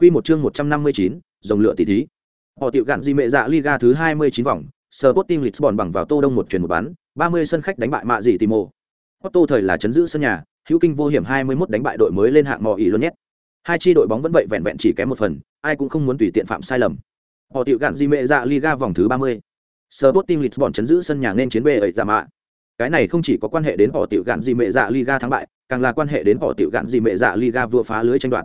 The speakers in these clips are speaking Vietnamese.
Quy một chương 159, dòng lửa tỷ thí. Họ tiểu gạn di mẹ dạ Liga thứ 29 vòng, Sporting Lisbon bằng vào Tô Đông một chuyển một bán, 30 sân khách đánh bại mạ gì Timo. Otto thời là chấn giữ sân nhà, hữu kinh vô hiểm 21 đánh bại đội mới lên hạng mò ý luôn nhét. Hai chi đội bóng vẫn vậy vẹn vẹn chỉ kém một phần, ai cũng không muốn tùy tiện phạm sai lầm. Họ tiểu gạn di mẹ dạ Liga vòng thứ 30. Sporting Lisbon chấn giữ sân nhà nên chiến bê ấy giảm mạ. Cái này không chỉ có quan hệ đến họ tiểu gạn di mẹ dạ Liga thắng bại, càng là quan hệ đến họ tiểu gạn di mẹ dạ Liga vừa phá lưới tranh đoạt.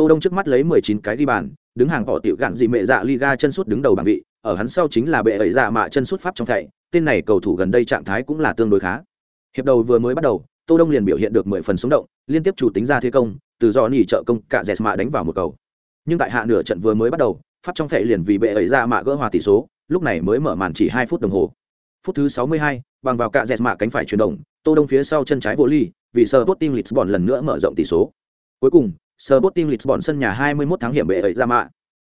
Tô Đông trước mắt lấy 19 cái ghi bàn, đứng hàng họ tiểu gạn gì mẹ dạ Liga chân sút đứng đầu bảng vị, ở hắn sau chính là bệ ấy dạ mạ chân sút pháp trong thảy, tên này cầu thủ gần đây trạng thái cũng là tương đối khá. Hiệp đầu vừa mới bắt đầu, Tô Đông liền biểu hiện được 10 phần sống động, liên tiếp chủ tính ra thế công, từ do nhỉ trợ công cả Jesma đánh vào một cầu. Nhưng tại hạ nửa trận vừa mới bắt đầu, pháp trong thảy liền vì bệ ấy dạ mạ gỡ hòa tỷ số, lúc này mới mở màn chỉ 2 phút đồng hồ. Phút thứ 62, bằng vào cả Jesma cánh phải chuyển động, Tô Đông phía sau chân trái vô ly, vì Sporting Lisbon lần nữa mở rộng tỷ số. Cuối cùng, Sporting Lisbon sân nhà 21 tháng hiểm bệ ấy ra mạ.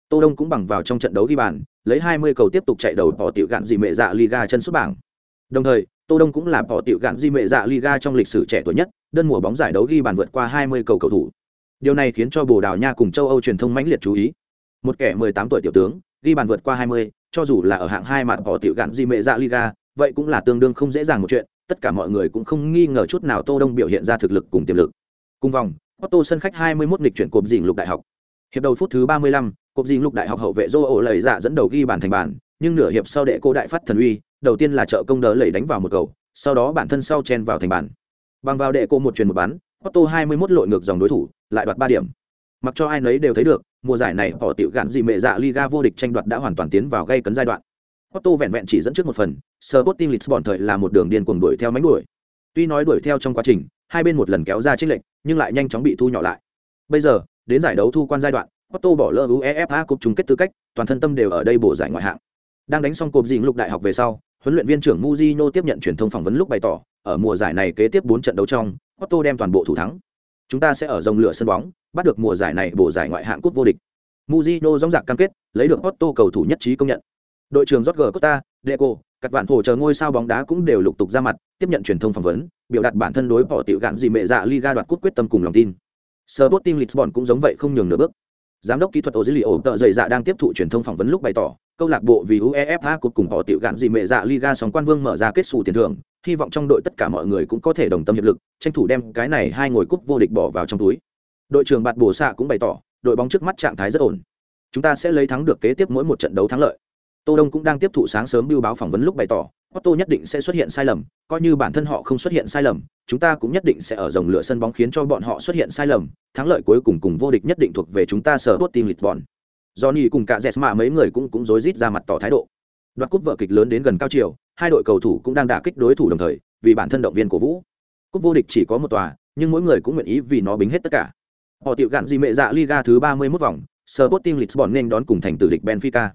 Tô Đông cũng bằng vào trong trận đấu ghi bàn, lấy 20 cầu tiếp tục chạy đầu bỏ tiểu gạn gì mẹ dạ Liga chân xuất bảng. Đồng thời, Tô Đông cũng là bỏ tiểu gạn gì mẹ dạ Liga trong lịch sử trẻ tuổi nhất, đơn mùa bóng giải đấu ghi bàn vượt qua 20 cầu cầu thủ. Điều này khiến cho Bồ Đào Nha cùng châu Âu truyền thông mãnh liệt chú ý. Một kẻ 18 tuổi tiểu tướng, ghi bàn vượt qua 20, cho dù là ở hạng 2 mà bỏ tiểu gạn gì mẹ dạ Liga, vậy cũng là tương đương không dễ dàng một chuyện, tất cả mọi người cũng không nghi ngờ chút nào Tô Đông biểu hiện ra thực lực cùng tiềm lực. Cùng vòng, Otto sân khách 21 nghịch chuyển cột dình lục đại học. Hiệp đầu phút thứ 35, cột dình lục đại học hậu vệ Zô ổ lầy dạ dẫn đầu ghi bàn thành bàn, nhưng nửa hiệp sau đệ cô đại phát thần uy, đầu tiên là trợ công đỡ lầy đánh vào một cầu, sau đó bản thân sau chen vào thành bàn. Bằng vào đệ cô một truyền một bắn, Otto 21 lội ngược dòng đối thủ, lại đoạt 3 điểm. Mặc cho ai nấy đều thấy được, mùa giải này họ tiểu gạn gì mẹ dạ Liga vô địch tranh đoạt đã hoàn toàn tiến vào gây cấn giai đoạn. Otto vẹn vẹn chỉ dẫn trước một phần, Sporting Lisbon thời là một đường điên cuồng đuổi theo mánh đuổi. Tuy nói đuổi theo trong quá trình, hai bên một lần kéo ra chênh lệch, nhưng lại nhanh chóng bị thu nhỏ lại. Bây giờ, đến giải đấu thu quan giai đoạn, Otto bỏ lỡ UEFA Cup chung kết tư cách, toàn thân tâm đều ở đây bổ giải ngoại hạng. Đang đánh xong cột dình lục đại học về sau, huấn luyện viên trưởng Mujino tiếp nhận truyền thông phỏng vấn lúc bày tỏ, ở mùa giải này kế tiếp 4 trận đấu trong, Otto đem toàn bộ thủ thắng. Chúng ta sẽ ở dòng lửa sân bóng, bắt được mùa giải này bổ giải ngoại hạng cúp vô địch. Mujino dõng dạc cam kết, lấy được Otto cầu thủ nhất trí công nhận. Đội trưởng Jorge Costa, Deco, các bạn hỗ chờ ngôi sao bóng đá cũng đều lục tục ra mặt, tiếp nhận truyền thông phỏng vấn, biểu đạt bản thân đối bỏ tiểu gạn gì mẹ dạ Liga đoạt cúp quyết tâm cùng lòng tin. Sporting Lisbon cũng giống vậy không nhường nửa bước. Giám đốc kỹ thuật Ozilio tự dày dạ đang tiếp thụ truyền thông phỏng vấn lúc bày tỏ, câu lạc bộ vì UEFA Cup cùng bỏ tiểu gạn gì mẹ dạ Liga sóng quan vương mở ra kết sủ tiền thưởng, hy vọng trong đội tất cả mọi người cũng có thể đồng tâm hiệp lực, tranh thủ đem cái này hai ngồi cúp vô địch bỏ vào trong túi. Đội trưởng Bạt Bổ Sạ cũng bày tỏ, đội bóng trước mắt trạng thái rất ổn. Chúng ta sẽ lấy thắng được kế tiếp mỗi một trận đấu thắng lợi. Tô Đông cũng đang tiếp thụ sáng sớm bưu báo phỏng vấn lúc bày tỏ, Otto nhất định sẽ xuất hiện sai lầm, coi như bản thân họ không xuất hiện sai lầm, chúng ta cũng nhất định sẽ ở dòng lửa sân bóng khiến cho bọn họ xuất hiện sai lầm, thắng lợi cuối cùng cùng vô địch nhất định thuộc về chúng ta sở tốt team Lisbon. Johnny cùng cả Jesma mấy người cũng cũng rối rít ra mặt tỏ thái độ. Đoạt cúp vợ kịch lớn đến gần cao chiều, hai đội cầu thủ cũng đang đả kích đối thủ đồng thời, vì bản thân động viên cổ vũ. Cúp vô địch chỉ có một tòa, nhưng mỗi người cũng nguyện ý vì nó bính hết tất cả. Họ tiểu gạn gì mẹ dạ Liga thứ 31 vòng, Sporting Lisbon nên đón cùng thành tử địch Benfica.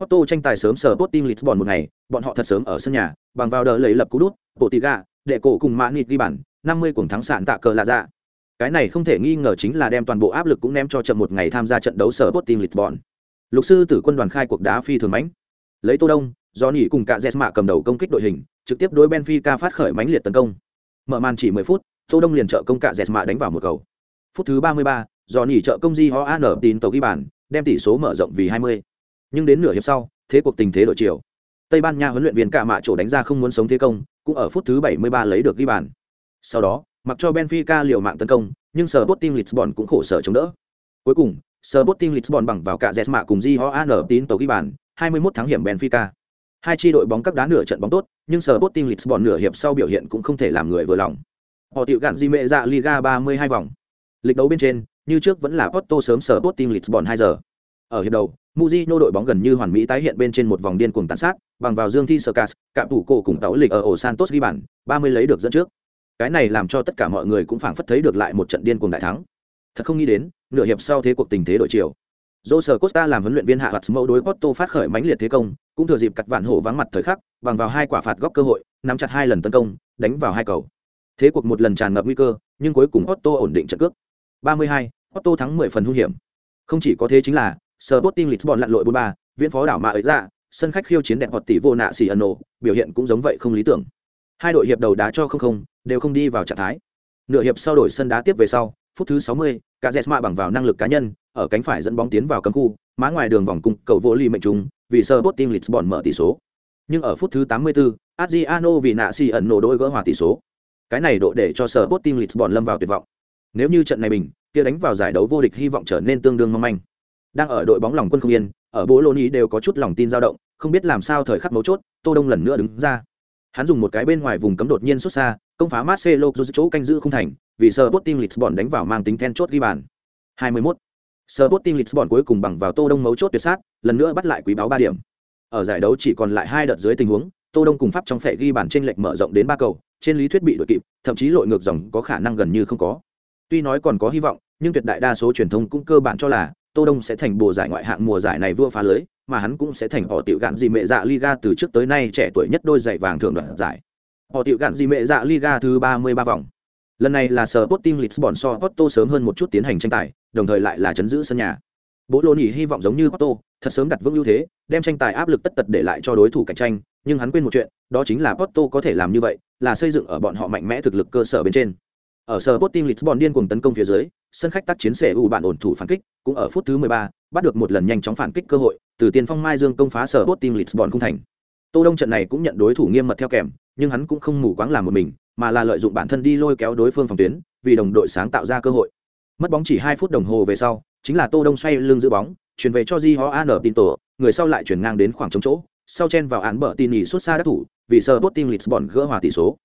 Otto tranh tài sớm sở Sporting Lisbon một ngày, bọn họ thật sớm ở sân nhà, bằng vào đỡ lấy lập cú đút, Portiga, đệ cổ cùng Mã Nịt ghi bàn, 50 cuồng thắng sạn tạ cờ là ra. Dạ. Cái này không thể nghi ngờ chính là đem toàn bộ áp lực cũng ném cho chậm một ngày tham gia trận đấu sở Sporting Lisbon. Lục sư tử quân đoàn khai cuộc đá phi thường mãnh. Lấy Tô Đông, Johnny cùng cả Jesma cầm đầu công kích đội hình, trực tiếp đối Benfica phát khởi mãnh liệt tấn công. Mở màn chỉ 10 phút, Tô Đông liền trợ công cả Jesma đánh vào một cầu. Phút thứ 33, Johnny trợ công Di Ho An tín tàu ghi bàn, đem tỷ số mở rộng vì 20 nhưng đến nửa hiệp sau, thế cuộc tình thế đổi chiều. Tây ban nha huấn luyện viên cả mạ chỗ đánh ra không muốn sống thế công, cũng ở phút thứ 73 lấy được ghi bàn. Sau đó, mặc cho benfica liều mạng tấn công, nhưng sở botting Lisbon cũng khổ sở chống đỡ. Cuối cùng sở botting Lisbon bằng vào cả Jesma cùng Di Ho An tín tổ ghi bàn 21 tháng hiểm benfica. Hai chi đội bóng các đá nửa trận bóng tốt, nhưng sở botting Lisbon nửa hiệp sau biểu hiện cũng không thể làm người vừa lòng. Họ tiểu gạn di mệ dạ Liga 32 vòng. Lịch đấu bên trên, như trước vẫn là Porto sớm sở Sporting Lisbon 2 giờ ở hiệp đầu Mujino đội bóng gần như hoàn mỹ tái hiện bên trên một vòng điên cuồng tàn sát, bằng vào Dương Thi Serkas, cạm thủ cổ cùng tấu lịch ở ổ Santos ghi bàn, 30 lấy được dẫn trước. Cái này làm cho tất cả mọi người cũng phảng phất thấy được lại một trận điên cuồng đại thắng. Thật không nghĩ đến, nửa hiệp sau thế cuộc tình thế đổi chiều. Jose Costa làm huấn luyện viên hạ hoạt mẫu đối Porto phát khởi mãnh liệt thế công, cũng thừa dịp cắt vạn hổ vắng mặt thời khắc, bằng vào hai quả phạt góc cơ hội, nắm chặt hai lần tấn công, đánh vào hai cầu. Thế cuộc một lần tràn ngập nguy cơ, nhưng cuối cùng Porto ổn định trận cước. 32, Porto thắng 10 phần hung hiểm. Không chỉ có thế chính là, Sporting Lisbon lặn lội 4-3, viễn phó đảo mà ấy ra, sân khách khiêu chiến đẹp hoạt tỷ vô nạ xì ẩn nổ, biểu hiện cũng giống vậy không lý tưởng. Hai đội hiệp đầu đá cho không không, đều không đi vào trạng thái. Nửa hiệp sau đổi sân đá tiếp về sau, phút thứ 60, Cazeema bằng vào năng lực cá nhân, ở cánh phải dẫn bóng tiến vào cấm khu má ngoài đường vòng cung cầu vô ly mệnh trúng, vì Sporting Lisbon mở tỷ số nhưng ở phút thứ 84, Adriano vì nạ xì ẩn nổ đôi gỡ hòa tỷ số cái này độ để cho Sporting Lisbon lâm vào tuyệt vọng nếu như trận này bình kia đánh vào giải đấu vô địch hy vọng trở nên tương đương mong manh đang ở đội bóng lòng quân không yên ở bố lô ý đều có chút lòng tin dao động không biết làm sao thời khắc mấu chốt tô đông lần nữa đứng ra hắn dùng một cái bên ngoài vùng cấm đột nhiên xuất xa công phá marcelo dù chỗ canh giữ không thành vì sơ Sporting Lisbon đánh vào mang tính then chốt ghi bàn 21. Sporting Lisbon cuối cùng bằng vào Tô Đông mấu chốt tuyệt sát, lần nữa bắt lại quý báo 3 điểm. Ở giải đấu chỉ còn lại hai đợt dưới tình huống, Tô Đông cùng Pháp trong phệ ghi bàn trên lệch mở rộng đến 3 cầu, trên lý thuyết bị đội kịp, thậm chí lội ngược dòng có khả năng gần như không có. Tuy nói còn có hy vọng, nhưng tuyệt đại đa số truyền thông cũng cơ bản cho là Tô Đông sẽ thành bộ giải ngoại hạng mùa giải này vua phá lưới, mà hắn cũng sẽ thành họ tiểu gạn gì mẹ dạ Liga từ trước tới nay trẻ tuổi nhất đôi giày vàng thường đoạt giải. Họ tiểu gạn gì mẹ dạ Liga thứ 33 vòng. Lần này là Sporting Lisbon so Porto sớm hơn một chút tiến hành tranh tài, đồng thời lại là chấn giữ sân nhà. Bố Lô Nhĩ hy vọng giống như Porto, thật sớm đặt vững ưu thế, đem tranh tài áp lực tất tật để lại cho đối thủ cạnh tranh, nhưng hắn quên một chuyện, đó chính là Porto có thể làm như vậy, là xây dựng ở bọn họ mạnh mẽ thực lực cơ sở bên trên. Ở Sporting Lisbon điên cuồng tấn công phía dưới, sân khách tác chiến sẻ ủ bạn ổn thủ phản kích, cũng ở phút thứ 13, bắt được một lần nhanh chóng phản kích cơ hội, từ tiền phong Mai Dương công phá Sporting Lisbon không thành. Tô Đông trận này cũng nhận đối thủ nghiêm mật theo kèm, nhưng hắn cũng không mù quáng làm một mình, mà là lợi dụng bản thân đi lôi kéo đối phương phòng tuyến, vì đồng đội sáng tạo ra cơ hội. Mất bóng chỉ 2 phút đồng hồ về sau, chính là Tô Đông xoay lưng giữ bóng, chuyển về cho Di Ho An tin tổ, người sau lại chuyển ngang đến khoảng trống chỗ, sau chen vào án bờ tin nhì suốt xa đắc thủ, vì sờ Sporting Lisbon gỡ hòa tỷ số.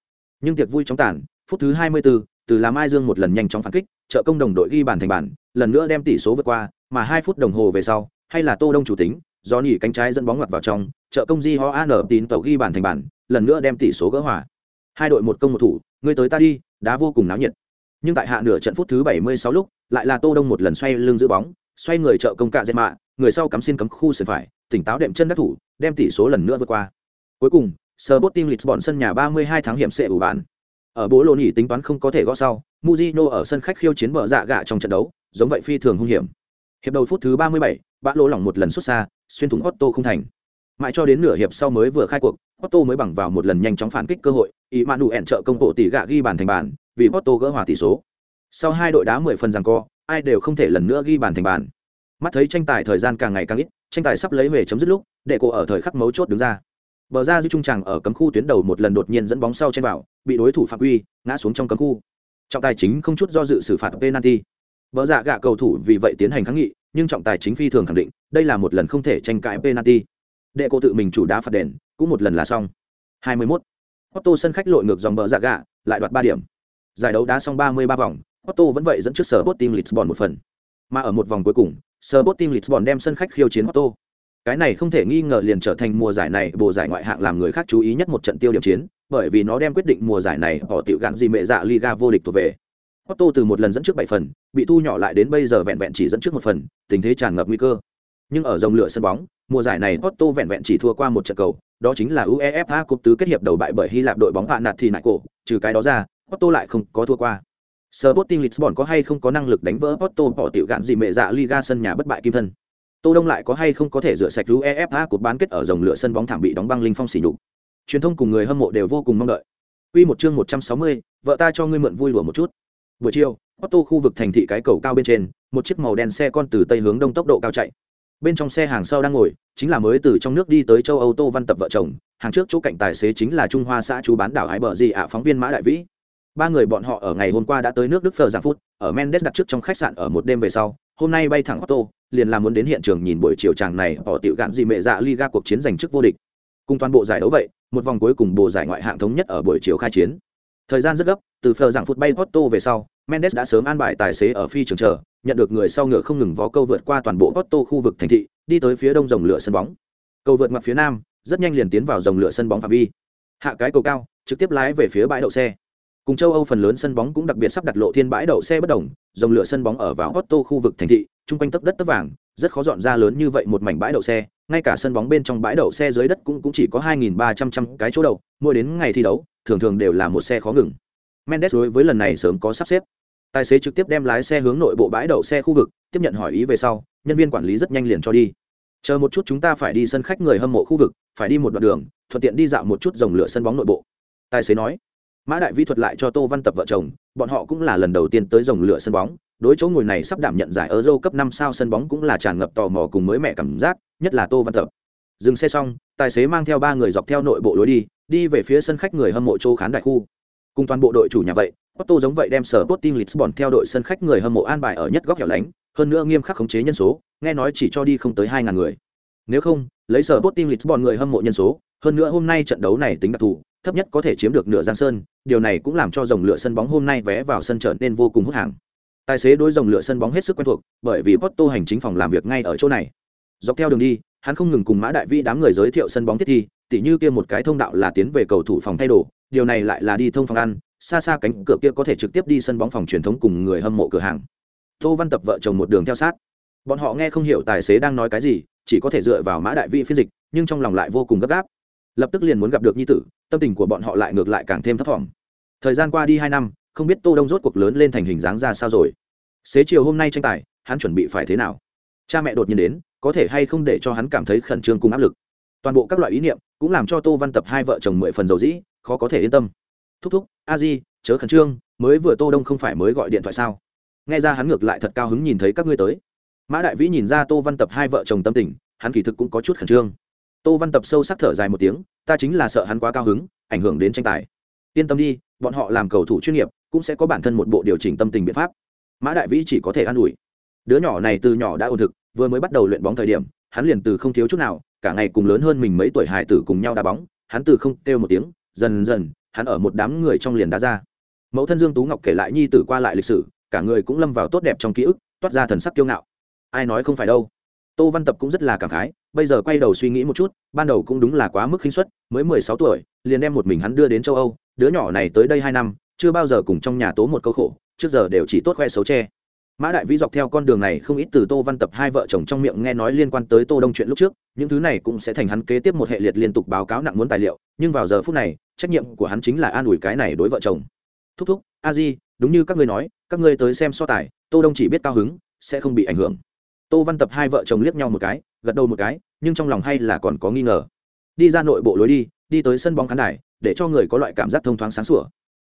Nhưng tiệc vui chóng tàn, phút thứ 24, từ làm Mai Dương một lần nhanh chóng phản kích, trợ công đồng đội ghi bàn thành bàn, lần nữa đem tỷ số vượt qua, mà 2 phút đồng hồ về sau, hay là Tô Đông chủ tính, do nhỉ cánh trái dẫn bóng ngoặt vào trong, trợ công Di Ho An tín tàu ghi bàn thành bàn, lần nữa đem tỷ số gỡ hòa. Hai đội một công một thủ, người tới ta đi, đá vô cùng náo nhiệt. Nhưng tại hạ nửa trận phút thứ 76 lúc, lại là Tô Đông một lần xoay lưng giữ bóng, xoay người trợ công cạ dệt mạ, người sau cắm xin cấm khu sườn phải, tỉnh táo đệm chân đắc thủ, đem tỷ số lần nữa vượt qua. Cuối cùng, Sporting Lisbon sân nhà 32 tháng hiểm sẽ ủ bàn. Ở bố lô nhỉ tính toán không có thể gõ sau, Mujino ở sân khách khiêu chiến bờ dạ gạ trong trận đấu, giống vậy phi thường hung hiểm. Hiệp đầu phút thứ 37, bã lỗ lỏng một lần xuất xa, xuyên thủng Otto không thành. Mãi cho đến nửa hiệp sau mới vừa khai cuộc, Otto mới bằng vào một lần nhanh chóng phản kích cơ hội, ý manu ẹn trợ công bộ tỷ gạ ghi bàn thành bàn, vì Otto gỡ hòa tỷ số. Sau hai đội đá 10 phần giằng co, ai đều không thể lần nữa ghi bàn thành bàn. Mắt thấy tranh tài thời gian càng ngày càng ít, tranh tài sắp lấy về chấm dứt lúc, để cô ở thời khắc mấu chốt đứng ra. Bờ ra giữa trung tràng ở cấm khu tuyến đầu một lần đột nhiên dẫn bóng sau trên vào, bị đối thủ phạm quy, ngã xuống trong cấm khu. Trọng tài chính không chút do dự xử phạt penalty. Bờ dạ gạ cầu thủ vì vậy tiến hành kháng nghị, nhưng trọng tài chính phi thường khẳng định, đây là một lần không thể tranh cãi penalty. Đệ cô tự mình chủ đá phạt đền, cũng một lần là xong. 21. Otto sân khách lội ngược dòng bờ dạ gạ, lại đoạt 3 điểm. Giải đấu đá xong 33 vòng, Otto vẫn vậy dẫn trước sở Sporting Lisbon một phần. Mà ở một vòng cuối cùng, Sporting Lisbon đem sân khách khiêu chiến Otto. Cái này không thể nghi ngờ liền trở thành mùa giải này bộ giải ngoại hạng làm người khác chú ý nhất một trận tiêu điểm chiến, bởi vì nó đem quyết định mùa giải này họ tiểu gạn gì mẹ dạ Liga vô địch thuộc về. Otto từ một lần dẫn trước 7 phần, bị thu nhỏ lại đến bây giờ vẹn vẹn chỉ dẫn trước một phần, tình thế tràn ngập nguy cơ. Nhưng ở dòng lửa sân bóng, mùa giải này Otto vẹn vẹn chỉ thua qua một trận cầu, đó chính là UEFA Cup tứ kết hiệp đầu bại bởi Hy Lạp đội bóng hạ Nạt thì nại cổ, trừ cái đó ra, Otto lại không có thua qua. Sporting Lisbon có hay không có năng lực đánh vỡ Otto bỏ tiểu gạn gì mẹ dạ Liga sân nhà bất bại kim thân. Tô Đông lại có hay không có thể rửa sạch UEFA cuộc bán kết ở dòng lửa sân bóng thảm bị đóng băng linh phong xỉ nhục. Truyền thông cùng người hâm mộ đều vô cùng mong đợi. Quy một chương 160, vợ ta cho ngươi mượn vui lùa một chút. Buổi chiều, Porto khu vực thành thị cái cầu cao bên trên, một chiếc màu đen xe con từ tây hướng đông tốc độ cao chạy. Bên trong xe hàng sau đang ngồi, chính là mới từ trong nước đi tới châu Âu Tô Văn Tập vợ chồng, hàng trước chỗ cạnh tài xế chính là Trung Hoa xã chú bán đảo Ái Bờ gì ạ phóng viên Mã Đại Vĩ ba người bọn họ ở ngày hôm qua đã tới nước đức phờ giang phút ở mendes đặt trước trong khách sạn ở một đêm về sau hôm nay bay thẳng otto, liền là muốn đến hiện trường nhìn buổi chiều chàng này, họ tiểu gạn gì mẹ dạ liga cuộc chiến giành chức vô địch. Cùng toàn bộ giải đấu vậy, một vòng cuối cùng bộ giải ngoại hạng thống nhất ở buổi chiều khai chiến. Thời gian rất gấp, từ phờ giảng phút bay otto về sau, mendes đã sớm an bài tài xế ở phi trường chờ, nhận được người sau ngựa không ngừng vó câu vượt qua toàn bộ otto khu vực thành thị, đi tới phía đông rồng lửa sân bóng. Cầu vượt mặt phía nam, rất nhanh liền tiến vào rồng lửa sân bóng phạm vi. Hạ cái cầu cao, trực tiếp lái về phía bãi đậu xe cùng châu âu phần lớn sân bóng cũng đặc biệt sắp đặt lộ thiên bãi đậu xe bất đồng dòng lửa sân bóng ở vào Otto khu vực thành thị chung quanh tấc đất tấc vàng rất khó dọn ra lớn như vậy một mảnh bãi đậu xe ngay cả sân bóng bên trong bãi đậu xe dưới đất cũng, cũng chỉ có 2.300 trăm cái chỗ đậu mỗi đến ngày thi đấu thường thường đều là một xe khó ngừng. Mendes đối với lần này sớm có sắp xếp. Tài xế trực tiếp đem lái xe hướng nội bộ bãi đậu xe khu vực tiếp nhận hỏi ý về sau nhân viên quản lý rất nhanh liền cho đi. Chờ một chút chúng ta phải đi sân khách người hâm mộ khu vực phải đi một đoạn đường thuận tiện đi dạo một chút dòng lửa sân bóng nội bộ. Tài xế nói mã đại vĩ thuật lại cho tô văn tập vợ chồng bọn họ cũng là lần đầu tiên tới dòng lửa sân bóng. Đối chỗ ngồi này sắp đảm nhận giải euro cấp năm sao sân bóng cũng là tràn ngập tò mò cùng mới mẹ cảm giác nhất là tô văn tập. Dừng xe xong tài xế mang theo ba người dọc theo nội bộ lối đi đi về phía sân khách người hâm mộ châu khán đại khu. Cùng toàn bộ đội chủ nhà vậy Otto giống vậy đem sở Sporting Lisbon theo đội sân khách người hâm mộ an bài ở nhất góc hẻo lánh, hơn nữa nghiêm khắc khống chế nhân số, nghe nói chỉ cho đi không tới 2000 người. Nếu không, lấy sở Sporting Lisbon người hâm mộ nhân số, hơn nữa hôm nay trận đấu này tính đặc thù, thấp nhất có thể chiếm được nửa giang sơn, điều này cũng làm cho dòng lửa sân bóng hôm nay vé vào sân trở nên vô cùng hút hàng. Tài xế đối dòng lửa sân bóng hết sức quen thuộc, bởi vì Porto hành chính phòng làm việc ngay ở chỗ này. Dọc theo đường đi, hắn không ngừng cùng Mã Đại Vi đám người giới thiệu sân bóng thiết thi, tỉ như kia một cái thông đạo là tiến về cầu thủ phòng thay đồ, điều này lại là đi thông phòng ăn, xa xa cánh cửa kia có thể trực tiếp đi sân bóng phòng truyền thống cùng người hâm mộ cửa hàng tô văn tập vợ chồng một đường theo sát bọn họ nghe không hiểu tài xế đang nói cái gì chỉ có thể dựa vào mã đại Vi phiên dịch nhưng trong lòng lại vô cùng gấp gáp lập tức liền muốn gặp được nhi tử, tâm tình của bọn họ lại ngược lại càng thêm thấp thỏm. Thời gian qua đi hai năm, không biết tô đông rốt cuộc lớn lên thành hình dáng ra sao rồi. Xế chiều hôm nay tranh tài, hắn chuẩn bị phải thế nào? Cha mẹ đột nhiên đến, có thể hay không để cho hắn cảm thấy khẩn trương cùng áp lực? Toàn bộ các loại ý niệm cũng làm cho tô văn tập hai vợ chồng mười phần dầu dĩ, khó có thể yên tâm. Thúc thúc, a di, chớ khẩn trương, mới vừa tô đông không phải mới gọi điện thoại sao? Nghe ra hắn ngược lại thật cao hứng nhìn thấy các ngươi tới. Mã đại vĩ nhìn ra tô văn tập hai vợ chồng tâm tình, hắn kỳ thực cũng có chút khẩn trương tô văn tập sâu sắc thở dài một tiếng, ta chính là sợ hắn quá cao hứng, ảnh hưởng đến tranh tài. Yên tâm đi, bọn họ làm cầu thủ chuyên nghiệp, cũng sẽ có bản thân một bộ điều chỉnh tâm tình biện pháp. Mã đại vĩ chỉ có thể an ủi. Đứa nhỏ này từ nhỏ đã ổn thực, vừa mới bắt đầu luyện bóng thời điểm, hắn liền từ không thiếu chút nào, cả ngày cùng lớn hơn mình mấy tuổi hải tử cùng nhau đá bóng, hắn từ không kêu một tiếng, dần dần, hắn ở một đám người trong liền đá ra. Mẫu thân dương tú ngọc kể lại nhi tử qua lại lịch sử, cả người cũng lâm vào tốt đẹp trong ký ức, toát ra thần sắc kiêu ngạo. Ai nói không phải đâu. Tô văn tập cũng rất là cảm khái bây giờ quay đầu suy nghĩ một chút, ban đầu cũng đúng là quá mức khinh suất, mới mười sáu tuổi, liền đem một mình hắn đưa đến châu âu, đứa nhỏ này tới đây hai năm, chưa bao giờ cùng trong nhà tố một câu khổ, trước giờ đều chỉ tốt khoe xấu tre mã đại vĩ dọc theo con đường này không ít từ tô văn tập hai vợ chồng trong miệng nghe nói liên quan tới tô đông chuyện lúc trước, những thứ này cũng sẽ thành hắn kế tiếp một hệ liệt liên tục báo cáo nặng muốn tài liệu, nhưng vào giờ phút này, trách nhiệm của hắn chính là an ủi cái này đối vợ chồng. Thúc thúc, a di, đúng như các ngươi nói, các ngươi tới xem so tài, tô đông chỉ biết cao hứng, sẽ không bị ảnh hưởng. Tô văn tập hai vợ chồng liếc nhau một cái gật đầu một cái nhưng trong lòng hay là còn có nghi ngờ đi ra nội bộ lối đi đi tới sân bóng khán đài để cho người có loại cảm giác thông thoáng sáng sủa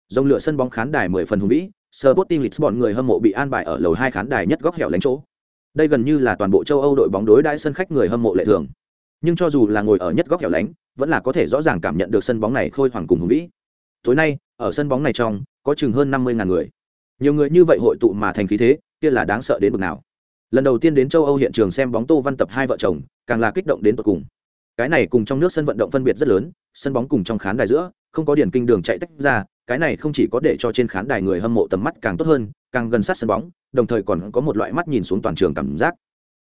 dòng lửa sân bóng khán đài mười phần hùng vĩ Sporting Lisbon người hâm mộ bị an bài ở lầu hai khán đài nhất góc hẻo lánh chỗ. Đây gần như là toàn bộ châu Âu đội bóng đối đãi sân khách người hâm mộ lệ thường. Nhưng cho dù là ngồi ở nhất góc hẻo lánh, vẫn là có thể rõ ràng cảm nhận được sân bóng này khôi hoàng cùng hùng vĩ. Tối nay, ở sân bóng này trong, có chừng hơn năm mươi ngàn người. Nhiều người như vậy hội tụ mà thành khí thế, kia là đáng sợ đến mức nào. Lần đầu tiên đến châu Âu hiện trường xem bóng Tô Văn tập hai vợ chồng, càng là kích động đến tột cùng. Cái này cùng trong nước sân vận động phân biệt rất lớn, sân bóng cùng trong khán đài giữa, không có điển kinh đường chạy tách ra, cái này không chỉ có để cho trên khán đài người hâm mộ tầm mắt càng tốt hơn càng gần sát sân bóng đồng thời còn có một loại mắt nhìn xuống toàn trường cảm giác.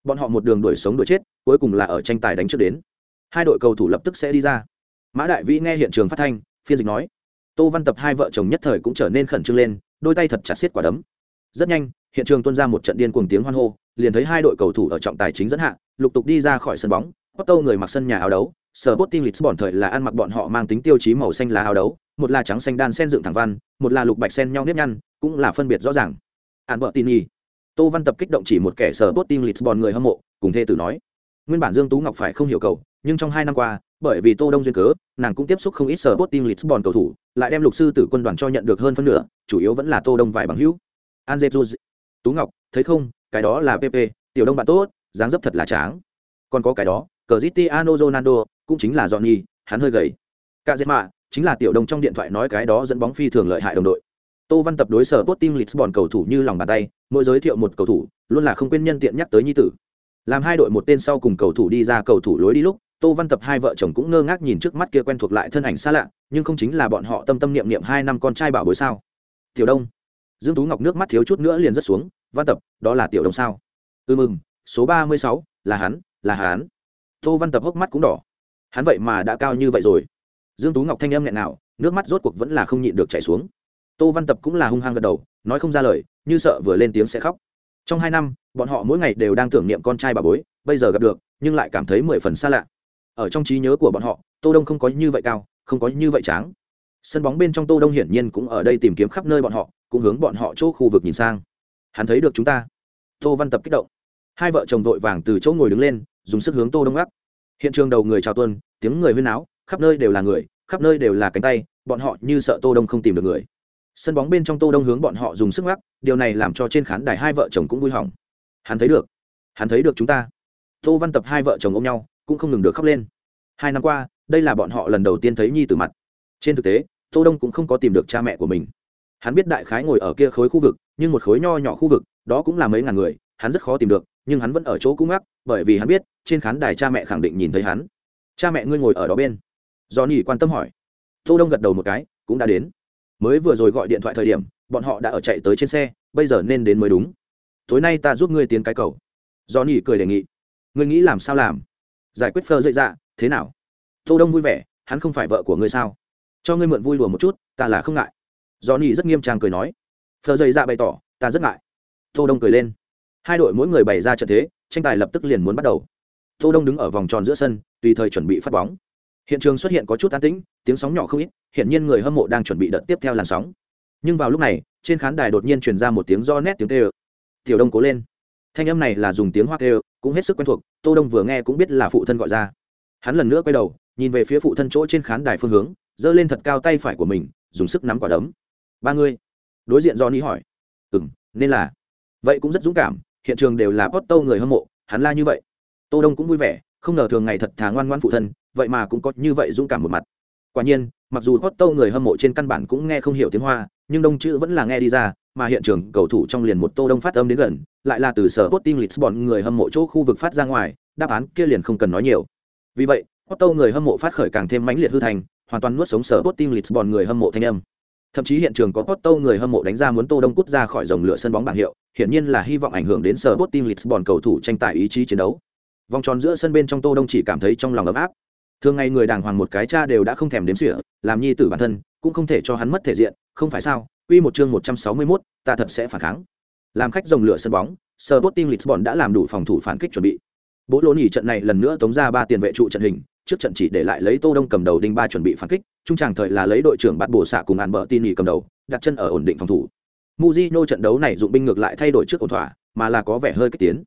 Bọn họ một đường đuổi sống đuổi chết cuối cùng là ở tranh tài đánh trước đến. Hai đội cầu thủ lập tức sẽ đi ra. Mã đại vĩ nghe hiện trường phát thanh phiên dịch nói tô văn tập hai vợ chồng nhất thời cũng trở nên khẩn trương lên đôi tay thật chặt xiết quả đấm rất nhanh, hiện trường tuôn ra một trận điên cuồng tiếng hoan hô, liền thấy hai đội cầu thủ ở trọng tài chính dẫn hạ, lục tục đi ra khỏi sân bóng. Otto người mặc sân nhà áo đấu sở bot team lisbon thời là ăn mặc bọn họ mang tính tiêu chí màu xanh lá áo đấu, một là trắng xanh đan sen dựng thẳng văn, một là lục bạch sen nhau nếp nhăn, cũng là phân biệt rõ ràng. Hạn bợ tin nhi tô văn tập kích động chỉ một kẻ sở bot team lisbon người hâm mộ, cùng thê tử nói. Nguyên bản dương tú ngọc phải không hiểu cầu, nhưng trong hai năm qua, bởi vì tô đông duyên cớ, nàng cũng tiếp xúc không ít sở bot team lisbon cầu thủ, lại đem lục sư tử quân đoàn cho nhận được hơn phân nửa, chủ yếu vẫn là tô đông vài bằng hữu anzet tú ngọc thấy không cái đó là pp tiểu đông bạn tốt dáng dấp thật là tráng còn có cái đó Cristiano Ronaldo cũng chính là Johnny, hắn hơi gầy. Cả dệt mạ, chính là tiểu Đông trong điện thoại nói cái đó dẫn bóng phi thường lợi hại đồng đội. Tô Văn tập đối sở Sporting Lisbon cầu thủ như lòng bàn tay, mỗi giới thiệu một cầu thủ, luôn là không quên nhân tiện nhắc tới nhi tử. Làm hai đội một tên sau cùng cầu thủ đi ra cầu thủ lối đi lúc, Tô Văn tập hai vợ chồng cũng ngơ ngác nhìn trước mắt kia quen thuộc lại thân ảnh xa lạ, nhưng không chính là bọn họ tâm tâm niệm niệm hai năm con trai bảo bối sao? Tiểu Đông. Dương Tú Ngọc nước mắt thiếu chút nữa liền rất xuống, "Văn tập, đó là Tiểu đồng sao?" "Ừ mừng, số ba mươi sáu, là hắn, là hắn." Tô Văn tập hốc mắt cũng đỏ. Hắn vậy mà đã cao như vậy rồi dương tú ngọc thanh âm nghẹn nào nước mắt rốt cuộc vẫn là không nhịn được chảy xuống tô văn tập cũng là hung hăng gật đầu nói không ra lời như sợ vừa lên tiếng sẽ khóc trong hai năm bọn họ mỗi ngày đều đang tưởng niệm con trai bà bối bây giờ gặp được nhưng lại cảm thấy mười phần xa lạ ở trong trí nhớ của bọn họ tô đông không có như vậy cao không có như vậy tráng sân bóng bên trong tô đông hiển nhiên cũng ở đây tìm kiếm khắp nơi bọn họ, cũng hướng bọn họ chỗ khu vực nhìn sang. Hắn thấy được chúng ta. Tô văn tập kích động. Hai vợ chồng vội vàng từ chỗ ngồi đứng lên, dùng sức hướng tô đông gác. Hiện trường đầu người chào tuân, tiếng người huyên náo, khắp nơi đều là người, khắp nơi đều là cánh tay, bọn họ như sợ tô đông không tìm được người. Sân bóng bên trong tô đông hướng bọn họ dùng sức gác, điều này làm cho trên khán đài hai vợ chồng cũng vui hỏng. Hắn thấy được. Hắn thấy được chúng ta. Tô văn tập hai vợ chồng ôm nhau, cũng không ngừng được khóc lên. Hai năm qua, đây là bọn họ lần đầu tiên thấy nhi từ mặt. Trên thực tế tô đông cũng không có tìm được cha mẹ của mình. Hắn biết đại khái ngồi ở kia khối khu vực, nhưng một khối nho nhỏ khu vực, đó cũng là mấy ngàn người, hắn rất khó tìm được, nhưng hắn vẫn ở chỗ cũng ngắc, bởi vì hắn biết, trên khán đài cha mẹ khẳng định nhìn thấy hắn. Cha mẹ ngươi ngồi ở đó bên? Do nhỉ quan tâm hỏi. Tô đông gật đầu một cái, cũng đã đến. Mới vừa rồi gọi điện thoại thời điểm, bọn họ đã ở chạy tới trên xe, bây giờ nên đến mới đúng. Tối nay ta giúp ngươi tiến cái cầu. Do nhỉ cười đề nghị. Ngươi nghĩ làm sao làm? Giải quyết phơ dậy dạ thế nào? Tô đông vui vẻ, hắn không phải vợ của ngươi sao? Cho ngươi mượn vui đùa một chút, ta là không ngại. Do nhỉ rất nghiêm trang cười nói. Phơ dày ra bày tỏ, ta rất ngại. Tô đông cười lên. Hai đội mỗi người bày ra trận thế, tranh tài lập tức liền muốn bắt đầu. Tô đông đứng ở vòng tròn giữa sân, tùy thời chuẩn bị phát bóng. Hiện trường xuất hiện có chút an tĩnh, tiếng sóng nhỏ không ít hiện nhiên người hâm mộ đang chuẩn bị đợt tiếp theo làn sóng. Nhưng vào lúc này, trên khán đài đột nhiên truyền ra một tiếng do nét tiếng kêu. Tiểu đông cố lên. Thanh âm này là dùng tiếng hoa kêu, cũng hết sức quen thuộc, tô đông vừa nghe cũng biết là phụ thân gọi ra. Hắn lần nữa quay đầu, nhìn về phía phụ thân chỗ trên khán đài phương hướng giơ lên thật cao tay phải của mình, dùng sức nắm quả đấm. Ba người đối diện do ni hỏi. M nên là. Vậy cũng rất dũng cảm, hiện trường đều là potto người hâm mộ, hắn la như vậy. Tô đông cũng vui vẻ, không ngờ thường ngày thật thà ngoan ngoãn phụ thân, vậy mà cũng có như vậy dũng cảm một mặt. Quả nhiên, mặc dù potto người hâm mộ trên căn bản cũng nghe không hiểu tiếng hoa, nhưng đông chữ vẫn là nghe đi ra, mà hiện trường cầu thủ trong liền một tô đông phát âm đến gần, lại là từ sở Sporting Lisbon người hâm mộ chỗ khu vực phát ra ngoài, đáp án kia liền không cần nói nhiều. Vì vậy Otto người hâm mộ phát khởi càng thêm mãnh liệt hư thành hoàn toàn nuốt sống sở Sporting Lisbon người hâm mộ thanh âm thậm chí hiện trường có Porto người hâm mộ đánh ra muốn Tô Đông cút ra khỏi dòng lửa sân bóng bảng hiệu, hiển nhiên là hy vọng ảnh hưởng đến sở Sporting Lisbon cầu thủ tranh tài ý chí chiến đấu. Vòng tròn giữa sân bên trong Tô Đông chỉ cảm thấy trong lòng ấm áp. Thường ngày người đàng hoàng một cái cha đều đã không thèm đếm xỉa, làm nhi tử bản thân, cũng không thể cho hắn mất thể diện, không phải sao? Quy một chương 161, ta thật sẽ phản kháng. Làm khách dòng lửa sân bóng, Sporting Lisbon đã làm đủ phòng thủ phản kích chuẩn bị. Bố lỗ nhỉ trận này lần nữa tống ra ba tiền vệ trụ trận hình, trước trận chỉ để lại lấy Tô Đông cầm đầu đinh ba chuẩn bị phản kích, trung tràng thời là lấy đội trưởng bắt bổ xạ cùng An Bợ Tin nhỉ cầm đầu, đặt chân ở ổn định phòng thủ. Mujino trận đấu này dụng binh ngược lại thay đổi trước ổn thỏa, mà là có vẻ hơi kích tiến.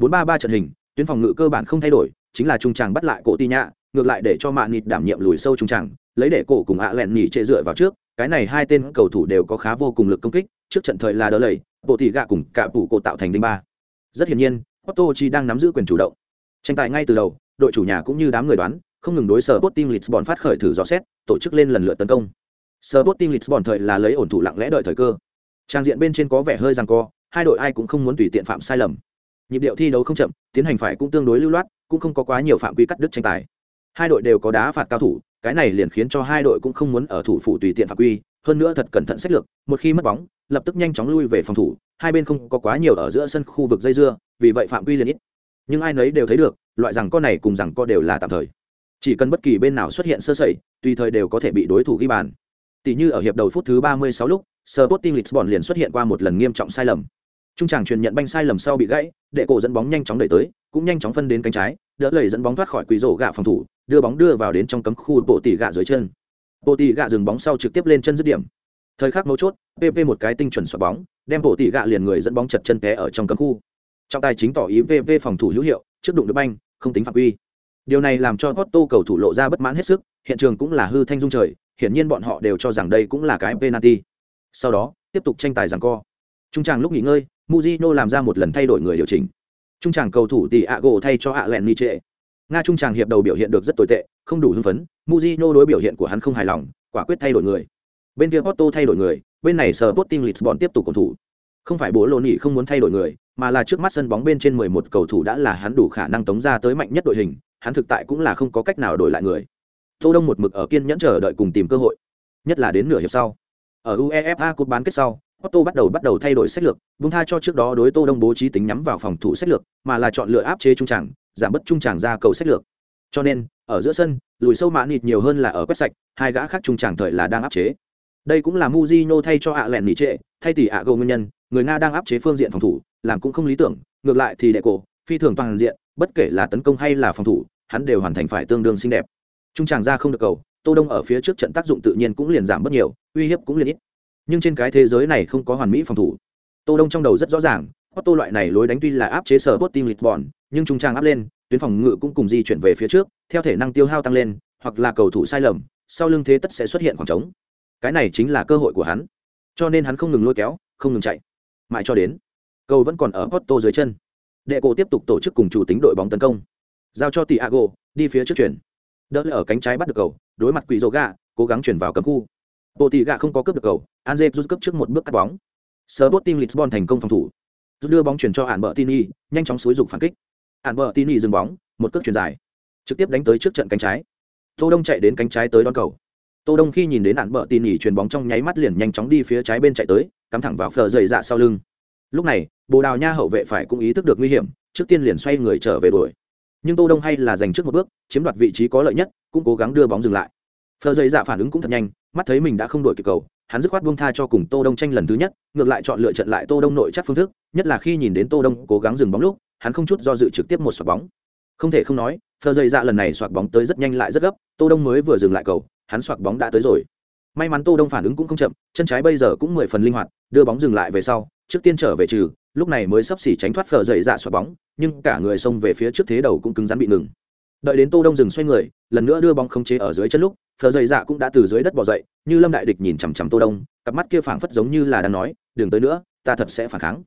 4-3-3 trận hình, tuyến phòng ngự cơ bản không thay đổi, chính là trung tràng bắt lại cổ Tinya, ngược lại để cho Mạn Nịt đảm nhiệm lùi sâu trung tràng, lấy để cổ cùng ạ lẹn nhỉ trệ dựa vào trước, cái này hai tên cầu thủ đều có khá vô cùng lực công kích, trước trận thời là đỡ lầy, bộ tỷ gạ cùng cả tủ cổ tạo thành đinh ba. Rất hiển nhiên, Otto chi đang nắm giữ quyền chủ động. Tranh tài ngay từ đầu, đội chủ nhà cũng như đám người đoán, không ngừng đối sở Sporting Lisbon phát khởi thử dò xét, tổ chức lên lần lượt tấn công. Sporting Lisbon thời là lấy ổn thủ lặng lẽ đợi thời cơ. Trang diện bên trên có vẻ hơi rằng co, hai đội ai cũng không muốn tùy tiện phạm sai lầm. Nhịp điệu thi đấu không chậm, tiến hành phải cũng tương đối lưu loát, cũng không có quá nhiều phạm quy cắt đứt tranh tài. Hai đội đều có đá phạt cao thủ, cái này liền khiến cho hai đội cũng không muốn ở thủ phủ tùy tiện phạm quy, hơn nữa thật cẩn thận sách lược, một khi mất bóng, lập tức nhanh chóng lui về phòng thủ, hai bên không có quá nhiều ở giữa sân khu vực dây dưa, vì vậy phạm quy liền ít. Nhưng ai nấy đều thấy được, loại rằng con này cùng rằng con đều là tạm thời. Chỉ cần bất kỳ bên nào xuất hiện sơ sẩy tùy thời đều có thể bị đối thủ ghi bàn. Tỷ như ở hiệp đầu phút thứ 36 lúc Sporting Lisbon liền xuất hiện qua một lần nghiêm trọng sai lầm. Trung tràng truyền nhận banh sai lầm sau bị gãy đệ cổ dẫn bóng nhanh chóng đẩy tới cũng nhanh chóng phân đến cánh trái đỡ lầy dẫn bóng thoát khỏi quỷ rổ gạ phòng thủ đưa bóng đưa vào đến trong cấm khu bộ tỷ gạ dưới chân. Bộ tỷ gạ dừng bóng sau trực tiếp lên chân dứt điểm. Thời khắc mấu chốt pp một cái tinh chuẩn xoạc bóng đem bộ tỷ gạ liền người dẫn bóng chật chân té ở trong cấm khu trọng tài chính tỏ ý vv phòng thủ hữu hiệu trước đụng được banh không tính phạm quy Điều này làm cho Porto cầu thủ lộ ra bất mãn hết sức, hiện trường cũng là hư thanh dung trời, hiển nhiên bọn họ đều cho rằng đây cũng là cái penalty. Sau đó, tiếp tục tranh tài rằng co. Trung tràng lúc nghỉ ngơi, muzino làm ra một lần thay đổi người điều chỉnh. Trung tràng cầu thủ tỷ gỗ thay cho Alen Niche. Nga trung tràng hiệp đầu biểu hiện được rất tồi tệ, không đủ hưng phấn, muzino đối biểu hiện của hắn không hài lòng, quả quyết thay đổi người. Bên kia Porto thay đổi người, bên này Sporting Lisbon tiếp tục cầu thủ. Không phải bố lô nhị không muốn thay đổi người, mà là trước mắt sân bóng bên trên 11 cầu thủ đã là hắn đủ khả năng tống ra tới mạnh nhất đội hình, hắn thực tại cũng là không có cách nào đổi lại người tô đông một mực ở kiên nhẫn chờ đợi cùng tìm cơ hội nhất là đến nửa hiệp sau ở uefa cúp bán kết sau Otto bắt đầu bắt đầu thay đổi sách lược, buông tha cho trước đó đối Tô Đông bố trí tính nhắm vào phòng thủ sách lược, mà là chọn lựa áp chế trung tràng, giảm bất trung tràng ra cầu sách lược. Cho nên, ở giữa sân, lùi sâu mã nịt nhiều hơn là ở quét sạch, hai gã khác trung tràng thời là đang áp chế. Đây cũng là Mujinho thay cho ạ lẹn nỉ trệ, thay tỷ ạ gồ nguyên nhân, người Nga đang áp chế phương diện phòng thủ, làm cũng không lý tưởng, ngược lại thì đệ cổ, phi thường toàn diện, bất kể là tấn công hay là phòng thủ, hắn đều hoàn thành phải tương đương xinh đẹp. Trung tràng ra không được cầu tô đông ở phía trước trận tác dụng tự nhiên cũng liền giảm bớt nhiều uy hiếp cũng liền ít. Nhưng trên cái thế giới này không có hoàn mỹ phòng thủ. Tô đông trong đầu rất rõ ràng Otto loại này lối đánh tuy là áp chế sở Sporting Lisbon, nhưng trung trang áp lên, tuyến phòng ngự cũng cùng di chuyển về phía trước, theo thể năng tiêu hao tăng lên, hoặc là cầu thủ sai lầm, sau lưng thế tất sẽ xuất hiện khoảng trống, cái này chính là cơ hội của hắn. Cho nên hắn không ngừng lôi kéo không ngừng chạy mãi cho đến. Cầu vẫn còn ở Porto dưới chân. Đệ cổ tiếp tục tổ chức cùng chủ tính đội bóng tấn công. Giao cho Thiago, đi phía trước chuyển. Đỡ ở cánh trái bắt được cầu đối mặt quỷ rô gà cố gắng chuyển vào cấm khu. Bộ tỷ gà không có cướp được cầu Anze rút cấp trước một bước cắt bóng. Sporting Lisbon thành công phòng thủ. Rút đưa bóng chuyển cho Albertini, bờ nhanh chóng xúi dục phản kích. Albertini bờ dừng bóng một cước chuyển dài. Trực tiếp đánh tới trước trận cánh trái. Tô đông chạy đến cánh trái tới đón cầu. Tô đông khi nhìn đến Albertini bờ chuyền bóng trong nháy mắt liền nhanh chóng đi phía trái bên chạy tới cắm thẳng vào phờ dày dạ sau lưng. Lúc này, bồ đào nha hậu vệ phải cũng ý thức được nguy hiểm, trước tiên liền xoay người trở về đuổi. Nhưng tô đông hay là giành trước một bước, chiếm đoạt vị trí có lợi nhất, cũng cố gắng đưa bóng dừng lại. Phờ dày dạ phản ứng cũng thật nhanh, mắt thấy mình đã không đuổi kịp cầu, hắn dứt khoát buông tha cho cùng tô đông tranh lần thứ nhất, ngược lại chọn lựa trận lại tô đông nội chắc phương thức, nhất là khi nhìn đến tô đông cố gắng dừng bóng lúc, hắn không chút do dự trực tiếp một xoạc bóng. Không thể không nói, phờ dày dạ lần này xoạc bóng tới rất nhanh lại rất gấp, tô đông mới vừa dừng lại cầu, hắn xoạc bóng đã tới rồi may mắn tô đông phản ứng cũng không chậm, chân trái bây giờ cũng mười phần linh hoạt, đưa bóng dừng lại về sau, trước tiên trở về trừ, lúc này mới sắp xỉ tránh thoát phở dậy dạ xoạt bóng, nhưng cả người xông về phía trước thế đầu cũng cứng rắn bị ngừng. Đợi đến tô đông dừng xoay người, lần nữa đưa bóng không chế ở dưới chân lúc, phở dậy dạ cũng đã từ dưới đất bỏ dậy, như lâm đại địch nhìn chằm chằm tô đông, cặp mắt kia phảng phất giống như là đang nói, đừng tới nữa, ta thật sẽ phản kháng.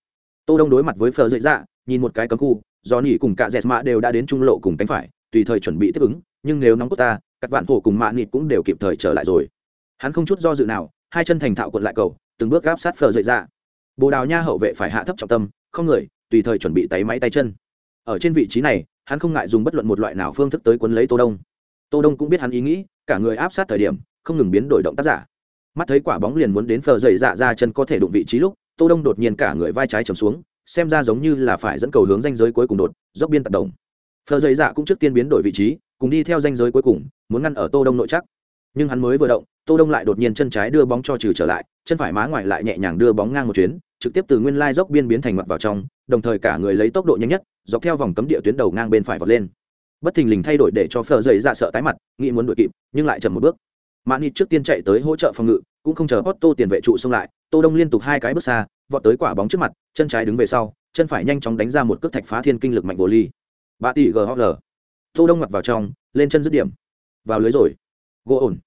Tô đông đối mặt với phở dậy dạ nhìn một cái cấm khu do nỉ cùng cả dẹt mã đều đã đến trung lộ cùng cánh phải, tùy thời chuẩn bị tiếp ứng, nhưng nếu nóng cốt ta các bạn hổ cùng mạ nịt cũng đều kịp thời trở lại rồi hắn không chút do dự nào, hai chân thành thạo cuộn lại cầu, từng bước gáp sát phờ dậy ra bồ đào nha hậu vệ phải hạ thấp trọng tâm, không người, tùy thời chuẩn bị tay máy tay chân. Ở trên vị trí này, hắn không ngại dùng bất luận một loại nào phương thức tới quấn lấy tô đông. Tô đông cũng biết hắn ý nghĩ, cả người áp sát thời điểm, không ngừng biến đổi động tác giả. Mắt thấy quả bóng liền muốn đến phờ dậy dạ ra chân có thể đụng vị trí lúc, tô đông đột nhiên cả người vai trái trầm xuống, xem ra giống như là phải dẫn cầu hướng danh giới cuối cùng đột, dốc biên tạt đồng. Phờ dậy dạ cũng trước tiên biến đổi vị trí, cùng đi theo danh giới cuối cùng, muốn ngăn ở tô đông nội chắc nhưng hắn mới vừa động, tô đông lại đột nhiên chân trái đưa bóng cho trừ trở lại, chân phải má ngoài lại nhẹ nhàng đưa bóng ngang một chuyến, trực tiếp từ nguyên lai dốc biên biến thành mặt vào trong, đồng thời cả người lấy tốc độ nhanh nhất, dọc theo vòng cấm địa tuyến đầu ngang bên phải vọt lên. Bất thình lình thay đổi để cho phờ dậy ra sợ tái mặt, nghĩ muốn đuổi kịp, nhưng lại chậm một bước. Mạn nịt trước tiên chạy tới hỗ trợ phòng ngự, cũng không chờ Otto tiền vệ trụ xông lại, tô đông liên tục hai cái bước xa, vọt tới quả bóng trước mặt, chân trái đứng về sau, chân phải nhanh chóng đánh ra một cước thạch phá thiên kinh lực mạnh vô ly. Ba tỷ ghl tô đông mặt vào trong, lên chân dứt điểm. Vào lưới rồi. Gỗ ổn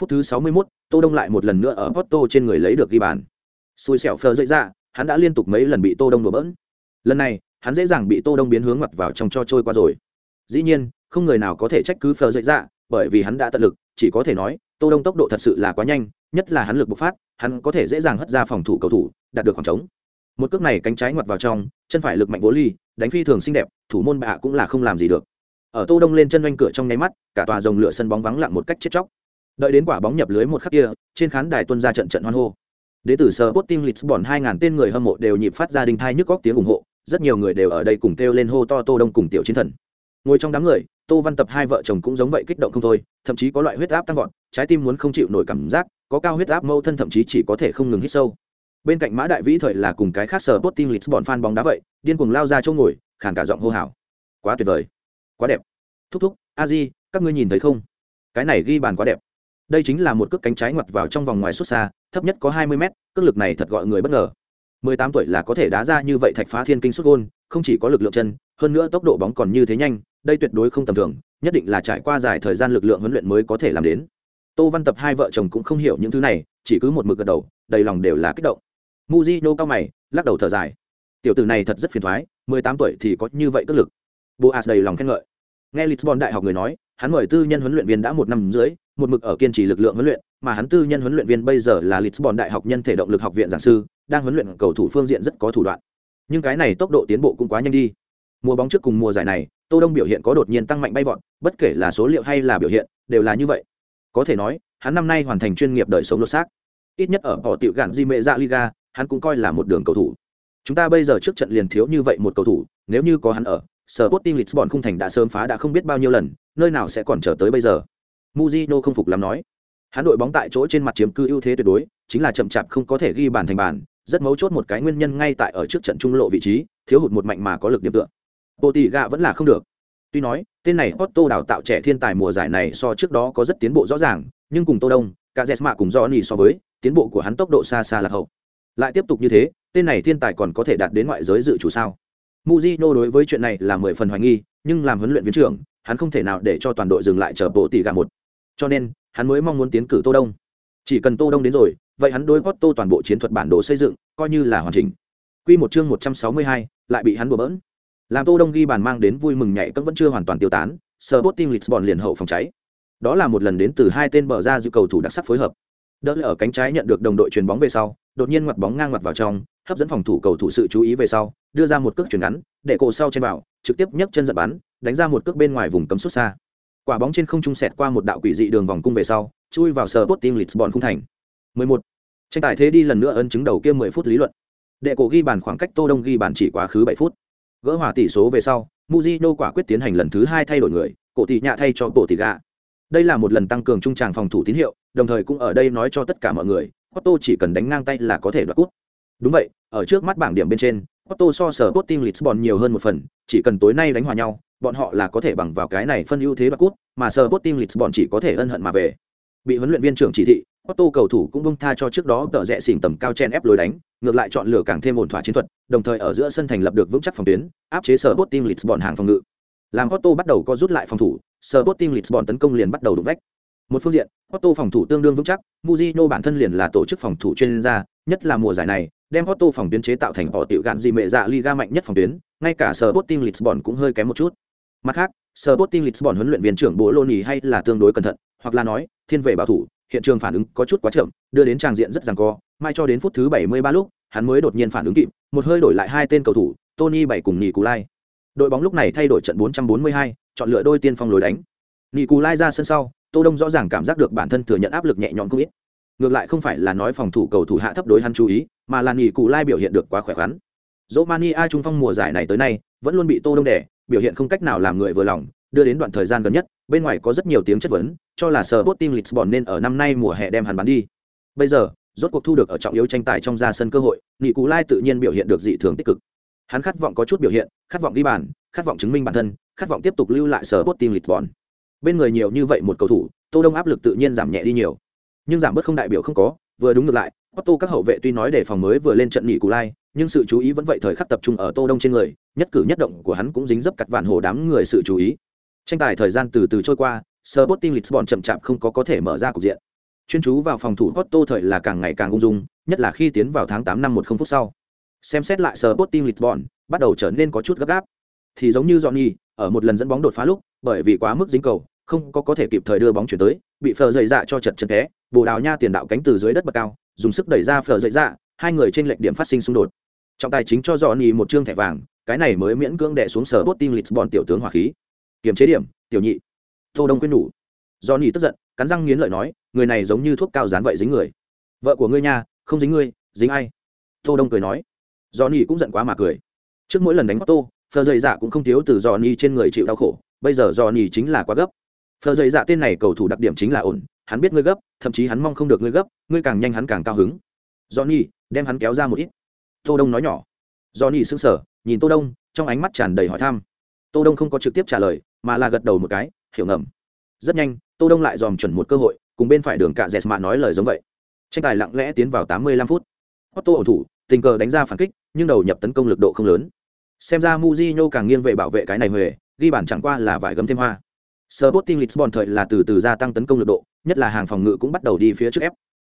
phút thứ sáu mươi 61, tô đông lại một lần nữa ở Porto trên người lấy được ghi bàn. Xui xẻo phờ dậy ra hắn đã liên tục mấy lần bị tô đông đùa bỡn. Lần này hắn dễ dàng bị tô đông biến hướng mặt vào trong cho trôi qua rồi. Dĩ nhiên không người nào có thể trách cứ phờ dậy ra bởi vì hắn đã tận lực chỉ có thể nói tô đông tốc độ thật sự là quá nhanh nhất là hắn lực bộc phát hắn có thể dễ dàng hất ra phòng thủ cầu thủ đạt được khoảng trống. Một cước này cánh trái ngoặt vào trong chân phải lực mạnh vô ly đánh phi thường xinh đẹp thủ môn bạ cũng là không làm gì được. Ở tô đông lên chân doanh cửa trong nháy mắt cả tòa rồng lửa sân bóng vắng lặng một cách chết chóc đợi đến quả bóng nhập lưới một khắc kia trên khán đài tuân ra trận trận hoan hô Đế tử Sporting Lisbon 2000 tên người hâm mộ đều nhịp phát ra đình thai nhức góc tiếng ủng hộ, rất nhiều người đều ở đây cùng kêu lên hô to Tô Đông cùng tiểu chiến thần. Ngồi trong đám người, Tô Văn Tập hai vợ chồng cũng giống vậy kích động không thôi, thậm chí có loại huyết áp tăng vọt, trái tim muốn không chịu nổi cảm giác, có cao huyết áp mâu thân thậm chí chỉ có thể không ngừng hít sâu. Bên cạnh Mã Đại Vĩ thời là cùng cái khác Sporting Lisbon fan bóng đá vậy, điên cuồng lao ra chỗ ngồi, khàn cả giọng hô hào. Quá tuyệt vời, quá đẹp. Thúc thúc, Aji, các ngươi nhìn thấy không? Cái này ghi bàn quá đẹp đây chính là một cước cánh trái ngoặt vào trong vòng ngoài xuất xa, thấp nhất có hai mươi mét, cước lực này thật gọi người bất ngờ. Mười tám tuổi là có thể đá ra như vậy thạch phá thiên kinh xuất gôn, không chỉ có lực lượng chân, hơn nữa tốc độ bóng còn như thế nhanh, đây tuyệt đối không tầm thường, nhất định là trải qua dài thời gian lực lượng huấn luyện mới có thể làm đến. Tô văn tập hai vợ chồng cũng không hiểu những thứ này, chỉ cứ một mực gật đầu, đầy lòng đều là kích động. Muzino cao mày, lắc đầu thở dài. Tiểu tử này thật rất phiền thoái, mười tám tuổi thì có như vậy cất lực. Boas đầy lòng khen ngợi. Nghe lisbon đại học người nói, hắn mời tư nhân huấn luyện viên đã một năm dưới một mực ở kiên trì lực lượng huấn luyện, mà hắn tư nhân huấn luyện viên bây giờ là lisbon đại học nhân thể động lực học viện giảng sư, đang huấn luyện cầu thủ phương diện rất có thủ đoạn. Nhưng cái này tốc độ tiến bộ cũng quá nhanh đi. Mùa bóng trước cùng mùa giải này, tô đông biểu hiện có đột nhiên tăng mạnh bay vọt, bất kể là số liệu hay là biểu hiện, đều là như vậy. Có thể nói, hắn năm nay hoàn thành chuyên nghiệp đời sống lột xác. Ít nhất ở bỏ tiểu gạn di mệ dạ liga, hắn cũng coi là một đường cầu thủ. Chúng ta bây giờ trước trận liền thiếu như vậy một cầu thủ, nếu như có hắn ở sở team lisbon khung thành đã sớm phá đã không biết bao nhiêu lần, nơi nào sẽ còn chờ tới bây giờ muzino không phục lắm nói. Hắn đội bóng tại chỗ trên mặt chiếm cư ưu thế tuyệt đối chính là chậm chạp không có thể ghi bàn thành bàn rất mấu chốt một cái nguyên nhân ngay tại ở trước trận trung lộ vị trí thiếu hụt một mạnh mà có lực điểm tựa. Potiga vẫn là không được. Tuy nói tên này otto đào tạo trẻ thiên tài mùa giải này so trước đó có rất tiến bộ rõ ràng nhưng cùng tô đông cả jesma cùng johnny so với tiến bộ của hắn tốc độ xa xa là hậu. Lại tiếp tục như thế tên này thiên tài còn có thể đạt đến ngoại giới dự chủ sao? Mujino đối với chuyện này là mười phần hoài nghi, nhưng làm huấn luyện viên trưởng, hắn không thể nào để cho toàn đội dừng lại chờ bộ tỷ gạ một. Cho nên, hắn mới mong muốn tiến cử Tô Đông. chỉ cần tô đông đến rồi vậy hắn đối Porto toàn bộ chiến thuật bản đồ xây dựng coi như là hoàn chỉnh. Quy một chương 162, lại bị hắn đùa bỡn. Làm tô đông ghi bàn mang đến vui mừng nhảy cấm vẫn chưa hoàn toàn tiêu tán Sporting Lisbon liền hậu phòng cháy. Đó là một lần đến từ hai tên bờ ra dự cầu thủ đặc sắc phối hợp. Đỡ ở cánh trái nhận được đồng đội chuyền bóng về sau đột nhiên ngoặt bóng ngang ngoặt vào trong hấp dẫn phòng thủ cầu thủ sự chú ý về sau đưa ra một cước chuyển ngắn để cổ sau trên vào trực tiếp nhấc chân giật bắn đánh ra một cước bên ngoài vùng cấm xuất xa quả bóng trên không trung sẹt qua một đạo quỷ dị đường vòng cung về sau, chui vào sờ bốt tim lisbon khung thành. 11. tranh tài thế đi lần nữa ấn chứng đầu kia 10 phút lý luận. Đệ cổ ghi bàn khoảng cách tô đông ghi bàn chỉ quá khứ 7 phút. Gỡ hòa tỷ số về sau, Mujino quả quyết tiến hành lần thứ hai thay đổi người, cổ tỷ nhạ thay cho cổ tỷ gạ. Đây là một lần tăng cường trung tràng phòng thủ tín hiệu, đồng thời cũng ở đây nói cho tất cả mọi người Otto chỉ cần đánh ngang tay là có thể đoạt cút đúng vậy, ở trước mắt bảng điểm bên trên Otto so sở Sporting Lisbon nhiều hơn một phần chỉ cần tối nay đánh hòa nhau bọn họ là có thể bằng vào cái này phân ưu thế đoạt cút mà sở Sporting Lisbon chỉ có thể ân hận mà về bị huấn luyện viên trưởng chỉ thị Otto cầu thủ cũng bông tha cho trước đó tợ rẽ xỉn tầm cao chen ép lối đánh ngược lại chọn lựa càng thêm ổn thỏa chiến thuật đồng thời ở giữa sân thành lập được vững chắc phòng tuyến áp chế sở Sporting Lisbon hàng phòng ngự làm Otto bắt đầu có rút lại phòng thủ sở Sporting Lisbon tấn công liền bắt đầu đụng vách. Một phương diện, Otto phòng thủ tương đương vững chắc, Mujino bản thân liền là tổ chức phòng thủ chuyên gia, nhất là mùa giải này, đem Otto phòng tuyến chế tạo thành bỏ tiểu gạn gì mẹ dạ Liga mạnh nhất phòng tuyến, ngay cả Sporting Lisbon cũng hơi kém một chút. Mặt khác, Sporting Lisbon huấn luyện viên trưởng Bologna hay là tương đối cẩn thận, hoặc là nói, thiên về bảo thủ, hiện trường phản ứng có chút quá chậm, đưa đến tràng diện rất giằng co, mai cho đến phút thứ 73 lúc, hắn mới đột nhiên phản ứng kịp, một hơi đổi lại hai tên cầu thủ, Tony bảy cùng Nicolai. Đội bóng lúc này thay đổi trận 442, chọn lựa đôi tiên phong lối đánh nị Cú lai ra sân sau tô đông rõ ràng cảm giác được bản thân thừa nhận áp lực nhẹ nhõm không ít ngược lại không phải là nói phòng thủ cầu thủ hạ thấp đối hắn chú ý, mà là nghỉ cụ lai biểu hiện được quá khỏe khoắn. Dỗ mani a trung phong mùa giải này tới nay, vẫn luôn bị tô đông đẻ biểu hiện không cách nào làm người vừa lòng, đưa đến đoạn thời gian gần nhất, bên ngoài có rất nhiều tiếng chất vấn, cho là sở bot team lisbon nên ở năm nay mùa hè đem hắn bán đi. Bây giờ, rốt cuộc thu được ở trọng yếu tranh tài trong ra sân cơ hội, nghỉ cụ lai tự nhiên biểu hiện được dị thường tích cực. Hắn khát vọng có chút biểu hiện, khát vọng ghi bàn, khát vọng chứng minh bản thân, khát vọng tiếp tục lưu lại sở bot team lisbon. Bên người nhiều như vậy một cầu thủ, tô đông áp lực tự nhiên giảm nhẹ đi nhiều nhưng giảm bớt không đại biểu không có, vừa đúng ngược lại, Otto các hậu vệ tuy nói để phòng mới vừa lên trận nghỉ cù lai, nhưng sự chú ý vẫn vậy thời khắc tập trung ở tô đông trên người, nhất cử nhất động của hắn cũng dính dấp cặt vạn hồ đám người sự chú ý. Tranh tài thời gian từ từ trôi qua, Sporting Lisbon chậm chạp không có có thể mở ra cục diện. Chuyên chú vào phòng thủ Otto thời là càng ngày càng ung dung, nhất là khi tiến vào tháng 8 năm một không phút sau. Xem xét lại Sporting Lisbon, bắt đầu trở nên có chút gấp gáp. Thì giống như Johnny, ở một lần dẫn bóng đột phá lúc, bởi vì quá mức dính cầu, không có có thể kịp thời đưa bóng chuyển tới, bị phờ dày dạ cho chật chân té bồ đào nha tiền đạo cánh từ dưới đất bậc cao, dùng sức đẩy ra phở dậy ra hai người trên lệch điểm phát sinh xung đột. Trọng tài chính cho dọn nhì một chương thẻ vàng, cái này mới miễn cưỡng đè xuống sở bot team lisbon tiểu tướng hỏa khí. Kiềm chế điểm, tiểu nhị. Tô đông quyên nhủ. Dò nhì tức giận, cắn răng nghiến lợi nói, người này giống như thuốc cao dán vậy dính người. Vợ của ngươi nha, không dính ngươi, dính ai? Tô đông cười nói. Dò nhì cũng giận quá mà cười. Trước mỗi lần đánh tô phờ dậy dạ cũng không thiếu từ dò nhì trên người chịu đau khổ, bây giờ dò nhì chính là quá gấp. Phờ dày dạ tên này cầu thủ đặc điểm chính là ổn hắn biết ngươi gấp thậm chí hắn mong không được ngươi gấp ngươi càng nhanh hắn càng cao hứng. Johnny đem hắn kéo ra một ít. Tô đông nói nhỏ. Johnny sững sờ nhìn tô đông trong ánh mắt tràn đầy hỏi thăm. Tô đông không có trực tiếp trả lời mà là gật đầu một cái hiểu ngầm. Rất nhanh tô đông lại dòm chuẩn một cơ hội cùng bên phải đường cạ dẹt mạ nói lời giống vậy. Tranh tài lặng lẽ tiến vào 85 phút. Otto ổ thủ tình cờ đánh ra phản kích nhưng đầu nhập tấn công lực độ không lớn. Xem ra Mujinho càng nghiêng về bảo vệ cái này huề ghi bàn chẳng qua là vài gấm thêm hoa. Sporting Lisbon thời là từ từ gia tăng tấn công lực độ, nhất là hàng phòng ngự cũng bắt đầu đi phía trước ép.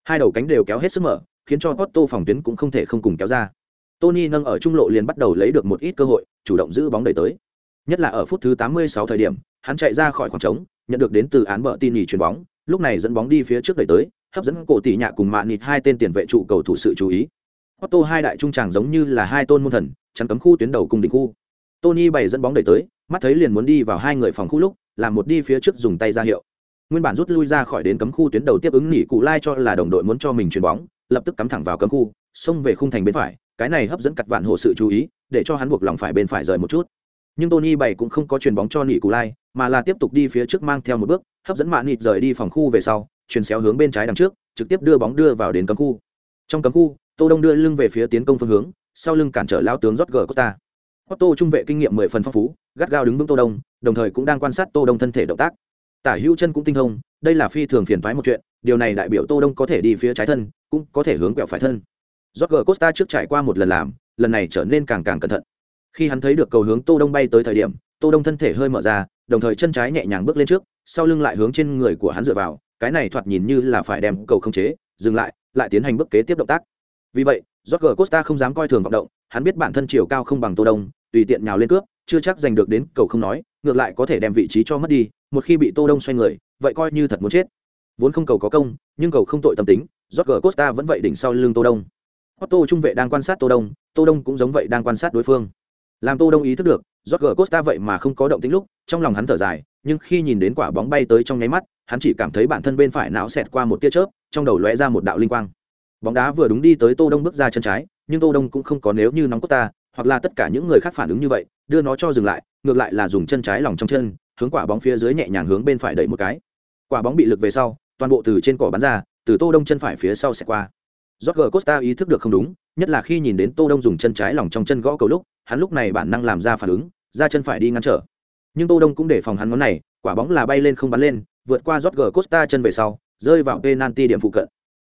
Hai đầu cánh đều kéo hết sức mở, khiến cho Otto phòng tuyến cũng không thể không cùng kéo ra. Tony nâng ở trung lộ liền bắt đầu lấy được một ít cơ hội, chủ động giữ bóng đẩy tới. Nhất là ở phút thứ 86 thời điểm, hắn chạy ra khỏi khoảng trống, nhận được đến từ án bờ tin nhì chuyền bóng, lúc này dẫn bóng đi phía trước đẩy tới, hấp dẫn cổ tỷ nhạ cùng mạ nịt hai tên tiền vệ trụ cầu thủ sự chú ý. Otto hai đại trung tràng giống như là hai tôn môn thần, chắn cấm khu tuyến đầu cùng đỉnh khu. Tony bày dẫn bóng đẩy tới, mắt thấy liền muốn đi vào hai người phòng khu lúc, làm một đi phía trước dùng tay ra hiệu nguyên bản rút lui ra khỏi đến cấm khu tuyến đầu tiếp ứng nỉ cụ lai cho là đồng đội muốn cho mình chuyền bóng lập tức cắm thẳng vào cấm khu xông về khung thành bên phải cái này hấp dẫn cặt vạn hộ sự chú ý để cho hắn buộc lòng phải bên phải rời một chút. Nhưng tony bảy cũng không có chuyền bóng cho nỉ cụ lai mà là tiếp tục đi phía trước mang theo một bước hấp dẫn mạ nịt rời đi phòng khu về sau chuyền xéo hướng bên trái đằng trước trực tiếp đưa bóng đưa vào đến cấm khu. Trong cấm khu tô đông đưa lưng về phía tiến công phương hướng sau lưng cản trở lao tướng rót gờ costa. Otto trung vệ kinh nghiệm mười phần phong phú, gắt gao đứng vững Tô Đông, đồng thời cũng đang quan sát Tô Đông thân thể động tác. Tả Hữu chân cũng tinh thông, đây là phi thường phiền toái một chuyện, điều này đại biểu Tô Đông có thể đi phía trái thân, cũng có thể hướng quẹo phải thân. Jorge Costa trước trải qua một lần làm, lần này trở nên càng càng cẩn thận. Khi hắn thấy được cầu hướng Tô Đông bay tới thời điểm, Tô Đông thân thể hơi mở ra, đồng thời chân trái nhẹ nhàng bước lên trước, sau lưng lại hướng trên người của hắn dựa vào, cái này thoạt nhìn như là phải đem cầu không chế dừng lại lại tiến hành bước kế tiếp động tác vì vậy Jorge Costa không dám coi thường vọng động hắn biết bản thân chiều cao không bằng tô đông tùy tiện nhào lên cướp chưa chắc giành được đến cầu không nói ngược lại có thể đem vị trí cho mất đi một khi bị tô đông xoay người, vậy coi như thật muốn chết. Vốn không cầu có công, nhưng cầu không tội tâm tính Jorge Costa vẫn vậy đỉnh sau lưng tô đông. Otto trung vệ đang quan sát tô đông tô đông cũng giống vậy đang quan sát đối phương. Làm tô đông ý thức được Jorge Costa vậy mà không có động tĩnh lúc, trong lòng hắn thở dài, nhưng khi nhìn đến quả bóng bay tới trong nháy mắt, hắn chỉ cảm thấy bản thân bên phải não xẹt qua một tia chớp, trong đầu lóe ra một đạo linh quang. Bóng đá vừa đúng đi tới tô đông bước ra chân trái, nhưng tô đông cũng không có nếu như nóng Costa, hoặc là tất cả những người khác phản ứng như vậy, đưa nó cho dừng lại, ngược lại là dùng chân trái lòng trong chân hướng quả bóng phía dưới nhẹ nhàng hướng bên phải đẩy một cái quả bóng bị lực về sau toàn bộ từ trên cỏ bắn ra từ tô đông chân phải phía sau sẽ qua Jorge Costa ý thức được không đúng, nhất là khi nhìn đến Tô Đông dùng chân trái lòng trong chân gõ cầu lúc, hắn lúc này bản năng làm ra phản ứng, ra chân phải đi ngăn trở. Nhưng Tô Đông cũng để phòng hắn ngón này, quả bóng là bay lên không bắn lên, vượt qua Jorge Costa chân về sau, rơi vào penalty điểm phụ cận.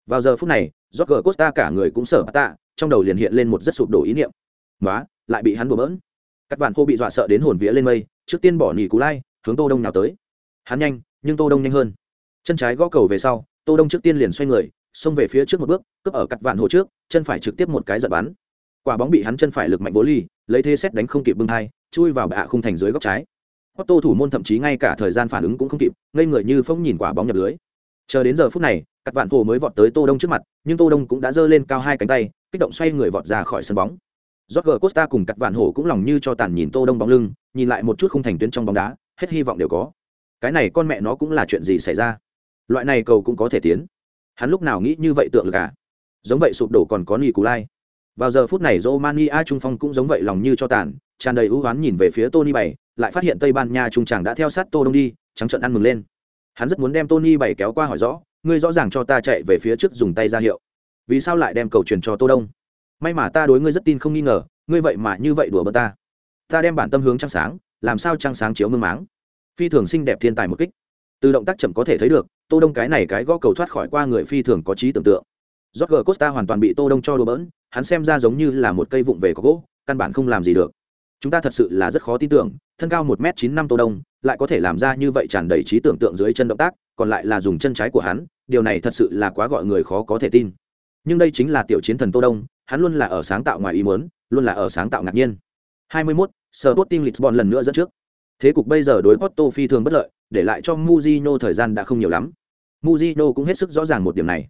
Vào giờ phút này, Jorge Costa cả người cũng sợ tạ, trong đầu liền hiện lên một rất sụp đổ ý niệm. Ngoá, lại bị hắn đùa bỡn. Các bạn hô bị dọa sợ đến hồn vía lên mây, trước tiên bỏ nhì cú lai, hướng Tô Đông nào tới. Hắn nhanh, nhưng Tô Đông nhanh hơn. Chân trái gõ cầu về sau, Tô Đông trước tiên liền xoay người, xông về phía trước một bước cướp ở cặt vạn hồ trước chân phải trực tiếp một cái giật bắn. Quả bóng bị hắn chân phải lực mạnh bố ly lấy thế xét đánh không kịp bưng hai chui vào bạ khung thành dưới góc trái. Otto thủ môn thậm chí ngay cả thời gian phản ứng cũng không kịp ngây người như phông nhìn quả bóng nhập lưới. Chờ đến giờ phút này cặt vạn hồ mới vọt tới tô đông trước mặt nhưng tô đông cũng đã giơ lên cao hai cánh tay kích động xoay người vọt ra khỏi sân bóng. Jorge Costa cùng cặt vạn hổ cũng lòng như cho tàn nhìn Tô Đông bóng lưng, nhìn lại một chút khung thành tuyến trong bóng đá, hết hy vọng đều có. Cái này con mẹ nó cũng là chuyện gì xảy ra? Loại này cầu cũng có thể tiến. Hắn lúc nào nghĩ như vậy tượng lực à? Giống vậy sụp đổ còn có nỉ cú lai vào giờ phút này romania trung phong cũng giống vậy lòng như cho tàn, tràn đầy ưu oán nhìn về phía tony bảy, lại phát hiện tây ban nha trung chàng đã theo sát tô đông đi, trắng trận ăn mừng lên. Hắn rất muốn đem tony bảy kéo qua hỏi rõ, ngươi rõ ràng cho ta chạy về phía trước dùng tay ra hiệu. Vì sao lại đem cầu truyền cho tô đông? May mà ta đối ngươi rất tin không nghi ngờ, ngươi vậy mà như vậy đùa bơ ta. Ta đem bản tâm hướng trăng sáng làm sao trăng sáng chiếu mương máng phi thường xinh đẹp thiên tài một kích từ động tác chậm có thể thấy được tô đông cái này cái gõ cầu thoát khỏi qua người phi thường có trí tưởng tượng Jorge Costa hoàn toàn bị Tô Đông cho đùa bỡn, hắn xem ra giống như là một cây vụng về có gỗ, căn bản không làm gì được. Chúng ta thật sự là rất khó tin tưởng, thân cao 1m95 Tô Đông, lại có thể làm ra như vậy tràn đầy trí tưởng tượng dưới chân động tác, còn lại là dùng chân trái của hắn, điều này thật sự là quá gọi người khó có thể tin. Nhưng đây chính là tiểu chiến thần Tô Đông, hắn luôn là ở sáng tạo ngoài ý muốn, luôn là ở sáng tạo ngạc nhiên. 21, Sporting Lisbon lần nữa dẫn trước. Thế cục bây giờ đối Porto phi thường bất lợi, để lại cho Mujino thời gian đã không nhiều lắm. Mujino cũng hết sức rõ ràng một điểm này.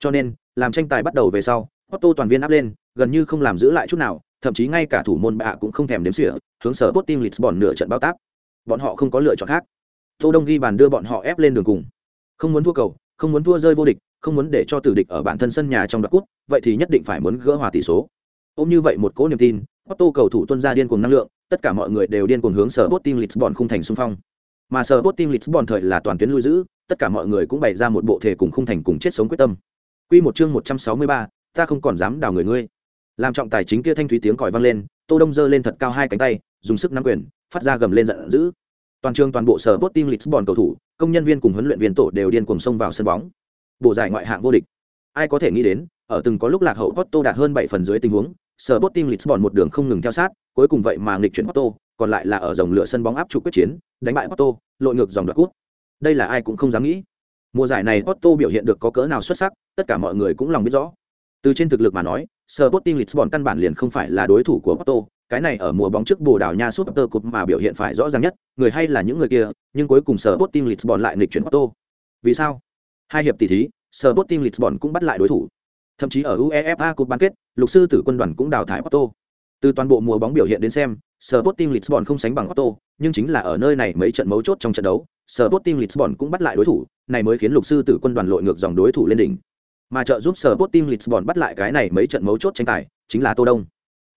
Cho nên, làm tranh tài bắt đầu về sau, Porto toàn viên áp lên, gần như không làm giữ lại chút nào, thậm chí ngay cả thủ môn bạ cũng không thèm đếm xỉa, hướng Sporting Lisbon nửa trận bao táp. Bọn họ không có lựa chọn khác. Tô Đông ghi bàn đưa bọn họ ép lên đường cùng. Không muốn thua cầu, không muốn thua rơi vô địch, không muốn để cho tử địch ở bản thân sân nhà trong đoạt cút, vậy thì nhất định phải muốn gỡ hòa tỷ số. Ôm như vậy một cố niềm tin, Porto cầu thủ tuân ra điên cuồng năng lượng, tất cả mọi người đều điên cuồng hướng sở botim Lisbon khung thành xung phong. Mà sở botim Lisbon thời là toàn tuyến lui giữ, tất cả mọi người cũng bày ra một bộ thể cùng khung thành cùng chết sống quyết tâm. Quy một chương 163, ta không còn dám đào người ngươi. Làm trọng tài chính kia thanh thúy tiếng còi vang lên, Tô Đông giơ lên thật cao hai cánh tay, dùng sức nắm quyền, phát ra gầm lên giận dữ. Toàn trường toàn bộ sở botim Lisbon cầu thủ, công nhân viên cùng huấn luyện viên tổ đều điên cuồng xông vào sân bóng. Bộ giải ngoại hạng vô địch. Ai có thể nghĩ đến, ở từng có lúc lạc hậu Porto đạt hơn 7 phần dưới tình huống, sở Sporting Lisbon một đường không ngừng theo sát, cuối cùng vậy mà nghịch chuyển Otto, còn lại là ở dòng lửa sân bóng áp trụ quyết chiến, đánh bại Otto, lội ngược dòng đoạt cút Đây là ai cũng không dám nghĩ. Mùa giải này Otto biểu hiện được có cỡ nào xuất sắc, tất cả mọi người cũng lòng biết rõ. Từ trên thực lực mà nói, Sở Botting Lisbon căn bản liền không phải là đối thủ của Otto, cái này ở mùa bóng trước Bồ Đào Nha Super Cup mà biểu hiện phải rõ ràng nhất, người hay là những người kia, nhưng cuối cùng Sporting Lisbon lại nghịch chuyển Porto. Vì sao? Hai hiệp tỷ thí, Sporting Lisbon cũng bắt lại đối thủ. Thậm chí ở UEFA Cup bán kết, lục sư tử quân đoàn cũng đào thải Porto. Từ toàn bộ mùa bóng biểu hiện đến xem, Sporting Lisbon không sánh bằng Porto, nhưng chính là ở nơi này mấy trận mấu chốt trong trận đấu, Sporting Lisbon cũng bắt lại đối thủ, này mới khiến lục sư tử quân đoàn lội ngược dòng đối thủ lên đỉnh. Mà trợ giúp Sporting Lisbon bắt lại cái này mấy trận mấu chốt tranh tài, chính là Tô Đông.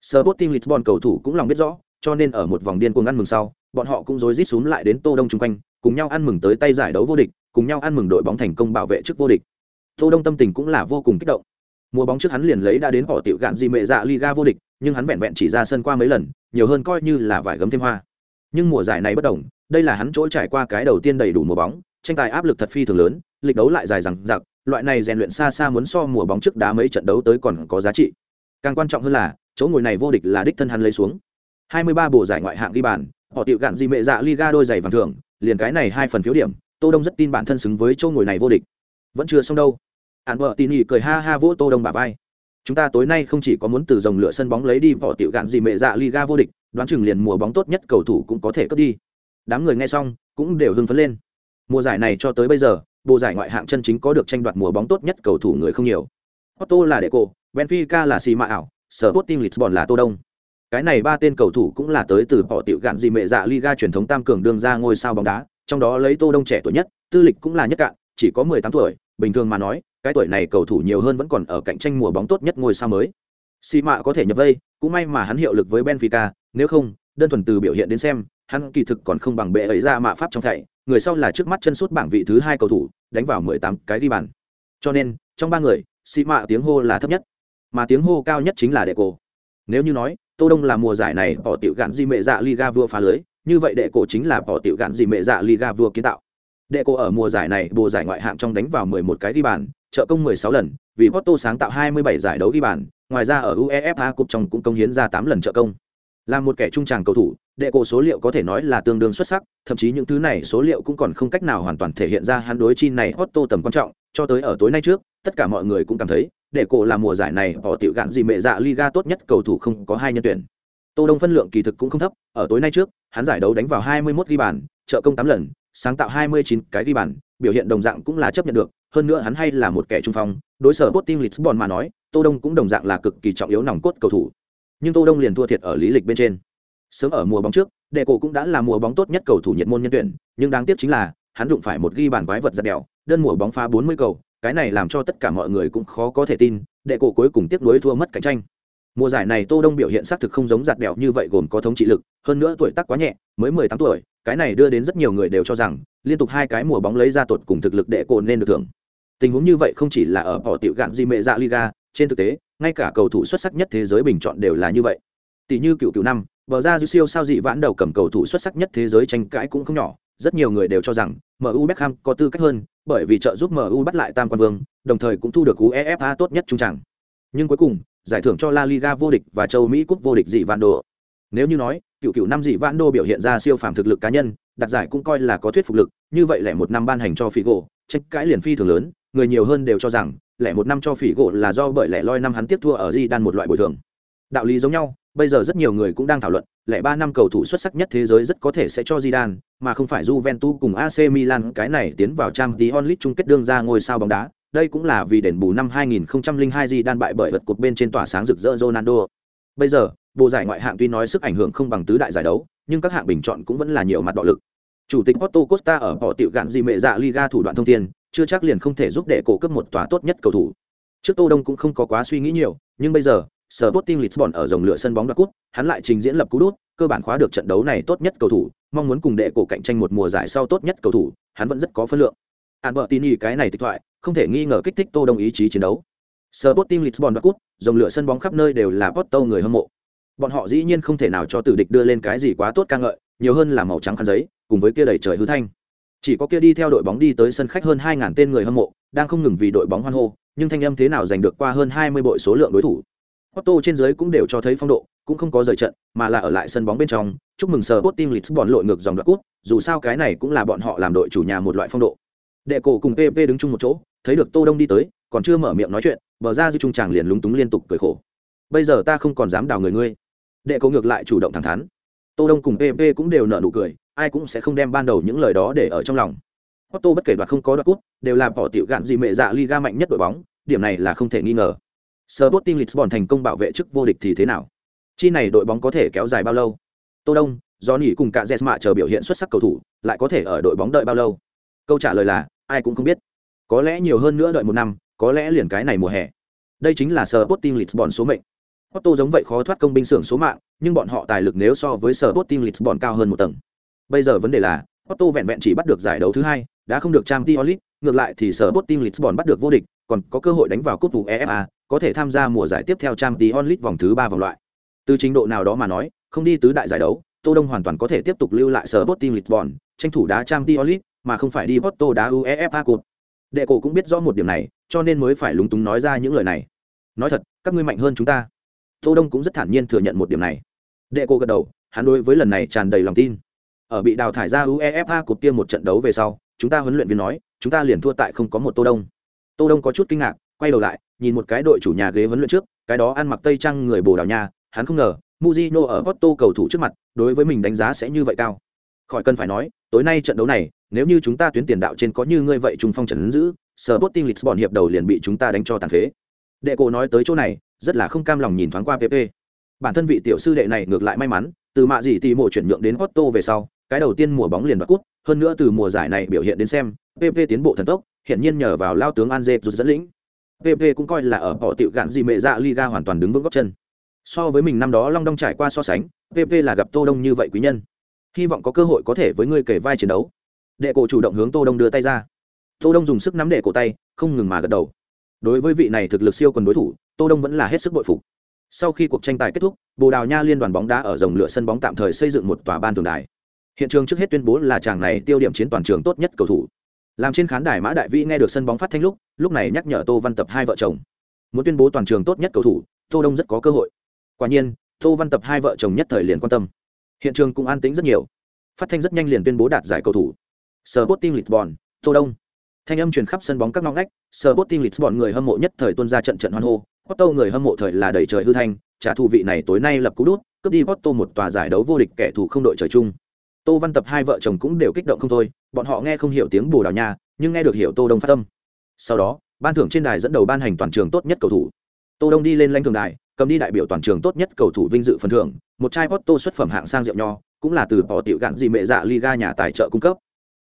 Sporting Lisbon cầu thủ cũng lòng biết rõ, cho nên ở một vòng điên cuồng ăn mừng sau, bọn họ cũng rối rít xuống lại đến Tô Đông chung quanh, cùng nhau ăn mừng tới tay giải đấu vô địch, cùng nhau ăn mừng đội bóng thành công bảo vệ chức vô địch. Tô Đông tâm tình cũng là vô cùng kích động. Mùa bóng trước hắn liền lấy đã đến bỏ tiểu gạn gì mẹ dạ Liga vô địch, nhưng hắn vẹn vẹn chỉ ra sân qua mấy lần, nhiều hơn coi như là vải gấm thêm hoa. Nhưng mùa giải này bất đồng, đây là hắn chỗ trải qua cái đầu tiên đầy đủ mùa bóng, tranh tài áp lực thật phi thường lớn, lịch đấu lại dài rằng giặc loại này rèn luyện xa xa muốn so mùa bóng trước đá mấy trận đấu tới còn có giá trị. Càng quan trọng hơn là, chỗ ngồi này vô địch là đích thân hắn lấy xuống. 23 bộ giải ngoại hạng ghi bàn, họ tiểu gạn gì mẹ dạ Liga đôi giày vàng thưởng, liền cái này hai phần phiếu điểm, tô đông rất tin bản thân xứng với chỗ ngồi này vô địch vẫn chưa xong đâu hạn vợ tin ý cười ha ha vỗ tô đông bà vai. Chúng ta tối nay không chỉ có muốn từ dòng lửa sân bóng lấy đi vỏ tiểu gạn gì mẹ dạ liga vô địch đoán chừng liền mùa bóng tốt nhất cầu thủ cũng có thể cướp đi. Đám người nghe xong cũng đều hưng phấn lên. Mùa giải này cho tới bây giờ bộ giải ngoại hạng chân chính có được tranh đoạt mùa bóng tốt nhất cầu thủ người không nhiều. Otto là Deco, Benfica là Sima ảo, Sporting Lisbon là Tô Đông. Cái này ba tên cầu thủ cũng là tới từ bỏ tiểu gạn gì mẹ dạ Liga truyền thống tam cường đương ra ngôi sao bóng đá, trong đó lấy Tô Đông trẻ tuổi nhất, tư lịch cũng là nhất cạn, chỉ có 18 tuổi, bình thường mà nói, cái tuổi này cầu thủ nhiều hơn vẫn còn ở cạnh tranh mùa bóng tốt nhất ngôi sao mới. Sima có thể nhập vây, cũng may mà hắn hiệu lực với Benfica, nếu không, đơn thuần từ biểu hiện đến xem, hắn kỳ thực còn không bằng bệ ấy ra mạ pháp trong thảy, người sau là trước mắt chân sút bảng vị thứ hai cầu thủ, đánh vào 18 cái đi bàn. Cho nên, trong ba người, xì mạ tiếng hô là thấp nhất mà tiếng hô cao nhất chính là đệ cổ nếu như nói tô đông là mùa giải này bỏ tiểu gạn di mẹ dạ liga vua phá lưới như vậy đệ cổ chính là bỏ tiểu gạn di mẹ dạ liga vua kiến tạo đệ cổ ở mùa giải này bù giải ngoại hạng trong đánh vào 11 cái đi bàn trợ công 16 lần, vì Porto sáng tạo 27 giải đấu ghi bàn, ngoài ra ở UEFA Cup trong cũng công hiến ra 8 lần trợ công. Là một kẻ trung tràng cầu thủ, đệ cổ số liệu có thể nói là tương đương xuất sắc, thậm chí những thứ này số liệu cũng còn không cách nào hoàn toàn thể hiện ra hắn đối chi này Otto tầm quan trọng, cho tới ở tối nay trước, tất cả mọi người cũng cảm thấy, đệ cổ là mùa giải này họ tiểu gạn gì mẹ dạ liga tốt nhất cầu thủ không có hai nhân tuyển. Tô đông phân lượng kỳ thực cũng không thấp, ở tối nay trước, hắn giải đấu đánh vào 21 ghi bàn, trợ công 8 lần, sáng tạo 29 cái ghi bàn, biểu hiện đồng dạng cũng là chấp nhận được hơn nữa hắn hay là một kẻ trung phong, đối sở Sporting Lisbon mà nói, tô đông cũng đồng dạng là cực kỳ trọng yếu nòng cốt cầu thủ. Nhưng tô đông liền thua thiệt ở lý lịch bên trên. Sớm ở mùa bóng trước, đệ cổ cũng đã là mùa bóng tốt nhất cầu thủ nhiệt môn nhân tuyển, nhưng đáng tiếc chính là, hắn đụng phải một ghi bàn quái vật giật đèo đơn mùa bóng phá 40 cầu, cái này làm cho tất cả mọi người cũng khó có thể tin, đệ cổ cuối cùng tiếc nuối thua mất cạnh tranh. Mùa giải này tô đông biểu hiện xác thực không giống giật đèo như vậy gồm có thống trị lực, hơn nữa tuổi tác quá nhẹ, mới 18 tuổi, cái này đưa đến rất nhiều người đều cho rằng liên tục hai cái mùa bóng lấy ra tuột cùng thực lực đệ cổ nên được thưởng tình huống như vậy không chỉ là ở bỏ tiểu gạn di mệ dạ liga trên thực tế ngay cả cầu thủ xuất sắc nhất thế giới bình chọn đều là như vậy tỷ như cựu cựu năm bờ ra dư siêu sao dị vãn đầu cầm cầu thủ xuất sắc nhất thế giới tranh cãi cũng không nhỏ rất nhiều người đều cho rằng MU Beckham có tư cách hơn, bởi vì trợ giúp MU bắt lại Tam Quan Vương, đồng thời cũng thu được UEFA tốt nhất trung trảng. Nhưng cuối cùng, giải thưởng cho La Liga vô địch và châu Mỹ cúp vô địch dị vạn đồ. Nếu như nói, cựu cựu năm dị vãn đô biểu hiện ra siêu phàm thực lực cá nhân, đặt giải cũng coi là có thuyết phục lực, như vậy lẻ một năm ban hành cho phỉ gỗ, trách cãi liền phi thường lớn, người nhiều hơn đều cho rằng, lẻ một năm cho phỉ gỗ là do bởi lẻ loi năm hắn tiếp thua ở Di đan một loại bồi thường. Đạo lý giống nhau, bây giờ rất nhiều người cũng đang thảo luận, lẻ ba năm cầu thủ xuất sắc nhất thế giới rất có thể sẽ cho Zidane, mà không phải Juventus cùng AC Milan cái này tiến vào Champions League chung kết đương ra ngôi sao bóng đá. Đây cũng là vì đền bù năm 2002 Zidane bại bởi vật cột bên trên tỏa sáng rực rỡ Ronaldo. Bây giờ, bộ giải ngoại hạng tuy nói sức ảnh hưởng không bằng tứ đại giải đấu, nhưng các hạng bình chọn cũng vẫn là nhiều mặt đỏ lực. Chủ tịch Otto Costa ở bỏ tiểu gạn gì mẹ dạ Liga thủ đoạn thông tiền, chưa chắc liền không thể giúp để cổ cấp một tòa tốt nhất cầu thủ. Trước Tô Đông cũng không có quá suy nghĩ nhiều, nhưng bây giờ, Sporting Lisbon ở dòng lửa sân bóng đoạt cúp, hắn lại trình diễn lập cú đút, cơ bản khóa được trận đấu này tốt nhất cầu thủ, mong muốn cùng đệ cổ cạnh tranh một mùa giải sau tốt nhất cầu thủ, hắn vẫn rất có phân lượng. Albertini cái này tịch thoại, không thể nghi ngờ kích thích Tô Đông ý chí chiến đấu. Sporting Lisbon đoạt cúp, dòng lửa sân bóng khắp nơi đều là Porto người hâm mộ. Bọn họ dĩ nhiên không thể nào cho tử địch đưa lên cái gì quá tốt ca ngợi, nhiều hơn là màu trắng khăn giấy, cùng với kia đầy trời hư thanh. Chỉ có kia đi theo đội bóng đi tới sân khách hơn 2000 tên người hâm mộ, đang không ngừng vì đội bóng hoan hô, nhưng thanh âm thế nào giành được qua hơn 20 bội số lượng đối thủ. Otto trên dưới cũng đều cho thấy phong độ, cũng không có rời trận, mà là ở lại sân bóng bên trong, chúc mừng Sporting Lisbon lội ngược dòng đoạt cút, dù sao cái này cũng là bọn họ làm đội chủ nhà một loại phong độ. Đệ cổ cùng PP đứng chung một chỗ, thấy được Tô Đông đi tới, còn chưa mở miệng nói chuyện, bờ ra dư trung chàng liền lúng túng liên tục cười khổ. Bây giờ ta không còn dám đào người ngươi. Đệ cổ ngược lại chủ động thẳng thắn. Tô Đông cùng PP cũng đều nở nụ cười, ai cũng sẽ không đem ban đầu những lời đó để ở trong lòng. Otto bất kể đoạt không có đoạt cút, đều làm bỏ tiểu gạn gì mẹ dạ Liga mạnh nhất đội bóng, điểm này là không thể nghi ngờ. Sporting Lisbon thành công bảo vệ chức vô địch thì thế nào? Chi này đội bóng có thể kéo dài bao lâu? Tô Đông, do Johnny cùng cả Jesma chờ biểu hiện xuất sắc cầu thủ, lại có thể ở đội bóng đợi bao lâu? Câu trả lời là, ai cũng không biết. Có lẽ nhiều hơn nữa đợi một năm, có lẽ liền cái này mùa hè. Đây chính là Sporting Lisbon số mệnh. Otto giống vậy khó thoát công binh xưởng số mạng, nhưng bọn họ tài lực nếu so với Sporting Lisbon cao hơn một tầng. Bây giờ vấn đề là, Otto vẹn vẹn chỉ bắt được giải đấu thứ hai, đã không được Champions League, ngược lại thì Sporting Lisbon bắt được vô địch, còn có cơ hội đánh vào cúp UEFA, có thể tham gia mùa giải tiếp theo Champions League vòng thứ ba vòng loại. Từ trình độ nào đó mà nói, không đi tứ đại giải đấu, Tô Đông hoàn toàn có thể tiếp tục lưu lại Sporting Lisbon, tranh thủ đá Champions League, mà không phải đi Porto đá UEFA Cup. Đệ cổ cũng biết rõ một điểm này, cho nên mới phải lúng túng nói ra những lời này. Nói thật, các ngươi mạnh hơn chúng ta. Tô Đông cũng rất thản nhiên thừa nhận một điểm này. Đệ cô gật đầu, hắn đối với lần này tràn đầy lòng tin. Ở bị đào thải ra UEFA Cup tiêm một trận đấu về sau, chúng ta huấn luyện viên nói chúng ta liền thua tại không có một tô đông tô đông có chút kinh ngạc quay đầu lại nhìn một cái đội chủ nhà ghế huấn luyện trước cái đó ăn mặc tây trang người bồ đào nha hắn không ngờ muzino ở Porto cầu thủ trước mặt đối với mình đánh giá sẽ như vậy cao khỏi cần phải nói tối nay trận đấu này nếu như chúng ta tuyến tiền đạo trên có như ngươi vậy trung phong trần giữ Sporting Lisbon hiệp đầu liền bị chúng ta đánh cho tàn phế đệ cổ nói tới chỗ này rất là không cam lòng nhìn thoáng qua pp bản thân vị tiểu sư đệ này ngược lại may mắn, từ mạ gì tì mộ chuyển nhượng đến Otto về sau, cái đầu tiên mùa bóng liền đoạt cút hơn nữa từ mùa giải này biểu hiện đến xem pp tiến bộ thần tốc hiện nhiên nhờ vào lao tướng Anze rút dẫn lĩnh. Pp cũng coi là ở bỏ tiểu gạn gì mẹ dạ liga hoàn toàn đứng vững góc chân. So với mình năm đó long đong trải qua so sánh pp là gặp tô đông như vậy quý nhân. Hy vọng có cơ hội có thể với ngươi kể vai chiến đấu. Đệ cổ chủ động hướng tô đông đưa tay ra. Tô đông dùng sức nắm đệ cổ tay, không ngừng mà gật đầu đối với vị này thực lực siêu quần đối thủ tô đông vẫn là hết sức bội phục. Sau khi cuộc tranh tài kết thúc bồ đào nha liên đoàn bóng đá ở dòng lửa sân bóng tạm thời xây dựng một tòa ban tường đài. Hiện trường trước hết tuyên bố là chàng này tiêu điểm chiến toàn trường tốt nhất cầu thủ. Làm trên khán đài mã đại vĩ nghe được sân bóng phát thanh lúc lúc này nhắc nhở tô văn tập hai vợ chồng. Muốn tuyên bố toàn trường tốt nhất cầu thủ tô đông rất có cơ hội. Quả nhiên tô văn tập hai vợ chồng nhất thời liền quan tâm. Hiện trường cũng an tĩnh rất nhiều. Phát thanh rất nhanh liền tuyên bố đạt giải cầu thủ. Sporting Lisbon, Tô Đông. Thanh âm truyền khắp sân bóng các ngõ ngách, Sporting Lisbon người hâm mộ nhất thời tuôn ra trận trận hoan hô, Porto người hâm mộ thời là đầy trời hư thanh, trả thù vị này tối nay lập cú đút, cướp đi Porto một tòa giải đấu vô địch kẻ thù không đội trời chung. Tô Văn Tập hai vợ chồng cũng đều kích động không thôi, bọn họ nghe không hiểu tiếng Bồ Đào Nha, nhưng nghe được hiểu Tô Đông phát tâm. Sau đó, ban thưởng trên đài dẫn đầu ban hành toàn trường tốt nhất cầu thủ. Tô Đông đi lên lãnh thưởng đài, cầm đi đại biểu toàn trường tốt nhất cầu thủ vinh dự phần thưởng, một chai Porto xuất phẩm hạng sang rượu nho, cũng là từ bỏ tiểu gạn gì mẹ dạ Liga nhà tài trợ cung cấp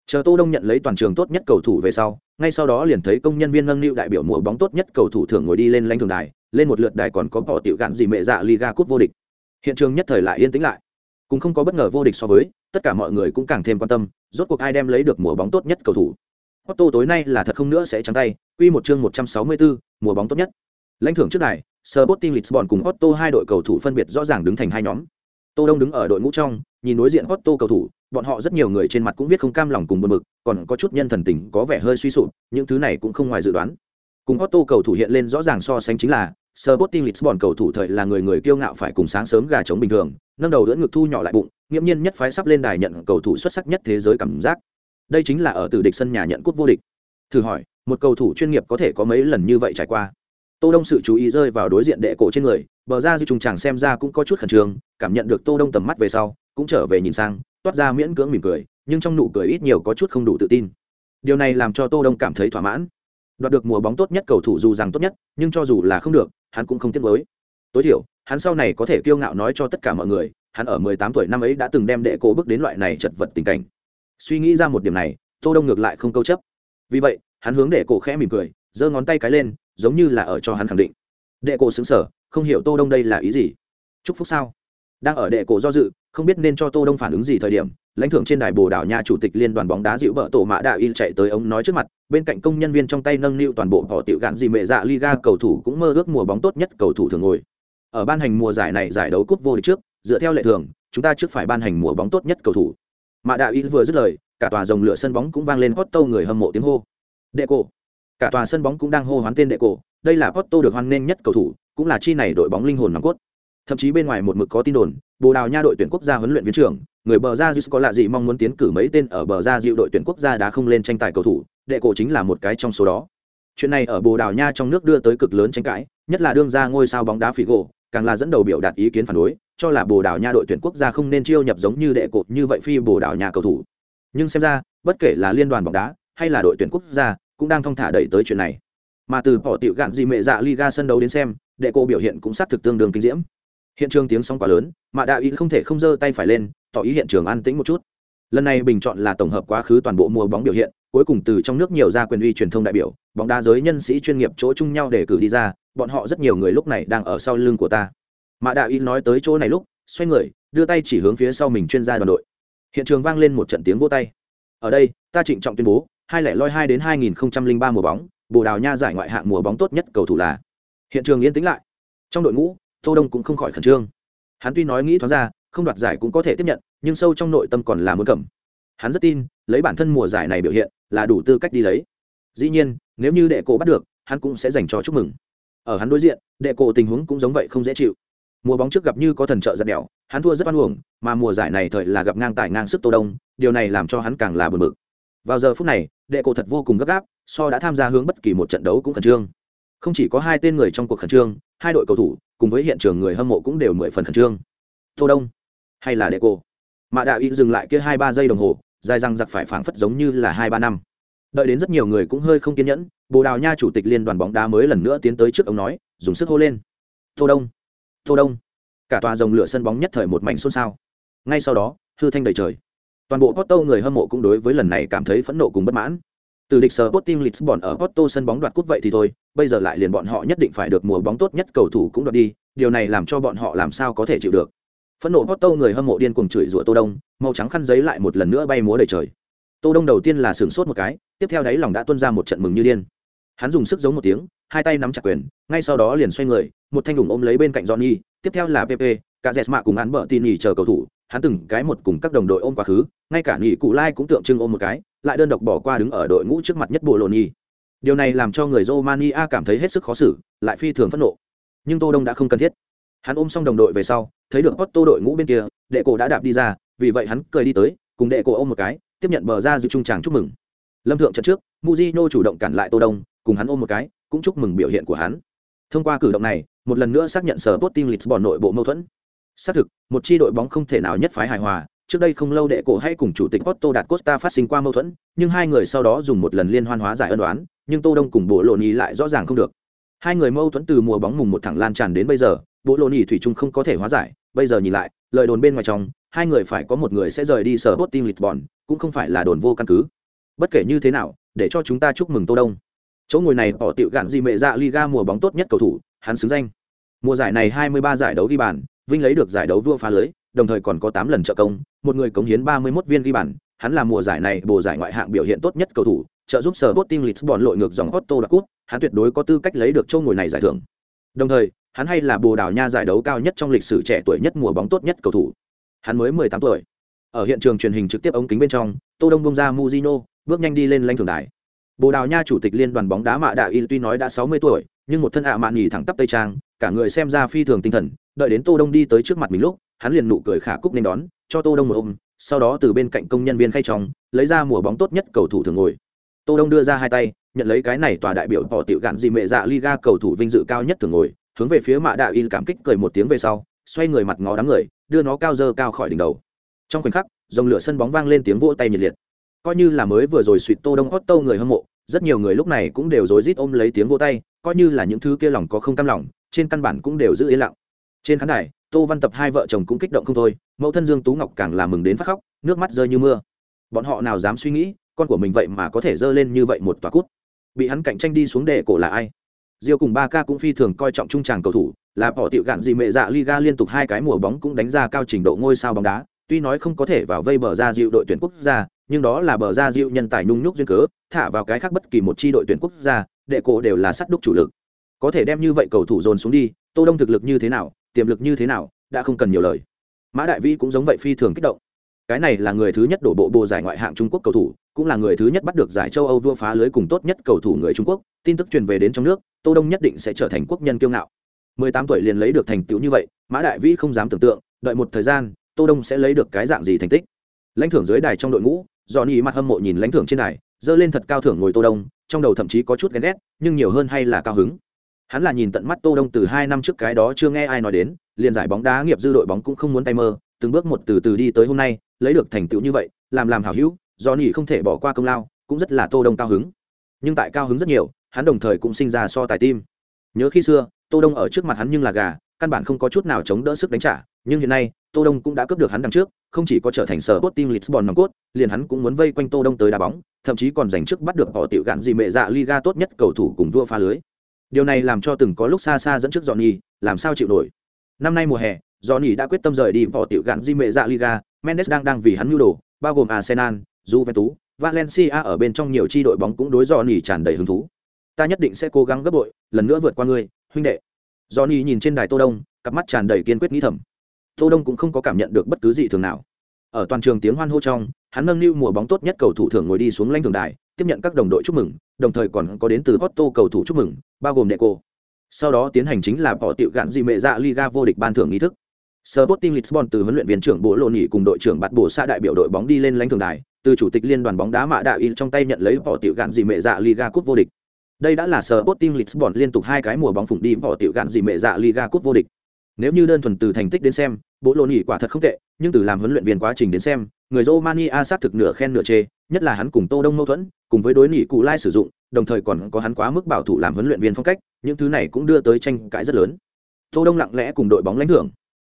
chờ tô đông nhận lấy toàn trường tốt nhất cầu thủ về sau ngay sau đó liền thấy công nhân viên nâng niu đại biểu mùa bóng tốt nhất cầu thủ thường ngồi đi lên lãnh thường đài lên một lượt đài còn có bỏ tiểu gạn gì mẹ dạ liga cúp vô địch. Hiện trường nhất thời lại yên tĩnh lại. Cũng không có bất ngờ vô địch so với tất cả mọi người cũng càng thêm quan tâm rốt cuộc ai đem lấy được mùa bóng tốt nhất cầu thủ. Otto tối nay là thật không nữa sẽ trắng tay quy một chương 164, mùa bóng tốt nhất. Lãnh thưởng trước đài Sporting Lisbon cùng Otto hai đội cầu thủ phân biệt rõ ràng đứng thành hai nhóm. Tô đông đứng ở đội ngũ trong nhìn đối diện Otto cầu thủ bọn họ rất nhiều người trên mặt cũng viết không cam lòng cùng buồn bực, còn có chút nhân thần tình có vẻ hơi suy sụp, những thứ này cũng không ngoài dự đoán. Cùng Otto cầu thủ hiện lên rõ ràng so sánh chính là Sporting Lisbon cầu thủ thời là người người kiêu ngạo phải cùng sáng sớm gà trống bình thường, nâng đầu đỡ ngực thu nhỏ lại bụng, nghiêm nhiên nhất phái sắp lên đài nhận cầu thủ xuất sắc nhất thế giới cảm giác. Đây chính là ở từ địch sân nhà nhận cúp vô địch. Thử hỏi, một cầu thủ chuyên nghiệp có thể có mấy lần như vậy trải qua? Tô Đông sự chú ý rơi vào đối diện đệ cổ trên người, bờ ra dư trùng chàng xem ra cũng có chút khẩn trương, cảm nhận được Tô Đông tầm mắt về sau, cũng trở về nhìn sang, toát ra miễn cưỡng mỉm cười, nhưng trong nụ cười ít nhiều có chút không đủ tự tin. Điều này làm cho tô đông cảm thấy thỏa mãn. Đoạt được mùa bóng tốt nhất cầu thủ dù rằng tốt nhất, nhưng cho dù là không được, hắn cũng không tiếc với tối thiểu, hắn sau này có thể kiêu ngạo nói cho tất cả mọi người, hắn ở 18 tuổi năm ấy đã từng đem đệ cổ bước đến loại này chật vật tình cảnh. Suy nghĩ ra một điểm này, tô đông ngược lại không câu chấp. Vì vậy, hắn hướng đệ cổ khẽ mỉm cười, giơ ngón tay cái lên, giống như là ở cho hắn khẳng định. Đệ cổ sững sở, không hiểu tô đông đây là ý gì. Chúc phúc sao? Đang ở đệ cổ do dự không biết nên cho tô đông phản ứng gì thời điểm lãnh thưởng trên đài bồ đảo nhà chủ tịch liên đoàn bóng đá dịu vợ tổ mã đạo in chạy tới ống nói trước mặt bên cạnh công nhân viên trong tay nâng niu toàn bộ họ tiểu gạn gì mẹ dạ liga cầu thủ cũng mơ ước mùa bóng tốt nhất cầu thủ thường ngồi. Ở ban hành mùa giải này giải đấu cúp vô địch trước dựa theo lệ thường chúng ta trước phải ban hành mùa bóng tốt nhất cầu thủ. Mã đạo in vừa dứt lời cả tòa dòng lửa sân bóng cũng vang lên hot người hâm mộ tiếng hô. Đệ cổ cả tòa sân bóng cũng đang hô hoán tên đệ cổ đây là Otto được hoan nghênh nhất cầu thủ, cũng là chi này đội bóng linh hồn nòng cốt thậm chí bên ngoài một mực có tin đồn, bồ đào nha đội tuyển quốc gia huấn luyện viên trưởng, người bờ ra dịu có lạ gì mong muốn tiến cử mấy tên ở bờ ra dịu đội tuyển quốc gia đã không lên tranh tài cầu thủ, đệ cổ chính là một cái trong số đó. Chuyện này ở bồ đào nha trong nước đưa tới cực lớn tranh cãi, nhất là đương ra ngôi sao bóng đá phỉ gỗ, càng là dẫn đầu biểu đạt ý kiến phản đối, cho là bồ đào nha đội tuyển quốc gia không nên chiêu nhập giống như đệ cột như vậy phi bồ đào nha cầu thủ. Nhưng xem ra, bất kể là liên đoàn bóng đá, hay là đội tuyển quốc gia, cũng đang thong thả đẩy tới chuyện này. Mà từ bỏ tiểu gạn gì mẹ dạ liga sân đấu đến xem, đệ cổ biểu hiện cũng xác thực tương đương kinh diễm hiện trường tiếng sóng quá lớn, mà đạo ý không thể không giơ tay phải lên, tỏ ý hiện trường an tĩnh một chút. Lần này bình chọn là tổng hợp quá khứ toàn bộ mùa bóng biểu hiện, cuối cùng từ trong nước nhiều ra quyền uy truyền thông đại biểu, bóng đá giới nhân sĩ chuyên nghiệp chỗ chung nhau để cử đi ra, bọn họ rất nhiều người lúc này đang ở sau lưng của ta. Mà đạo ý nói tới chỗ này lúc, xoay người, đưa tay chỉ hướng phía sau mình chuyên gia đoàn đội. Hiện trường vang lên một trận tiếng vô tay. Ở đây, ta trịnh trọng tuyên bố, hai lẻ loi hai đến hai nghìn ba mùa bóng, bồ đào nha giải ngoại hạng mùa bóng tốt nhất cầu thủ là. Hiện trường yên tĩnh lại. Trong đội ngũ tô đông cũng không khỏi khẩn trương. Hắn tuy nói nghĩ thoáng ra, không đoạt giải cũng có thể tiếp nhận, nhưng sâu trong nội tâm còn là muốn cầm. Hắn rất tin, lấy bản thân mùa giải này biểu hiện, là đủ tư cách đi lấy. Dĩ nhiên, nếu như đệ cổ bắt được, hắn cũng sẽ dành cho chúc mừng. Ở hắn đối diện, đệ cổ tình huống cũng giống vậy không dễ chịu. Mùa bóng trước gặp như có thần trợ giật đèo, hắn thua rất oan uổng, mà mùa giải này thời là gặp ngang tài ngang sức tô đông, điều này làm cho hắn càng là bực bực. Vào giờ phút này, đệ cổ thật vô cùng gấp gáp, so đã tham gia hướng bất kỳ một trận đấu cũng khẩn trương không chỉ có hai tên người trong cuộc khẩn trương, hai đội cầu thủ cùng với hiện trường người hâm mộ cũng đều mười phần khẩn trương. Tô đông hay là đệ cô mạ đạo y dừng lại kia hai ba giây đồng hồ, dài răng giặc phải phảng phất giống như là hai ba năm. Đợi đến rất nhiều người cũng hơi không kiên nhẫn, bồ đào nha chủ tịch liên đoàn bóng đá mới lần nữa tiến tới trước ông nói, dùng sức hô lên. Tô đông tô đông. Cả tòa dòng lửa sân bóng nhất thời một mảnh xôn xao. Ngay sau đó, hư thanh đầy trời. Toàn bộ Porto người hâm mộ cũng đối với lần này cảm thấy phẫn nộ cùng bất mãn từ địch sở Sporting Lisbon ở Porto sân bóng đoạt cúp vậy thì thôi, bây giờ lại liền bọn họ nhất định phải được mùa bóng tốt nhất cầu thủ cũng đoạt đi, điều này làm cho bọn họ làm sao có thể chịu được. Phẫn nộ Porto người hâm mộ điên cuồng chửi rủa Tô Đông, màu trắng khăn giấy lại một lần nữa bay múa đầy trời. Tô Đông đầu tiên là sửng sốt một cái, tiếp theo đấy lòng đã tuôn ra một trận mừng như điên. Hắn dùng sức giống một tiếng, hai tay nắm chặt quyền, ngay sau đó liền xoay người, một thanh đủng ôm lấy bên cạnh johnny, tiếp theo là pp cả Jesma cùng án bợ tin nhỉ chờ cầu thủ, hắn từng cái một cùng các đồng đội ôm quá khứ, ngay cả nhị cụ lai cũng tượng trưng ôm một cái lại đơn độc bỏ qua đứng ở đội ngũ trước mặt nhất bộ lộn nhi điều này làm cho người romania cảm thấy hết sức khó xử, lại phi thường phẫn nộ. Nhưng tô đông đã không cần thiết. Hắn ôm xong đồng đội về sau, thấy được Otto đội ngũ bên kia, đệ cổ đã đạp đi ra, vì vậy hắn cười đi tới, cùng đệ cổ ôm một cái, tiếp nhận bờ ra dự trung tràng chúc mừng. Lâm thượng trận trước muzino chủ động cản lại tô đông, cùng hắn ôm một cái, cũng chúc mừng biểu hiện của hắn. Thông qua cử động này, một lần nữa xác nhận sở Sporting Lisbon nội bộ mâu thuẫn. Xác thực, một chi đội bóng không thể nào nhất phái hài hòa trước đây không lâu đệ cổ hay cùng chủ tịch Otto đạt Costa phát sinh qua mâu thuẫn, nhưng hai người sau đó dùng một lần liên hoan hóa giải ân đoán nhưng tô đông cùng bộ lộ nhì lại rõ ràng không được. Hai người mâu thuẫn từ mùa bóng mùng một thẳng lan tràn đến bây giờ bộ lộ nhì thủy chung không có thể hóa giải, bây giờ nhìn lại, lời đồn bên ngoài trong, hai người phải có một người sẽ rời đi sở Sporting Lisbon, cũng không phải là đồn vô căn cứ. Bất kể như thế nào, để cho chúng ta chúc mừng tô đông. Chỗ ngồi này bỏ tiệu gạn gì mẹ dạ liga mùa bóng tốt nhất cầu thủ, hắn xứng danh. Mùa giải này 23 giải đấu ghi bàn, vinh lấy được giải đấu vua phá lưới đồng thời còn có 8 lần trợ công một người cống hiến 31 viên ghi bàn hắn là mùa giải này bộ giải ngoại hạng biểu hiện tốt nhất cầu thủ trợ giúp sở Sporting Lisbon lội ngược dòng Otto đặc cút hắn tuyệt đối có tư cách lấy được chỗ ngồi này giải thưởng. Đồng thời hắn hay là bồ đào nha giải đấu cao nhất trong lịch sử trẻ tuổi nhất mùa bóng tốt nhất cầu thủ. Hắn mới 18 tuổi. Ở hiện trường truyền hình trực tiếp ống kính bên trong tô đông bung ra Mujino, bước nhanh đi lên lãnh thưởng đài. Bồ đào nha chủ tịch liên đoàn bóng đá mạ đạo y tuy nói đã sáu mươi tuổi nhưng một thân ạ à mạn nhì thẳng tắp tây trang cả người xem ra phi thường tinh thần đợi đến tô đông đi tới trước mặt mình lúc hắn liền nụ cười khả cúc nên đón, cho tô đông một ôm, sau đó từ bên cạnh công nhân viên khay trong, lấy ra mùa bóng tốt nhất cầu thủ thường ngồi. Tô đông đưa ra hai tay, nhận lấy cái này tòa đại biểu bỏ tiểu gạn gì mẹ dạ liga cầu thủ vinh dự cao nhất thường ngồi, hướng về phía mạ đạo in cảm kích cười một tiếng về sau, xoay người mặt ngó đám người, đưa nó cao dơ cao khỏi đỉnh đầu. Trong khoảnh khắc, dòng lửa sân bóng vang lên tiếng vỗ tay nhiệt liệt. Coi như là mới vừa rồi suỵt tô đông Otto người hâm mộ, rất nhiều người lúc này cũng đều rối rít ôm lấy tiếng vỗ tay, coi như là những thứ kia lòng có không cam lòng, trên căn bản cũng đều giữ yên lặng. Trên khán đài tô văn tập hai vợ chồng cũng kích động không thôi mẫu thân dương tú ngọc càng làm mừng đến phát khóc nước mắt rơi như mưa. Bọn họ nào dám suy nghĩ con của mình vậy mà có thể dơ lên như vậy một tòa cút. Bị hắn cạnh tranh đi xuống đề cổ là ai? Diêu cùng ba ca cũng phi thường coi trọng trung tràng cầu thủ, là bỏ tiểu gạn gì mẹ dạ Liga liên tục hai cái mùa bóng cũng đánh ra cao trình độ ngôi sao bóng đá, tuy nói không có thể vào vây bờ ra Diệu đội tuyển quốc gia, nhưng đó là bờ ra Diệu nhân tài nhung nhúc duyên cớ, thả vào cái khác bất kỳ một chi đội tuyển quốc gia, đệ cổ đều là sắt đúc chủ lực. Có thể đem như vậy cầu thủ dồn xuống đi, Tô Đông thực lực như thế nào, tiềm lực như thế nào, đã không cần nhiều lời. Mã Đại Vĩ cũng giống vậy phi thường kích động. Cái này là người thứ nhất đổ bộ bộ giải ngoại hạng Trung Quốc cầu thủ, cũng là người thứ nhất bắt được giải châu Âu vua phá lưới cùng tốt nhất cầu thủ người Trung Quốc, tin tức truyền về đến trong nước, Tô Đông nhất định sẽ trở thành quốc nhân kiêu ngạo. 18 tuổi liền lấy được thành tựu như vậy, Mã Đại Vĩ không dám tưởng tượng, đợi một thời gian, Tô Đông sẽ lấy được cái dạng gì thành tích. Lãnh thưởng dưới đài trong đội ngũ, Johnny mặt hâm mộ nhìn lãnh thưởng trên đài, dơ lên thật cao thưởng ngồi Tô Đông, trong đầu thậm chí có chút ghen ghét, nhưng nhiều hơn hay là cao hứng. Hắn là nhìn tận mắt Tô Đông từ 2 năm trước cái đó chưa nghe ai nói đến, liền giải bóng đá nghiệp dư đội bóng cũng không muốn tay mơ, từng bước một từ từ đi tới hôm nay, lấy được thành tựu như vậy, làm làm hảo hữu, do nhỉ không thể bỏ qua công lao, cũng rất là Tô Đông cao hứng. Nhưng tại cao hứng rất nhiều, hắn đồng thời cũng sinh ra so tài tim nhớ khi xưa tô đông ở trước mặt hắn nhưng là gà căn bản không có chút nào chống đỡ sức đánh trả nhưng hiện nay tô đông cũng đã cướp được hắn đằng trước không chỉ có trở thành sở cốt tim Lisbon nòng cốt liền hắn cũng muốn vây quanh tô đông tới đá bóng thậm chí còn giành trước bắt được họ tiểu gạn gì mẹ dạ liga tốt nhất cầu thủ cùng vua pha lưới điều này làm cho từng có lúc xa xa dẫn trước Johnny, làm sao chịu nổi. Năm nay mùa hè, Johnny đã quyết tâm rời đi họ tiểu gạn di mệ dạ liga, Mendes đang đang vì hắn nhu đồ, bao gồm Arsenal, Juventus, Valencia ở bên trong nhiều chi đội bóng cũng đối Johnny tràn đầy hứng thú. Ta nhất định sẽ cố gắng gấp bội, lần nữa vượt qua ngươi, huynh đệ. Johnny nhìn trên đài tô đông, cặp mắt tràn đầy kiên quyết nghĩ thầm. Tô đông cũng không có cảm nhận được bất cứ gì thường nào. Ở toàn trường tiếng hoan hô trong hắn nâng niu mùa bóng tốt nhất cầu thủ thưởng ngồi đi xuống lãnh thường đài tiếp nhận các đồng đội chúc mừng đồng thời còn có đến từ Porto cầu thủ chúc mừng bao gồm Deco cô sau đó tiến hành chính là bỏ tiệu gạn gì mẹ dạ liga vô địch ban thưởng nghi thức Sporting Lisbon từ huấn luyện viên trưởng Bộ lộ Nhĩ cùng đội trưởng Bạt Bổ xa đại biểu đội bóng đi lên lãnh thưởng đài, từ chủ tịch liên đoàn bóng đá Mã Đạo y trong tay nhận lấy bỏ tiệu gạn gì mẹ dạ Liga cúp vô địch. Đây đã là Sporting Lisbon liên tục hai cái mùa bóng phụng đi bỏ tiệu gạn gì mẹ dạ Liga cúp vô địch. Nếu như đơn thuần từ thành tích đến xem, Bộ Lô Nhĩ quả thật không tệ, nhưng từ làm huấn luyện viên quá trình đến xem, người Romania sát thực nửa khen nửa chê, nhất là hắn cùng Tô Đông mâu thuẫn, cùng với đối nhị cụ lai sử dụng, đồng thời còn có hắn quá mức bảo thủ làm huấn luyện viên phong cách, những thứ này cũng đưa tới tranh cãi rất lớn. Tô Đông lặng lẽ cùng đội bóng lãnh thưởng.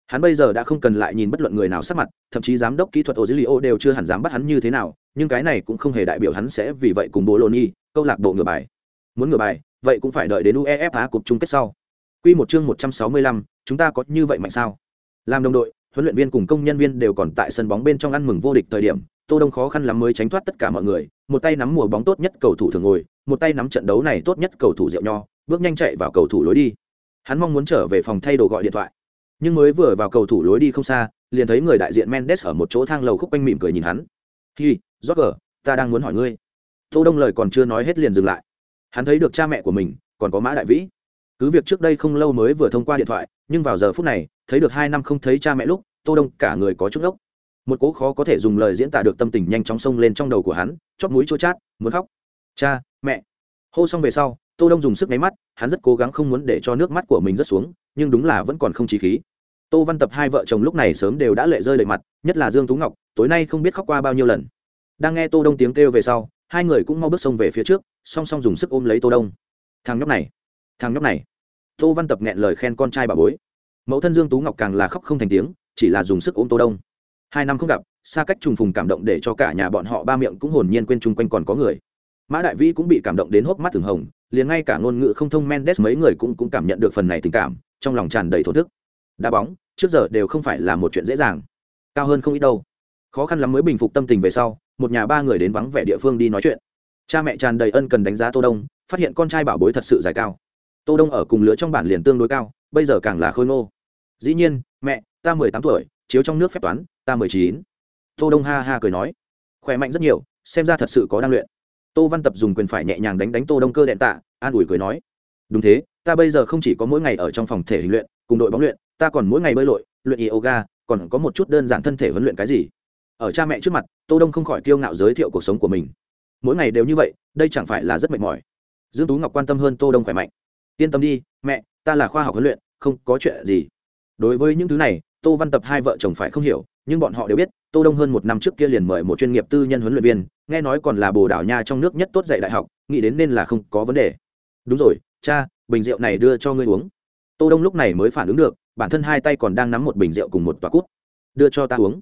Hắn bây giờ đã không cần lại nhìn bất luận người nào sắc mặt, thậm chí giám đốc kỹ thuật Ozilio đều chưa hẳn dám bắt hắn như thế nào, nhưng cái này cũng không hề đại biểu hắn sẽ vì vậy cùng Bologna, câu lạc bộ ngửa bài. Muốn ngửa bài, vậy cũng phải đợi đến UEFA Cup chung kết sau. Quy một chương 165, chúng ta có như vậy mạnh sao? Làm đồng đội, huấn luyện viên cùng công nhân viên đều còn tại sân bóng bên trong ăn mừng vô địch thời điểm, Tô Đông khó khăn lắm mới tránh thoát tất cả mọi người, một tay nắm mùa bóng tốt nhất cầu thủ thường ngồi, một tay nắm trận đấu này tốt nhất cầu thủ rượu Nho, bước nhanh chạy vào cầu thủ lối đi. Hắn mong muốn trở về phòng thay đồ gọi điện thoại. Nhưng mới vừa vào cầu thủ lối đi không xa liền thấy người đại diện mendes ở một chỗ thang lầu khúc quanh mỉm cười nhìn hắn. Hi Roger, ta đang muốn hỏi ngươi. Tô đông lời còn chưa nói hết liền dừng lại. Hắn thấy được cha mẹ của mình còn có mã đại vĩ cứ việc trước đây không lâu mới vừa thông qua điện thoại, nhưng vào giờ phút này, thấy được hai năm không thấy cha mẹ lúc, tô đông cả người có chút ốc một cố khó có thể dùng lời diễn tả được tâm tình nhanh chóng xông lên trong đầu của hắn chóp mũi chua chát, muốn khóc. Cha, mẹ. Hô xong về sau, tô đông dùng sức máy mắt, hắn rất cố gắng không muốn để cho nước mắt của mình rớt xuống, nhưng đúng là vẫn còn không trí khí. Tô văn tập hai vợ chồng lúc này sớm đều đã lệ rơi đầy mặt, nhất là dương tú ngọc, tối nay không biết khóc qua bao nhiêu lần. Đang nghe tô đông tiếng kêu về sau, hai người cũng mau bước xông về phía trước, song song dùng sức ôm lấy tô đông. Thằng nhóc này thằng nhóc này. Tô văn tập nghẹn lời khen con trai bà bối. Mẫu thân dương tú ngọc càng là khóc không thành tiếng, chỉ là dùng sức ôm tô đông. Hai năm không gặp, xa cách trùng phùng cảm động để cho cả nhà bọn họ ba miệng cũng hồn nhiên quên chung quanh còn có người. Mã đại vĩ cũng bị cảm động đến hốc mắt thường hồng, liền ngay cả ngôn ngữ không thông mendes mấy người cũng cũng cảm nhận được phần này tình cảm, trong lòng tràn đầy thổ thức. Đá bóng, trước giờ đều không phải là một chuyện dễ dàng. Cao hơn không ít đâu. Khó khăn lắm mới bình phục tâm tình về sau, một nhà ba người đến vắng vẻ địa phương đi nói chuyện. Cha mẹ tràn đầy ân cần đánh giá tô đông, phát hiện con trai bảo bối thật sự dài cao tô đông ở cùng lứa trong bản liền tương đối cao, bây giờ càng là khôi ngô. Dĩ nhiên, mẹ, ta mười tám tuổi, chiếu trong nước phép toán, ta mười chín. Tô đông ha ha cười nói, khỏe mạnh rất nhiều, xem ra thật sự có đang luyện. Tô văn tập dùng quyền phải nhẹ nhàng đánh đánh tô đông cơ đệm tạ, an ủi cười nói, đúng thế, ta bây giờ không chỉ có mỗi ngày ở trong phòng thể hình luyện, cùng đội bóng luyện, ta còn mỗi ngày bơi lội, luyện yoga, còn có một chút đơn giản thân thể huấn luyện cái gì. Ở cha mẹ trước mặt, tô đông không khỏi kiêu ngạo giới thiệu cuộc sống của mình. Mỗi ngày đều như vậy, đây chẳng phải là rất mệt mỏi. Dương tú ngọc quan tâm hơn tô đông khỏe mạnh yên tâm đi, mẹ, ta là khoa học huấn luyện, không có chuyện gì. Đối với những thứ này, tô văn tập hai vợ chồng phải không hiểu, nhưng bọn họ đều biết, tô đông hơn một năm trước kia liền mời một chuyên nghiệp tư nhân huấn luyện viên, nghe nói còn là bồ đảo nha trong nước nhất tốt dạy đại học, nghĩ đến nên là không có vấn đề. Đúng rồi, cha, bình rượu này đưa cho ngươi uống. Tô đông lúc này mới phản ứng được, bản thân hai tay còn đang nắm một bình rượu cùng một tòa cút. Đưa cho ta uống.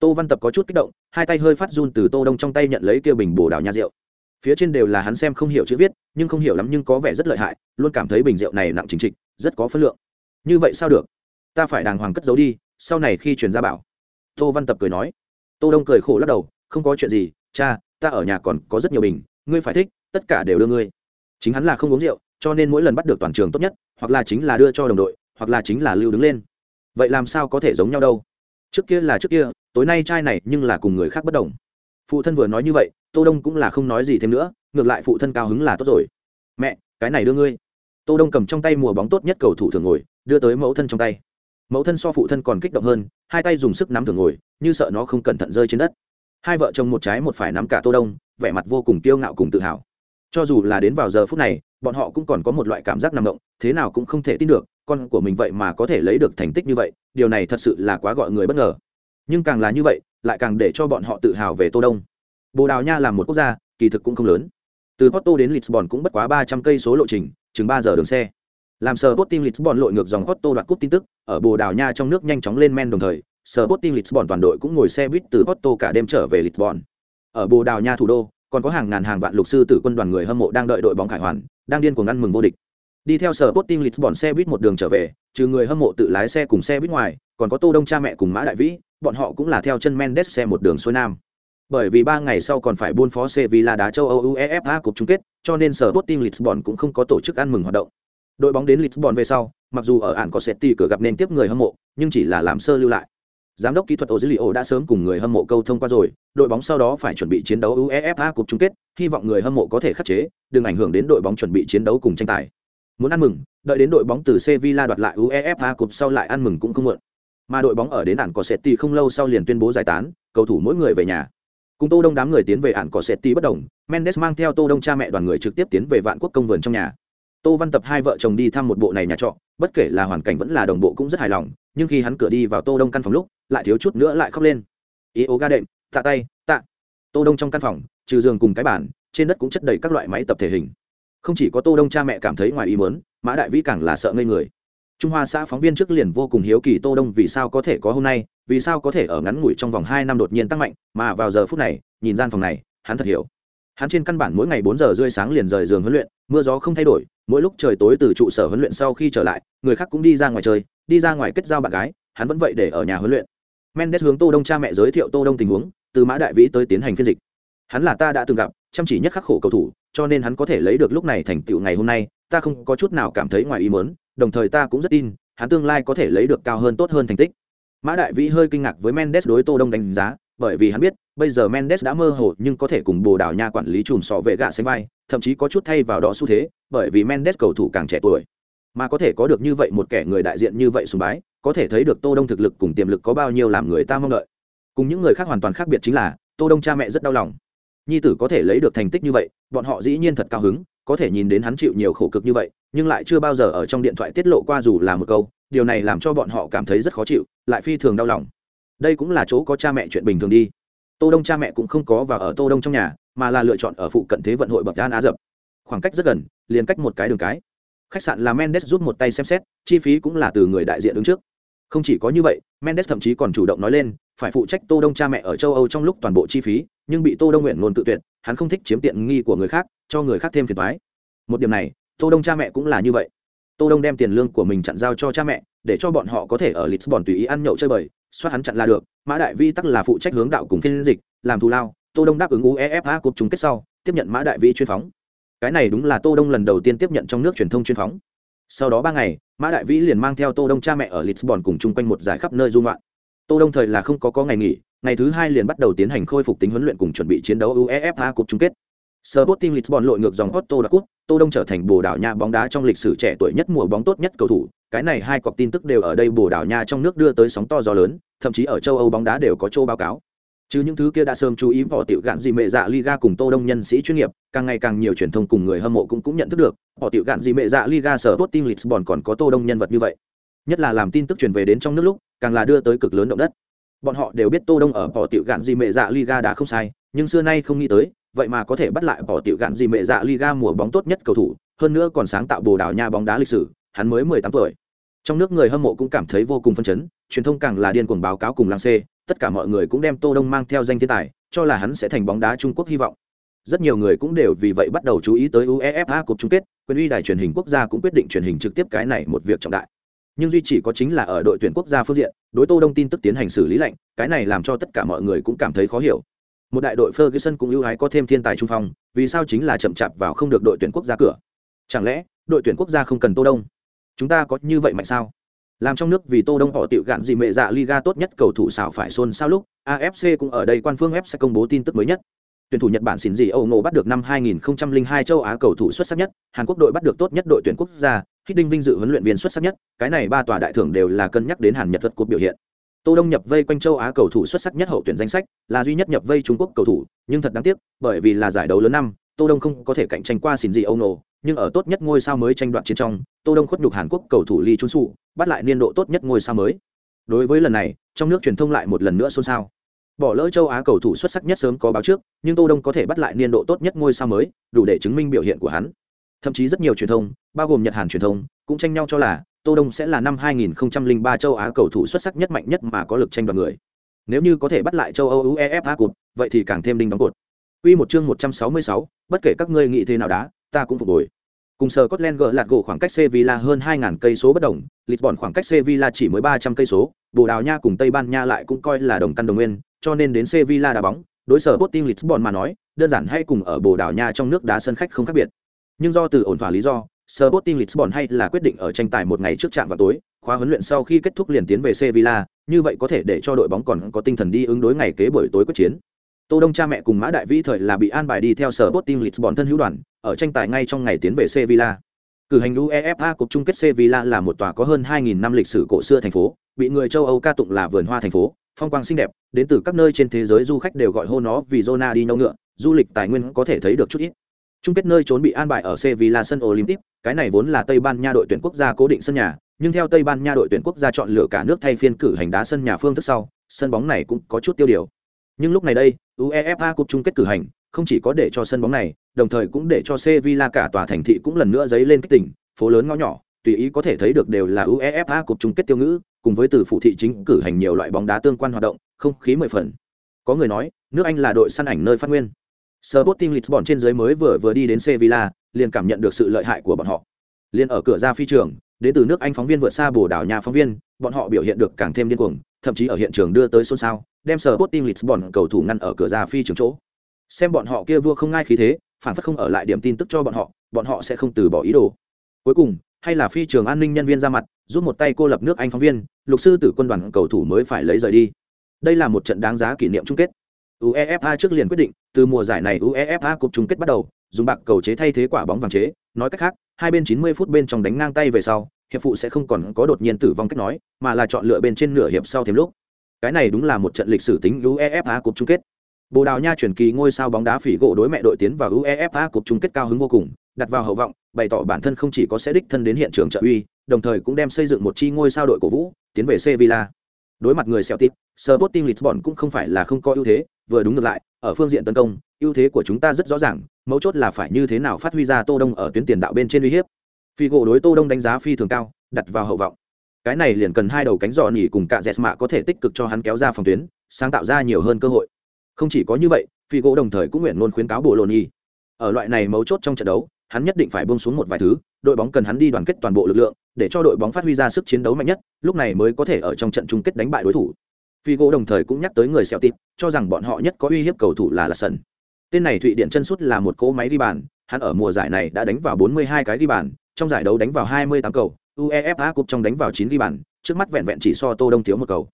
Tô văn tập có chút kích động, hai tay hơi phát run từ tô đông trong tay nhận lấy kia bình bồ đào nha rượu phía trên đều là hắn xem không hiểu chữ viết, nhưng không hiểu lắm nhưng có vẻ rất lợi hại, luôn cảm thấy bình rượu này nặng chính trịch, rất có phân lượng. Như vậy sao được? Ta phải đàng hoàng cất giấu đi, sau này khi truyền ra bảo. Tô văn tập cười nói. Tô đông cười khổ lắc đầu, không có chuyện gì, cha, ta ở nhà còn có rất nhiều bình, ngươi phải thích, tất cả đều đưa ngươi. Chính hắn là không uống rượu, cho nên mỗi lần bắt được toàn trường tốt nhất, hoặc là chính là đưa cho đồng đội, hoặc là chính là lưu đứng lên. Vậy làm sao có thể giống nhau đâu? Trước kia là trước kia, tối nay trai này nhưng là cùng người khác bất đồng phụ thân vừa nói như vậy, tô đông cũng là không nói gì thêm nữa, ngược lại phụ thân cao hứng là tốt rồi. Mẹ, cái này đưa ngươi. Tô đông cầm trong tay mùa bóng tốt nhất cầu thủ thường ngồi, đưa tới mẫu thân trong tay. Mẫu thân so phụ thân còn kích động hơn, hai tay dùng sức nắm thường ngồi, như sợ nó không cẩn thận rơi trên đất. Hai vợ chồng một trái một phải nắm cả tô đông, vẻ mặt vô cùng kiêu ngạo cùng tự hào. Cho dù là đến vào giờ phút này, bọn họ cũng còn có một loại cảm giác nằm động, thế nào cũng không thể tin được, con của mình vậy mà có thể lấy được thành tích như vậy, điều này thật sự là quá gọi người bất ngờ nhưng càng là như vậy lại càng để cho bọn họ tự hào về tô đông bồ đào nha là một quốc gia kỳ thực cũng không lớn từ porto đến lisbon cũng bất quá ba trăm cây số lộ trình chừng ba giờ đường xe làm sờ team Lisbon lội ngược dòng Porto đoạt cúp tin tức, ở Bồ Đào Nha trong nước nhanh chóng lên men đồng thời, sờ team Lisbon toàn đội cũng ngồi xe buýt từ Porto cả đêm trở về Lisbon. Ở Bồ Đào Nha thủ đô, còn có hàng ngàn hàng vạn lục sư tử quân đoàn người hâm mộ đang đợi đội bóng khải hoàn, đang điên cuồng ăn mừng vô địch. Đi theo sở Sporting Lisbon xe buýt một đường trở về, trừ người hâm mộ tự lái xe cùng xe buýt ngoài, còn có Tô Đông cha mẹ cùng Mã Đại Vĩ, bọn họ cũng là theo chân Mendes xe một đường xuôi nam. Bởi vì ba ngày sau còn phải buôn phó Sevilla đá châu Âu UEFA Cup chung kết, cho nên sở Sporting Lisbon cũng không có tổ chức ăn mừng hoạt động. Đội bóng đến Lisbon về sau, mặc dù ở ản có tỷ cửa gặp nên tiếp người hâm mộ, nhưng chỉ là làm sơ lưu lại. Giám đốc kỹ thuật Ozilio đã sớm cùng người hâm mộ câu thông qua rồi, đội bóng sau đó phải chuẩn bị chiến đấu UEFA Cup chung kết, hy vọng người hâm mộ có thể khắc chế, đừng ảnh hưởng đến đội bóng chuẩn bị chiến đấu cùng tranh tài. Muốn ăn mừng, đợi đến đội bóng từ Sevilla đoạt lại UEFA Cup sau lại ăn mừng cũng không muộn. Mà đội bóng ở đến ản có City không lâu sau liền tuyên bố giải tán, cầu thủ mỗi người về nhà. Cùng Tô Đông đám người tiến về ản có City bất đồng, Mendes mang theo Tô Đông cha mẹ đoàn người trực tiếp tiến về Vạn Quốc công vườn trong nhà. Tô Văn Tập hai vợ chồng đi thăm một bộ này nhà trọ, bất kể là hoàn cảnh vẫn là đồng bộ cũng rất hài lòng, nhưng khi hắn cửa đi vào Tô Đông căn phòng lúc, lại thiếu chút nữa lại khóc lên. Ý ố ga đệm, tạ tay, tạ. Tô Đông trong căn phòng, trừ giường cùng cái bàn, trên đất cũng chất đầy các loại máy tập thể hình. Không chỉ có Tô Đông cha mẹ cảm thấy ngoài ý muốn, Mã Đại Vĩ càng là sợ ngây người. Trung Hoa xã phóng viên trước liền vô cùng hiếu kỳ Tô Đông vì sao có thể có hôm nay, vì sao có thể ở ngắn ngủi trong vòng hai năm đột nhiên tăng mạnh, mà vào giờ phút này, nhìn gian phòng này, hắn thật hiểu. Hắn trên căn bản mỗi ngày bốn giờ rưỡi sáng liền rời giường huấn luyện, mưa gió không thay đổi, mỗi lúc trời tối từ trụ sở huấn luyện sau khi trở lại, người khác cũng đi ra ngoài chơi, đi ra ngoài kết giao bạn gái, hắn vẫn vậy để ở nhà huấn luyện. Mendes hướng Tô Đông cha mẹ giới thiệu Tô Đông tình huống, từ Mã Đại Vĩ tới tiến hành phiên dịch. Hắn là ta đã từng gặp, chăm chỉ nhất khắc khổ cầu thủ, cho nên hắn có thể lấy được lúc này thành tựu ngày hôm nay, ta không có chút nào cảm thấy ngoài ý muốn, đồng thời ta cũng rất tin, hắn tương lai có thể lấy được cao hơn tốt hơn thành tích. Mã Đại Vĩ hơi kinh ngạc với Mendes đối Tô Đông đánh giá, bởi vì hắn biết, bây giờ Mendes đã mơ hồ nhưng có thể cùng Bồ Đào Nha quản lý chùm sọ vệ gạ sánh vai, thậm chí có chút thay vào đó xu thế, bởi vì Mendes cầu thủ càng trẻ tuổi, mà có thể có được như vậy một kẻ người đại diện như vậy sùng bái, có thể thấy được Tô Đông thực lực cùng tiềm lực có bao nhiêu làm người ta mong đợi. Cùng những người khác hoàn toàn khác biệt chính là, Tô Đông cha mẹ rất đau lòng. Nhi tử có thể lấy được thành tích như vậy, bọn họ dĩ nhiên thật cao hứng, có thể nhìn đến hắn chịu nhiều khổ cực như vậy, nhưng lại chưa bao giờ ở trong điện thoại tiết lộ qua dù là một câu, điều này làm cho bọn họ cảm thấy rất khó chịu, lại phi thường đau lòng. Đây cũng là chỗ có cha mẹ chuyện bình thường đi. Tô Đông cha mẹ cũng không có và ở Tô Đông trong nhà, mà là lựa chọn ở phụ cận thế vận hội bậc đan Á Dập. Khoảng cách rất gần, liền cách một cái đường cái. Khách sạn là Mendes giúp một tay xem xét, chi phí cũng là từ người đại diện đứng trước. Không chỉ có như vậy, Mendes thậm chí còn chủ động nói lên, phải phụ trách Tô Đông cha mẹ ở châu Âu trong lúc toàn bộ chi phí, nhưng bị Tô Đông nguyện ngôn tự tuyệt, hắn không thích chiếm tiện nghi của người khác, cho người khác thêm phiền toái. Một điểm này, Tô Đông cha mẹ cũng là như vậy. Tô Đông đem tiền lương của mình chặn giao cho cha mẹ, để cho bọn họ có thể ở Lisbon tùy ý ăn nhậu chơi bời, soát hắn chặn là được. Mã Đại Vi tắc là phụ trách hướng đạo cùng phiên dịch, làm thù lao. Tô Đông đáp ứng UEFA cuộc chung kết sau, tiếp nhận Mã Đại Vi chuyên phóng. Cái này đúng là Tô Đông lần đầu tiên tiếp nhận trong nước truyền thông chuyên phóng. Sau đó ba ngày, Mã Đại Vĩ liền mang theo Tô Đông cha mẹ ở Lisbon cùng chung quanh một giải khắp nơi du ngoạn. Tô Đông thời là không có có ngày nghỉ, ngày thứ hai liền bắt đầu tiến hành khôi phục tính huấn luyện cùng chuẩn bị chiến đấu UEFA Cup chung kết. Sporting Lisbon lội ngược dòng Otto đặc cúp, Tô Đông trở thành Bồ Đào Nha bóng đá trong lịch sử trẻ tuổi nhất mùa bóng tốt nhất cầu thủ. Cái này hai cọc tin tức đều ở đây Bồ Đào Nha trong nước đưa tới sóng to gió lớn, thậm chí ở châu Âu bóng đá đều có châu báo cáo. Chứ những thứ kia đã sớm chú ý vỏ tiểu gạn gì mẹ dạ Liga cùng Tô Đông nhân sĩ chuyên nghiệp, càng ngày càng nhiều truyền thông cùng người hâm mộ cũng cũng nhận thức được, họ tiểu gạn gì mẹ dạ Liga Sporting Lisbon còn có Tô Đông nhân vật như vậy. Nhất là làm tin tức truyền về đến trong nước lúc, càng là đưa tới cực lớn động đất. Bọn họ đều biết Tô Đông ở bỏ tiểu gạn gì mẹ dạ Liga đã không sai, nhưng xưa nay không nghĩ tới, vậy mà có thể bắt lại bỏ tiểu gạn gì mẹ dạ Liga mùa bóng tốt nhất cầu thủ, hơn nữa còn sáng tạo Bồ Đào Nha bóng đá lịch sử, hắn mới 18 tuổi. Trong nước người hâm mộ cũng cảm thấy vô cùng phấn chấn, truyền thông càng là điên cuồng báo cáo cùng lăng xê, tất cả mọi người cũng đem Tô Đông mang theo danh thiên tài, cho là hắn sẽ thành bóng đá Trung Quốc hy vọng. Rất nhiều người cũng đều vì vậy bắt đầu chú ý tới UEFA cuộc chung kết, quyền uy đài truyền hình quốc gia cũng quyết định truyền hình trực tiếp cái này một việc trọng đại. Nhưng duy chỉ có chính là ở đội tuyển quốc gia phương diện, đối Tô Đông tin tức tiến hành xử lý lạnh, cái này làm cho tất cả mọi người cũng cảm thấy khó hiểu. Một đại đội Ferguson cũng ưu ái có thêm thiên tài trung phong, vì sao chính là chậm chạp vào không được đội tuyển quốc gia cửa? Chẳng lẽ, đội tuyển quốc gia không cần Tô Đông? Chúng ta có như vậy mạnh sao? làm trong nước vì tô đông họ tiểu gạn gì mẹ dạ liga tốt nhất cầu thủ xảo phải xôn xao lúc afc cũng ở đây quan phương F sẽ công bố tin tức mới nhất tuyển thủ nhật bản xin gì âu ngộ bắt được năm 2002 châu á cầu thủ xuất sắc nhất hàn quốc đội bắt được tốt nhất đội tuyển quốc gia hít đinh vinh dự huấn luyện viên xuất sắc nhất, cái này ba tòa đại thưởng đều là cân nhắc đến hàn nhật thuật cuộc biểu hiện. Tô đông nhập vây quanh châu á cầu thủ xuất sắc nhất hậu tuyển danh sách, là duy nhất nhập vây trung quốc cầu thủ, nhưng thật đáng tiếc, bởi vì là giải đấu lớn năm, tô đông không có thể cạnh tranh qua xin gì ông nổ nhưng ở tốt nhất ngôi sao mới tranh đoạt chiến trong, tô đông khuất nhục hàn quốc cầu thủ lee chun su bắt lại niên độ tốt nhất ngôi sao mới. Đối với lần này, trong nước truyền thông lại một lần nữa xôn xao. Bỏ lỡ châu á cầu thủ xuất sắc nhất sớm có báo trước, nhưng tô đông có thể bắt lại niên độ tốt nhất ngôi sao mới, đủ để chứng minh biểu hiện của hắn thậm chí rất nhiều truyền thông bao gồm nhật hàn truyền thông cũng tranh nhau cho là tô đông sẽ là năm 2003 châu á cầu thủ xuất sắc nhất mạnh nhất mà có lực tranh đoạt người nếu như có thể bắt lại châu âu uefa cột vậy thì càng thêm đinh đóng cột Quy một chương 166, bất kể các ngươi nghĩ thế nào đã, ta cũng phục hồi. Cùng sở Scotland gỡ lạt gỗ khoảng cách Sevilla hơn 2000 cây số bất đồng, Lisbon khoảng cách Sevilla chỉ mới 300 cây số, Bồ Đào Nha cùng Tây Ban Nha lại cũng coi là đồng căn đồng nguyên, cho nên đến Sevilla đá bóng, đối sở Sporting Lisbon mà nói, đơn giản hay cùng ở Bồ Đào Nha trong nước đá sân khách không khác biệt. Nhưng do từ ổn thỏa lý do, Sporting Lisbon hay là quyết định ở tranh tài một ngày trước trạm vào tối, khóa huấn luyện sau khi kết thúc liền tiến về Sevilla, như vậy có thể để cho đội bóng còn có tinh thần đi ứng đối ngày kế buổi tối quyết chiến. Tô Đông cha mẹ cùng Mã Đại Vĩ thời là bị an bài đi theo Sporting Lisbon thân hữu đoàn, ở tranh tài ngay trong ngày tiến về Sevilla. Cử hành UEFA Cup chung kết Sevilla là một tòa có hơn 2000 năm lịch sử cổ xưa thành phố, bị người châu Âu ca tụng là vườn hoa thành phố, phong quang xinh đẹp, đến từ các nơi trên thế giới du khách đều gọi hô nó vì Ronaldinho ngựa, du lịch tài nguyên có thể thấy được chút ít. Chung kết nơi trốn bị an bài ở Sevilla sân Olympic, cái này vốn là Tây Ban Nha đội tuyển quốc gia cố định sân nhà, nhưng theo Tây Ban Nha đội tuyển quốc gia chọn lựa cả nước thay phiên cử hành đá sân nhà phương thức sau, sân bóng này cũng có chút tiêu điều. Nhưng lúc này đây, UEFA Cup chung kết cử hành, không chỉ có để cho sân bóng này, đồng thời cũng để cho Sevilla cả tòa thành thị cũng lần nữa dấy lên kích tỉnh, phố lớn ngõ nhỏ, tùy ý có thể thấy được đều là UEFA Cup chung kết tiêu ngữ, cùng với từ phụ thị chính cử hành nhiều loại bóng đá tương quan hoạt động, không khí mười phần. Có người nói, nước Anh là đội săn ảnh nơi phát nguyên. Sporting Lisbon trên dưới mới vừa vừa đi đến Sevilla, liền cảm nhận được sự lợi hại của bọn họ. Liên ở cửa ra phi trường, đến từ nước Anh phóng viên vượt xa Bồ Đào Nha phóng viên, bọn họ biểu hiện được càng thêm điên cuồng, thậm chí ở hiện trường đưa tới xôn xao, đem Sporting Lisbon cầu thủ ngăn ở cửa ra phi trường chỗ. Xem bọn họ kia vua không ngai khí thế, phản phất không ở lại điểm tin tức cho bọn họ, bọn họ sẽ không từ bỏ ý đồ. Cuối cùng, hay là phi trường an ninh nhân viên ra mặt, giúp một tay cô lập nước Anh phóng viên, lục sư tử quân đoàn cầu thủ mới phải lấy rời đi. Đây là một trận đáng giá kỷ niệm chung kết. UEFA trước liền quyết định, từ mùa giải này UEFA cúp chung kết bắt đầu, dùng bạc cầu chế thay thế quả bóng vàng chế, nói cách khác, hai bên 90 phút bên trong đánh ngang tay về sau, hiệp phụ sẽ không còn có đột nhiên tử vong cách nói, mà là chọn lựa bên trên nửa hiệp sau thêm lúc. Cái này đúng là một trận lịch sử tính UEFA cúp chung kết. Bồ Đào Nha chuyển kỳ ngôi sao bóng đá phỉ gỗ đối mẹ đội tiến vào UEFA cúp chung kết cao hứng vô cùng, đặt vào hậu vọng, bày tỏ bản thân không chỉ có sẽ đích thân đến hiện trường trợ uy, đồng thời cũng đem xây dựng một chi ngôi sao đội cổ vũ, tiến về Sevilla. Đối mặt người Celtic, Sporting Lisbon cũng không phải là không có ưu thế, vừa đúng ngược lại, ở phương diện tấn công, ưu thế của chúng ta rất rõ ràng, mấu chốt là phải như thế nào phát huy ra Tô Đông ở tuyến tiền đạo bên trên uy hiếp. phi gỗ đối Tô Đông đánh giá phi thường cao, đặt vào hậu vọng. Cái này liền cần hai đầu cánh giò nhỉ cùng cả Jesma có thể tích cực cho hắn kéo ra phòng tuyến, sáng tạo ra nhiều hơn cơ hội. Không chỉ có như vậy, phi gỗ đồng thời cũng nguyện luôn khuyến cáo bộ lộn nhỉ. Ở loại này mấu chốt trong trận đấu, hắn nhất định phải buông xuống một vài thứ, đội bóng cần hắn đi đoàn kết toàn bộ lực lượng, để cho đội bóng phát huy ra sức chiến đấu mạnh nhất, lúc này mới có thể ở trong trận chung kết đánh bại đối thủ. Figo đồng thời cũng nhắc tới người Celtic, cho rằng bọn họ nhất có uy hiếp cầu thủ là Lassen. Tên này Thụy điển chân sút là một cỗ máy đi bàn, hắn ở mùa giải này đã đánh vào 42 cái đi bàn, trong giải đấu đánh vào 28 cầu, UEFA Cup trong đánh vào 9 đi bàn, trước mắt vẹn vẹn chỉ so Tô Đông thiếu một cầu.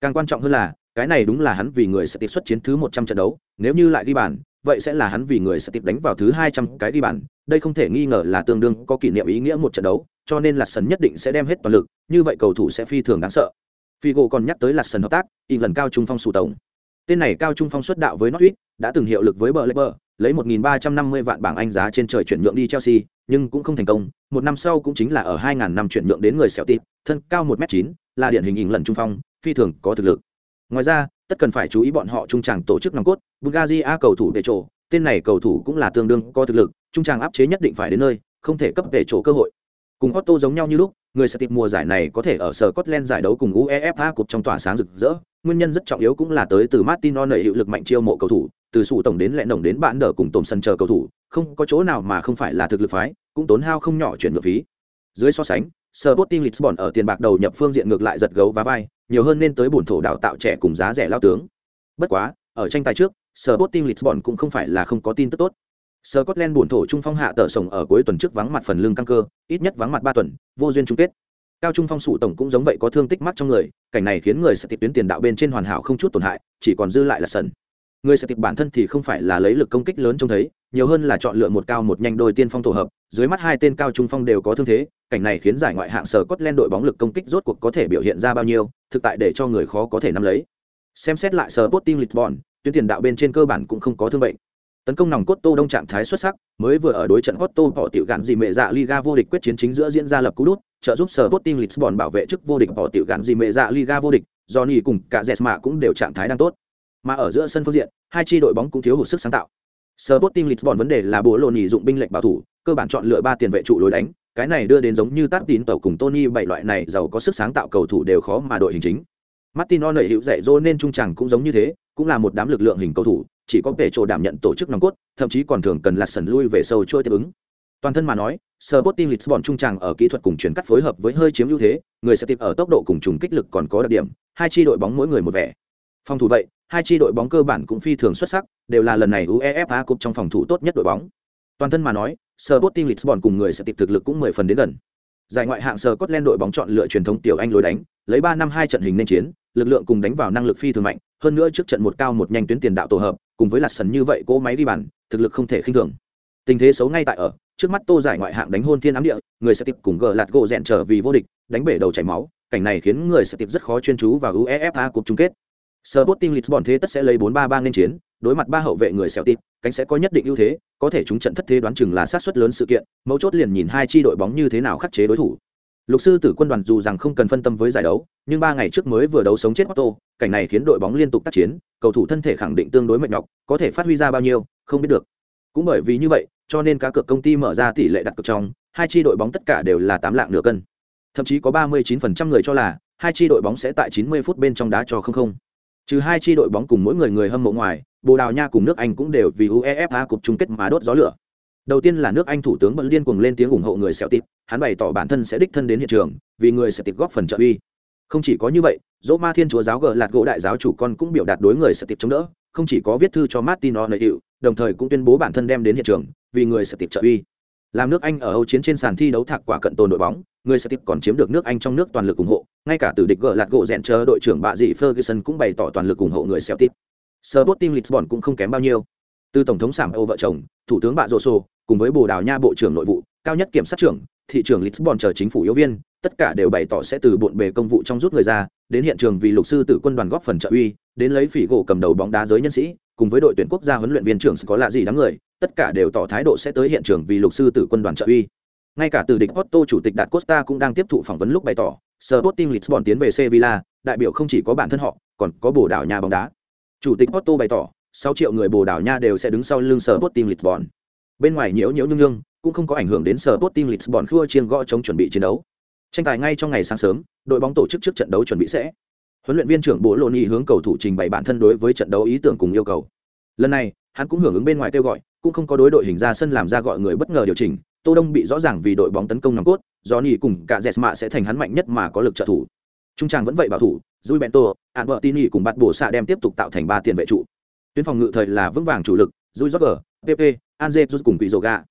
Càng quan trọng hơn là, cái này đúng là hắn vì người sẽ tiếp xuất chiến thứ 100 trận đấu, nếu như lại đi bàn, vậy sẽ là hắn vì người sẽ tiếp đánh vào thứ 200 cái đi bàn, đây không thể nghi ngờ là tương đương có kỷ niệm ý nghĩa một trận đấu, cho nên là sân nhất định sẽ đem hết toàn lực, như vậy cầu thủ sẽ phi thường đáng sợ. Figo còn nhắc tới là sân hợp tác, lần cao trung phong sủ tổng. Tên này cao trung phong xuất đạo với Norwich, đã từng hiệu lực với bờ Leicester, lấy 1.350 vạn bảng Anh giá trên trời chuyển nhượng đi Chelsea, nhưng cũng không thành công. Một năm sau cũng chính là ở 2.000 năm chuyển nhượng đến người Celtic, thân cao 1m9, là điển hình hình lần trung phong, phi thường có thực lực. Ngoài ra, tất cần phải chú ý bọn họ trung tràng tổ chức nòng cốt, Bulgaria cầu thủ về chỗ, tên này cầu thủ cũng là tương đương có thực lực, trung tràng áp chế nhất định phải đến nơi, không thể cấp về chỗ cơ hội. Cùng Otto giống nhau như lúc, người sẽ tìm mùa giải này có thể ở sở Scotland giải đấu cùng UEFA Cup trong tỏa sáng rực rỡ, nguyên nhân rất trọng yếu cũng là tới từ Martin O'Neill hiệu lực mạnh chiêu mộ cầu thủ, từ sủ tổng đến lệ nồng đến bạn đỡ cùng tổm sân chờ cầu thủ, không có chỗ nào mà không phải là thực lực phái, cũng tốn hao không nhỏ chuyển ngược phí. Dưới so sánh, Sporting Lisbon ở tiền bạc đầu nhập phương diện ngược lại giật gấu và vai, nhiều hơn nên tới bổn thổ đào tạo trẻ cùng giá rẻ lao tướng. Bất quá, ở tranh tài trước, Sporting Lisbon cũng không phải là không có tin tức tốt. Scotland buồn thổ trung phong hạ tờ sổng ở cuối tuần trước vắng mặt phần lương căng cơ, ít nhất vắng mặt ba tuần, vô duyên chung kết. Cao trung phong sụ tổng cũng giống vậy có thương tích mắt trong người, cảnh này khiến người sẽ tiếp tuyến tiền đạo bên trên hoàn hảo không chút tổn hại, chỉ còn dư lại là sân. Người sẽ tiếp bản thân thì không phải là lấy lực công kích lớn trông thấy, nhiều hơn là chọn lựa một cao một nhanh đôi tiên phong tổ hợp, dưới mắt hai tên cao trung phong đều có thương thế, cảnh này khiến giải ngoại hạng sở Scotland đội bóng lực công kích rốt cuộc có thể biểu hiện ra bao nhiêu, thực tại để cho người khó có thể nắm lấy. Xem xét lại sở Sporting Lisbon, tuyến tiền đạo bên trên cơ bản cũng không có thương bệnh tấn công nòng cốt tô đông trạng thái xuất sắc, mới vừa ở đối trận Otto bỏ tiểu gạn gì mẹ dạ Liga vô địch quyết chiến chính giữa diễn ra lập cú đút, trợ giúp sở Sporting Lisbon bảo vệ chức vô địch bỏ tiểu gạn gì mẹ dạ Liga vô địch, Johnny cùng cả Jesma cũng đều trạng thái đang tốt. Mà ở giữa sân phương diện, hai chi đội bóng cũng thiếu hụt sức sáng tạo. Sporting Lisbon vấn đề là bố lộn nhị dụng binh lệnh bảo thủ, cơ bản chọn lựa ba tiền vệ trụ lối đánh, cái này đưa đến giống như tát tín tàu cùng Tony bảy loại này giàu có sức sáng tạo cầu thủ đều khó mà đội hình chính. Martin O'Neill hữu dạy dỗ nên trung chẳng cũng giống như thế, cũng là một đám lực lượng hình cầu thủ chỉ có về chỗ đảm nhận tổ chức nòng cốt thậm chí còn thường cần lạt sần lui về sâu trôi tiếp ứng. Toàn thân mà nói Sporting Lisbon trung tràng ở kỹ thuật cùng chuyển cắt phối hợp với hơi chiếm ưu thế người sẽ tiếp ở tốc độ cùng trùng kích lực còn có đặc điểm hai chi đội bóng mỗi người một vẻ. Phòng thủ vậy hai chi đội bóng cơ bản cũng phi thường xuất sắc đều là lần này UEFA Cup trong phòng thủ tốt nhất đội bóng. Toàn thân mà nói Sporting Lisbon cùng người sẽ tiếp thực lực cũng mười phần đến gần. Giải ngoại hạng Scotland đội bóng chọn lựa truyền thống tiểu Anh lối đánh, lấy ba năm hai trận hình nên chiến, lực lượng cùng đánh vào năng lực phi thường mạnh, hơn nữa trước trận một cao một nhanh tuyến tiền đạo tổ hợp, cùng với lạt sần như vậy cỗ máy đi bàn thực lực không thể khinh thường tình thế xấu ngay tại ở trước mắt tô giải ngoại hạng đánh hôn thiên ám địa người sẽ tiếp cùng gờ lạt gỗ rẽn trở vì vô địch đánh bể đầu chảy máu cảnh này khiến người sẽ tiếp rất khó chuyên chú vào uefa cuộc chung kết Sporting Lisbon thế tất sẽ lấy 4-3-3 lên chiến, đối mặt ba hậu vệ người Celtic, cánh sẽ có nhất định ưu thế, có thể chúng trận thất thế đoán chừng là sát suất lớn sự kiện, mấu chốt liền nhìn hai chi đội bóng như thế nào khắc chế đối thủ. Lục sư tử quân đoàn dù rằng không cần phân tâm với giải đấu, nhưng ba ngày trước mới vừa đấu sống chết Otto, cảnh này khiến đội bóng liên tục tác chiến, cầu thủ thân thể khẳng định tương đối mệt nhọc, có thể phát huy ra bao nhiêu, không biết được. Cũng bởi vì như vậy, cho nên cá cược công ty mở ra tỷ lệ đặt cược trong, hai chi đội bóng tất cả đều là tám lạng nửa cân. Thậm chí có 39% người cho là hai chi đội bóng sẽ tại 90 phút bên trong đá cho không không. Trừ hai chi đội bóng cùng mỗi người người hâm mộ ngoài, Bồ Đào Nha cùng nước Anh cũng đều vì UEFA cục chung kết mà đốt gió lửa. Đầu tiên là nước Anh thủ tướng bận điên cuồng lên tiếng ủng hộ người Celtic, hắn bày tỏ bản thân sẽ đích thân đến hiện trường, vì người Celtic góp phần trợ uy. Không chỉ có như vậy, Roma Thiên Chúa giáo gờ lạt gỗ đại giáo chủ con cũng biểu đạt đối người Celtic chống đỡ, không chỉ có viết thư cho Martin O'Neill, đồng thời cũng tuyên bố bản thân đem đến hiện trường, vì người Celtic trợ uy. Làm nước Anh ở Âu chiến trên sàn thi đấu thạc quả cận tồn đội bóng, người Celtic còn chiếm được nước Anh trong nước toàn lực ủng hộ, ngay cả từ địch gờ lạt gỗ rèn chờ đội trưởng bạ dị Ferguson cũng bày tỏ toàn lực ủng hộ người Celtic. Sporting Lisbon cũng không kém bao nhiêu. Từ tổng thống Sảm Âu vợ chồng, thủ tướng bạ Rô Sô, cùng với Bồ Đào Nha bộ trưởng nội vụ, cao nhất kiểm sát trưởng, thị trưởng Lisbon chờ chính phủ yếu viên, tất cả đều bày tỏ sẽ từ bộn bề công vụ trong rút người ra, đến hiện trường vì lục sư tử quân đoàn góp phần trợ uy, đến lấy phỉ gỗ cầm đầu bóng đá giới nhân sĩ, cùng với đội tuyển quốc gia huấn luyện viên trưởng có lạ gì đám người, tất cả đều tỏ thái độ sẽ tới hiện trường vì lục sư tử quân đoàn trợ uy. Ngay cả từ địch Otto chủ tịch Đạt Costa cũng đang tiếp thụ phỏng vấn lúc bày tỏ, Sporting Lisbon tiến về Sevilla, đại biểu không chỉ có bản thân họ, còn có Bồ Đào Nha bóng đá. Chủ tịch Otto bày tỏ, 6 triệu người Bồ Đào Nha đều sẽ đứng sau lưng sở Botim Lisbon. Bên ngoài nhiễu nhiễu nhương nhương, cũng không có ảnh hưởng đến sở Botim Lisbon khua chiêng gõ chống chuẩn bị chiến đấu. Tranh tài ngay trong ngày sáng sớm, đội bóng tổ chức trước trận đấu chuẩn bị sẽ. Huấn luyện viên trưởng Bố Lôn Nghị hướng cầu thủ trình bày bản thân đối với trận đấu ý tưởng cùng yêu cầu. Lần này, hắn cũng hưởng ứng bên ngoài kêu gọi, cũng không có đối đội hình ra sân làm ra gọi người bất ngờ điều chỉnh. Tô Đông bị rõ ràng vì đội bóng tấn công nòng cốt, Johnny cùng cả Jesma sẽ thành hắn mạnh nhất mà có lực trợ thủ. Trung tràng vẫn vậy bảo thủ, Rui Bento, Albertini cùng bắt bổ xạ đem tiếp tục tạo thành ba tiền vệ trụ. Tuyến phòng ngự thời là vững vàng chủ lực, Rui Jorge, PP, Anze rút cùng Quỷ Zoga.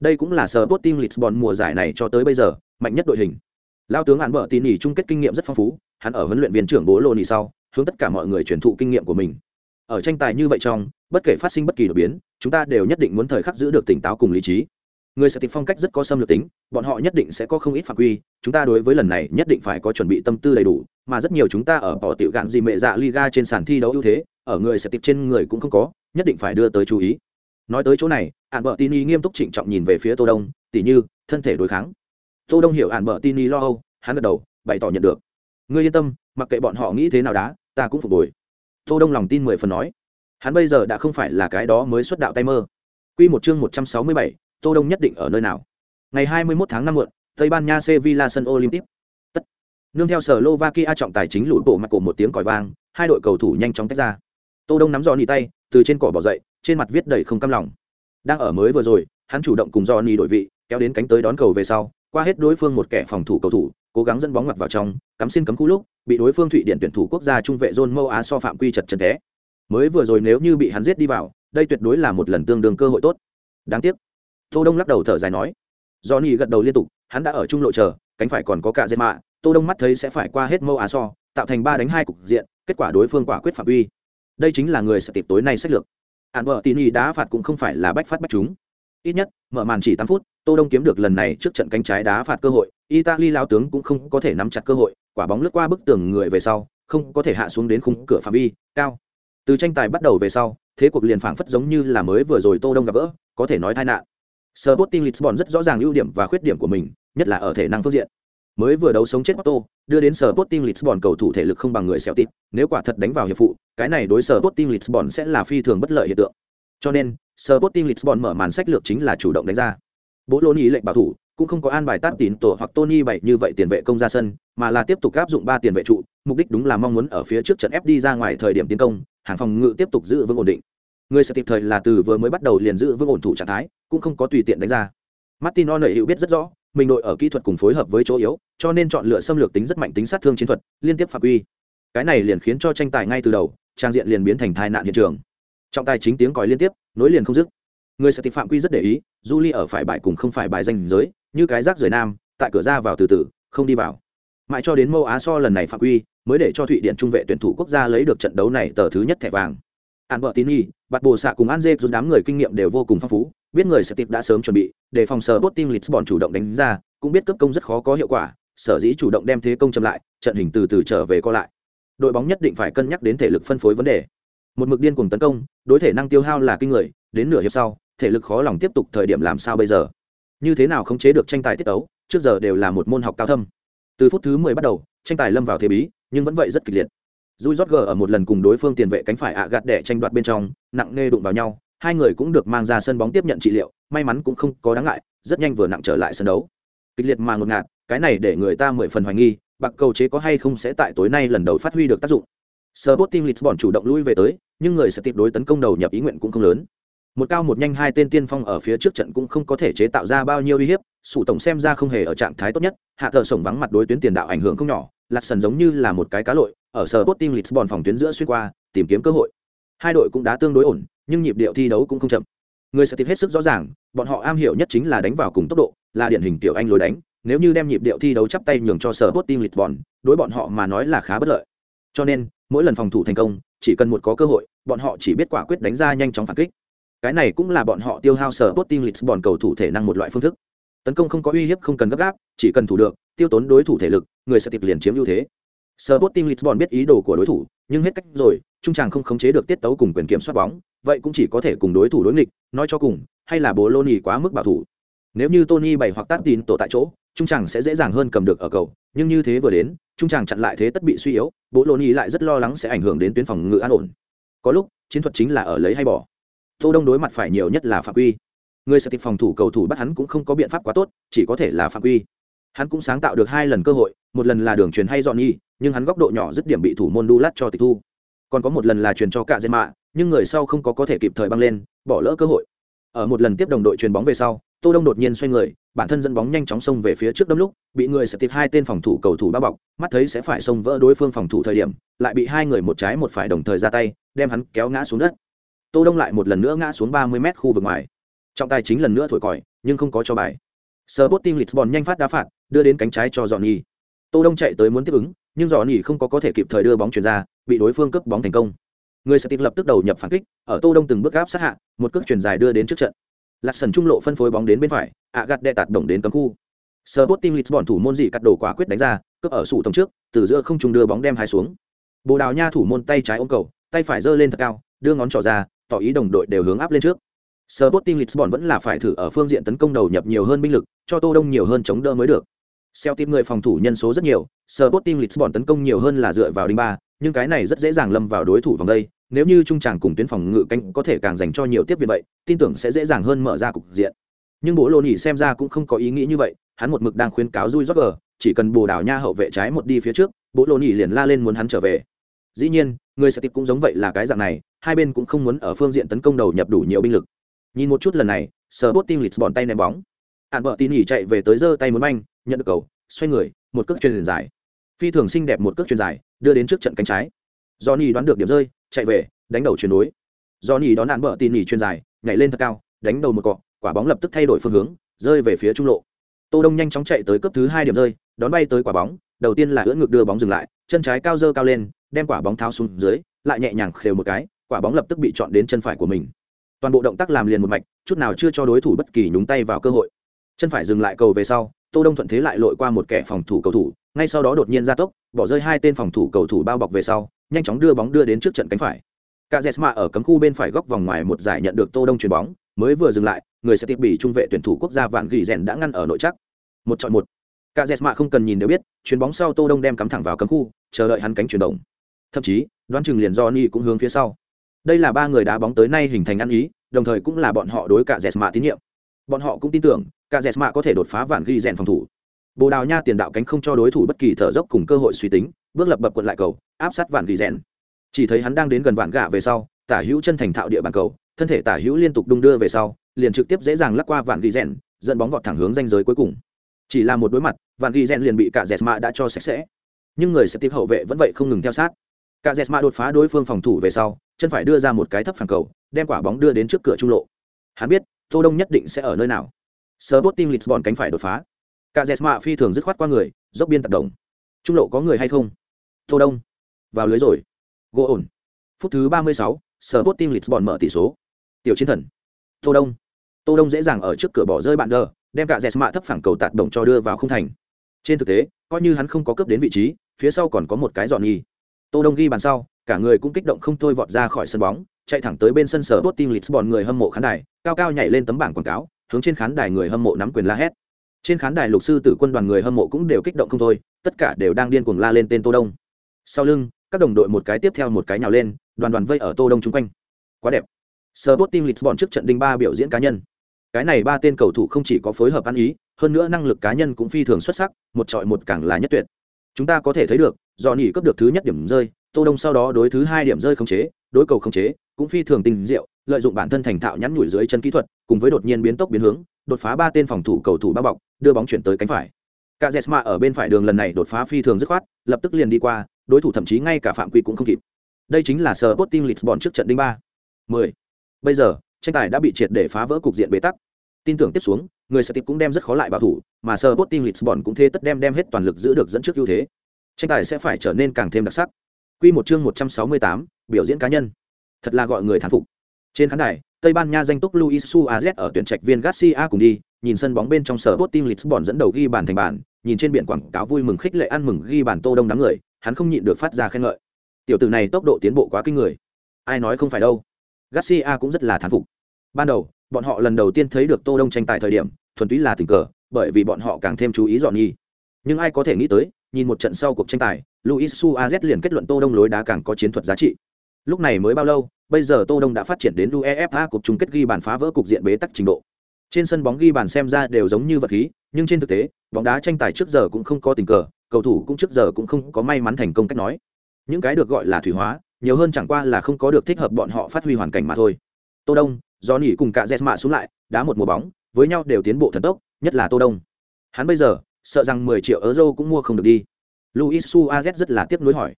Đây cũng là Sporting Lisbon mùa giải này cho tới bây giờ, mạnh nhất đội hình. Lao tướng Hàn Bở tin nhỉ chung kết kinh nghiệm rất phong phú, hắn ở huấn luyện viên trưởng bố Loni sau, hướng tất cả mọi người truyền thụ kinh nghiệm của mình. Ở tranh tài như vậy trong, bất kể phát sinh bất kỳ đột biến, chúng ta đều nhất định muốn thời khắc giữ được tỉnh táo cùng lý trí người sẽ tìm phong cách rất có xâm lược tính bọn họ nhất định sẽ có không ít phạm quy chúng ta đối với lần này nhất định phải có chuẩn bị tâm tư đầy đủ mà rất nhiều chúng ta ở bỏ tiểu gạn gì mẹ dạ liga trên sàn thi đấu ưu thế ở người sẽ tìm trên người cũng không có nhất định phải đưa tới chú ý. Nói tới chỗ này ạn bợ tin y nghiêm túc trịnh trọng nhìn về phía tô đông tỉ như thân thể đối kháng. Tô đông hiểu ạn bợ tin y lo âu hắn gật đầu bày tỏ nhận được. Ngươi yên tâm mặc kệ bọn họ nghĩ thế nào đã, ta cũng phục hồi. Tô đông lòng tin mười phần nói. Hắn bây giờ đã không phải là cái đó mới xuất đạo tay mơ. Quy một chương 167, tô đông nhất định ở nơi nào? Ngày 21 tháng 5 muộn, tây ban nha, sevilla, sân olympic. Tất. Nương theo sở slovakia trọng tài chính lụi bộ mặt cổ một tiếng còi vang, hai đội cầu thủ nhanh chóng tách ra. Tô đông nắm giò nỉ tay, từ trên cỏ bỏ dậy, trên mặt viết đầy không cam lòng. Đang ở mới vừa rồi, hắn chủ động cùng giò nỉ đổi vị, kéo đến cánh tới đón cầu về sau, qua hết đối phương một kẻ phòng thủ cầu thủ, cố gắng dẫn bóng ngoặt vào trong, cắm xin cấm khu lúc, bị đối phương thụy điện tuyển thủ quốc gia trung vệ john Moa so phạm quy chật chân té. Mới vừa rồi nếu như bị hắn giết đi vào, đây tuyệt đối là một lần tương đương cơ hội tốt. Đáng tiếc tô đông lắc đầu thở dài nói do Nhi gật đầu liên tục, hắn đã ở trung lộ chờ, cánh phải còn có cả dệt mạ tô đông mắt thấy sẽ phải qua hết mâu á so, tạo thành ba đánh hai cục diện, kết quả đối phương quả quyết phạm uy. Đây chính là người sẽ tiệp tối nay sách lược. Hạn vợ tin y đá phạt cũng không phải là bách phát bách chúng. Ít nhất, mở màn chỉ tám phút, tô đông kiếm được lần này trước trận cánh trái đá phạt cơ hội, italy lao tướng cũng không có thể nắm chặt cơ hội, quả bóng lướt qua bức tường người về sau, không có thể hạ xuống đến khung cửa phạm vi cao. Từ tranh tài bắt đầu về sau, thế cuộc liền phảng phất giống như là mới vừa rồi tô đông gặp gỡ, có thể nói tai nạn. Sporting Lisbon rất rõ ràng ưu điểm và khuyết điểm của mình, nhất là ở thể năng phương diện. Mới vừa đấu sống chết Otto, đưa đến Sporting Lisbon cầu thủ thể lực không bằng người Celtic, nếu quả thật đánh vào hiệp phụ, cái này đối Sporting Lisbon sẽ là phi thường bất lợi hiện tượng. Cho nên, Sporting Lisbon mở màn sách lược chính là chủ động đánh ra. Bố Lôn lệnh bảo thủ, cũng không có an bài tát tín tổ hoặc Tony bảy như vậy tiền vệ công ra sân, mà là tiếp tục áp dụng ba tiền vệ trụ, mục đích đúng là mong muốn ở phía trước trận ép đi ra ngoài thời điểm tiến công, hàng phòng ngự tiếp tục giữ vững ổn định. Người sẽ kịp thời là từ vừa mới bắt đầu liền giữ vững ổn thủ trạng thái, cũng không có tùy tiện đánh ra. Martin O'Neill hiểu biết rất rõ, mình đội ở kỹ thuật cùng phối hợp với chỗ yếu, cho nên chọn lựa xâm lược tính rất mạnh tính sát thương chiến thuật, liên tiếp phạm uy. Cái này liền khiến cho tranh tài ngay từ đầu, trang diện liền biến thành tai nạn hiện trường. Trọng tài chính tiếng còi liên tiếp, nối liền không dứt. Người sẽ tịch phạm quy rất để ý, Julie ở phải bài cùng không phải bài danh giới, như cái rác rời nam, tại cửa ra vào từ từ, không đi vào. Mãi cho đến Mâu Á So lần này phạm quy, mới để cho Thụy điện trung vệ tuyển thủ quốc gia lấy được trận đấu này tờ thứ nhất thẻ vàng. Albertini, Bạt Bồ Sạ cùng Anje rút đám người kinh nghiệm đều vô cùng phong phú, biết người sẽ tiệp đã sớm chuẩn bị để phòng sở lịch bọn chủ động đánh ra cũng biết cấp công rất khó có hiệu quả sở dĩ chủ động đem thế công chậm lại trận hình từ từ trở về co lại. Đội bóng nhất định phải cân nhắc đến thể lực phân phối vấn đề. Một mực điên cùng tấn công đối thể năng tiêu hao là kinh người đến nửa hiệp sau thể lực khó lòng tiếp tục thời điểm làm sao bây giờ? Như thế nào khống chế được tranh tài tiết ấu trước giờ đều là một môn học cao thâm. Từ phút thứ mười bắt đầu tranh tài lâm vào thế bí nhưng vẫn vậy rất kịch liệt. Rui Rodger ở một lần cùng đối phương tiền vệ cánh phải ạ gạt đẻ tranh đoạt bên trong, nặng nề đụng vào nhau, hai người cũng được mang ra sân bóng tiếp nhận trị liệu, may mắn cũng không có đáng ngại, rất nhanh vừa nặng trở lại sân đấu. Kịch liệt mà ngột ngạt, cái này để người ta mười phần hoài nghi, bạc cầu chế có hay không sẽ tại tối nay lần đầu phát huy được tác dụng. Sporting Lisbon chủ động lui về tới, nhưng người sẽ tiếp đối tấn công đầu nhập ý nguyện cũng không lớn. Một cao một nhanh hai tên tiên phong ở phía trước trận cũng không có thể chế tạo ra bao nhiêu uy hiếp, sủ tổng xem ra không hề ở trạng thái tốt nhất, hạ thở sổng vắng mặt đối tuyến tiền đạo ảnh hưởng không nhỏ, lạt sần giống như là một cái cá lội, ở sở Sporting Lisbon phòng tuyến giữa xuyên qua, tìm kiếm cơ hội. Hai đội cũng đã tương đối ổn, nhưng nhịp điệu thi đấu cũng không chậm. Người sẽ tìm hết sức rõ ràng, bọn họ am hiểu nhất chính là đánh vào cùng tốc độ, là điển hình tiểu anh lối đánh, nếu như đem nhịp điệu thi đấu chắp tay nhường cho sở Sporting Lisbon, đối bọn họ mà nói là khá bất lợi. Cho nên, mỗi lần phòng thủ thành công, chỉ cần một có cơ hội, bọn họ chỉ biết quả quyết đánh ra nhanh chóng phản kích. Cái này cũng là bọn họ tiêu hao sở Sporting Lisbon cầu thủ thể năng một loại phương thức. Tấn công không có uy hiếp không cần gấp gáp, chỉ cần thủ được, tiêu tốn đối thủ thể lực, người sẽ tiếp liền chiếm ưu thế. Sporting Lisbon biết ý đồ của đối thủ, nhưng hết cách rồi, trung tràng không khống chế được tiết tấu cùng quyền kiểm soát bóng, vậy cũng chỉ có thể cùng đối thủ đối nghịch, nói cho cùng, hay là bố Loni quá mức bảo thủ. Nếu như Tony bày hoặc tác tín tổ tại chỗ, trung tràng sẽ dễ dàng hơn cầm được ở cầu, nhưng như thế vừa đến, trung tràng chặn lại thế tất bị suy yếu, bố Loni lại rất lo lắng sẽ ảnh hưởng đến tuyến phòng ngự an ổn. Có lúc, chiến thuật chính là ở lấy hay bỏ. Tô Đông đối mặt phải nhiều nhất là phạm quy. Người sẽ tịch phòng thủ cầu thủ bắt hắn cũng không có biện pháp quá tốt, chỉ có thể là phạm quy. Hắn cũng sáng tạo được hai lần cơ hội, một lần là đường truyền hay dọn nhi, nhưng hắn góc độ nhỏ dứt điểm bị thủ môn đu lát cho tịch thu. Còn có một lần là truyền cho cả dên mạ nhưng người sau không có có thể kịp thời băng lên bỏ lỡ cơ hội. Ở một lần tiếp đồng đội truyền bóng về sau tô đông đột nhiên xoay người bản thân dẫn bóng nhanh chóng xông về phía trước đâm lúc bị người sẽ tiếp hai tên phòng thủ cầu thủ bao bọc mắt thấy sẽ phải xông vỡ đối phương phòng thủ thời điểm lại bị hai người một trái một phải đồng thời ra tay đem hắn kéo ngã xuống đất. Tô đông lại một lần nữa ngã xuống ba mươi mét khu vực ngoài. Trọng tài chính lần nữa thổi còi nhưng không có cho bài. Sporting Lisbon nhanh phát đá phạt đưa đến cánh trái cho Johnny tô đông chạy tới muốn tiếp ứng, nhưng dọn nỉ không có có thể kịp thời đưa bóng chuyển ra, bị đối phương cướp bóng thành công. Người sẽ tiếp lập tức đầu nhập phản kích, ở tô đông từng bước gáp sát hạ, một cước chuyển dài đưa đến trước trận. Lạc sần trung lộ phân phối bóng đến bên phải, ạ gạt đệ tạt đồng đến cấm khu. Sơ bốt tim bọn thủ môn dị cắt đổ quả quyết đánh ra, cướp ở sủ tổng trước, từ giữa không trung đưa bóng đem hai xuống. Bồ đào nha thủ môn tay trái ôm cầu, tay phải giơ lên thật cao, đưa ngón trỏ ra, tỏ ý đồng đội đều hướng áp lên trước. Sơ bốt tim lisbon vẫn là phải thử ở phương diện tấn công đầu nhập nhiều hơn binh lực, cho tô đông nhiều hơn chống đỡ mới được. Xeo tìm người phòng thủ nhân số rất nhiều, Sporting Lisbon tấn công nhiều hơn là dựa vào đinh ba, nhưng cái này rất dễ dàng lâm vào đối thủ vòng đây, nếu như trung tràng cùng tuyến phòng ngự canh có thể càng dành cho nhiều tiếp viện vậy, tin tưởng sẽ dễ dàng hơn mở ra cục diện. Nhưng bố lô nhỉ xem ra cũng không có ý nghĩ như vậy, hắn một mực đang khuyên cáo Rui Roger, chỉ cần bồ đào nha hậu vệ trái một đi phía trước, bố lô nhỉ liền la lên muốn hắn trở về. Dĩ nhiên, người sẽ tiếp cũng giống vậy là cái dạng này, hai bên cũng không muốn ở phương diện tấn công đầu nhập đủ nhiều binh lực. Nhìn một chút lần này, Sporting Lisbon tay ném bóng ạn vợ tin nhỉ chạy về tới giơ tay muốn banh, nhận được cầu xoay người một cước truyền dài phi thường xinh đẹp một cước truyền dài đưa đến trước trận cánh trái. Johnny đoán được điểm rơi chạy về đánh đầu chuyển đối. Johnny đón nạn bờ tin nhỉ truyền dài nhảy lên thật cao đánh đầu một cọ quả bóng lập tức thay đổi phương hướng rơi về phía trung lộ. Tô đông nhanh chóng chạy tới cấp thứ hai điểm rơi đón bay tới quả bóng đầu tiên là ưỡn ngược đưa bóng dừng lại chân trái cao dơ cao lên đem quả bóng tháo xuống dưới lại nhẹ nhàng khều một cái quả bóng lập tức bị chọn đến chân phải của mình. Toàn bộ động tác làm liền một mạch chút nào chưa cho đối thủ bất kỳ nhúng tay vào cơ hội chân phải dừng lại cầu về sau, tô đông thuận thế lại lội qua một kẻ phòng thủ cầu thủ, ngay sau đó đột nhiên ra tốc, bỏ rơi hai tên phòng thủ cầu thủ bao bọc về sau, nhanh chóng đưa bóng đưa đến trước trận cánh phải. Cả jesma ở cấm khu bên phải góc vòng ngoài một giải nhận được tô đông chuyền bóng, mới vừa dừng lại, người sẽ tiếp bị trung vệ tuyển thủ quốc gia vạn gỉ rèn đã ngăn ở nội chắc một chọn một. Cả jesma không cần nhìn đều biết, chuyền bóng sau tô đông đem cắm thẳng vào cấm khu, chờ đợi hắn cánh chuyển động. Thậm chí, đoán chừng liền do ni cũng hướng phía sau. Đây là ba người đá bóng tới nay hình thành ăn ý, đồng thời cũng là bọn họ đối cả jesma tín nhiệm bọn họ cũng tin tưởng, cả dẹt mạ có thể đột phá vạn ghi rèn phòng thủ. Bồ đào nha tiền đạo cánh không cho đối thủ bất kỳ thở dốc cùng cơ hội suy tính, bước lập bập quận lại cầu, áp sát vạn ghi rèn. Chỉ thấy hắn đang đến gần vạn gạ về sau, tả hữu chân thành thạo địa bàn cầu, thân thể tả hữu liên tục đung đưa về sau, liền trực tiếp dễ dàng lắc qua vạn ghi rèn, dẫn bóng vọt thẳng hướng danh giới cuối cùng. Chỉ là một đối mặt, vạn ghi rèn liền bị cả dẹt mạ đã cho sạch sẽ. Nhưng người sẽ tiếp hậu vệ vẫn vậy không ngừng theo sát. Cả dẹt mạ đột phá đối phương phòng thủ về sau, chân phải đưa ra một cái thấp phản cầu, đem quả bóng đưa đến trước cửa trung lộ. Hắn biết tô đông nhất định sẽ ở nơi nào Sporting Lisbon cánh phải đột phá. cả jesma phi thường dứt khoát qua người, dốc biên tập động. Trung lộ có người hay không? Tô Đông. Vào lưới rồi. Gỗ ổn. Phút thứ 36, Sporting Lisbon mở tỷ số. Tiểu chiến thần. Tô Đông. tô đông dễ dàng ở trước cửa bỏ rơi bạn đờ đem cả jesma thấp phẳng cầu tạt động cho đưa vào khung thành trên thực tế coi như hắn không có cướp đến vị trí phía sau còn có một cái dọn nghi tô đông ghi bàn sau cả người cũng kích động không thôi vọt ra khỏi sân bóng chạy thẳng tới bên sân sở tốt team Lisbon người hâm mộ khán đài, cao cao nhảy lên tấm bảng quảng cáo, hướng trên khán đài người hâm mộ nắm quyền la hét. Trên khán đài lục sư tử quân đoàn người hâm mộ cũng đều kích động không thôi, tất cả đều đang điên cuồng la lên tên tô đông. Sau lưng, các đồng đội một cái tiếp theo một cái nhào lên, đoàn đoàn vây ở tô đông chung quanh. Quá đẹp. Sporting Lisbon trước trận đinh ba biểu diễn cá nhân. Cái này ba tên cầu thủ không chỉ có phối hợp ăn ý, hơn nữa năng lực cá nhân cũng phi thường xuất sắc, một trọi một càng là nhất tuyệt. Chúng ta có thể thấy được do nỉ cấp được thứ nhất điểm rơi, tô đông sau đó đối thứ hai điểm rơi không chế, đối cầu không chế cũng phi thường tinh diệu lợi dụng bản thân thành thạo nhắn nhủi dưới chân kỹ thuật cùng với đột nhiên biến tốc biến hướng đột phá ba tên phòng thủ cầu thủ bao bọc đưa bóng chuyển tới cánh phải. Cả jesma ở bên phải đường lần này đột phá phi thường dứt khoát lập tức liền đi qua đối thủ thậm chí ngay cả phạm quy cũng không kịp. Đây chính là sở bot team Lisbon trước trận đinh ba. 10. bây giờ tranh tài đã bị triệt để phá vỡ cục diện bế tắc. Tin tưởng tiếp xuống người sở tịp cũng đem rất khó lại bảo thủ mà sở bot team Lisbon cũng thế tất đem đem hết toàn lực giữ được dẫn trước ưu thế. Tranh tài sẽ phải trở nên càng thêm đặc sắc. Quy một chương 168, biểu diễn cá nhân. Thật là gọi người thán phục. Trên khán đài, Tây Ban Nha danh túc Luis Suarez ở tuyển trạch viên Garcia cùng đi, nhìn sân bóng bên trong sở Sporting Lisbon dẫn đầu ghi bàn thành bàn, nhìn trên biển quảng cáo vui mừng khích lệ ăn mừng ghi bàn Tô Đông đám người, hắn không nhịn được phát ra khen ngợi. Tiểu tử này tốc độ tiến bộ quá kinh người. Ai nói không phải đâu. Garcia cũng rất là thán phục. Ban đầu, bọn họ lần đầu tiên thấy được Tô Đông tranh tài thời điểm, thuần túy là tình cờ, bởi vì bọn họ càng thêm chú ý dọn nhi. Nhưng ai có thể nghĩ tới, nhìn một trận sau cuộc tranh tài, Luis Suarez liền kết luận Tô Đông lối đá càng có chiến thuật giá trị. Lúc này mới bao lâu, bây giờ Tô Đông đã phát triển đến UEFA cuộc chung kết ghi bàn phá vỡ cục diện bế tắc trình độ. Trên sân bóng ghi bàn xem ra đều giống như vật khí, nhưng trên thực tế, bóng đá tranh tài trước giờ cũng không có tình cờ, cầu thủ cũng trước giờ cũng không có may mắn thành công cách nói. Những cái được gọi là thủy hóa, nhiều hơn chẳng qua là không có được thích hợp bọn họ phát huy hoàn cảnh mà thôi. Tô Đông, do nỉ cùng cả Jesma xuống lại, đá một mùa bóng, với nhau đều tiến bộ thần tốc, nhất là Tô Đông. Hắn bây giờ, sợ rằng 10 triệu euro cũng mua không được đi. Luis Suarez rất là tiếc nuối hỏi.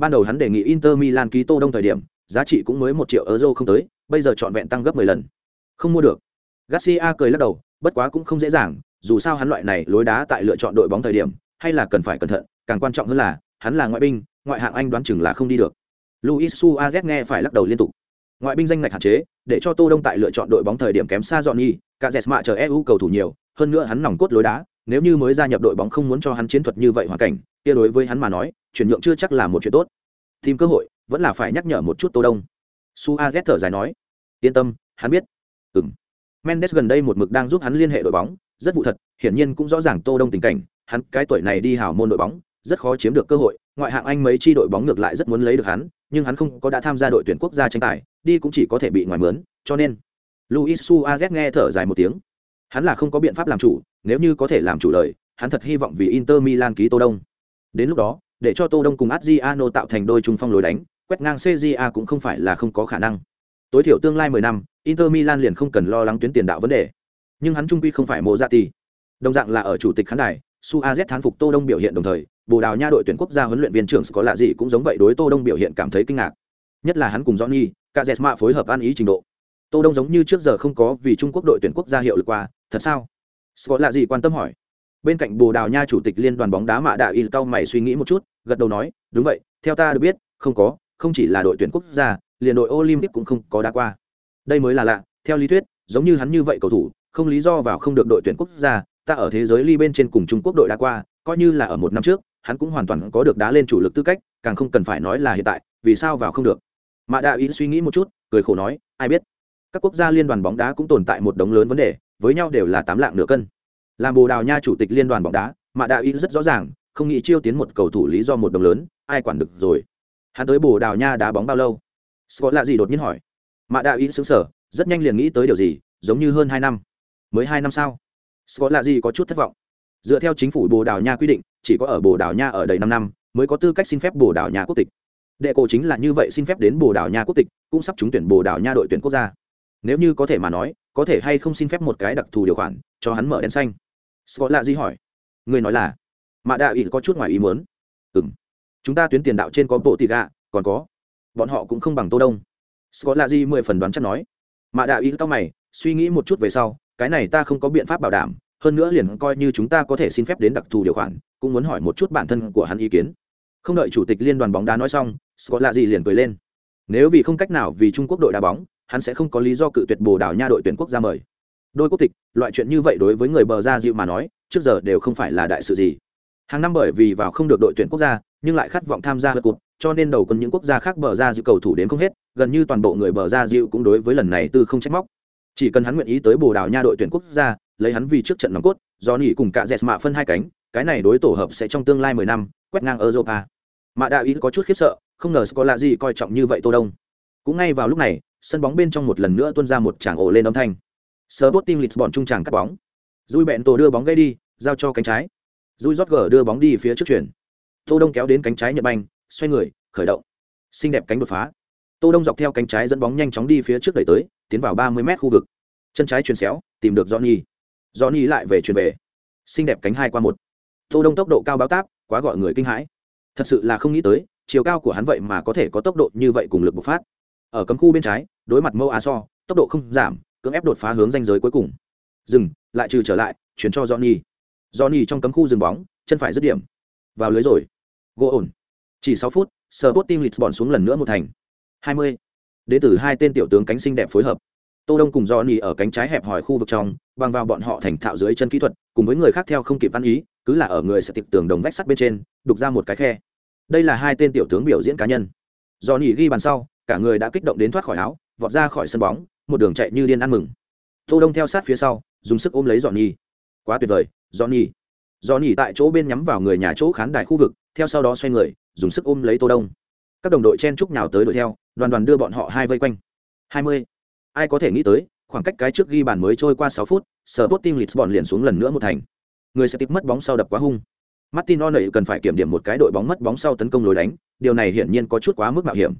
Ban đầu hắn đề nghị Inter Milan ký Tô Đông thời điểm, giá trị cũng mới một triệu euro không tới, bây giờ chọn vẹn tăng gấp 10 lần. Không mua được. Garcia cười lắc đầu, bất quá cũng không dễ dàng, dù sao hắn loại này lối đá tại lựa chọn đội bóng thời điểm, hay là cần phải cẩn thận, càng quan trọng hơn là, hắn là ngoại binh, ngoại hạng Anh đoán chừng là không đi được. Luis Suarez nghe phải lắc đầu liên tục. Ngoại binh danh ngạch hạn chế, để cho Tô Đông tại lựa chọn đội bóng thời điểm kém xa Johnny, cả Jesma chờ EU cầu thủ nhiều, hơn nữa hắn nòng cốt lối đá, nếu như mới gia nhập đội bóng không muốn cho hắn chiến thuật như vậy hoàn cảnh, kia đối với hắn mà nói chuyển nhượng chưa chắc là một chuyện tốt. Tìm cơ hội vẫn là phải nhắc nhở một chút tô đông. Su a thở dài nói yên tâm hắn biết. Ừm. Mendes gần đây một mực đang giúp hắn liên hệ đội bóng rất vụ thật hiển nhiên cũng rõ ràng tô đông tình cảnh hắn cái tuổi này đi hào môn đội bóng rất khó chiếm được cơ hội ngoại hạng anh mấy chi đội bóng ngược lại rất muốn lấy được hắn nhưng hắn không có đã tham gia đội tuyển quốc gia tranh tài đi cũng chỉ có thể bị ngoài mướn cho nên luis suarez nghe thở dài một tiếng. Hắn là không có biện pháp làm chủ nếu như có thể làm chủ lời hắn thật hy vọng vì inter milan ký tô đông. Đến lúc đó, để cho Tô Đông cùng Adriano tạo thành đôi trung phong lối đánh, quét ngang CJA cũng không phải là không có khả năng. Tối thiểu tương lai 10 năm, Inter Milan liền không cần lo lắng tuyến tiền đạo vấn đề. Nhưng hắn trung quy không phải Mozati. Đồng dạng là ở chủ tịch khán đài, Suarez thán phục Tô Đông biểu hiện đồng thời, Bồ Đào Nha đội tuyển quốc gia huấn luyện viên trưởng có lạ gì cũng giống vậy đối Tô Đông biểu hiện cảm thấy kinh ngạc. Nhất là hắn cùng Johnny, Cazeema phối hợp ăn ý trình độ. Tô Đông giống như trước giờ không có vì Trung Quốc đội tuyển quốc gia hiệu lực qua, thật sao? Scott lạ gì quan tâm hỏi bên cạnh bồ đào nha chủ tịch liên đoàn bóng đá mạ đạo y cao mày suy nghĩ một chút, gật đầu nói, đúng vậy, theo ta được biết, không có, không chỉ là đội tuyển quốc gia, liền đội olympic cũng không có đá qua. Đây mới là lạ, theo lý thuyết, giống như hắn như vậy cầu thủ, không lý do vào không được đội tuyển quốc gia, ta ở thế giới ly bên trên cùng trung quốc đội đá qua, coi như là ở một năm trước, hắn cũng hoàn toàn có được đá lên chủ lực tư cách, càng không cần phải nói là hiện tại, vì sao vào không được? Mạ đạo y suy nghĩ một chút, cười khổ nói, ai biết, các quốc gia liên đoàn bóng đá cũng tồn tại một đống lớn vấn đề, với nhau đều là tám lạng nửa cân làm bồ đào nha chủ tịch liên đoàn bóng đá, mà đạo ý rất rõ ràng, không nghĩ chiêu tiến một cầu thủ lý do một đồng lớn, ai quản được rồi. Hắn tới bồ đào nha đá bóng bao lâu? Scott lạ gì đột nhiên hỏi. Mạ đạo ý xứng sở rất nhanh liền nghĩ tới điều gì, giống như hơn hai năm. Mới hai năm sao? Scott lạ gì có chút thất vọng. Dựa theo chính phủ bồ đào nha quy định, chỉ có ở bồ đào nha ở đầy năm năm, mới có tư cách xin phép bồ đào nha quốc tịch. Đệ cổ chính là như vậy xin phép đến bồ đào nha quốc tịch, cũng sắp trúng tuyển bồ đào nha đội tuyển quốc gia. Nếu như có thể mà nói, có thể hay không xin phép một cái đặc thù điều khoản, cho hắn mở đèn xanh scott lạ gì hỏi. Người nói là, mạ đạo ý có chút ngoài ý muốn. Ừ m chúng ta tuyến tiền đạo trên có bộ tị gạ còn có. Bọn họ cũng không bằng tô đông. Scott lạ gì mười phần đoán chắc nói. Mạ đạo ý tao mày, suy nghĩ một chút về sau, cái này ta không có biện pháp bảo đảm, hơn nữa liền coi như chúng ta có thể xin phép đến đặc thù điều khoản, cũng muốn hỏi một chút bản thân của hắn ý kiến. Không đợi chủ tịch liên đoàn bóng đá nói xong, scott lạ gì liền cười lên. Nếu vì không cách nào vì trung quốc đội đá bóng, hắn sẽ không có lý do cự tuyệt bồ đào nha đội tuyển quốc gia mời đôi quốc tịch, loại chuyện như vậy đối với người bờ ra dịu mà nói, trước giờ đều không phải là đại sự gì. Hàng năm bởi vì vào không được đội tuyển quốc gia, nhưng lại khát vọng tham gia hợp cục cho nên đầu quân những quốc gia khác bờ ra dịu cầu thủ đến không hết, gần như toàn bộ người bờ ra dịu cũng đối với lần này tư không trách móc. Chỉ cần hắn nguyện ý tới bồ đào nha đội tuyển quốc gia, lấy hắn vì trước trận nòng cốt do nỉ cùng cả dẹt mạ phân hai cánh, cái này đối tổ hợp sẽ trong tương lai mười năm, quét ngang europa. Mạ đạo ý có chút khiếp sợ, không ngờ có lạ gì coi trọng như vậy tô đông. Cũng ngay vào lúc này, sân bóng bên trong một lần nữa tuôn ra một tràng ổ lên âm thanh. Sporting Lisbon trung trảng cắt bóng. Rui bẹn tổ đưa bóng gây đi, giao cho cánh trái. Rui Rodger đưa bóng đi phía trước chuyển. Tô đông kéo đến cánh trái nhận banh, xoay người, khởi động. Xinh đẹp cánh đột phá. Tô đông dọc theo cánh trái dẫn bóng nhanh chóng đi phía trước đẩy tới, tiến vào ba mươi mét khu vực. Chân trái chuyền xéo, tìm được johnny. Johnny lại về chuyền về. Xinh đẹp cánh hai qua một. Tô đông tốc độ cao báo táp, quá gọi người kinh hãi. Thật sự là không nghĩ tới, chiều cao của hắn vậy mà có thể có tốc độ như vậy cùng lực bộc phát. Ở cấm khu bên trái, đối mặt mâu a so tốc độ không giảm cưỡng ép đột phá hướng danh giới cuối cùng dừng lại trừ trở lại chuyển cho johnny johnny trong cấm khu dừng bóng chân phải dứt điểm vào lưới rồi gỗ ổn chỉ sáu phút Sporting Lisbon xuống lần nữa một thành. 20. Đến từ hai tên tiểu tướng cánh xinh đẹp phối hợp. Tô Đông cùng Johnny ở cánh trái hẹp hỏi khu vực trong, bằng vào bọn họ thành thạo dưới chân kỹ thuật, cùng với người khác theo không kịp ăn ý, cứ là ở người sẽ tiệp tường đồng vách sắt bên trên, đục ra một cái khe. Đây là hai tên tiểu tướng biểu diễn cá nhân. Johnny ghi bàn sau, cả người đã kích động đến thoát khỏi áo, vọt ra khỏi sân bóng, một đường chạy như điên ăn mừng. Tô Đông theo sát phía sau, dùng sức ôm lấy Johnny. Quá tuyệt vời, Johnny. Johnny tại chỗ bên nhắm vào người nhà chỗ khán đài khu vực, theo sau đó xoay người, dùng sức ôm lấy tô đông các đồng đội chen chúc nào tới đuổi theo đoàn đoàn đưa bọn họ hai vây quanh 20. ai có thể nghĩ tới khoảng cách cái trước ghi bàn mới trôi qua 6 phút sở tốt tim lisbon liền xuống lần nữa một thành người sẽ tiếp mất bóng sau đập quá hung martin o cần phải kiểm điểm một cái đội bóng mất bóng sau tấn công lối đánh điều này hiển nhiên có chút quá mức mạo hiểm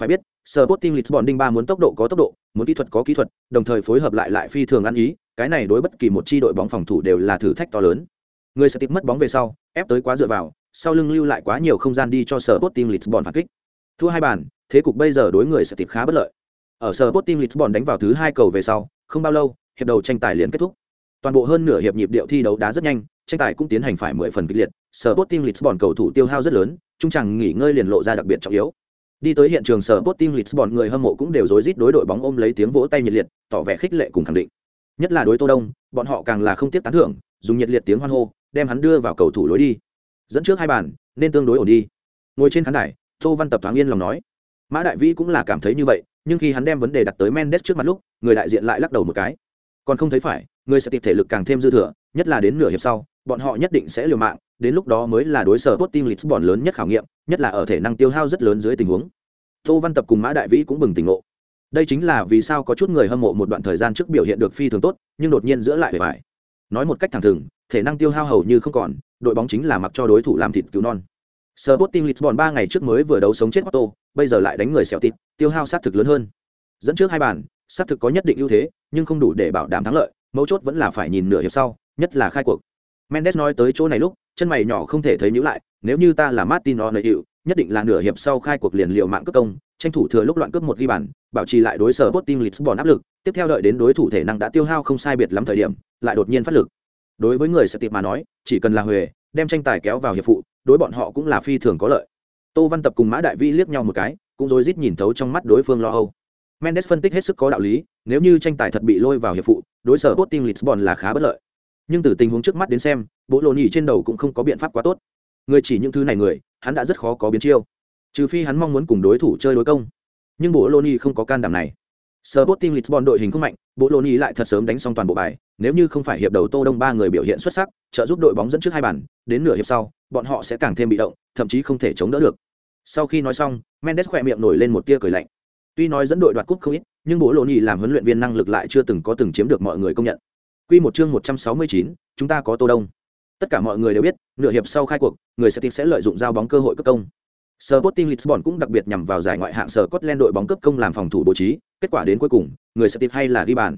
phải biết Sporting Lisbon đinh ba muốn tốc độ có tốc độ, muốn kỹ thuật có kỹ thuật, đồng thời phối hợp lại lại phi thường ăn ý, cái này đối bất kỳ một chi đội bóng phòng thủ đều là thử thách to lớn. Người sẽ tiếp mất bóng về sau, ép tới quá dựa vào, sau lưng lưu lại quá nhiều không gian đi cho Sporting Lisbon phản kích. Thua hai bàn, thế cục bây giờ đối người sẽ tiếp khá bất lợi. Ở Sporting Lisbon đánh vào thứ hai cầu về sau, không bao lâu, hiệp đầu tranh tài liền kết thúc. Toàn bộ hơn nửa hiệp nhịp điệu thi đấu đá rất nhanh, tranh tài cũng tiến hành phải mười phần kịch liệt, Sporting Lisbon cầu thủ tiêu hao rất lớn, trung chẳng nghỉ ngơi liền lộ ra đặc biệt trọng yếu. Đi tới hiện trường sở Sporting Lisbon người hâm mộ cũng đều rối rít đối đội bóng ôm lấy tiếng vỗ tay nhiệt liệt, tỏ vẻ khích lệ cùng khẳng định. Nhất là đối Tô Đông, bọn họ càng là không tiếc tán thưởng, dùng nhiệt liệt tiếng hoan hô, đem hắn đưa vào cầu thủ lối đi. Dẫn trước hai bàn nên tương đối ổn đi. Ngồi trên khán đài tô văn tập thoáng yên lòng nói. Mã đại vĩ cũng là cảm thấy như vậy nhưng khi hắn đem vấn đề đặt tới mendes trước mặt lúc người đại diện lại lắc đầu một cái. Còn không thấy phải người sẽ tìm thể lực càng thêm dư thừa nhất là đến nửa hiệp sau bọn họ nhất định sẽ liều mạng đến lúc đó mới là đối sở tốt team lisbon lớn nhất khảo nghiệm nhất là ở thể năng tiêu hao rất lớn dưới tình huống tô văn tập cùng mã đại vĩ cũng bừng tỉnh ngộ đây chính là vì sao có chút người hâm mộ một đoạn thời gian trước biểu hiện được phi thường tốt nhưng đột nhiên giữa lại bề bại. nói một cách thẳng thừng thể năng tiêu hao hầu như không còn đội bóng chính là mặc cho đối thủ làm thịt cứu non Sporting Lisbon ba ngày trước mới vừa đấu sống chết Otto, bây giờ lại đánh người xẻo tịt, tiêu hao sát thực lớn hơn. Dẫn trước hai bàn, sát thực có nhất định ưu thế, nhưng không đủ để bảo đảm thắng lợi, mấu chốt vẫn là phải nhìn nửa hiệp sau, nhất là khai cuộc. Mendes nói tới chỗ này lúc, chân mày nhỏ không thể thấy nhíu lại, nếu như ta là Martin O'Neill, nhất định là nửa hiệp sau khai cuộc liền liều mạng cướp công, tranh thủ thừa lúc loạn cướp một ghi bàn, bảo trì lại đối sở Sporting Lisbon áp lực, tiếp theo đợi đến đối thủ thể năng đã tiêu hao không sai biệt lắm thời điểm, lại đột nhiên phát lực. Đối với người sẽ tiệp mà nói, chỉ cần là huề, đem tranh tài kéo vào hiệp phụ đối bọn họ cũng là phi thường có lợi. Tô văn tập cùng mã đại vi liếc nhau một cái cũng rối rít nhìn thấu trong mắt đối phương lo âu. Mendes phân tích hết sức có đạo lý nếu như tranh tài thật bị lôi vào hiệp phụ đối sở tốt team lisbon là khá bất lợi nhưng từ tình huống trước mắt đến xem bộ lộ nhì trên đầu cũng không có biện pháp quá tốt người chỉ những thứ này người hắn đã rất khó có biến chiêu trừ phi hắn mong muốn cùng đối thủ chơi đối công nhưng bộ lộ nhì không có can đảm này Sporting Lisbon đội hình không mạnh, bộ Loni lại thật sớm đánh xong toàn bộ bài, nếu như không phải hiệp đầu Tô Đông ba người biểu hiện xuất sắc, trợ giúp đội bóng dẫn trước hai bàn, đến nửa hiệp sau, bọn họ sẽ càng thêm bị động, thậm chí không thể chống đỡ được. Sau khi nói xong, Mendes khỏe miệng nổi lên một tia cười lạnh. Tuy nói dẫn đội đoạt cúp không ít, nhưng bộ nhì làm huấn luyện viên năng lực lại chưa từng có từng chiếm được mọi người công nhận. Quy một chương 169, chúng ta có Tô Đông. Tất cả mọi người đều biết, nửa hiệp sau khai cuộc, người sẽ sẽ lợi dụng giao bóng cơ hội cấp công. Sporting Lisbon cũng đặc biệt nhằm vào giải ngoại hạng sở Scotland đội bóng cấp công làm phòng thủ bố trí, kết quả đến cuối cùng, người sẽ tiếp hay là ghi bàn.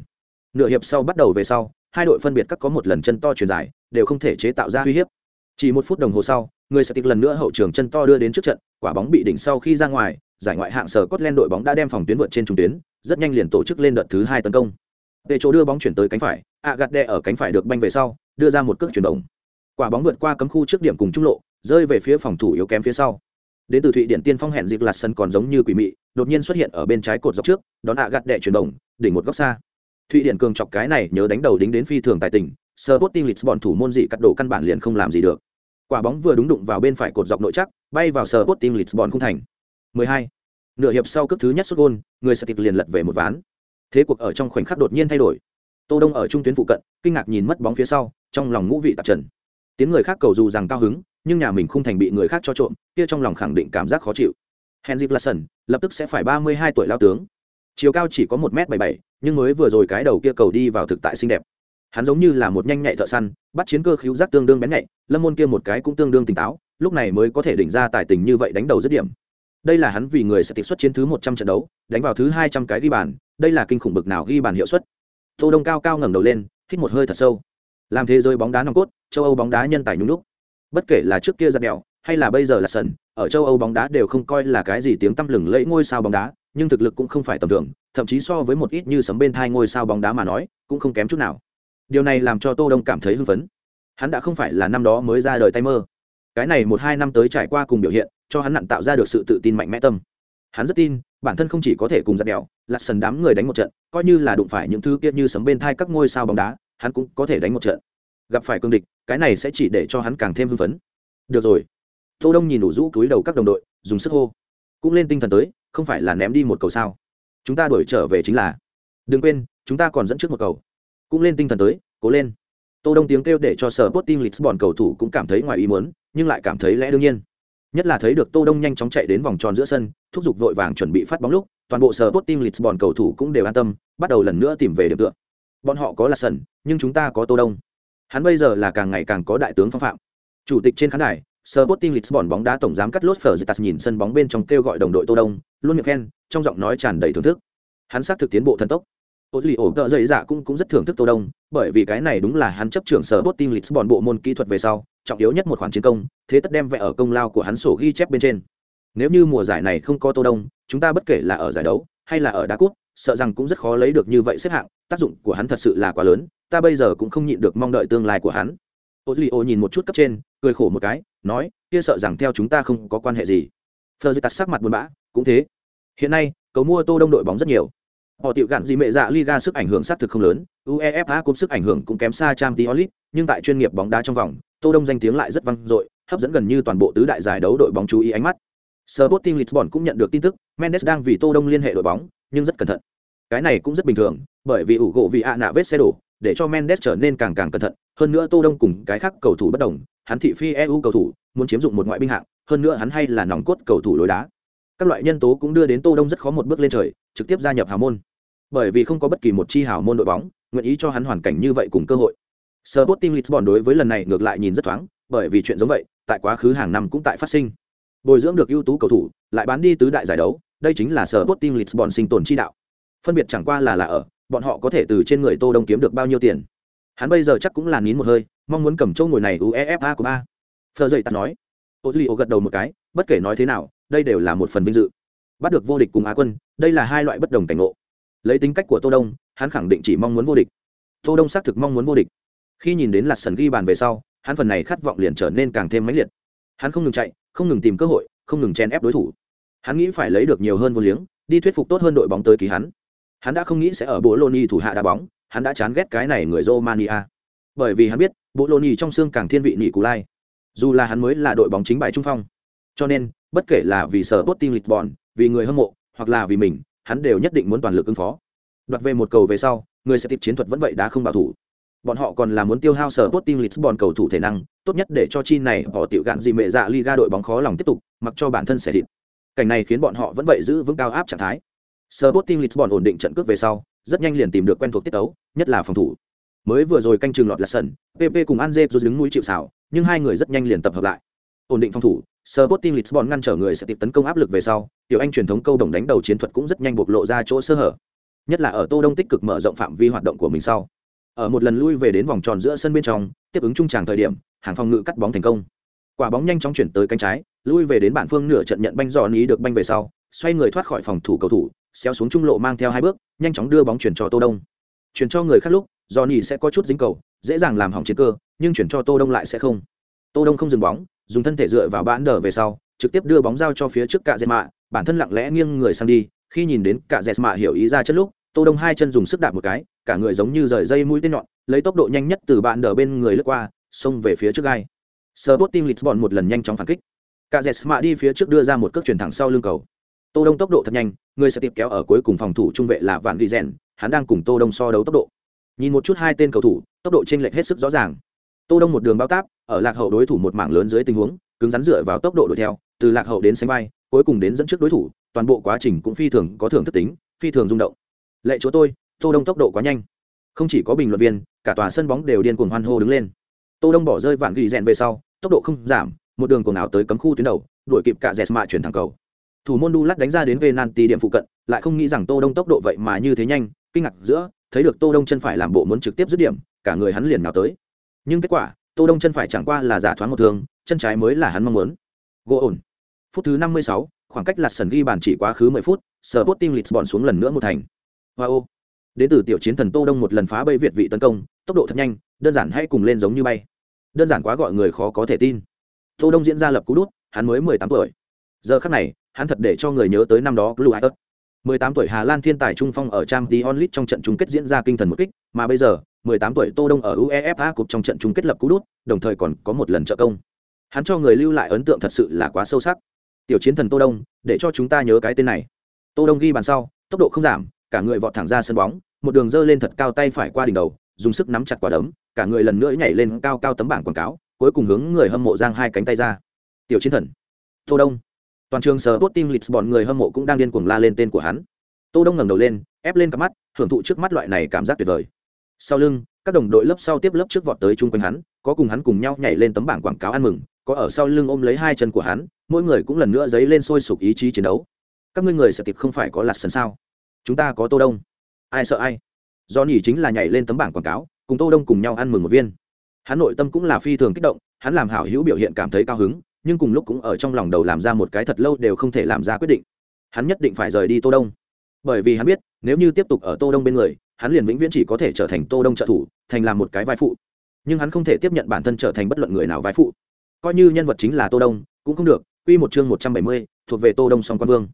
Nửa hiệp sau bắt đầu về sau, hai đội phân biệt các có một lần chân to truyền dài, đều không thể chế tạo ra uy hiếp. Chỉ một phút đồng hồ sau, người sẽ tiếp lần nữa hậu trường chân to đưa đến trước trận, quả bóng bị đỉnh sau khi ra ngoài, giải ngoại hạng sở Scotland đội bóng đã đem phòng tuyến vượt trên trung tuyến, rất nhanh liền tổ chức lên đợt thứ hai tấn công. Về chỗ đưa bóng chuyển tới cánh phải, ạ gạt đè ở cánh phải được banh về sau, đưa ra một cước chuyển động. Quả bóng vượt qua cấm khu trước điểm cùng trung lộ, rơi về phía phòng thủ yếu kém phía sau. Đến từ thụy điển tiên phong hẹn dịp lạt sân còn giống như quỷ mị đột nhiên xuất hiện ở bên trái cột dọc trước đón ạ gạt đè chuyển động đỉnh một góc xa. Thụy điển cường chọc cái này nhớ đánh đầu đính đến phi thường tài tình Sporting Lisbon thủ môn dị cắt đổ căn bản liền không làm gì được. Quả bóng vừa đúng đụng vào bên phải cột dọc nội chắc bay vào Sporting Lisbon không thành. 12. nửa hiệp sau cước thứ nhất sút gôn người sẽ liền lật về một ván thế cuộc ở trong khoảnh khắc đột nhiên thay đổi. Tô đông ở trung tuyến phụ cận, kinh ngạc nhìn mất bóng phía sau, trong lòng ngũ vị tạp trần. Tiếng người khác cầu dù rằng cao hứng, nhưng nhà mình không thành bị người khác cho trộm, kia trong lòng khẳng định cảm giác khó chịu. Henry Lassen lập tức sẽ phải ba mươi hai tuổi lao tướng. Chiều cao chỉ có một m bảy bảy, nhưng mới vừa rồi cái đầu kia cầu đi vào thực tại xinh đẹp. Hắn giống như là một nhanh nhạy thợ săn, bắt chiến cơ khíu giác tương đương bén nhạy, lâm môn kia một cái cũng tương đương tỉnh táo, lúc này mới có thể đỉnh ra tài tình như vậy đánh đầu dứt điểm đây là hắn vì người sẽ tịch xuất chiến thứ một trăm trận đấu, đánh vào thứ hai trăm cái ghi bàn, đây là kinh khủng bực nào ghi bàn hiệu suất. Tô đông cao cao ngẩng đầu lên, hít một hơi thật sâu. Làm thế giới bóng đá nòng cốt, châu âu bóng đá nhân tài nhung đúc. Bất kể là trước kia giặt đèo hay là bây giờ là sân ở châu âu bóng đá đều không coi là cái gì tiếng tăm lừng lẫy ngôi sao bóng đá, nhưng thực lực cũng không phải tầm thường, thậm chí so với một ít như sấm bên thai ngôi sao bóng đá mà nói, cũng không kém chút nào. Điều này làm cho tô đông cảm thấy hưng phấn. Hắn đã không phải là năm đó mới ra đời tay mơ. Cái này một hai năm tới trải qua cùng biểu hiện cho hắn nặn tạo ra được sự tự tin mạnh mẽ tâm. Hắn rất tin, bản thân không chỉ có thể cùng giặt đèo lặt sần đám người đánh một trận, coi như là đụng phải những thứ kia như sấm bên thai các ngôi sao bóng đá, hắn cũng có thể đánh một trận. Gặp phải cương địch, cái này sẽ chỉ để cho hắn càng thêm hưng phấn. Được rồi. Tô đông nhìn đủ rũ cúi đầu các đồng đội, dùng sức hô. Cũng lên tinh thần tới, không phải là ném đi một cầu sao. Chúng ta đuổi trở về chính là. Đừng quên, chúng ta còn dẫn trước một cầu. Cũng lên tinh thần tới, cố lên. Tô đông tiếng kêu để cho sở bot team lisbon cầu thủ cũng cảm thấy ngoài ý muốn, nhưng lại cảm thấy lẽ đương nhiên nhất là thấy được tô đông nhanh chóng chạy đến vòng tròn giữa sân thúc giục vội vàng chuẩn bị phát bóng lúc toàn bộ sở tốt team lisbon cầu thủ cũng đều an tâm bắt đầu lần nữa tìm về điểm tựa bọn họ có là sân nhưng chúng ta có tô đông hắn bây giờ là càng ngày càng có đại tướng phong phạm chủ tịch trên khán đài Sporting Lisbon bóng đá tổng giám cắt lốt phở Zitas nhìn sân bóng bên trong kêu gọi đồng đội Tô Đông, luôn miệng khen, trong giọng nói tràn đầy thưởng thức. Hắn xác thực tiến bộ thần tốc. Ozili ổ tợ dậy dạ cũng cũng rất thưởng thức Tô Đông, bởi vì cái này đúng là hắn chấp trưởng lịch Lisbon bộ môn kỹ thuật về sau, trọng yếu nhất một khoản chiến công, thế tất đem vẽ ở công lao của hắn sổ ghi chép bên trên. Nếu như mùa giải này không có Tô Đông, chúng ta bất kể là ở giải đấu hay là ở đá cút sợ rằng cũng rất khó lấy được như vậy xếp hạng, tác dụng của hắn thật sự là quá lớn, ta bây giờ cũng không nhịn được mong đợi tương lai của hắn. Ozili nhìn một chút cấp trên, cười khổ một cái, nói kia sợ rằng theo chúng ta không có quan hệ gì phờ dư tắt sắc mặt buồn bã cũng thế hiện nay cầu mua tô đông đội bóng rất nhiều họ tiểu gạn gì mẹ dạ liga sức ảnh hưởng sát thực không lớn uefa cũng sức ảnh hưởng cũng kém xa trang tiolit nhưng tại chuyên nghiệp bóng đá trong vòng tô đông danh tiếng lại rất vang dội hấp dẫn gần như toàn bộ tứ đại giải đấu đội bóng chú ý ánh mắt Sporting Lisbon cũng nhận được tin tức, Mendes đang vì Tô Đông liên hệ đội bóng, nhưng rất cẩn thận. Cái này cũng rất bình thường, bởi vì ủ gỗ vì ạ nạ vết xe đổ, để cho Mendes trở nên càng càng cẩn thận, hơn nữa Tô Đông cùng cái khác cầu thủ bất đồng, hắn thị phi EU cầu thủ, muốn chiếm dụng một ngoại binh hạng, hơn nữa hắn hay là nòng cốt cầu thủ lối đá. Các loại nhân tố cũng đưa đến Tô Đông rất khó một bước lên trời, trực tiếp gia nhập hào môn. Bởi vì không có bất kỳ một chi hào môn đội bóng nguyện ý cho hắn hoàn cảnh như vậy cùng cơ hội. Sporting Lisbon đối với lần này ngược lại nhìn rất thoáng, bởi vì chuyện giống vậy, tại quá khứ hàng năm cũng tại phát sinh. Bồi dưỡng được ưu tú cầu thủ, lại bán đi tứ đại giải đấu, đây chính là Sporting Lisbon sinh tồn chi đạo. Phân biệt chẳng qua là là ở, bọn họ có thể từ trên người Tô Đông kiếm được bao nhiêu tiền. Hắn bây giờ chắc cũng là nín một hơi, mong muốn cầm chỗ ngồi này uefa của ba phờ dậy ta nói ô gật đầu một cái bất kể nói thế nào đây đều là một phần vinh dự bắt được vô địch cùng á quân đây là hai loại bất đồng cảnh ngộ lấy tính cách của tô đông hắn khẳng định chỉ mong muốn vô địch. Tô đông xác thực mong muốn vô địch. Khi nhìn đến lạt sần ghi bàn về sau hắn phần này khát vọng liền trở nên càng thêm mãnh liệt. Hắn không ngừng chạy không ngừng tìm cơ hội không ngừng chen ép đối thủ. Hắn nghĩ phải lấy được nhiều hơn vô liếng đi thuyết phục tốt hơn đội bóng tới ký hắn. Hắn đã không nghĩ sẽ ở bộ loni thủ hạ đá bóng hắn đã chán ghét cái này người romania. Bởi vì hắn biết bộ lô trong xương càng thiên vị nhị cù lai dù là hắn mới là đội bóng chính bài trung phong. Cho nên bất kể là vì sở tốt lịch bọn, vì người hâm mộ hoặc là vì mình hắn đều nhất định muốn toàn lực ứng phó. Đoạt về một cầu về sau người sẽ tiếp chiến thuật vẫn vậy đã không bảo thủ. Bọn họ còn là muốn tiêu hao sở tốt team lisbon cầu thủ thể năng tốt nhất để cho chi này họ tiểu gạn gì mẹ dạ liga đội bóng khó lòng tiếp tục mặc cho bản thân sẽ thịt. Cảnh này khiến bọn họ vẫn vậy giữ vững cao áp trạng thái. Sporting Lisbon ổn định trận cước về sau, rất nhanh liền tìm được quen thuộc tiết tấu, nhất là phòng thủ. Mới vừa rồi canh trường lọt là sân pp cùng anze rồi đứng mũi chịu xảo nhưng hai người rất nhanh liền tập hợp lại. Ổn định phòng thủ Sporting Lisbon ngăn trở người sẽ tiếp tấn công áp lực về sau, tiểu anh truyền thống câu đồng đánh đầu chiến thuật cũng rất nhanh bộc lộ ra chỗ sơ hở. Nhất là ở Tô Đông tích cực mở rộng phạm vi hoạt động của mình sau. Ở một lần lui về đến vòng tròn giữa sân bên trong, tiếp ứng trung tràng thời điểm, hàng phòng ngự cắt bóng thành công. Quả bóng nhanh chóng chuyển tới cánh trái, lui về đến bản phương nửa trận nhận banh giòn ní được banh về sau, xoay người thoát khỏi phòng thủ cầu thủ, xéo xuống trung lộ mang theo hai bước, nhanh chóng đưa bóng chuyển cho Tô Đông. Chuyển cho người khác lúc, do sẽ có chút dính cầu dễ dàng làm hỏng chiến cơ nhưng chuyển cho tô đông lại sẽ không tô đông không dừng bóng dùng thân thể dựa vào bán đờ về sau, trực tiếp đưa bóng giao cho phía trước cả dẹt mạ, bản thân lặng lẽ nghiêng người sang đi, khi nhìn đến cả dẹt mạ hiểu ý ra chất lúc, tô đông hai chân dùng sức đạp một cái, cả người giống như rời dây mũi tên nhọn, lấy tốc độ nhanh nhất từ bạn đờ bên người lướt qua, xông về phía trước gai. Sporting Lisbon một lần nhanh chóng phản kích. Cả mạ đi phía trước đưa ra một cước chuyển thẳng sau lưng cầu. Tô đông tốc độ thật nhanh, người sẽ tiếp kéo ở cuối cùng phòng thủ trung vệ là vạn ghi rèn hắn đang cùng tô đông so đấu tốc độ. Nhìn một chút hai tên cầu thủ, tốc độ chênh lệch hết sức rõ ràng tô đông một đường bao táp, ở lạc hậu đối thủ một mảng lớn dưới tình huống, cứng rắn dựa vào tốc độ đuổi theo, từ lạc hậu đến sánh vai, cuối cùng đến dẫn trước đối thủ, toàn bộ quá trình cũng phi thường có thưởng thức tính, phi thường rung động. Lệ chúa tôi, tô đông tốc độ quá nhanh. Không chỉ có bình luận viên, cả tòa sân bóng đều điên cuồng hoan hô đứng lên. Tô đông bỏ rơi vạn ghi rèn về sau, tốc độ không giảm, một đường cuồng ảo tới cấm khu tuyến đầu, đuổi kịp cả dẹt mạ chuyển thẳng cầu. Thủ môn đu lát đánh ra đến về nan tì điểm phụ cận, lại không nghĩ rằng tô đông tốc độ vậy mà như thế nhanh, kinh ngạc giữa, thấy được tô đông chân phải làm bộ muốn trực tiếp dứt điểm, cả người hắn liền nào tới nhưng kết quả tô đông chân phải chẳng qua là giả thoáng một thương chân trái mới là hắn mong muốn. Gỗ ổn. Phút thứ 56, khoảng cách lạt sần ghi bàn chỉ quá khứ 10 phút sở bot team lisbon xuống lần nữa một thành. Wow đến từ tiểu chiến thần tô đông một lần phá bay việt vị tấn công tốc độ thật nhanh đơn giản hay cùng lên giống như bay. Đơn giản quá gọi người khó có thể tin. Tô đông diễn ra lập cú đút hắn mới 18 tuổi. Giờ khắc này hắn thật để cho người nhớ tới năm đó blue eyes. 18 tuổi Hà Lan thiên tài trung phong ở Champions League trong trận chung kết diễn ra kinh thần một kích, mà bây giờ, 18 tuổi Tô Đông ở UEFA Cup trong trận chung kết lập cú đút, đồng thời còn có một lần trợ công. Hắn cho người lưu lại ấn tượng thật sự là quá sâu sắc. Tiểu chiến thần Tô Đông, để cho chúng ta nhớ cái tên này. Tô Đông ghi bàn sau, tốc độ không giảm, cả người vọt thẳng ra sân bóng, một đường dơ lên thật cao tay phải qua đỉnh đầu, dùng sức nắm chặt quả đấm, cả người lần nữa nhảy lên cao cao tấm bảng quảng cáo, cuối cùng hướng người hâm mộ giang hai cánh tay ra. Tiểu chiến thần, Tô Đông toàn trường sờ tốt team lisbon người hâm mộ cũng đang điên cuồng la lên tên của hắn tô đông ngẩng đầu lên ép lên cặp mắt hưởng thụ trước mắt loại này cảm giác tuyệt vời sau lưng, các đồng đội lớp sau tiếp lớp trước vọt tới chung quanh hắn, có cùng hắn cùng nhau nhảy lên tấm bảng quảng cáo ăn mừng, có ở sau lưng ôm lấy hai chân của hắn, mỗi người cũng lần nữa dấy lên sôi sục ý chí chiến đấu. Các ngươi người sợ tiệp không phải có lạt sân sao? Chúng ta có tô đông. Ai sợ ai? Do nhỉ chính là nhảy lên tấm bảng quảng cáo, cùng tô đông cùng nhau ăn mừng một viên. Hắn nội tâm cũng là phi thường kích động, hắn làm hảo hữu biểu hiện cảm thấy cao hứng, nhưng cùng lúc cũng ở trong lòng đầu làm ra một cái thật lâu đều không thể làm ra quyết định. Hắn nhất định phải rời đi tô đông. Bởi vì hắn biết, nếu như tiếp tục ở tô đông bên người hắn liền vĩnh viễn chỉ có thể trở thành tô đông trợ thủ thành làm một cái vai phụ. Nhưng hắn không thể tiếp nhận bản thân trở thành bất luận người nào vai phụ. Coi như nhân vật chính là tô đông cũng không được. Quy một chương 170, thuộc về tô đông song quan vương.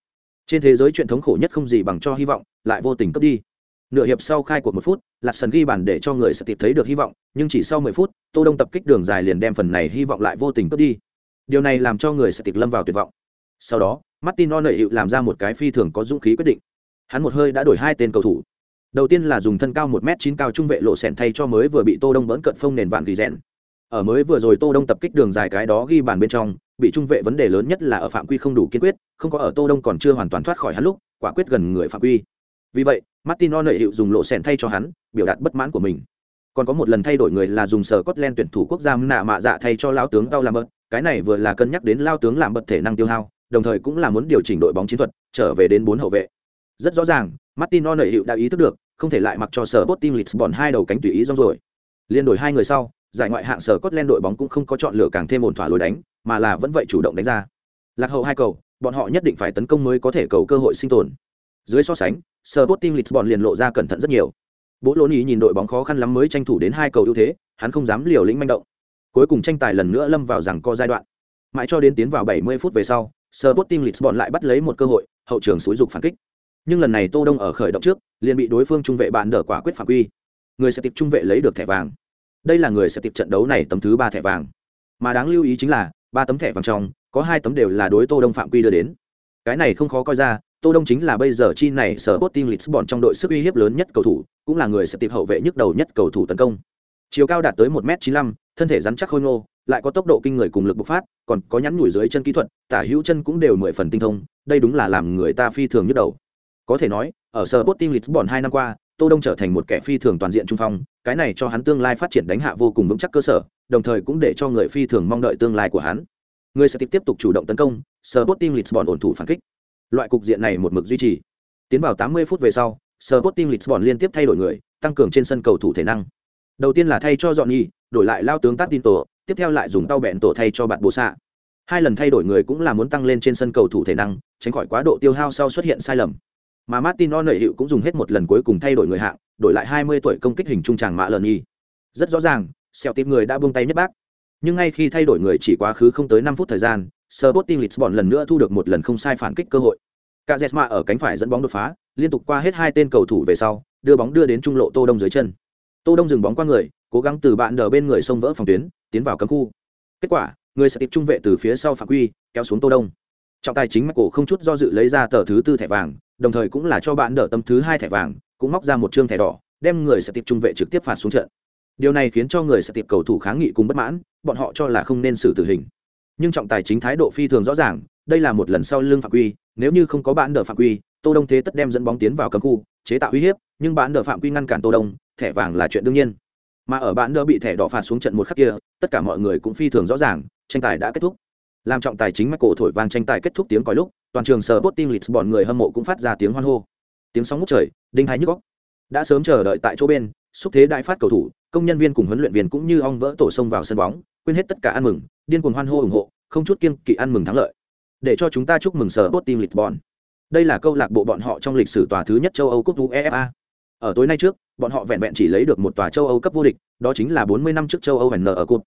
Trên thế giới chuyện thống khổ nhất không gì bằng cho hy vọng lại vô tình cướp đi. Nửa hiệp sau khai cuộc một phút lạc sần ghi bàn để cho người sẽ tìm thấy được hy vọng nhưng chỉ sau 10 phút tô đông tập kích đường dài liền đem phần này hy vọng lại vô tình cướp đi. Điều này làm cho người sẽ tìm lâm vào tuyệt vọng. Sau đó martin o nợ hiệu làm ra một cái phi thường có dũng khí quyết định. Hắn một hơi đã đổi hai tên cầu thủ đầu tiên là dùng thân cao một m chín cao trung vệ lộ sẻn thay cho mới vừa bị tô đông bỡn cận phông nền vạn ghi rẽn. Ở mới vừa rồi tô đông tập kích đường dài cái đó ghi bàn bên trong, bị trung vệ vấn đề lớn nhất là ở phạm quy không đủ kiên quyết, không có ở tô đông còn chưa hoàn toàn thoát khỏi hắn lúc, quả quyết gần người phạm quy. Vì vậy, martin o nợ hiệu dùng lộ sẻn thay cho hắn, biểu đạt bất mãn của mình. Còn có một lần thay đổi người là dùng sở cốt len tuyển thủ quốc gia nạ mạ dạ thay cho lão tướng đau làm bớt, cái này vừa là cân nhắc đến lao tướng làm bật thể năng tiêu hao, đồng thời cũng là muốn điều chỉnh đội bóng chiến thuật, trở về đến bốn hậu vệ. Rất rõ ràng, martin o nợ hiệu đã ý thức được không thể lại mặc cho sở bot team lisbon hai đầu cánh tùy ý rong rồi liên đổi hai người sau, giải ngoại hạng sở cốt len đội bóng cũng không có chọn lựa càng thêm ổn thỏa lối đánh, mà là vẫn vậy chủ động đánh ra. Lạc hậu hai cầu, bọn họ nhất định phải tấn công mới có thể cầu cơ hội sinh tồn. Dưới so sánh, sở bot team lisbon liền lộ ra cẩn thận rất nhiều. Bố lỗ ý nhìn đội bóng khó khăn lắm mới tranh thủ đến hai cầu ưu thế, hắn không dám liều lĩnh manh động. Cuối cùng tranh tài lần nữa lâm vào rằng co giai đoạn. Mãi cho đến tiến vào 70 phút về sau Sporting Lisbon lại bắt lấy một cơ hội, hậu trường xúi dục phản kích nhưng lần này tô đông ở khởi động trước, liền bị đối phương trung vệ bạn đỡ quả quyết phạm quy. Người sẽ tiệp trung vệ lấy được thẻ vàng. Đây là người sẽ tiệp trận đấu này tấm thứ ba thẻ vàng. Mà đáng lưu ý chính là, ba tấm thẻ vàng trong, có hai tấm đều là đối tô đông phạm quy đưa đến. Cái này không khó coi ra, tô đông chính là bây giờ chi này sở Sporting Lisbon trong đội sức uy hiếp lớn nhất cầu thủ, cũng là người sẽ tiệp hậu vệ nhức đầu nhất cầu thủ tấn công. Chiều cao đạt tới một m chín thân thể rắn chắc khôi ngô, lại có tốc độ kinh người cùng lực bộc phát, còn có nhắn nhủi dưới chân kỹ thuật, tả hữu chân cũng đều mười phần tinh thông, đây đúng là làm người ta phi thường nhức đầu có thể nói, ở sở Sporting Lisbon hai năm qua, tô đông trở thành một kẻ phi thường toàn diện trung phong, cái này cho hắn tương lai phát triển đánh hạ vô cùng vững chắc cơ sở, đồng thời cũng để cho người phi thường mong đợi tương lai của hắn. Người sẽ tiếp tục chủ động tấn công sở Sporting Lisbon ổn thủ phản kích. Loại cục diện này một mực duy trì. Tiến vào 80 phút về sau sở Sporting Lisbon liên tiếp thay đổi người, tăng cường trên sân cầu thủ thể năng. Đầu tiên là thay cho dọn nhi, đổi lại lao tướng tát tin tổ, tiếp theo lại dùng tao bẹn tổ thay cho bạn bồ xạ hai lần thay đổi người cũng là muốn tăng lên trên sân cầu thủ thể năng, tránh khỏi quá độ tiêu hao sau xuất hiện sai lầm mà martin o nợ hiệu cũng dùng hết một lần cuối cùng thay đổi người hạng, đổi lại 20 tuổi công kích hình trung tràng mạ lợn nhi. Rất rõ ràng xẹo tiếp người đã buông tay nhất bác. Nhưng ngay khi thay đổi người chỉ quá khứ không tới năm phút thời gian, Sporting Lisbon lần nữa thu được một lần không sai phản kích cơ hội. Cả jesma ở cánh phải dẫn bóng đột phá, liên tục qua hết hai tên cầu thủ về sau, đưa bóng đưa đến trung lộ tô đông dưới chân. Tô đông dừng bóng qua người, cố gắng từ bạn đờ bên người xông vỡ phòng tuyến, tiến vào cấm khu. Kết quả, người sẽ tiếp trung vệ từ phía sau phạm quy, kéo xuống tô đông. Trọng tài chính cổ không chút do dự lấy ra tờ thứ tư thẻ vàng đồng thời cũng là cho bạn đỡ tâm thứ hai thẻ vàng, cũng móc ra một trương thẻ đỏ, đem người sẽ tiếp trung vệ trực tiếp phạt xuống trận. Điều này khiến cho người sẽ tiếp cầu thủ kháng nghị cùng bất mãn, bọn họ cho là không nên xử tử hình. Nhưng trọng tài chính thái độ phi thường rõ ràng, đây là một lần sau lưng phạm quy, nếu như không có bạn đỡ phạm quy, tô đông thế tất đem dẫn bóng tiến vào cấm khu, chế tạo uy hiếp, nhưng bạn đỡ phạm quy ngăn cản tô đông, thẻ vàng là chuyện đương nhiên. Mà ở bạn đỡ bị thẻ đỏ phạt xuống trận một khắc kia, tất cả mọi người cũng phi thường rõ ràng, tranh tài đã kết thúc. Làm trọng tài chính cổ thổi vang tranh tài kết thúc tiếng còi lúc toàn trường sở bot team lisbon người hâm mộ cũng phát ra tiếng hoan hô. Tiếng sóng ngút trời, đinh thái nhức óc. đã sớm chờ đợi tại chỗ bên, xúc thế đại phát cầu thủ, công nhân viên cùng huấn luyện viên cũng như ong vỡ tổ sông vào sân bóng, quên hết tất cả ăn mừng, điên cuồng hoan hô ủng hộ, không chút kiêng kỵ ăn mừng thắng lợi. Để cho chúng ta chúc mừng sở bot team lisbon. Đây là câu lạc bộ bọn họ trong lịch sử tòa thứ nhất châu âu cúp uefa. Ở tối nay trước, bọn họ vẹn vẹn chỉ lấy được một tòa châu âu cấp vô địch, đó chính là 40 năm trước châu âu n ở cúp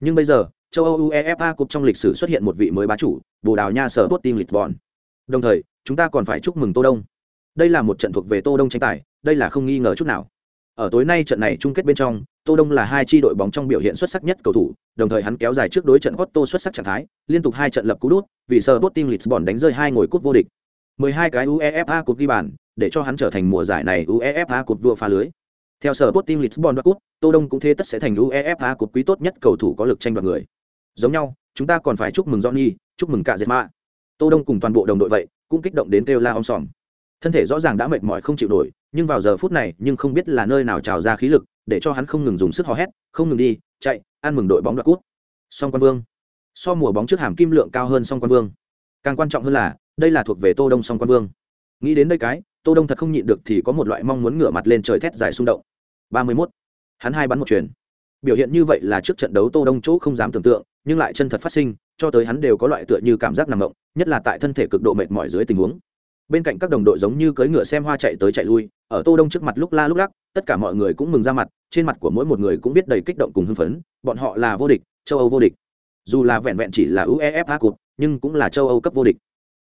nhưng bây giờ, châu âu uefa cúp trong lịch sử xuất hiện một vị mới bá chủ, bồ đào nha sở lisbon đồng thời, chúng ta còn phải chúc mừng tô đông. Đây là một trận thuộc về tô đông tranh tài, đây là không nghi ngờ chút nào. Ở tối nay trận này chung kết bên trong, tô đông là hai chi đội bóng trong biểu hiện xuất sắc nhất cầu thủ, đồng thời hắn kéo dài trước đối trận otto xuất sắc trạng thái, liên tục hai trận lập cú đút, vì sở bot team lisbon đánh rơi hai ngồi cúp vô địch. 12 cái uefa cúp ghi bàn, để cho hắn trở thành mùa giải này uefa cúp vua phá lưới. Theo sở bot team lisbon đoạt cúp, tô đông cũng thế tất sẽ thành uefa cúp quý tốt nhất cầu thủ có lực tranh đoạt người. Giống nhau, chúng ta còn phải chúc mừng johnny, chúc mừng cả dệt mạ tô đông cùng toàn bộ đồng đội vậy, cũng kích động đến kêu la om sòm. Thân thể rõ ràng đã mệt mỏi không chịu nổi, nhưng vào giờ phút này, nhưng không biết là nơi nào trào ra khí lực, để cho hắn không ngừng dùng sức hò hét, không ngừng đi, chạy, ăn mừng đội bóng đoạt cút song quan vương. So mùa bóng trước hàm kim lượng cao hơn song quan vương. Càng quan trọng hơn là, đây là thuộc về tô đông song quan vương. Nghĩ đến đây cái, tô đông thật không nhịn được thì có một loại mong muốn ngửa mặt lên trời thét dài xung động. Ba mươi 31. hắn hai bắn một truyền biểu hiện như vậy là trước trận đấu tô đông chỗ không dám tưởng tượng, nhưng lại chân thật phát sinh cho tới hắn đều có loại tựa như cảm giác nằm động nhất là tại thân thể cực độ mệt mỏi dưới tình huống. Bên cạnh các đồng đội giống như cưỡi ngựa xem hoa chạy tới chạy lui, ở tô đông trước mặt lúc la lúc lắc, tất cả mọi người cũng mừng ra mặt, trên mặt của mỗi một người cũng biết đầy kích động cùng hưng phấn, bọn họ là vô địch, châu âu vô địch. Dù là vẹn vẹn chỉ là uefa cụt nhưng cũng là châu âu cấp vô địch.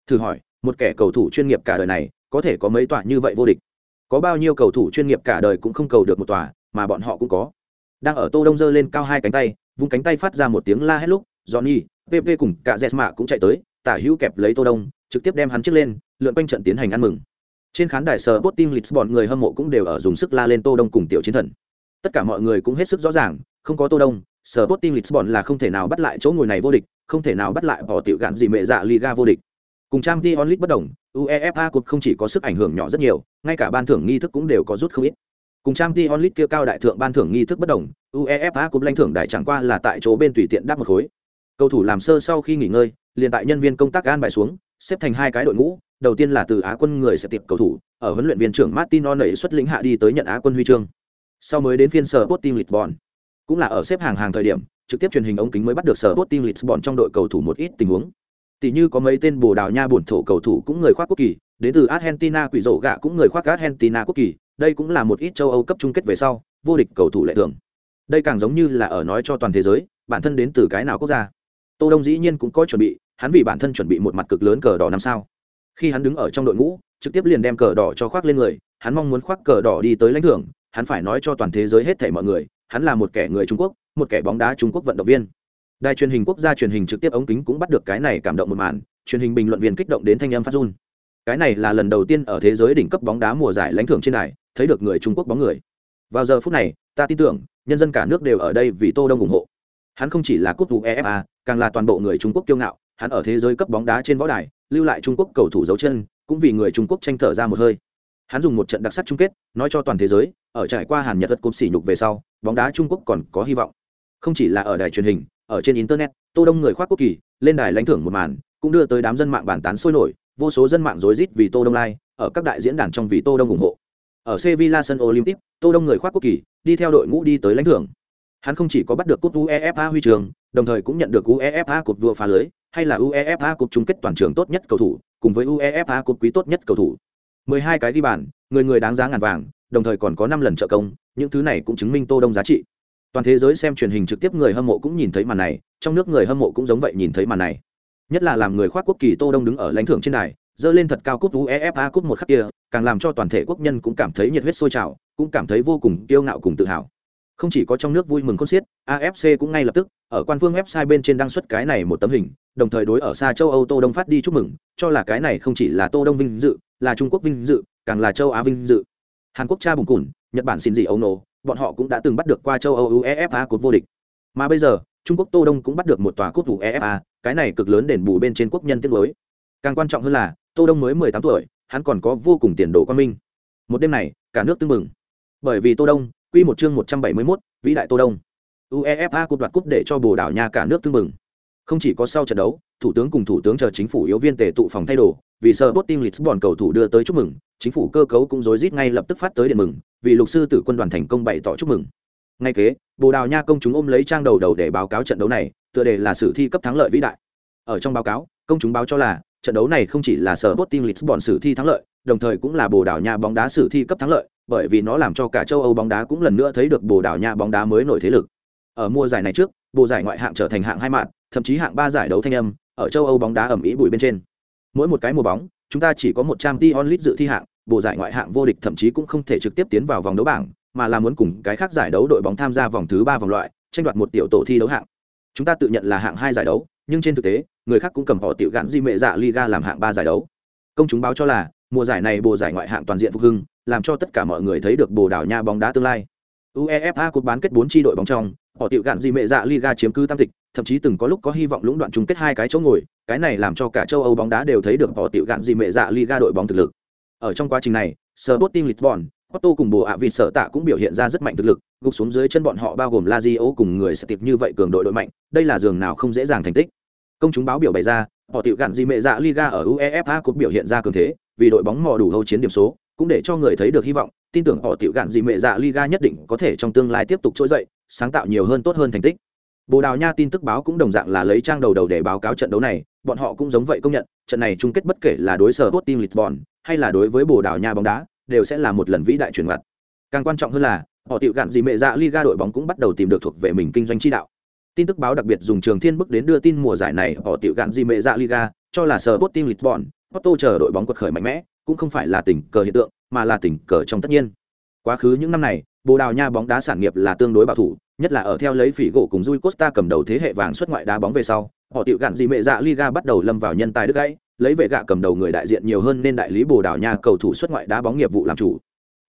Thử hỏi, một kẻ cầu thủ chuyên nghiệp cả đời này, có thể có mấy tòa như vậy vô địch? Có bao nhiêu cầu thủ chuyên nghiệp cả đời cũng không cầu được một tòa, mà bọn họ cũng có. Đang ở tô đông giơ lên cao hai cánh tay, vung cánh tay phát ra một tiếng la hét lúc johnny pp cùng cả jesma cũng chạy tới, tả hữu kẹp lấy tô đông, trực tiếp đem hắn chiếc lên, lượn quanh trận tiến hành ăn mừng. Trên khán đài sở bot team lisbon người hâm mộ cũng đều ở dùng sức la lên tô đông cùng tiểu chiến thần. Tất cả mọi người cũng hết sức rõ ràng, không có tô đông, sở bot team lisbon là không thể nào bắt lại chỗ ngồi này vô địch, không thể nào bắt lại bỏ tiểu gạn gì mẹ dạ liga vô địch. Cùng trang t onlit bất đồng, uefa Cup không chỉ có sức ảnh hưởng nhỏ rất nhiều, ngay cả ban thưởng nghi thức cũng đều có rút không ít. Cùng trang t onlit kia cao đại thượng ban thưởng nghi thức bất đồng, uefa Cup lãnh thưởng đại chẳng qua là tại chỗ bên tùy tiện đáp một khối cầu thủ làm sơ sau khi nghỉ ngơi, liền tại nhân viên công tác an bài xuống, xếp thành hai cái đội ngũ, đầu tiên là từ á quân người sẽ tiệp cầu thủ, ở huấn luyện viên trưởng martin on xuất lĩnh hạ đi tới nhận á quân huy chương. Sau mới đến phiên sở bot team lisbon. Cũng là ở xếp hàng hàng thời điểm, trực tiếp truyền hình ống kính mới bắt được sở bot team lisbon trong đội cầu thủ một ít tình huống. Tỷ như có mấy tên bồ đào nha bổn thổ cầu thủ cũng người khoác quốc kỳ, đến từ argentina quỷ rổ gạ cũng người khoác argentina quốc kỳ, đây cũng là một ít châu âu cấp chung kết về sau, vô địch cầu thủ lệ thường. Đây càng giống như là ở nói cho toàn thế giới, bản thân đến từ cái nào quốc gia tô đông dĩ nhiên cũng có chuẩn bị, hắn vì bản thân chuẩn bị một mặt cực lớn cờ đỏ năm sao. Khi hắn đứng ở trong đội ngũ, trực tiếp liền đem cờ đỏ cho khoác lên người, hắn mong muốn khoác cờ đỏ đi tới lãnh thưởng, hắn phải nói cho toàn thế giới hết thảy mọi người, hắn là một kẻ người trung quốc, một kẻ bóng đá trung quốc vận động viên. Đài truyền hình quốc gia truyền hình trực tiếp ống kính cũng bắt được cái này cảm động một màn, truyền hình bình luận viên kích động đến thanh âm phát run. Cái này là lần đầu tiên ở thế giới đỉnh cấp bóng đá mùa giải lãnh thưởng trên đài, thấy được người trung quốc bóng người. Vào giờ phút này, ta tin tưởng, nhân dân cả nước đều ở đây vì tô đông ủng hộ hắn không chỉ là cúp uefa, càng là toàn bộ người trung quốc kiêu ngạo, hắn ở thế giới cấp bóng đá trên võ đài, lưu lại trung quốc cầu thủ dấu chân, cũng vì người trung quốc tranh thở ra một hơi. Hắn dùng một trận đặc sắc chung kết, nói cho toàn thế giới, ở trải qua hàn nhật đất cúp sỉ nhục về sau, bóng đá trung quốc còn có hy vọng. Không chỉ là ở đài truyền hình, ở trên internet, tô đông người khoác quốc kỳ, lên đài lãnh thưởng một màn, cũng đưa tới đám dân mạng bàn tán sôi nổi, vô số dân mạng rối rít vì tô đông lai ở các đại diễn đàn trong vì tô đông ủng hộ. Ở sevilla sân olympic, tô đông người khoác quốc kỳ, đi theo đội ngũ đi tới lãnh thưởng hắn không chỉ có bắt được cúp uefa huy trường, đồng thời cũng nhận được uefa cột vua phá lưới, hay là uefa cúp chung kết toàn trường tốt nhất cầu thủ, cùng với uefa cúp quý tốt nhất cầu thủ. 12 cái ghi bàn, người người đáng giá ngàn vàng, đồng thời còn có 5 lần trợ công, những thứ này cũng chứng minh tô đông giá trị. Toàn thế giới xem truyền hình trực tiếp người hâm mộ cũng nhìn thấy màn này, trong nước người hâm mộ cũng giống vậy nhìn thấy màn này. Nhất là làm người khoác quốc kỳ tô đông đứng ở lãnh thưởng trên đài dơ lên thật cao cúp uefa cúp một khắc kia, càng làm cho toàn thể quốc nhân cũng cảm thấy nhiệt huyết sôi trào, cũng cảm thấy vô cùng kiêu ngạo cùng tự hào không chỉ có trong nước vui mừng khôn xiết afc cũng ngay lập tức, ở quan phương website bên trên đăng xuất cái này một tấm hình, đồng thời đối ở xa châu âu tô đông phát đi chúc mừng, cho là cái này không chỉ là tô đông vinh dự, là trung quốc vinh dự, càng là châu á vinh dự. Hàn quốc cha bùng cùn, nhật bản xin gì ấu nổ, bọn họ cũng đã từng bắt được qua châu âu uefa cột vô địch. Mà bây giờ, trung quốc tô đông cũng bắt được một tòa cúp uefa, cái này cực lớn đền bù bên trên quốc nhân tiết mới càng quan trọng hơn là, tô đông mới mười tám tuổi, hắn còn có vô cùng tiền đồ quan minh. Một đêm này, cả nước tưng mừng bởi vì tô đông quy một chương một trăm bảy mươi 171, vĩ đại tô đông uefa cúp đoạt cúp để cho bồ Đào nha cả nước tương mừng không chỉ có sau trận đấu thủ tướng cùng thủ tướng chờ chính phủ yếu viên tề tụ phòng thay đồ vì sợ Sporting Lisbon cầu thủ đưa tới chúc mừng, chính phủ cơ cấu cũng rối rít ngay lập tức phát tới điện mừng, vì lục sư tử quân đoàn thành công bày tỏ chúc mừng. Ngay kế, Bồ Đào Nha công chúng ôm lấy trang đầu đầu để báo cáo trận đấu này, tựa đề là sử thi cấp thắng lợi vĩ đại. Ở trong báo cáo, công chúng báo cho là trận đấu này không chỉ là sở Sporting Lisbon sử thi thắng lợi, đồng thời cũng là Bồ Đào Nha bóng đá sử thi cấp thắng lợi, bởi vì nó làm cho cả châu Âu bóng đá cũng lần nữa thấy được Bồ Đào Nha bóng đá mới nổi thế lực. Ở mùa giải này trước, bộ giải ngoại hạng trở thành hạng hai mạn, thậm chí hạng ba giải đấu thanh âm, ở châu Âu bóng đá ẩm ý bụi bên trên. Mỗi một cái mùa bóng, chúng ta chỉ có một trang Champions League dự thi hạng bộ giải ngoại hạng vô địch thậm chí cũng không thể trực tiếp tiến vào vòng đấu bảng mà là muốn cùng cái khác giải đấu đội bóng tham gia vòng thứ ba vòng loại tranh đoạt một tiểu tổ thi đấu hạng chúng ta tự nhận là hạng hai giải đấu nhưng trên thực tế người khác cũng cầm họ tiểu gạn di mệ dạ liga làm hạng ba giải đấu công chúng báo cho là mùa giải này bồ giải ngoại hạng toàn diện phục hưng làm cho tất cả mọi người thấy được bồ đảo nha bóng đá tương lai uefa cột bán kết bốn tri đội bóng trong họ tiểu gạn di mệ dạ liga chiếm cứ tam tịch thậm chí từng có lúc có hy vọng lũng đoạn chung kết hai cái chỗ ngồi cái này làm cho cả châu âu bóng đá đều thấy được họ tiểu gạn gì mẹ dạ liga đội bóng thực lực ở trong quá trình này Sporting Lisbon Otto cùng bồ ạ vì sở tạ cũng biểu hiện ra rất mạnh thực lực, gục xuống dưới chân bọn họ bao gồm Lazio cùng người sẽ tiệp như vậy cường đội đội mạnh, đây là giường nào không dễ dàng thành tích. Công chúng báo biểu bày ra, họ tiểu gạn gì mẹ dạ Liga ở UEFA cũng biểu hiện ra cường thế, vì đội bóng mò đủ hâu chiến điểm số, cũng để cho người thấy được hy vọng, tin tưởng họ tiểu gạn gì mẹ dạ Liga nhất định có thể trong tương lai tiếp tục trỗi dậy, sáng tạo nhiều hơn tốt hơn thành tích. Bồ Đào Nha tin tức báo cũng đồng dạng là lấy trang đầu đầu để báo cáo trận đấu này, bọn họ cũng giống vậy công nhận, trận này chung kết bất kể là đối sở Sporting Lisbon hay là đối với Bồ Đào Nha bóng đá, đều sẽ là một lần vĩ đại chuyển ngặt. Càng quan trọng hơn là, họ tiểu gạn gì mẹ dạ Liga đội bóng cũng bắt đầu tìm được thuộc về mình kinh doanh chi đạo. Tin tức báo đặc biệt dùng Trường Thiên bức đến đưa tin mùa giải này, họ tiểu gạn di mẹ dạ Liga, cho là sở Sporting Lisbon, Porto chờ đội bóng quật khởi mạnh mẽ, cũng không phải là tình cờ hiện tượng, mà là tình cờ trong tất nhiên. Quá khứ những năm này, Bồ Đào Nha bóng đá sản nghiệp là tương đối bảo thủ, nhất là ở theo lấy phỉ gỗ cùng Rui Costa cầm đầu thế hệ vàng xuất ngoại đá bóng về sau, họ tiểu gạn gì mẹ dạ Liga bắt đầu lâm vào nhân tài đứt gãy, lấy vệ gạ cầm đầu người đại diện nhiều hơn nên đại lý Bồ Đào Nha cầu thủ xuất ngoại đá bóng nghiệp vụ làm chủ.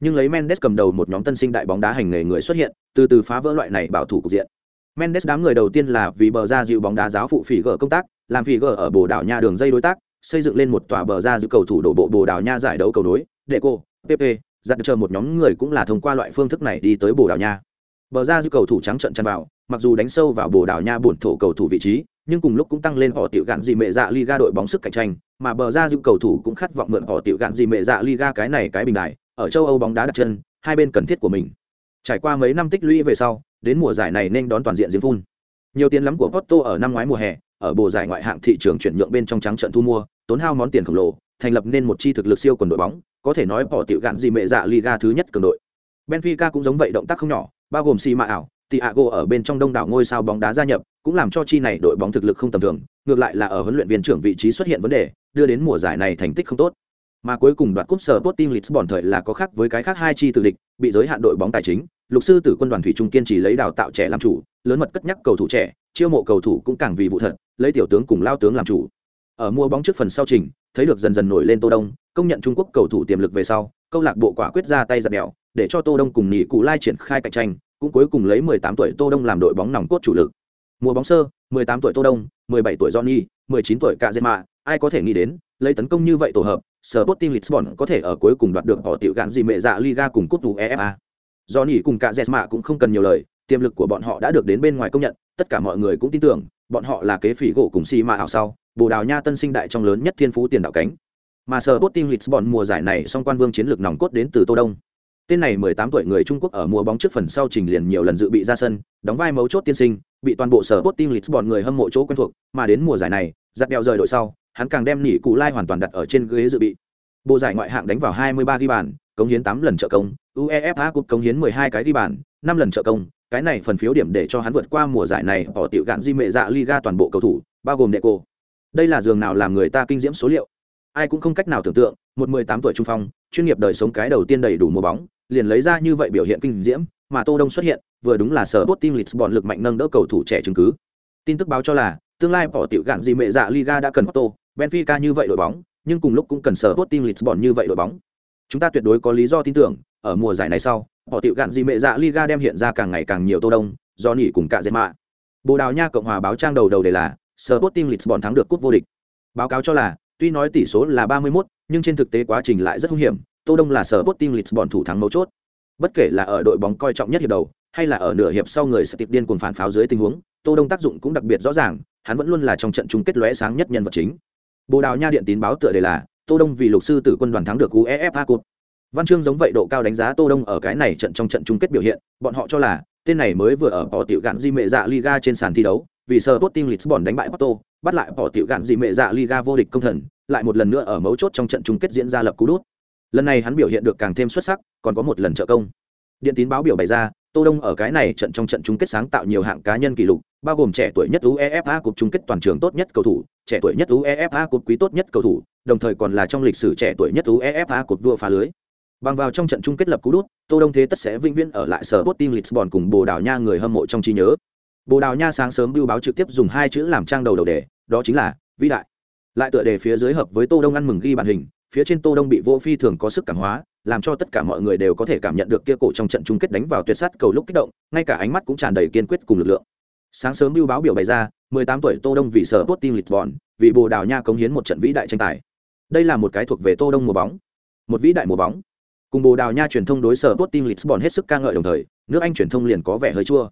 Nhưng lấy Mendes cầm đầu một nhóm tân sinh đại bóng đá hành nghề người xuất hiện, từ từ phá vỡ loại này bảo thủ cục diện. Mendes đám người đầu tiên là vì bờ ra dịu bóng đá giáo phụ phỉ gở công tác, làm phỉ gở ở Bồ Đào Nha đường dây đối tác, xây dựng lên một tòa bờ ra dịu cầu thủ đổ bộ Bồ Đào Nha giải đấu cầu đối, Deco, Pepe, dặn chờ một nhóm người cũng là thông qua loại phương thức này đi tới Bồ Đào Nha. Bờ ra dịu cầu thủ trắng trận chăn vào, mặc dù đánh sâu vào Bồ Đào Nha buồn thổ cầu thủ vị trí, nhưng cùng lúc cũng tăng lên họ tiểu gạn gì mẹ dạ Liga đội bóng sức cạnh tranh, mà bờ ra dịu cầu thủ cũng khát vọng mượn họ tiểu gạn gì mẹ dạ Liga cái này cái bình đại, ở châu Âu bóng đá đặt chân, hai bên cần thiết của mình. Trải qua mấy năm tích lũy về sau, đến mùa giải này nên đón toàn diện giếng phun. Nhiều tiền lắm của Porto ở năm ngoái mùa hè, ở bộ giải ngoại hạng thị trường chuyển nhượng bên trong trắng trận thu mua, tốn hao món tiền khổng lồ, thành lập nên một chi thực lực siêu quần đội bóng, có thể nói bỏ tiểu gạn gì mẹ dạ Liga thứ nhất cường đội. Benfica cũng giống vậy động tác không nhỏ, bao gồm Si Mạ ảo, Thiago ở bên trong đông đảo ngôi sao bóng đá gia nhập, cũng làm cho chi này đội bóng thực lực không tầm thường, ngược lại là ở huấn luyện viên trưởng vị trí xuất hiện vấn đề, đưa đến mùa giải này thành tích không tốt. Mà cuối cùng đoạt cúp sở Sporting Lisbon thời là có khác với cái khác hai chi tự địch, bị giới hạn đội bóng tài chính, lục sư tử quân đoàn thủy trung kiên trì lấy đào tạo trẻ làm chủ, lớn mật cất nhắc cầu thủ trẻ, chiêu mộ cầu thủ cũng càng vì vụ thật, lấy tiểu tướng cùng lao tướng làm chủ. Ở mua bóng trước phần sau trình, thấy được dần dần nổi lên Tô Đông, công nhận Trung Quốc cầu thủ tiềm lực về sau, câu lạc bộ quả quyết ra tay giật đèo, để cho Tô Đông cùng Nị Cụ Lai triển khai cạnh tranh, cũng cuối cùng lấy 18 tuổi Tô Đông làm đội bóng nòng cốt chủ lực. Mùa bóng sơ, 18 tuổi Tô Đông, 17 tuổi Johnny, 19 tuổi Cazema, ai có thể nghĩ đến, lấy tấn công như vậy tổ hợp, Sporting Lisbon có thể ở cuối cùng đoạt được họ tiểu gạn gì mẹ dạ Liga cùng cúp UEFA. Johnny cùng Cazema cũng không cần nhiều lời, tiềm lực của bọn họ đã được đến bên ngoài công nhận, tất cả mọi người cũng tin tưởng, bọn họ là kế phỉ gỗ cùng si mà ảo sau, Bồ Đào Nha tân sinh đại trong lớn nhất thiên phú tiền đạo cánh. Mà Sporting Lisbon mùa giải này song quan vương chiến lược nòng cốt đến từ Tô Đông. Tên này 18 tuổi người Trung Quốc ở mùa bóng trước phần sau trình liền nhiều lần dự bị ra sân, đóng vai mấu chốt tiên sinh, bị toàn bộ Sporting Lisbon người hâm mộ chỗ quen thuộc, mà đến mùa giải này, giật đeo rời đội sau, hắn càng đem nỉ cụ lai hoàn toàn đặt ở trên ghế dự bị. Bộ giải ngoại hạng đánh vào 23 ghi bàn, cống hiến 8 lần trợ công, UEFA Cup cống hiến 12 cái ghi bàn, 5 lần trợ công, cái này phần phiếu điểm để cho hắn vượt qua mùa giải này bỏ tiểu gạn di mệ dạ Liga toàn bộ cầu thủ, bao gồm Deco. Đây là giường nào làm người ta kinh diễm số liệu. ai cũng không cách nào tưởng tượng một mười tám tuổi trung phong chuyên nghiệp đời sống cái đầu tiên đầy đủ mùa bóng liền lấy ra như vậy biểu hiện kinh diễm mà tô đông xuất hiện vừa đúng là sở bot team lisbon lực mạnh nâng đỡ cầu thủ trẻ chứng cứ tin tức báo cho là tương lai bỏ tiểu gạn Di Mệ dạ liga đã cần tô benfica như vậy đội bóng nhưng cùng lúc cũng cần sở tốt team lisbon như vậy đội bóng chúng ta tuyệt đối có lý do tin tưởng ở mùa giải này sau họ tiểu gạn gì mẹ dạ liga đem hiện ra càng ngày càng nhiều tô đông do nỉ cùng cả Zema. mạ bồ đào nha cộng hòa báo trang đầu đầu đề là Sporting Lisbon thắng được cúp vô địch. Báo cáo cho là, tuy nói tỷ số là 31, nhưng trên thực tế quá trình lại rất hung hiểm, Tô Đông là Sporting Lisbon thủ thắng mấu chốt. Bất kể là ở đội bóng coi trọng nhất hiệp đầu, hay là ở nửa hiệp sau người sẽ tiếp điên cuồng phản pháo dưới tình huống, Tô Đông tác dụng cũng đặc biệt rõ ràng, hắn vẫn luôn là trong trận chung kết lóe sáng nhất nhân vật chính. Bồ Đào Nha điện tín báo tựa đề là, Tô Đông vì lục sư tử quân đoàn thắng được UEFA Cup. Văn chương giống vậy độ cao đánh giá Tô Đông ở cái này trận trong trận chung kết biểu hiện, bọn họ cho là tên này mới vừa ở bỏ tiểu gạn di mệ dạ Liga trên sàn thi đấu, vì sờ tốt team Lisbon đánh bại Porto, bắt lại bỏ tiểu gạn di mẹ dạ Liga vô địch công thần, lại một lần nữa ở mấu chốt trong trận chung kết diễn ra lập cú đút. Lần này hắn biểu hiện được càng thêm xuất sắc, còn có một lần trợ công. Điện tín báo biểu bày ra, Tô Đông ở cái này trận trong trận chung kết sáng tạo nhiều hạng cá nhân kỷ lục, bao gồm trẻ tuổi nhất UEFA Cup chung kết toàn trường tốt nhất cầu thủ, trẻ tuổi nhất UEFA cột quý tốt nhất cầu thủ, đồng thời còn là trong lịch sử trẻ tuổi nhất UEFA cột vua phá lưới. Bằng vào trong trận chung kết lập cú đút, Tô Đông thế tất sẽ vĩnh viễn ở lại sở Sporting Lisbon cùng Bồ Đào Nha người hâm mộ trong trí nhớ. Bồ đào nha sáng sớm bưu báo trực tiếp dùng hai chữ làm trang đầu đầu đề đó chính là vĩ đại. Lại tựa đề phía dưới hợp với tô đông ăn mừng ghi bàn hình phía trên tô đông bị vô phi thường có sức cảm hóa làm cho tất cả mọi người đều có thể cảm nhận được kia cổ trong trận chung kết đánh vào tuyệt sát cầu lúc kích động ngay cả ánh mắt cũng tràn đầy kiên quyết cùng lực lượng sáng sớm biêu báo biểu bày ra 18 tuổi tô đông vì sở Sporting Lisbon vì bồ đào nha cống hiến một trận vĩ đại tranh tài. Đây là một cái thuộc về tô đông mùa bóng. Một vĩ đại mùa bóng. Cùng bồ đào nha truyền thông đối sở Sporting Lisbon hết sức ca ngợi đồng thời nước anh truyền thông liền có vẻ hơi chua.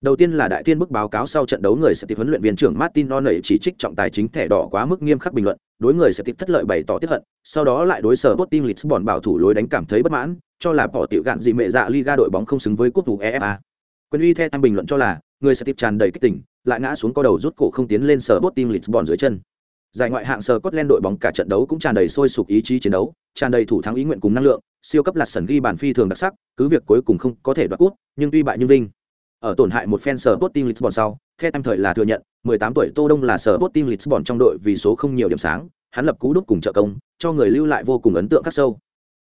Đầu tiên là đại Thiên bức báo cáo sau trận đấu người sẽ tiếp huấn luyện viên trưởng Martin O'Neill chỉ trích trọng tài chính thẻ đỏ quá mức nghiêm khắc bình luận, đối người sẽ tiếp thất lợi bày tỏ tiếp hận, sau đó lại đối sở Sporting Lisbon bảo thủ lối đánh cảm thấy bất mãn, cho là bỏ tiểu gạn gì mẹ dạ Liga đội bóng không xứng với cúp UEFA quyền uy theo anh bình luận cho là người sẽ tiếp tràn đầy kích tỉnh, lại ngã xuống co đầu rút cổ không tiến lên sở Sporting Lisbon dưới chân. Giải ngoại hạng sở Scotland đội bóng cả trận đấu cũng tràn đầy sôi sục ý chí chiến đấu, tràn đầy thủ thắng ý nguyện cùng năng lượng, siêu cấp lạt sần ghi bàn phi thường đặc sắc, cứ việc cuối cùng không có thể đoạt cúp, nhưng tuy bại nhưng vinh ở tổn hại một fan sở Sporting Lisbon sau, theo em thời là thừa nhận, 18 tuổi Tô Đông là sở Sporting Lisbon trong đội vì số không nhiều điểm sáng, hắn lập cú đúc cùng trợ công, cho người lưu lại vô cùng ấn tượng khắc sâu.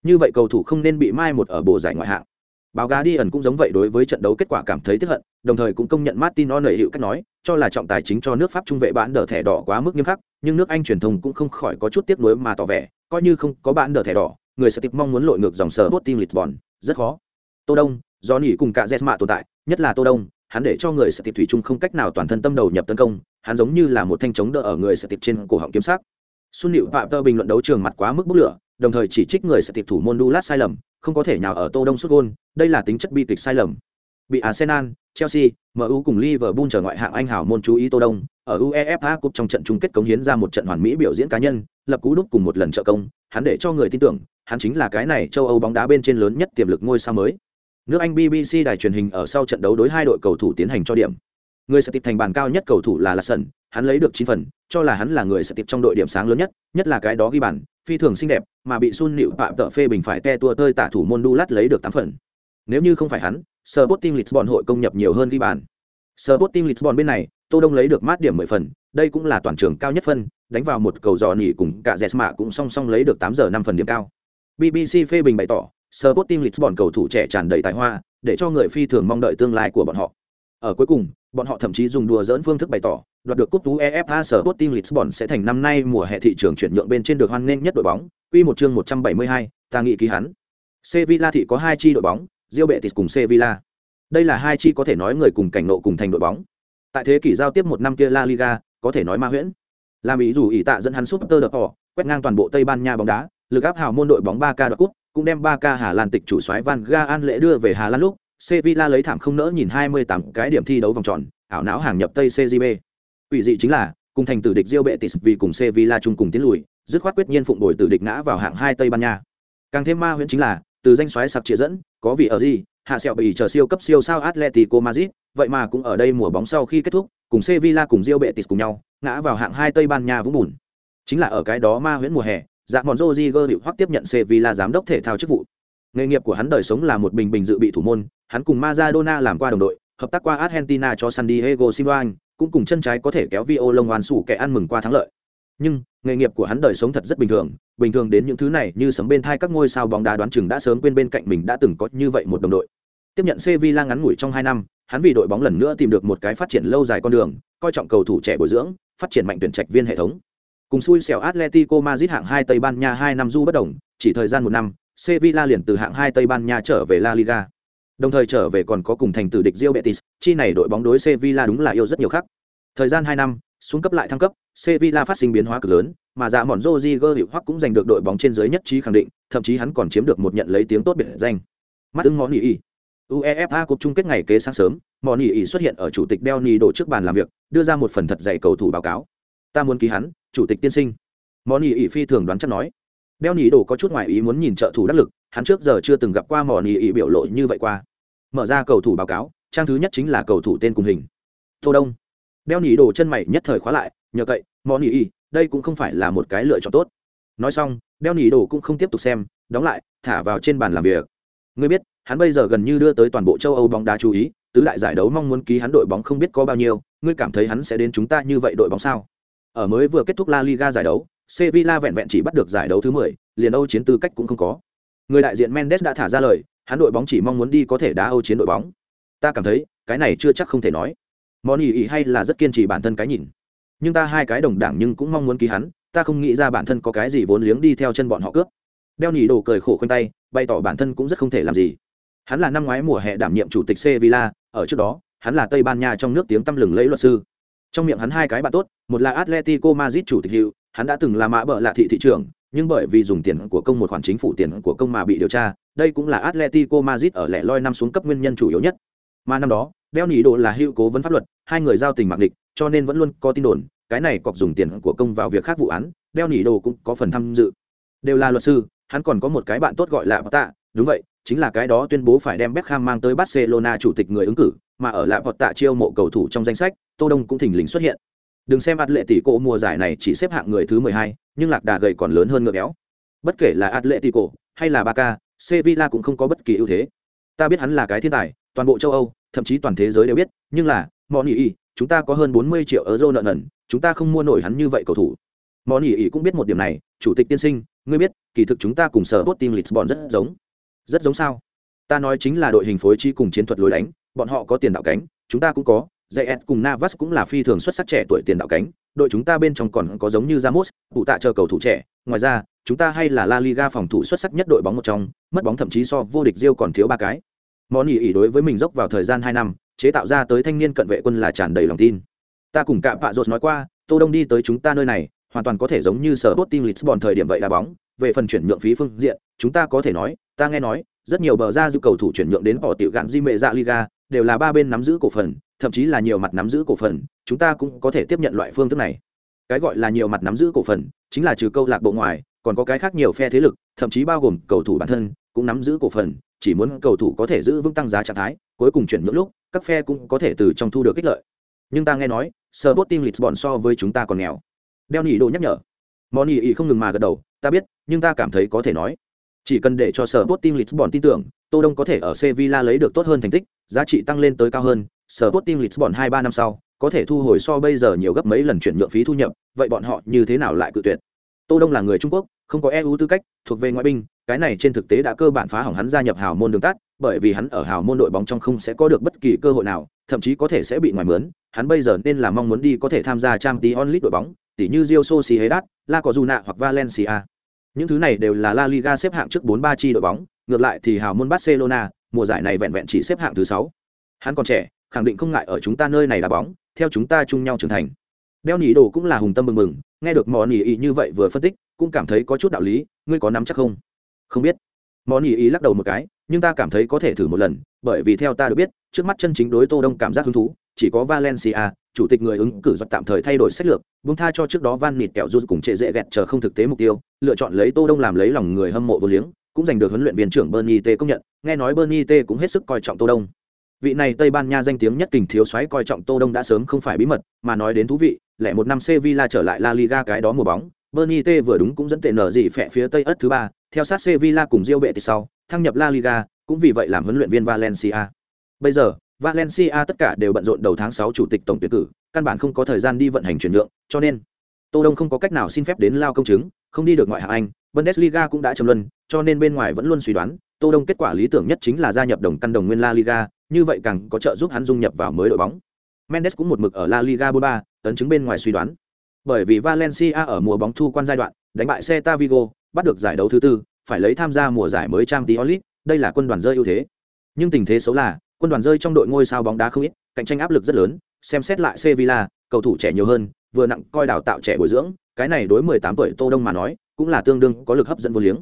Như vậy cầu thủ không nên bị mai một ở bộ giải ngoại hạng. Báo Gas đi ẩn cũng giống vậy đối với trận đấu kết quả cảm thấy tiếc hận, đồng thời cũng công nhận Martin O'Neill hiệu cách nói, cho là trọng tài chính cho nước Pháp trung vệ bán đỡ thẻ đỏ quá mức nghiêm khắc, nhưng nước Anh truyền thông cũng không khỏi có chút tiếc nuối mà tỏ vẻ, coi như không có bán đỡ thẻ đỏ, người sẽ tiếp mong muốn lội ngược dòng sở lịch vòn rất khó. Tô Đông, do nỉ cùng cả Jesma tồn tại, nhất là Tô Đông, hắn để cho người sẽ tiếp thủy chung không cách nào toàn thân tâm đầu nhập tấn công hắn giống như là một thanh chống đỡ ở người sẽ tiếp trên cổ họng kiếm sắc xuân nịu phạm tơ bình luận đấu trường mặt quá mức bốc lửa đồng thời chỉ trích người sẽ tiếp thủ môn Dulat sai lầm không có thể nào ở tô đông xuất gôn đây là tính chất bi kịch sai lầm. Bị arsenal chelsea mu cùng liverpool trở ngoại hạng anh hào môn chú ý tô đông ở uefa cup trong trận chung kết cống hiến ra một trận hoàn mỹ biểu diễn cá nhân lập cú đúc cùng một lần trợ công hắn để cho người tin tưởng hắn chính là cái này châu âu bóng đá bên trên lớn nhất tiềm lực ngôi sao mới. Nước anh bbc đài truyền hình ở sau trận đấu đối hai đội cầu thủ tiến hành cho điểm. Người sẽ tiếp thành bàn cao nhất cầu thủ là Lasson, hắn lấy được chín phần cho là hắn là người sẽ tiếp trong đội điểm sáng lớn nhất nhất là cái đó ghi bàn phi thường xinh đẹp mà bị sun nịu phạm tợ phê bình phải te tua tơi tả thủ môn Dulat lấy được tám phần. Nếu như không phải hắn Sporting Lisbon hội công nhập nhiều hơn ghi bàn. Sporting Lisbon bên này Tô Đông lấy được mát điểm mười phần đây cũng là toàn trường cao nhất phân đánh vào một cầu dò nỉ cùng cả Jesma cũng song song lấy được tám giờ năm phần điểm cao. BBC phê bình bày tỏ Sporting Lisbon cầu thủ trẻ tràn đầy tài hoa, để cho người phi thường mong đợi tương lai của bọn họ. Ở cuối cùng, bọn họ thậm chí dùng đùa dỡn phương thức bày tỏ, đoạt được cúp UEFA Sporting Lisbon sẽ thành năm nay mùa hè thị trường chuyển nhượng bên trên được hoan nghênh nhất đội bóng. Quy một chương 172, ta nghĩ ký hắn. Sevilla thị có hai chi đội bóng, Real Betis cùng Sevilla. Đây là hai chi có thể nói người cùng cảnh nộ cùng thành đội bóng. Tại thế kỷ giao tiếp một năm kia La Liga, có thể nói ma huyễn. Làm ý dù ý tạ dẫn hắn suốt tơ đập Deport, quét ngang toàn bộ Tây Ban Nha bóng đá, lực áp hào môn đội bóng 3K đoạt cúp, cũng đem ba ca Hà Lan tịch chủ soái Van Gaal lễ đưa về Hà Lan lúc, Sevilla lấy thảm không nỡ nhìn 28 cái điểm thi đấu vòng tròn, ảo não hàng nhập Tây CJB. Quỷ dị chính là, cùng thành tử địch Real Betis vì cùng Sevilla chung cùng tiến lùi, dứt khoát quyết nhiên phụng đổi tử địch ngã vào hạng 2 Tây Ban Nha. Càng thêm ma huyễn chính là, từ danh xoáy sặc trịa dẫn, có vị ở gì, hạ sẹo bị chờ siêu cấp siêu sao Atletico Madrid, vậy mà cũng ở đây mùa bóng sau khi kết thúc, cùng Sevilla cùng Real Betis cùng nhau, ngã vào hạng 2 Tây Ban Nha vũng bùn. Chính là ở cái đó ma huyễn mùa hè, dạ mòn Rodriguez hiệu hoặc tiếp nhận Sevilla giám đốc thể thao chức vụ. Nghề nghiệp của hắn đời sống là một bình bình dự bị thủ môn, hắn cùng Maradona làm qua đồng đội, hợp tác qua Argentina cho San Diego Simoan, cũng cùng chân trái có thể kéo vi ô lông hoàn sủ kẻ ăn mừng qua thắng lợi. Nhưng, nghề nghiệp của hắn đời sống thật rất bình thường bình thường đến những thứ này như sấm bên thai các ngôi sao bóng đá đoán chừng đã sớm quên bên cạnh mình đã từng có như vậy một đồng đội tiếp nhận Sevilla ngắn ngủi trong hai năm hắn vì đội bóng lần nữa tìm được một cái phát triển lâu dài con đường coi trọng cầu thủ trẻ bồi dưỡng phát triển mạnh tuyển trạch viên hệ thống cùng xui xẻo Atletico Madrid hạng hai Tây Ban Nha hai năm du bất đồng chỉ thời gian một năm Sevilla liền từ hạng hai Tây Ban Nha trở về La Liga. Đồng thời trở về còn có cùng thành tử địch Real Betis, chi này đội bóng đối Sevilla đúng là yêu rất nhiều khác. Thời gian hai năm, xuống cấp lại thăng cấp, Sevilla phát sinh biến hóa cực lớn, mà dạ mọn Rodriguez hiệu hoặc cũng giành được đội bóng trên dưới nhất trí khẳng định, thậm chí hắn còn chiếm được một nhận lấy tiếng tốt biệt danh. Mắt ứng ngón ý uefa cuộc chung kết ngày kế sáng sớm món ý xuất hiện ở chủ tịch Belny đổ trước bàn làm việc, đưa ra một phần thật dày cầu thủ báo cáo. Ta muốn ký hắn, chủ tịch tiên sinh. Món ý phi thường đoán chắc nói. Belny đổ có chút ngoài ý muốn nhìn trợ thủ đắc lực, hắn trước giờ chưa từng gặp qua mỏ nỉ ý biểu lộ như vậy qua. Mở ra cầu thủ báo cáo, trang thứ nhất chính là cầu thủ tên cùng hình. Tô đông. Đeo nỉ đồ chân mày nhất thời khóa lại, nhờ cậy mỏ nỉ y đây cũng không phải là một cái lựa chọn tốt. Nói xong đeo nỉ đồ cũng không tiếp tục xem, đóng lại, thả vào trên bàn làm việc. Ngươi biết, hắn bây giờ gần như đưa tới toàn bộ châu âu bóng đá chú ý, tứ đại giải đấu mong muốn ký hắn đội bóng không biết có bao nhiêu, ngươi cảm thấy hắn sẽ đến chúng ta như vậy đội bóng sao? Ở mới vừa kết thúc la liga giải đấu sevilla vẹn vẹn chỉ bắt được giải đấu thứ mười, liền âu chiến tư cách cũng không có. Người đại diện mendes đã thả ra lời hắn đội bóng chỉ mong muốn đi có thể đá âu chiến đội bóng. Ta cảm thấy cái này chưa chắc không thể nói. Moni ý hay là rất kiên trì bản thân cái nhìn. Nhưng ta hai cái đồng đảng nhưng cũng mong muốn ký hắn ta không nghĩ ra bản thân có cái gì vốn liếng đi theo chân bọn họ cướp. Đeo nhỉ đồ cười khổ khoanh tay bày tỏ bản thân cũng rất không thể làm gì. Hắn là năm ngoái mùa hè đảm nhiệm chủ tịch sevilla ở trước đó hắn là tây ban nha trong nước tiếng tăm lừng lẫy luật sư. Trong miệng hắn hai cái bạn tốt một là atletico madrid chủ tịch hiệu hắn đã từng là mã bợ lạ thị thị trưởng, nhưng bởi vì dùng tiền của công một khoản chính phủ tiền của công mà bị điều tra, đây cũng là atletico madrid ở lẻ loi năm xuống cấp nguyên nhân chủ yếu nhất. Mà năm đó, đeo nỉ đồ là hữu cố vấn pháp luật, hai người giao tình mạng địch, cho nên vẫn luôn có tin đồn, cái này cọc dùng tiền của công vào việc khác vụ án, đeo nỉ đồ cũng có phần tham dự. Đều là luật sư, hắn còn có một cái bạn tốt gọi là bọt tạ đúng vậy, chính là cái đó tuyên bố phải đem Beckham mang tới Barcelona chủ tịch người ứng cử, mà ở lại bọt tạ chiêu mộ cầu thủ trong danh sách, tô đông cũng thỉnh lình xuất hiện đừng xem tỷ lệ tỷ cổ mùa giải này chỉ xếp hạng người thứ 12, nhưng lạc đà gầy còn lớn hơn ngựa béo. Bất kể là Atletico hay là Barca Sevilla cũng không có bất kỳ ưu thế. Ta biết hắn là cái thiên tài toàn bộ châu âu thậm chí toàn thế giới đều biết nhưng là món ý ý chúng ta có hơn bốn mươi triệu euro nợ nần chúng ta không mua nổi hắn như vậy cầu thủ. Món ý ý cũng biết một điểm này chủ tịch tiên sinh ngươi biết kỳ thực chúng ta cùng sở bot team lisbon rất giống. Rất giống sao? Ta nói chính là đội hình phối chi cùng chiến thuật lối đánh bọn họ có tiền đạo cánh chúng ta cũng có Zayet cùng Navas cũng là phi thường xuất sắc trẻ tuổi tiền đạo cánh, đội chúng ta bên trong còn có giống như Ramos, phụ tạ chờ cầu thủ trẻ, ngoài ra, chúng ta hay là La Liga phòng thủ xuất sắc nhất đội bóng một trong, mất bóng thậm chí so vô địch Rio còn thiếu ba cái. Món ý đối với mình dốc vào thời gian hai năm chế tạo ra tới thanh niên cận vệ quân là tràn đầy lòng tin. Ta cùng cạm bạ rột nói qua tô đông đi tới chúng ta nơi này hoàn toàn có thể giống như sở bot lisbon thời điểm vậy đá bóng. Về phần chuyển nhượng phí phương diện chúng ta có thể nói ta nghe nói rất nhiều bờ ra dư cầu thủ chuyển nhượng đến bỏ tiểu gạn di mệ dạ liga đều là ba bên nắm giữ cổ phần thậm chí là nhiều mặt nắm giữ cổ phần chúng ta cũng có thể tiếp nhận loại phương thức này cái gọi là nhiều mặt nắm giữ cổ phần chính là trừ câu lạc bộ ngoài còn có cái khác nhiều phe thế lực thậm chí bao gồm cầu thủ bản thân cũng nắm giữ cổ phần chỉ muốn cầu thủ có thể giữ vững tăng giá trạng thái, cuối cùng chuyển nhượng lúc, các phe cũng có thể từ trong thu được ích lợi. Nhưng ta nghe nói, Sporting Lisbon so với chúng ta còn nghèo. Đeo Nỉ đồ nhắc nhở. Moni ý không ngừng mà gật đầu, ta biết, nhưng ta cảm thấy có thể nói. Chỉ cần để cho Sporting Lisbon tin tưởng, Tô Đông có thể ở Sevilla lấy được tốt hơn thành tích, giá trị tăng lên tới cao hơn, Sporting Lisbon 2-3 năm sau, có thể thu hồi so bây giờ nhiều gấp mấy lần chuyển nhượng phí thu nhập, vậy bọn họ như thế nào lại cự tuyệt? Tô Đông là người Trung Quốc, không có EU tư cách, thuộc về ngoại binh, cái này trên thực tế đã cơ bản phá hỏng hắn gia nhập hào môn đường tắt, bởi vì hắn ở hào môn đội bóng trong không sẽ có được bất kỳ cơ hội nào, thậm chí có thể sẽ bị ngoài mướn. Hắn bây giờ nên là mong muốn đi có thể tham gia Champions League đội bóng, tỉ như Real Sociedad, La Coruña hoặc Valencia. Những thứ này đều là La Liga xếp hạng trước 4-3 chi đội bóng, ngược lại thì hào môn Barcelona, mùa giải này vẹn vẹn chỉ xếp hạng thứ 6. Hắn còn trẻ, khẳng định không ngại ở chúng ta nơi này đá bóng, theo chúng ta chung nhau trưởng thành. Đeo nhị đồ cũng là hùng tâm mừng mừng, nghe được món nhị ý như vậy vừa phân tích, cũng cảm thấy có chút đạo lý, ngươi có nắm chắc không? không biết món ý ý lắc đầu một cái nhưng ta cảm thấy có thể thử một lần bởi vì theo ta được biết trước mắt chân chính đối tô đông cảm giác hứng thú chỉ có valencia chủ tịch người ứng cử giật tạm thời thay đổi sách lược buông tha cho trước đó van nịt kẹo rút cùng trệ dễ gẹt chờ không thực tế mục tiêu lựa chọn lấy tô đông làm lấy lòng người hâm mộ vô liếng cũng giành được huấn luyện viên trưởng bernie t công nhận nghe nói bernie t cũng hết sức coi trọng tô đông vị này tây ban nha danh tiếng nhất kình thiếu soái coi trọng tô đông đã sớm không phải bí mật mà nói đến thú vị lẽ một năm sevilla trở lại la liga cái đó mùa bóng. Bernie t vừa đúng cũng dẫn tệ nở gì phẹ phía tây ất thứ ba. Theo sát Sevilla cùng diêu bệ từ sau, thăng nhập La Liga, cũng vì vậy làm huấn luyện viên Valencia. Bây giờ, Valencia tất cả đều bận rộn đầu tháng 6 chủ tịch tổng tuyển cử, căn bản không có thời gian đi vận hành chuyển nhượng, cho nên Tô Đông không có cách nào xin phép đến lao công chứng, không đi được ngoại hạng Anh, Bundesliga cũng đã trầm luân, cho nên bên ngoài vẫn luôn suy đoán, Tô Đông kết quả lý tưởng nhất chính là gia nhập đồng căn đồng nguyên La Liga, như vậy càng có trợ giúp hắn dung nhập vào mới đội bóng. Mendes cũng một mực ở La Liga 43, ấn chứng bên ngoài suy đoán. Bởi vì Valencia ở mùa bóng thu quan giai đoạn, đánh bại Celta Vigo, bắt được giải đấu thứ tư, phải lấy tham gia mùa giải mới Champions League, đây là quân đoàn rơi ưu thế. Nhưng tình thế xấu là, quân đoàn rơi trong đội ngôi sao bóng đá không ít, cạnh tranh áp lực rất lớn, xem xét lại Sevilla, cầu thủ trẻ nhiều hơn, vừa nặng coi đào tạo trẻ bồi dưỡng, cái này đối 18 tuổi Tô Đông mà nói, cũng là tương đương có lực hấp dẫn vô liếng.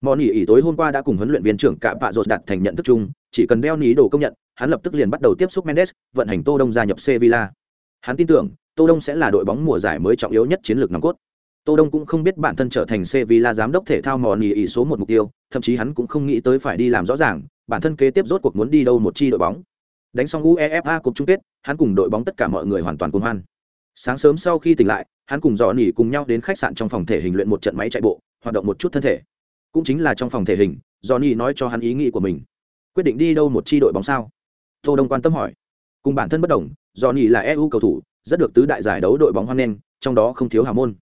Bọn Nghị ỉ tối hôm qua đã cùng huấn luyện viên trưởng Cạm Vạ Rột đặt thành nhận thức chung, chỉ cần đeo ní đồ công nhận, hắn lập tức liền bắt đầu tiếp xúc Mendes, vận hành Tô Đông gia nhập Sevilla. Hắn tin tưởng, Tô Đông sẽ là đội bóng mùa giải mới trọng yếu nhất chiến lược nòng cốt. Tô Đông cũng không biết bản thân trở thành Sevilla giám đốc thể thao mòn ý số một mục tiêu, thậm chí hắn cũng không nghĩ tới phải đi làm rõ ràng, bản thân kế tiếp rốt cuộc muốn đi đâu một chi đội bóng. Đánh xong UEFA cuộc chung kết, hắn cùng đội bóng tất cả mọi người hoàn toàn cuồng hoan. Sáng sớm sau khi tỉnh lại, hắn cùng dọn nỉ cùng nhau đến khách sạn trong phòng thể hình luyện một trận máy chạy bộ, hoạt động một chút thân thể cũng chính là trong phòng thể hình johnny nói cho hắn ý nghĩ của mình quyết định đi đâu một chi đội bóng sao tô đông quan tâm hỏi. Cùng bản thân bất đồng johnny là eu cầu thủ rất được tứ đại giải đấu đội bóng hoan nghênh trong đó không thiếu hào môn.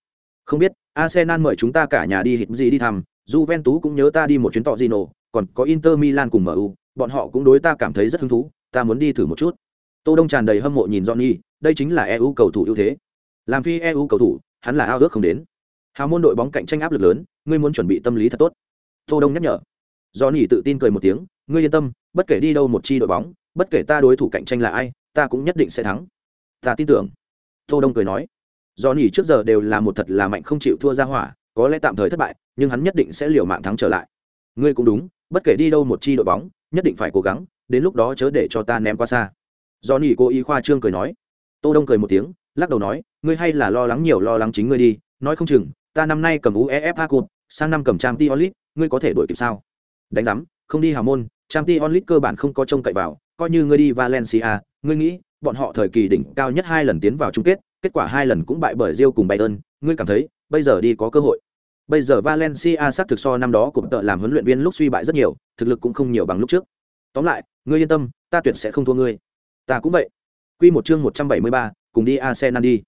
Không biết arsenal mời chúng ta cả nhà đi hít gì đi thăm juventus cũng nhớ ta đi một chuyến tọ Gino, còn có inter milan cùng mu bọn họ cũng đối ta cảm thấy rất hứng thú ta muốn đi thử một chút. Tô đông tràn đầy hâm mộ nhìn johnny đây chính là eu cầu thủ ưu thế. Làm phi eu cầu thủ hắn là ao ước không đến. Hào môn đội bóng cạnh tranh áp lực lớn ngươi muốn chuẩn bị tâm lý thật tốt. Tô đông nhắc nhở. Johnny tự tin cười một tiếng ngươi yên tâm bất kể đi đâu một chi đội bóng bất kể ta đối thủ cạnh tranh là ai, ta cũng nhất định sẽ thắng. Ta tin tưởng. Tô đông cười nói. Do nỉ trước giờ đều là một thật là mạnh không chịu thua ra hỏa, có lẽ tạm thời thất bại, nhưng hắn nhất định sẽ liều mạng thắng trở lại. Ngươi cũng đúng, bất kể đi đâu một chi đội bóng, nhất định phải cố gắng, đến lúc đó chớ để cho ta ném qua xa. Do nỉ cô y khoa trương cười nói. Tô đông cười một tiếng, lắc đầu nói, ngươi hay là lo lắng nhiều lo lắng chính ngươi đi, nói không chừng, ta năm nay cầm uefa cup, sang năm cầm trang t onlit ngươi có thể đổi kịp sao? Đánh giám, không đi hào môn trang t onlit cơ bản không có trông cậy vào coi như ngươi đi valencia ngươi nghĩ bọn họ thời kỳ đỉnh cao nhất hai lần tiến vào chung kết kết quả hai lần cũng bại bởi Real cùng bayern ngươi cảm thấy bây giờ đi có cơ hội. Bây giờ valencia xác thực so năm đó cũng tự làm huấn luyện viên lúc suy bại rất nhiều thực lực cũng không nhiều bằng lúc trước. Tóm lại ngươi yên tâm ta tuyệt sẽ không thua ngươi. Ta cũng vậy. Quy một chương một trăm bảy mươi ba, cùng đi Arsenal đi.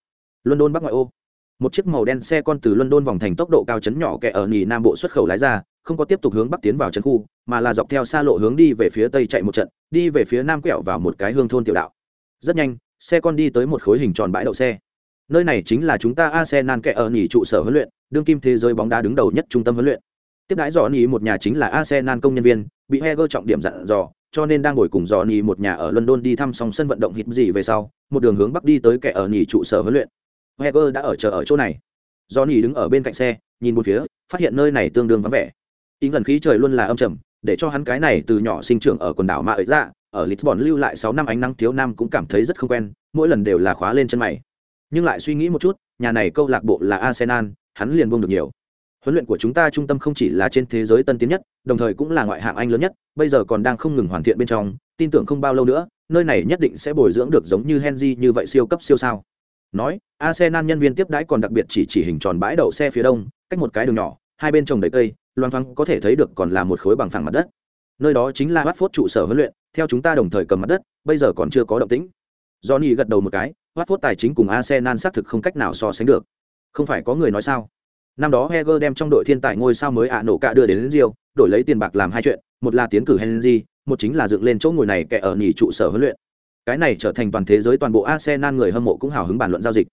London Bắc ngoại ô. Một chiếc màu đen xe con từ london vòng thành tốc độ cao chấn nhỏ kẻ ở nhì nam bộ xuất khẩu lái ra không có tiếp tục hướng bắc tiến vào trấn khu, mà là dọc theo xa lộ hướng đi về phía tây chạy một trận, đi về phía nam quẹo vào một cái hương thôn tiểu đạo. Rất nhanh, xe con đi tới một khối hình tròn bãi đậu xe. Nơi này chính là chúng ta arsenal kẻ ở nghỉ trụ sở huấn luyện, đương kim thế giới bóng đá đứng đầu nhất trung tâm huấn luyện. Tiếp đãi dò nhì một nhà chính là arsenal công nhân viên, bị heger trọng điểm dặn dò, cho nên đang ngồi cùng dò nhì một nhà ở london đi thăm xong sân vận động hít gì về sau, một đường hướng bắc đi tới kẻ ở nghỉ trụ sở huấn luyện. Heger đã ở chờ ở chỗ này. Johnny đứng ở bên cạnh xe, nhìn một phía, phát hiện nơi này tương đương vắng vẻ ý lần khí trời luôn là âm trầm, để cho hắn cái này từ nhỏ sinh trưởng ở quần đảo mạ dạ, ấy ra ở lisbon lưu lại sáu năm ánh nắng thiếu nam cũng cảm thấy rất không quen, mỗi lần đều là khóa lên chân mày. Nhưng lại suy nghĩ một chút, nhà này câu lạc bộ là arsenal, hắn liền buông được nhiều. Huấn luyện của chúng ta trung tâm không chỉ là trên thế giới tân tiến nhất, đồng thời cũng là ngoại hạng anh lớn nhất, bây giờ còn đang không ngừng hoàn thiện bên trong, tin tưởng không bao lâu nữa, nơi này nhất định sẽ bồi dưỡng được giống như henry như vậy siêu cấp siêu sao. Nói, arsenal nhân viên tiếp đãi còn đặc biệt chỉ chỉ hình tròn bãi đậu xe phía đông, cách một cái đường nhỏ, hai bên trồng đầy cây Loan thoáng có thể thấy được còn là một khối bằng phẳng mặt đất. Nơi đó chính là watford trụ sở huấn luyện theo chúng ta đồng thời cầm mặt đất bây giờ còn chưa có động tĩnh. Johnny gật đầu một cái watford tài chính cùng arsenal xác thực không cách nào so sánh được. Không phải có người nói sao? Năm đó heger đem trong đội thiên tài ngôi sao mới ạ nổ cả đưa đến, đến rio đổi lấy tiền bạc làm hai chuyện một là tiến cử henry một chính là dựng lên chỗ ngồi này kẻ ở nhì trụ sở huấn luyện. Cái này trở thành toàn thế giới toàn bộ Arsenal người hâm mộ cũng hào hứng bàn luận giao dịch.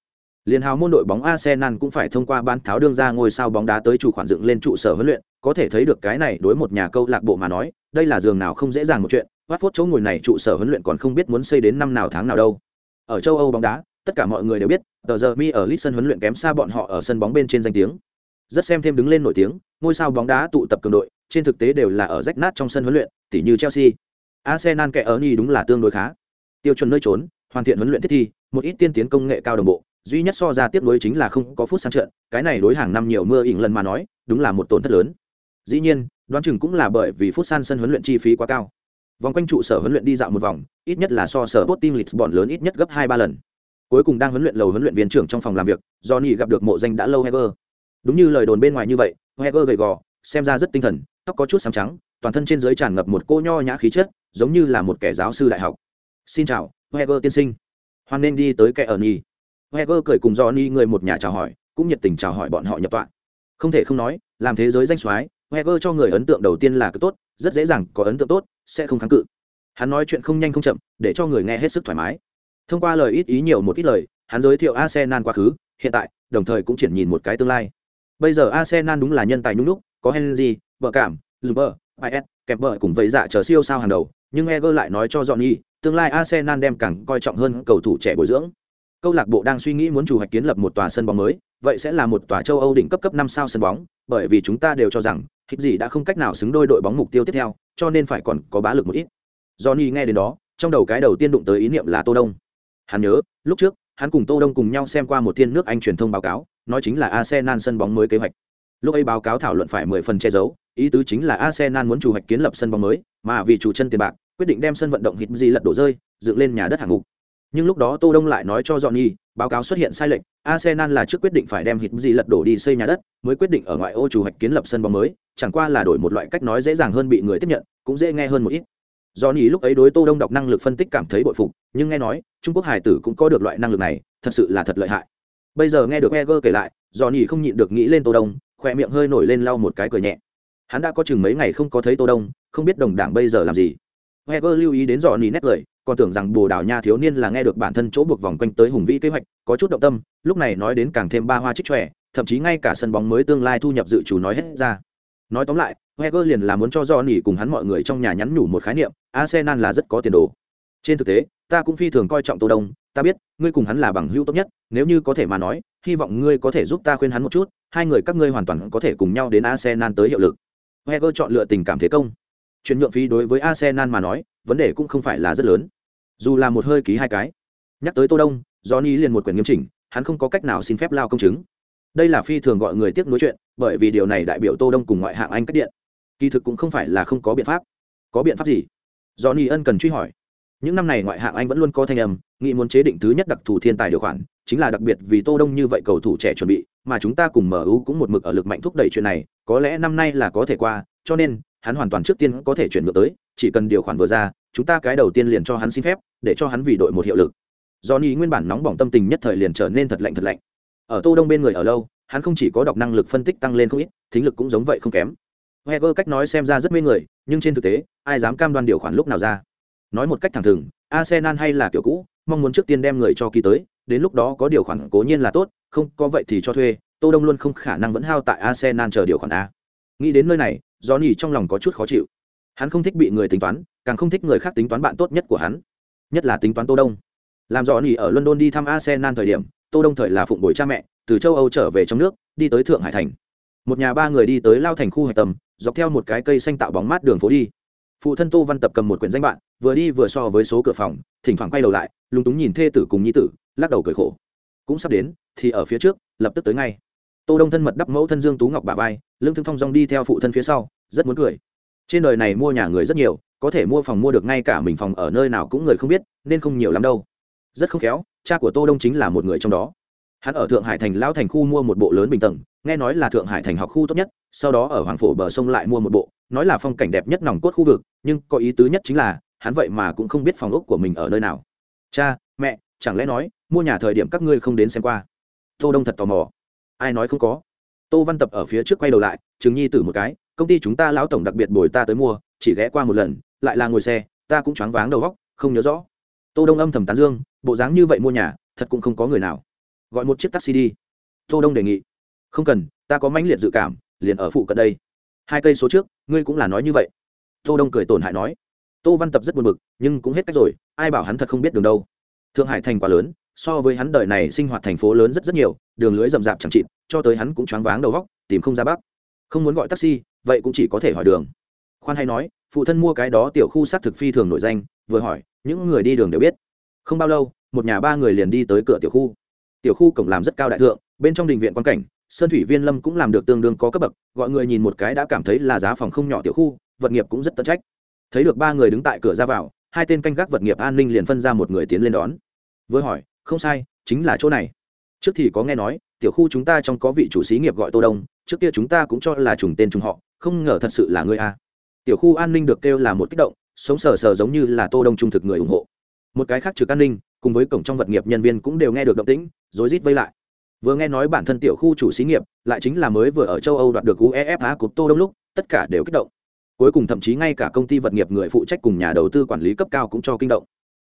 Liên hào môn đội bóng Arsenal cũng phải thông qua bán tháo đương ra ngôi sao bóng đá tới chủ khoản dựng lên trụ sở huấn luyện, có thể thấy được cái này đối một nhà câu lạc bộ mà nói, đây là giường nào không dễ dàng một chuyện, Watford chỗ ngồi này trụ sở huấn luyện còn không biết muốn xây đến năm nào tháng nào đâu. Ở châu Âu bóng đá, tất cả mọi người đều biết, tờ giờ mi ở Leeds sân huấn luyện kém xa bọn họ ở sân bóng bên trên danh tiếng. Rất xem thêm đứng lên nổi tiếng, ngôi sao bóng đá tụ tập cường đội, trên thực tế đều là ở rách nát trong sân huấn luyện, tỉ như Chelsea. Arsenal kẻ ở nhì đúng là tương đối khá tiêu chuẩn nơi trốn hoàn thiện huấn luyện thiết thi một ít tiên tiến công nghệ cao đồng bộ duy nhất so ra tiếp nối chính là không có phút sang trận, cái này đối hàng năm nhiều mưa ỉn lần mà nói, đúng là một tổn thất lớn. Dĩ nhiên, đoán chừng cũng là bởi vì phút san sân huấn luyện chi phí quá cao. Vòng quanh trụ sở huấn luyện đi dạo một vòng, ít nhất là so sở bot team lisbon lớn ít nhất gấp hai ba lần. Cuối cùng đang huấn luyện lầu huấn luyện viên trưởng trong phòng làm việc, johnny gặp được mộ danh đã lâu heger. Đúng như lời đồn bên ngoài như vậy, heger gầy gò, xem ra rất tinh thần, tóc có chút sáng trắng, toàn thân trên dưới tràn ngập một cô nho nhã khí chất, giống như là một kẻ giáo sư đại học. Xin chào, heger tiên sinh. Hoan nên đi tới kẻ ở nhì." Heger cười cùng johnny người một nhà chào hỏi cũng nhiệt tình chào hỏi bọn họ nhập tọa. Không thể không nói làm thế giới danh soái heger cho người ấn tượng đầu tiên là cực tốt rất dễ dàng có ấn tượng tốt sẽ không kháng cự. Hắn nói chuyện không nhanh không chậm để cho người nghe hết sức thoải mái. Thông qua lời ít ý nhiều một ít lời hắn giới thiệu arsenal quá khứ hiện tại đồng thời cũng triển nhìn một cái tương lai. Bây giờ arsenal đúng là nhân tài nhung lúc có henry vợ cảm zuber is kẹp bờ cùng với dạ chờ siêu sao hàng đầu nhưng Eger lại nói cho Johnny, tương lai Arsenal đem càng coi trọng hơn cầu thủ trẻ bồi dưỡng. Câu lạc bộ đang suy nghĩ muốn chủ hoạch kiến lập một tòa sân bóng mới, vậy sẽ là một tòa châu Âu đỉnh cấp cấp năm sao sân bóng, bởi vì chúng ta đều cho rằng, hít gì đã không cách nào xứng đôi đội bóng mục tiêu tiếp theo, cho nên phải còn có bá lực một ít. Johnny nghe đến đó, trong đầu cái đầu tiên đụng tới ý niệm là Tô Đông. Hắn nhớ, lúc trước, hắn cùng Tô Đông cùng nhau xem qua một thiên nước Anh truyền thông báo cáo, nói chính là Arsenal sân bóng mới kế hoạch. Lúc ấy báo cáo thảo luận phải mười phần che giấu, ý tứ chính là Arsenal muốn chủ hoạch kiến lập sân bóng mới, mà vì chủ chân tiền bạc, quyết định đem sân vận động hít gì lật đổ rơi, dựng lên nhà đất hạng mục. Nhưng lúc đó Tô Đông lại nói cho Johnny, báo cáo xuất hiện sai lệch, Arsenal là trước quyết định phải đem hít gì lật đổ đi xây nhà đất, mới quyết định ở ngoại ô chủ hoạch kiến lập sân bóng mới, chẳng qua là đổi một loại cách nói dễ dàng hơn bị người tiếp nhận, cũng dễ nghe hơn một ít. Johnny lúc ấy đối Tô Đông đọc năng lực phân tích cảm thấy bội phục, nhưng nghe nói, Trung Quốc hải tử cũng có được loại năng lực này, thật sự là thật lợi hại. Bây giờ nghe được Eger kể lại, Johnny không nhịn được nghĩ lên Tô Đông, khóe miệng hơi nổi lên lau một cái cười nhẹ. Hắn đã có chừng mấy ngày không có thấy Tô Đông, không biết đồng đảng bây giờ làm gì. Heger lưu ý đến dọn nỉ nét cười, còn tưởng rằng Bồ Đào Nha thiếu niên là nghe được bản thân chỗ buộc vòng quanh tới hùng vĩ kế hoạch, có chút động tâm, lúc này nói đến càng thêm ba hoa trích trẻ, thậm chí ngay cả sân bóng mới tương lai thu nhập dự chủ nói hết ra. Nói tóm lại, Heger liền là muốn cho Johnny cùng hắn mọi người trong nhà nhắn nhủ một khái niệm, Arsenal là rất có tiền đồ. Trên thực tế, ta cũng phi thường coi trọng Tô Đông, ta biết, ngươi cùng hắn là bằng hữu tốt nhất, nếu như có thể mà nói, hy vọng ngươi có thể giúp ta khuyên hắn một chút, hai người các ngươi hoàn toàn có thể cùng nhau đến Arsenal tới hiệu lực. Heger chọn lựa tình cảm thế công chuyển nhượng phí đối với Arsenal mà nói, vấn đề cũng không phải là rất lớn. Dù là một hơi ký hai cái. Nhắc tới Tô Đông, Johnny liền một quyển nghiêm chỉnh, hắn không có cách nào xin phép lao công chứng. Đây là phi thường gọi người tiếc nối chuyện, bởi vì điều này đại biểu Tô Đông cùng ngoại hạng Anh cắt điện. Kỳ thực cũng không phải là không có biện pháp. Có biện pháp gì? Johnny ân cần truy hỏi. Những năm này ngoại hạng Anh vẫn luôn có thanh âm, nghị muốn chế định thứ nhất đặc thù thiên tài điều khoản, chính là đặc biệt vì Tô Đông như vậy cầu thủ trẻ chuẩn bị, mà chúng ta cùng MU cũng một mực ở lực mạnh thúc đẩy chuyện này, có lẽ năm nay là có thể qua, cho nên hắn hoàn toàn trước tiên có thể chuyển ngược tới, chỉ cần điều khoản vừa ra, chúng ta cái đầu tiên liền cho hắn xin phép, để cho hắn vì đội một hiệu lực. Johnny nguyên bản nóng bỏng tâm tình nhất thời liền trở nên thật lạnh thật lạnh. Ở tô đông bên người ở lâu, hắn không chỉ có đọc năng lực phân tích tăng lên không ít, thính lực cũng giống vậy không kém. Heger cách nói xem ra rất mê người, nhưng trên thực tế, ai dám cam đoan điều khoản lúc nào ra? Nói một cách thẳng thừng, arsenal hay là kiểu cũ, mong muốn trước tiên đem người cho ký tới, đến lúc đó có điều khoản cố nhiên là tốt, không có vậy thì cho thuê, tô đông luôn không khả năng vẫn hao tại arsenal chờ điều khoản a. Nghĩ đến nơi này do nỉ trong lòng có chút khó chịu. Hắn không thích bị người tính toán, càng không thích người khác tính toán bạn tốt nhất của hắn. Nhất là tính toán tô đông. Làm rõ nỉ ở london đi thăm arsenal thời điểm, tô đông thời là phụng bồi cha mẹ, từ châu âu trở về trong nước, đi tới thượng hải thành. Một nhà ba người đi tới lao thành khu hải tầm dọc theo một cái cây xanh tạo bóng mát đường phố đi. Phụ thân tô văn tập cầm một quyển danh bạn, vừa đi vừa so với số cửa phòng, thỉnh thoảng quay đầu lại, lúng túng nhìn thê tử cùng nhi tử, lắc đầu cười khổ. Cũng sắp đến, thì ở phía trước, lập tức tới ngay tô đông thân mật đắp mẫu thân dương tú ngọc bà vai lương thương phong dong đi theo phụ thân phía sau, rất muốn cười. Trên đời này mua nhà người rất nhiều, có thể mua phòng mua được ngay cả mình phòng ở nơi nào cũng người không biết, nên không nhiều lắm đâu. Rất không khéo, cha của tô đông chính là một người trong đó. Hắn ở thượng hải thành lão thành khu mua một bộ lớn bình tầng, nghe nói là thượng hải thành học khu tốt nhất, sau đó ở hoàng phổ bờ sông lại mua một bộ, nói là phong cảnh đẹp nhất nòng cốt khu vực, nhưng có ý tứ nhất chính là, hắn vậy mà cũng không biết phòng ốc của mình ở nơi nào. Cha, mẹ, chẳng lẽ nói, mua nhà thời điểm các ngươi không đến xem qua? Tô đông thật tò mò ai nói không có. Tô văn tập ở phía trước quay đầu lại chứng nhi tử một cái, công ty chúng ta lão tổng đặc biệt bồi ta tới mua, chỉ ghé qua một lần, lại là ngồi xe, ta cũng choáng váng đầu góc, không nhớ rõ. Tô đông âm thầm tán dương, bộ dáng như vậy mua nhà, thật cũng không có người nào. Gọi một chiếc taxi đi. Tô đông đề nghị. Không cần, ta có mãnh liệt dự cảm, liền ở phụ cận đây. Hai cây số trước, ngươi cũng là nói như vậy. Tô đông cười tổn hại nói. Tô văn tập rất buồn bực, nhưng cũng hết cách rồi, ai bảo hắn thật không biết đường đâu. Thượng hải thành quá lớn so với hắn đời này sinh hoạt thành phố lớn rất rất nhiều, đường lưới rậm rạp chẳng chịt, cho tới hắn cũng choáng váng đầu góc, tìm không ra bắc không muốn gọi taxi, vậy cũng chỉ có thể hỏi đường. Khoan hay nói, phụ thân mua cái đó tiểu khu xác thực phi thường nổi danh, vừa hỏi, những người đi đường đều biết. Không bao lâu, một nhà ba người liền đi tới cửa tiểu khu. Tiểu khu cổng làm rất cao đại thượng, bên trong đình viện quan cảnh, sơn thủy viên lâm cũng làm được tương đương có cấp bậc, gọi người nhìn một cái đã cảm thấy là giá phòng không nhỏ tiểu khu, vật nghiệp cũng rất tận trách. Thấy được ba người đứng tại cửa ra vào, hai tên canh gác vật nghiệp an ninh liền phân ra một người tiến lên đón. Vừa hỏi không sai, chính là chỗ này. Trước thì có nghe nói, tiểu khu chúng ta trong có vị chủ xí nghiệp gọi tô đông, trước kia chúng ta cũng cho là trùng tên trùng họ, không ngờ thật sự là ngươi a. Tiểu khu an ninh được kêu là một kích động, sống sờ sờ giống như là tô đông trung thực người ủng hộ. Một cái khác trực an ninh, cùng với cổng trong vật nghiệp nhân viên cũng đều nghe được động tĩnh, rối rít vây lại. Vừa nghe nói bản thân tiểu khu chủ xí nghiệp, lại chính là mới vừa ở châu âu đoạt được uefa cúp tô đông lúc, tất cả đều kích động. Cuối cùng thậm chí ngay cả công ty vật nghiệp người phụ trách cùng nhà đầu tư quản lý cấp cao cũng cho kinh động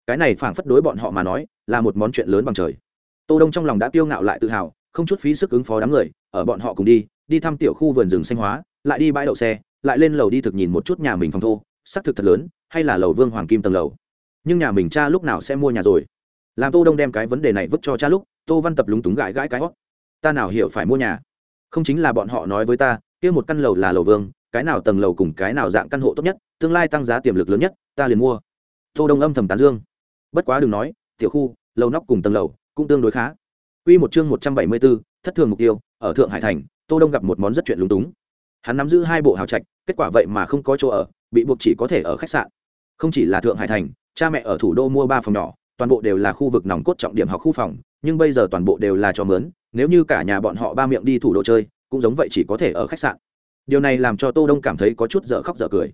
cái này phảng phất đối bọn họ mà nói, là một món chuyện lớn bằng trời. Tô đông trong lòng đã tiêu ngạo lại tự hào, không chút phí sức ứng phó đám người, ở bọn họ cùng đi đi thăm tiểu khu vườn rừng xanh hóa, lại đi bãi đậu xe, lại lên lầu đi thực nhìn một chút nhà mình phòng thô, xác thực thật lớn, hay là lầu vương hoàng kim tầng lầu. Nhưng nhà mình cha lúc nào sẽ mua nhà rồi? Làm tô đông đem cái vấn đề này vứt cho cha lúc, tô văn tập lúng túng gãi gãi cái hót. Ta nào hiểu phải mua nhà? Không chính là bọn họ nói với ta, kia một căn lầu là lầu vương, cái nào tầng lầu cùng cái nào dạng căn hộ tốt nhất, tương lai tăng giá tiềm lực lớn nhất, ta liền mua. Tô đông âm thầm tán dương bất quá đừng nói tiểu khu lầu nóc cùng tầng lầu cũng tương đối khá Quy một chương 174, thất thường mục tiêu, ở Thượng Hải thành, Tô Đông gặp một món rất chuyện lúng túng. Hắn nắm giữ hai bộ hào trạch, kết quả vậy mà không có chỗ ở, bị buộc chỉ có thể ở khách sạn. Không chỉ là Thượng Hải thành, cha mẹ ở thủ đô mua ba phòng nhỏ, toàn bộ đều là khu vực nòng cốt trọng điểm học khu phòng, nhưng bây giờ toàn bộ đều là cho mướn, nếu như cả nhà bọn họ ba miệng đi thủ đô chơi, cũng giống vậy chỉ có thể ở khách sạn. Điều này làm cho Tô Đông cảm thấy có chút dở khóc dở cười.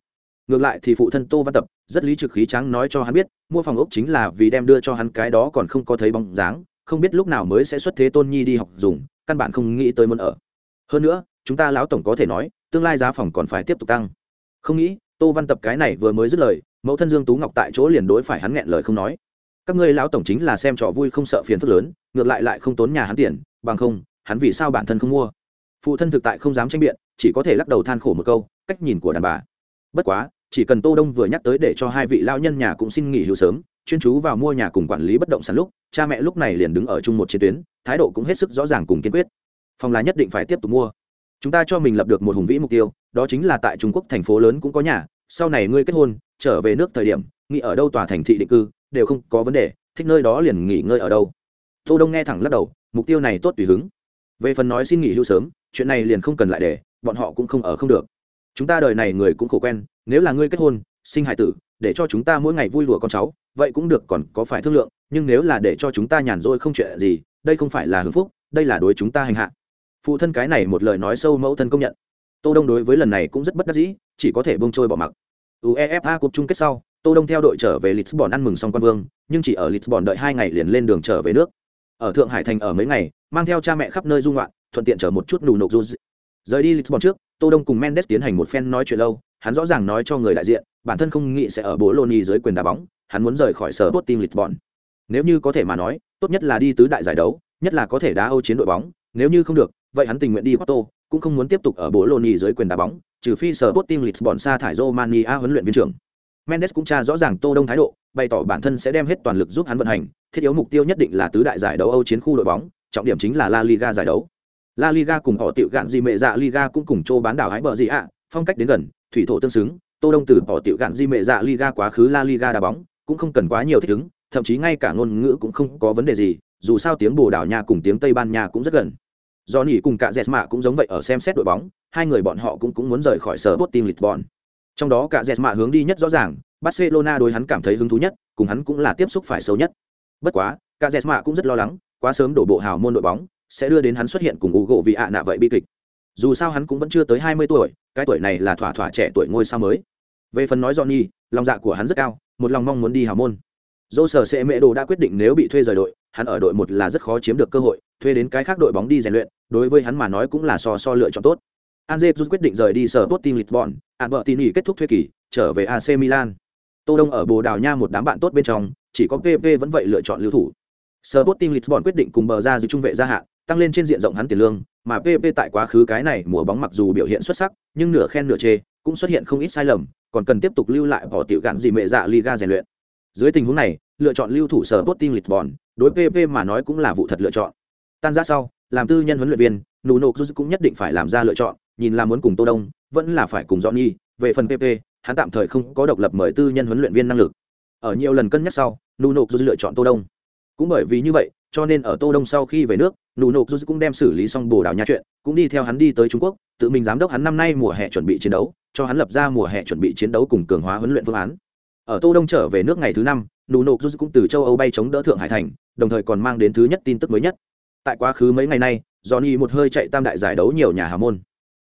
Ngược lại thì phụ thân Tô Văn Tập rất lý trực khí trắng nói cho hắn biết, mua phòng ốc chính là vì đem đưa cho hắn cái đó còn không có thấy bóng dáng, không biết lúc nào mới sẽ xuất thế tôn nhi đi học dùng căn bản không nghĩ tới muốn ở. Hơn nữa chúng ta lão tổng có thể nói tương lai giá phòng còn phải tiếp tục tăng. Không nghĩ tô văn tập cái này vừa mới dứt lời mẫu thân dương tú ngọc tại chỗ liền đối phải hắn nghẹn lời không nói. Các ngươi lão tổng chính là xem trò vui không sợ phiền phức lớn ngược lại lại không tốn nhà hắn tiền bằng không hắn vì sao bản thân không mua? Phụ thân thực tại không dám tranh biện chỉ có thể lắc đầu than khổ một câu cách nhìn của đàn bà. Bất quá chỉ cần tô đông vừa nhắc tới để cho hai vị lao nhân nhà cũng xin nghỉ hưu sớm, chuyên chú vào mua nhà cùng quản lý bất động sản lúc, cha mẹ lúc này liền đứng ở chung một chiến tuyến, thái độ cũng hết sức rõ ràng cùng kiên quyết. Phòng là nhất định phải tiếp tục mua. Chúng ta cho mình lập được một hùng vĩ mục tiêu, đó chính là tại trung quốc thành phố lớn cũng có nhà, sau này ngươi kết hôn, trở về nước thời điểm nghỉ ở đâu tòa thành thị định cư, đều không có vấn đề, thích nơi đó liền nghỉ ngơi ở đâu. Tô đông nghe thẳng lắc đầu, mục tiêu này tốt tùy hứng. Về phần nói xin nghỉ hưu sớm, chuyện này liền không cần lại để, bọn họ cũng không ở không được. Chúng ta đời này người cũng khổ quen nếu là ngươi kết hôn, sinh hải tử, để cho chúng ta mỗi ngày vui lùa con cháu, vậy cũng được còn có phải thương lượng, nhưng nếu là để cho chúng ta nhàn rỗi không chuyện gì, đây không phải là hưng phúc, đây là đối chúng ta hành hạ. Phụ thân cái này một lời nói sâu mẫu thân công nhận. Tô đông đối với lần này cũng rất bất đắc dĩ, chỉ có thể bông trôi bỏ mặc. Uefa cúp chung kết sau, tô đông theo đội trở về lisbon ăn mừng xong quan vương, nhưng chỉ ở lisbon đợi hai ngày liền lên đường trở về nước. Ở thượng hải thành ở mấy ngày, mang theo cha mẹ khắp nơi dung loạn thuận tiện chở một chút nụ nộp dù rời đi lisbon trước, tô đông cùng mendes tiến hành một phen nói chuyện lâu hắn rõ ràng nói cho người đại diện, bản thân không nghĩ sẽ ở bố dưới quyền đá bóng, hắn muốn rời khỏi sở tốt team lisbon. Nếu như có thể mà nói, tốt nhất là đi tứ đại giải đấu, nhất là có thể đá âu chiến đội bóng, nếu như không được, vậy hắn tình nguyện đi porto, cũng không muốn tiếp tục ở bố dưới quyền đá bóng, trừ phi sở tốt team lisbon sa thải romania huấn luyện viên trưởng. Mendes cũng tra rõ ràng tô đông thái độ, bày tỏ bản thân sẽ đem hết toàn lực giúp hắn vận hành, thiết yếu mục tiêu nhất định là tứ đại giải đấu âu chiến khu đội bóng, trọng điểm chính là la liga giải đấu. La liga cùng họ tiểu gạn gì mẹ dạ liga cũng cùng châu bán đảo hái bờ gì ạ, phong cách đến gần thủy thổ tương xứng, tô đông từ bỏ tiểu gạn di mẹ dạ liga quá khứ la liga đá bóng, cũng không cần quá nhiều thích ứng, thậm chí ngay cả ngôn ngữ cũng không có vấn đề gì, dù sao tiếng bồ đào nha cùng tiếng tây ban nha cũng rất gần. Do nỉ cùng cả jesma cũng giống vậy ở xem xét đội bóng, hai người bọn họ cũng cũng muốn rời khỏi sở bot team lisbon. Trong đó cả jesma hướng đi nhất rõ ràng, barcelona đối hắn cảm thấy hứng thú nhất, cùng hắn cũng là tiếp xúc phải sâu nhất. Bất quá, cả jesma cũng rất lo lắng, quá sớm đổ bộ hào môn đội bóng, sẽ đưa đến hắn xuất hiện cùng gỗ vì ạ nạ vậy bi kịch dù sao hắn cũng vẫn chưa tới hai mươi tuổi cái tuổi này là thỏa thỏa trẻ tuổi ngôi sao mới về phần nói johnny lòng dạ của hắn rất cao một lòng mong muốn đi hào môn dô sở sẽ mễ đồ đã quyết định nếu bị thuê rời đội hắn ở đội một là rất khó chiếm được cơ hội thuê đến cái khác đội bóng đi rèn luyện đối với hắn mà nói cũng là so so lựa chọn tốt Anze rút quyết định rời đi sở tốt team Lisbon, Albertini kết thúc thuê kỳ, trở về AC Milan. Tô Đông ở Bồ Đào Nha một đám bạn tốt bên trong, chỉ có PP vẫn vậy lựa chọn lưu thủ. Sporting Lisbon quyết định cùng bờ ra giữ trung vệ gia hạn, tăng lên trên diện rộng hắn tiền lương, mà PP tại quá khứ cái này mùa bóng mặc dù biểu hiện xuất sắc, nhưng nửa khen nửa chê, cũng xuất hiện không ít sai lầm, còn cần tiếp tục lưu lại bỏ tiểu gạn gì mẹ dạ Liga rèn luyện. Dưới tình huống này, lựa chọn lưu thủ sở Sporting Lisbon, đối PP mà nói cũng là vụ thật lựa chọn. Tan ra sau, làm tư nhân huấn luyện viên, Nuno Cruz cũng nhất định phải làm ra lựa chọn, nhìn là muốn cùng Tô Đông, vẫn là phải cùng Johnny, về phần PP, hắn tạm thời không có độc lập mời tư nhân huấn luyện viên năng lực. Ở nhiều lần cân nhắc sau, Nuno Cruz lựa chọn Tô Đông. Cũng bởi vì như vậy, cho nên ở Tô Đông sau khi về nước, Núi Nộp dù cũng đem xử lý xong Bồ Đào Nha chuyện, cũng đi theo hắn đi tới Trung Quốc, tự mình giám đốc hắn năm nay mùa hè chuẩn bị chiến đấu, cho hắn lập ra mùa hè chuẩn bị chiến đấu cùng cường hóa huấn luyện phương án. Ở Tô Đông trở về nước ngày thứ năm, Nuno Cruz cũng từ châu Âu bay chống đỡ Thượng Hải thành, đồng thời còn mang đến thứ nhất tin tức mới nhất. Tại quá khứ mấy ngày nay, Johnny một hơi chạy tam đại giải đấu nhiều nhà hào môn.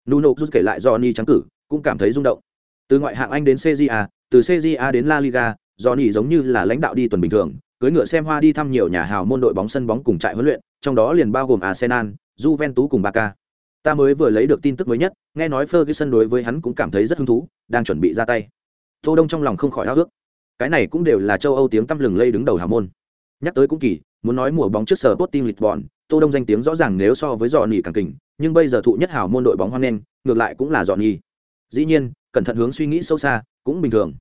Nuno Cruz kể lại Johnny trắng cử, cũng cảm thấy rung động. Từ ngoại hạng Anh đến CJA, từ CJA đến La Liga, Johnny giống như là lãnh đạo đi tuần bình thường, cưới ngựa xem hoa đi thăm nhiều nhà hào môn đội bóng sân bóng cùng trại huấn luyện, trong đó liền bao gồm Arsenal, Juventus cùng Barca. Ta mới vừa lấy được tin tức mới nhất, nghe nói Ferguson đối với hắn cũng cảm thấy rất hứng thú, đang chuẩn bị ra tay. Tô Đông trong lòng không khỏi háo ước. Cái này cũng đều là châu Âu tiếng tăm lừng lây đứng đầu hào môn. Nhắc tới cũng kỳ, muốn nói mùa bóng trước sở Sporting Lisbon, Tô Đông danh tiếng rõ ràng nếu so với Johnny càng kình, nhưng bây giờ thụ nhất hào môn đội bóng hoan nghênh, ngược lại cũng là Johnny. Dĩ nhiên, cẩn thận hướng suy nghĩ sâu xa, cũng bình thường.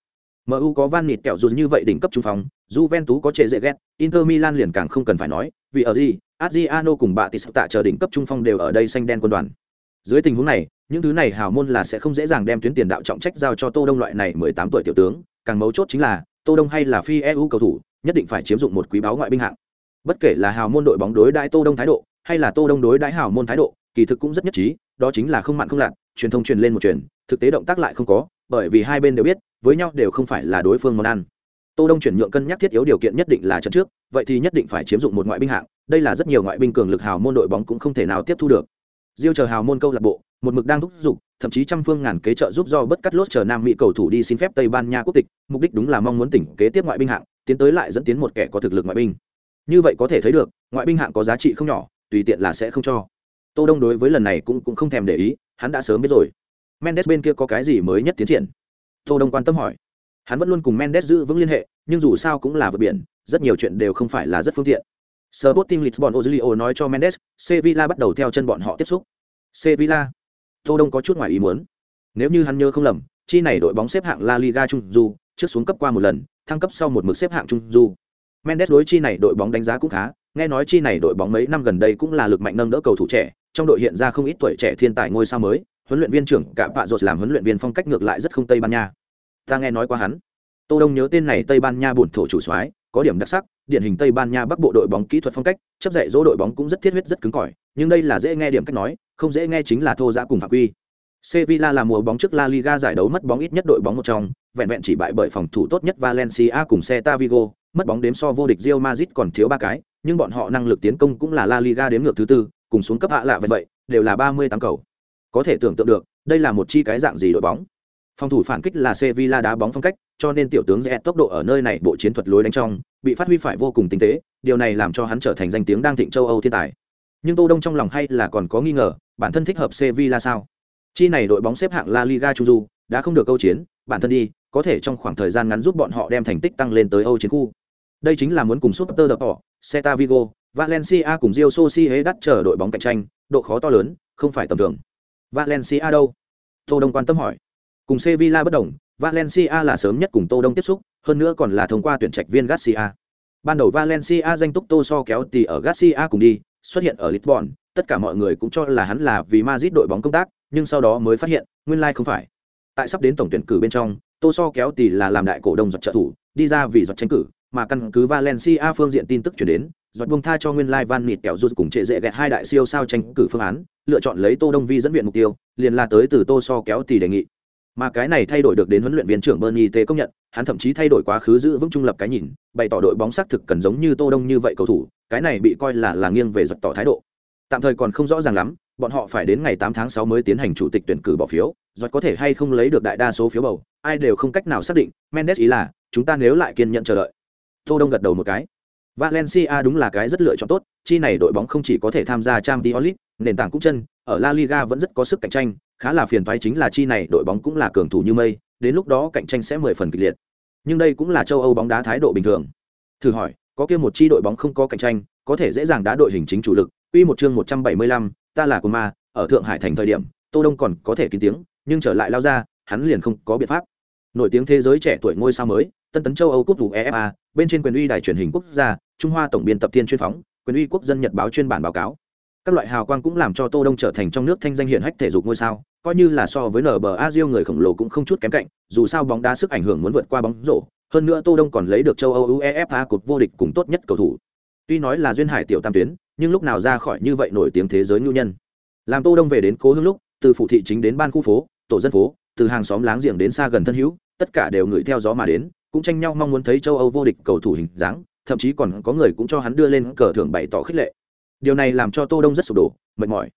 MU có Van Nịt kẹo dù như vậy đỉnh cấp trung phòng, Juventus có trẻ dễ ghét, Inter Milan liền càng không cần phải nói, vì ở gì, Adriano cùng bạ tạ chờ đỉnh cấp trung phong đều ở đây xanh đen quân đoàn. Dưới tình huống này, những thứ này hào môn là sẽ không dễ dàng đem tuyến tiền đạo trọng trách giao cho Tô Đông loại này 18 tuổi tiểu tướng, càng mấu chốt chính là, Tô Đông hay là phi EU cầu thủ, nhất định phải chiếm dụng một quý báo ngoại binh hạng. Bất kể là hào môn đội bóng đối đãi Tô Đông thái độ, hay là Tô Đông đối đãi hào môn thái độ, kỳ thực cũng rất nhất trí, đó chính là không mặn không lạt, truyền thông truyền lên một truyền, thực tế động tác lại không có, bởi vì hai bên đều biết, với nhau đều không phải là đối phương món ăn tô đông chuyển nhượng cân nhắc thiết yếu điều kiện nhất định là trận trước vậy thì nhất định phải chiếm dụng một ngoại binh hạng đây là rất nhiều ngoại binh cường lực hào môn đội bóng cũng không thể nào tiếp thu được. Diêu chờ hào môn câu lạc bộ, một mực đang thúc giục, thậm chí trăm phương ngàn kế trợ giúp do bất cắt lốt chờ nam mỹ cầu thủ đi xin phép tây ban nha quốc tịch, mục đích đúng là mong muốn tỉnh kế tiếp ngoại binh hạng, tiến tới lại dẫn tiến một kẻ có thực lực ngoại binh. Như vậy có thể thấy được, ngoại binh hạng có giá trị không nhỏ, tùy tiện là sẽ không cho. Tô đông đối với lần này cũng cũng không thèm để ý, hắn đã sớm biết rồi. Mendes bên kia có cái gì mới nhất tiến triển? Tô đông quan tâm hỏi. Hắn vẫn luôn cùng mendes giữ vững liên hệ, nhưng dù sao cũng là vượt biển, rất nhiều chuyện đều không phải là rất phương tiện. Sporting Lisbon Ozilio nói cho Mendes, Sevilla bắt đầu theo chân bọn họ tiếp xúc. Sevilla. Tô Đông có chút ngoài ý muốn. Nếu như hắn nhớ không lầm, chi này đội bóng xếp hạng La Liga trung du, trước xuống cấp qua một lần, thăng cấp sau một mực xếp hạng trung du. Mendes đối chi này đội bóng đánh giá cũng khá, nghe nói chi này đội bóng mấy năm gần đây cũng là lực mạnh nâng đỡ cầu thủ trẻ, trong đội hiện ra không ít tuổi trẻ thiên tài ngôi sao mới, huấn luyện viên trưởng cả Pạ Rột làm huấn luyện viên phong cách ngược lại rất không Tây Ban Nha ta nghe nói qua hắn tô đông nhớ tên này tây ban nha bổn thổ chủ soái có điểm đặc sắc điển hình tây ban nha bắc bộ đội bóng kỹ thuật phong cách chấp dạy dỗ đội bóng cũng rất thiết huyết rất cứng cỏi nhưng đây là dễ nghe điểm cách nói không dễ nghe chính là thô dã cùng phạm quy Sevilla là mùa bóng trước La Liga giải đấu mất bóng ít nhất đội bóng một trong, vẹn vẹn chỉ bại bởi phòng thủ tốt nhất Valencia cùng Celta Vigo, mất bóng đếm so vô địch Real Madrid còn thiếu ba cái, nhưng bọn họ năng lực tiến công cũng là La Liga đếm ngược thứ tư, cùng xuống cấp hạ lạ vậy vậy, đều là 38 cầu. Có thể tưởng tượng được, đây là một chi cái dạng gì đội bóng phòng thủ phản kích là Sevilla đá bóng phong cách, cho nên tiểu tướng Zet tốc độ ở nơi này bộ chiến thuật lối đánh trong, bị phát huy phải vô cùng tinh tế, điều này làm cho hắn trở thành danh tiếng đang thịnh châu Âu thiên tài. Nhưng Tô Đông trong lòng hay là còn có nghi ngờ, bản thân thích hợp Sevilla sao? Chi này đội bóng xếp hạng La Liga chu Du, đã không được câu chiến, bản thân đi, có thể trong khoảng thời gian ngắn giúp bọn họ đem thành tích tăng lên tới Âu chiến khu. Đây chính là muốn cùng Super đập họ, seta Vigo, Valencia cùng Real Sociedad chờ đội bóng cạnh tranh, độ khó to lớn, không phải tầm thường. Valencia đâu? Tô Đông quan tâm hỏi. Cùng Sevilla bất đồng, Valencia là sớm nhất cùng Tô Đông tiếp xúc, hơn nữa còn là thông qua tuyển trạch viên Garcia. Ban đầu Valencia danh túc Tô so kéo tỷ ở Garcia cùng đi, xuất hiện ở Lisbon, tất cả mọi người cũng cho là hắn là vì Madrid đội bóng công tác, nhưng sau đó mới phát hiện, nguyên lai like không phải. Tại sắp đến tổng tuyển cử bên trong, Tô so kéo tỷ là làm đại cổ đông giật trợ thủ, đi ra vì giật tranh cử, mà căn cứ Valencia phương diện tin tức truyền đến, giọt buông tha cho nguyên lai Van Nịt kẹo rút cùng trệ dễ gẹt hai đại siêu sao tranh cử phương án, lựa chọn lấy Tô Đông Vi dẫn viện mục tiêu, liền là tới từ Tô so kéo tỷ đề nghị mà cái này thay đổi được đến huấn luyện viên trưởng Bernie T công nhận, hắn thậm chí thay đổi quá khứ giữ vững trung lập cái nhìn, bày tỏ đội bóng xác thực cần giống như Tô Đông như vậy cầu thủ, cái này bị coi là là nghiêng về giật tỏ thái độ. Tạm thời còn không rõ ràng lắm, bọn họ phải đến ngày 8 tháng 6 mới tiến hành chủ tịch tuyển cử bỏ phiếu, giật có thể hay không lấy được đại đa số phiếu bầu, ai đều không cách nào xác định, Mendes ý là, chúng ta nếu lại kiên nhẫn chờ đợi. Tô Đông gật đầu một cái. Valencia đúng là cái rất lựa chọn tốt, chi này đội bóng không chỉ có thể tham gia Champions League, nền tảng cũng chân, ở La Liga vẫn rất có sức cạnh tranh, khá là phiền toái chính là chi này đội bóng cũng là cường thủ như mây, đến lúc đó cạnh tranh sẽ mười phần kịch liệt. Nhưng đây cũng là châu Âu bóng đá thái độ bình thường. Thử hỏi, có kia một chi đội bóng không có cạnh tranh, có thể dễ dàng đá đội hình chính chủ lực, Quy một chương 175, ta là Ma, ở Thượng Hải thành thời điểm, Tô Đông còn có thể kín tiếng, nhưng trở lại lao ra, hắn liền không có biện pháp. Nổi tiếng thế giới trẻ tuổi ngôi sao mới, tân tấn châu Âu cúp vụ EFA, bên trên quyền uy đài truyền hình quốc gia, Trung Hoa tổng biên tập thiên chuyên phóng, quyền uy quốc dân nhật báo chuyên bản báo cáo, các loại hào quang cũng làm cho tô đông trở thành trong nước thanh danh hiển hách thể dục ngôi sao, coi như là so với nba rio người khổng lồ cũng không chút kém cạnh, dù sao bóng đá sức ảnh hưởng muốn vượt qua bóng rổ, hơn nữa tô đông còn lấy được châu âu uefa cột vô địch cùng tốt nhất cầu thủ. Tuy nói là duyên hải tiểu tam tuyến, nhưng lúc nào ra khỏi như vậy nổi tiếng thế giới nhu nhân. Làm tô đông về đến cố hương lúc, từ phụ thị chính đến ban khu phố, tổ dân phố, từ hàng xóm láng giềng đến xa gần thân hữu, tất cả đều ngửi theo gió mà đến, cũng tranh nhau mong muốn thấy châu âu vô địch cầu thủ hình dáng, thậm chí còn có người cũng cho hắn đưa lên cờ thưởng bày tỏ khích lệ điều này làm cho tô đông rất sụp đổ, mệt mỏi.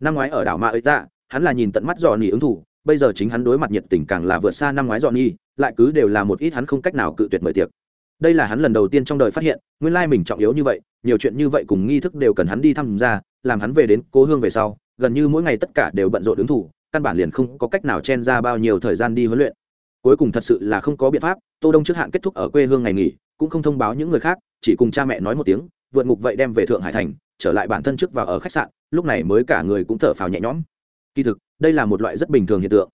Năm ngoái ở đảo ma ấy ra dạ, hắn là nhìn tận mắt dò nỉ ứng thủ, bây giờ chính hắn đối mặt nhiệt tình càng là vượt xa năm ngoái dò nỉ, lại cứ đều là một ít hắn không cách nào cự tuyệt mời tiệc. Đây là hắn lần đầu tiên trong đời phát hiện, nguyên lai mình trọng yếu như vậy, nhiều chuyện như vậy cùng nghi thức đều cần hắn đi tham gia làm hắn về đến cố hương về sau, gần như mỗi ngày tất cả đều bận rộn ứng thủ, căn bản liền không có cách nào chen ra bao nhiêu thời gian đi huấn luyện. Cuối cùng thật sự là không có biện pháp, tô đông trước hạn kết thúc ở quê hương ngày nghỉ, cũng không thông báo những người khác, chỉ cùng cha mẹ nói một tiếng, vượt ngục vậy đem về thượng hải thành trở lại bản thân trước vào ở khách sạn, lúc này mới cả người cũng thở phào nhẹ nhõm. Kỳ thực, đây là một loại rất bình thường hiện tượng.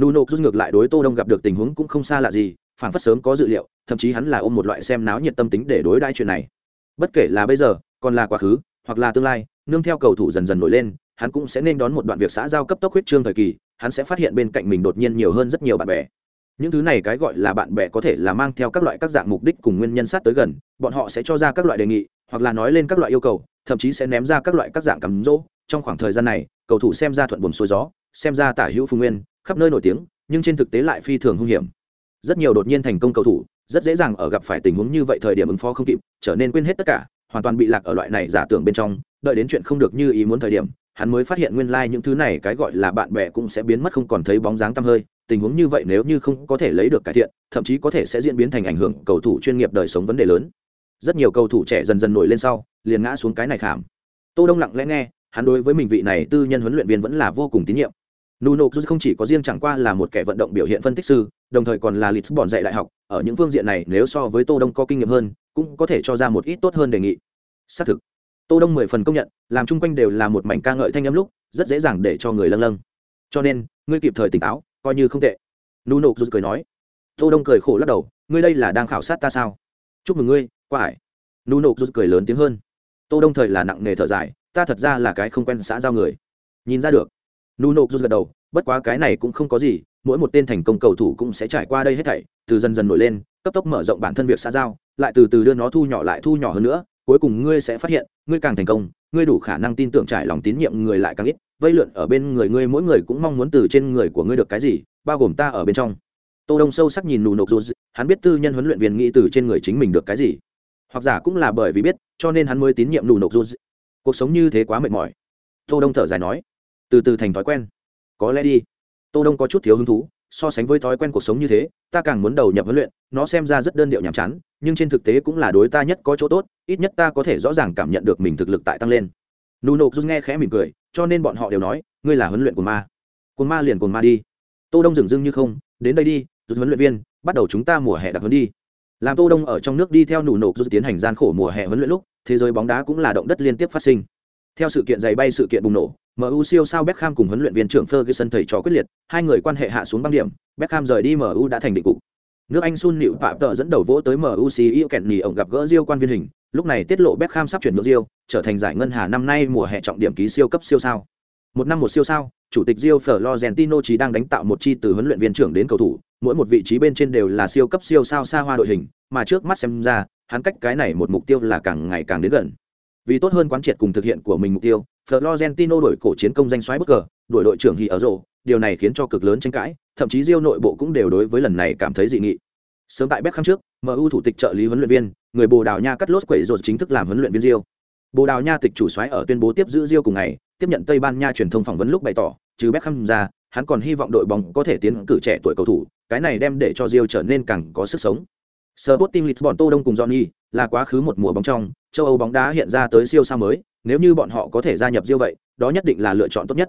Nuno rút ngược lại đối tô đông gặp được tình huống cũng không xa lạ gì phản phất sớm có dự liệu, thậm chí hắn là ôm một loại xem náo nhiệt tâm tính để đối đãi chuyện này. Bất kể là bây giờ, còn là quá khứ, hoặc là tương lai, nương theo cầu thủ dần dần nổi lên, hắn cũng sẽ nên đón một đoạn việc xã giao cấp tốc huyết trương thời kỳ, hắn sẽ phát hiện bên cạnh mình đột nhiên nhiều hơn rất nhiều bạn bè. Những thứ này cái gọi là bạn bè có thể là mang theo các loại các dạng mục đích cùng nguyên nhân sát tới gần, bọn họ sẽ cho ra các loại đề nghị hoặc là nói lên các loại yêu cầu, thậm chí sẽ ném ra các loại các dạng cắm rỗ trong khoảng thời gian này, cầu thủ xem ra thuận buồn xuôi gió, xem ra tả hữu phùng nguyên, khắp nơi nổi tiếng, nhưng trên thực tế lại phi thường hung hiểm. Rất nhiều đột nhiên thành công cầu thủ, rất dễ dàng ở gặp phải tình huống như vậy thời điểm ứng phó không kịp, trở nên quên hết tất cả, hoàn toàn bị lạc ở loại này giả tưởng bên trong, đợi đến chuyện không được như ý muốn thời điểm, hắn mới phát hiện nguyên lai những thứ này cái gọi là bạn bè cũng sẽ biến mất không còn thấy bóng dáng tăm hơi. Tình huống như vậy nếu như không có thể lấy được cải thiện, thậm chí có thể sẽ diễn biến thành ảnh hưởng cầu thủ chuyên nghiệp đời sống vấn đề lớn rất nhiều cầu thủ trẻ dần dần nổi lên sau liền ngã xuống cái này khảm tô đông lặng lẽ nghe hắn đối với mình vị này tư nhân huấn luyện viên vẫn là vô cùng tín nhiệm Nuno Cruz không chỉ có riêng chẳng qua là một kẻ vận động biểu hiện phân tích sư, đồng thời còn là lịch bọn dạy đại học, ở những phương diện này nếu so với Tô Đông có kinh nghiệm hơn, cũng có thể cho ra một ít tốt hơn đề nghị. Xác thực, Tô Đông mười phần công nhận, làm chung quanh đều là một mảnh ca ngợi thanh âm lúc, rất dễ dàng để cho người lâng lâng. Cho nên, ngươi kịp thời tỉnh táo, coi như không tệ. Nuno Cruz cười nói. Tô Đông cười khổ lắc đầu, ngươi đây là đang khảo sát ta sao? Chúc mừng ngươi, qua ải. nộp rút cười lớn tiếng hơn. Tô Đông thời là nặng nề thở dài, ta thật ra là cái không quen xã giao người. Nhìn ra được nuno rút gật đầu bất quá cái này cũng không có gì mỗi một tên thành công cầu thủ cũng sẽ trải qua đây hết thảy từ dần dần nổi lên cấp tốc mở rộng bản thân việc xã giao lại từ từ đưa nó thu nhỏ lại thu nhỏ hơn nữa cuối cùng ngươi sẽ phát hiện ngươi càng thành công ngươi đủ khả năng tin tưởng trải lòng tín nhiệm người lại càng ít vây lượn ở bên người ngươi mỗi người cũng mong muốn từ trên người của ngươi được cái gì bao gồm ta ở bên trong tô đông sâu sắc nhìn nụ nộp rút hắn biết tư nhân huấn luyện viên nghĩ từ trên người chính mình được cái gì hoặc giả cũng là bởi vì biết, cho nên hắn mới tín nhiệm lù nộp dù cuộc sống như thế quá mệt mỏi. Tô đông thở dài nói, từ từ thành thói quen. Có lẽ đi. Tô đông có chút thiếu hứng thú, so sánh với thói quen cuộc sống như thế, ta càng muốn đầu nhập huấn luyện, nó xem ra rất đơn điệu nhàm chán, nhưng trên thực tế cũng là đối ta nhất có chỗ tốt, ít nhất ta có thể rõ ràng cảm nhận được mình thực lực tại tăng lên. Nuno rút nghe khẽ mỉm cười, cho nên bọn họ đều nói, ngươi là huấn luyện của ma. Cồn ma liền cồn ma đi. Tô đông dừng dưng như không, đến đây đi, rút huấn luyện viên, bắt đầu chúng ta mùa hè đặc huấn đi làm tô đông ở trong nước đi theo nụ nộp rút tiến hành gian khổ mùa hè huấn luyện lúc thế giới bóng đá cũng là động đất liên tiếp phát sinh theo sự kiện giày bay sự kiện bùng nổ MU siêu sao Beckham cùng huấn luyện viên trưởng Ferguson thầy trò quyết liệt, hai người quan hệ hạ xuống băng điểm, Beckham rời đi MU đã thành định cục. Nước Anh Sun Nịu Phạm Tợ dẫn đầu vỗ tới MU CEO kẹn nhì ông gặp gỡ Rio quan viên hình, lúc này tiết lộ Beckham sắp chuyển nước Rio, trở thành giải ngân hà năm nay mùa hè trọng điểm ký siêu cấp siêu sao. Một năm một siêu sao, chủ tịch Rio Florentino chỉ đang đánh tạo một chi từ huấn luyện viên trưởng đến cầu thủ, mỗi một vị trí bên trên đều là siêu cấp siêu sao xa hoa đội hình, mà trước mắt xem ra, hắn cách cái này một mục tiêu là càng ngày càng đến gần. Vì tốt hơn quán triệt cùng thực hiện của mình mục tiêu, Florentino đổi cổ chiến công danh xoáy bất cờ, đổi đội trưởng Hỉ ở rổ, điều này khiến cho cực lớn tranh cãi, thậm chí Rio nội bộ cũng đều đối với lần này cảm thấy dị nghị. Sớm tại Beckham trước, MU thủ tịch trợ lý huấn luyện viên, người Bồ Đào Nha cắt lốt quẩy rồi chính thức làm huấn luyện viên Rio. Bồ Đào Nha tịch chủ soái ở tuyên bố tiếp giữ Rio cùng ngày, tiếp nhận Tây Ban Nha truyền thông phỏng vấn lúc bày tỏ, trừ Beckham ra, hắn còn hy vọng đội bóng có thể tiến cử trẻ tuổi cầu thủ, cái này đem để cho Rio trở nên càng có sức sống. Sporting Lisbon Tô Đông cùng Johnny là quá khứ một mùa bóng trong, châu Âu bóng đá hiện ra tới siêu sao mới, nếu như bọn họ có thể gia nhập Rio vậy, đó nhất định là lựa chọn tốt nhất.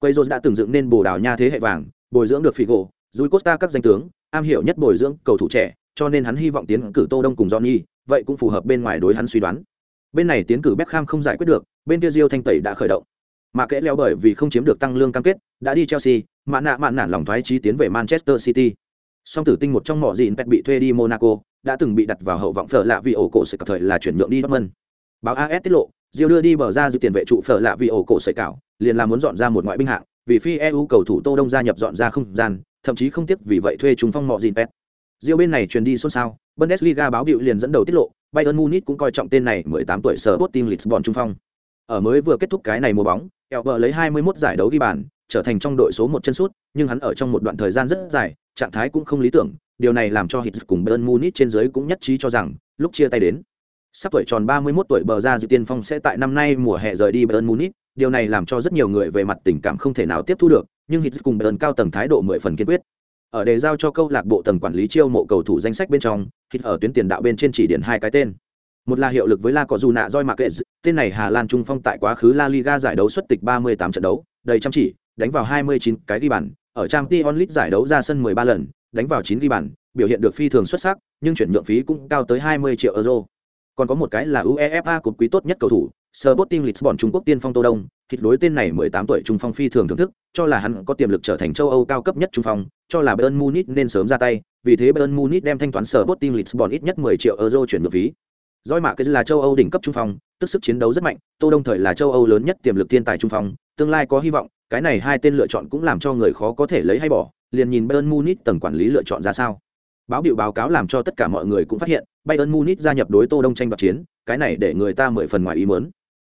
Quayzos đã từng dựng nên Bồ Đào Nha thế hệ vàng, bồi dưỡng được Figo, Rui Costa các danh tướng, am hiểu nhất bồi dưỡng cầu thủ trẻ, cho nên hắn hy vọng tiến cử Tô Đông cùng Johnny, vậy cũng phù hợp bên ngoài đối hắn suy đoán. Bên này tiến cử Beckham không giải quyết được, bên kia Rio thanh tẩy đã khởi động. Mà kẽ leo bởi vì không chiếm được tăng lương cam kết, đã đi Chelsea, mà nạ mạn nản lòng thoái chí tiến về Manchester City. Song tử tinh một trong mỏ dịn Pet bị thuê đi Monaco, đã từng bị đặt vào hậu vọng phở lạ vì ổ cổ sẽ thời là chuyển nhượng đi Dortmund. Báo AS tiết lộ, Diêu đưa đi bờ ra dự tiền vệ trụ phở lạ vì ổ cổ sợi cảo, liền là muốn dọn ra một ngoại binh hạng, vì phi EU cầu thủ Tô Đông gia nhập dọn ra không gian, thậm chí không tiếc vì vậy thuê chúng phong mọ dịn pet. Diêu bên này truyền đi xôn xao, Bundesliga báo biểu liền dẫn đầu tiết lộ, Bayern Munich cũng coi trọng tên này 18 tuổi sở Sporting Lisbon trung phong. Ở mới vừa kết thúc cái này mùa bóng, Elber lấy 21 giải đấu ghi bàn, trở thành trong đội số một chân sút, nhưng hắn ở trong một đoạn thời gian rất dài, trạng thái cũng không lý tưởng, điều này làm cho Hit cùng Bayern Munich trên dưới cũng nhất trí cho rằng, lúc chia tay đến, sắp tuổi tròn 31 tuổi bờ ra dự tiên phong sẽ tại năm nay mùa hè rời đi Bayern Munich, điều này làm cho rất nhiều người về mặt tình cảm không thể nào tiếp thu được, nhưng Hit cùng Bayern cao tầng thái độ mười phần kiên quyết ở đề giao cho câu lạc bộ tầng quản lý chiêu mộ cầu thủ danh sách bên trong hít ở tuyến tiền đạo bên trên chỉ điển hai cái tên. Một là hiệu lực với la cọ dù nạ roi mạc kệ tên này hà lan trung phong tại quá khứ la liga giải đấu xuất tịch 38 trận đấu đầy chăm chỉ đánh vào 29 cái ghi bàn ở trang t onlit giải đấu ra sân 13 lần đánh vào 9 ghi bàn biểu hiện được phi thường xuất sắc nhưng chuyển nhượng phí cũng cao tới 20 triệu euro. Còn có một cái là uefa cột quý tốt nhất cầu thủ Sporting Lisbon Trung Quốc tiên phong Tô Đông, thịt đối tên này 18 tuổi trung phong phi thường thưởng thức, cho là hắn có tiềm lực trở thành châu Âu cao cấp nhất trung phong, cho là Bayern Munich nên sớm ra tay, vì thế Bayern Munich đem thanh toán sở Sporting Lisbon ít nhất 10 triệu euro chuyển nhượng phí. Doi mạ cái là châu Âu đỉnh cấp trung phong, tức sức chiến đấu rất mạnh, Tô Đông thời là châu Âu lớn nhất tiềm lực thiên tài trung phong, tương lai có hy vọng, cái này hai tên lựa chọn cũng làm cho người khó có thể lấy hay bỏ, liền nhìn Bayern Munich tầng quản lý lựa chọn ra sao. Báo biểu báo cáo làm cho tất cả mọi người cũng phát hiện, Bayern Munich gia nhập đối Tô Đông tranh đoạt chiến, cái này để người ta mười phần ngoài ý muốn.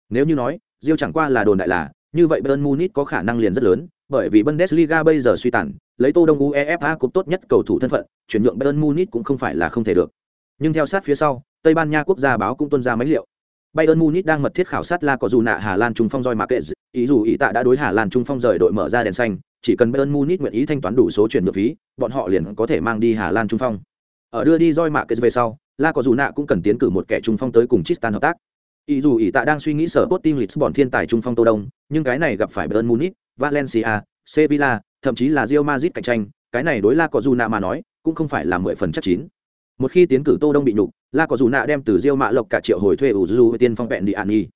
Nếu như nói, Diêu chẳng qua là đồn đại là, như vậy Bayern Munich có khả năng liền rất lớn, bởi vì Bundesliga bây giờ suy tàn, lấy Tô Đông UEFA cũng tốt nhất cầu thủ thân phận, chuyển nhượng Bayern Munich cũng không phải là không thể được. Nhưng theo sát phía sau, Tây Ban Nha quốc gia báo cũng tuân ra mấy liệu. Bayern Munich đang mật thiết khảo sát La có dù nạ Hà Lan trung phong roi Marquez, ý dù ý tạ đã đối Hà Lan trung phong rời đội mở ra đèn xanh, chỉ cần Bayern Munich nguyện ý thanh toán đủ số chuyển nhượng phí, bọn họ liền có thể mang đi Hà Lan trung phong. Ở đưa đi roi Marquez về sau, La có dù nạ cũng cần tiến cử một kẻ trung phong tới cùng Tristan hợp tác. Ý dù ý tạ đang suy nghĩ sở Sporting Lisbon thiên tài trung phong Tô Đông, nhưng cái này gặp phải Bayern Munich, Valencia, Sevilla, thậm chí là Real Madrid cạnh tranh, cái này đối La có dù nạ mà nói, cũng không phải là mười phần chắc chín. Một khi tiến cử tô đông bị nhục la có dù nạ đem từ Real mạ lộc cả triệu hồi thuê ủ du tiên phong vẹn đi an nhi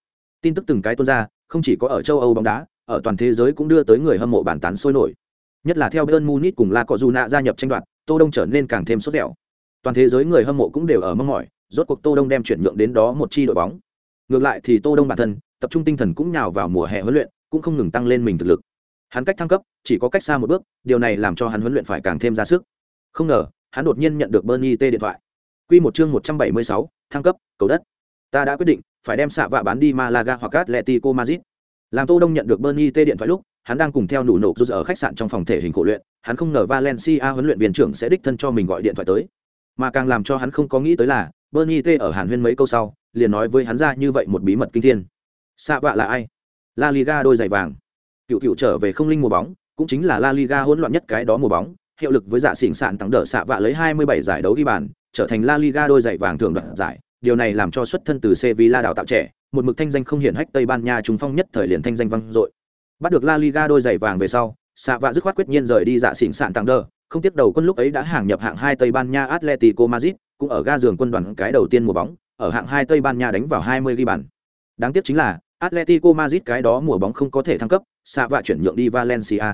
tin tức từng cái tuôn ra không chỉ có ở châu âu bóng đá ở toàn thế giới cũng đưa tới người hâm mộ bàn tán sôi nổi. Nhất là theo bayern munich cùng la Cọ dù nạ gia nhập tranh đoạt tô đông trở nên càng thêm sốt dẻo. Toàn thế giới người hâm mộ cũng đều ở mong mỏi rốt cuộc tô đông đem chuyển nhượng đến đó một chi đội bóng ngược lại thì tô đông bản thân tập trung tinh thần cũng nhào vào mùa hè huấn luyện cũng không ngừng tăng lên mình thực lực hắn cách thăng cấp chỉ có cách xa một bước điều này làm cho hắn huấn luyện phải càng thêm ra sức không ngờ hắn đột nhiên nhận được Bernie T điện thoại. Quy một chương 176, thăng cấp, cầu đất. Ta đã quyết định, phải đem xạ vạ bán đi Malaga hoặc Atletico Madrid. Làm Tô Đông nhận được Bernie T điện thoại lúc, hắn đang cùng theo nụ nổ rút ở khách sạn trong phòng thể hình khổ luyện, hắn không ngờ Valencia huấn luyện viên trưởng sẽ đích thân cho mình gọi điện thoại tới. Mà càng làm cho hắn không có nghĩ tới là, Bernie T ở Hàn Huyên mấy câu sau, liền nói với hắn ra như vậy một bí mật kinh thiên. Xạ vạ là ai? La Liga đôi giày vàng. Cựu cựu trở về không linh mùa bóng, cũng chính là La Liga hỗn loạn nhất cái đó mùa bóng, hiệu lực với giả xỉn sạn tăng đỡ xạ vạ lấy 27 giải đấu ghi bàn, trở thành La Liga đôi giày vàng thường đoạt giải. Điều này làm cho xuất thân từ Sevilla đào tạo trẻ, một mực thanh danh không hiển hách Tây Ban Nha trung phong nhất thời liền thanh danh vang dội. Bắt được La Liga đôi giày vàng về sau, xạ vạ dứt khoát quyết nhiên rời đi dạ xỉn sạn tăng đỡ, không tiếc đầu quân lúc ấy đã hàng nhập hạng hai Tây Ban Nha Atletico Madrid, cũng ở ga giường quân đoàn cái đầu tiên mùa bóng, ở hạng hai Tây Ban Nha đánh vào 20 ghi bàn. Đáng tiếc chính là Atletico Madrid cái đó mùa bóng không có thể thăng cấp, xạ vạ chuyển nhượng đi Valencia.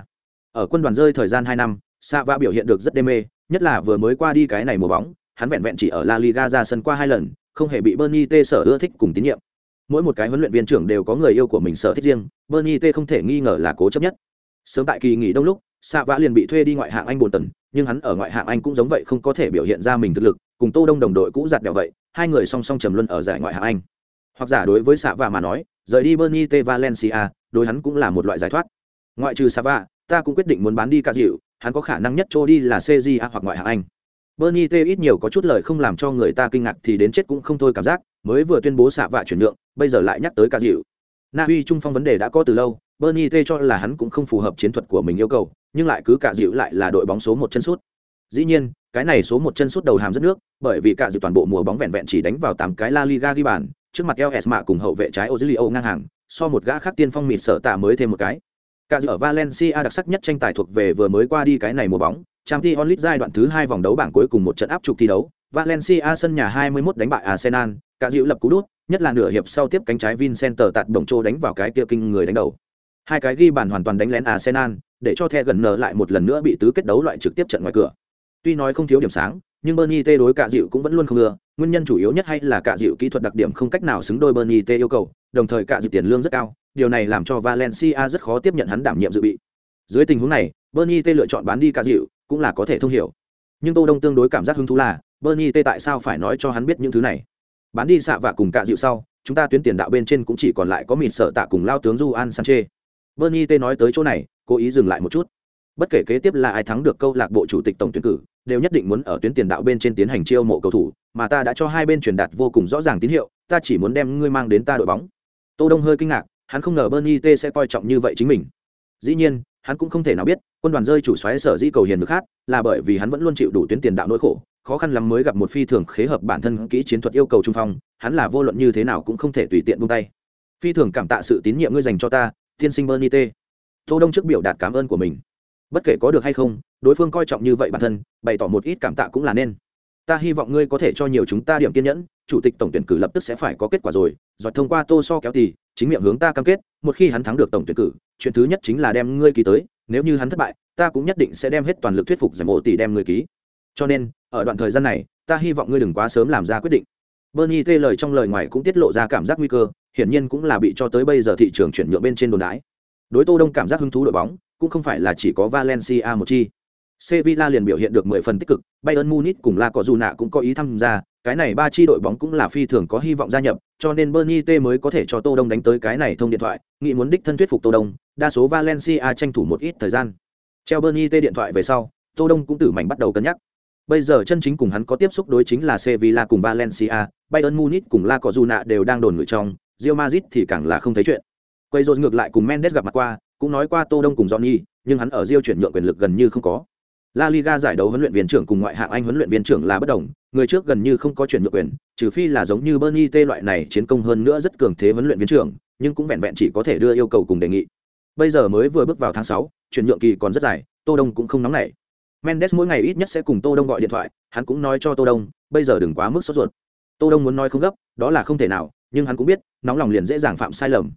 Ở quân đoàn rơi thời gian 2 năm, Sa vạ biểu hiện được rất đê mê, nhất là vừa mới qua đi cái này mùa bóng, hắn vẹn vẹn chỉ ở La Liga ra sân qua hai lần, không hề bị Bernie T sở ưa thích cùng tín nhiệm. Mỗi một cái huấn luyện viên trưởng đều có người yêu của mình sở thích riêng, Bernie T không thể nghi ngờ là cố chấp nhất. Sớm tại kỳ nghỉ đông lúc, Sa Vạ liền bị thuê đi ngoại hạng Anh buồn tần, nhưng hắn ở ngoại hạng Anh cũng giống vậy không có thể biểu hiện ra mình thực lực, cùng Tô Đông đồng đội cũ giặt đèo vậy, hai người song song trầm luân ở giải ngoại hạng Anh. Hoặc giả đối với xạ Va mà nói, rời đi Bernie T Valencia, đối hắn cũng là một loại giải thoát. Ngoại trừ xạ Va, ta cũng quyết định muốn bán đi ca dịu, hắn có khả năng nhất trôi đi là CJA hoặc ngoại hạng Anh. Bernie T ít nhiều có chút lời không làm cho người ta kinh ngạc thì đến chết cũng không thôi cảm giác, mới vừa tuyên bố xạ vạ chuyển nhượng, bây giờ lại nhắc tới ca dịu. Na Uy trung phong vấn đề đã có từ lâu, Bernie T cho là hắn cũng không phù hợp chiến thuật của mình yêu cầu, nhưng lại cứ cả dịu lại là đội bóng số một chân suốt Dĩ nhiên, cái này số một chân suốt đầu hàm rất nước, bởi vì cả dự toàn bộ mùa bóng vẹn vẹn chỉ đánh vào 8 cái La Liga ghi bàn, trước mặt El Esma cùng hậu vệ trái Ozilio ngang hàng, so một gã khác tiên phong mịt sợ tạ mới thêm một cái. Cả ở Valencia đặc sắc nhất tranh tài thuộc về vừa mới qua đi cái này mùa bóng, Champions League giai đoạn thứ hai vòng đấu bảng cuối cùng một trận áp trục thi đấu, Valencia sân nhà 21 đánh bại Arsenal, cả dịu lập cú đút, nhất là nửa hiệp sau tiếp cánh trái Vincent tạt bổng trô đánh vào cái kia kinh người đánh đầu. Hai cái ghi bàn hoàn toàn đánh lén Arsenal, để cho The gần nở lại một lần nữa bị tứ kết đấu loại trực tiếp trận ngoài cửa. Tuy nói không thiếu điểm sáng, nhưng Bernie T đối cả dịu cũng vẫn luôn không ngừa. nguyên nhân chủ yếu nhất hay là cả dịu kỹ thuật đặc điểm không cách nào xứng đôi Bernie T yêu cầu, đồng thời cả dịu tiền lương rất cao, điều này làm cho Valencia rất khó tiếp nhận hắn đảm nhiệm dự bị. Dưới tình huống này, Bernie T lựa chọn bán đi cả dịu, cũng là có thể thông hiểu. Nhưng Tô Đông tương đối cảm giác hứng thú là, Bernie T tại sao phải nói cho hắn biết những thứ này? Bán đi xạ vạ cùng cả dịu sau, chúng ta tuyến tiền đạo bên trên cũng chỉ còn lại có mịt sợ tạ cùng lao tướng Juan Sanchez. Bernie T nói tới chỗ này, cố ý dừng lại một chút. Bất kể kế tiếp là ai thắng được câu lạc bộ chủ tịch tổng tuyển cử, đều nhất định muốn ở tuyến tiền đạo bên trên tiến hành chiêu mộ cầu thủ, mà ta đã cho hai bên truyền đạt vô cùng rõ ràng tín hiệu, ta chỉ muốn đem ngươi mang đến ta đội bóng. Tô Đông hơi kinh ngạc, hắn không ngờ Bernie T sẽ coi trọng như vậy chính mình. Dĩ nhiên, hắn cũng không thể nào biết quân đoàn rơi chủ xoáy sở dĩ cầu hiền được khác là bởi vì hắn vẫn luôn chịu đủ tuyến tiền đạo nỗi khổ khó khăn lắm mới gặp một phi thường khế hợp bản thân kỹ chiến thuật yêu cầu trung phong hắn là vô luận như thế nào cũng không thể tùy tiện buông tay phi thường cảm tạ sự tín nhiệm ngươi dành cho ta tiên sinh bernie t tô đông trước biểu đạt cảm ơn của mình bất kể có được hay không, đối phương coi trọng như vậy bản thân, bày tỏ một ít cảm tạ cũng là nên. Ta hy vọng ngươi có thể cho nhiều chúng ta điểm kiên nhẫn, chủ tịch tổng tuyển cử lập tức sẽ phải có kết quả rồi, giọt thông qua tô so kéo tì, chính miệng hướng ta cam kết, một khi hắn thắng được tổng tuyển cử, chuyện thứ nhất chính là đem ngươi ký tới, nếu như hắn thất bại, ta cũng nhất định sẽ đem hết toàn lực thuyết phục giải mộ tỷ đem ngươi ký. Cho nên, ở đoạn thời gian này, ta hy vọng ngươi đừng quá sớm làm ra quyết định. Bernie tê lời trong lời ngoài cũng tiết lộ ra cảm giác nguy cơ, hiển nhiên cũng là bị cho tới bây giờ thị trường chuyển nhượng bên trên đồn đái đối tô đông cảm giác hứng thú đội bóng cũng không phải là chỉ có valencia một chi. Sevilla liền biểu hiện được mười phần tích cực bayern munich cùng la có cũng có ý tham gia cái này ba chi đội bóng cũng là phi thường có hy vọng gia nhập cho nên bernie t mới có thể cho tô đông đánh tới cái này thông điện thoại nghĩ muốn đích thân thuyết phục tô đông đa số valencia tranh thủ một ít thời gian. Treo bernie t điện thoại về sau tô đông cũng tử mảnh bắt đầu cân nhắc. Bây giờ chân chính cùng hắn có tiếp xúc đối chính là sevilla cùng valencia bayern munich cùng la có đều đang đồn ngự trong Real Madrid thì càng là không thấy chuyện. Quay rồi ngược lại cùng Mendes gặp mặt qua, cũng nói qua Tô Đông cùng Johnny, nhưng hắn ở Real chuyển nhượng quyền lực gần như không có. La Liga giải đấu huấn luyện viên trưởng cùng ngoại hạng Anh huấn luyện viên trưởng là bất đồng, người trước gần như không có chuyển nhượng quyền, trừ phi là giống như Bernie T loại này chiến công hơn nữa rất cường thế huấn luyện viên trưởng, nhưng cũng vẹn vẹn chỉ có thể đưa yêu cầu cùng đề nghị. Bây giờ mới vừa bước vào tháng 6, chuyển nhượng kỳ còn rất dài, Tô Đông cũng không nóng nảy. Mendes mỗi ngày ít nhất sẽ cùng Tô Đông gọi điện thoại, hắn cũng nói cho Tô Đông, bây giờ đừng quá mức sốt ruột. Tô Đông muốn nói không gấp, đó là không thể nào, nhưng hắn cũng biết, nóng lòng liền dễ dàng phạm sai lầm.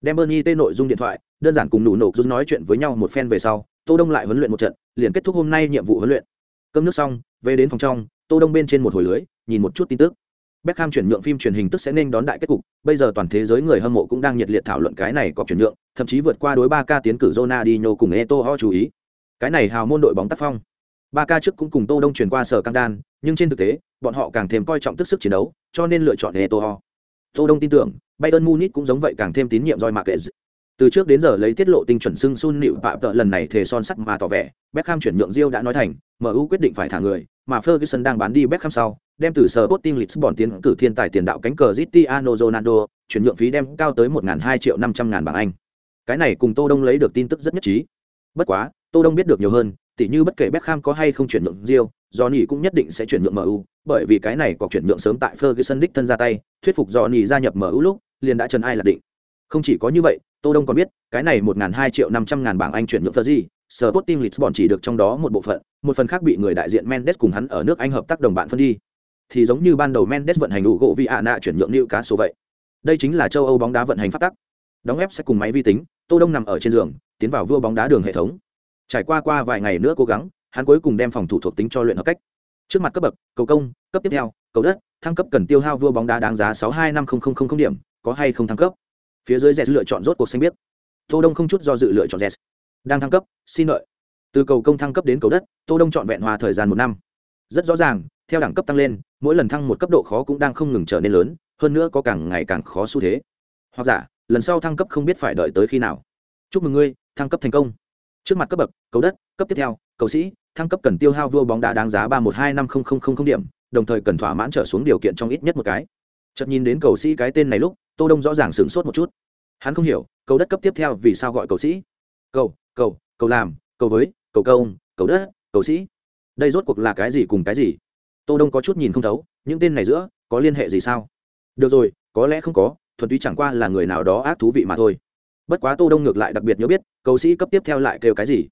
Đem Bernie tê nội dung điện thoại, đơn giản cùng nụ nổ rút nói chuyện với nhau một phen về sau, Tô Đông lại huấn luyện một trận, liền kết thúc hôm nay nhiệm vụ huấn luyện. Cơm nước xong, về đến phòng trong, Tô Đông bên trên một hồi lưới, nhìn một chút tin tức. Beckham chuyển nhượng phim truyền hình tức sẽ nên đón đại kết cục, bây giờ toàn thế giới người hâm mộ cũng đang nhiệt liệt thảo luận cái này có chuyển nhượng, thậm chí vượt qua đối 3K tiến cử Ronaldinho cùng Eto'o chú ý. Cái này hào môn đội bóng tác phong. 3K trước cũng cùng Tô Đông chuyển qua sở căng đan, nhưng trên thực tế, bọn họ càng thêm coi trọng tức sức chiến đấu, cho nên lựa chọn Eto'o. Tô Đông tin tưởng, Bayern Munich cũng giống vậy càng thêm tín nhiệm Roy Marquez. Từ trước đến giờ lấy tiết lộ tinh chuẩn xưng Sun Nịu và tợ lần này thề son sắt mà tỏ vẻ, Beckham chuyển nhượng Rio đã nói thành, MU quyết định phải thả người, mà Ferguson đang bán đi Beckham sau, đem từ sở Sporting Lisbon tiến cử thiên tài tiền đạo cánh cờ Cristiano Ronaldo, chuyển nhượng phí đem cao tới 1.200 triệu 500 ngàn bảng Anh. Cái này cùng Tô Đông lấy được tin tức rất nhất trí. Bất quá, Tô Đông biết được nhiều hơn, tỉ như bất kể Beckham có hay không chuyển nhượng Real, Johnny cũng nhất định sẽ chuyển nhượng MU, bởi vì cái này có chuyển nhượng sớm tại Ferguson đích thân ra tay, thuyết phục Johnny gia nhập MU lúc, liền đã trần ai là định. Không chỉ có như vậy, Tô Đông còn biết, cái này 1.200 triệu 500 ngàn bảng Anh chuyển nhượng Fergie, Sporting Lisbon chỉ được trong đó một bộ phận, một phần khác bị người đại diện Mendes cùng hắn ở nước Anh hợp tác đồng bạn phân đi. Thì giống như ban đầu Mendes vận hành đủ gỗ Viana chuyển nhượng Newcastle vậy. Đây chính là châu Âu bóng đá vận hành pháp tắc. Đóng ép sẽ cùng máy vi tính, Tô Đông nằm ở trên giường, tiến vào vua bóng đá đường hệ thống. Trải qua qua vài ngày nữa cố gắng, hắn cuối cùng đem phòng thủ thuộc tính cho luyện hợp cách. Trước mặt cấp bậc, cầu công, cấp tiếp theo, cầu đất, thăng cấp cần tiêu hao vua bóng đá đáng giá 625000 điểm, có hay không thăng cấp? Phía dưới z lựa chọn rốt cuộc xanh biết. Tô Đông không chút do dự lựa chọn z Đang thăng cấp, xin lợi. Từ cầu công thăng cấp đến cầu đất, Tô Đông chọn vẹn hòa thời gian một năm. Rất rõ ràng, theo đẳng cấp tăng lên, mỗi lần thăng một cấp độ khó cũng đang không ngừng trở nên lớn, hơn nữa có càng ngày càng khó xu thế. Hoặc giả, lần sau thăng cấp không biết phải đợi tới khi nào. Chúc mừng ngươi, thăng cấp thành công. Trước mặt cấp bậc, cầu đất, cấp tiếp theo, cầu sĩ, thăng cấp cần tiêu hao vua bóng đá đáng giá ba một hai năm không không không điểm, đồng thời cần thỏa mãn trở xuống điều kiện trong ít nhất một cái. Chợt nhìn đến cầu sĩ cái tên này lúc, Tô Đông rõ ràng sửng sốt một chút. Hắn không hiểu, cầu đất cấp tiếp theo vì sao gọi cầu sĩ? Cầu, cầu, cầu làm, cầu với, cầu công, cầu đất, cầu sĩ. Đây rốt cuộc là cái gì cùng cái gì? Tô Đông có chút nhìn không thấu, những tên này giữa có liên hệ gì sao? Được rồi, có lẽ không có, thuần túy chẳng qua là người nào đó ác thú vị mà thôi. Bất quá Tô Đông ngược lại đặc biệt nhớ biết, cầu sĩ cấp tiếp theo lại kêu cái gì.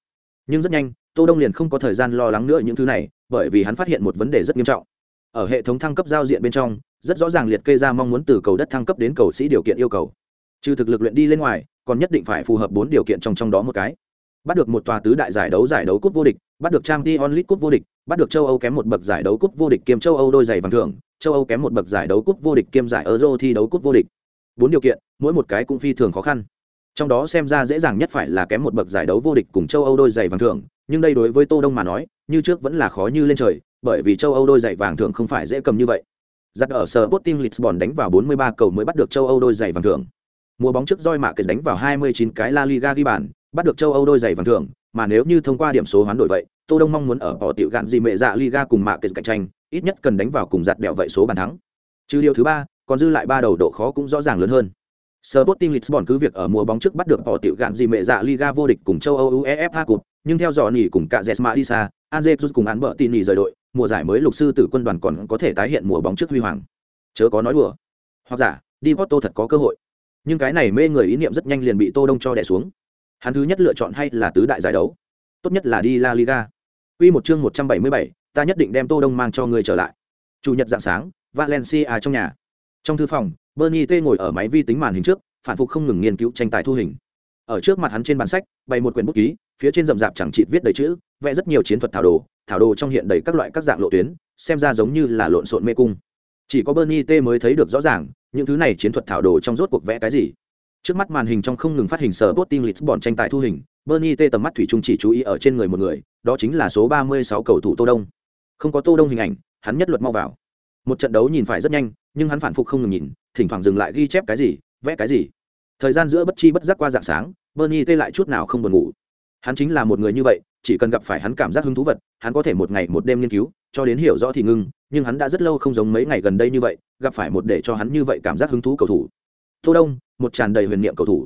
Nhưng rất nhanh, Tô Đông liền không có thời gian lo lắng nữa những thứ này, bởi vì hắn phát hiện một vấn đề rất nghiêm trọng. Ở hệ thống thăng cấp giao diện bên trong, rất rõ ràng liệt kê ra mong muốn từ cầu đất thăng cấp đến cầu sĩ điều kiện yêu cầu trừ thực lực luyện đi lên ngoài còn nhất định phải phù hợp bốn điều kiện trong trong đó một cái bắt được một tòa tứ đại giải đấu giải đấu cúp vô địch bắt được trang t onlit cúp vô địch bắt được châu âu kém một bậc giải đấu cúp vô địch kiêm châu âu đôi giày vàng thưởng châu âu kém một bậc giải đấu cúp vô địch kiêm giải euro thi đấu cúp vô địch bốn điều kiện mỗi một cái cũng phi thường khó khăn trong đó xem ra dễ dàng nhất phải là kém một bậc giải đấu vô địch cùng châu âu đôi giày vàng thưởng nhưng đây đối với tô đông mà nói như trước vẫn là khó như lên trời bởi vì châu âu đôi giày vàng thưởng không phải dễ cầm như vậy giặt ở sở Sporting Lisbon đánh vào 43 cầu mới bắt được châu Âu đôi giày vàng thưởng. Mùa bóng trước roi mạ kết đánh vào 29 cái La Liga ghi bàn, bắt được châu Âu đôi giày vàng thưởng, mà nếu như thông qua điểm số hoán đổi vậy, Tô Đông mong muốn ở bỏ tiểu gạn gì mẹ dạ Liga cùng mạ kết cạnh tranh, ít nhất cần đánh vào cùng giặt đẹo vậy số bàn thắng. Trừ điều thứ ba, còn dư lại ba đầu độ khó cũng rõ ràng lớn hơn. Sporting Lisbon cứ việc ở mùa bóng trước bắt được họ tiểu gạn gì mẹ dạ Liga vô địch cùng châu Âu UEFA Cup, nhưng theo dõi nỉ cùng cả Jesma đi xa, Anzet cùng án bợ tin nỉ rời đội, mùa giải mới lục sư tử quân đoàn còn có thể tái hiện mùa bóng trước huy hoàng. Chớ có nói đùa. Hoặc giả, đi Porto thật có cơ hội. Nhưng cái này mê người ý niệm rất nhanh liền bị Tô Đông cho đè xuống. Hắn thứ nhất lựa chọn hay là tứ đại giải đấu. Tốt nhất là đi La Liga. Quy một chương 177, ta nhất định đem Tô Đông mang cho người trở lại. Chủ nhật dạng sáng, Valencia trong nhà. Trong thư phòng, Bernie T ngồi ở máy vi tính màn hình trước, phản phục không ngừng nghiên cứu tranh tài thu hình. Ở trước mặt hắn trên bàn sách, bày một quyển bút ký, phía trên rậm rạp chẳng chịt viết đầy chữ, vẽ rất nhiều chiến thuật thảo đồ, thảo đồ trong hiện đầy các loại các dạng lộ tuyến, xem ra giống như là lộn xộn mê cung. Chỉ có Bernie T mới thấy được rõ ràng, những thứ này chiến thuật thảo đồ trong rốt cuộc vẽ cái gì. Trước mắt màn hình trong không ngừng phát hình sở Sporting Lisbon tranh tài thu hình, Bernie T tầm mắt thủy chung chỉ chú ý ở trên người một người, đó chính là số 36 cầu thủ Tô Đông. Không có Tô Đông hình ảnh, hắn nhất luật mau vào. Một trận đấu nhìn phải rất nhanh, nhưng hắn phản phục không ngừng nhìn, thỉnh thoảng dừng lại ghi chép cái gì, vẽ cái gì. Thời gian giữa bất chi bất giác qua dạng sáng, Bernie T lại chút nào không buồn ngủ. Hắn chính là một người như vậy, chỉ cần gặp phải hắn cảm giác hứng thú vật, hắn có thể một ngày một đêm nghiên cứu, cho đến hiểu rõ thì ngưng, nhưng hắn đã rất lâu không giống mấy ngày gần đây như vậy, gặp phải một để cho hắn như vậy cảm giác hứng thú cầu thủ. Tô Đông, một tràn đầy huyền niệm cầu thủ.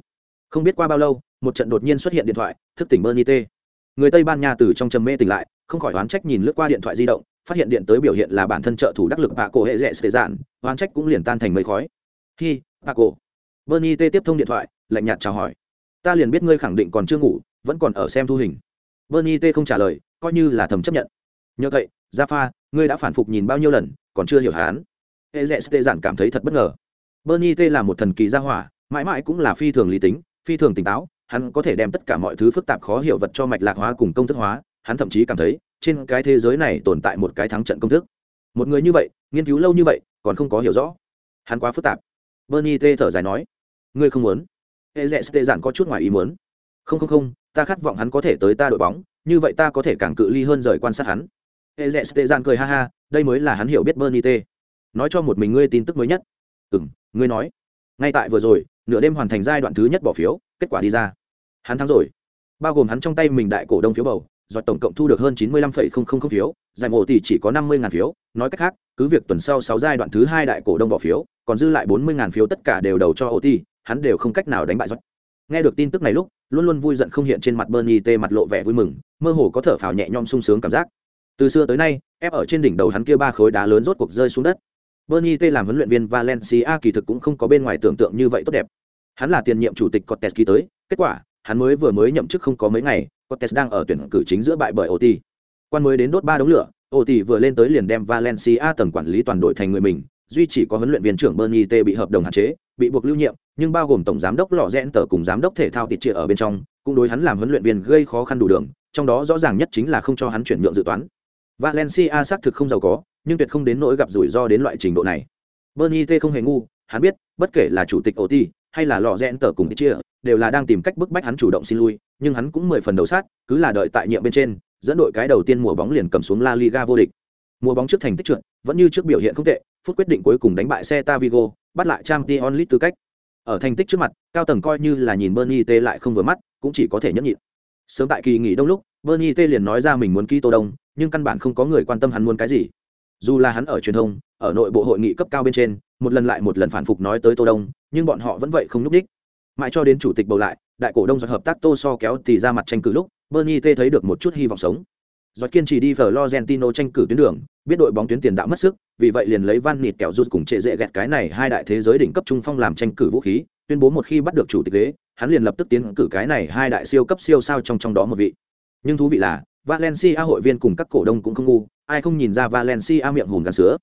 Không biết qua bao lâu, một trận đột nhiên xuất hiện điện thoại, thức tỉnh Bernie T. Người Tây Ban Nha từ trong trầm mê tỉnh lại, không khỏi oán trách nhìn lướt qua điện thoại di động, phát hiện điện tới biểu hiện là bản thân trợ thủ đắc lực bạ cổ hệ rẽ sệ dạn, oán trách cũng liền tan thành mây khói. Hi, bạ cổ. Bernie T tiếp thông điện thoại, lạnh nhạt chào hỏi. Ta liền biết ngươi khẳng định còn chưa ngủ, vẫn còn ở xem thu hình. Bernie T không trả lời, coi như là thầm chấp nhận. Nhờ vậy, Jaffa, ngươi đã phản phục nhìn bao nhiêu lần, còn chưa hiểu hắn. e z sệ giản cảm thấy thật bất ngờ. Bernie T là một thần kỳ gia hỏa, mãi mãi cũng là phi thường lý tính, phi thường tỉnh táo, hắn có thể đem tất cả mọi thứ phức tạp khó hiểu vật cho mạch lạc hóa cùng công thức hóa, hắn thậm chí cảm thấy, trên cái thế giới này tồn tại một cái thắng trận công thức. Một người như vậy, nghiên cứu lâu như vậy, còn không có hiểu rõ. Hắn quá phức tạp. Bernie T thở dài nói, ngươi không muốn. Ezeste giản có chút ngoài ý muốn. Không không không, ta khát vọng hắn có thể tới ta đội bóng, như vậy ta có thể càng cự ly hơn rời quan sát hắn. Ezeste giản cười ha ha, đây mới là hắn hiểu biết Bernie T. Nói cho một mình ngươi tin tức mới nhất. Ừm, ngươi nói. Ngay tại vừa rồi, nửa đêm hoàn thành giai đoạn thứ nhất bỏ phiếu, kết quả đi ra. Hắn thắng rồi. Bao gồm hắn trong tay mình đại cổ đông phiếu bầu, giọt tổng cộng thu được hơn chín mươi lăm phiếu, giải mộ tỷ chỉ có năm mươi phiếu, nói cách khác, cứ việc tuần sau sáu giai đoạn thứ hai đại cổ đông bỏ phiếu, còn dư lại bốn mươi phiếu tất cả đều đầu cho OT, hắn đều không cách nào đánh bại giọt. Nghe được tin tức này lúc, luôn luôn vui giận không hiện trên mặt Bernie T mặt lộ vẻ vui mừng, mơ hồ có thở phào nhẹ nhõm sung sướng cảm giác. Từ xưa tới nay, ép ở trên đỉnh đầu hắn kia ba khối đá lớn rốt cuộc rơi xuống đất. Bernie T làm huấn luyện viên Valencia kỳ thực cũng không có bên ngoài tưởng tượng như vậy tốt đẹp. Hắn là tiền nhiệm chủ tịch Cortes ký tới, kết quả, hắn mới vừa mới nhậm chức không có mấy ngày, Cortes đang ở tuyển cử chính giữa bại bởi Oti. Quan mới đến đốt ba đống lửa, Oti vừa lên tới liền đem Valencia tầng quản lý toàn đội thành người mình, duy chỉ có huấn luyện viên trưởng Bernie T bị hợp đồng hạn chế, bị buộc lưu nhiệm, nhưng bao gồm tổng giám đốc lọ rẽn tờ cùng giám đốc thể thao tịt Triệt ở bên trong, cũng đối hắn làm huấn luyện viên gây khó khăn đủ đường, trong đó rõ ràng nhất chính là không cho hắn chuyển nhượng dự toán. Valencia xác thực không giàu có, nhưng tuyệt không đến nỗi gặp rủi ro đến loại trình độ này. Bernie T không hề ngu, hắn biết, bất kể là chủ tịch Oti hay là lọ rẽn tờ cùng tịt Triệt, đều là đang tìm cách bức bách hắn chủ động xin lui, nhưng hắn cũng mười phần đầu sát, cứ là đợi tại nhiệm bên trên, dẫn đội cái đầu tiên mùa bóng liền cầm xuống La Liga vô địch. Mùa bóng trước thành tích trượt, vẫn như trước biểu hiện không tệ, phút quyết định cuối cùng đánh bại Celta Vigo, bắt lại Champions League tư cách. Ở thành tích trước mặt, cao tầng coi như là nhìn Bernie T lại không vừa mắt, cũng chỉ có thể nhẫn nhịn. Sớm tại kỳ nghỉ đông lúc, Bernie T liền nói ra mình muốn ký Tô Đông, nhưng căn bản không có người quan tâm hắn muốn cái gì. Dù là hắn ở truyền thông, ở nội bộ hội nghị cấp cao bên trên, một lần lại một lần phản phục nói tới Tô Đông, nhưng bọn họ vẫn vậy không núp đích mãi cho đến chủ tịch bầu lại, đại cổ đông giọt hợp tác tô so kéo thì ra mặt tranh cử lúc, bernie t thấy được một chút hy vọng sống. Giọt kiên trì đi florentino tranh cử tuyến đường, biết đội bóng tuyến tiền đã mất sức, vì vậy liền lấy van nịt kẹo rút cùng trệ dễ gẹt cái này hai đại thế giới đỉnh cấp trung phong làm tranh cử vũ khí, tuyên bố một khi bắt được chủ tịch ghế, hắn liền lập tức tiến cử cái này hai đại siêu cấp siêu sao trong trong đó một vị. Nhưng thú vị là, valencia hội viên cùng các cổ đông cũng không ngu, ai không nhìn ra valencia miệng hùn gắn sứa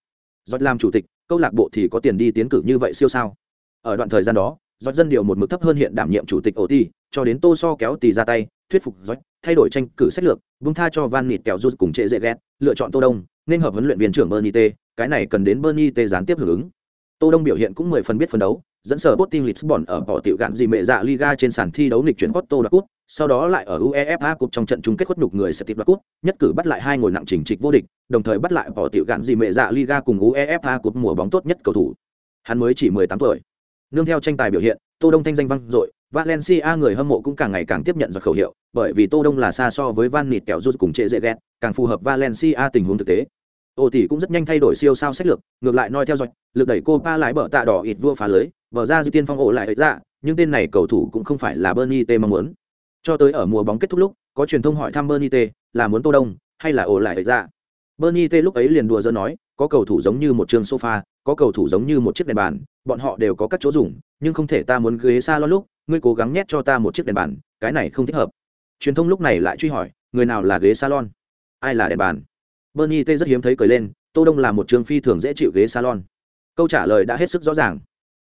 giọt làm chủ tịch, câu lạc bộ thì có tiền đi tiến cử như vậy siêu sao? Ở đoạn thời gian đó giót dân điều một mực thấp hơn hiện đảm nhiệm chủ tịch ổ ti cho đến tô so kéo tì ra tay thuyết phục giót thay đổi tranh cử sách lược bung tha cho van nịt kéo rút cùng trệ dễ ghét lựa chọn tô đông nên hợp huấn luyện viên trưởng bernie t cái này cần đến bernie t gián tiếp hưởng ứng tô đông biểu hiện cũng mười phần biết phân đấu dẫn sở Sporting Lisbon ở bỏ tiểu gạn gì mẹ dạ Liga trên sàn thi đấu lịch chuyển Porto đoạt cúp, sau đó lại ở UEFA Cup trong trận chung kết khuất nhục người sẽ tiếp đoạt cúp, nhất cử bắt lại hai ngồi nặng chỉnh trịch vô địch, đồng thời bắt lại bỏ tiểu gạn gì mẹ dạ Liga cùng UEFA Cup mùa bóng tốt nhất cầu thủ. Hắn mới chỉ 18 tuổi. Nương theo tranh tài biểu hiện, Tô Đông thanh danh vang dội, Valencia người hâm mộ cũng càng ngày càng tiếp nhận giật khẩu hiệu, bởi vì Tô Đông là xa so với Van Nịt kẹo rút cùng trễ dễ ghét, càng phù hợp Valencia tình huống thực tế. Ô tỷ cũng rất nhanh thay đổi siêu sao sách lược, ngược lại noi theo dõi, lực đẩy cô pa lại bở tạ đỏ ít vua phá lưới, bờ ra dư tiên phong ổ lại ấy ra, nhưng tên này cầu thủ cũng không phải là Bernie T mong muốn. Cho tới ở mùa bóng kết thúc lúc, có truyền thông hỏi thăm Bernie T, là muốn Tô Đông hay là ổ lại ấy ra. Bernie T lúc ấy liền đùa giỡn nói, có cầu thủ giống như một trường sofa, có cầu thủ giống như một chiếc đèn bàn, bọn họ đều có các chỗ dùng, nhưng không thể ta muốn ghế salon lúc, ngươi cố gắng nhét cho ta một chiếc đèn bàn, cái này không thích hợp. Truyền thông lúc này lại truy hỏi, người nào là ghế salon? Ai là đèn bàn? Bernie T rất hiếm thấy cười lên, Tô Đông là một trường phi thường dễ chịu ghế salon. Câu trả lời đã hết sức rõ ràng,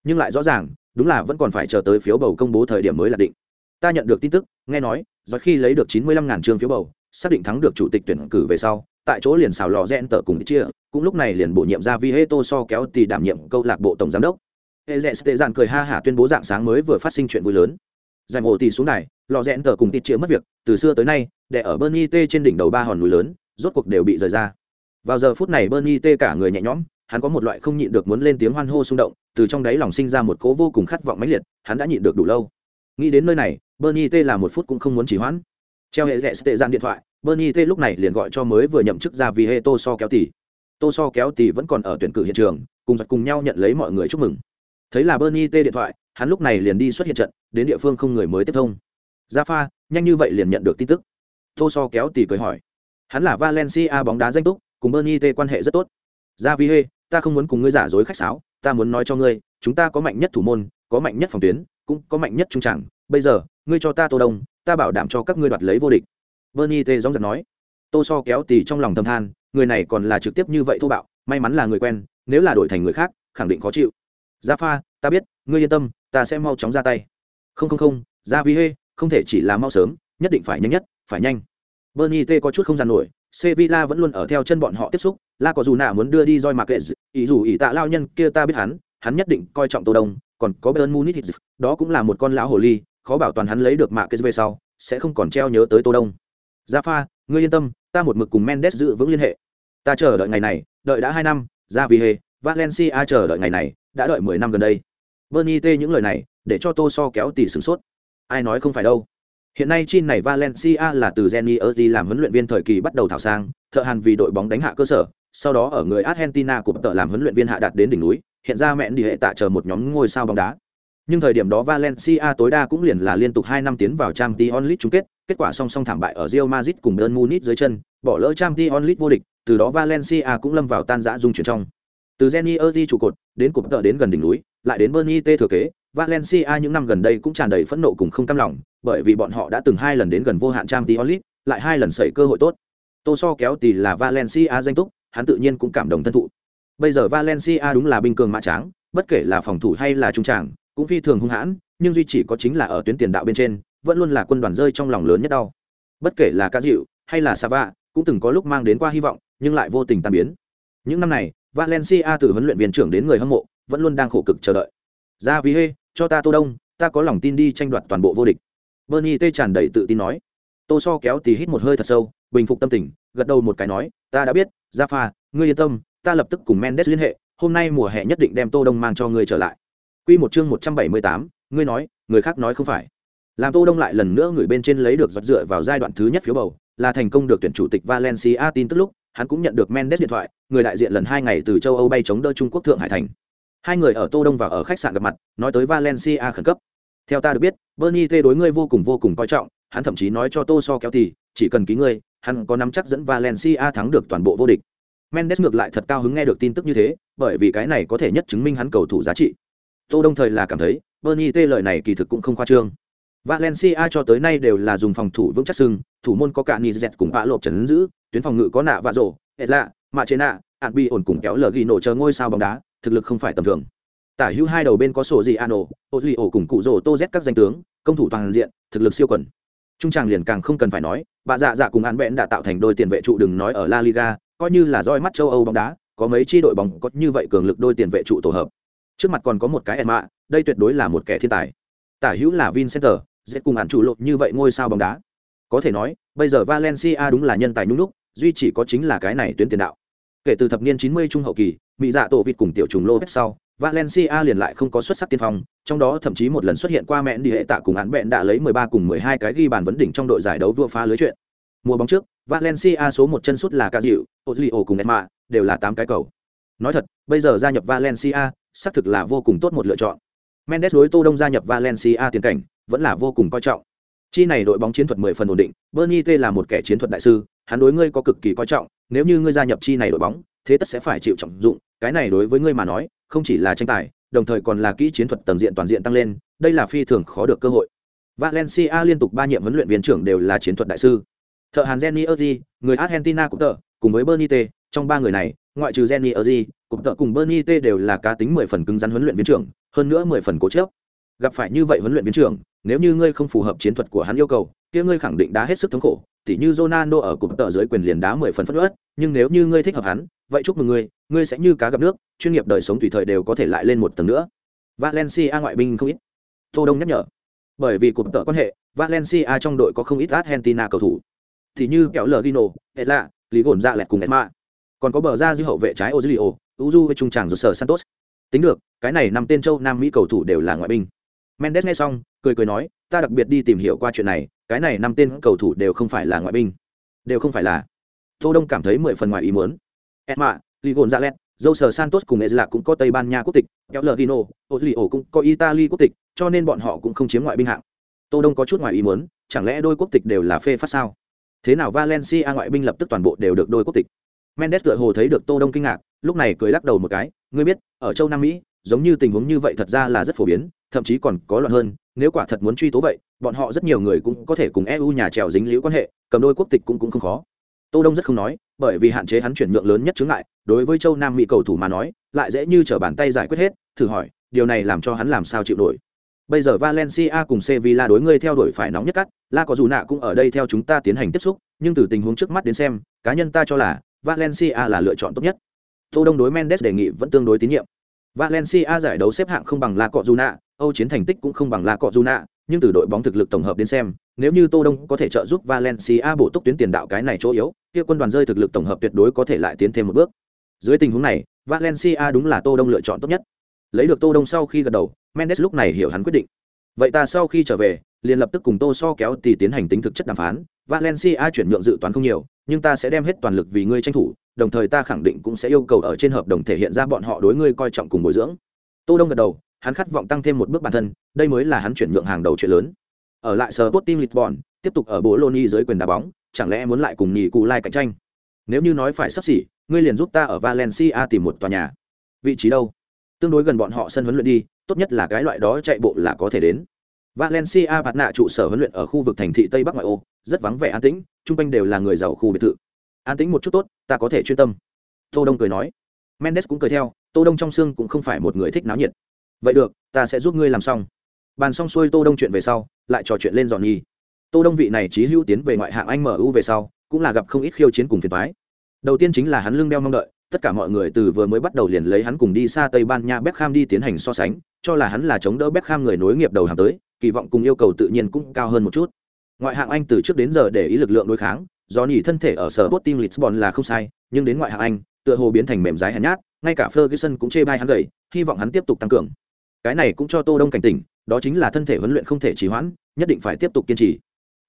nhưng lại rõ ràng, đúng là vẫn còn phải chờ tới phiếu bầu công bố thời điểm mới là định. Ta nhận được tin tức, nghe nói, do khi lấy được 95.000 trường phiếu bầu, xác định thắng được chủ tịch tuyển cử về sau, tại chỗ liền xào lò rẽn tờ cùng chia, cũng lúc này liền bổ nhiệm ra vi hê tô so kéo tì đảm nhiệm câu lạc bộ tổng giám đốc. Hệ rẽ tệ dạn cười ha hả tuyên bố dạng sáng mới vừa phát sinh chuyện vui lớn. Giải mộ tì xuống này lò rẽn tờ cùng tịt chia mất việc, từ xưa tới nay, để ở bernie t trên đỉnh đầu ba hòn núi lớn, rốt cuộc đều bị rời ra. Vào giờ phút này bernie t cả người nhẹ nhõm, hắn có một loại không nhịn được muốn lên tiếng hoan hô xung động, từ trong đáy lòng sinh ra một cố vô cùng khát vọng mãnh liệt, hắn đã nhịn được đủ lâu. Nghĩ đến nơi này, bernie t là một phút cũng không muốn chỉ hoãn. Treo hệ rẽ tệ dạn điện thoại bernie t lúc này liền gọi cho mới vừa nhậm chức ra vì hệ tô so kéo tỷ tô so kéo tỷ vẫn còn ở tuyển cử hiện trường, cùng giật cùng nhau nhận lấy mọi người chúc mừng. Thấy là bernie t điện thoại, hắn lúc này liền đi xuất hiện trận, đến địa phương không người mới tiếp thông. Ra pha nhanh như vậy liền nhận được tin tức. Tô so kéo tỷ cười hỏi. Hắn là valencia bóng đá danh túc, cùng bernie t quan hệ rất tốt. Ra vì hệ ta không muốn cùng ngươi giả dối khách sáo, ta muốn nói cho ngươi, chúng ta có mạnh nhất thủ môn, có mạnh nhất phòng tuyến, cũng có mạnh nhất trung trảng. Bây giờ, ngươi cho ta tô đông, ta bảo đảm cho các ngươi đoạt lấy vô địch bernie tê giọng giật nói, tô so kéo tì trong lòng thầm than, người này còn là trực tiếp như vậy thô bạo, may mắn là người quen, nếu là đổi thành người khác, khẳng định khó chịu. Gia pha ta biết, ngươi yên tâm, ta sẽ mau chóng ra tay. Không không không gia vi hê, không thể chỉ là mau sớm, nhất định phải nhanh nhất, phải nhanh. Bernie t. có chút không gian nổi, sevilla vẫn luôn ở theo chân bọn họ tiếp xúc, la có dù nào muốn đưa đi roi mạc kệ ý dù ý tạ lao nhân kia ta biết hắn hắn nhất định coi trọng tô đông, còn có bern munich đó cũng là một con lão hồ ly, khó bảo toàn hắn lấy được mạc kệ về sau, sẽ không còn treo nhớ tới tô đông gia pha, ngươi yên tâm, ta một mực cùng mendes giữ vững liên hệ. Ta chờ đợi ngày này, đợi đã hai năm ra vì hề, valencia chờ đợi ngày này, đã đợi mười năm gần đây. Bernie tê những lời này, để cho tô so kéo tỷ sửng sốt. Ai nói không phải đâu. Hiện nay chin này valencia là từ jenny erdi làm huấn luyện viên thời kỳ bắt đầu thảo sang, thợ hàn vì đội bóng đánh hạ cơ sở, sau đó ở người argentina của tợ làm huấn luyện viên hạ đạt đến đỉnh núi, hiện ra mẹn đi hệ tạ chờ một nhóm ngôi sao bóng đá nhưng thời điểm đó Valencia tối đa cũng liền là liên tục 2 năm tiến vào Champions League chung kết, kết quả song song thảm bại ở Real Madrid cùng Bayern Munich dưới chân, bỏ lỡ Champions League vô địch, từ đó Valencia cũng lâm vào tan rã dung chuyển trong. Từ Geni Erdi trụ cột, đến cục tợ đến gần đỉnh núi, lại đến Bernie T thừa kế, Valencia những năm gần đây cũng tràn đầy phẫn nộ cùng không cam lòng, bởi vì bọn họ đã từng hai lần đến gần vô hạn Champions League, lại hai lần xảy cơ hội tốt. Tô so kéo tỷ là Valencia danh túc, hắn tự nhiên cũng cảm động thân thụ. Bây giờ Valencia đúng là binh cường mã tráng, bất kể là phòng thủ hay là trung trảng, cũng phi thường hung hãn, nhưng duy chỉ có chính là ở tuyến tiền đạo bên trên, vẫn luôn là quân đoàn rơi trong lòng lớn nhất đau. Bất kể là ca dịu hay là sava, cũng từng có lúc mang đến qua hy vọng, nhưng lại vô tình tan biến. Những năm này, valencia từ huấn luyện viên trưởng đến người hâm mộ, vẫn luôn đang khổ cực chờ đợi. Ra vì hê, cho ta tô đông, ta có lòng tin đi tranh đoạt toàn bộ vô địch. Bernie tê tràn đầy tự tin nói. Tô so kéo tì hít một hơi thật sâu, bình phục tâm tình, gật đầu một cái nói, ta đã biết ra pha ngươi yên tâm, ta lập tức cùng mendes liên hệ, hôm nay mùa hè nhất định đem tô đông mang cho ngươi trở lại. Quy một chương 178, ngươi nói, người khác nói không phải. Làm Tô Đông lại lần nữa người bên trên lấy được giật dựa vào giai đoạn thứ nhất phiếu bầu, là thành công được tuyển chủ tịch Valencia tin tức lúc, hắn cũng nhận được Mendes điện thoại, người đại diện lần hai ngày từ châu Âu bay chống đỡ Trung Quốc thượng hải thành. Hai người ở Tô Đông và ở khách sạn gặp mặt, nói tới Valencia khẩn cấp. Theo ta được biết, Bernie T đối ngươi vô cùng vô cùng coi trọng, hắn thậm chí nói cho Tô So kéo thì, chỉ cần ký ngươi, hắn có nắm chắc dẫn Valencia thắng được toàn bộ vô địch. Mendes ngược lại thật cao hứng nghe được tin tức như thế, bởi vì cái này có thể nhất chứng minh hắn cầu thủ giá trị tô đông thời là cảm thấy, bernie t lời này kỳ thực cũng không khoa trương. Valencia cho tới nay đều là dùng phòng thủ vững chắc sưng thủ môn có cả nizet cùng bạ lộp trấn giữ tuyến phòng ngự có nạ vạ rổ etla lạ, mạ chế nạ, ạn bi ổn cùng kéo lờ ghi nổ chờ ngôi sao bóng đá, thực lực không phải tầm thường. Tả hữu hai đầu bên có sổ gì ano ozli ổ cùng cụ rổ tô z các danh tướng, công thủ toàn diện, thực lực siêu quần. Trung tràng liền càng không cần phải nói, bà dạ dạ cùng an bẽn đã tạo thành đôi tiền vệ trụ đừng nói ở la liga, coi như là roi mắt châu âu bóng đá, có mấy chi đội bóng có như vậy cường lực đôi tiền vệ trụ tổ hợp trước mặt còn có một cái Emma, đây tuyệt đối là một kẻ thiên tài. Tả hữu là Vincenter, dễ cùng án chủ lộ như vậy ngôi sao bóng đá. Có thể nói, bây giờ Valencia đúng là nhân tài nhung lúc duy chỉ có chính là cái này tuyến tiền đạo. Kể từ thập niên 90 trung hậu kỳ, mỹ dạ tổ vịt cùng tiểu trùng lô sau, Valencia liền lại không có xuất sắc tiên phong, trong đó thậm chí một lần xuất hiện qua mẹn đi hệ tạ cùng án bẹn đã lấy 13 cùng 12 cái ghi bàn vấn đỉnh trong đội giải đấu vua phá lưới chuyện. Mùa bóng trước, Valencia số một chân sút là Ca Dịu, Ozilio cùng Esma, đều là tám cái cầu nói thật bây giờ gia nhập valencia xác thực là vô cùng tốt một lựa chọn. Mendes đối tô đông gia nhập valencia tiền cảnh vẫn là vô cùng coi trọng. Chi này đội bóng chiến thuật mười phần ổn định bernie t là một kẻ chiến thuật đại sư hắn đối ngươi có cực kỳ coi trọng nếu như ngươi gia nhập chi này đội bóng thế tất sẽ phải chịu trọng dụng cái này đối với ngươi mà nói không chỉ là tranh tài đồng thời còn là kỹ chiến thuật tầng diện toàn diện tăng lên đây là phi thường khó được cơ hội. Valencia liên tục ba nhiệm huấn luyện viên trưởng đều là chiến thuật đại sư. Thợ hàn jenny erdi người argentina cũng tờ, cùng với bernie t trong ba người này ngoại trừ jenny erdi cụm tợ cùng bernie t đều là cá tính mười phần cứng rắn huấn luyện viên trưởng hơn nữa mười phần cố chớp gặp phải như vậy huấn luyện viên trưởng nếu như ngươi không phù hợp chiến thuật của hắn yêu cầu kia ngươi khẳng định đá hết sức thống khổ. Tỉ như Ronaldo ở cụm tợ dưới quyền liền đá mười phần phất ớt nhưng nếu như ngươi thích hợp hắn vậy chúc mừng ngươi ngươi sẽ như cá gặp nước chuyên nghiệp đời sống tùy thời đều có thể lại lên một tầng nữa. Valencia ngoại binh không ít. Tô đông nhắc nhở. Bởi vì cụm tợ quan hệ valencia trong đội có không ít argentina cầu thủ. Thì như kẹo lờ gino lạ lý gồn ra lẹt cùng Etma, còn có bờ ra dư hậu vệ trái ozilio. Uju với trung tràng sở santos. Tính được, cái này năm tên châu nam mỹ cầu thủ đều là ngoại binh. Mendes nghe xong, cười cười nói, ta đặc biệt đi tìm hiểu qua chuyện này, cái này năm tên cầu thủ đều không phải là ngoại binh. Đều không phải là. Tô đông cảm thấy mười phần ngoài ý muốn. Esma ligon zalet dâu sở santos cùng ezla cũng có tây ban nha quốc tịch kéo lờ gino ozilio cũng có italy quốc tịch, cho nên bọn họ cũng không chiếm ngoại binh hạng. Tô đông có chút ngoài ý muốn, chẳng lẽ đôi quốc tịch đều là phê phát sao? Thế nào valencia ngoại binh lập tức toàn bộ đều được đôi quốc tịch? Mendes tựa hồ thấy được tô đông kinh ngạc lúc này cười lắc đầu một cái, ngươi biết, ở châu nam mỹ, giống như tình huống như vậy thật ra là rất phổ biến, thậm chí còn có loạn hơn, nếu quả thật muốn truy tố vậy, bọn họ rất nhiều người cũng có thể cùng eu nhà trèo dính liễu quan hệ, cầm đôi quốc tịch cũng cũng không khó. Tô đông rất không nói, bởi vì hạn chế hắn chuyển nhượng lớn nhất chứng ngại, đối với châu nam mỹ cầu thủ mà nói, lại dễ như trở bàn tay giải quyết hết, thử hỏi, điều này làm cho hắn làm sao chịu nổi? Bây giờ valencia cùng sevilla đối ngươi theo đuổi phải nóng nhất cắt, la có dù nạ cũng ở đây theo chúng ta tiến hành tiếp xúc, nhưng từ tình huống trước mắt đến xem, cá nhân ta cho là valencia là lựa chọn tốt nhất tô đông đối mendes đề nghị vẫn tương đối tín nhiệm. Valencia giải đấu xếp hạng không bằng la cọ âu chiến thành tích cũng không bằng la cọ nhưng từ đội bóng thực lực tổng hợp đến xem, nếu như tô đông có thể trợ giúp valencia bổ túc tuyến tiền đạo cái này chỗ yếu, kia quân đoàn rơi thực lực tổng hợp tuyệt đối có thể lại tiến thêm một bước. Dưới tình huống này, valencia đúng là tô đông lựa chọn tốt nhất. Lấy được tô đông sau khi gật đầu, mendes lúc này hiểu hắn quyết định. Vậy ta sau khi trở về, liền lập tức cùng tô so kéo thì tiến hành tính thực chất đàm phán valencia chuyển nhượng dự toán không nhiều, nhưng ta sẽ đem hết toàn lực vì ngươi tranh thủ, đồng thời ta khẳng định cũng sẽ yêu cầu ở trên hợp đồng thể hiện ra bọn họ đối ngươi coi trọng cùng bồi dưỡng. Tô đông gật đầu, hắn khát vọng tăng thêm một bước bản thân, đây mới là hắn chuyển nhượng hàng đầu chuyện lớn. Ở lại Sporting Lisbon, tiếp tục ở Bologna dưới quyền đá bóng, chẳng lẽ muốn lại cùng nhị cụ lai cạnh tranh? Nếu như nói phải sắp xỉ, ngươi liền giúp ta ở Valencia tìm một tòa nhà. Vị trí đâu? Tương đối gần bọn họ sân huấn luyện đi, tốt nhất là cái loại đó chạy bộ là có thể đến valencia bạt nạ trụ sở huấn luyện ở khu vực thành thị tây bắc ngoại ô rất vắng vẻ an tĩnh chung quanh đều là người giàu khu biệt thự. An tĩnh một chút tốt ta có thể chuyên tâm. Tô đông cười nói. Mendes cũng cười theo tô đông trong xương cũng không phải một người thích náo nhiệt. Vậy được ta sẽ giúp ngươi làm xong. Bàn xong xuôi tô đông chuyện về sau lại trò chuyện lên dọn nghi. tô đông vị này trí hữu tiến về ngoại hạng anh mu về sau cũng là gặp không ít khiêu chiến cùng phiền toái. Đầu tiên chính là hắn lưng đeo mong đợi tất cả mọi người từ vừa mới bắt đầu liền lấy hắn cùng đi xa Tây Ban Nha Beckham đi tiến hành so sánh, cho là hắn là chống đỡ Beckham người nối nghiệp đầu hàng tới, kỳ vọng cùng yêu cầu tự nhiên cũng cao hơn một chút. Ngoại hạng Anh từ trước đến giờ để ý lực lượng đối kháng, do nhỉ thân thể ở sở Sporting Lisbon là không sai, nhưng đến ngoại hạng Anh, tựa hồ biến thành mềm dái hèn nhát, ngay cả Ferguson cũng chê bai hắn gầy, hy vọng hắn tiếp tục tăng cường. Cái này cũng cho Tô Đông cảnh tỉnh, đó chính là thân thể huấn luyện không thể trì hoãn, nhất định phải tiếp tục kiên trì.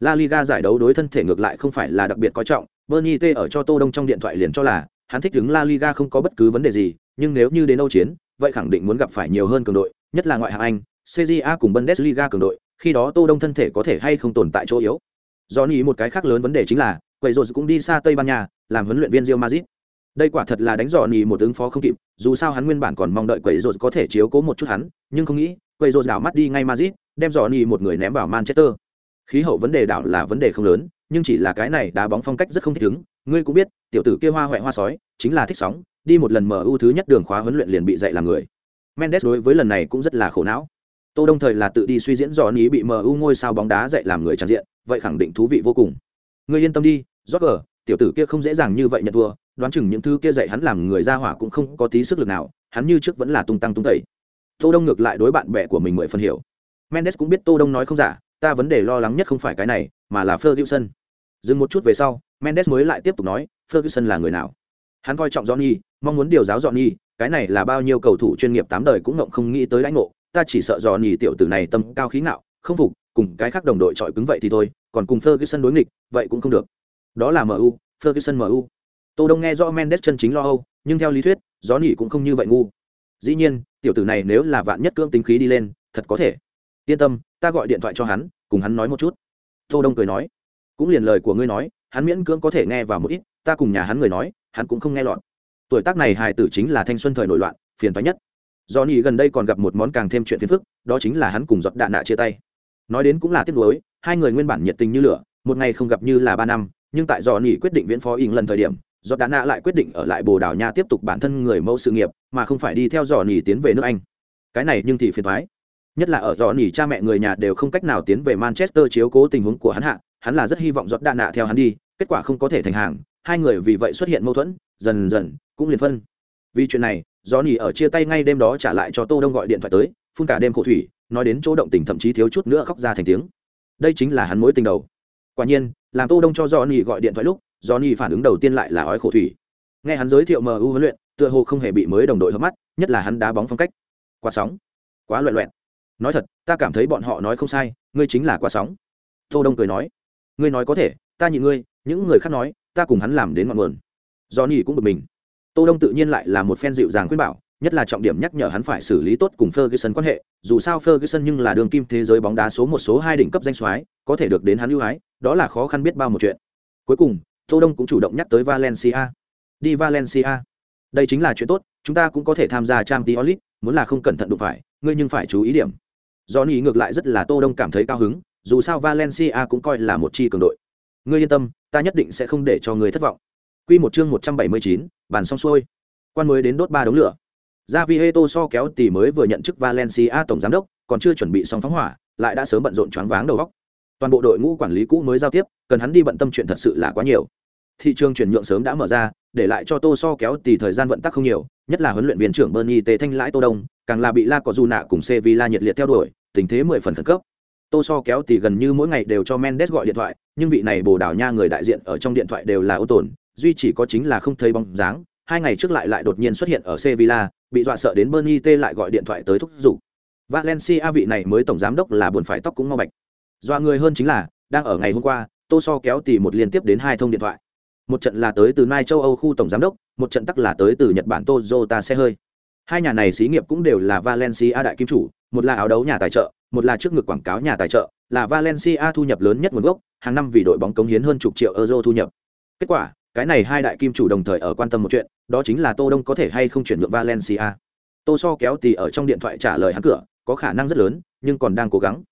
La Liga giải đấu đối thân thể ngược lại không phải là đặc biệt coi trọng, Bernie T ở cho Tô Đông trong điện thoại liền cho là hắn thích đứng La Liga không có bất cứ vấn đề gì, nhưng nếu như đến Âu chiến, vậy khẳng định muốn gặp phải nhiều hơn cường đội, nhất là ngoại hạng Anh, CJA cùng Bundesliga cường đội, khi đó Tô Đông thân thể có thể hay không tồn tại chỗ yếu. Do nghĩ một cái khác lớn vấn đề chính là, quầy rồi cũng đi xa Tây Ban Nha, làm huấn luyện viên Real Madrid. Đây quả thật là đánh dò nhì một ứng phó không kịp, dù sao hắn nguyên bản còn mong đợi quầy rồi có thể chiếu cố một chút hắn, nhưng không nghĩ, quầy rồi đảo mắt đi ngay Madrid, đem dò nhì một người ném vào Manchester. Khí hậu vấn đề đảo là vấn đề không lớn, nhưng chỉ là cái này đá bóng phong cách rất không thích ứng, ngươi cũng biết tiểu tử kia hoa huệ hoa sói chính là thích sóng đi một lần mở ưu thứ nhất đường khóa huấn luyện liền bị dạy làm người mendes đối với lần này cũng rất là khổ não tô đông thời là tự đi suy diễn do ý bị mu ngôi sao bóng đá dạy làm người tràn diện vậy khẳng định thú vị vô cùng. Ngươi yên tâm đi Roger, tiểu tử kia không dễ dàng như vậy nhận thua đoán chừng những thứ kia dạy hắn làm người ra hỏa cũng không có tí sức lực nào hắn như trước vẫn là tung tăng tung tẩy. Tô đông ngược lại đối bạn bè của mình mười phần hiểu. Mendes cũng biết tô đông nói không giả ta vấn đề lo lắng nhất không phải cái này mà là ferguson. Dừng một chút về sau mendes mới lại tiếp tục nói ferguson là người nào? Hắn coi trọng johnny mong muốn điều giáo johnny cái này là bao nhiêu cầu thủ chuyên nghiệp tám đời cũng ngộng không nghĩ tới lãnh ngộ ta chỉ sợ johnny tiểu tử này tâm cao khí ngạo, không phục, cùng cái khác đồng đội chọi cứng vậy thì thôi, còn cùng ferguson đối nghịch, vậy cũng không được. Đó là mu ferguson mu tô đông nghe rõ mendes chân chính lo âu, nhưng theo lý thuyết gió nhì cũng không như vậy ngu. Dĩ nhiên, tiểu tử này nếu là vạn nhất cưỡng tính khí đi lên, thật có thể. Yên tâm, ta gọi điện thoại cho hắn, cùng hắn nói một chút. Tô đông cười nói. Cũng liền lời của ngươi nói, hắn miễn cưỡng có thể nghe vào một ít, ta cùng nhà hắn người nói, hắn cũng không nghe lọt. Tuổi tác này hài tử chính là thanh xuân thời nổi loạn, phiền toái nhất do nỉ gần đây còn gặp một món càng thêm chuyện phiền phức, đó chính là hắn cùng giọt đạn nạ chia tay. Nói đến cũng là tiếc nuối, hai người nguyên bản nhiệt tình như lửa, một ngày không gặp như là ba năm, nhưng tại do nỉ quyết định viễn phó ỉng lần thời điểm, giọt đạn nạ lại quyết định ở lại bồ đào nha tiếp tục bản thân người mẫu sự nghiệp, mà không phải đi theo dò nỉ tiến về nước anh. Cái này nhưng thì phiền thoái nhất là ở dò nỉ cha mẹ người nhà đều không cách nào tiến về manchester chiếu cố tình huống của hắn hạ, hắn là rất hy vọng giọt đạn nạ theo hắn đi, kết quả không có thể thành hàng, hai người vì vậy xuất hiện mâu thuẫn, dần dần cũng liền phân vì chuyện này do nỉ ở chia tay ngay đêm đó trả lại cho tô đông gọi điện thoại tới, phun cả đêm khổ thủy, nói đến chỗ động tình thậm chí thiếu chút nữa khóc ra thành tiếng. Đây chính là hắn mối tình đầu. Quả nhiên, làm tô đông cho do nỉ gọi điện thoại lúc do nỉ phản ứng đầu tiên lại là ói khổ thủy. Nghe hắn giới thiệu mu huấn luyện, tựa hồ không hề bị mới đồng đội hợp mắt, nhất là hắn đá bóng phong cách. Quá sóng. Quá loẹn loẹn nói thật, ta cảm thấy bọn họ nói không sai, ngươi chính là quá sóng. Tô đông cười nói. Ngươi nói có thể, ta nhịn ngươi, những người khác nói, ta cùng hắn làm đến ngọn nguồn. Do nỉ cũng bực mình tô đông tự nhiên lại là một phen dịu dàng khuyên bảo nhất là trọng điểm nhắc nhở hắn phải xử lý tốt cùng Ferguson quan hệ, dù sao Ferguson nhưng là đường kim thế giới bóng đá số một số hai đỉnh cấp danh soái, có thể được đến hắn ưu ái, đó là khó khăn biết bao một chuyện. Cuối cùng, Tô Đông cũng chủ động nhắc tới Valencia. Đi Valencia. Đây chính là chuyện tốt, chúng ta cũng có thể tham gia Champions League, muốn là không cẩn thận đụng phải, ngươi nhưng phải chú ý điểm. Johnny ngược lại rất là Tô Đông cảm thấy cao hứng, dù sao Valencia cũng coi là một chi cường đội. Ngươi yên tâm, ta nhất định sẽ không để cho ngươi thất vọng. Quy một chương 179, bàn xong xuôi. Quan mới đến đốt ba đống lửa. Javier so kéo tỷ mới vừa nhận chức Valencia tổng giám đốc, còn chưa chuẩn bị xong phóng hỏa, lại đã sớm bận rộn choáng váng đầu óc. Toàn bộ đội ngũ quản lý cũ mới giao tiếp, cần hắn đi bận tâm chuyện thật sự là quá nhiều. Thị trường chuyển nhượng sớm đã mở ra, để lại cho Tô so kéo tỷ thời gian vận tắc không nhiều, nhất là huấn luyện viên trưởng Bernie Tê Thanh lãi Tô Đông, càng là bị La Cọ nạ cùng Sevilla nhiệt liệt theo đuổi, tình thế mười phần khẩn cấp. Tô so kéo tỷ gần như mỗi ngày đều cho Mendes gọi điện thoại, nhưng vị này Bồ Đào Nha người đại diện ở trong điện thoại đều là ô tồn, duy chỉ có chính là không thấy bóng dáng, hai ngày trước lại lại đột nhiên xuất hiện ở Sevilla, bị dọa sợ đến Bernie T lại gọi điện thoại tới thúc giục. Valencia vị này mới tổng giám đốc là buồn phải tóc cũng mau bạch. Dọa người hơn chính là, đang ở ngày hôm qua, Tô So kéo tỉ một liên tiếp đến hai thông điện thoại. Một trận là tới từ Nai châu Âu khu tổng giám đốc, một trận tắc là tới từ Nhật Bản tozota xe hơi. Hai nhà này xí nghiệp cũng đều là Valencia đại kim chủ, một là áo đấu nhà tài trợ, một là trước ngực quảng cáo nhà tài trợ, là Valencia thu nhập lớn nhất nguồn gốc, hàng năm vì đội bóng cống hiến hơn chục triệu euro thu nhập. Kết quả, cái này hai đại kim chủ đồng thời ở quan tâm một chuyện, đó chính là tô đông có thể hay không chuyển nhượng valencia. Tô so kéo tì ở trong điện thoại trả lời hắn cửa, có khả năng rất lớn, nhưng còn đang cố gắng.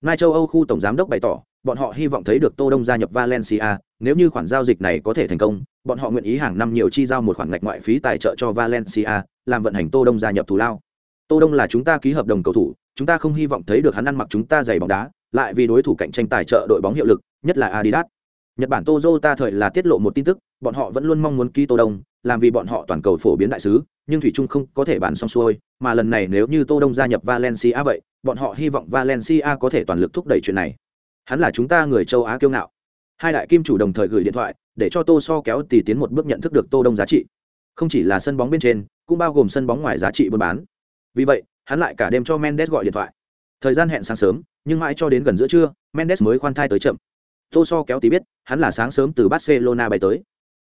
Nai châu âu khu tổng giám đốc bày tỏ, bọn họ hy vọng thấy được tô đông gia nhập valencia, nếu như khoản giao dịch này có thể thành công, bọn họ nguyện ý hàng năm nhiều chi giao một khoản ngạch ngoại phí tài trợ cho valencia, làm vận hành tô đông gia nhập thù lao. Tô đông là chúng ta ký hợp đồng cầu thủ, chúng ta không hy vọng thấy được hắn ăn mặc chúng ta giày bóng đá, lại vì đối thủ cạnh tranh tài trợ đội bóng hiệu lực, nhất là adidas. Nhật Bản Toyota thời là tiết lộ một tin tức, bọn họ vẫn luôn mong muốn ký Tô Đông, làm vì bọn họ toàn cầu phổ biến đại sứ, nhưng thủy chung không có thể bàn xong xuôi, mà lần này nếu như Tô Đông gia nhập Valencia vậy, bọn họ hy vọng Valencia có thể toàn lực thúc đẩy chuyện này. Hắn là chúng ta người châu Á kiêu ngạo. Hai đại kim chủ đồng thời gửi điện thoại, để cho Tô So kéo tỷ tiến một bước nhận thức được Tô Đông giá trị. Không chỉ là sân bóng bên trên, cũng bao gồm sân bóng ngoài giá trị buôn bán. Vì vậy, hắn lại cả đêm cho Mendes gọi điện thoại. Thời gian hẹn sáng sớm, nhưng mãi cho đến gần giữa trưa, Mendes mới khoan thai tới chậm. Tô So kéo tí biết, hắn là sáng sớm từ Barcelona bay tới.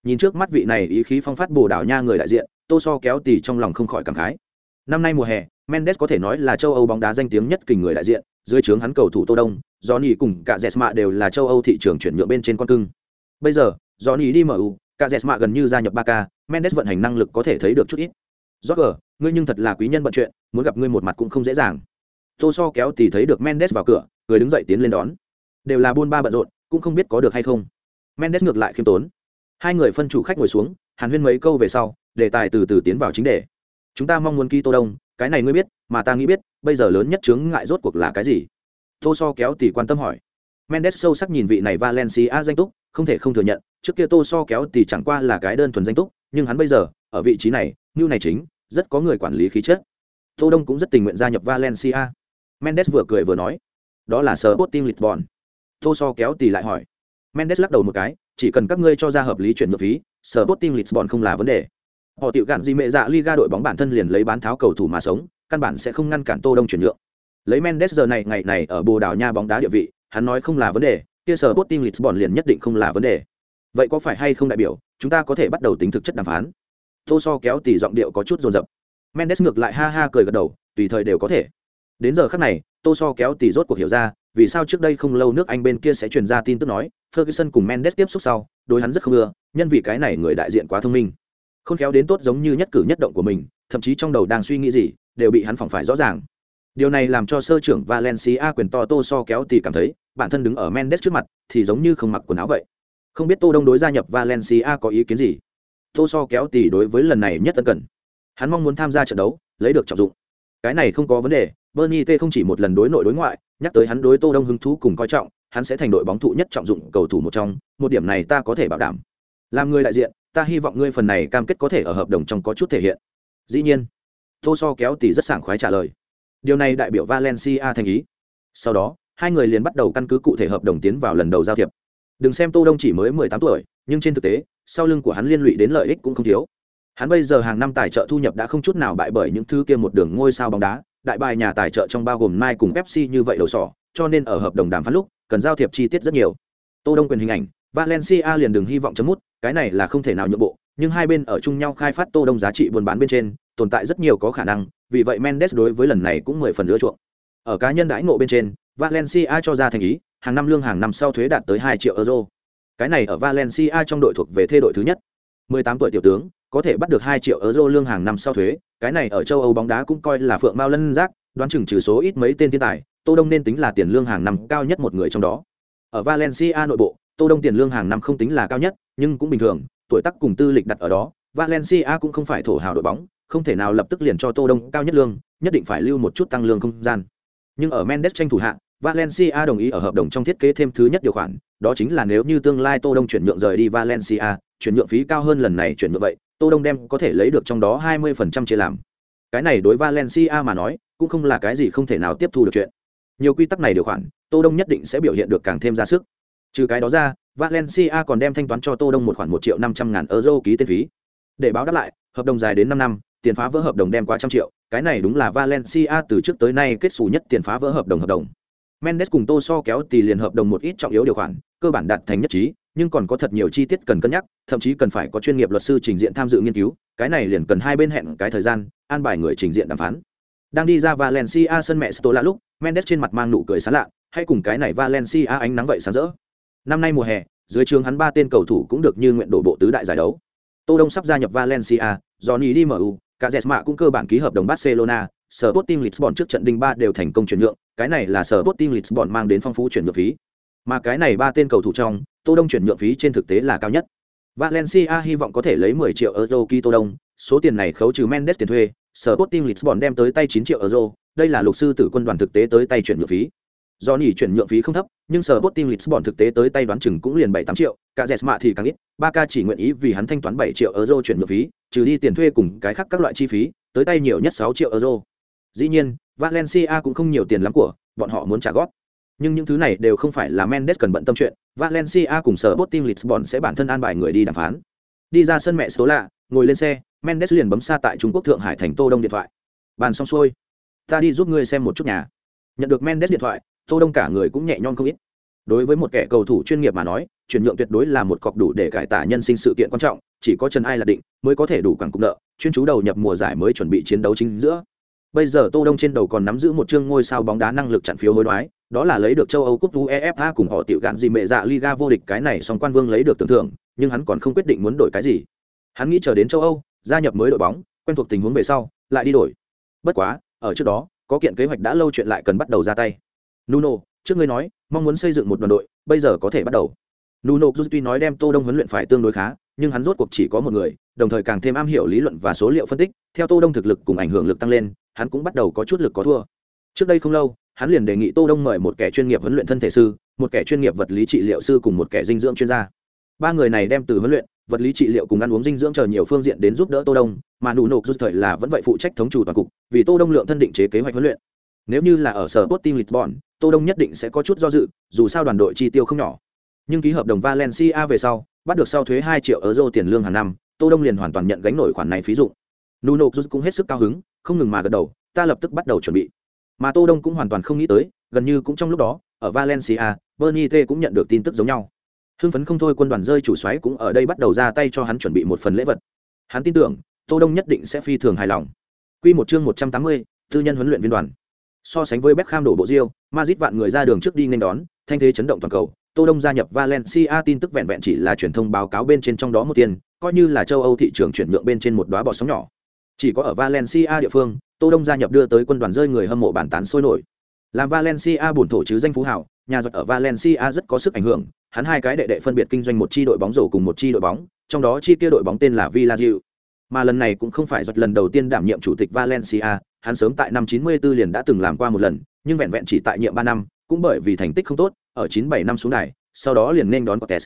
Nhìn trước mắt vị này ý khí phong phát Bồ đảo Nha người đại diện, Tô So kéo tỉ trong lòng không khỏi cảm khái. Năm nay mùa hè, Mendes có thể nói là châu Âu bóng đá danh tiếng nhất kình người đại diện, dưới trướng hắn cầu thủ Tô Đông, Johnny cùng cả Jesma đều là châu Âu thị trường chuyển nhượng bên trên con cưng. Bây giờ, Johnny đi MU, cả Jesma gần như gia nhập ba k Mendes vận hành năng lực có thể thấy được chút ít. Roger, ngươi nhưng thật là quý nhân bận chuyện, muốn gặp ngươi một mặt cũng không dễ dàng. Tô So kéo tỉ thấy được Mendes vào cửa, người đứng dậy tiến lên đón. Đều là buôn ba bận rộn, cũng không biết có được hay không. Mendes ngược lại khiêm tốn. Hai người phân chủ khách ngồi xuống, hàn huyên mấy câu về sau, đề tài từ từ tiến vào chính đề. Chúng ta mong muốn ký tô đông, cái này ngươi biết, mà ta nghĩ biết, bây giờ lớn nhất chướng ngại rốt cuộc là cái gì? Tô so kéo tỷ quan tâm hỏi. Mendes sâu sắc nhìn vị này valencia danh túc, không thể không thừa nhận, trước kia tô so kéo tỷ chẳng qua là cái đơn thuần danh túc, nhưng hắn bây giờ, ở vị trí này, như này chính, rất có người quản lý khí chất. Tô đông cũng rất tình nguyện gia nhập valencia. Mendes vừa cười vừa nói, đó là sở Sporting Lisbon tô so kéo tì lại hỏi. Mendes lắc đầu một cái, chỉ cần các ngươi cho ra hợp lý chuyển nhượng phí sở Sporting Lisbon không là vấn đề. Họ tiểu gạn gì mẹ dạ liga đội bóng bản thân liền lấy bán tháo cầu thủ mà sống, căn bản sẽ không ngăn cản tô đông chuyển nhượng. Lấy mendes giờ này, ngày này ở bồ đào nha bóng đá địa vị, hắn nói không là vấn đề, kia sở Sporting Lisbon liền nhất định không là vấn đề. Vậy có phải hay không đại biểu, chúng ta có thể bắt đầu tính thực chất đàm phán? Tô so kéo tỉ giọng điệu có chút dồn dập. Mendes ngược lại ha ha cười gật đầu, tùy thời đều có thể. Đến giờ khắc này, tô so kéo tỉ rốt cuộc hiểu ra vì sao trước đây không lâu nước anh bên kia sẽ truyền ra tin tức nói, ferguson cùng mendes tiếp xúc sau, đối hắn rất không ưa, nhân vì cái này người đại diện quá thông minh. Không khéo đến tốt giống như nhất cử nhất động của mình, thậm chí trong đầu đang suy nghĩ gì, đều bị hắn phỏng phải rõ ràng. Điều này làm cho sơ trưởng valencia quyền to tô so kéo tỉ cảm thấy, bản thân đứng ở mendes trước mặt, thì giống như không mặc quần áo vậy. Không biết tô đông đối gia nhập valencia có ý kiến gì? Tô so kéo tỉ đối với lần này nhất tân cần. Hắn mong muốn tham gia trận đấu, lấy được trọng dụng. Cái này không có vấn đề, bernie t không chỉ một lần đối nội đối ngoại nhắc tới hắn đối tô đông hứng thú cùng coi trọng, hắn sẽ thành đội bóng thụ nhất trọng dụng cầu thủ một trong, một điểm này ta có thể bảo đảm. Làm người đại diện, ta hy vọng ngươi phần này cam kết có thể ở hợp đồng trong có chút thể hiện. Dĩ nhiên, tô so kéo tỉ rất sảng khoái trả lời. Điều này đại biểu valencia thành ý. Sau đó, hai người liền bắt đầu căn cứ cụ thể hợp đồng tiến vào lần đầu giao thiệp. Đừng xem tô đông chỉ mới mười tám tuổi, nhưng trên thực tế, sau lưng của hắn liên lụy đến lợi ích cũng không thiếu. Hắn bây giờ hàng năm tài trợ thu nhập đã không chút nào bại bởi những thứ kia một đường ngôi sao bóng đá đại bài nhà tài trợ trong bao gồm mai cùng pepsi như vậy đầu sỏ, cho nên ở hợp đồng đàm phán lúc, cần giao thiệp chi tiết rất nhiều. Tô đông quyền hình ảnh, valencia liền đừng hy vọng chấm mút, cái này là không thể nào nhượng bộ, nhưng hai bên ở chung nhau khai phát tô đông giá trị buôn bán bên trên, tồn tại rất nhiều có khả năng, vì vậy mendes đối với lần này cũng mười phần ưa chuộng. Ở cá nhân đãi ngộ bên trên, valencia cho ra thành ý, hàng năm lương hàng năm sau thuế đạt tới hai triệu euro. Cái này ở valencia trong đội thuộc về thê đội thứ nhất. 18 tuổi tiểu tướng, có thể bắt được 2 triệu euro lương hàng năm sau thuế, cái này ở châu âu bóng đá cũng coi là phượng mao lân rác. đoán chừng trừ số ít mấy tên thiên tài, tô đông nên tính là tiền lương hàng năm cao nhất một người trong đó ở valencia nội bộ, tô đông tiền lương hàng năm không tính là cao nhất, nhưng cũng bình thường, tuổi tác cùng tư lịch đặt ở đó, valencia cũng không phải thổ hào đội bóng, không thể nào lập tức liền cho tô đông cao nhất lương, nhất định phải lưu một chút tăng lương không gian nhưng ở mendes tranh thủ hạ, valencia đồng ý ở hợp đồng trong thiết kế thêm thứ nhất điều khoản, đó chính là nếu như tương lai tô đông chuyển nhượng rời đi valencia chuyển nhượng phí cao hơn lần này chuyển nhượng vậy, tô đông đem có thể lấy được trong đó 20% chia làm. Cái này đối valencia mà nói, cũng không là cái gì không thể nào tiếp thu được chuyện. Nhiều quy tắc này điều khoản, tô đông nhất định sẽ biểu hiện được càng thêm ra sức. Trừ cái đó ra, valencia còn đem thanh toán cho tô đông một khoản một triệu năm trăm ngàn euro ký tên phí. Để báo đáp lại, hợp đồng dài đến năm năm, tiền phá vỡ hợp đồng đem qua trăm triệu, cái này đúng là valencia từ trước tới nay kết sủ nhất tiền phá vỡ hợp đồng hợp đồng. Mendes cùng tô so kéo tỷ liền hợp đồng một ít trọng yếu điều khoản, cơ bản đạt thành nhất trí nhưng còn có thật nhiều chi tiết cần cân nhắc thậm chí cần phải có chuyên nghiệp luật sư trình diện tham dự nghiên cứu cái này liền cần hai bên hẹn cái thời gian an bài người trình diện đàm phán. Đang đi ra valencia sân mẹ stola lúc mendes trên mặt mang nụ cười sán lạ hay cùng cái này valencia ánh nắng vậy sáng rỡ. Năm nay mùa hè dưới trường hắn ba tên cầu thủ cũng được như nguyện đổ bộ tứ đại giải đấu. Tô đông sắp gia nhập valencia johnny đi mu cả jesma cũng cơ bản ký hợp đồng barcelona Sporting Lisbon trước trận đinh ba đều thành công chuyển nhượng, cái này là Sporting Lisbon mang đến phong phú chuyển nhượng phí. Mà cái này ba tên cầu thủ trong, Tô Đông chuyển nhượng phí trên thực tế là cao nhất. Valencia hy vọng có thể lấy 10 triệu euro ký Tô Đông, số tiền này khấu trừ Mendes tiền thuê, Sporting Lisbon đem tới tay 9 triệu euro, đây là lục sư tử quân đoàn thực tế tới tay chuyển nhượng phí. Do nhỉ chuyển nhượng phí không thấp, nhưng Sporting Lisbon thực tế tới tay đoán chừng cũng liền 7-8 triệu, cả Jesma thì càng ít, Barca chỉ nguyện ý vì hắn thanh toán 7 triệu euro chuyển nhượng phí, trừ đi tiền thuê cùng cái khác các loại chi phí, tới tay nhiều nhất 6 triệu euro. Dĩ nhiên, Valencia cũng không nhiều tiền lắm của, bọn họ muốn trả góp. Nhưng những thứ này đều không phải là Mendes cần bận tâm chuyện, Valencia cùng sở Sporting Lisbon sẽ bản thân an bài người đi đàm phán. Đi ra sân mẹ số lạ, ngồi lên xe, Mendes liền bấm xa tại Trung Quốc Thượng Hải thành Tô Đông điện thoại. Bàn xong xuôi, ta đi giúp ngươi xem một chút nhà. Nhận được Mendes điện thoại, Tô Đông cả người cũng nhẹ nhõm không ít. Đối với một kẻ cầu thủ chuyên nghiệp mà nói, chuyển nhượng tuyệt đối là một cọc đủ để cải tả nhân sinh sự kiện quan trọng, chỉ có Trần Ai là định mới có thể đủ quẳng cục nợ, chuyên chú đầu nhập mùa giải mới chuẩn bị chiến đấu chính giữa. Bây giờ Tô Đông trên đầu còn nắm giữ một chương ngôi sao bóng đá năng lực chặn phiếu hối đoái, đó là lấy được châu Âu cúp UEFA cùng họ tiểu gạn gì mẹ dạ Liga vô địch cái này song quan vương lấy được tưởng thưởng, nhưng hắn còn không quyết định muốn đổi cái gì. Hắn nghĩ chờ đến châu Âu, gia nhập mới đội bóng, quen thuộc tình huống về sau, lại đi đổi. Bất quá, ở trước đó, có kiện kế hoạch đã lâu chuyện lại cần bắt đầu ra tay. Nuno, trước ngươi nói, mong muốn xây dựng một đoàn đội, bây giờ có thể bắt đầu. Nuno tuy nói đem Tô Đông huấn luyện phải tương đối khá, nhưng hắn rốt cuộc chỉ có một người, đồng thời càng thêm am hiểu lý luận và số liệu phân tích, theo Tô Đông thực lực cùng ảnh hưởng lực tăng lên, hắn cũng bắt đầu có chút lực có thua. Trước đây không lâu, hắn liền đề nghị Tô Đông mời một kẻ chuyên nghiệp huấn luyện thân thể sư, một kẻ chuyên nghiệp vật lý trị liệu sư cùng một kẻ dinh dưỡng chuyên gia. Ba người này đem từ huấn luyện, vật lý trị liệu cùng ăn uống dinh dưỡng chờ nhiều phương diện đến giúp đỡ Tô Đông, mà nụ nộp rút thời là vẫn vậy phụ trách thống chủ toàn cục, vì Tô Đông lượng thân định chế kế hoạch huấn luyện. Nếu như là ở sở Sporting Lisbon, Tô Đông nhất định sẽ có chút do dự, dù sao đoàn đội chi tiêu không nhỏ. Nhưng ký hợp đồng Valencia về sau, bắt được sau thuế hai triệu euro tiền lương hàng năm, Tô Đông liền hoàn toàn nhận gánh nổi khoản này phí dụng. rút cũng hết sức cao hứng, không ngừng mà gật đầu, ta lập tức bắt đầu chuẩn bị. Mà Tô Đông cũng hoàn toàn không nghĩ tới, gần như cũng trong lúc đó, ở Valencia, Bernie T cũng nhận được tin tức giống nhau. hưng phấn không thôi quân đoàn rơi chủ xoáy cũng ở đây bắt đầu ra tay cho hắn chuẩn bị một phần lễ vật. Hắn tin tưởng tô đông nhất định sẽ phi thường hài lòng. Quy một chương một trăm tám mươi, tư nhân huấn luyện viên đoàn. So sánh với Beckham đổ bộ Rio, Madrid vạn người ra đường trước đi nên đón thanh thế chấn động toàn cầu tô đông gia nhập valencia tin tức vẹn vẹn chỉ là truyền thông báo cáo bên trên trong đó một tiền coi như là châu âu thị trường chuyển nhượng bên trên một đóa bọ sóng nhỏ. Chỉ có ở valencia địa phương tô đông gia nhập đưa tới quân đoàn rơi người hâm mộ bản tán sôi nổi. Làm valencia bổn thổ chứ danh phú hảo nhà giật ở valencia rất có sức ảnh hưởng hắn hai cái đệ đệ phân biệt kinh doanh một chi đội bóng rổ cùng một chi đội bóng trong đó chi kia đội bóng tên là Villarreal, mà lần này cũng không phải giật lần đầu tiên đảm nhiệm chủ tịch valencia hắn sớm tại năm 94 liền đã từng làm qua một lần nhưng vẹn vẹn chỉ tại nhiệm ba năm cũng bởi vì thành tích không tốt ở 97 năm xuống này sau đó liền nên đón Cortes.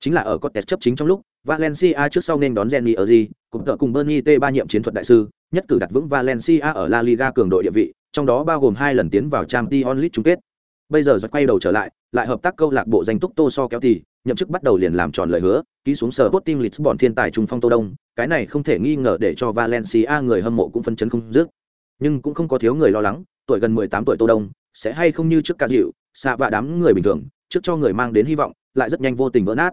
Chính là ở Cortes chấp chính trong lúc Valencia trước sau nên đón Jenny Erzi, cũng tợ cùng Bernie T ba nhiệm chiến thuật đại sư, nhất cử đặt vững Valencia ở La Liga cường đội địa vị, trong đó bao gồm hai lần tiến vào Champions League chung kết. Bây giờ giật quay đầu trở lại, lại hợp tác câu lạc bộ danh túc Tô So kéo thì, nhậm chức bắt đầu liền làm tròn lời hứa, ký xuống sở Sporting Lisbon thiên tài trung phong Tô Đông, cái này không thể nghi ngờ để cho Valencia người hâm mộ cũng phân chấn không dứt. Nhưng cũng không có thiếu người lo lắng, tuổi gần 18 tuổi Tô Đông, sẽ hay không như trước cả dịu, xạ vạ đám người bình thường, trước cho người mang đến hy vọng, lại rất nhanh vô tình vỡ nát.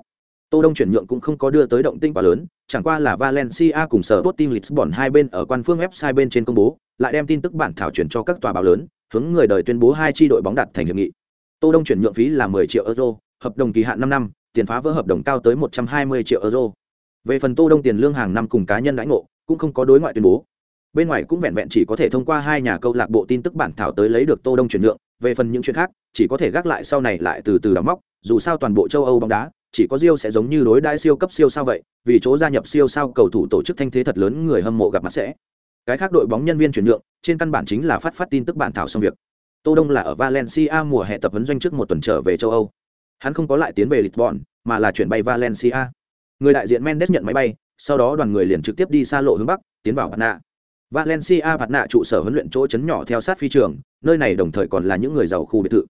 Tô Đông chuyển nhượng cũng không có đưa tới động tĩnh quá lớn, chẳng qua là Valencia cùng sở Sporting Lisbon hai bên ở quan phương website bên trên công bố, lại đem tin tức bản thảo chuyển cho các tòa báo lớn, hướng người đời tuyên bố hai chi đội bóng đặt thành hiệp nghị. Tô Đông chuyển nhượng phí là 10 triệu euro, hợp đồng kỳ hạn 5 năm, tiền phá vỡ hợp đồng cao tới 120 triệu euro. Về phần Tô Đông tiền lương hàng năm cùng cá nhân đãi ngộ, cũng không có đối ngoại tuyên bố. Bên ngoài cũng vẹn vẹn chỉ có thể thông qua hai nhà câu lạc bộ tin tức bản thảo tới lấy được Tô Đông chuyển nhượng, về phần những chuyện khác, chỉ có thể gác lại sau này lại từ từ đào móc, dù sao toàn bộ châu Âu bóng đá, chỉ có Rio sẽ giống như đối đãi siêu cấp siêu sao vậy, vì chỗ gia nhập siêu sao cầu thủ tổ chức thanh thế thật lớn người hâm mộ gặp mặt sẽ. Cái khác đội bóng nhân viên chuyển nhượng, trên căn bản chính là phát phát tin tức bản thảo xong việc. Tô Đông là ở Valencia mùa hè tập huấn doanh trước một tuần trở về châu Âu. Hắn không có lại tiến về Lisbon, mà là chuyển bay Valencia. Người đại diện Mendes nhận máy bay, sau đó đoàn người liền trực tiếp đi xa lộ hướng bắc, tiến vào Patna. Valencia Patna trụ sở huấn luyện chỗ trấn nhỏ theo sát phi trường, nơi này đồng thời còn là những người giàu khu biệt thự.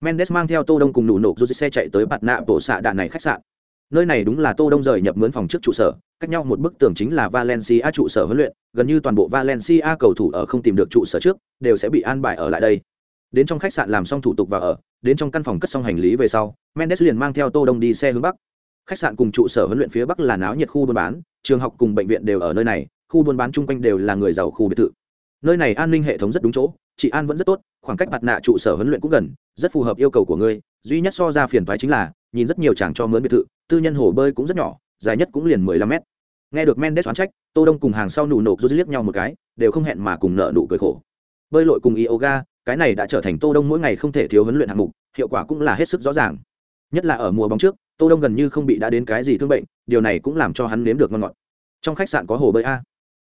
Mendes mang theo Tô Đông cùng nụ nổ rút xe chạy tới bạt nạ bộ xạ đạn này khách sạn. Nơi này đúng là Tô Đông rời nhập mướn phòng trước trụ sở, cách nhau một bức tường chính là Valencia trụ sở huấn luyện, gần như toàn bộ Valencia cầu thủ ở không tìm được trụ sở trước, đều sẽ bị an bài ở lại đây. Đến trong khách sạn làm xong thủ tục và ở, đến trong căn phòng cất xong hành lý về sau, Mendes liền mang theo Tô Đông đi xe hướng bắc. Khách sạn cùng trụ sở huấn luyện phía bắc là náo nhiệt khu buôn bán, trường học cùng bệnh viện đều ở nơi này, khu buôn bán chung quanh đều là người giàu khu biệt thự. Nơi này an ninh hệ thống rất đúng chỗ, Chị an vẫn rất tốt, khoảng cách mặt nạ trụ sở huấn luyện cũng gần, rất phù hợp yêu cầu của ngươi, duy nhất so ra phiền thoái chính là, nhìn rất nhiều chàng cho mướn biệt thự, tư nhân hồ bơi cũng rất nhỏ, dài nhất cũng liền 15 mét. Nghe được Mendes oán trách, Tô Đông cùng hàng sau nụ nộp rút liếc nhau một cái, đều không hẹn mà cùng nợ nụ cười khổ. Bơi lội cùng yoga, cái này đã trở thành Tô Đông mỗi ngày không thể thiếu huấn luyện hạng mục, hiệu quả cũng là hết sức rõ ràng. Nhất là ở mùa bóng trước, Tô Đông gần như không bị đã đến cái gì thương bệnh, điều này cũng làm cho hắn nếm được ngon ngọt. Trong khách sạn có hồ bơi a?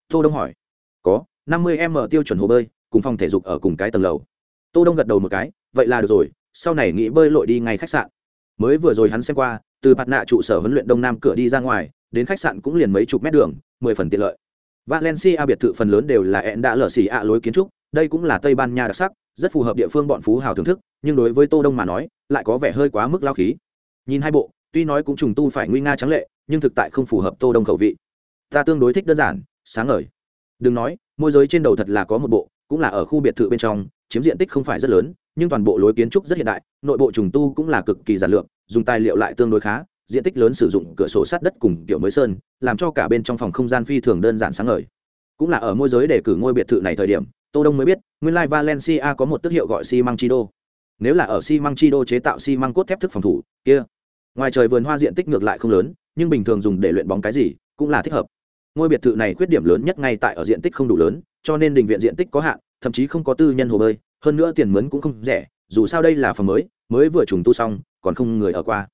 Tô Đông hỏi. Có, 50m tiêu chuẩn hồ bơi, cùng phòng thể dục ở cùng cái tầng lầu. Tô Đông gật đầu một cái, vậy là được rồi, sau này nghĩ bơi lội đi ngay khách sạn. Mới vừa rồi hắn xem qua, từ mặt nạ trụ sở huấn luyện đông nam cửa đi ra ngoài, đến khách sạn cũng liền mấy chục mét đường, mười phần tiện lợi. Valencia biệt thự phần lớn đều là ẹn đã lở xì ạ lối kiến trúc, đây cũng là Tây Ban Nha đặc sắc, rất phù hợp địa phương bọn phú hào thưởng thức, nhưng đối với Tô Đông mà nói, lại có vẻ hơi quá mức lao khí. Nhìn hai bộ, tuy nói cũng trùng tu phải nguy nga trắng lệ, nhưng thực tại không phù hợp Tô Đông khẩu vị. Ta tương đối thích đơn giản, sáng ngời. Đừng nói, môi giới trên đầu thật là có một bộ, cũng là ở khu biệt thự bên trong, chiếm diện tích không phải rất lớn, nhưng toàn bộ lối kiến trúc rất hiện đại, nội bộ trùng tu cũng là cực kỳ giản lược, dùng tài liệu lại tương đối khá, diện tích lớn sử dụng cửa sổ sát đất cùng kiểu mới sơn, làm cho cả bên trong phòng không gian phi thường đơn giản sáng ngời. Cũng là ở môi giới để cử ngôi biệt thự này thời điểm, Tô Đông mới biết, nguyên lai Valencia có một tước hiệu gọi xi măng chi đô. Nếu là ở xi măng chi đô chế tạo xi măng cốt thép thức phòng thủ, kia, ngoài trời vườn hoa diện tích ngược lại không lớn, nhưng bình thường dùng để luyện bóng cái gì, cũng là thích hợp. Ngôi biệt thự này khuyết điểm lớn nhất ngay tại ở diện tích không đủ lớn, cho nên đình viện diện tích có hạn, thậm chí không có tư nhân hồ bơi, hơn nữa tiền mướn cũng không rẻ, dù sao đây là phòng mới, mới vừa trùng tu xong, còn không người ở qua.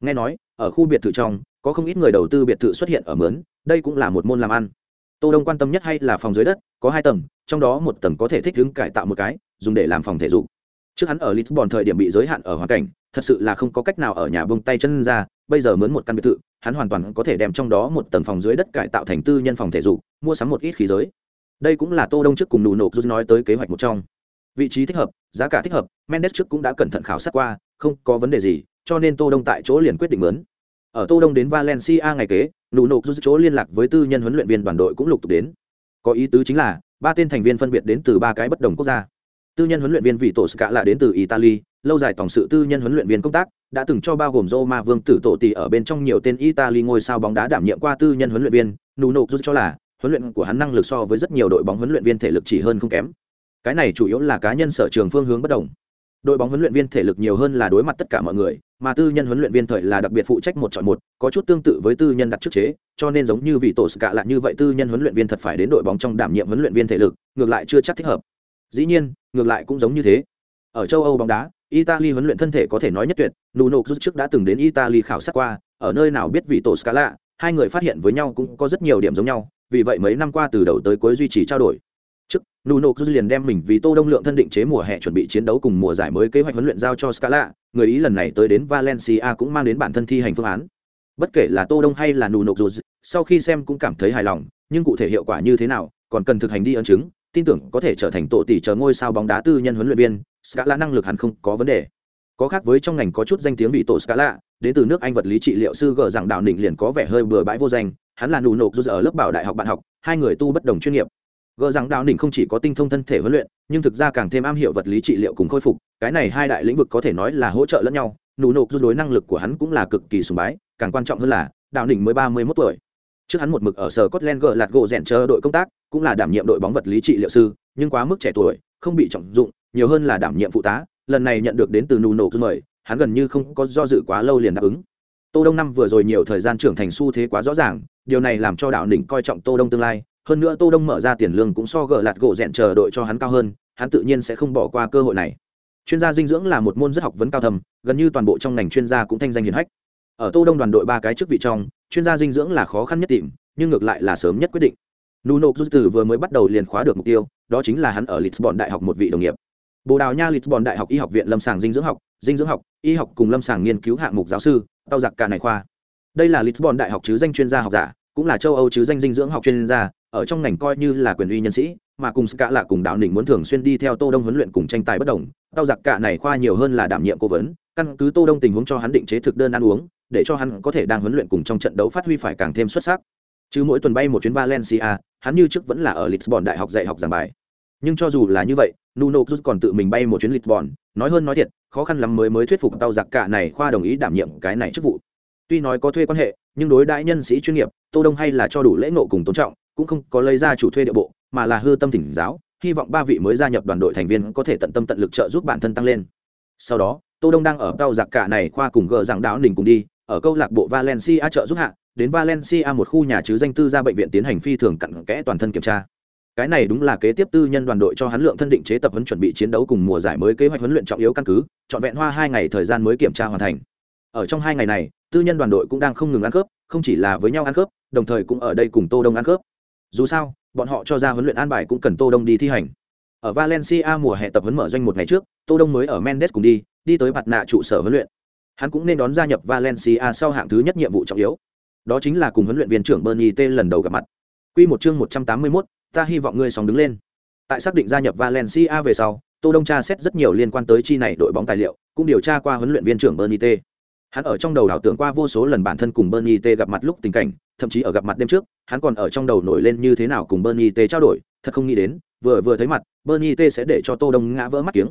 Nghe nói, ở khu biệt thự trong, có không ít người đầu tư biệt thự xuất hiện ở mướn, đây cũng là một môn làm ăn. Tô Đông quan tâm nhất hay là phòng dưới đất, có hai tầng, trong đó một tầng có thể thích ứng cải tạo một cái, dùng để làm phòng thể dục. Trước hắn ở Lisbon thời điểm bị giới hạn ở hoàn cảnh, thật sự là không có cách nào ở nhà buông tay chân ra, bây giờ mướn một căn biệt thự, hắn hoàn toàn có thể đem trong đó một tầng phòng dưới đất cải tạo thành tư nhân phòng thể dục, mua sắm một ít khí giới. Đây cũng là Tô Đông trước cùng nụ nộp rút nói tới kế hoạch một trong. Vị trí thích hợp, giá cả thích hợp, Mendes trước cũng đã cẩn thận khảo sát qua, không có vấn đề gì, cho nên Tô Đông tại chỗ liền quyết định mướn. Ở Tô Đông đến Valencia ngày kế, nụ nộp rút chỗ liên lạc với tư nhân huấn luyện viên đoàn đội cũng lục tục đến. Có ý tứ chính là ba tên thành viên phân biệt đến từ ba cái bất đồng quốc gia tư nhân huấn luyện viên vị tổ ska là đến từ italy lâu dài tổng sự tư nhân huấn luyện viên công tác đã từng cho bao gồm Roma Vương tử tổ tỷ ở bên trong nhiều tên Italy ngôi sao bóng đá đảm nhiệm qua tư nhân huấn luyện viên, Nuno giúp cho là huấn luyện của hắn năng lực so với rất nhiều đội bóng huấn luyện viên thể lực chỉ hơn không kém. Cái này chủ yếu là cá nhân sở trường phương hướng bất đồng. Đội bóng huấn luyện viên thể lực nhiều hơn là đối mặt tất cả mọi người, mà tư nhân huấn luyện viên thời là đặc biệt phụ trách một chọn một, có chút tương tự với tư nhân đặt trước chế, cho nên giống như vị tổ cả lại như vậy tư nhân huấn luyện viên thật phải đến đội bóng trong đảm nhiệm huấn luyện viên thể lực, ngược lại chưa chắc thích hợp. Dĩ nhiên, ngược lại cũng giống như thế. Ở châu Âu bóng đá, Italy huấn luyện thân thể có thể nói nhất tuyệt, Nuno rút trước đã từng đến Italy khảo sát qua, ở nơi nào biết vị tổ Scala, hai người phát hiện với nhau cũng có rất nhiều điểm giống nhau, vì vậy mấy năm qua từ đầu tới cuối duy trì trao đổi. Trước, Nuno rút liền đem mình vì Tô Đông lượng thân định chế mùa hè chuẩn bị chiến đấu cùng mùa giải mới kế hoạch huấn luyện giao cho Scala, người ý lần này tới đến Valencia cũng mang đến bản thân thi hành phương án. Bất kể là Tô Đông hay là Nuno rút, sau khi xem cũng cảm thấy hài lòng, nhưng cụ thể hiệu quả như thế nào, còn cần thực hành đi ấn chứng, tin tưởng có thể trở thành tổ tỷ chờ ngôi sao bóng đá tư nhân huấn luyện viên, Scala năng lực hẳn không có vấn đề. Có khác với trong ngành có chút danh tiếng vị tổ Scala, đến từ nước Anh vật lý trị liệu sư gờ rằng đạo định liền có vẻ hơi bừa bãi vô danh, hắn là nụ nộp ở lớp bảo đại học bạn học, hai người tu bất đồng chuyên nghiệp. Gờ rằng đạo định không chỉ có tinh thông thân thể huấn luyện, nhưng thực ra càng thêm am hiểu vật lý trị liệu cùng khôi phục, cái này hai đại lĩnh vực có thể nói là hỗ trợ lẫn nhau, nụ nộp đối năng lực của hắn cũng là cực kỳ sùng bái, càng quan trọng hơn là đạo định mới ba mươi mốt tuổi. Trước hắn một mực ở sở Scotland gờ lạt gỗ rèn chờ đội công tác, cũng là đảm nhiệm đội bóng vật lý trị liệu sư, nhưng quá mức trẻ tuổi, không bị trọng dụng, nhiều hơn là đảm nhiệm phụ tá, lần này nhận được đến từ Nuno mời, hắn gần như không có do dự quá lâu liền đáp ứng. Tô Đông năm vừa rồi nhiều thời gian trưởng thành xu thế quá rõ ràng, điều này làm cho đạo đỉnh coi trọng Tô Đông tương lai, hơn nữa Tô Đông mở ra tiền lương cũng so gỡ lạt gỗ rèn chờ đội cho hắn cao hơn, hắn tự nhiên sẽ không bỏ qua cơ hội này. Chuyên gia dinh dưỡng là một môn rất học vấn cao thầm, gần như toàn bộ trong ngành chuyên gia cũng thanh danh hiển hách. Ở Tô Đông đoàn đội ba cái chức vị trong, chuyên gia dinh dưỡng là khó khăn nhất tìm, nhưng ngược lại là sớm nhất quyết định. Nuno rút từ vừa mới bắt đầu liền khóa được mục tiêu, đó chính là hắn ở Lisbon đại học một vị đồng nghiệp. Bồ Đào Nha Lisbon Đại học Y học viện Lâm sàng dinh dưỡng học, dinh dưỡng học, y học cùng lâm sàng nghiên cứu hạng mục giáo sư, tao giặc cả này khoa. Đây là Lisbon Đại học chứ danh chuyên gia học giả, cũng là châu Âu chứ danh dinh dưỡng học chuyên gia, ở trong ngành coi như là quyền uy nhân sĩ, mà cùng cả là cùng đạo đỉnh muốn thường xuyên đi theo Tô Đông huấn luyện cùng tranh tài bất đồng, tao giặc cả này khoa nhiều hơn là đảm nhiệm cố vấn, căn cứ Tô Đông tình huống cho hắn định chế thực đơn ăn uống, để cho hắn có thể đang huấn luyện cùng trong trận đấu phát huy phải càng thêm xuất sắc. Chứ mỗi tuần bay một chuyến Valencia, hắn như trước vẫn là ở Lisbon Đại học dạy học giảng bài. Nhưng cho dù là như vậy, Nuno Cruz còn tự mình bay một chuyến Lisbon, nói hơn nói thiệt, khó khăn lắm mới mới thuyết phục tao giặc cả này khoa đồng ý đảm nhiệm cái này chức vụ. Tuy nói có thuê quan hệ, nhưng đối đại nhân sĩ chuyên nghiệp, Tô Đông hay là cho đủ lễ ngộ cùng tôn trọng, cũng không có lấy ra chủ thuê địa bộ, mà là hư tâm thỉnh giáo, hy vọng ba vị mới gia nhập đoàn đội thành viên có thể tận tâm tận lực trợ giúp bản thân tăng lên. Sau đó, Tô Đông đang ở tàu giặc cả này khoa cùng gờ giảng đáo đỉnh cùng đi, ở câu lạc bộ Valencia trợ giúp hạ, đến Valencia một khu nhà chứ danh tư ra bệnh viện tiến hành phi thường cặn kẽ toàn thân kiểm tra cái này đúng là kế tiếp tư nhân đoàn đội cho hắn lượng thân định chế tập huấn chuẩn bị chiến đấu cùng mùa giải mới kế hoạch huấn luyện trọng yếu căn cứ trọn vẹn hoa hai ngày thời gian mới kiểm tra hoàn thành ở trong hai ngày này tư nhân đoàn đội cũng đang không ngừng ăn khớp không chỉ là với nhau ăn khớp đồng thời cũng ở đây cùng tô đông ăn khớp. Dù sao bọn họ cho ra huấn luyện an bài cũng cần tô đông đi thi hành. Ở valencia mùa hè tập huấn mở doanh một ngày trước tô đông mới ở mendes cùng đi đi tới mặt nạ trụ sở huấn luyện. Hắn cũng nên đón gia nhập valencia sau hạng thứ nhất nhiệm vụ trọng yếu. Đó chính là cùng huấn luyện viên trưởng bernie t lần đầu gặp mặt. Quy một chương 181, ta hy vọng ngươi sóng đứng lên. Tại xác định gia nhập valencia về sau tô đông tra xét rất nhiều liên quan tới chi này đội bóng tài liệu cũng điều tra qua huấn luyện viên trưởng bernie t hắn ở trong đầu đảo tưởng qua vô số lần bản thân cùng bernie t gặp mặt lúc tình cảnh, thậm chí ở gặp mặt đêm trước, hắn còn ở trong đầu nổi lên như thế nào cùng bernie t trao đổi, thật không nghĩ đến, vừa vừa thấy mặt, bernie t sẽ để cho tô đông ngã vỡ mắt kiếng.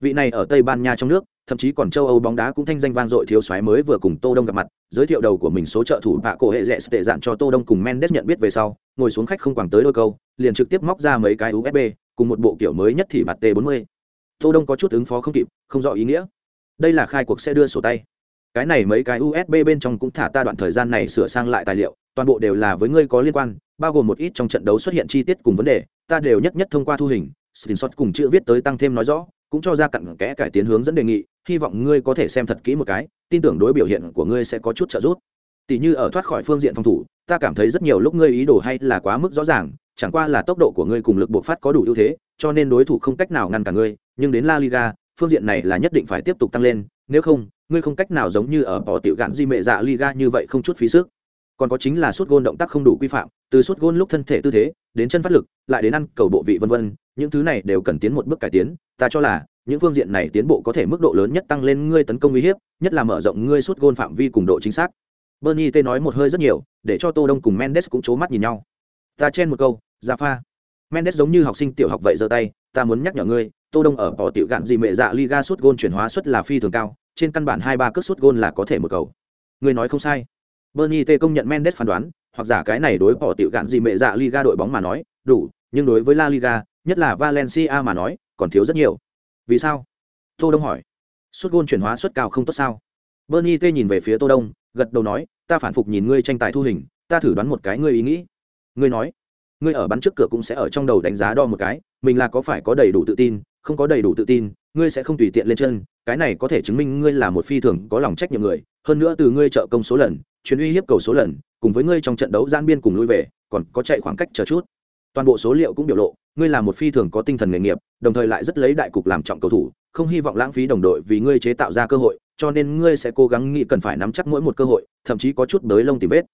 Vị này ở tây ban nha trong nước, thậm chí còn châu âu bóng đá cũng thanh danh vang dội thiếu soái mới vừa cùng tô đông gặp mặt, giới thiệu đầu của mình số trợ thủ bạ cổ hệ rẽ tệ dạn cho tô đông cùng mendes nhận biết về sau, ngồi xuống khách không quảng tới đôi câu, liền trực tiếp móc ra mấy cái usb cùng một bộ kiểu mới nhất thì bạt t 40 tô đông có chút ứng phó không kịp, không rõ ý nghĩa. Đây là khai cuộc sẽ đưa sổ tay cái này mấy cái usb bên trong cũng thả ta đoạn thời gian này sửa sang lại tài liệu, toàn bộ đều là với ngươi có liên quan, bao gồm một ít trong trận đấu xuất hiện chi tiết cùng vấn đề, ta đều nhất nhất thông qua thu hình, screenshot cùng chữ viết tới tăng thêm nói rõ, cũng cho ra cặn kẽ cải tiến hướng dẫn đề nghị, hy vọng ngươi có thể xem thật kỹ một cái, tin tưởng đối biểu hiện của ngươi sẽ có chút trợ giúp. Tỷ như ở thoát khỏi phương diện phòng thủ, ta cảm thấy rất nhiều lúc ngươi ý đồ hay là quá mức rõ ràng, chẳng qua là tốc độ của ngươi cùng lực bộc phát có đủ ưu thế, cho nên đối thủ không cách nào ngăn cả ngươi, nhưng đến la liga, phương diện này là nhất định phải tiếp tục tăng lên, nếu không ngươi không cách nào giống như ở bỏ tiểu gạn di mệ dạ liga như vậy không chút phí sức. Còn có chính là suốt gôn động tác không đủ quy phạm, từ suốt gôn lúc thân thể tư thế, đến chân phát lực, lại đến ăn cầu bộ vị vân vân, những thứ này đều cần tiến một bước cải tiến. Ta cho là, những phương diện này tiến bộ có thể mức độ lớn nhất tăng lên ngươi tấn công uy hiếp, nhất là mở rộng ngươi suốt gôn phạm vi cùng độ chính xác. Bernie t nói một hơi rất nhiều, để cho tô đông cùng mendes cũng c mắt nhìn nhau. Ta chen một câu ra pha. Mendes giống như học sinh tiểu học vậy giơ tay, ta muốn nhắc nhở ngươi, tô đông ở bỏ tiểu gạn gì mệ dạ liga suốt gôn chuyển hóa suất là phi thường cao trên căn bản hai ba cước sút gôn là có thể một cầu. Người nói không sai. Bernie t công nhận mendes phán đoán, hoặc giả cái này đối bỏ tiểu gạn gì mẹ dạ liga đội bóng mà nói, đủ, nhưng đối với la liga, nhất là valencia mà nói, còn thiếu rất nhiều. Vì sao? Tô đông hỏi. Sút gôn chuyển hóa suất cao không tốt sao? Bernie t nhìn về phía tô đông, gật đầu nói, ta phản phục nhìn ngươi tranh tài thu hình, ta thử đoán một cái ngươi ý nghĩ. Ngươi nói, ngươi ở bắn trước cửa cũng sẽ ở trong đầu đánh giá đo một cái, mình là có phải có đầy đủ tự tin, không có đầy đủ tự tin, ngươi sẽ không tùy tiện lên chân cái này có thể chứng minh ngươi là một phi thường có lòng trách nhiệm người, hơn nữa từ ngươi trợ công số lần, chuyến uy hiếp cầu số lần, cùng với ngươi trong trận đấu gian biên cùng lui về, còn có chạy khoảng cách chờ chút. Toàn bộ số liệu cũng biểu lộ, ngươi là một phi thường có tinh thần nghề nghiệp, đồng thời lại rất lấy đại cục làm trọng cầu thủ, không hy vọng lãng phí đồng đội vì ngươi chế tạo ra cơ hội, cho nên ngươi sẽ cố gắng nghĩ cần phải nắm chắc mỗi một cơ hội, thậm chí có chút bới lông tìm vết.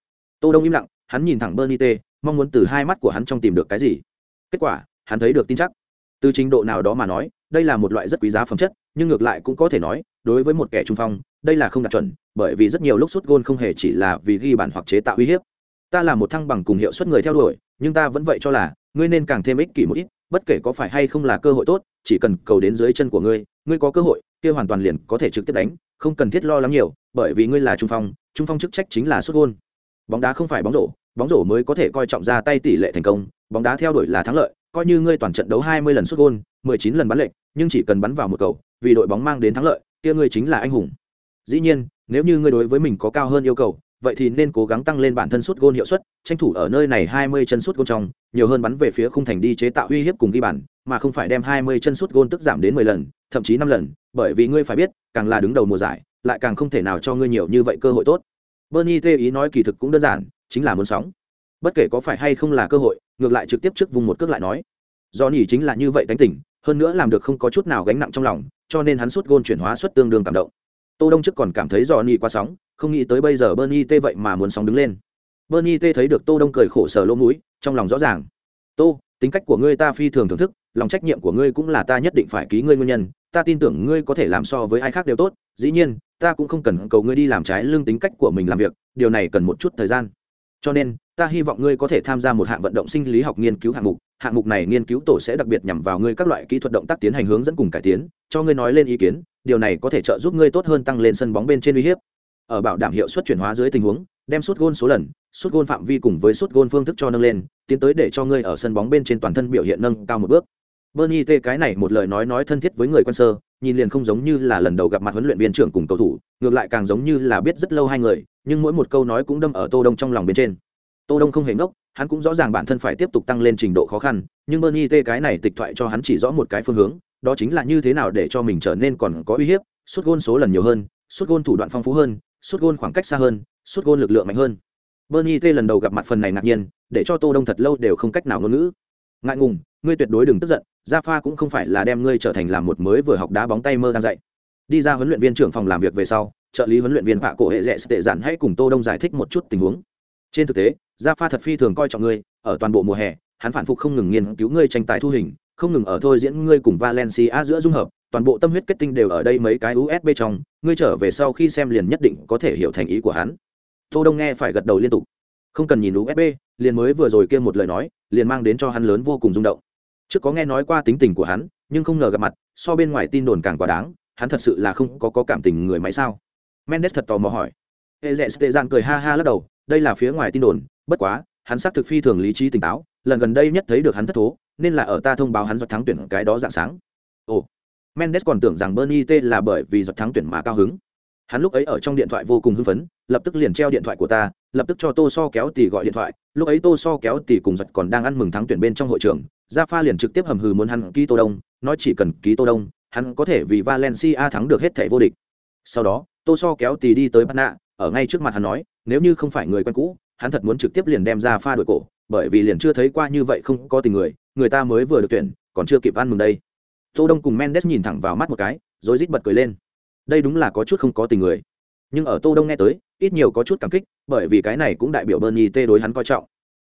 Tô đông im lặng, hắn nhìn thẳng bernie t mong muốn từ hai mắt của hắn trong tìm được cái gì. Kết quả, hắn thấy được tin chắc. Từ trình độ nào đó mà nói, đây là một loại rất quý giá phẩm chất nhưng ngược lại cũng có thể nói, đối với một kẻ trung phong, đây là không đạt chuẩn, bởi vì rất nhiều lúc sút gôn không hề chỉ là vì ghi bàn hoặc chế tạo uy hiếp. Ta là một thăng bằng cùng hiệu suất người theo đuổi, nhưng ta vẫn vậy cho là, ngươi nên càng thêm ích kỷ một ít, bất kể có phải hay không là cơ hội tốt, chỉ cần cầu đến dưới chân của ngươi ngươi có cơ hội, kia hoàn toàn liền có thể trực tiếp đánh, không cần thiết lo lắng nhiều, bởi vì ngươi là trung phong trung phong chức trách chính là xuất gôn. Bóng đá không phải bóng rổ bóng rổ mới có thể coi trọng ra tay tỷ lệ thành công, bóng đá theo đuổi là thắng lợi, coi như ngươi toàn trận đấu 20 lần xuất gôn 19 lần bắn lệnh nhưng chỉ cần bắn vào một cầu vì đội bóng mang đến thắng lợi, kia ngươi chính là anh hùng. Dĩ nhiên, nếu như ngươi đối với mình có cao hơn yêu cầu, vậy thì nên cố gắng tăng lên bản thân suất gôn hiệu suất, tranh thủ ở nơi này 20 chân suất gôn trong, nhiều hơn bắn về phía khung thành đi chế tạo uy hiếp cùng ghi bàn, mà không phải đem 20 chân suất gôn tức giảm đến 10 lần, thậm chí 5 lần, bởi vì ngươi phải biết, càng là đứng đầu mùa giải, lại càng không thể nào cho ngươi nhiều như vậy cơ hội tốt. Bernie tê ý nói kỳ thực cũng đơn giản, chính là muốn sóng. Bất kể có phải hay không là cơ hội, ngược lại trực tiếp trước vùng một cước lại nói. Do nhỉ chính là như vậy tánh tỉnh hơn nữa làm được không có chút nào gánh nặng trong lòng, cho nên hắn suốt gôn chuyển hóa suất tương đương cảm động. Tô đông trước còn cảm thấy do ni quá sóng, không nghĩ tới bây giờ bernie T vậy mà muốn sóng đứng lên. Bernie T thấy được tô đông cười khổ sở lỗ mũi, trong lòng rõ ràng. Tô, tính cách của ngươi ta phi thường thưởng thức, lòng trách nhiệm của ngươi cũng là ta nhất định phải ký ngươi nguyên nhân, ta tin tưởng ngươi có thể làm so với ai khác đều tốt, dĩ nhiên, ta cũng không cần cầu ngươi đi làm trái lương tính cách của mình làm việc, điều này cần một chút thời gian. Cho nên, ta hy vọng ngươi có thể tham gia một hạng vận động sinh lý học nghiên cứu hạng mục hạng mục này nghiên cứu tổ sẽ đặc biệt nhằm vào ngươi các loại kỹ thuật động tác tiến hành hướng dẫn cùng cải tiến, cho ngươi nói lên ý kiến, điều này có thể trợ giúp ngươi tốt hơn tăng lên sân bóng bên trên uy hiếp. Ở bảo đảm hiệu suất chuyển hóa dưới tình huống, đem suốt gôn số lần suốt gôn phạm vi cùng với suốt gôn phương thức cho nâng lên, tiến tới để cho ngươi ở sân bóng bên trên toàn thân biểu hiện nâng cao một bước. Bernie t, cái này một lời nói nói thân thiết với người quân sơ, nhìn liền không giống như là lần đầu gặp mặt huấn luyện viên trưởng cùng cầu thủ, ngược lại càng giống như là biết rất lâu hai người, nhưng mỗi một câu nói cũng đâm ở tô đông trong lòng bên trên. Tô đông không hề ngốc hắn cũng rõ ràng bản thân phải tiếp tục tăng lên trình độ khó khăn, nhưng bernie t cái này tịch thoại cho hắn chỉ rõ một cái phương hướng, đó chính là như thế nào để cho mình trở nên còn có uy hiếp suốt gôn số lần nhiều hơn suốt gôn thủ đoạn phong phú hơn suốt gôn khoảng cách xa hơn suốt gôn lực lượng mạnh hơn. Bernie t lần đầu gặp mặt phần này ngạc nhiên, để cho tô đông thật lâu đều không cách nào ngôn ngữ. Ngại ngùng, ngươi tuyệt đối đừng tức giận gia pha cũng không phải là đem ngươi trở thành làm một mới vừa học đá bóng tay mơ đang dạy. Đi ra huấn luyện viên trưởng phòng làm việc về sau, trợ lý huấn luyện viên vạ cổ hệ rẽ tệ giản hãy cùng tô đông giải thích một chút tình huống trên thực tế gia pha thật phi thường coi trọng ngươi ở toàn bộ mùa hè hắn phản phục không ngừng nghiên cứu ngươi tranh tài thu hình không ngừng ở thôi diễn ngươi cùng valencia giữa dung hợp toàn bộ tâm huyết kết tinh đều ở đây mấy cái usb trong ngươi trở về sau khi xem liền nhất định có thể hiểu thành ý của hắn. Tô đông nghe phải gật đầu liên tục. Không cần nhìn usb liền mới vừa rồi kia một lời nói liền mang đến cho hắn lớn vô cùng rung động. Trước có nghe nói qua tính tình của hắn nhưng không ngờ gặp mặt so bên ngoài tin đồn càng quá đáng hắn thật sự là không có, có cảm tình người máy sao? Mendes thật tò mò hỏi. Hệ dẹ tệ giang cười ha ha lắc đầu đây là phía ngoài tin đồn, bất quá, hắn xác thực phi thường lý trí tỉnh táo, lần gần đây nhất thấy được hắn thất thố, nên là ở ta thông báo hắn giọt thắng tuyển cái đó dạng sáng. Ồ, mendes còn tưởng rằng bernie t là bởi vì giọt thắng tuyển mà cao hứng. Hắn lúc ấy ở trong điện thoại vô cùng hưng phấn, lập tức liền treo điện thoại của ta, lập tức cho tô so kéo tỷ gọi điện thoại, lúc ấy tô so kéo tỷ cùng giật còn đang ăn mừng thắng tuyển bên trong hội trường ra pha liền trực tiếp hầm hừ muốn hắn ký tô đông, nói chỉ cần ký tô đông, hắn có thể vì valencia thắng được hết thẻ vô địch. Sau đó, tô so kéo tỷ đi tới bắt nạ ở ngay trước mặt hắn nói, nếu như không phải người quen cũ, hắn thật muốn trực tiếp liền đem ra pha đội cổ, bởi vì liền chưa thấy qua như vậy không có tình người người ta mới vừa được tuyển, còn chưa kịp ăn mừng đây. Tô đông cùng mendes nhìn thẳng vào mắt một cái, rồi rít bật cười lên. Đây đúng là có chút không có tình người. Nhưng ở tô đông nghe tới, ít nhiều có chút cảm kích, bởi vì cái này cũng đại biểu bernie t đối hắn coi trọng.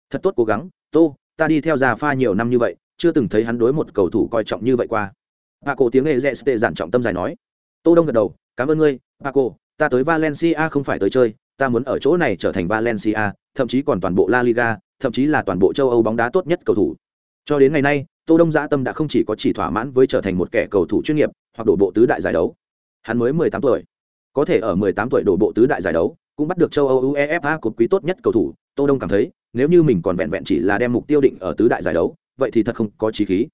Thật tốt cố gắng, tô, ta đi theo già pha nhiều năm như vậy, chưa từng thấy hắn đối một cầu thủ coi trọng như vậy qua. Bà cổ tiếng nghệ rẽ tệ giản trọng tâm dài nói. Tô đông gật đầu, cảm ơn ngươi bà cổ ta tới valencia không phải tới chơi, ta muốn ở chỗ này trở thành valencia, thậm chí còn toàn bộ la liga, thậm chí là toàn bộ châu âu bóng đá tốt nhất cầu thủ. Cho đến ngày nay, tô đông dã tâm đã không chỉ có chỉ thỏa mãn với trở thành một kẻ cầu thủ chuyên nghiệp, hoặc đổ bộ tứ đại giải đấu. Hắn mới 18 tuổi. Có thể ở 18 tuổi đổ bộ tứ đại giải đấu, cũng bắt được châu âu uefa cột quý tốt nhất cầu thủ. Tô đông cảm thấy, nếu như mình còn vẹn vẹn chỉ là đem mục tiêu định ở tứ đại giải đấu, vậy thì thật không có chí khí.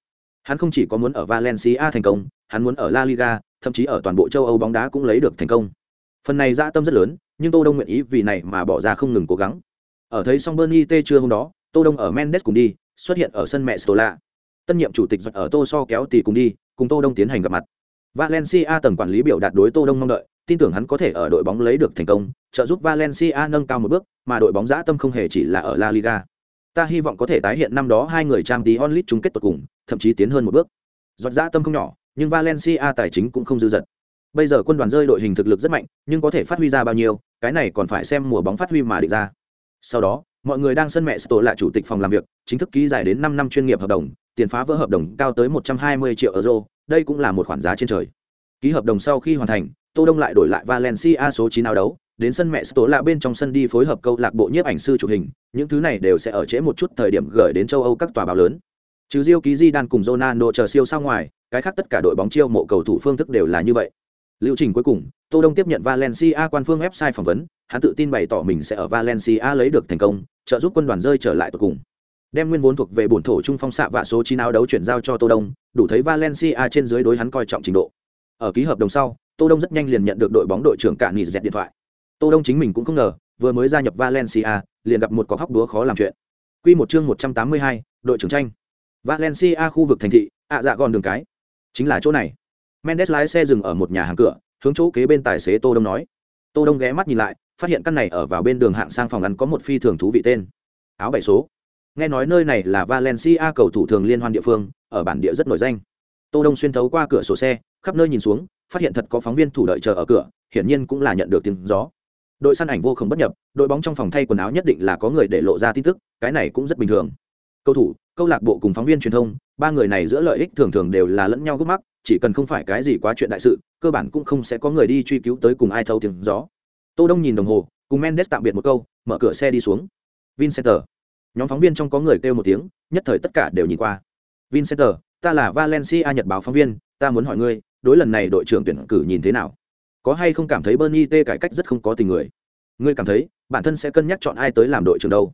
Hắn không chỉ có muốn ở valencia thành công, hắn muốn ở la liga, thậm chí ở toàn bộ châu âu bóng đá cũng lấy được thành công phần này dã tâm rất lớn, nhưng tô đông nguyện ý vì này mà bỏ ra không ngừng cố gắng. Ở thấy song bernie t chưa hôm đó, tô đông ở mendes cùng đi, xuất hiện ở sân mẹ stola. Tân nhiệm chủ tịch ở tô so kéo tỷ cùng đi, cùng tô đông tiến hành gặp mặt. Valencia tầng quản lý biểu đạt đối tô đông mong đợi, tin tưởng hắn có thể ở đội bóng lấy được thành công, trợ giúp valencia nâng cao một bước, mà đội bóng dã tâm không hề chỉ là ở la liga. Ta hy vọng có thể tái hiện năm đó hai người trang tí onlit chung kết tột cùng, thậm chí tiến hơn một bước. Giọt dã tâm không nhỏ, nhưng valencia tài chính cũng không dư dật bây giờ quân đoàn rơi đội hình thực lực rất mạnh, nhưng có thể phát huy ra bao nhiêu, cái này còn phải xem mùa bóng phát huy mà định ra. Sau đó, mọi người đang sân mẹ tổ là chủ tịch phòng làm việc, chính thức ký dài đến năm năm chuyên nghiệp hợp đồng, tiền phá vỡ hợp đồng cao tới một trăm hai mươi triệu euro, đây cũng là một khoản giá trên trời. Ký hợp đồng sau khi hoàn thành, tô đông lại đổi lại valencia số chín áo đấu, đến sân mẹ tổ lại bên trong sân đi phối hợp câu lạc bộ nhiếp ảnh sư chụp hình, những thứ này đều sẽ ở trễ một chút thời điểm gửi đến châu âu các tòa báo lớn. Trừ Rio ký di đan cùng Ronaldo chờ siêu sao ngoài, cái khác tất cả đội bóng chiêu mộ cầu thủ phương thức đều là như vậy. Lưu trình cuối cùng, Tô Đông tiếp nhận Valencia quan phương website phỏng vấn, hắn tự tin bày tỏ mình sẽ ở Valencia lấy được thành công, trợ giúp quân đoàn rơi trở lại tụ cùng. Đem nguyên vốn thuộc về bổn thổ trung phong xạ và số 9 áo đấu chuyển giao cho Tô Đông, đủ thấy Valencia trên dưới đối hắn coi trọng trình độ. Ở ký hợp đồng sau, Tô Đông rất nhanh liền nhận được đội bóng đội trưởng cả nghỉ dẹt điện thoại. Tô Đông chính mình cũng không ngờ, vừa mới gia nhập Valencia, liền gặp một có hóc đúa khó làm chuyện. Quy một chương 182, đội trưởng tranh. Valencia khu vực thành thị, ạ dạ gòn đường cái. Chính là chỗ này mendes lái xe dừng ở một nhà hàng cửa, hướng chỗ kế bên tài xế tô đông nói. Tô đông ghé mắt nhìn lại, phát hiện căn này ở vào bên đường hạng sang phòng ăn có một phi thường thú vị tên. Áo bảy số. Nghe nói nơi này là valencia cầu thủ thường liên hoan địa phương, ở bản địa rất nổi danh. Tô đông xuyên thấu qua cửa sổ xe, khắp nơi nhìn xuống, phát hiện thật có phóng viên thủ đợi chờ ở cửa, hiển nhiên cũng là nhận được tiếng gió. Đội săn ảnh vô cùng bất nhập, đội bóng trong phòng thay quần áo nhất định là có người để lộ ra tin tức, cái này cũng rất bình thường cầu thủ, câu lạc bộ cùng phóng viên truyền thông, ba người này giữa lợi ích thường thường đều là lẫn nhau gấp mắc, chỉ cần không phải cái gì quá chuyện đại sự, cơ bản cũng không sẽ có người đi truy cứu tới cùng ai thâu tiếng gió. Tô đông nhìn đồng hồ, cùng mendes tạm biệt một câu, mở cửa xe đi xuống. Vincenter. Nhóm phóng viên trong có người kêu một tiếng, nhất thời tất cả đều nhìn qua. Vincenter, ta là valencia nhật báo phóng viên, ta muốn hỏi ngươi, đối lần này đội trưởng tuyển cử nhìn thế nào? Có hay không cảm thấy bernie t cải cách rất không có tình người? Ngươi cảm thấy, bản thân sẽ cân nhắc chọn ai tới làm đội trưởng đâu?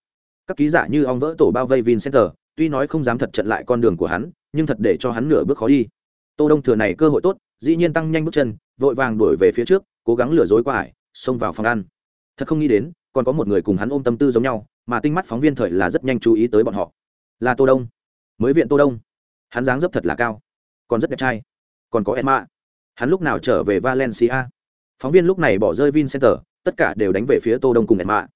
Các ký giả như ong vỡ tổ bao vây vincenter tuy nói không dám thật trận lại con đường của hắn nhưng thật để cho hắn nửa bước khó đi tô đông thừa này cơ hội tốt dĩ nhiên tăng nhanh bước chân vội vàng đuổi về phía trước cố gắng lừa dối qua ải xông vào phòng ăn thật không nghĩ đến còn có một người cùng hắn ôm tâm tư giống nhau mà tinh mắt phóng viên thời là rất nhanh chú ý tới bọn họ là tô đông mới viện tô đông hắn dáng dấp thật là cao còn rất đẹp trai còn có Emma. Hắn lúc nào trở về Valencia? Phóng viên lúc này bỏ rơi Vincenter, tất cả đều đánh về phía Tô Đông cùng Emma.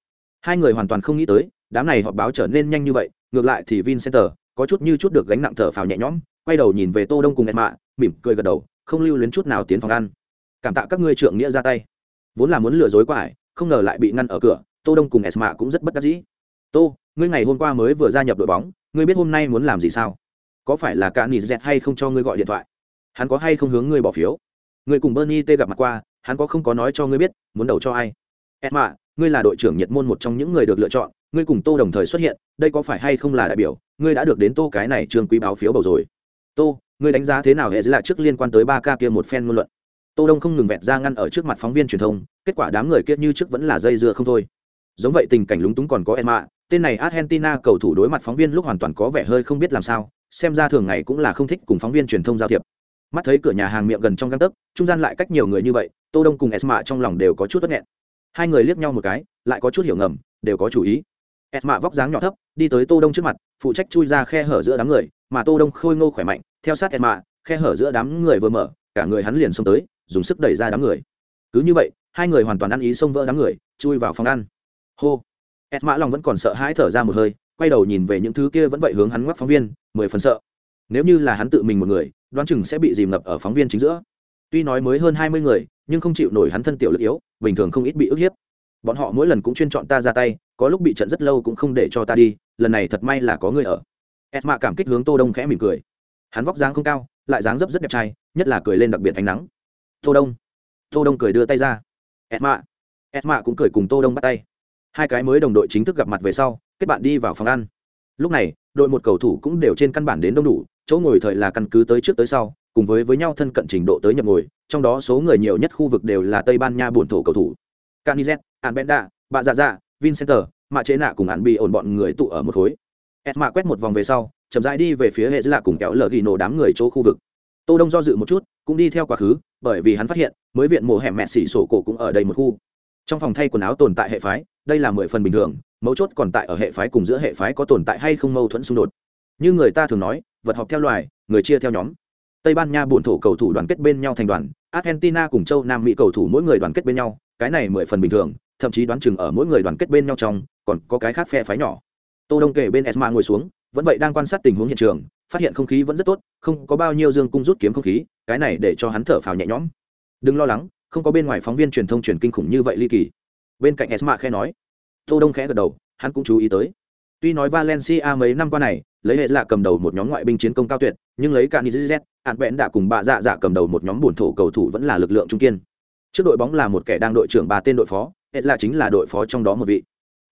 Hai người hoàn toàn không nghĩ tới, đám này họp báo trở nên nhanh như vậy, ngược lại thì Vincenter có chút như chút được gánh nặng thở phào nhẹ nhõm, quay đầu nhìn về Tô Đông cùng Emma, mỉm cười gật đầu không lưu luyến chút nào tiến phòng ăn. Cảm tạ các ngươi trưởng nghĩa ra tay. Vốn là muốn lừa dối quải không ngờ lại bị ngăn ở cửa tô đông cùng esma cũng rất bất đắc dĩ. Tô ngươi ngày hôm qua mới vừa gia nhập đội bóng ngươi biết hôm nay muốn làm gì sao? Có phải là cả nỉ dẹt hay không cho ngươi gọi điện thoại? Hắn có hay không hướng ngươi bỏ phiếu? Ngươi cùng bernie t gặp mặt qua hắn có không có nói cho ngươi biết muốn đầu cho ai? Esma ngươi là đội trưởng nhiệt môn một trong những người được lựa chọn, ngươi cùng tô đồng thời xuất hiện, đây có phải hay không là đại biểu, ngươi đã được đến tô cái này trương quý báo phiếu bầu rồi. Tô, ngươi đánh giá thế nào hệ là trước liên quan tới ba ca kia một phen ngôn luận? Tô đông không ngừng vẹt ra ngăn ở trước mặt phóng viên truyền thông, kết quả đám người kia như trước vẫn là dây dưa không thôi. Giống vậy tình cảnh lúng túng còn có emma tên này argentina cầu thủ đối mặt phóng viên lúc hoàn toàn có vẻ hơi không biết làm sao, xem ra thường ngày cũng là không thích cùng phóng viên truyền thông giao thiệp. Mắt thấy cửa nhà hàng miệng gần trong găng tấc, trung gian lại cách nhiều người như vậy, tô đông cùng esma trong lòng đều có chút bất nghẹn hai người liếc nhau một cái, lại có chút hiểu ngầm, đều có chủ ý. Esma vóc dáng nhỏ thấp, đi tới tô đông trước mặt, phụ trách chui ra khe hở giữa đám người, mà tô đông khôi ngô khỏe mạnh, theo sát esma khe hở giữa đám người vừa mở, cả người hắn liền xông tới, dùng sức đẩy ra đám người. Cứ như vậy, hai người hoàn toàn ăn ý xông vỡ đám người, chui vào phòng ăn. Hô. Esma lòng vẫn còn sợ hãi thở ra một hơi, quay đầu nhìn về những thứ kia vẫn vậy hướng hắn ngoắc phóng viên, mười phần sợ. Nếu như là hắn tự mình một người, đoán chừng sẽ bị dìm ngập ở phóng viên chính giữa. Tuy nói mới hơn hai mươi người nhưng không chịu nổi hắn thân tiểu lực yếu, bình thường không ít bị ức hiếp. Bọn họ mỗi lần cũng chuyên chọn ta ra tay, có lúc bị trận rất lâu cũng không để cho ta đi, lần này thật may là có người ở. Esma cảm kích hướng tô đông khẽ mỉm cười. Hắn vóc dáng không cao, lại dáng dấp rất đẹp trai, nhất là cười lên đặc biệt ánh nắng. Tô đông. Tô đông cười đưa tay ra. Esma. Esma cũng cười cùng tô đông bắt tay. Hai cái mới đồng đội chính thức gặp mặt về sau, kết bạn đi vào phòng ăn. Lúc này, đội một cầu thủ cũng đều trên căn bản đến đông đủ, chỗ ngồi thời là căn cứ tới trước tới sau cùng với với nhau thân cận trình độ tới nhập ngồi, trong đó số người nhiều nhất khu vực đều là tây ban nha buồn thổ cầu thủ. Canizet albenda bạ dạ dạ vincenter mạ chế nạ cùng hắn bị ổn bọn người tụ ở một khối. Esma quét một vòng về sau, chậm rãi đi về phía hệ lạ cùng kéo lờ ghi nổ đám người chỗ khu vực. Tô đông do dự một chút, cũng đi theo quá khứ, bởi vì hắn phát hiện, mới viện mổ hẻm mẹ xỉ sổ cổ cũng ở đây một khu. Trong phòng thay quần áo tồn tại hệ phái, đây là mười phần bình thường, mấu chốt còn tại ở hệ phái cùng giữa hệ phái có tồn tại hay không mâu thuẫn xung đột. Như người ta thường nói, vật học theo loài, người chia theo nhóm tây ban nha buồn thổ cầu thủ đoàn kết bên nhau thành đoàn, argentina cùng châu nam mỹ cầu thủ mỗi người đoàn kết bên nhau, cái này mười phần bình thường, thậm chí đoán chừng ở mỗi người đoàn kết bên nhau trong, còn có cái khác phe phái nhỏ. Tô đông kể bên esma ngồi xuống, vẫn vậy đang quan sát tình huống hiện trường, phát hiện không khí vẫn rất tốt, không có bao nhiêu dương cung rút kiếm không khí, cái này để cho hắn thở phào nhẹ nhõm. Đừng lo lắng, không có bên ngoài phóng viên truyền thông truyền kinh khủng như vậy ly kỳ. Bên cạnh esma khẽ nói. Tô đông khẽ gật đầu, hắn cũng chú ý tới. Tuy nói valencia mấy năm qua này lấy hệ lạ cầm đầu một nhóm ngoại binh chiến công cao tuyệt, nhưng lấy cả nizet ạn bẽn đã cùng bà dạ dạ cầm đầu một nhóm buồn thổ cầu thủ vẫn là lực lượng trung kiên. Trước đội bóng là một kẻ đang đội trưởng ba tên đội phó, hệ lạ chính là đội phó trong đó một vị.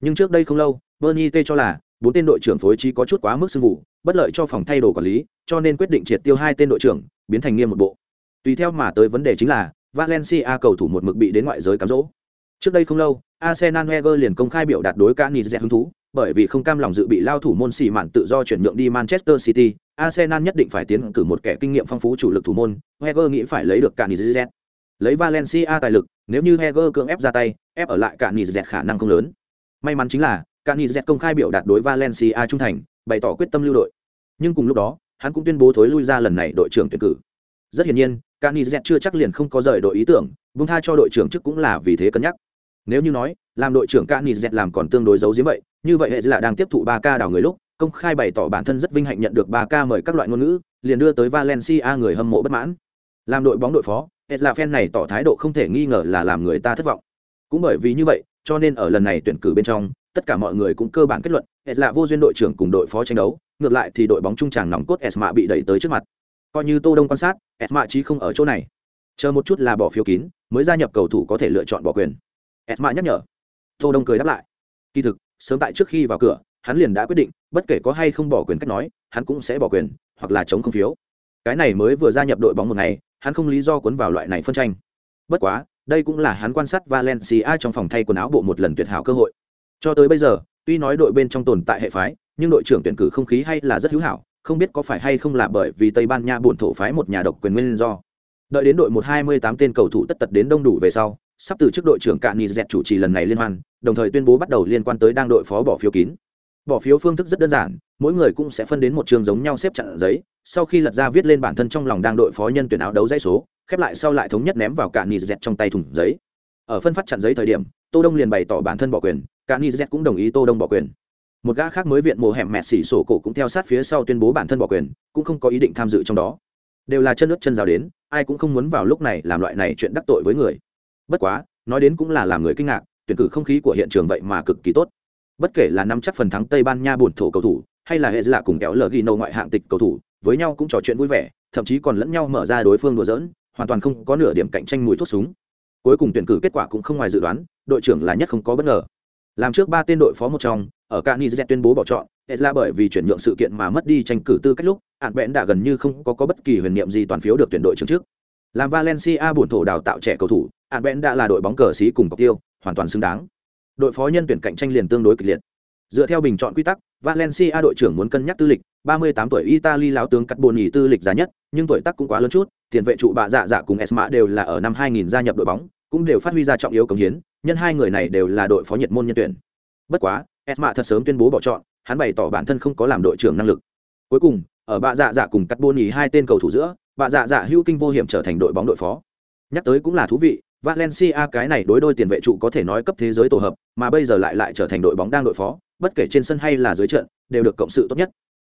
Nhưng trước đây không lâu, bernie t cho là bốn tên đội trưởng phối trí có chút quá mức sưng vụ bất lợi cho phòng thay đồ quản lý, cho nên quyết định triệt tiêu hai tên đội trưởng, biến thành nghiêm một bộ. Tùy theo mà tới vấn đề chính là, valencia cầu thủ một mực bị đến ngoại giới cám dỗ. Trước đây không lâu, arsenal heger liền công khai biểu đạt đối cả hứng thú bởi vì không cam lòng dự bị lao thủ môn xì mạn tự do chuyển nhượng đi manchester city arsenal nhất định phải tiến cử một kẻ kinh nghiệm phong phú chủ lực thủ môn heger nghĩ phải lấy được cả lấy valencia tài lực nếu như heger cưỡng ép ra tay ép ở lại cả khả năng không lớn may mắn chính là Cani công khai biểu đạt đối Valencia trung thành, bày tỏ quyết tâm lưu đội. Nhưng cùng lúc đó, hắn cũng tuyên bố thối lui ra lần này đội trưởng tuyển cử. Rất hiển nhiên, Cani chưa chắc liền không có rời đội ý tưởng, buông tha cho đội trưởng chức cũng là vì thế cân nhắc. Nếu như nói, làm đội trưởng ca nịt dẹt làm còn tương đối giấu giếm vậy, như vậy hệ là đang tiếp thụ ba ca đảo người lúc, công khai bày tỏ bản thân rất vinh hạnh nhận được ba ca mời các loại ngôn ngữ, liền đưa tới Valencia người hâm mộ bất mãn. Làm đội bóng đội phó, hệ là fan này tỏ thái độ không thể nghi ngờ là làm người ta thất vọng. Cũng bởi vì như vậy, cho nên ở lần này tuyển cử bên trong, tất cả mọi người cũng cơ bản kết luận hệ là vô duyên đội trưởng cùng đội phó tranh đấu ngược lại thì đội bóng trung tràng nòng cốt esma bị đẩy tới trước mặt. Coi như tô đông quan sát esma chí không ở chỗ này. Chờ một chút là bỏ phiếu kín mới gia nhập cầu thủ có thể lựa chọn bỏ quyền. Esma nhắc nhở tô đông cười đáp lại. Kỳ thực, sớm tại trước khi vào cửa, hắn liền đã quyết định, bất kể có hay không bỏ quyền cách nói, hắn cũng sẽ bỏ quyền, hoặc là chống không phiếu. Cái này mới vừa gia nhập đội bóng một ngày, hắn không lý do cuốn vào loại này phân tranh. Bất quá, đây cũng là hắn quan sát valencia trong phòng thay quần áo bộ một lần tuyệt hảo cơ hội. Cho tới bây giờ, tuy nói đội bên trong tồn tại hệ phái, nhưng đội trưởng tuyển cử không khí hay là rất hữu hảo, không biết có phải hay không là bởi vì tây ban nha buồn thổ phái một nhà độc quyền nguyên do. Đợi đến đội một hai mươi tám tên cầu thủ tất tật đến đông đủ về sau sắp từ chức đội trưởng cạn nị dẹt chủ trì lần này liên hoan, đồng thời tuyên bố bắt đầu liên quan tới đang đội phó bỏ phiếu kín. Bỏ phiếu phương thức rất đơn giản, mỗi người cũng sẽ phân đến một trường giống nhau xếp chặn giấy, sau khi lật ra viết lên bản thân trong lòng đang đội phó nhân tuyển áo đấu dãy số, khép lại sau lại thống nhất ném vào cạn nị dẹt trong tay thùng giấy. Ở phân phát chặn giấy thời điểm, tô đông liền bày tỏ bản thân bỏ quyền Cạn cả Dẹt cũng đồng ý tô đông bỏ quyền. Một gã khác mới viện mồ hẻm mẹ xỉ sổ cổ cũng theo sát phía sau tuyên bố bản thân bỏ quyền, cũng không có ý định tham dự trong đó. Đều là chân nước chân rào đến, ai cũng không muốn vào lúc này làm loại này chuyện đắc tội với người bất quá nói đến cũng là làm người kinh ngạc tuyển cử không khí của hiện trường vậy mà cực kỳ tốt. Bất kể là năm chắc phần thắng tây ban nha buồn thổ cầu thủ hay là hệ lạ cùng kéo lờ ghi nâu ngoại hạng tịch cầu thủ với nhau cũng trò chuyện vui vẻ thậm chí còn lẫn nhau mở ra đối phương đùa giỡn hoàn toàn không có nửa điểm cạnh tranh mùi thuốc súng. Cuối cùng tuyển cử kết quả cũng không ngoài dự đoán đội trưởng là nhất không có bất ngờ. Làm trước ba tên đội phó một trong ở cani tuyên bố bỏ chọn hệ là bởi vì chuyển nhượng sự kiện mà mất đi tranh cử tư cách lúc hạn bẽn đã gần như không có, có bất kỳ huyền niệm gì toàn phiếu được tuyển đội trưởng trước. Làm valencia bổn thổ đào tạo trẻ cầu thủ ạn bẽn đã là đội bóng cờ xí cùng cọc tiêu, hoàn toàn xứng đáng. Đội phó nhân tuyển cạnh tranh liền tương đối kịch liệt. Dựa theo bình chọn quy tắc, valencia đội trưởng muốn cân nhắc tư lịch 38 tuổi italy láo tướng cắt bồn nhì tư lịch giá nhất, nhưng tuổi tác cũng quá lớn chút, tiền vệ trụ bạ dạ dạ cùng esma đều là ở năm 2000 gia nhập đội bóng, cũng đều phát huy ra trọng yếu công hiến, nhân hai người này đều là đội phó nhiệt môn nhân tuyển. Bất quá, esma thật sớm tuyên bố bỏ chọn, hắn bày tỏ bản thân không có làm đội trưởng năng lực. Cuối cùng, ở bạ dạ dạ cùng cắt bồn nhì hai tên cầu thủ giữa, bạ dạ dạ hữu kinh vô hiểm trở thành đội bóng đội phó. Nhắc tới cũng là thú vị valencia cái này đối đôi tiền vệ trụ có thể nói cấp thế giới tổ hợp mà bây giờ lại lại trở thành đội bóng đang đội phó bất kể trên sân hay là dưới trận đều được cộng sự tốt nhất.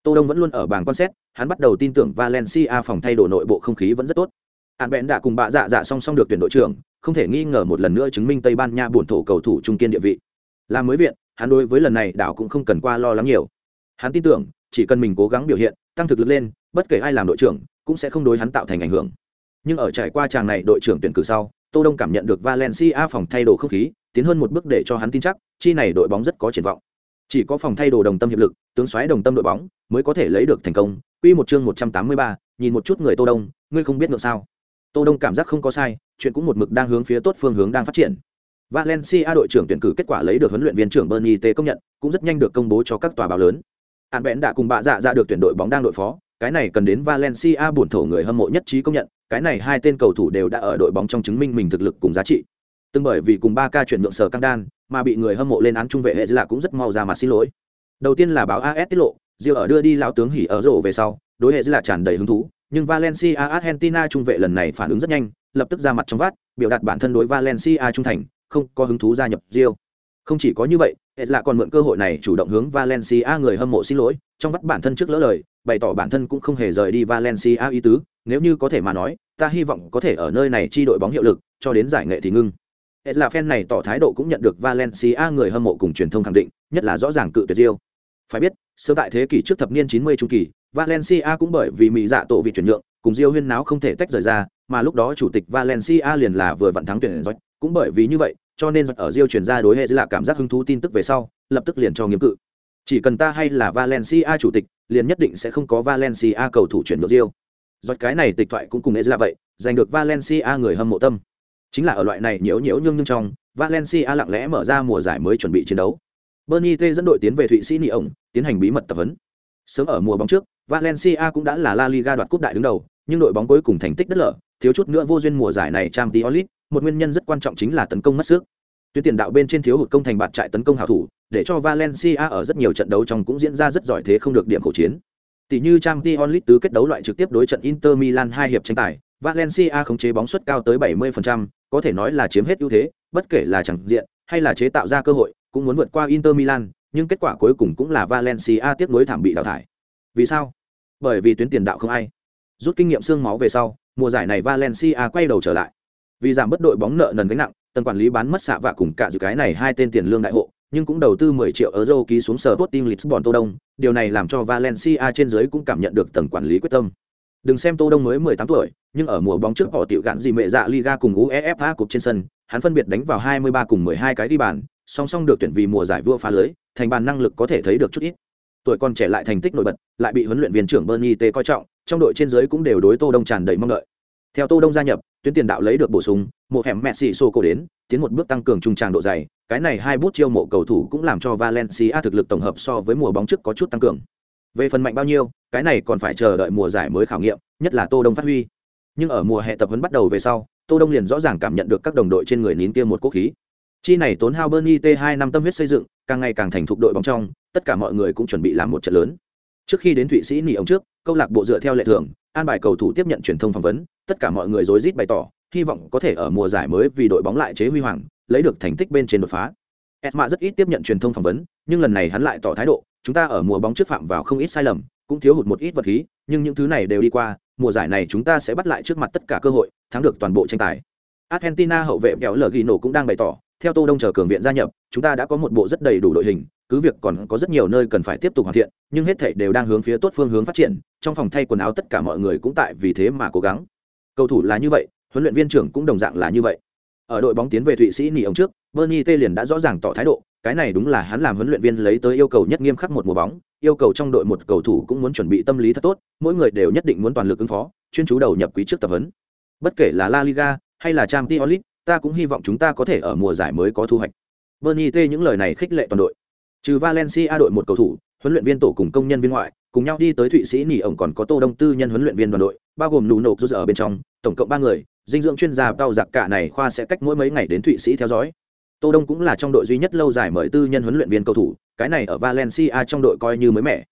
Tô đông vẫn luôn ở bảng quan sát, hắn bắt đầu tin tưởng valencia phòng thay đồ nội bộ không khí vẫn rất tốt. Hàn Bện đã cùng bạ dạ dạ song song được tuyển đội trưởng không thể nghi ngờ một lần nữa chứng minh tây ban nha buồn thổ cầu thủ trung kiên địa vị. Là mới viện hắn đối với lần này đảo cũng không cần qua lo lắng nhiều. Hắn tin tưởng chỉ cần mình cố gắng biểu hiện tăng thực lực lên bất kể ai làm đội trưởng cũng sẽ không đối hắn tạo thành ảnh hưởng. Nhưng ở trải qua tràng này đội trưởng tuyển cử sau tô đông cảm nhận được valencia phòng thay đồ không khí tiến hơn một bước để cho hắn tin chắc chi này đội bóng rất có triển vọng chỉ có phòng thay đồ đồng tâm hiệp lực tướng xoáy đồng tâm đội bóng mới có thể lấy được thành công Quy một chương 183, nhìn một chút người Tô Đông, ngươi không biết ngược sao? Tô Đông cảm giác không có sai, chuyện cũng một mực đang hướng phía tốt phương hướng đang phát triển. Valencia đội trưởng tuyển cử kết quả lấy được huấn luyện viên trưởng Bernie T công nhận, cũng rất nhanh được công bố cho các tòa báo lớn. Án bẽn đã cùng bạ dạ dạ được tuyển đội bóng đang đội phó, cái này cần đến Valencia buồn thổ người hâm mộ nhất trí công nhận, cái này hai tên cầu thủ đều đã ở đội bóng trong chứng minh mình thực lực cùng giá trị. Từng bởi vì cùng ba ca chuyển nhượng sở căng đan, mà bị người hâm mộ lên án trung vệ hệ là cũng rất mau ra mặt xin lỗi. Đầu tiên là báo AS tiết lộ, Diêu ở đưa đi lão tướng hỉ ở rổ về sau, đối hệ là tràn đầy hứng thú, nhưng Valencia Argentina trung vệ lần này phản ứng rất nhanh, lập tức ra mặt trong vát, biểu đạt bản thân đối Valencia trung thành, không có hứng thú gia nhập Rio. Không chỉ có như vậy, hệ là còn mượn cơ hội này chủ động hướng Valencia người hâm mộ xin lỗi, trong vắt bản thân trước lỡ lời, bày tỏ bản thân cũng không hề rời đi Valencia ý tứ, nếu như có thể mà nói, ta hy vọng có thể ở nơi này chi đội bóng hiệu lực, cho đến giải nghệ thì ngưng. Hệ là fan này tỏ thái độ cũng nhận được Valencia người hâm mộ cùng truyền thông khẳng định, nhất là rõ ràng cự tuyệt Rio. Phải biết, sớm tại thế kỷ trước thập niên 90 trung kỳ, Valencia cũng bởi vì mỹ dạ tổ vị chuyển nhượng, cùng diêu huyên náo không thể tách rời ra, mà lúc đó chủ tịch Valencia liền là vừa vận thắng tuyển rồi, cũng bởi vì như vậy, cho nên ở Rio chuyển ra đối hệ là cảm giác hứng thú tin tức về sau, lập tức liền cho nghiêm cự. Chỉ cần ta hay là Valencia chủ tịch, liền nhất định sẽ không có Valencia cầu thủ chuyển nhượng Rio. Giọt cái này tịch thoại cũng cùng là vậy, giành được Valencia người hâm mộ tâm. Chính là ở loại này nhiễu nhiễu nhưng nhưng trong, Valencia lặng lẽ mở ra mùa giải mới chuẩn bị chiến đấu. Bernie T dẫn đội tiến về Thụy Sĩ Nị ổng, tiến hành bí mật tập huấn. Sớm ở mùa bóng trước, Valencia cũng đã là La Liga đoạt cúp đại đứng đầu, nhưng đội bóng cuối cùng thành tích đất lở, thiếu chút nữa vô duyên mùa giải này Champions League, một nguyên nhân rất quan trọng chính là tấn công mất sức. Tuyến tiền đạo bên trên thiếu hụt công thành bạt trại tấn công hảo thủ, để cho Valencia ở rất nhiều trận đấu trong cũng diễn ra rất giỏi thế không được điểm khẩu chiến. Tỷ như Champions League tứ kết đấu loại trực tiếp đối trận Inter Milan hai hiệp tranh tài, Valencia khống chế bóng suất cao tới 70%, có thể nói là chiếm hết ưu thế, bất kể là chẳng diện hay là chế tạo ra cơ hội, cũng muốn vượt qua Inter Milan, nhưng kết quả cuối cùng cũng là Valencia tiếp nối thảm bị đào thải. Vì sao? Bởi vì tuyến tiền đạo không ai. Rút kinh nghiệm xương máu về sau, mùa giải này Valencia quay đầu trở lại. Vì giảm bất đội bóng nợ nần gánh nặng, tần quản lý bán mất xạ vạ cùng cả dự cái này hai tên tiền lương đại hộ, nhưng cũng đầu tư 10 triệu euro ký xuống sở Sporting Lisbon Tô Đông, điều này làm cho Valencia trên dưới cũng cảm nhận được tầng quản lý quyết tâm. Đừng xem Tô Đông mới 18 tuổi, nhưng ở mùa bóng trước họ tiểu gạn gì mẹ dạ Liga cùng UEFA cục trên sân, hắn phân biệt đánh vào 23 cùng 12 cái đi bàn, song song được tuyển vì mùa giải vua phá lưới, thành bàn năng lực có thể thấy được chút ít. Tuổi còn trẻ lại thành tích nổi bật, lại bị huấn luyện viên trưởng Bernie T coi trọng, trong đội trên dưới cũng đều đối Tô Đông tràn đầy mong đợi. Theo Tô Đông gia nhập, tuyến tiền đạo lấy được bổ sung, một hẻm Messi sô cổ đến, tiến một bước tăng cường trung tràng độ dày, cái này hai bút chiêu mộ cầu thủ cũng làm cho Valencia thực lực tổng hợp so với mùa bóng trước có chút tăng cường. Về phần mạnh bao nhiêu, cái này còn phải chờ đợi mùa giải mới khảo nghiệm, nhất là Tô Đông phát huy. Nhưng ở mùa hè tập huấn bắt đầu về sau, Tô Đông liền rõ ràng cảm nhận được các đồng đội trên người nín kia một quốc khí. Chi này tốn hao Bernie T hai năm tâm huyết xây dựng, càng ngày càng thành thục đội bóng trong, tất cả mọi người cũng chuẩn bị làm một trận lớn. Trước khi đến Thụy Sĩ nghỉ ông trước, câu lạc bộ dựa theo lệ thường, an bài cầu thủ tiếp nhận truyền thông phỏng vấn, tất cả mọi người rối rít bày tỏ, hy vọng có thể ở mùa giải mới vì đội bóng lại chế huy hoàng, lấy được thành tích bên trên đột phá. Esma rất ít tiếp nhận truyền thông phỏng vấn, nhưng lần này hắn lại tỏ thái độ, chúng ta ở mùa bóng trước phạm vào không ít sai lầm, cũng thiếu hụt một ít vật khí, nhưng những thứ này đều đi qua, mùa giải này chúng ta sẽ bắt lại trước mặt tất cả cơ hội, thắng được toàn bộ tranh tài. Argentina hậu vệ kéo lở nổ cũng đang bày tỏ, theo Tô Đông chờ cường viện gia nhập, chúng ta đã có một bộ rất đầy đủ đội hình, cứ việc còn có rất nhiều nơi cần phải tiếp tục hoàn thiện, nhưng hết thảy đều đang hướng phía tốt phương hướng phát triển, trong phòng thay quần áo tất cả mọi người cũng tại vì thế mà cố gắng. Cầu thủ là như vậy, huấn luyện viên trưởng cũng đồng dạng là như vậy. Ở đội bóng tiến về Thụy Sĩ nỉ ông trước, Bernie T liền đã rõ ràng tỏ thái độ, cái này đúng là hắn làm huấn luyện viên lấy tới yêu cầu nhất nghiêm khắc một mùa bóng, yêu cầu trong đội một cầu thủ cũng muốn chuẩn bị tâm lý thật tốt, mỗi người đều nhất định muốn toàn lực ứng phó, chuyên chú đầu nhập quý trước tập huấn. Bất kể là La Liga hay là Champions League, ta cũng hy vọng chúng ta có thể ở mùa giải mới có thu hoạch. Bernie T những lời này khích lệ toàn đội. Trừ Valencia đội một cầu thủ, huấn luyện viên tổ cùng công nhân viên ngoại, cùng nhau đi tới Thụy Sĩ nghỉ ổng còn có Tô Đông Tư nhân huấn luyện viên đoàn đội, bao gồm nụ nộp rút ở bên trong, tổng cộng ba người, dinh dưỡng chuyên gia tao giặc cả này khoa sẽ cách mỗi mấy ngày đến Thụy Sĩ theo dõi. Tô Đông cũng là trong đội duy nhất lâu dài mời tư nhân huấn luyện viên cầu thủ, cái này ở Valencia trong đội coi như mới mẻ.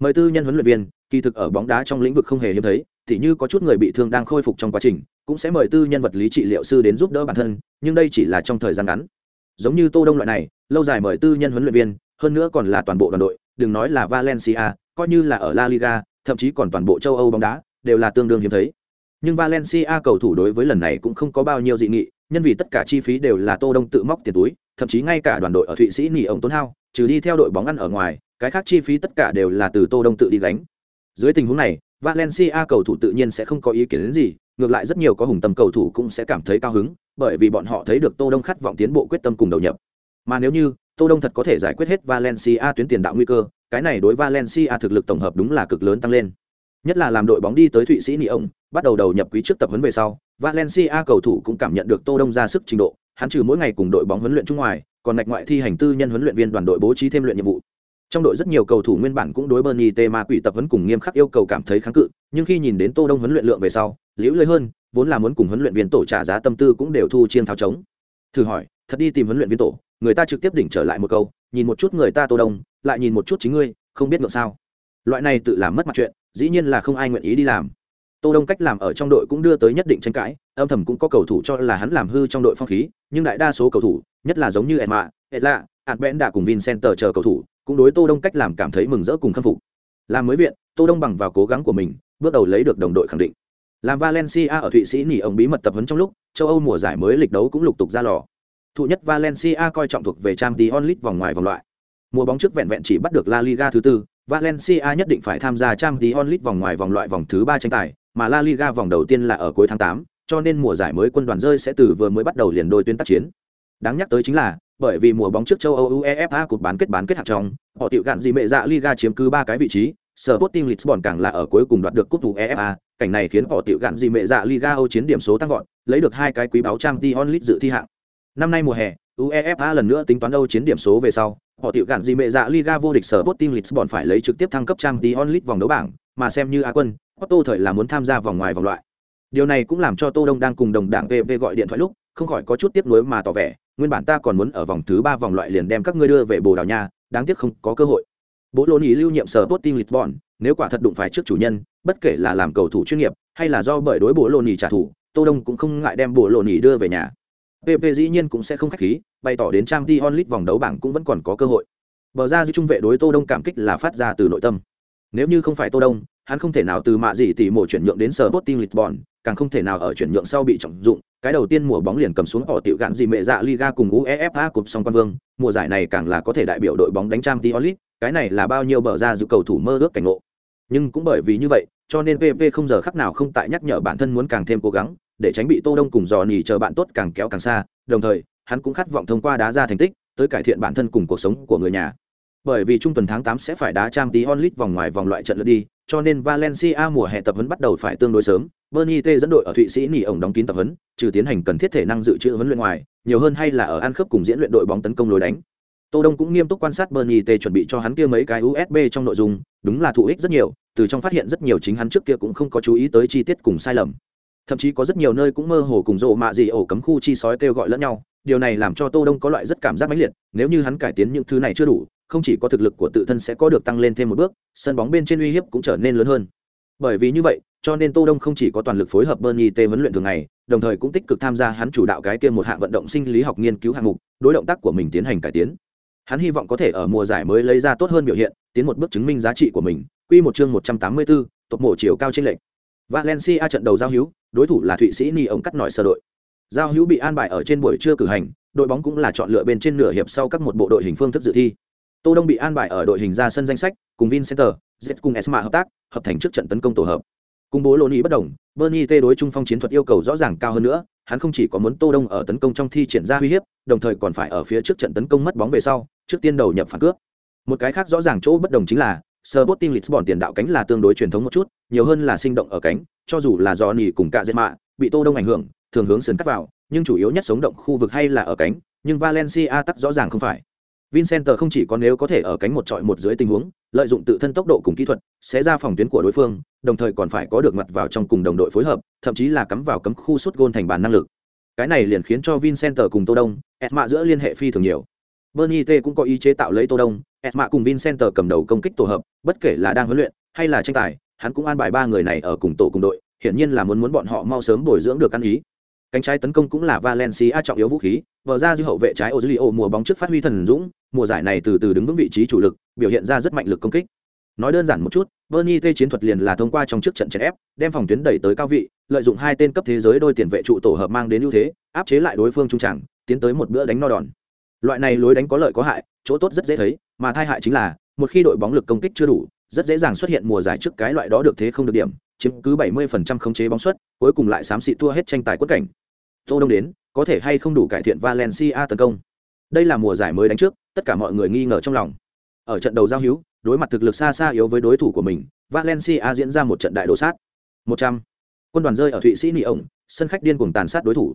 Mời tư nhân huấn luyện viên, kỳ thực ở bóng đá trong lĩnh vực không hề hiếm thấy, thì như có chút người bị thương đang khôi phục trong quá trình, cũng sẽ mời tư nhân vật lý trị liệu sư đến giúp đỡ bản thân, nhưng đây chỉ là trong thời gian ngắn. Giống như Tô Đông loại này, lâu dài mời tư nhân huấn luyện viên, hơn nữa còn là toàn bộ đoàn đội, đừng nói là Valencia, coi như là ở La Liga, thậm chí còn toàn bộ châu Âu bóng đá, đều là tương đương hiếm thấy. Nhưng Valencia cầu thủ đối với lần này cũng không có bao nhiêu dị nghị, nhân vì tất cả chi phí đều là Tô Đông tự móc tiền túi, thậm chí ngay cả đoàn đội ở Thụy Sĩ nghỉ ông tốn hao, trừ đi theo đội bóng ăn ở ngoài, cái khác chi phí tất cả đều là từ Tô Đông tự đi gánh. Dưới tình huống này, Valencia cầu thủ tự nhiên sẽ không có ý kiến đến gì, ngược lại rất nhiều có hùng tâm cầu thủ cũng sẽ cảm thấy cao hứng, bởi vì bọn họ thấy được Tô Đông khát vọng tiến bộ quyết tâm cùng đầu nhập. Mà nếu như Tô Đông thật có thể giải quyết hết Valencia tuyến tiền đạo nguy cơ, cái này đối Valencia thực lực tổng hợp đúng là cực lớn tăng lên. Nhất là làm đội bóng đi tới Thụy Sĩ Nị ông, bắt đầu đầu nhập quý trước tập huấn về sau, Valencia cầu thủ cũng cảm nhận được Tô Đông ra sức trình độ, hắn trừ mỗi ngày cùng đội bóng huấn luyện chung ngoài, còn ngạch ngoại thi hành tư nhân huấn luyện viên đoàn đội bố trí thêm luyện nhiệm vụ. Trong đội rất nhiều cầu thủ nguyên bản cũng đối Bernie T ma quỷ tập huấn cùng nghiêm khắc yêu cầu cảm thấy kháng cự, nhưng khi nhìn đến Tô Đông huấn luyện lượng về sau, liễu lơi hơn, vốn là muốn cùng huấn luyện viên tổ trả giá tâm tư cũng đều thu chiên tháo trống. Thử hỏi, thật đi tìm huấn luyện viên tổ, người ta trực tiếp đỉnh trở lại một câu, nhìn một chút người ta Tô Đông, lại nhìn một chút chính ngươi, không biết ngượng sao. Loại này tự làm mất mặt chuyện, dĩ nhiên là không ai nguyện ý đi làm. Tô Đông cách làm ở trong đội cũng đưa tới nhất định tranh cãi, âm thầm cũng có cầu thủ cho là hắn làm hư trong đội phong khí, nhưng đại đa số cầu thủ, nhất là giống như Emma, Etla, Adben đã cùng Vincenter chờ cầu thủ, cũng đối Tô Đông cách làm cảm thấy mừng rỡ cùng khâm phục. Làm mới viện, Tô Đông bằng vào cố gắng của mình, bước đầu lấy được đồng đội khẳng định. Làm Valencia ở Thụy Sĩ nỉ ông bí mật tập huấn trong lúc, châu Âu mùa giải mới lịch đấu cũng lục tục ra lò. Thụ nhất Valencia coi trọng thuộc về Champions League vòng ngoài vòng loại. Mùa bóng trước vẹn vẹn chỉ bắt được La Liga thứ tư, Valencia nhất định phải tham gia Champions League vòng ngoài vòng loại vòng thứ ba tranh tài, mà La Liga vòng đầu tiên là ở cuối tháng 8, cho nên mùa giải mới quân đoàn rơi sẽ từ vừa mới bắt đầu liền đôi tuyến tác chiến. Đáng nhắc tới chính là, bởi vì mùa bóng trước châu Âu UEFA cuộc bán kết bán kết hạng trong, họ tiểu gạn gì mẹ dạ Liga chiếm cứ ba cái vị trí, Sporting Lisbon càng là ở cuối cùng đoạt được cúp UEFA, cảnh này khiến họ tiểu gạn gì mẹ dạ Liga Âu chiến điểm số tăng vọt, lấy được hai cái quý báo trang Champions League dự thi hạng. Năm nay mùa hè, UEFA lần nữa tính toán Âu chiến điểm số về sau, họ tiểu gạn gì mẹ dạ Liga vô địch Sporting Lisbon phải lấy trực tiếp thăng cấp trang tí onlit vòng đấu bảng, mà xem như Á quân, Otto thời là muốn tham gia vòng ngoài vòng loại. Điều này cũng làm cho Tô Đông đang cùng đồng đảng VV gọi điện thoại lúc, không khỏi có chút tiếc nuối mà tỏ vẻ, nguyên bản ta còn muốn ở vòng thứ ba vòng loại liền đem các ngươi đưa về Bồ Đào Nha, đáng tiếc không có cơ hội. Bố lô nhì lưu nhiệm sở Sporting Lisbon, nếu quả thật đụng phải trước chủ nhân, bất kể là làm cầu thủ chuyên nghiệp hay là do bởi đối bố lô nhì trả thù, Tô Đông cũng không ngại đem bố lô nhì đưa về nhà. PP dĩ nhiên cũng sẽ không khách khí, bày tỏ đến trang Champions League vòng đấu bảng cũng vẫn còn có cơ hội. Bờ ra giữ trung vệ đối Tô Đông cảm kích là phát ra từ nội tâm. Nếu như không phải Tô Đông, hắn không thể nào từ mạ gì tỷ mổ chuyển nhượng đến Sporting Lisbon, càng không thể nào ở chuyển nhượng sau bị trọng dụng, cái đầu tiên mùa bóng liền cầm xuống họ tiểu gạn gì mẹ dạ Liga cùng UEFA cúp song quan vương, mùa giải này càng là có thể đại biểu đội bóng đánh Champions League, cái này là bao nhiêu bờ ra giữ cầu thủ mơ ước cảnh ngộ. Nhưng cũng bởi vì như vậy, cho nên PP không giờ khắc nào không tại nhắc nhở bản thân muốn càng thêm cố gắng, để tránh bị Tô Đông cùng dò nỉ chờ bạn tốt càng kéo càng xa, đồng thời, hắn cũng khát vọng thông qua đá ra thành tích, tới cải thiện bản thân cùng cuộc sống của người nhà. Bởi vì trung tuần tháng 8 sẽ phải đá trang tí onlit vòng ngoài vòng loại trận lượt đi, cho nên Valencia mùa hè tập huấn bắt đầu phải tương đối sớm. Bernie T dẫn đội ở Thụy Sĩ nghỉ ổng đóng kín tập huấn, trừ tiến hành cần thiết thể năng dự trữ huấn luyện ngoài, nhiều hơn hay là ở ăn khớp cùng diễn luyện đội bóng tấn công lối đánh. Tô Đông cũng nghiêm túc quan sát Bernie T chuẩn bị cho hắn kia mấy cái USB trong nội dung, đúng là thụ ích rất nhiều, từ trong phát hiện rất nhiều chính hắn trước kia cũng không có chú ý tới chi tiết cùng sai lầm. Thậm chí có rất nhiều nơi cũng mơ hồ cùng rộ mạ gì ổ cấm khu chi sói kêu gọi lẫn nhau, điều này làm cho Tô Đông có loại rất cảm giác mãnh liệt, nếu như hắn cải tiến những thứ này chưa đủ, không chỉ có thực lực của tự thân sẽ có được tăng lên thêm một bước, sân bóng bên trên uy hiếp cũng trở nên lớn hơn. Bởi vì như vậy, cho nên Tô Đông không chỉ có toàn lực phối hợp Bernie T huấn luyện thường ngày, đồng thời cũng tích cực tham gia hắn chủ đạo cái kia một hạng vận động sinh lý học nghiên cứu hạng mục, đối động tác của mình tiến hành cải tiến. Hắn hy vọng có thể ở mùa giải mới lấy ra tốt hơn biểu hiện, tiến một bước chứng minh giá trị của mình. Quy một chương 184, tốc mổ chiều cao trên lệnh. Valencia trận đầu giao hữu, đối thủ là Thụy Sĩ Ni ông cắt nổi sơ đội. Giao hữu bị an bài ở trên buổi trưa cử hành, đội bóng cũng là chọn lựa bên trên nửa hiệp sau các một bộ đội hình phương thức dự thi. Tô Đông bị an bài ở đội hình ra sân danh sách, cùng Vincenter, Z cùng Esma hợp tác, hợp thành trước trận tấn công tổ hợp. Cùng bố lô ý bất đồng, Bernie T đối trung phong chiến thuật yêu cầu rõ ràng cao hơn nữa, hắn không chỉ có muốn Tô Đông ở tấn công trong thi triển ra uy hiếp, đồng thời còn phải ở phía trước trận tấn công mất bóng về sau, trước tiên đầu nhập phản cướp. Một cái khác rõ ràng chỗ bất đồng chính là, Sporting Lisbon tiền đạo cánh là tương đối truyền thống một chút, nhiều hơn là sinh động ở cánh, cho dù là do nỉ cùng cả mạ bị Tô Đông ảnh hưởng, thường hướng sườn cắt vào, nhưng chủ yếu nhất sống động khu vực hay là ở cánh, nhưng Valencia tắc rõ ràng không phải. Vincenter không chỉ có nếu có thể ở cánh một trọi một dưới tình huống, lợi dụng tự thân tốc độ cùng kỹ thuật, sẽ ra phòng tuyến của đối phương, đồng thời còn phải có được mặt vào trong cùng đồng đội phối hợp, thậm chí là cắm vào cấm khu sút gôn thành bàn năng lực. Cái này liền khiến cho Vincenter cùng Tô Đông, Esma giữa liên hệ phi thường nhiều. Bernie T cũng có ý chế tạo lấy Tô Đông, Esma cùng Vincenter cầm đầu công kích tổ hợp, bất kể là đang huấn luyện hay là tranh tài, hắn cũng an bài ba người này ở cùng tổ cùng đội, hiển nhiên là muốn muốn bọn họ mau sớm bồi dưỡng được ăn ý. Cánh trái tấn công cũng là Valencia trọng yếu vũ khí, vở ra dư hậu vệ trái Ozilio mùa bóng trước phát huy thần dũng, mùa giải này từ từ đứng vững vị trí chủ lực, biểu hiện ra rất mạnh lực công kích. Nói đơn giản một chút, Bernie T chiến thuật liền là thông qua trong trước trận chèn ép, đem phòng tuyến đẩy tới cao vị, lợi dụng hai tên cấp thế giới đôi tiền vệ trụ tổ hợp mang đến ưu thế, áp chế lại đối phương trung trảng, tiến tới một bữa đánh no đòn. Loại này lối đánh có lợi có hại, chỗ tốt rất dễ thấy, mà tai hại chính là, một khi đội bóng lực công kích chưa đủ, rất dễ dàng xuất hiện mùa giải trước cái loại đó được thế không được điểm, chiếm cứ 70% khống chế bóng suất, cuối cùng lại xám xị thua hết tranh tài quất cảnh. Tô Đông đến, có thể hay không đủ cải thiện Valencia tấn công. Đây là mùa giải mới đánh trước, tất cả mọi người nghi ngờ trong lòng ở trận đầu giao hữu đối mặt thực lực xa xa yếu với đối thủ của mình valencia diễn ra một trận đại đồ sát một trăm quân đoàn rơi ở thụy sĩ nị ổng sân khách điên cuồng tàn sát đối thủ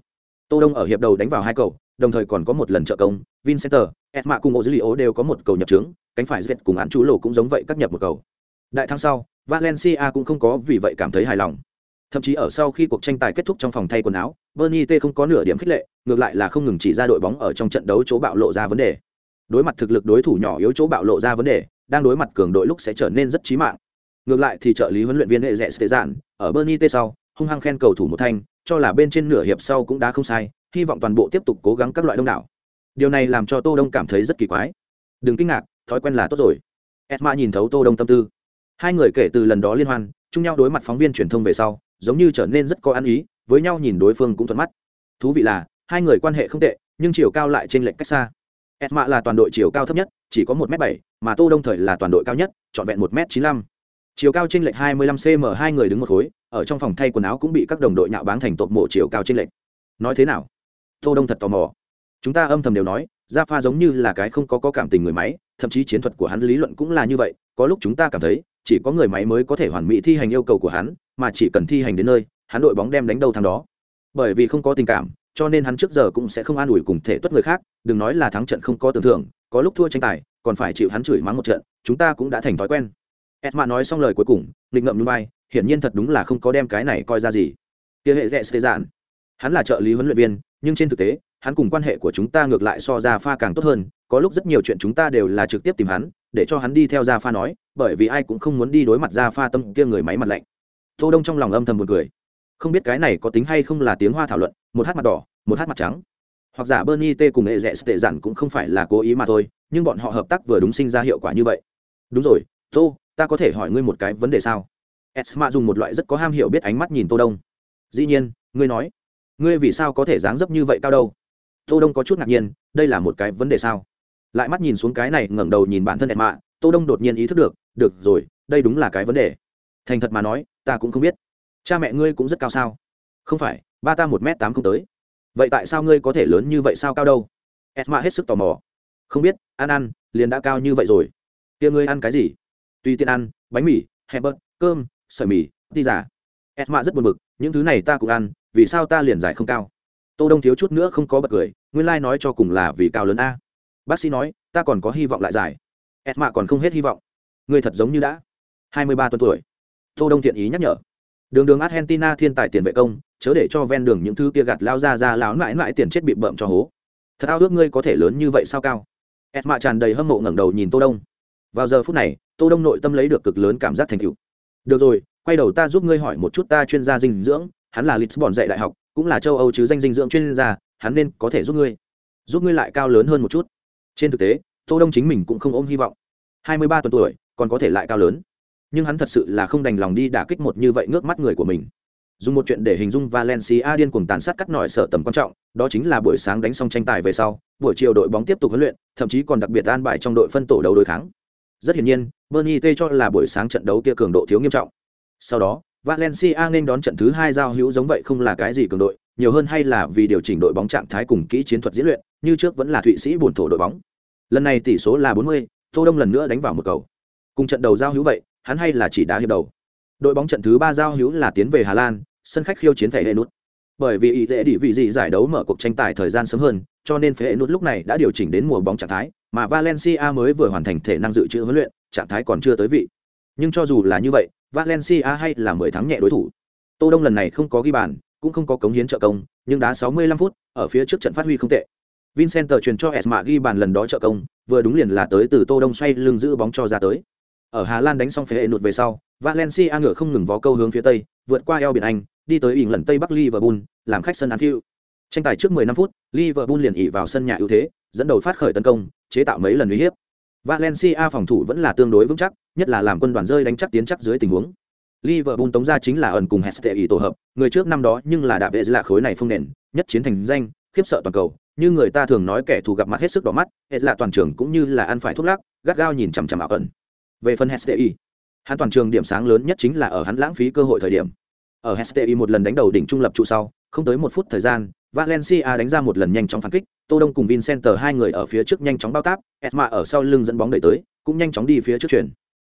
tô đông ở hiệp đầu đánh vào hai cầu đồng thời còn có một lần trợ công vincenter esma cùng ô dữ liệu đều có một cầu nhập trướng, cánh phải duyệt cùng án chú lộ cũng giống vậy cắt nhập một cầu. Đại thắng sau, valencia cũng không có vì vậy cảm thấy hài lòng. Thậm chí ở sau khi cuộc tranh tài kết thúc trong phòng thay quần áo bernie t không có nửa điểm khích lệ, ngược lại là không ngừng chỉ ra đội bóng ở trong trận đấu chỗ bạo lộ ra vấn đề. Đối mặt thực lực đối thủ nhỏ yếu chỗ bạo lộ ra vấn đề, đang đối mặt cường đội lúc sẽ trở nên rất chí mạng. Ngược lại thì trợ lý huấn luyện viên hệ rẽ sệ giản ở bernie t sau, hung hăng khen cầu thủ một thanh, cho là bên trên nửa hiệp sau cũng đã không sai hy vọng toàn bộ tiếp tục cố gắng các loại đông đảo. Điều này làm cho tô đông cảm thấy rất kỳ quái. Đừng kinh ngạc, thói quen là tốt rồi. Esma nhìn thấu tô đông tâm tư. Hai người kể từ lần đó liên hoan, chung nhau đối mặt phóng viên truyền thông về sau, giống như trở nên rất có ăn ý, với nhau nhìn đối phương cũng thuận mắt. Thú vị là, hai người quan hệ không tệ, nhưng chiều cao lại trên lệch cách xa. Esma là toàn đội chiều cao thấp nhất, chỉ có một m bảy, mà tô đông thời là toàn đội cao nhất, trọn vẹn một m chín mươi chiều cao trên lệch hai mươi lăm cm hai người đứng một khối, ở trong phòng thay quần áo cũng bị các đồng đội nhạo báng thành tộp mộ chiều cao trên lệch. Nói thế nào? Tô đông thật tò mò. Chúng ta âm thầm đều nói, gia pha giống như là cái không có có cảm tình người máy, thậm chí chiến thuật của hắn lý luận cũng là như vậy, có lúc chúng ta cảm thấy, chỉ có người máy mới có thể hoàn mỹ thi hành yêu cầu của hắn, mà chỉ cần thi hành đến nơi, hắn đội bóng đem đánh đầu thằng đó. Bởi vì không có tình cảm, cho nên hắn trước giờ cũng sẽ không an ủi cùng thể tuất người khác, đừng nói là thắng trận không có tưởng thưởng có lúc thua tranh tài, còn phải chịu hắn chửi mắng một trận, chúng ta cũng đã thành thói quen. Edma nói xong lời cuối cùng, nghịch ngậm núi bay hiển nhiên thật đúng là không có đem cái này coi ra gì. Kia hệ rẽ stê giản hắn là trợ lý huấn luyện viên nhưng trên thực tế, hắn cùng quan hệ của chúng ta ngược lại so ra pha càng tốt hơn, có lúc rất nhiều chuyện chúng ta đều là trực tiếp tìm hắn, để cho hắn đi theo ra pha nói, bởi vì ai cũng không muốn đi đối mặt ra pha tâm kia người máy mặt lạnh. Tô đông trong lòng âm thầm một cười. Không biết cái này có tính hay không là tiếng hoa thảo luận, một hát mặt đỏ, một hát mặt trắng. Hoặc giả bernie t cùng hệ rẽ tệ giản cũng không phải là cố ý mà thôi, nhưng bọn họ hợp tác vừa đúng sinh ra hiệu quả như vậy. Đúng rồi, tô, ta có thể hỏi ngươi một cái vấn đề sao? Esma dùng một loại rất có ham hiểu biết ánh mắt nhìn tô đông. Dĩ nhiên, ngươi nói ngươi vì sao có thể dáng dấp như vậy cao đâu? Tô đông có chút ngạc nhiên, đây là một cái vấn đề sao? Lại mắt nhìn xuống cái này, ngẩng đầu nhìn bản thân esma tô đông đột nhiên ý thức được được rồi, đây đúng là cái vấn đề. Thành thật mà nói, ta cũng không biết. Cha mẹ ngươi cũng rất cao sao? Không phải, ba ta một m tám không tới. Vậy tại sao ngươi có thể lớn như vậy sao cao đâu? Esma hết sức tò mò. Không biết, ăn ăn, liền đã cao như vậy rồi. Tia ngươi ăn cái gì? Tuy tiện ăn, bánh mì hẹp bớt cơm, sợi mì đi giả esma rất buồn bực, những thứ này ta cũng ăn vì sao ta liền giải không cao? Tô đông thiếu chút nữa không có bật cười, nguyên lai nói cho cùng là vì cao lớn a. Bác sĩ nói, ta còn có hy vọng lại giải. Esma còn không hết hy vọng. Người thật giống như đã hai mươi ba tuần tuổi. Tô đông thiện ý nhắc nhở. Đường đường argentina thiên tài tiền vệ công, chớ để cho ven đường những thứ kia gạt lao ra ra láo mãi mãi tiền chết bị bợm cho hố. Thật ao ước ngươi có thể lớn như vậy sao cao? Esma tràn đầy hâm mộ ngẩng đầu nhìn tô đông. Vào giờ phút này, tô đông nội tâm lấy được cực lớn cảm giác thành tựu. Được rồi, quay đầu ta giúp ngươi hỏi một chút ta chuyên gia dinh dưỡng hắn là lisbon dạy đại học cũng là châu âu chứ danh dinh dưỡng chuyên gia hắn nên có thể giúp ngươi giúp ngươi lại cao lớn hơn một chút trên thực tế tô đông chính mình cũng không ôm hy vọng 23 tuần tuổi còn có thể lại cao lớn nhưng hắn thật sự là không đành lòng đi đả kích một như vậy ngước mắt người của mình dùng một chuyện để hình dung Valencia điên cuồng tàn sát cắt nổi sở tầm quan trọng, đó chính là buổi sáng đánh xong tranh tài về sau, buổi chiều đội bóng tiếp tục huấn luyện, thậm chí còn đặc biệt an bài trong đội phân tổ đấu đối kháng. Rất hiển nhiên, Bernie T cho là buổi sáng trận đấu kia cường độ thiếu nghiêm trọng. Sau đó, Valencia nên đón trận thứ hai giao hữu giống vậy không là cái gì cường đội, nhiều hơn hay là vì điều chỉnh đội bóng trạng thái cùng kỹ chiến thuật diễn luyện, như trước vẫn là Thụy Sĩ buồn thổ đội bóng. Lần này tỷ số là 40, Tô Đông lần nữa đánh vào một cầu. Cùng trận đầu giao hữu vậy, hắn hay là chỉ đá hiệp đầu. Đội bóng trận thứ ba giao hữu là tiến về Hà Lan, sân khách khiêu chiến hệ nút. Bởi vì ý dễ đi vị gì giải đấu mở cuộc tranh tài thời gian sớm hơn, cho nên phế nút lúc này đã điều chỉnh đến mùa bóng trạng thái, mà Valencia mới vừa hoàn thành thể năng dự trữ huấn luyện, trạng thái còn chưa tới vị. Nhưng cho dù là như vậy, Valencia hay là 10 thắng nhẹ đối thủ. Tô Đông lần này không có ghi bàn, cũng không có cống hiến trợ công, nhưng đá 65 phút, ở phía trước trận phát huy không tệ. Vincent truyền cho Esma ghi bàn lần đó trợ công, vừa đúng liền là tới từ Tô Đông xoay lưng giữ bóng cho ra tới. Ở Hà Lan đánh xong phế nụt về sau, Valencia ngựa không ngừng vó câu hướng phía tây, vượt qua eo biển Anh, đi tới ỉn lần tây Bắc Liverpool, làm khách sân Anfield. Tranh tài trước 15 phút, Liverpool liền ỉ vào sân nhà ưu thế, dẫn đầu phát khởi tấn công, chế tạo mấy lần uy hiếp. Valencia phòng thủ vẫn là tương đối vững chắc, nhất là làm quân đoàn rơi đánh chắc tiến chắc dưới tình huống. Liverpool tống ra chính là ẩn cùng Hestey tổ hợp, người trước năm đó nhưng là đã vệ là khối này phong nền, nhất chiến thành danh, khiếp sợ toàn cầu, như người ta thường nói kẻ thù gặp mặt hết sức đỏ mắt, hết là toàn trường cũng như là ăn phải thuốc lắc, gắt gao nhìn chằm chằm ảo ẩn. Về phần Hestey, hắn toàn trường điểm sáng lớn nhất chính là ở hắn lãng phí cơ hội thời điểm. Ở Hestey một lần đánh đầu đỉnh trung lập trụ sau, không tới một phút thời gian, Valencia đánh ra một lần nhanh chóng phản kích, Tô Đông cùng Vincenter hai người ở phía trước nhanh chóng bao táp, Esma ở sau lưng dẫn bóng đẩy tới, cũng nhanh chóng đi phía trước chuyển.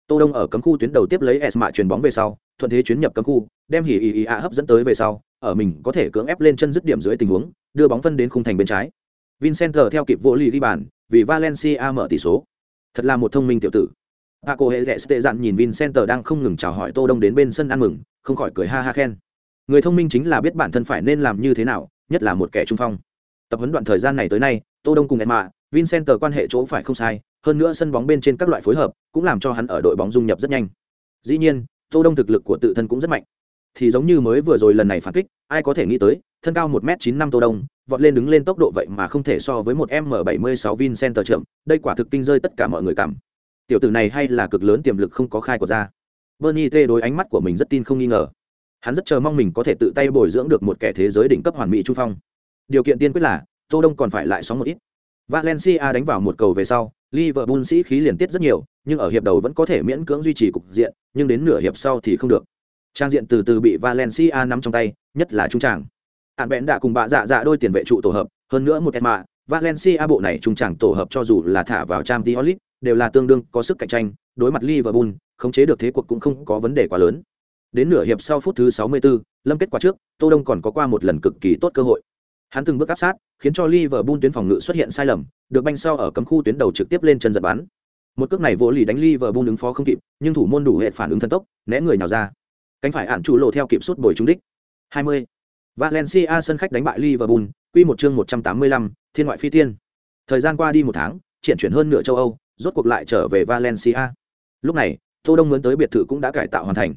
Tô Đông ở cấm khu tuyến đầu tiếp lấy Esma chuyển bóng về sau, thuận thế chuyến nhập cấm khu, đem hỉ ý ý a hấp dẫn tới về sau, ở mình có thể cưỡng ép lên chân dứt điểm dưới tình huống, đưa bóng phân đến khung thành bên trái. Vincenter theo kịp vô lý đi bàn, vì Valencia mở tỷ số. Thật là một thông minh tiểu tử. Paco Hezete dặn nhìn Vincenter đang không ngừng chào hỏi Tô Đông đến bên sân ăn mừng, không khỏi cười ha ha khen. Người thông minh chính là biết bản thân phải nên làm như thế nào, nhất là một kẻ trung phong. Tập huấn đoạn thời gian này tới nay, Tô Đông cùng Emma, tờ quan hệ chỗ phải không sai, hơn nữa sân bóng bên trên các loại phối hợp, cũng làm cho hắn ở đội bóng dung nhập rất nhanh. Dĩ nhiên, Tô Đông thực lực của tự thân cũng rất mạnh. Thì giống như mới vừa rồi lần này phản kích, ai có thể nghĩ tới, thân cao 1m95 Tô Đông, vọt lên đứng lên tốc độ vậy mà không thể so với một M76 Vincenter chậm, đây quả thực kinh rơi tất cả mọi người cảm. Tiểu tử này hay là cực lớn tiềm lực không có khai của ra. Bernie T đối ánh mắt của mình rất tin không nghi ngờ. Hắn rất chờ mong mình có thể tự tay bồi dưỡng được một kẻ thế giới đỉnh cấp hoàn mỹ trung phong. Điều kiện tiên quyết là Tô Đông còn phải lại sóng một ít. Valencia đánh vào một cầu về sau, Liverpool sĩ khí liền tiết rất nhiều, nhưng ở hiệp đầu vẫn có thể miễn cưỡng duy trì cục diện, nhưng đến nửa hiệp sau thì không được. Trang diện từ từ bị Valencia nắm trong tay, nhất là trung tràng. hạn bẽn đã cùng bạ dạ dạ đôi tiền vệ trụ tổ hợp, hơn nữa một Esma, Valencia bộ này trung tràng tổ hợp cho dù là thả vào trang League, đều là tương đương có sức cạnh tranh, đối mặt Liverpool, khống chế được thế cuộc cũng không có vấn đề quá lớn. Đến nửa hiệp sau phút thứ 64, lâm kết quả trước, Tô Đông còn có qua một lần cực kỳ tốt cơ hội. Hắn từng bước áp sát, khiến cho Liverpool tuyến phòng ngự xuất hiện sai lầm, được banh sau ở cấm khu tuyến đầu trực tiếp lên chân giật bắn. Một cước này vô lý đánh Liverpool ứng phó không kịp, nhưng thủ môn đủ hệ phản ứng thần tốc, né người nào ra. Cánh phải ản chủ lộ theo kịp suốt bồi trúng đích. 20. Valencia sân khách đánh bại Liverpool, quy một chương 185, thiên ngoại phi tiên. Thời gian qua đi một tháng, triển chuyển hơn nửa châu Âu, rốt cuộc lại trở về Valencia. Lúc này, Tô Đông muốn tới biệt thự cũng đã cải tạo hoàn thành.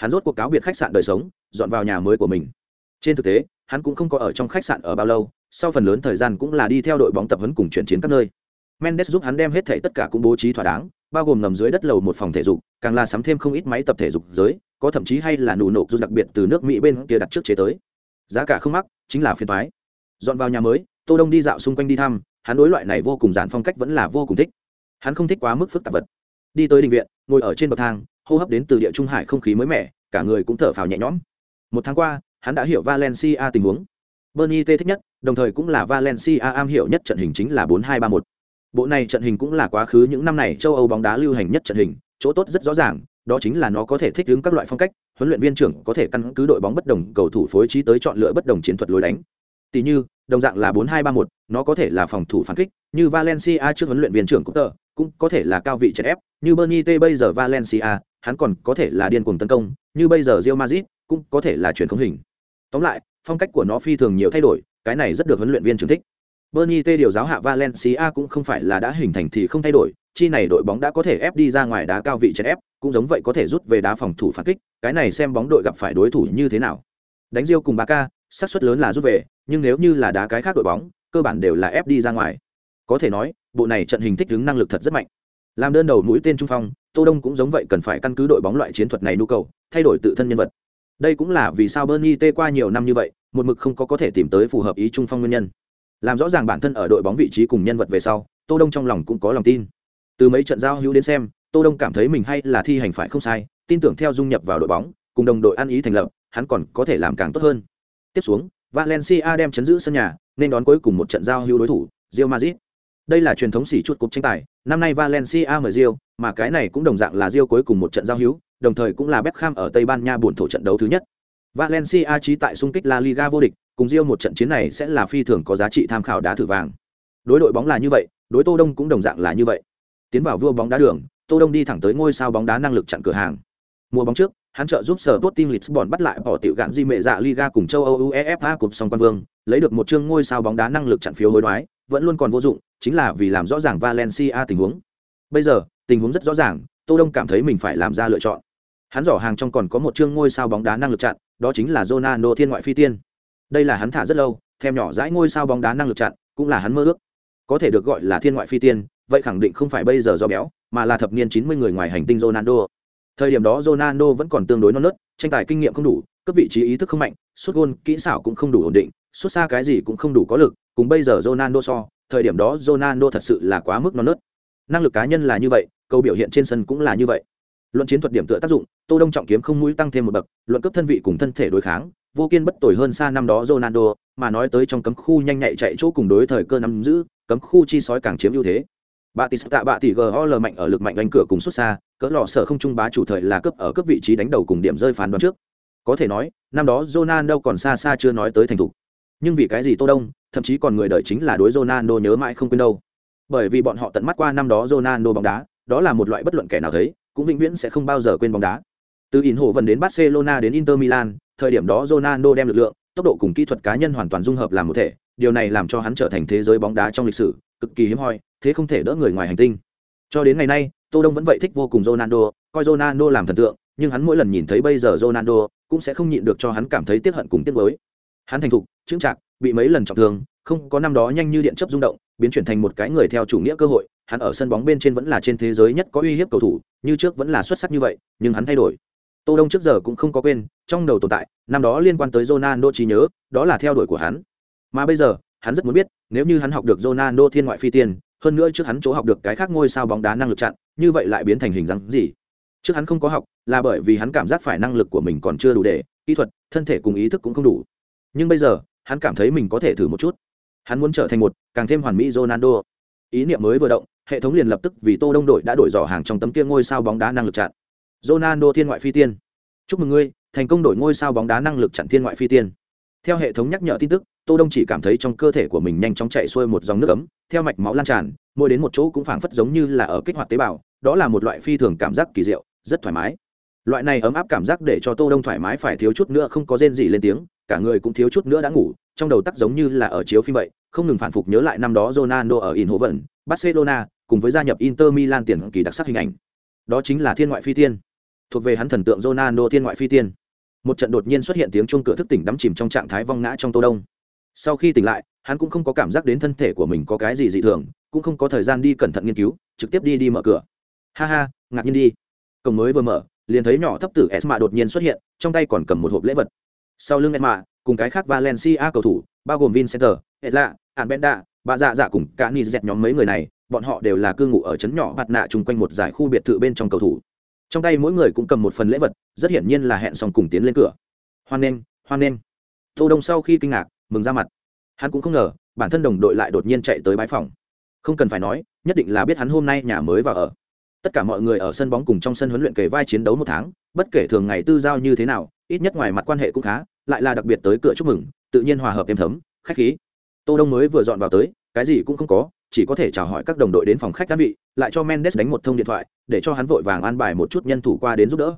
Hắn rốt cuộc cáo biệt khách sạn đời sống, dọn vào nhà mới của mình. Trên thực tế, hắn cũng không có ở trong khách sạn ở bao lâu, sau phần lớn thời gian cũng là đi theo đội bóng tập huấn cùng chuyển chiến các nơi. Mendes giúp hắn đem hết thảy tất cả cũng bố trí thỏa đáng, bao gồm ngầm dưới đất lầu một phòng thể dục, càng là sắm thêm không ít máy tập thể dục giới, có thậm chí hay là nụ nộp rút đặc biệt từ nước Mỹ bên kia đặt trước chế tới. Giá cả không mắc, chính là phiền toái. Dọn vào nhà mới, Tô Đông đi dạo xung quanh đi thăm, hắn đối loại này vô cùng giản phong cách vẫn là vô cùng thích hắn không thích quá mức phức tạp vật đi tới đình viện ngồi ở trên bậc thang hô hấp đến từ địa trung hải không khí mới mẻ, cả người cũng thở phào nhẹ nhõm. Một tháng qua, hắn đã hiểu valencia tình huống. Bernie t thích nhất, đồng thời cũng là valencia am hiểu nhất trận hình chính là bốn hai ba một. Bộ này trận hình cũng là quá khứ những năm này châu âu bóng đá lưu hành nhất trận hình, chỗ tốt rất rõ ràng, đó chính là nó có thể thích ứng các loại phong cách, huấn luyện viên trưởng có thể căn cứ đội bóng bất đồng cầu thủ phối trí tới chọn lựa bất đồng chiến thuật lối đánh. Tỷ như, đồng dạng là bốn hai ba một, nó có thể là phòng thủ phản kích, như valencia trước huấn luyện viên trưởng cũng tờ cũng có thể là cao vị chèn ép, như bernie t bây giờ valencia hắn còn có thể là điên cuồng tấn công như bây giờ Real Madrid cũng có thể là chuyển không hình. Tóm lại phong cách của nó phi thường nhiều thay đổi cái này rất được huấn luyện viên trưởng thích. Bernie t điều giáo hạ valencia cũng không phải là đã hình thành thì không thay đổi chi này đội bóng đã có thể ép đi ra ngoài đá cao vị chèn ép cũng giống vậy có thể rút về đá phòng thủ phản kích cái này xem bóng đội gặp phải đối thủ như thế nào. Đánh rio cùng Barca, xác suất lớn là rút về nhưng nếu như là đá cái khác đội bóng cơ bản đều là ép đi ra ngoài. Có thể nói bộ này trận hình thích ứng năng lực thật rất mạnh. Làm đơn đầu mũi tên trung phong tô đông cũng giống vậy cần phải căn cứ đội bóng loại chiến thuật này nhu cầu, thay đổi tự thân nhân vật. Đây cũng là vì sao bernie tê qua nhiều năm như vậy, một mực không có có thể tìm tới phù hợp ý trung phong nguyên nhân. Làm rõ ràng bản thân ở đội bóng vị trí cùng nhân vật về sau, tô đông trong lòng cũng có lòng tin. Từ mấy trận giao hữu đến xem, tô đông cảm thấy mình hay là thi hành phải không sai, tin tưởng theo dung nhập vào đội bóng, cùng đồng đội ăn ý thành lập, hắn còn có thể làm càng tốt hơn. Tiếp xuống, valencia đem chấn giữ sân nhà, nên đón cuối cùng một trận giao hữu đối thủ, real madrid đây là truyền thống xỉ chuột cúp tranh tài, năm nay Valencia mời Rio, mà cái này cũng đồng dạng là Rio cuối cùng một trận giao hữu, đồng thời cũng là Beckham ở Tây Ban Nha buồn thổ trận đấu thứ nhất. Valencia chí tại xung kích La Liga vô địch, cùng Rio một trận chiến này sẽ là phi thường có giá trị tham khảo đá thử vàng. Đối đội bóng là như vậy, đối Tô Đông cũng đồng dạng là như vậy. Tiến vào vua bóng đá đường, Tô Đông đi thẳng tới ngôi sao bóng đá năng lực chặn cửa hàng. Mùa bóng trước, hắn trợ giúp sở Sporting Lisbon bắt lại bỏ tiểu gạn di mệ dạ Liga cùng châu Âu UEFA cúp song quan vương, lấy được một chương ngôi sao bóng đá năng lực chặn phiếu hối đoái, vẫn luôn còn vô dụng, chính là vì làm rõ ràng Valencia tình huống. Bây giờ, tình huống rất rõ ràng, Tô Đông cảm thấy mình phải làm ra lựa chọn. Hắn giỏ hàng trong còn có một chương ngôi sao bóng đá năng lực chặn, đó chính là Ronaldo thiên ngoại phi tiên. Đây là hắn thả rất lâu, thêm nhỏ dãi ngôi sao bóng đá năng lực chặn, cũng là hắn mơ ước. Có thể được gọi là thiên ngoại phi tiên, vậy khẳng định không phải bây giờ do béo, mà là thập niên 90 người ngoài hành tinh Ronaldo. Thời điểm đó Ronaldo vẫn còn tương đối non nớt, tranh tài kinh nghiệm không đủ, cấp vị trí ý thức không mạnh, sút gôn, kỹ xảo cũng không đủ ổn định, sút xa cái gì cũng không đủ có lực, cùng bây giờ Ronaldo so, thời điểm đó Ronaldo thật sự là quá mức non nớt. Năng lực cá nhân là như vậy, câu biểu hiện trên sân cũng là như vậy. Luận chiến thuật điểm tựa tác dụng, Tô Đông trọng kiếm không mũi tăng thêm một bậc, luận cấp thân vị cùng thân thể đối kháng, vô kiên bất tồi hơn xa năm đó Ronaldo, mà nói tới trong cấm khu nhanh nhạy chạy chỗ cùng đối thời cơ nắm giữ, cấm khu chi sói càng chiếm ưu thế. bà tỷ tạ bạ tỷ GOL mạnh ở lực mạnh đánh cửa cùng xuất xa, cỡ lọ sở không trung bá chủ thời là cấp ở cấp vị trí đánh đầu cùng điểm rơi phán đoán trước. Có thể nói, năm đó Ronaldo còn xa xa chưa nói tới thành thủ. Nhưng vì cái gì Tô Đông, thậm chí còn người đời chính là đối Ronaldo nhớ mãi không quên đâu. Bởi vì bọn họ tận mắt qua năm đó Ronaldo bóng đá, đó là một loại bất luận kẻ nào thấy, cũng vĩnh viễn sẽ không bao giờ quên bóng đá. Từ In Hồ Vân đến Barcelona đến Inter Milan, thời điểm đó Ronaldo đem lực lượng, tốc độ cùng kỹ thuật cá nhân hoàn toàn dung hợp làm một thể, điều này làm cho hắn trở thành thế giới bóng đá trong lịch sử, cực kỳ hiếm hoi, thế không thể đỡ người ngoài hành tinh. Cho đến ngày nay, Tô Đông vẫn vậy thích vô cùng Ronaldo, coi Ronaldo làm thần tượng, nhưng hắn mỗi lần nhìn thấy bây giờ Ronaldo, cũng sẽ không nhịn được cho hắn cảm thấy tiếc hận cùng tiếc nuối. Hắn thành thục, chững chạc bị mấy lần trọng thương, không có năm đó nhanh như điện chớp rung động, biến chuyển thành một cái người theo chủ nghĩa cơ hội, hắn ở sân bóng bên trên vẫn là trên thế giới nhất có uy hiếp cầu thủ, như trước vẫn là xuất sắc như vậy, nhưng hắn thay đổi. Tô Đông trước giờ cũng không có quên, trong đầu tồn tại, năm đó liên quan tới Ronaldo trí nhớ, đó là theo đuổi của hắn. Mà bây giờ, hắn rất muốn biết, nếu như hắn học được Ronaldo thiên ngoại phi tiền, hơn nữa trước hắn chỗ học được cái khác ngôi sao bóng đá năng lực chặn, như vậy lại biến thành hình dáng gì? Trước hắn không có học, là bởi vì hắn cảm giác phải năng lực của mình còn chưa đủ để, kỹ thuật, thân thể cùng ý thức cũng không đủ. Nhưng bây giờ, hắn cảm thấy mình có thể thử một chút. Hắn muốn trở thành một càng thêm hoàn mỹ Ronaldo. Ý niệm mới vừa động, hệ thống liền lập tức vì Tô Đông đội đã đổi dò hàng trong tấm kia ngôi sao bóng đá năng lực chặn. Ronaldo thiên ngoại phi tiên. Chúc mừng ngươi, thành công đổi ngôi sao bóng đá năng lực chặn thiên ngoại phi tiên. Theo hệ thống nhắc nhở tin tức, Tô Đông chỉ cảm thấy trong cơ thể của mình nhanh chóng chạy xuôi một dòng nước ấm, theo mạch máu lan tràn, mỗi đến một chỗ cũng phảng phất giống như là ở kích hoạt tế bào, đó là một loại phi thường cảm giác kỳ diệu, rất thoải mái. Loại này ấm áp cảm giác để cho Tô Đông thoải mái phải thiếu chút nữa không có rên gì lên tiếng, cả người cũng thiếu chút nữa đã ngủ, trong đầu tắc giống như là ở chiếu phim vậy, không ngừng phản phục nhớ lại năm đó Ronaldo ở Eindhoven, Barcelona, cùng với gia nhập Inter Milan tiền kỳ đặc sắc hình ảnh. Đó chính là thiên ngoại phi tiên thuộc về hắn thần tượng Ronaldo thiên ngoại phi tiên. Một trận đột nhiên xuất hiện tiếng chuông cửa thức tỉnh đắm chìm trong trạng thái vong ngã trong Tô Đông. Sau khi tỉnh lại, hắn cũng không có cảm giác đến thân thể của mình có cái gì dị thường, cũng không có thời gian đi cẩn thận nghiên cứu, trực tiếp đi đi mở cửa. Ha ha, ngạc nhiên đi. Cổng mới vừa mở, liền thấy nhỏ thấp tử Esma đột nhiên xuất hiện, trong tay còn cầm một hộp lễ vật. Sau lưng Esma, cùng cái khác Valencia cầu thủ, bao gồm Vincenter, Etla, Albenda, bà dạ dạ cùng cả Nizet nhóm mấy người này, bọn họ đều là cư ngụ ở trấn nhỏ mặt nạ chung quanh một giải khu biệt thự bên trong cầu thủ. Trong tay mỗi người cũng cầm một phần lễ vật rất hiển nhiên là hẹn xong cùng tiến lên cửa. Hoan nghênh hoan nghênh. Tô đông sau khi kinh ngạc mừng ra mặt. Hắn cũng không ngờ bản thân đồng đội lại đột nhiên chạy tới bãi phòng. Không cần phải nói nhất định là biết hắn hôm nay nhà mới vào ở. Tất cả mọi người ở sân bóng cùng trong sân huấn luyện kề vai chiến đấu một tháng bất kể thường ngày tư giao như thế nào ít nhất ngoài mặt quan hệ cũng khá, lại là đặc biệt tới cửa chúc mừng, tự nhiên hòa hợp êm thấm, khách khí. Tô đông mới vừa dọn vào tới, cái gì cũng không có, chỉ có thể chào hỏi các đồng đội đến phòng khách đan vị, lại cho mendes đánh một thông điện thoại, để cho hắn vội vàng an bài một chút nhân thủ qua đến giúp đỡ.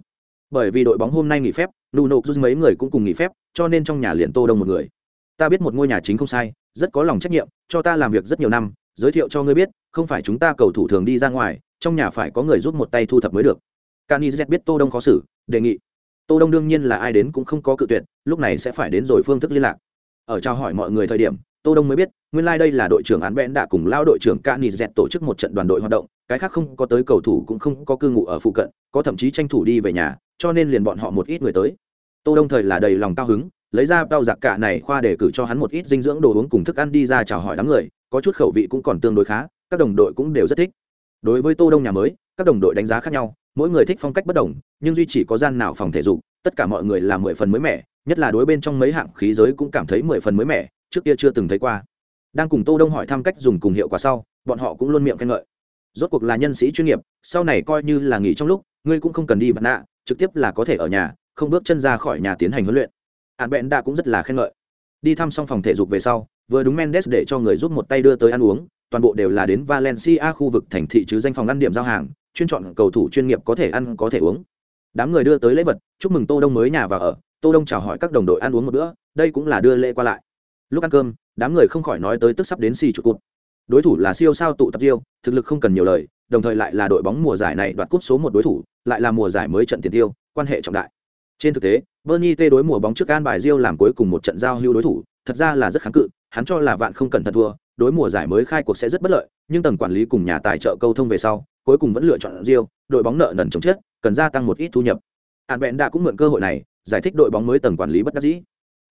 Bởi vì đội bóng hôm nay nghỉ phép, nuno rút mấy người cũng cùng nghỉ phép, cho nên trong nhà liền tô đông một người. Ta biết một ngôi nhà chính không sai, rất có lòng trách nhiệm, cho ta làm việc rất nhiều năm, giới thiệu cho ngươi biết, không phải chúng ta cầu thủ thường đi ra ngoài, trong nhà phải có người giúp một tay thu thập mới được. Canizet biết tô đông khó xử, đề nghị tô đông đương nhiên là ai đến cũng không có cự tuyệt, lúc này sẽ phải đến rồi phương thức liên lạc. Ở trao hỏi mọi người thời điểm, tô đông mới biết, nguyên lai đây là đội trưởng án bẽn đã cùng lao đội trưởng cani dẹt tổ chức một trận đoàn đội hoạt động, cái khác không có tới cầu thủ cũng không có cư ngụ ở phụ cận, có thậm chí tranh thủ đi về nhà, cho nên liền bọn họ một ít người tới. Tô đông thời là đầy lòng cao hứng, lấy ra bao giặc cả này khoa để cử cho hắn một ít dinh dưỡng đồ uống cùng thức ăn đi ra chào hỏi đám người, có chút khẩu vị cũng còn tương đối khá, các đồng đội cũng đều rất thích. Đối với tô đông nhà mới, các đồng đội đánh giá khác nhau mỗi người thích phong cách bất đồng, nhưng duy chỉ có gian nào phòng thể dục, tất cả mọi người là mười phần mới mẻ, nhất là đối bên trong mấy hạng khí giới cũng cảm thấy mười phần mới mẻ, trước kia chưa từng thấy qua. Đang cùng tô đông hỏi thăm cách dùng cùng hiệu quả sau, bọn họ cũng luôn miệng khen ngợi. Rốt cuộc là nhân sĩ chuyên nghiệp, sau này coi như là nghỉ trong lúc, ngươi cũng không cần đi bật nạ, trực tiếp là có thể ở nhà, không bước chân ra khỏi nhà tiến hành huấn luyện. Hạn bẹn đã cũng rất là khen ngợi. Đi thăm xong phòng thể dục về sau, vừa đúng mendes để cho người giúp một tay đưa tới ăn uống, toàn bộ đều là đến valencia khu vực thành thị chứ danh phòng ăn điểm giao hàng chuyên chọn cầu thủ chuyên nghiệp có thể ăn, có thể uống. Đám người đưa tới lễ vật, chúc mừng tô đông mới nhà và ở. Tô đông chào hỏi các đồng đội ăn uống một bữa, đây cũng là đưa lễ qua lại. Lúc ăn cơm, đám người không khỏi nói tới tức sắp đến xì trụ cụt. Đối thủ là siêu sao tụ tập tiêu thực lực không cần nhiều lời, đồng thời lại là đội bóng mùa giải này đoạt cúp số một đối thủ, lại là mùa giải mới trận tiền tiêu, quan hệ trọng đại. Trên thực tế, bernie tê đối mùa bóng trước an bài rio làm cuối cùng một trận giao hưu đối thủ, thật ra là rất kháng cự, hắn cho là vạn không cần thật thua, đối mùa giải mới khai cuộc sẽ rất bất lợi, nhưng tầng quản lý cùng nhà tài trợ câu thông về sau cuối cùng vẫn lựa chọn rio, đội bóng nợ nần chống chết, cần gia tăng một ít thu nhập. Hàn Bện đã cũng mượn cơ hội này, giải thích đội bóng mới tầng quản lý bất đắc dĩ.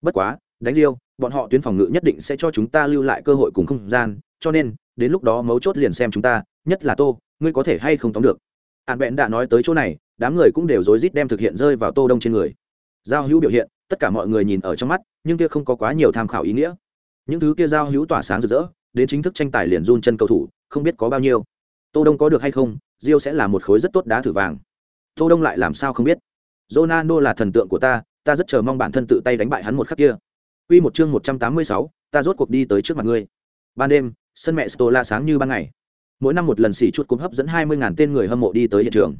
Bất quá, đánh rio, bọn họ tuyến phòng ngự nhất định sẽ cho chúng ta lưu lại cơ hội cùng không gian, cho nên, đến lúc đó mấu chốt liền xem chúng ta, nhất là tô, ngươi có thể hay không tóm được. Hàn Bện đã nói tới chỗ này, đám người cũng đều rối rít đem thực hiện rơi vào tô đông trên người. Giao hữu biểu hiện, tất cả mọi người nhìn ở trong mắt, nhưng kia không có quá nhiều tham khảo ý nghĩa. Những thứ kia giao hữu tỏa sáng rực rỡ, đến chính thức tranh tài liền run chân cầu thủ, không biết có bao nhiêu tô đông có được hay không rio sẽ là một khối rất tốt đá thử vàng tô đông lại làm sao không biết ronaldo là thần tượng của ta ta rất chờ mong bản thân tự tay đánh bại hắn một khắc kia Quy một chương 186, ta rốt cuộc đi tới trước mặt ngươi. Ban đêm, sân mẹ Stola sáng như ban ngày. Mỗi năm một lần xỉ chuột cúp hấp dẫn 20.000 tên người hâm mộ đi tới hiện trường.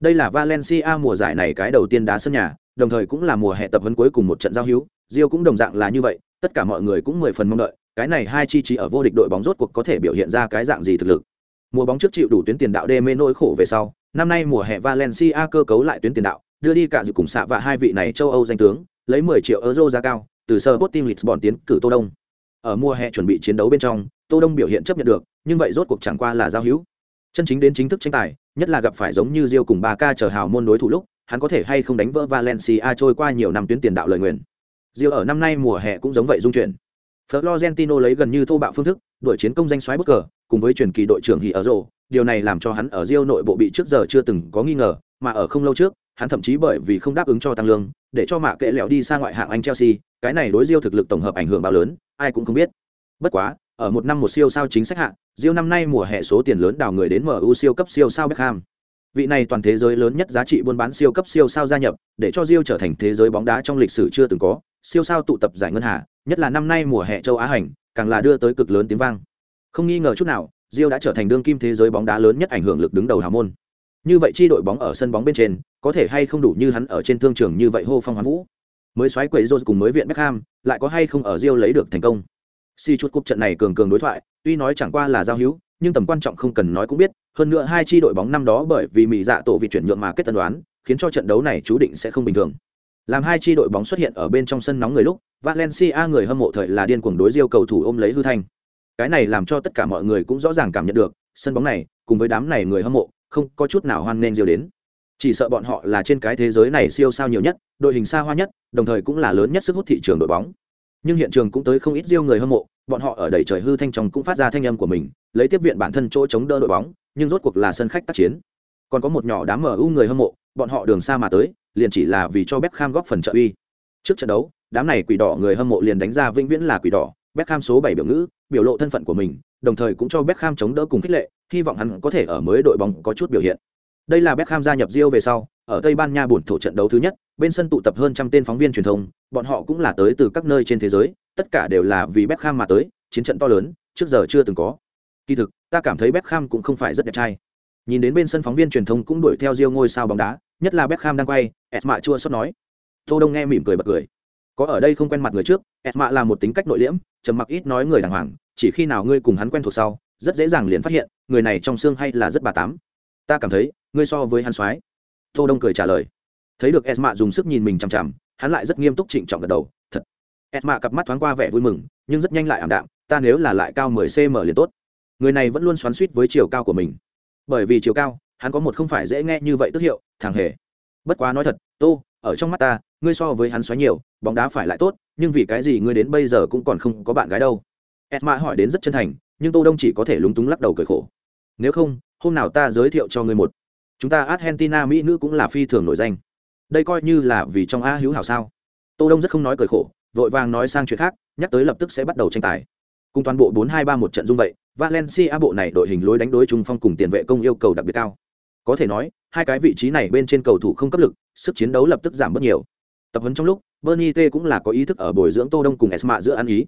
Đây là Valencia mùa giải này cái đầu tiên đá sân nhà, đồng thời cũng là mùa hè tập huấn cuối cùng một trận giao hữu, Rio cũng đồng dạng là như vậy, tất cả mọi người cũng mười phần mong đợi, cái này hai chi trí ở vô địch đội bóng rốt cuộc có thể biểu hiện ra cái dạng gì thực lực. Mùa bóng trước chịu đủ tuyến tiền đạo đê mê nỗi khổ về sau, năm nay mùa hè Valencia cơ cấu lại tuyến tiền đạo, đưa đi cả dự cùng xạ và hai vị này châu Âu danh tướng, lấy 10 triệu euro giá cao, từ sơ Sporting Lisbon tiến cử Tô Đông. Ở mùa hè chuẩn bị chiến đấu bên trong, Tô Đông biểu hiện chấp nhận được, nhưng vậy rốt cuộc chẳng qua là giao hữu. Chân chính đến chính thức tranh tài, nhất là gặp phải giống như Rio cùng Barca chờ hào môn đối thủ lúc, hắn có thể hay không đánh vỡ Valencia trôi qua nhiều năm tuyến tiền đạo lời nguyền. Rio ở năm nay mùa hè cũng giống vậy dung chuyển. Florentino lấy gần như thô bạo phương thức, đội chiến công danh xoáy bất cờ, cùng với truyền kỳ đội trưởng Hierro, điều này làm cho hắn ở Rio nội bộ bị trước giờ chưa từng có nghi ngờ, mà ở không lâu trước, hắn thậm chí bởi vì không đáp ứng cho tăng lương, để cho mạ kệ lẹo đi sang ngoại hạng Anh Chelsea, cái này đối Rio thực lực tổng hợp ảnh hưởng bao lớn, ai cũng không biết. Bất quá, ở một năm một siêu sao chính sách hạng, Rio năm nay mùa hè số tiền lớn đào người đến MU siêu cấp siêu sao Beckham. Vị này toàn thế giới lớn nhất giá trị buôn bán siêu cấp siêu sao gia nhập, để cho Rio trở thành thế giới bóng đá trong lịch sử chưa từng có, siêu sao tụ tập giải ngân hà, nhất là năm nay mùa hè châu Á hành, càng là đưa tới cực lớn tiếng vang. Không nghi ngờ chút nào, Rio đã trở thành đương kim thế giới bóng đá lớn nhất ảnh hưởng lực đứng đầu hào môn. Như vậy chi đội bóng ở sân bóng bên trên, có thể hay không đủ như hắn ở trên thương trường như vậy hô phong hoán vũ. Mới xoáy quậy Rose cùng mới viện Beckham, lại có hay không ở Rio lấy được thành công. Si chút cúp trận này cường cường đối thoại, tuy nói chẳng qua là giao hữu, nhưng tầm quan trọng không cần nói cũng biết, hơn nữa hai chi đội bóng năm đó bởi vì mỹ dạ tổ vị chuyển nhượng mà kết tân đoán, khiến cho trận đấu này chú định sẽ không bình thường. Làm hai chi đội bóng xuất hiện ở bên trong sân nóng người lúc, Valencia người hâm mộ thời là điên cuồng đối Rio cầu thủ ôm lấy hư thanh. Cái này làm cho tất cả mọi người cũng rõ ràng cảm nhận được, sân bóng này, cùng với đám này người hâm mộ, không có chút nào hoan nghênh diêu đến. Chỉ sợ bọn họ là trên cái thế giới này siêu sao nhiều nhất, đội hình xa hoa nhất, đồng thời cũng là lớn nhất sức hút thị trường đội bóng. Nhưng hiện trường cũng tới không ít Rio người hâm mộ, bọn họ ở đầy trời hư thanh trong cũng phát ra thanh âm của mình, lấy tiếp viện bản thân chỗ chống đỡ đội bóng, nhưng rốt cuộc là sân khách tác chiến. Còn có một nhỏ đám MU người hâm mộ, bọn họ đường xa mà tới, liền chỉ là vì cho Beckham góp phần trợ uy. Trước trận đấu, đám này quỷ đỏ người hâm mộ liền đánh ra vĩnh viễn là quỷ đỏ, Beckham số 7 biểu ngữ, biểu lộ thân phận của mình, đồng thời cũng cho Beckham chống đỡ cùng khích lệ, hy vọng hắn có thể ở mới đội bóng có chút biểu hiện. Đây là Beckham gia nhập Rio về sau, ở Tây Ban Nha buồn thổ trận đấu thứ nhất, bên sân tụ tập hơn trăm tên phóng viên truyền thông, bọn họ cũng là tới từ các nơi trên thế giới, tất cả đều là vì Beckham mà tới, chiến trận to lớn, trước giờ chưa từng có. Kỳ thực, ta cảm thấy Beckham cũng không phải rất đẹp trai. Nhìn đến bên sân phóng viên truyền thông cũng đuổi theo Rio ngôi sao bóng đá, nhất là Beckham đang quay, Esma chua xót nói. Tô Đông nghe mỉm cười bật cười. Có ở đây không quen mặt người trước, Esma là một tính cách nội liễm, trầm mặc ít nói người đàng hoàng, chỉ khi nào ngươi cùng hắn quen thuộc sau, rất dễ dàng liền phát hiện, người này trong xương hay là rất bà tám. Ta cảm thấy, ngươi so với hắn soái. Tô Đông cười trả lời. Thấy được Esma dùng sức nhìn mình chằm chằm, hắn lại rất nghiêm túc trịnh trọng gật đầu, thật. Esma cặp mắt thoáng qua vẻ vui mừng, nhưng rất nhanh lại ảm đạm, ta nếu là lại cao 10 cm liền tốt. Người này vẫn luôn xoắn xuýt với chiều cao của mình. Bởi vì chiều cao, hắn có một không phải dễ nghe như vậy tức hiệu, thằng hề. Bất quá nói thật, Tô, ở trong mắt ta, ngươi so với hắn xoáy nhiều, bóng đá phải lại tốt, nhưng vì cái gì ngươi đến bây giờ cũng còn không có bạn gái đâu? Esma hỏi đến rất chân thành, nhưng Tô Đông chỉ có thể lúng túng lắc đầu cười khổ. Nếu không, hôm nào ta giới thiệu cho ngươi một. Chúng ta Argentina mỹ nữ cũng là phi thường nổi danh. Đây coi như là vì trong a hữu hảo sao? Tô Đông rất không nói cười khổ, vội vàng nói sang chuyện khác, nhắc tới lập tức sẽ bắt đầu tranh tài. Cùng toàn bộ 4-2-3 một trận dung vậy, Valencia bộ này đội hình lối đánh đối trung phong cùng tiền vệ công yêu cầu đặc biệt cao. Có thể nói, hai cái vị trí này bên trên cầu thủ không cấp lực, sức chiến đấu lập tức giảm bớt nhiều. Tập huấn trong lúc, Bernie T cũng là có ý thức ở bồi dưỡng Tô Đông cùng Esma giữa ăn ý.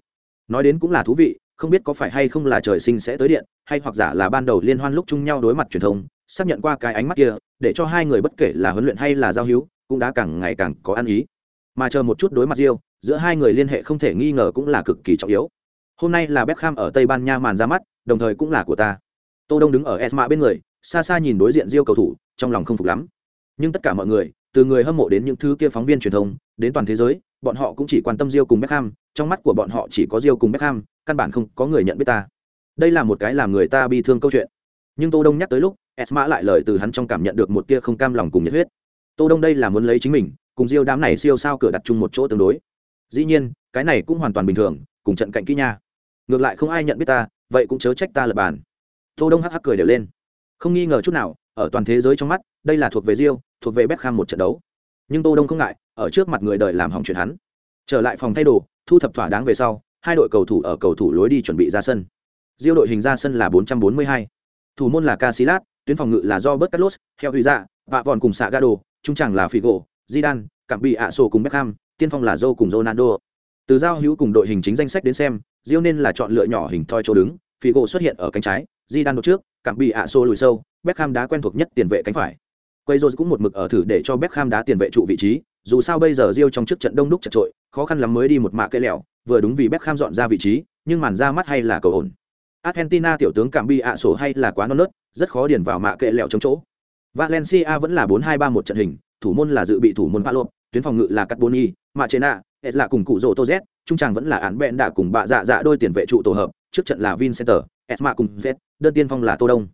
Nói đến cũng là thú vị, không biết có phải hay không là trời sinh sẽ tới điện, hay hoặc giả là ban đầu liên hoan lúc chung nhau đối mặt truyền thông, xác nhận qua cái ánh mắt kia, để cho hai người bất kể là huấn luyện hay là giao hữu, cũng đã càng ngày càng có ăn ý. Mà chờ một chút đối mặt Rio, giữa hai người liên hệ không thể nghi ngờ cũng là cực kỳ trọng yếu. Hôm nay là Beckham ở Tây Ban Nha màn ra mắt, đồng thời cũng là của ta. Tô Đông đứng ở Esma bên người, xa xa nhìn đối diện Rio cầu thủ, trong lòng không phục lắm. Nhưng tất cả mọi người, từ người hâm mộ đến những thứ kia phóng viên truyền thông, đến toàn thế giới, bọn họ cũng chỉ quan tâm Rio cùng Beckham, trong mắt của bọn họ chỉ có Rio cùng Beckham, căn bản không có người nhận biết ta. Đây là một cái làm người ta bi thương câu chuyện. Nhưng Tô Đông nhắc tới lúc, Esma lại lời từ hắn trong cảm nhận được một tia không cam lòng cùng nhiệt huyết. Tô Đông đây là muốn lấy chính mình, cùng Rio đám này siêu sao cửa đặt chung một chỗ tương đối. Dĩ nhiên, cái này cũng hoàn toàn bình thường, cùng trận cạnh kỹ nha. Ngược lại không ai nhận biết ta, vậy cũng chớ trách ta lập bàn. Tô Đông hắc hắc cười đều lên. Không nghi ngờ chút nào, ở toàn thế giới trong mắt, đây là thuộc về Rio, thuộc về Beckham một trận đấu. Nhưng Tô Đông không ngại, ở trước mặt người đời làm hỏng chuyện hắn. trở lại phòng thay đồ thu thập thỏa đáng về sau hai đội cầu thủ ở cầu thủ lối đi chuẩn bị ra sân rio đội hình ra sân là 442. thủ môn là Casillas, tuyến phòng ngự là do Bert Carlos, theo Huy Dạ, vạ vòn cùng xạ Gado, trung tràng là Figo, Zidane, cạm bị ạ sổ cùng Beckham, tiên phong là Joe cùng Ronaldo. Từ giao hữu cùng đội hình chính danh sách đến xem, rio nên là chọn lựa nhỏ hình thoi chỗ đứng, Figo xuất hiện ở cánh trái, Di đan đột trước, cảm bị ạ xô lùi sâu, Beckham đá quen thuộc nhất tiền vệ cánh phải. Quay rồi cũng một mực ở thử để cho Beckham đá tiền vệ trụ vị trí, dù sao bây giờ Rio trong trước trận đông đúc chật trội, khó khăn lắm mới đi một mạ cây lẹo, vừa đúng vì Beckham dọn ra vị trí, nhưng màn ra mắt hay là cầu ổn. Argentina tiểu tướng cảm bị ạ sổ hay là quá non nớt, rất khó điền vào mạ kệ lẹo trong chỗ. Valencia vẫn là 4-2-3 một trận hình, thủ môn là dự bị thủ môn Palop, tuyến phòng ngự là Carboni, Machena, hết là cùng cụ rồ Toz, trung tràng vẫn là án bẹn đã cùng bạ dạ dạ đôi tiền vệ trụ tổ hợp, trước trận là Vincenter, Esma cùng Z, đơn tiên phong là Tô Đông.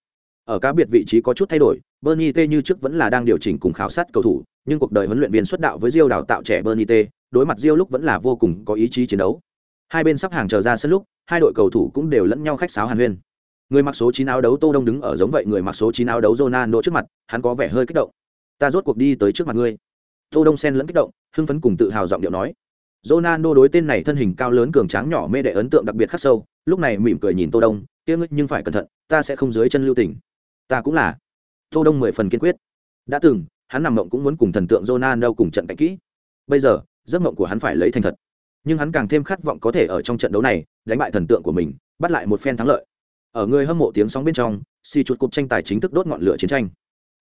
Ở cá biệt vị trí có chút thay đổi, Bernie T như trước vẫn là đang điều chỉnh cùng khảo sát cầu thủ, nhưng cuộc đời huấn luyện viên xuất đạo với Rio đào tạo trẻ Bernie T, đối mặt Rio lúc vẫn là vô cùng có ý chí chiến đấu. Hai bên sắp hàng chờ ra sân lúc, hai đội cầu thủ cũng đều lẫn nhau khách sáo hàn huyên. Người mặc số 9 áo đấu Tô Đông đứng ở giống vậy người mặc số 9 áo đấu Ronaldo trước mặt, hắn có vẻ hơi kích động. Ta rốt cuộc đi tới trước mặt ngươi. Tô Đông sen lẫn kích động, hưng phấn cùng tự hào giọng điệu nói. Ronaldo đối tên này thân hình cao lớn cường tráng nhỏ mê đệ ấn tượng đặc biệt khắc sâu, lúc này mỉm cười nhìn Tô Đông, kia ngươi nhưng phải cẩn thận, ta sẽ không dưới chân lưu tình. Ta cũng là. Tô Đông mười phần kiên quyết. Đã từng, hắn nằm mộng cũng muốn cùng thần tượng Ronaldo cùng trận cạnh kỹ. Bây giờ, giấc mộng của hắn phải lấy thành thật. Nhưng hắn càng thêm khát vọng có thể ở trong trận đấu này đánh bại thần tượng của mình, bắt lại một phen thắng lợi. Ở người hâm mộ tiếng sóng bên trong, xì chuột cục tranh tài chính thức đốt ngọn lửa chiến tranh.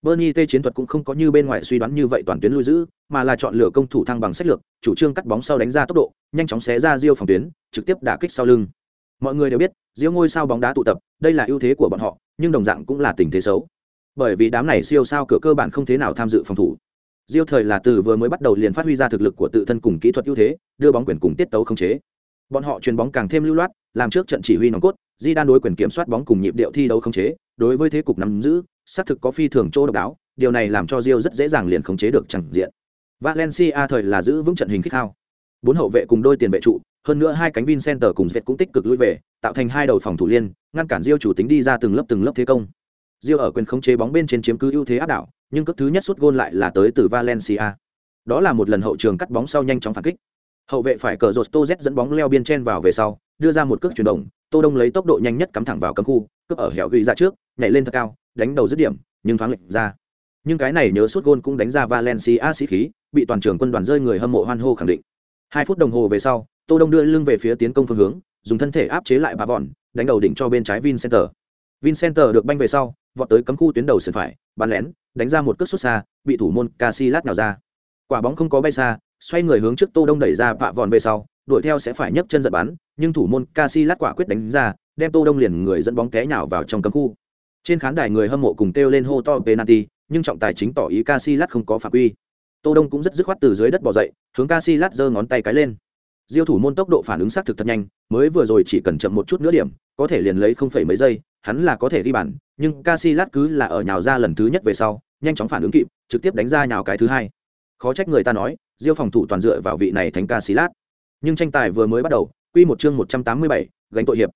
Bernie T chiến thuật cũng không có như bên ngoài suy đoán như vậy toàn tuyến lui giữ, mà là chọn lựa công thủ thăng bằng sách lược, chủ trương cắt bóng sau đánh ra tốc độ, nhanh chóng xé ra Diêu phòng tuyến, trực tiếp đả kích sau lưng. Mọi người đều biết, Diêu ngôi sao bóng đá tụ tập, đây là ưu thế của bọn họ, nhưng đồng dạng cũng là tình thế xấu. Bởi vì đám này siêu sao cửa cơ bản không thế nào tham dự phòng thủ. Diêu thời là từ vừa mới bắt đầu liền phát huy ra thực lực của tự thân cùng kỹ thuật ưu thế, đưa bóng quyền cùng tiết tấu không chế. Bọn họ chuyền bóng càng thêm lưu loát, làm trước trận chỉ huy nòng cốt, Di đan đối quyền kiểm soát bóng cùng nhịp điệu thi đấu không chế, đối với thế cục nắm giữ, xác thực có phi thường chỗ độc đáo, điều này làm cho Rio rất dễ dàng liền khống chế được chẳng diện. Valencia thời là giữ vững trận hình kích hao. Bốn hậu vệ cùng đôi tiền vệ trụ, hơn nữa hai cánh Vincenter cùng Việt cũng tích cực lui về, tạo thành hai đầu phòng thủ liên, ngăn cản Rio chủ tính đi ra từng lớp từng lớp thế công. Rio ở quyền khống chế bóng bên trên chiếm cứ ưu thế áp đảo, nhưng cấp thứ nhất sút gôn lại là tới từ Valencia. Đó là một lần hậu trường cắt bóng sau nhanh chóng phản kích. Hậu vệ phải cờ rột Tô Z dẫn bóng leo biên chen vào về sau, đưa ra một cước chuyển động, Tô Đông lấy tốc độ nhanh nhất cắm thẳng vào cấm khu, cướp ở hẻo ghi ra trước, nhảy lên thật cao, đánh đầu dứt điểm, nhưng thoáng lệch ra. Nhưng cái này nhớ suốt gôn cũng đánh ra Valencia sĩ khí, bị toàn trường quân đoàn rơi người hâm mộ hoan hô khẳng định. Hai phút đồng hồ về sau, Tô Đông đưa lưng về phía tiến công phương hướng, dùng thân thể áp chế lại bà vòn, đánh đầu đỉnh cho bên trái Vincenter. Vincenter được banh về sau, vọt tới cấm khu tuyến đầu sườn phải, bắn lén, đánh ra một cước xuất xa, bị thủ môn Casilat nào ra. Quả bóng không có bay xa, xoay người hướng trước Tô Đông đẩy ra vạ vòn về sau, đuổi theo sẽ phải nhấc chân giật bắn, nhưng thủ môn Casilat quả quyết đánh ra, đem Tô Đông liền người dẫn bóng té nhào vào trong cấm khu. Trên khán đài người hâm mộ cùng kêu lên hô to penalty, nhưng trọng tài chính tỏ ý Casilat không có phạm quy. Tô Đông cũng rất dứt khoát từ dưới đất bò dậy, hướng Casilat giơ ngón tay cái lên. Diêu thủ môn tốc độ phản ứng xác thực thật nhanh, mới vừa rồi chỉ cần chậm một chút nữa điểm, có thể liền lấy không phải mấy giây, hắn là có thể đi bàn, nhưng Casillas cứ là ở nhào ra lần thứ nhất về sau, nhanh chóng phản ứng kịp, trực tiếp đánh ra nhào cái thứ hai. Khó trách người ta nói, Diêu phòng thủ toàn dựa vào vị này thánh Casillas. Nhưng tranh tài vừa mới bắt đầu, quy một chương 187, gánh tội hiệp.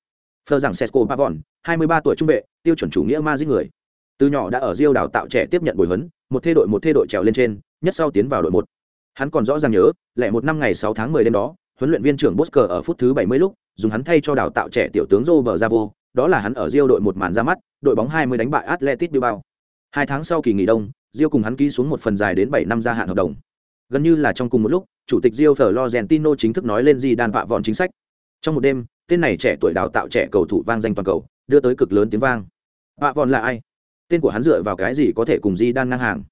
Phờ rằng Sesco Pavon, 23 tuổi trung vệ, tiêu chuẩn chủ nghĩa ma giết người. Từ nhỏ đã ở Diêu đào tạo trẻ tiếp nhận bồi huấn, một thê đội một thê đội trèo lên trên, nhất sau tiến vào đội một. Hắn còn rõ ràng nhớ, lẻ một năm ngày sáu tháng 10 đêm đó, huấn luyện viên trưởng Bosker ở phút thứ 70 lúc, dùng hắn thay cho đào tạo trẻ tiểu tướng Robert đó là hắn ở Rio đội một màn ra mắt, đội bóng 20 đánh bại Atletico Bilbao. Hai tháng sau kỳ nghỉ đông, Rio cùng hắn ký xuống một phần dài đến 7 năm gia hạn hợp đồng. Gần như là trong cùng một lúc, chủ tịch Rio Florentino chính thức nói lên gì đàn vạ vọn chính sách. Trong một đêm, tên này trẻ tuổi đào tạo trẻ cầu thủ vang danh toàn cầu, đưa tới cực lớn tiếng vang. Vạ vọn là ai? Tên của hắn dựa vào cái gì có thể cùng Di đan ngang hàng?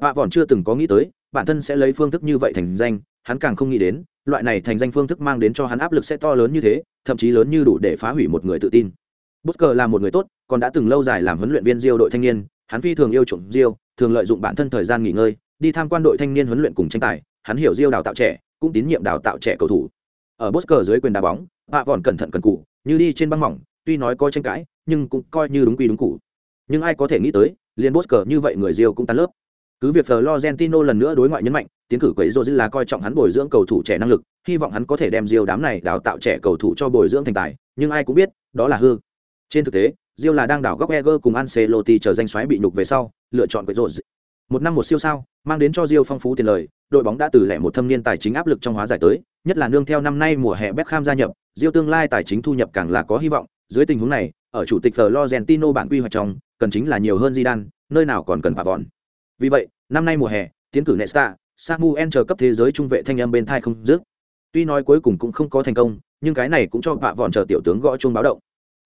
Vạ vọn chưa từng có nghĩ tới, bản thân sẽ lấy phương thức như vậy thành danh, hắn càng không nghĩ đến, loại này thành danh phương thức mang đến cho hắn áp lực sẽ to lớn như thế, thậm chí lớn như đủ để phá hủy một người tự tin. Busker là một người tốt, còn đã từng lâu dài làm huấn luyện viên Rio đội thanh niên, hắn phi thường yêu chuộng Rio, thường lợi dụng bản thân thời gian nghỉ ngơi, đi tham quan đội thanh niên huấn luyện cùng tranh tài, hắn hiểu Rio đào tạo trẻ, cũng tín nhiệm đào tạo trẻ cầu thủ. Ở Busker dưới quyền đá bóng, hạ vòn cẩn thận cần cụ, như đi trên băng mỏng, tuy nói có tranh cãi, nhưng cũng coi như đúng quy đúng cụ. Nhưng ai có thể nghĩ tới, liền Busker như vậy người Rio cũng tan lớp. Cứ việc Florentino lần nữa đối ngoại nhấn mạnh, tiến cử quấy Rodri là coi trọng hắn bồi dưỡng cầu thủ trẻ năng lực, hy vọng hắn có thể đem Rio đám này đào tạo trẻ cầu thủ cho bồi dưỡng thành tài, nhưng ai cũng biết, đó là hư. Trên thực tế, Rio là đang đảo góc Eger cùng Ancelotti chờ danh xoáy bị nhục về sau, lựa chọn quấy Rodri. Một năm một siêu sao, mang đến cho Rio phong phú tiền lời, đội bóng đã từ lẻ một thâm niên tài chính áp lực trong hóa giải tới, nhất là nương theo năm nay mùa hè Beckham gia nhập, Rio tương lai tài chính thu nhập càng là có hy vọng. Dưới tình huống này, ở chủ tịch Florentino bản quy hoạch trong, cần chính là nhiều hơn Zidane, nơi nào còn cần vọn. Vì vậy, năm nay mùa hè, tiến cử Nesta, Samuel chờ cấp thế giới trung vệ thanh âm bên thai không dứt. Tuy nói cuối cùng cũng không có thành công, nhưng cái này cũng cho vạ vọn chờ tiểu tướng gõ chuông báo động.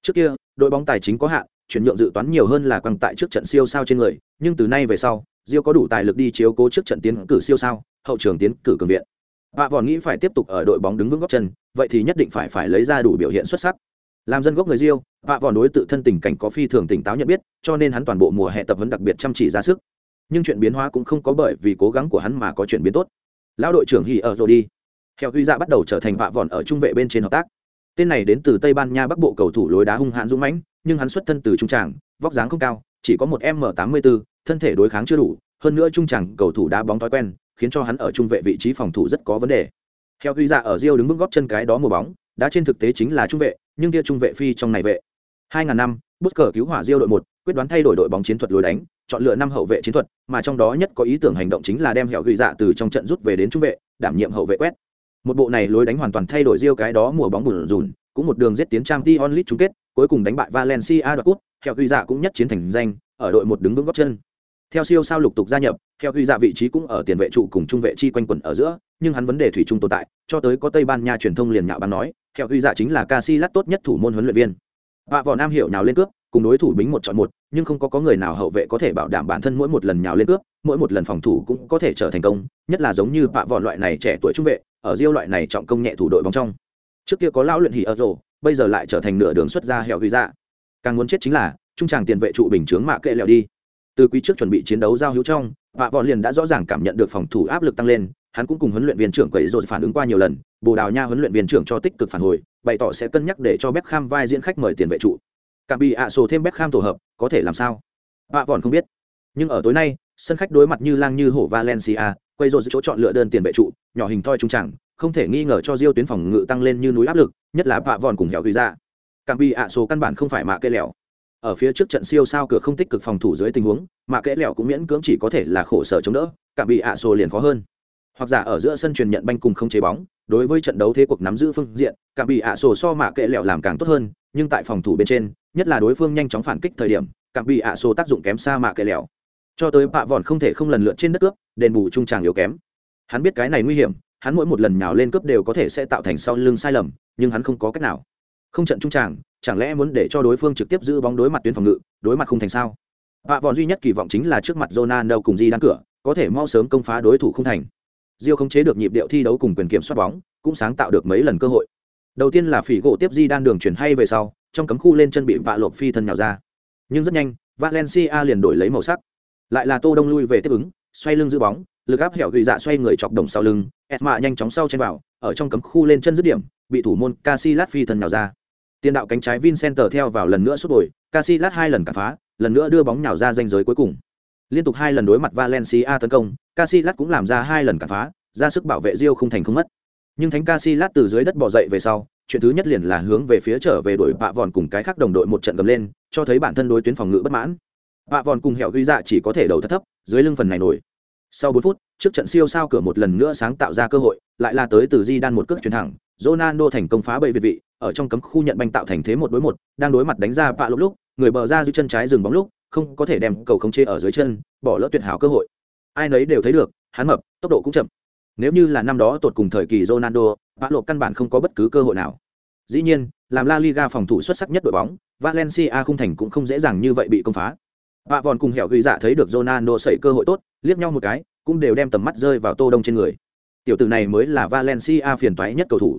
Trước kia, đội bóng tài chính có hạn, chuyển nhượng dự toán nhiều hơn là quăng tại trước trận siêu sao trên người, nhưng từ nay về sau, Rio có đủ tài lực đi chiếu cố trước trận tiến cử siêu sao, hậu trường tiến cử cường viện. Vạ vọn nghĩ phải tiếp tục ở đội bóng đứng vững gót chân, vậy thì nhất định phải phải lấy ra đủ biểu hiện xuất sắc. Làm dân gốc người Rio, vạ vọn đối tự thân tình cảnh có phi thường tỉnh táo nhận biết, cho nên hắn toàn bộ mùa hè tập huấn đặc biệt chăm chỉ ra sức. Nhưng chuyện biến hóa cũng không có bởi vì cố gắng của hắn mà có chuyển biến tốt. Lão đội trưởng Hỉ ở rồi đi. Theo Huy Dạ bắt đầu trở thành vạ vòn ở trung vệ bên trên hợp tác. Tên này đến từ Tây Ban Nha Bắc Bộ cầu thủ lối đá hung hãn dũng mãnh, nhưng hắn xuất thân từ trung tràng, vóc dáng không cao, chỉ có một m 84 thân thể đối kháng chưa đủ, hơn nữa trung tràng cầu thủ đá bóng thói quen, khiến cho hắn ở trung vệ vị trí phòng thủ rất có vấn đề. Theo Huy Dạ ở Rio đứng vững góp chân cái đó mùa bóng, đá trên thực tế chính là trung vệ, nhưng kia trung vệ phi trong này vệ. 2000 năm, bút cờ cứu hỏa Rio đội 1, quyết đoán thay đổi đội bóng chiến thuật lối đánh, chọn lựa năm hậu vệ chiến thuật, mà trong đó nhất có ý tưởng hành động chính là đem hẻo gửi dạ từ trong trận rút về đến trung vệ, đảm nhiệm hậu vệ quét. Một bộ này lối đánh hoàn toàn thay đổi diêu cái đó mùa bóng bùn rùn, cũng một đường giết tiến trang Dion League chung kết, cuối cùng đánh bại Valencia đoạt cúp, hẻo gửi dạ cũng nhất chiến thành danh, ở đội một đứng vững gót chân. Theo siêu sao lục tục gia nhập, theo ghi dạ vị trí cũng ở tiền vệ trụ cùng trung vệ chi quanh quẩn ở giữa, nhưng hắn vấn đề thủy chung tồn tại, cho tới có Tây Ban Nha truyền thông liền nhạo báng nói, theo ghi dạ chính là Casillas tốt nhất thủ môn huấn luyện viên. Vạ vỏ Nam hiểu nhào lên cướp, cùng đối thủ bính một chọn một, nhưng không có có người nào hậu vệ có thể bảo đảm bản thân mỗi một lần nhào lên cướp, mỗi một lần phòng thủ cũng có thể trở thành công, nhất là giống như Vạ vỏ loại này trẻ tuổi trung vệ, ở riêu loại này trọng công nhẹ thủ đội bóng trong. Trước kia có lão luyện hỉ ở rồ, bây giờ lại trở thành nửa đường xuất ra hẻo ghi ra Càng muốn chết chính là, trung tràng tiền vệ trụ bình chướng mạ kệ lẹo đi từ quý trước chuẩn bị chiến đấu giao hữu trong vạ vọn liền đã rõ ràng cảm nhận được phòng thủ áp lực tăng lên hắn cũng cùng huấn luyện viên trưởng quẩy rồi phản ứng qua nhiều lần bồ đào nha huấn luyện viên trưởng cho tích cực phản hồi bày tỏ sẽ cân nhắc để cho Beckham vai diễn khách mời tiền vệ trụ. Cảm bị ạ sổ thêm Beckham tổ hợp, có thể làm sao? Vạ vòn không biết. Nhưng ở tối nay, sân khách đối mặt như lang như hổ Valencia, quay rồi chỗ chọn lựa đơn tiền vệ trụ, nhỏ hình thoi trung chẳng, không thể nghi ngờ cho Diêu tuyến phòng ngự tăng lên như núi áp lực, nhất là vạ vòn cùng hẻo ghi ra. Cảm bị ạ sổ căn bản không phải mạ cây lẹo ở phía trước trận siêu sao cửa không tích cực phòng thủ dưới tình huống mà kẽ lẹo cũng miễn cưỡng chỉ có thể là khổ sở chống đỡ, cảm bị ạ sổ liền khó hơn. Hoặc giả ở giữa sân truyền nhận banh cùng không chế bóng đối với trận đấu thế cuộc nắm giữ phương diện cả bị ạ sổ so mạ kệ lẹo làm càng tốt hơn nhưng tại phòng thủ bên trên nhất là đối phương nhanh chóng phản kích thời điểm cả bị ạ sổ tác dụng kém xa mạ kệ lẹo. Cho tới bạ vòn không thể không lần lượt trên đất cướp đền bù trung tràng yếu kém. Hắn biết cái này nguy hiểm hắn mỗi một lần nhào lên cướp đều có thể sẽ tạo thành sau lưng sai lầm nhưng hắn không có cách nào. Không trận trung tràng chẳng lẽ muốn để cho đối phương trực tiếp giữ bóng đối mặt tuyến phòng ngự đối mặt không thành sao? Bạ vòn duy nhất kỳ vọng chính là trước mặt Ronaldo cùng Di đan cửa, có thể mau sớm công phá đối thủ không thành. Rio khống chế được nhịp điệu thi đấu cùng quyền kiểm soát bóng, cũng sáng tạo được mấy lần cơ hội. Đầu tiên là phỉ gỗ tiếp Di đan đường chuyển hay về sau, trong cấm khu lên chân bị vạ lộp phi thân nhào ra. Nhưng rất nhanh, Valencia liền đổi lấy màu sắc. Lại là Tô Đông lui về tiếp ứng, xoay lưng giữ bóng, lực áp hẻo gửi dạ xoay người chọc đồng sau lưng, Esma nhanh chóng sau chen vào, ở trong cấm khu lên chân dứt điểm, bị thủ môn Casillas phi thân nhào ra. Tiền đạo cánh trái Vincenter theo vào lần nữa sút bồi, Casillas hai lần cản phá, lần nữa đưa bóng nhào ra danh giới cuối cùng. Liên tục hai lần đối mặt Valencia tấn công, Casillas cũng làm ra hai lần cản phá, ra sức bảo vệ Rio không thành không mất. Nhưng thánh Casillas từ dưới đất bò dậy về sau, chuyện thứ nhất liền là hướng về phía trở về đội bạ vòn cùng cái khác đồng đội một trận gầm lên, cho thấy bản thân đối tuyến phòng ngự bất mãn. Bạ vòn cùng Hẹo ghi dạ chỉ có thể đầu thấp thấp, dưới lưng phần này nổi. Sau bốn phút, trước trận siêu sao cửa một lần nữa sáng tạo ra cơ hội, lại là tới từ Di Đan một cước chuyển thẳng, Ronaldo thành công phá bẫy việt vị, ở trong cấm khu nhận banh tạo thành thế một đối một, đang đối mặt đánh ra bạ lúc lúc, người bờ ra giữ chân trái dừng bóng lúc, không có thể đem cầu không chế ở dưới chân, bỏ lỡ tuyệt hảo cơ hội. Ai nấy đều thấy được, hắn mập, tốc độ cũng chậm. Nếu như là năm đó tột cùng thời kỳ Ronaldo, bạ lộ căn bản không có bất cứ cơ hội nào. Dĩ nhiên, làm La Liga phòng thủ xuất sắc nhất đội bóng, Valencia không thành cũng không dễ dàng như vậy bị công phá. vạ vòn cùng hẻo ghi dạ thấy được Ronaldo sẩy cơ hội tốt, liếc nhau một cái, cũng đều đem tầm mắt rơi vào Tô Đông trên người. Tiểu tử này mới là Valencia phiền toái nhất cầu thủ.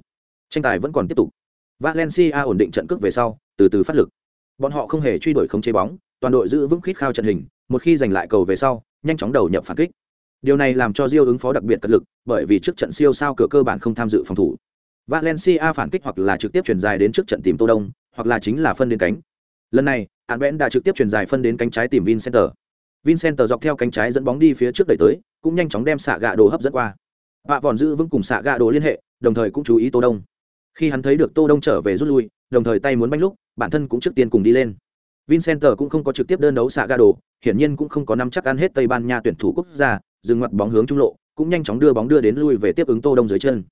Tranh tài vẫn còn tiếp tục. Valencia ổn định trận cước về sau, từ từ phát lực. Bọn họ không hề truy đuổi không chế bóng, toàn đội giữ vững khít khao trận hình, một khi giành lại cầu về sau, nhanh chóng đầu nhập phản kích. Điều này làm cho Rio ứng phó đặc biệt cật lực, bởi vì trước trận siêu sao cửa cơ bản không tham dự phòng thủ. Valencia phản kích hoặc là trực tiếp chuyển dài đến trước trận tìm Tô Đông, hoặc là chính là phân đến cánh. Lần này, Albert đã trực tiếp chuyển dài phân đến cánh trái tìm Vincenter. Vincenter dọc theo cánh trái dẫn bóng đi phía trước đẩy tới, cũng nhanh chóng đem xạ gạ đồ hấp dẫn qua. Vạ vòn giữ vững cùng xạ gạ đồ liên hệ, đồng thời cũng chú ý Tô Đông khi hắn thấy được tô đông trở về rút lui đồng thời tay muốn banh lúc bản thân cũng trước tiên cùng đi lên Vincenter cũng không có trực tiếp đơn đấu xạ ga đồ, hiển nhiên cũng không có nắm chắc ăn hết Tây Ban Nha tuyển thủ quốc gia, dừng ngoặt bóng hướng trung lộ, cũng nhanh chóng đưa bóng đưa đến lui về tiếp ứng Tô Đông dưới chân.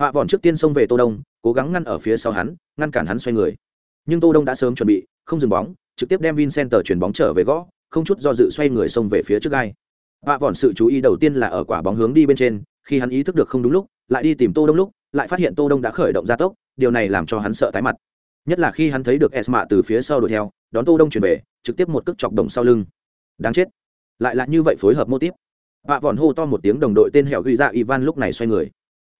Vạ vòn trước tiên xông về Tô Đông, cố gắng ngăn ở phía sau hắn, ngăn cản hắn xoay người. Nhưng Tô Đông đã sớm chuẩn bị, không dừng bóng, trực tiếp đem Vincenter chuyển bóng trở về gõ, không chút do dự xoay người xông về phía trước gai. Vạ vòn sự chú ý đầu tiên là ở quả bóng hướng đi bên trên, khi hắn ý thức được không đúng lúc, lại đi tìm Tô Đông lúc, lại phát hiện Tô Đông đã khởi động gia tốc, điều này làm cho hắn sợ tái mặt. Nhất là khi hắn thấy được Esma từ phía sau đuổi theo, đón Tô Đông chuyển về, trực tiếp một cước chọc đồng sau lưng. Đáng chết. Lại là như vậy phối hợp mô tiếp. Vạ vòn hô to một tiếng đồng đội tên hẻo ghi ra Ivan lúc này xoay người.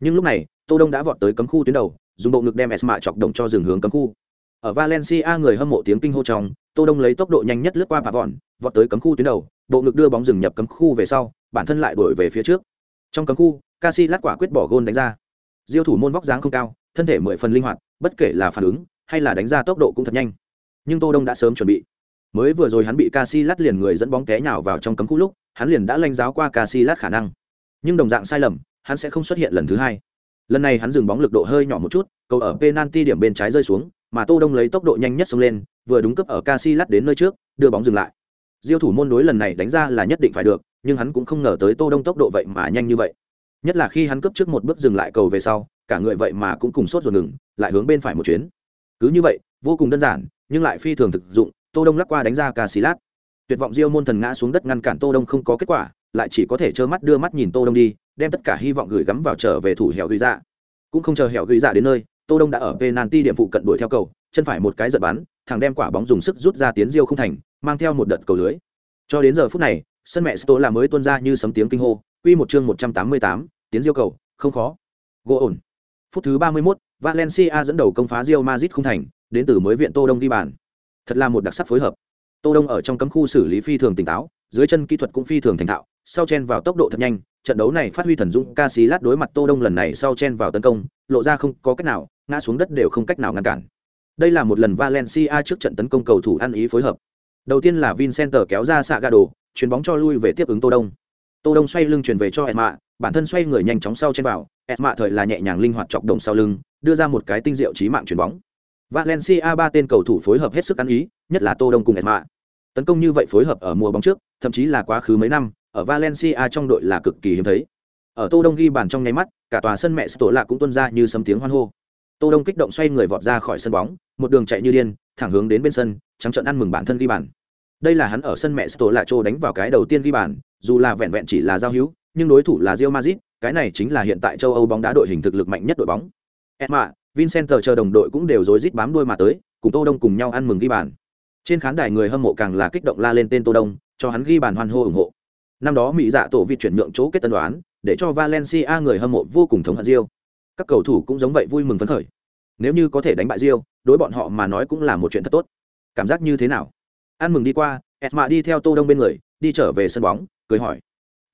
Nhưng lúc này, Tô Đông đã vọt tới cấm khu tuyến đầu, dùng bộ ngực đem Esma chọc đồng cho dừng hướng cấm khu. Ở Valencia người hâm mộ tiếng kinh hô trong, Tô Đông lấy tốc độ nhanh nhất lướt qua Vạ vòn, vọt tới cấm khu tuyến đầu, bộ ngực đưa bóng dừng nhập cấm khu về sau, bản thân lại đuổi về phía trước. Trong cấm khu, Casillas quả quyết bỏ gôn đánh ra. Diêu thủ môn vóc dáng không cao, thân thể mười phần linh hoạt, bất kể là phản ứng hay là đánh ra tốc độ cũng thật nhanh. Nhưng Tô Đông đã sớm chuẩn bị. Mới vừa rồi hắn bị Casillas liền người dẫn bóng té nhào vào trong cấm khu lúc, hắn liền đã lanh giáo qua Casillas khả năng. Nhưng đồng dạng sai lầm, hắn sẽ không xuất hiện lần thứ hai. Lần này hắn dừng bóng lực độ hơi nhỏ một chút, cầu ở penalty điểm bên trái rơi xuống, mà Tô Đông lấy tốc độ nhanh nhất xông lên, vừa đúng cấp ở Casillas đến nơi trước, đưa bóng dừng lại. Diêu thủ môn đối lần này đánh ra là nhất định phải được, nhưng hắn cũng không ngờ tới Tô Đông tốc độ vậy mà nhanh như vậy. Nhất là khi hắn cấp trước một bước dừng lại cầu về sau, cả người vậy mà cũng cùng sốt ruột ngừng, lại hướng bên phải một chuyến. Cứ như vậy, vô cùng đơn giản, nhưng lại phi thường thực dụng, Tô Đông lắc qua đánh ra ca sili lát, Tuyệt vọng Diêu môn thần ngã xuống đất ngăn cản Tô Đông không có kết quả, lại chỉ có thể trơ mắt đưa mắt nhìn Tô Đông đi, đem tất cả hy vọng gửi gắm vào trở về thủ hẻo gửi dạ. Cũng không chờ hẻo gửi dạ đến nơi, Tô Đông đã ở penalty điểm phụ cận đuổi theo cầu, chân phải một cái giật bắn, thằng đem quả bóng dùng sức rút ra tiến Diêu không thành, mang theo một đợt cầu lưới. Cho đến giờ phút này, sân mẹ Sto là mới tuôn ra như sấm tiếng kinh hô, quy một chương 188, tiến Diêu cầu, không khó. Gỗ ổn. Phút thứ 31, Valencia dẫn đầu công phá diêu Madrid không thành, đến từ mới viện Tô Đông ghi bàn. Thật là một đặc sắc phối hợp. Tô Đông ở trong cấm khu xử lý phi thường tỉnh táo, dưới chân kỹ thuật cũng phi thường thành thạo, sau chen vào tốc độ thật nhanh, trận đấu này phát huy thần dũng Casillas đối mặt Tô Đông lần này sau chen vào tấn công, lộ ra không có cách nào, ngã xuống đất đều không cách nào ngăn cản. Đây là một lần Valencia trước trận tấn công cầu thủ ăn ý phối hợp. Đầu tiên là Vincenter kéo ra xạ gà đồ, chuyền bóng cho lui về tiếp ứng Tô Đông. Tô Đông xoay lưng chuyển về cho Esma, bản thân xoay người nhanh chóng sau Chen vào, Esma thời là nhẹ nhàng linh hoạt chọc đồng sau lưng, đưa ra một cái tinh diệu chí mạng chuyền bóng. Valencia ba tên cầu thủ phối hợp hết sức ăn ý, nhất là Tô Đông cùng Esma. Tấn công như vậy phối hợp ở mùa bóng trước, thậm chí là quá khứ mấy năm, ở Valencia trong đội là cực kỳ hiếm thấy. Ở Tô Đông ghi bàn trong nháy mắt, cả tòa sân mẹ Sto lạ cũng tuôn ra như sấm tiếng hoan hô. Tô Đông kích động xoay người vọt ra khỏi sân bóng, một đường chạy như điên, thẳng hướng đến bên sân, trắng trợn ăn mừng bản thân ghi bàn. Đây là hắn ở sân mẹ Sto lạ trô đánh vào cái đầu tiên ghi bàn, dù là vẹn vẹn chỉ là giao hữu, nhưng đối thủ là Real Madrid, cái này chính là hiện tại châu Âu bóng đá đội hình thực lực mạnh nhất đội bóng. Esma, Vincent chờ đồng đội cũng đều rối rít bám đuôi mà tới, cùng Tô Đông cùng nhau ăn mừng ghi bàn. Trên khán đài người hâm mộ càng là kích động la lên tên Tô Đông, cho hắn ghi bàn hoan hô ủng hộ. Năm đó Mỹ Dạ tổ vịt chuyển nhượng chỗ kết tân đoán, để cho Valencia người hâm mộ vô cùng thống hận Rio. Các cầu thủ cũng giống vậy vui mừng phấn khởi. Nếu như có thể đánh bại Rio, đối bọn họ mà nói cũng là một chuyện thật tốt. Cảm giác như thế nào? Ăn mừng đi qua, Esma đi theo Tô Đông bên người, đi trở về sân bóng, cười hỏi.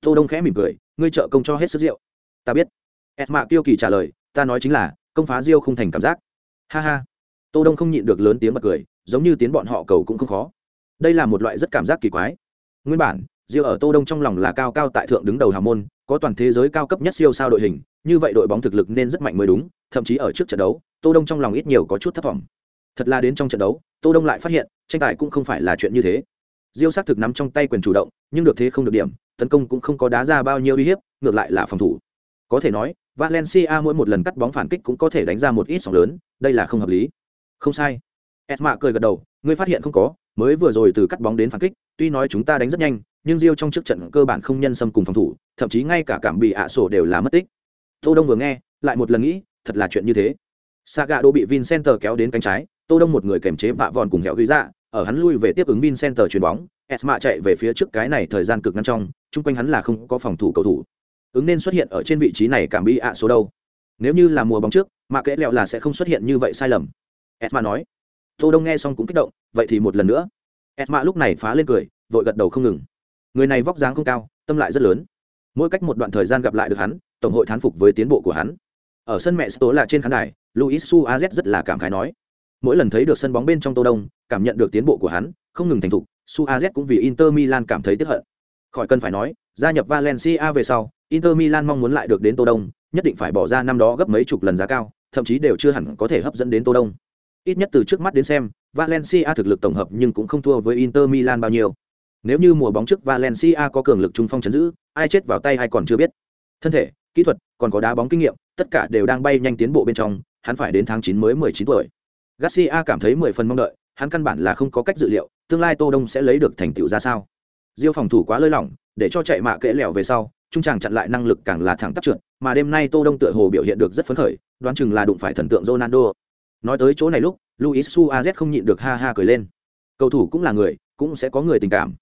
Tô Đông khẽ mỉm cười, ngươi trợ công cho hết sức rượu. Ta biết. Esma kiêu kỳ trả lời, ta nói chính là, công phá diêu không thành cảm giác. Ha ha. Tô Đông không nhịn được lớn tiếng bật cười, giống như tiến bọn họ cầu cũng không khó. Đây là một loại rất cảm giác kỳ quái. Nguyên bản, diêu ở Tô Đông trong lòng là cao cao tại thượng đứng đầu hào môn, có toàn thế giới cao cấp nhất siêu sao đội hình, như vậy đội bóng thực lực nên rất mạnh mới đúng, thậm chí ở trước trận đấu, Tô Đông trong lòng ít nhiều có chút thất vọng. Thật là đến trong trận đấu, Tô Đông lại phát hiện, tranh tài cũng không phải là chuyện như thế. diêu xác thực nắm trong tay quyền chủ động, nhưng được thế không được điểm, tấn công cũng không có đá ra bao nhiêu uy hiếp, ngược lại là phòng thủ. Có thể nói, Valencia mỗi một lần cắt bóng phản kích cũng có thể đánh ra một ít sóng lớn, đây là không hợp lý. Không sai. Esma cười gật đầu, ngươi phát hiện không có, mới vừa rồi từ cắt bóng đến phản kích, tuy nói chúng ta đánh rất nhanh, nhưng Rio trong trước trận cơ bản không nhân xâm cùng phòng thủ, thậm chí ngay cả cảm bị ạ sổ đều là mất tích. Tô Đông vừa nghe, lại một lần nghĩ, thật là chuyện như thế. Saga đô bị Vincenter kéo đến cánh trái, Tô Đông một người kềm chế vạ vòn cùng hẻo ghi ra, ở hắn lui về tiếp ứng Vincenter chuyền bóng, Esma chạy về phía trước cái này thời gian cực ngắn trong, chung quanh hắn là không có phòng thủ cầu thủ. Ứng nên xuất hiện ở trên vị trí này cảm bị ạ số đâu. Nếu như là mùa bóng trước, mà kẽ lẹo là sẽ không xuất hiện như vậy sai lầm. edma nói. Tô Đông nghe xong cũng kích động, vậy thì một lần nữa. edma lúc này phá lên cười, vội gật đầu không ngừng. Người này vóc dáng không cao, tâm lại rất lớn. Mỗi cách một đoạn thời gian gặp lại được hắn, tổng hội thán phục với tiến bộ của hắn. Ở sân mẹ tố là trên khán đài, Luis Suarez rất là cảm khái nói. Mỗi lần thấy được sân bóng bên trong Tô Đông, cảm nhận được tiến bộ của hắn, không ngừng thành thục, Suarez cũng vì Inter Milan cảm thấy tiếc hận. Khỏi cần phải nói, gia nhập Valencia về sau, Inter Milan mong muốn lại được đến Tô Đông, nhất định phải bỏ ra năm đó gấp mấy chục lần giá cao, thậm chí đều chưa hẳn có thể hấp dẫn đến Tô Đông. Ít nhất từ trước mắt đến xem, Valencia thực lực tổng hợp nhưng cũng không thua với Inter Milan bao nhiêu. Nếu như mùa bóng trước Valencia có cường lực trung phong chấn giữ, ai chết vào tay ai còn chưa biết. Thân thể, kỹ thuật, còn có đá bóng kinh nghiệm, tất cả đều đang bay nhanh tiến bộ bên trong, hắn phải đến tháng 9 mới 19 tuổi. Garcia cảm thấy 10 phần mong đợi, hắn căn bản là không có cách dự liệu, tương lai Tô Đông sẽ lấy được thành tựu ra sao. Diêu phòng thủ quá lơi lỏng, để cho chạy mạ kẽ lẻo về sau, trung tràng chặn lại năng lực càng là thẳng tắp trượt, mà đêm nay Tô Đông tựa hồ biểu hiện được rất phấn khởi, đoán chừng là đụng phải thần tượng Ronaldo. Nói tới chỗ này lúc, Luis Suarez không nhịn được ha ha cười lên. Cầu thủ cũng là người, cũng sẽ có người tình cảm.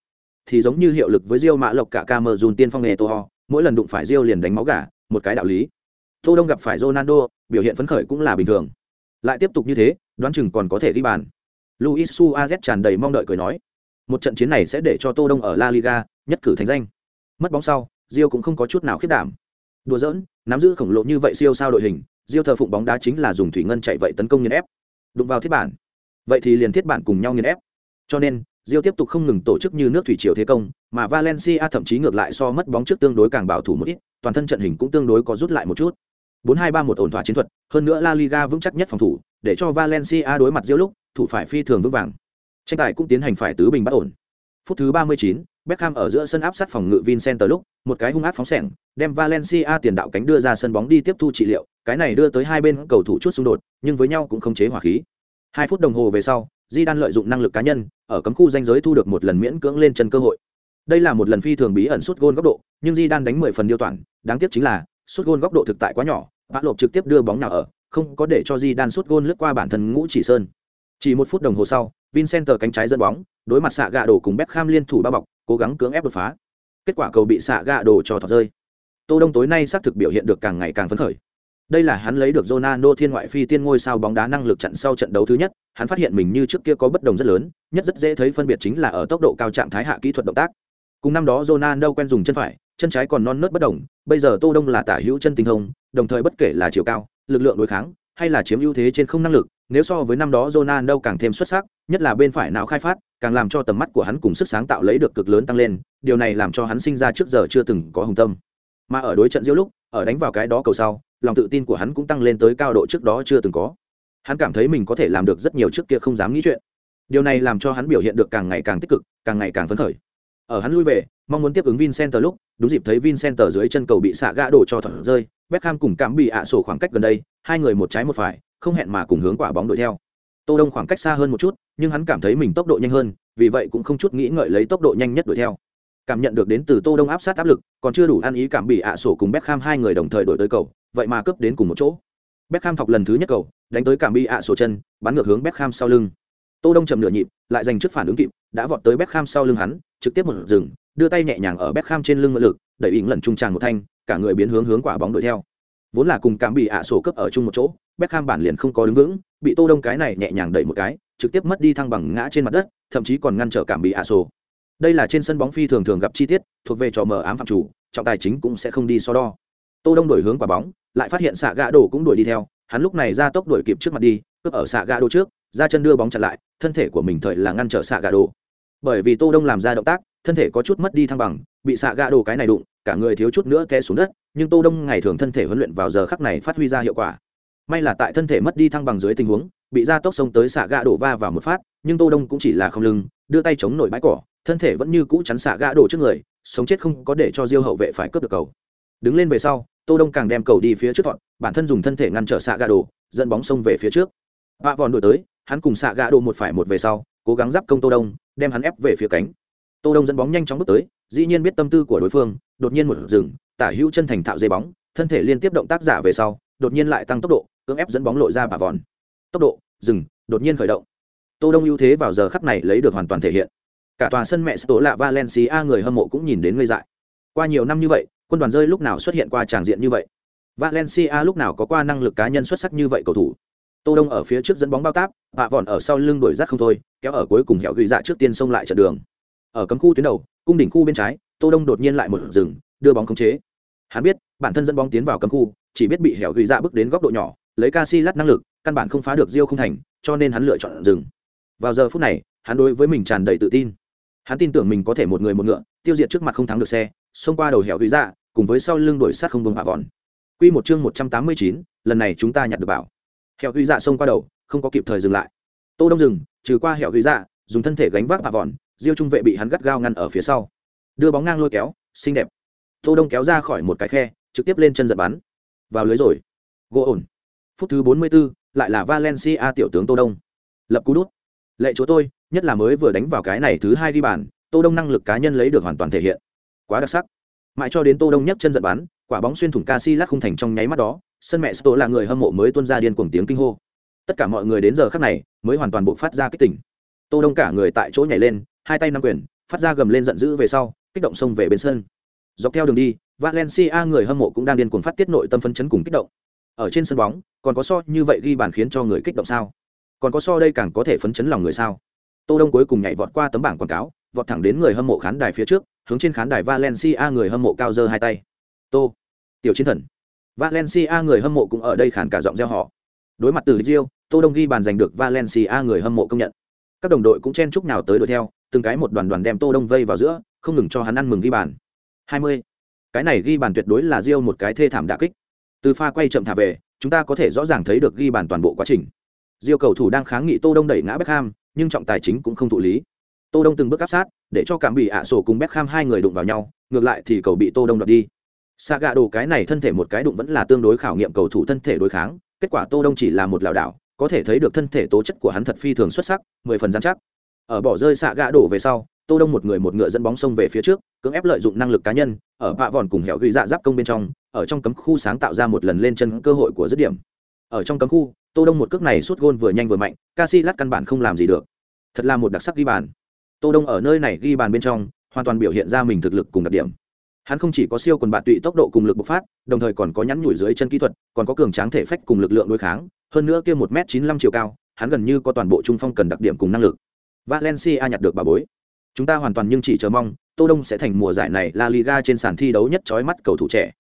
Thì giống như hiệu lực với Rio Mã Lộc cả Camerun tiên phong nghề Toho, mỗi lần đụng phải Rio liền đánh máu gà, một cái đạo lý. Tô Đông gặp phải Ronaldo, biểu hiện phấn khởi cũng là bình thường. Lại tiếp tục như thế, đoán chừng còn có thể ghi bàn. Luis Suarez tràn đầy mong đợi cười nói, một trận chiến này sẽ để cho Tô Đông ở La Liga nhất cử thành danh. Mất bóng sau, Diêu cũng không có chút nào khiếp đảm. Đùa giỡn, nắm giữ khổng lồ như vậy siêu sao đội hình, Diêu thờ phụng bóng đá chính là dùng thủy ngân chạy vậy tấn công nghiền ép. Đụng vào thiết bản. Vậy thì liền thiết bản cùng nhau nghiền ép. Cho nên, Diêu tiếp tục không ngừng tổ chức như nước thủy triều thế công, mà Valencia thậm chí ngược lại so mất bóng trước tương đối càng bảo thủ một ít, toàn thân trận hình cũng tương đối có rút lại một chút. 4-2-3-1 ổn thỏa chiến thuật, hơn nữa La Liga vững chắc nhất phòng thủ, để cho Valencia đối mặt Diêu lúc, thủ phải phi thường vững vàng. Tranh tài cũng tiến hành phải tứ bình bất ổn. Phút thứ 39, Beckham ở giữa sân áp sát phòng ngự Vincent lúc, một cái hung ác phóng xẻng, đem Valencia tiền đạo cánh đưa ra sân bóng đi tiếp thu trị liệu, cái này đưa tới hai bên cầu thủ chút xung đột, nhưng với nhau cũng không chế hòa khí. Hai phút đồng hồ về sau, Di Đan lợi dụng năng lực cá nhân, ở cấm khu danh giới thu được một lần miễn cưỡng lên chân cơ hội. Đây là một lần phi thường bí ẩn sút gôn góc độ, nhưng Di Đan đánh 10 phần điêu toàn, đáng tiếc chính là sút gôn góc độ thực tại quá nhỏ, Bã Lộp trực tiếp đưa bóng nào ở, không có để cho Di Đan sút gôn lướt qua bản thân Ngũ Chỉ Sơn. Chỉ một phút đồng hồ sau, Vincent cánh trái dẫn bóng, đối mặt xạ gạ đổ cùng Beckham liên thủ bao bọc, cố gắng cưỡng ép đột phá. Kết quả cầu bị xạ gạ đổ cho thọt rơi. Tô Đông tối nay xác thực biểu hiện được càng ngày càng phấn khởi. Đây là hắn lấy được Ronaldo thiên ngoại phi tiên ngôi sao bóng đá năng lực chặn sau trận đấu thứ nhất, hắn phát hiện mình như trước kia có bất đồng rất lớn, nhất rất dễ thấy phân biệt chính là ở tốc độ cao trạng thái hạ kỹ thuật động tác. Cùng năm đó Ronaldo quen dùng chân phải, chân trái còn non nớt bất đồng, bây giờ Tô Đông là tả hữu chân tinh thông, đồng thời bất kể là chiều cao, lực lượng đối kháng, hay là chiếm ưu thế trên không năng lực, nếu so với năm đó Ronaldo càng thêm xuất sắc, nhất là bên phải não khai phát, càng làm cho tầm mắt của hắn cùng sức sáng tạo lấy được cực lớn tăng lên, điều này làm cho hắn sinh ra trước giờ chưa từng có hùng tâm. Mà ở đối trận giữa lúc, ở đánh vào cái đó cầu sau, lòng tự tin của hắn cũng tăng lên tới cao độ trước đó chưa từng có. Hắn cảm thấy mình có thể làm được rất nhiều trước kia không dám nghĩ chuyện. Điều này làm cho hắn biểu hiện được càng ngày càng tích cực, càng ngày càng phấn khởi. Ở hắn lui về, mong muốn tiếp ứng Vincent lúc, đúng dịp thấy Vincent dưới chân cầu bị xạ gã đổ cho thẳng rơi, Beckham cùng cảm bị ạ sổ khoảng cách gần đây, hai người một trái một phải, không hẹn mà cùng hướng quả bóng đuổi theo. Tô Đông khoảng cách xa hơn một chút, nhưng hắn cảm thấy mình tốc độ nhanh hơn, vì vậy cũng không chút nghĩ ngợi lấy tốc độ nhanh nhất đuổi theo. Cảm nhận được đến từ Tô Đông áp sát áp lực, còn chưa đủ ăn ý cảm bị ạ sổ cùng Beckham hai người đồng thời đổi tới cầu, vậy mà cướp đến cùng một chỗ. Beckham thọc lần thứ nhất cầu, đánh tới cảm bị ạ sổ chân, bắn ngược hướng Beckham sau lưng. Tô Đông chậm nửa nhịp, lại giành trước phản ứng kịp, đã vọt tới Beckham sau lưng hắn, trực tiếp một dừng, đưa tay nhẹ nhàng ở Beckham trên lưng mượn lực, đẩy ỉn lần trung tràng một thanh, cả người biến hướng hướng quả bóng đuổi theo. Vốn là cùng cảm bị ạ sổ cướp ở chung một chỗ, Beckham bản liền không có đứng vững, bị Tô Đông cái này nhẹ nhàng đẩy một cái, trực tiếp mất đi thăng bằng ngã trên mặt đất, thậm chí còn ngăn trở cảm bị Aso. Đây là trên sân bóng phi thường thường gặp chi tiết, thuộc về trò mờ ám phạm chủ, trọng tài chính cũng sẽ không đi so đo. Tô Đông đổi hướng quả bóng, lại phát hiện xạ gã đổ cũng đuổi đi theo, hắn lúc này ra tốc đuổi kịp trước mặt đi, cướp ở xạ gã đổ trước, ra chân đưa bóng chặn lại, thân thể của mình thời là ngăn trở xạ gã đổ. Bởi vì Tô Đông làm ra động tác, thân thể có chút mất đi thăng bằng, bị xạ gã đổ cái này đụng, cả người thiếu chút nữa té xuống đất, nhưng Tô Đông ngày thường thân thể huấn luyện vào giờ khắc này phát huy ra hiệu quả may là tại thân thể mất đi thăng bằng dưới tình huống, bị ra tốc sông tới xạ gã đổ va vào một phát, nhưng tô đông cũng chỉ là không lưng, đưa tay chống nổi bãi cỏ, thân thể vẫn như cũ chắn xạ gã đổ trước người, sống chết không có để cho diêu hậu vệ phải cướp được cầu. Đứng lên về sau, tô đông càng đem cầu đi phía trước thọn, bản thân dùng thân thể ngăn trở xạ gã đổ, dẫn bóng sông về phía trước. Vạ vòn đổi tới, hắn cùng xạ gã đổ một phải một về sau, cố gắng giáp công tô đông, đem hắn ép về phía cánh. Tô đông dẫn bóng nhanh chóng bước tới, dĩ nhiên biết tâm tư của đối phương, đột nhiên một dừng, tả hữu chân thành thạo dây bóng, thân thể liên tiếp động tác giả về sau đột nhiên lại tăng tốc độ, cưỡng ép dẫn bóng lội ra bà vòn. Tốc độ, dừng, đột nhiên khởi động. Tô đông ưu thế vào giờ khắc này lấy được hoàn toàn thể hiện. Cả tòa sân mẹ tổ lạ valencia người hâm mộ cũng nhìn đến ngây dại. Qua nhiều năm như vậy, quân đoàn rơi lúc nào xuất hiện qua tràng diện như vậy? Valencia lúc nào có qua năng lực cá nhân xuất sắc như vậy cầu thủ? Tô đông ở phía trước dẫn bóng bao táp bà vòn ở sau lưng đuổi rác không thôi, kéo ở cuối cùng hẻo ghi dạ trước tiên xông lại trận đường. Ở cấm khu tuyến đầu, cung đỉnh khu bên trái, tô đông đột nhiên lại một rừng đưa bóng khống chế. Hắn biết, bản thân dẫn bóng tiến vào cấm khu chỉ biết bị hẻo gửi dạ bước đến góc độ nhỏ lấy Casillas năng lực, căn bản không phá được diêu không thành, cho nên hắn lựa chọn dừng. Vào giờ phút này, hắn đối với mình tràn đầy tự tin. Hắn tin tưởng mình có thể một người một ngựa, tiêu diệt trước mặt không thắng được xe, xông qua đầu hẻo gửi ra, cùng với sau lưng đuổi sát không bông hạ vòn. Quy một chương 189, lần này chúng ta nhặt được bảo. Hẻo gửi dạ xông qua đầu, không có kịp thời dừng lại. Tô Đông dừng, trừ qua hẻo ghi dạ dùng thân thể gánh vác bà vòn diêu trung vệ bị hắn gắt gao ngăn ở phía sau đưa bóng ngang lôi kéo xinh đẹp tô đông kéo ra khỏi một cái khe trực tiếp lên chân giật bắn vào lưới rồi. Gỗ ổn. Phút thứ 44, lại là valencia tiểu tướng tô đông. Lập cú đút. Lệ chúa tôi nhất là mới vừa đánh vào cái này thứ hai ghi bàn tô đông năng lực cá nhân lấy được hoàn toàn thể hiện. Quá đặc sắc. Mãi cho đến tô đông nhấc chân giật bắn quả bóng xuyên thủng Casillas không thành trong nháy mắt đó sân mẹ Sto là người hâm mộ mới tuôn ra điên cuồng tiếng kinh hô. Tất cả mọi người đến giờ khắc này mới hoàn toàn buộc phát ra kích tỉnh tô đông cả người tại chỗ nhảy lên hai tay nắm quyền phát ra gầm lên giận dữ về sau kích động xông về bên sân. Dọc theo đường đi valencia người hâm mộ cũng đang điên cuồng phát tiết nội tâm phấn chấn cùng kích động. Ở trên sân bóng, còn có so như vậy ghi bàn khiến cho người kích động sao? Còn có so đây càng có thể phấn chấn lòng người sao? Tô đông cuối cùng nhảy vọt qua tấm bảng quảng cáo, vọt thẳng đến người hâm mộ khán đài phía trước, hướng trên khán đài valencia người hâm mộ cao giơ hai tay. Tô, tiểu chiến thần. Valencia người hâm mộ cũng ở đây khán cả giọng reo họ đối mặt từ rio tô đông ghi bàn giành được valencia người hâm mộ công nhận. Các đồng đội cũng chen chúc nào tới đuổi theo, từng cái một đoàn đoàn đem tô đông vây vào giữa, không ngừng cho hắn ăn mừng ghi bàn. 20 cái này ghi bàn tuyệt đối là rio một cái thê thảm đả kích. Từ pha quay chậm thả về, chúng ta có thể rõ ràng thấy được ghi bàn toàn bộ quá trình. Rio cầu thủ đang kháng nghị tô đông đẩy ngã beckham, nhưng trọng tài chính cũng không thụ lý. Tô đông từng bước áp sát, để cho cảm bị ạ sổ cùng beckham hai người đụng vào nhau, ngược lại thì cầu bị tô đông đoạt đi. Xa gạ đồ cái này thân thể một cái đụng vẫn là tương đối khảo nghiệm cầu thủ thân thể đối kháng, kết quả tô đông chỉ là một lảo đảo, có thể thấy được thân thể tố chất của hắn thật phi thường xuất sắc, mười phần gian chắc. Ở bỏ rơi xạ gạ đổ về sau tô đông một người một ngựa dẫn bóng sông về phía trước, cưỡng ép lợi dụng năng lực cá nhân, ở bạ vòn cùng hẻo ghi dạ giáp công bên trong, ở trong cấm khu sáng tạo ra một lần lên chân cơ hội của dứt điểm. Ở trong cấm khu, tô đông một cước này suốt gôn vừa nhanh vừa mạnh, Casillas căn bản không làm gì được. Thật là một đặc sắc ghi bàn. Tô đông ở nơi này ghi bàn bên trong, hoàn toàn biểu hiện ra mình thực lực cùng đặc điểm. Hắn không chỉ có siêu quần bạn tụy tốc độ cùng lực bộc phát, đồng thời còn có nhắn nhủi dưới chân kỹ thuật, còn có cường tráng thể phách cùng lực lượng đối kháng, hơn nữa kia một m chín mươi lăm chiều cao, hắn gần như có toàn bộ trung phong cần đặc điểm cùng năng lực. Valencia nhặt được bà bối chúng ta hoàn toàn nhưng chỉ chờ mong, tô đông sẽ thành mùa giải này la liga trên sàn thi đấu nhất chói mắt cầu thủ trẻ.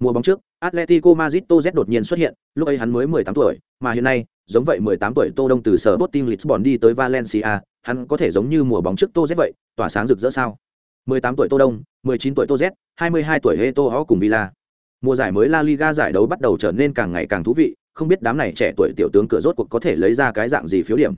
Mùa bóng trước, atletico madrid tô z đột nhiên xuất hiện, lúc ấy hắn mới 18 tuổi, mà hiện nay, giống vậy 18 tuổi tô đông từ sở Sporting Lisbon đi tới Valencia, hắn có thể giống như mùa bóng trước tô z vậy, tỏa sáng rực rỡ sao? 18 tuổi tô đông 19 tuổi tô z 22 tuổi heto cùng villa. Mùa giải mới la liga giải đấu bắt đầu trở nên càng ngày càng thú vị, không biết đám này trẻ tuổi tiểu tướng cửa rốt cuộc có thể lấy ra cái dạng gì phiếu điểm.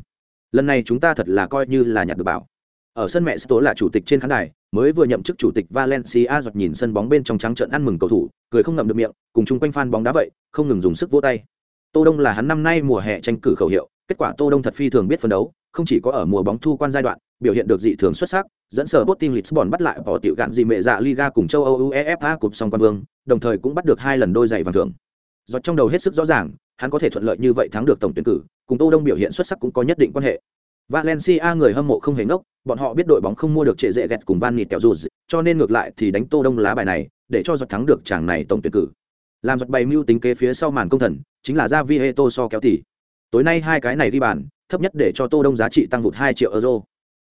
Lần này chúng ta thật là coi như là nhặt được bảo ở sân mẹ Sto là chủ tịch trên khán đài, mới vừa nhậm chức chủ tịch Valencia giật nhìn sân bóng bên trong trắng trợn ăn mừng cầu thủ, cười không ngậm được miệng, cùng chung quanh fan bóng đá vậy, không ngừng dùng sức vỗ tay. Tô Đông là hắn năm nay mùa hè tranh cử khẩu hiệu, kết quả Tô Đông thật phi thường biết phân đấu, không chỉ có ở mùa bóng thu quan giai đoạn, biểu hiện được dị thường xuất sắc, dẫn sở Sporting Lisbon bắt lại bỏ tiểu gạn gì mẹ dạ Liga cùng châu Âu UEFA cúp song quan vương, đồng thời cũng bắt được hai lần đôi giày vàng thưởng. Giọt trong đầu hết sức rõ ràng, hắn có thể thuận lợi như vậy thắng được tổng tuyển cử, cùng tô đông biểu hiện xuất sắc cũng có nhất định quan hệ valencia người hâm mộ không hề ngốc, bọn họ biết đội bóng không mua được trệ dễ ghẹt cùng van nịt kẹo dù cho nên ngược lại thì đánh tô đông lá bài này, để cho giật thắng được chàng này tổng tuyển cử. Làm giật bày mưu tính kế phía sau màn công thần, chính là ra vieto so kéo tỷ tối nay hai cái này đi bàn, thấp nhất để cho tô đông giá trị tăng vụt hai triệu euro.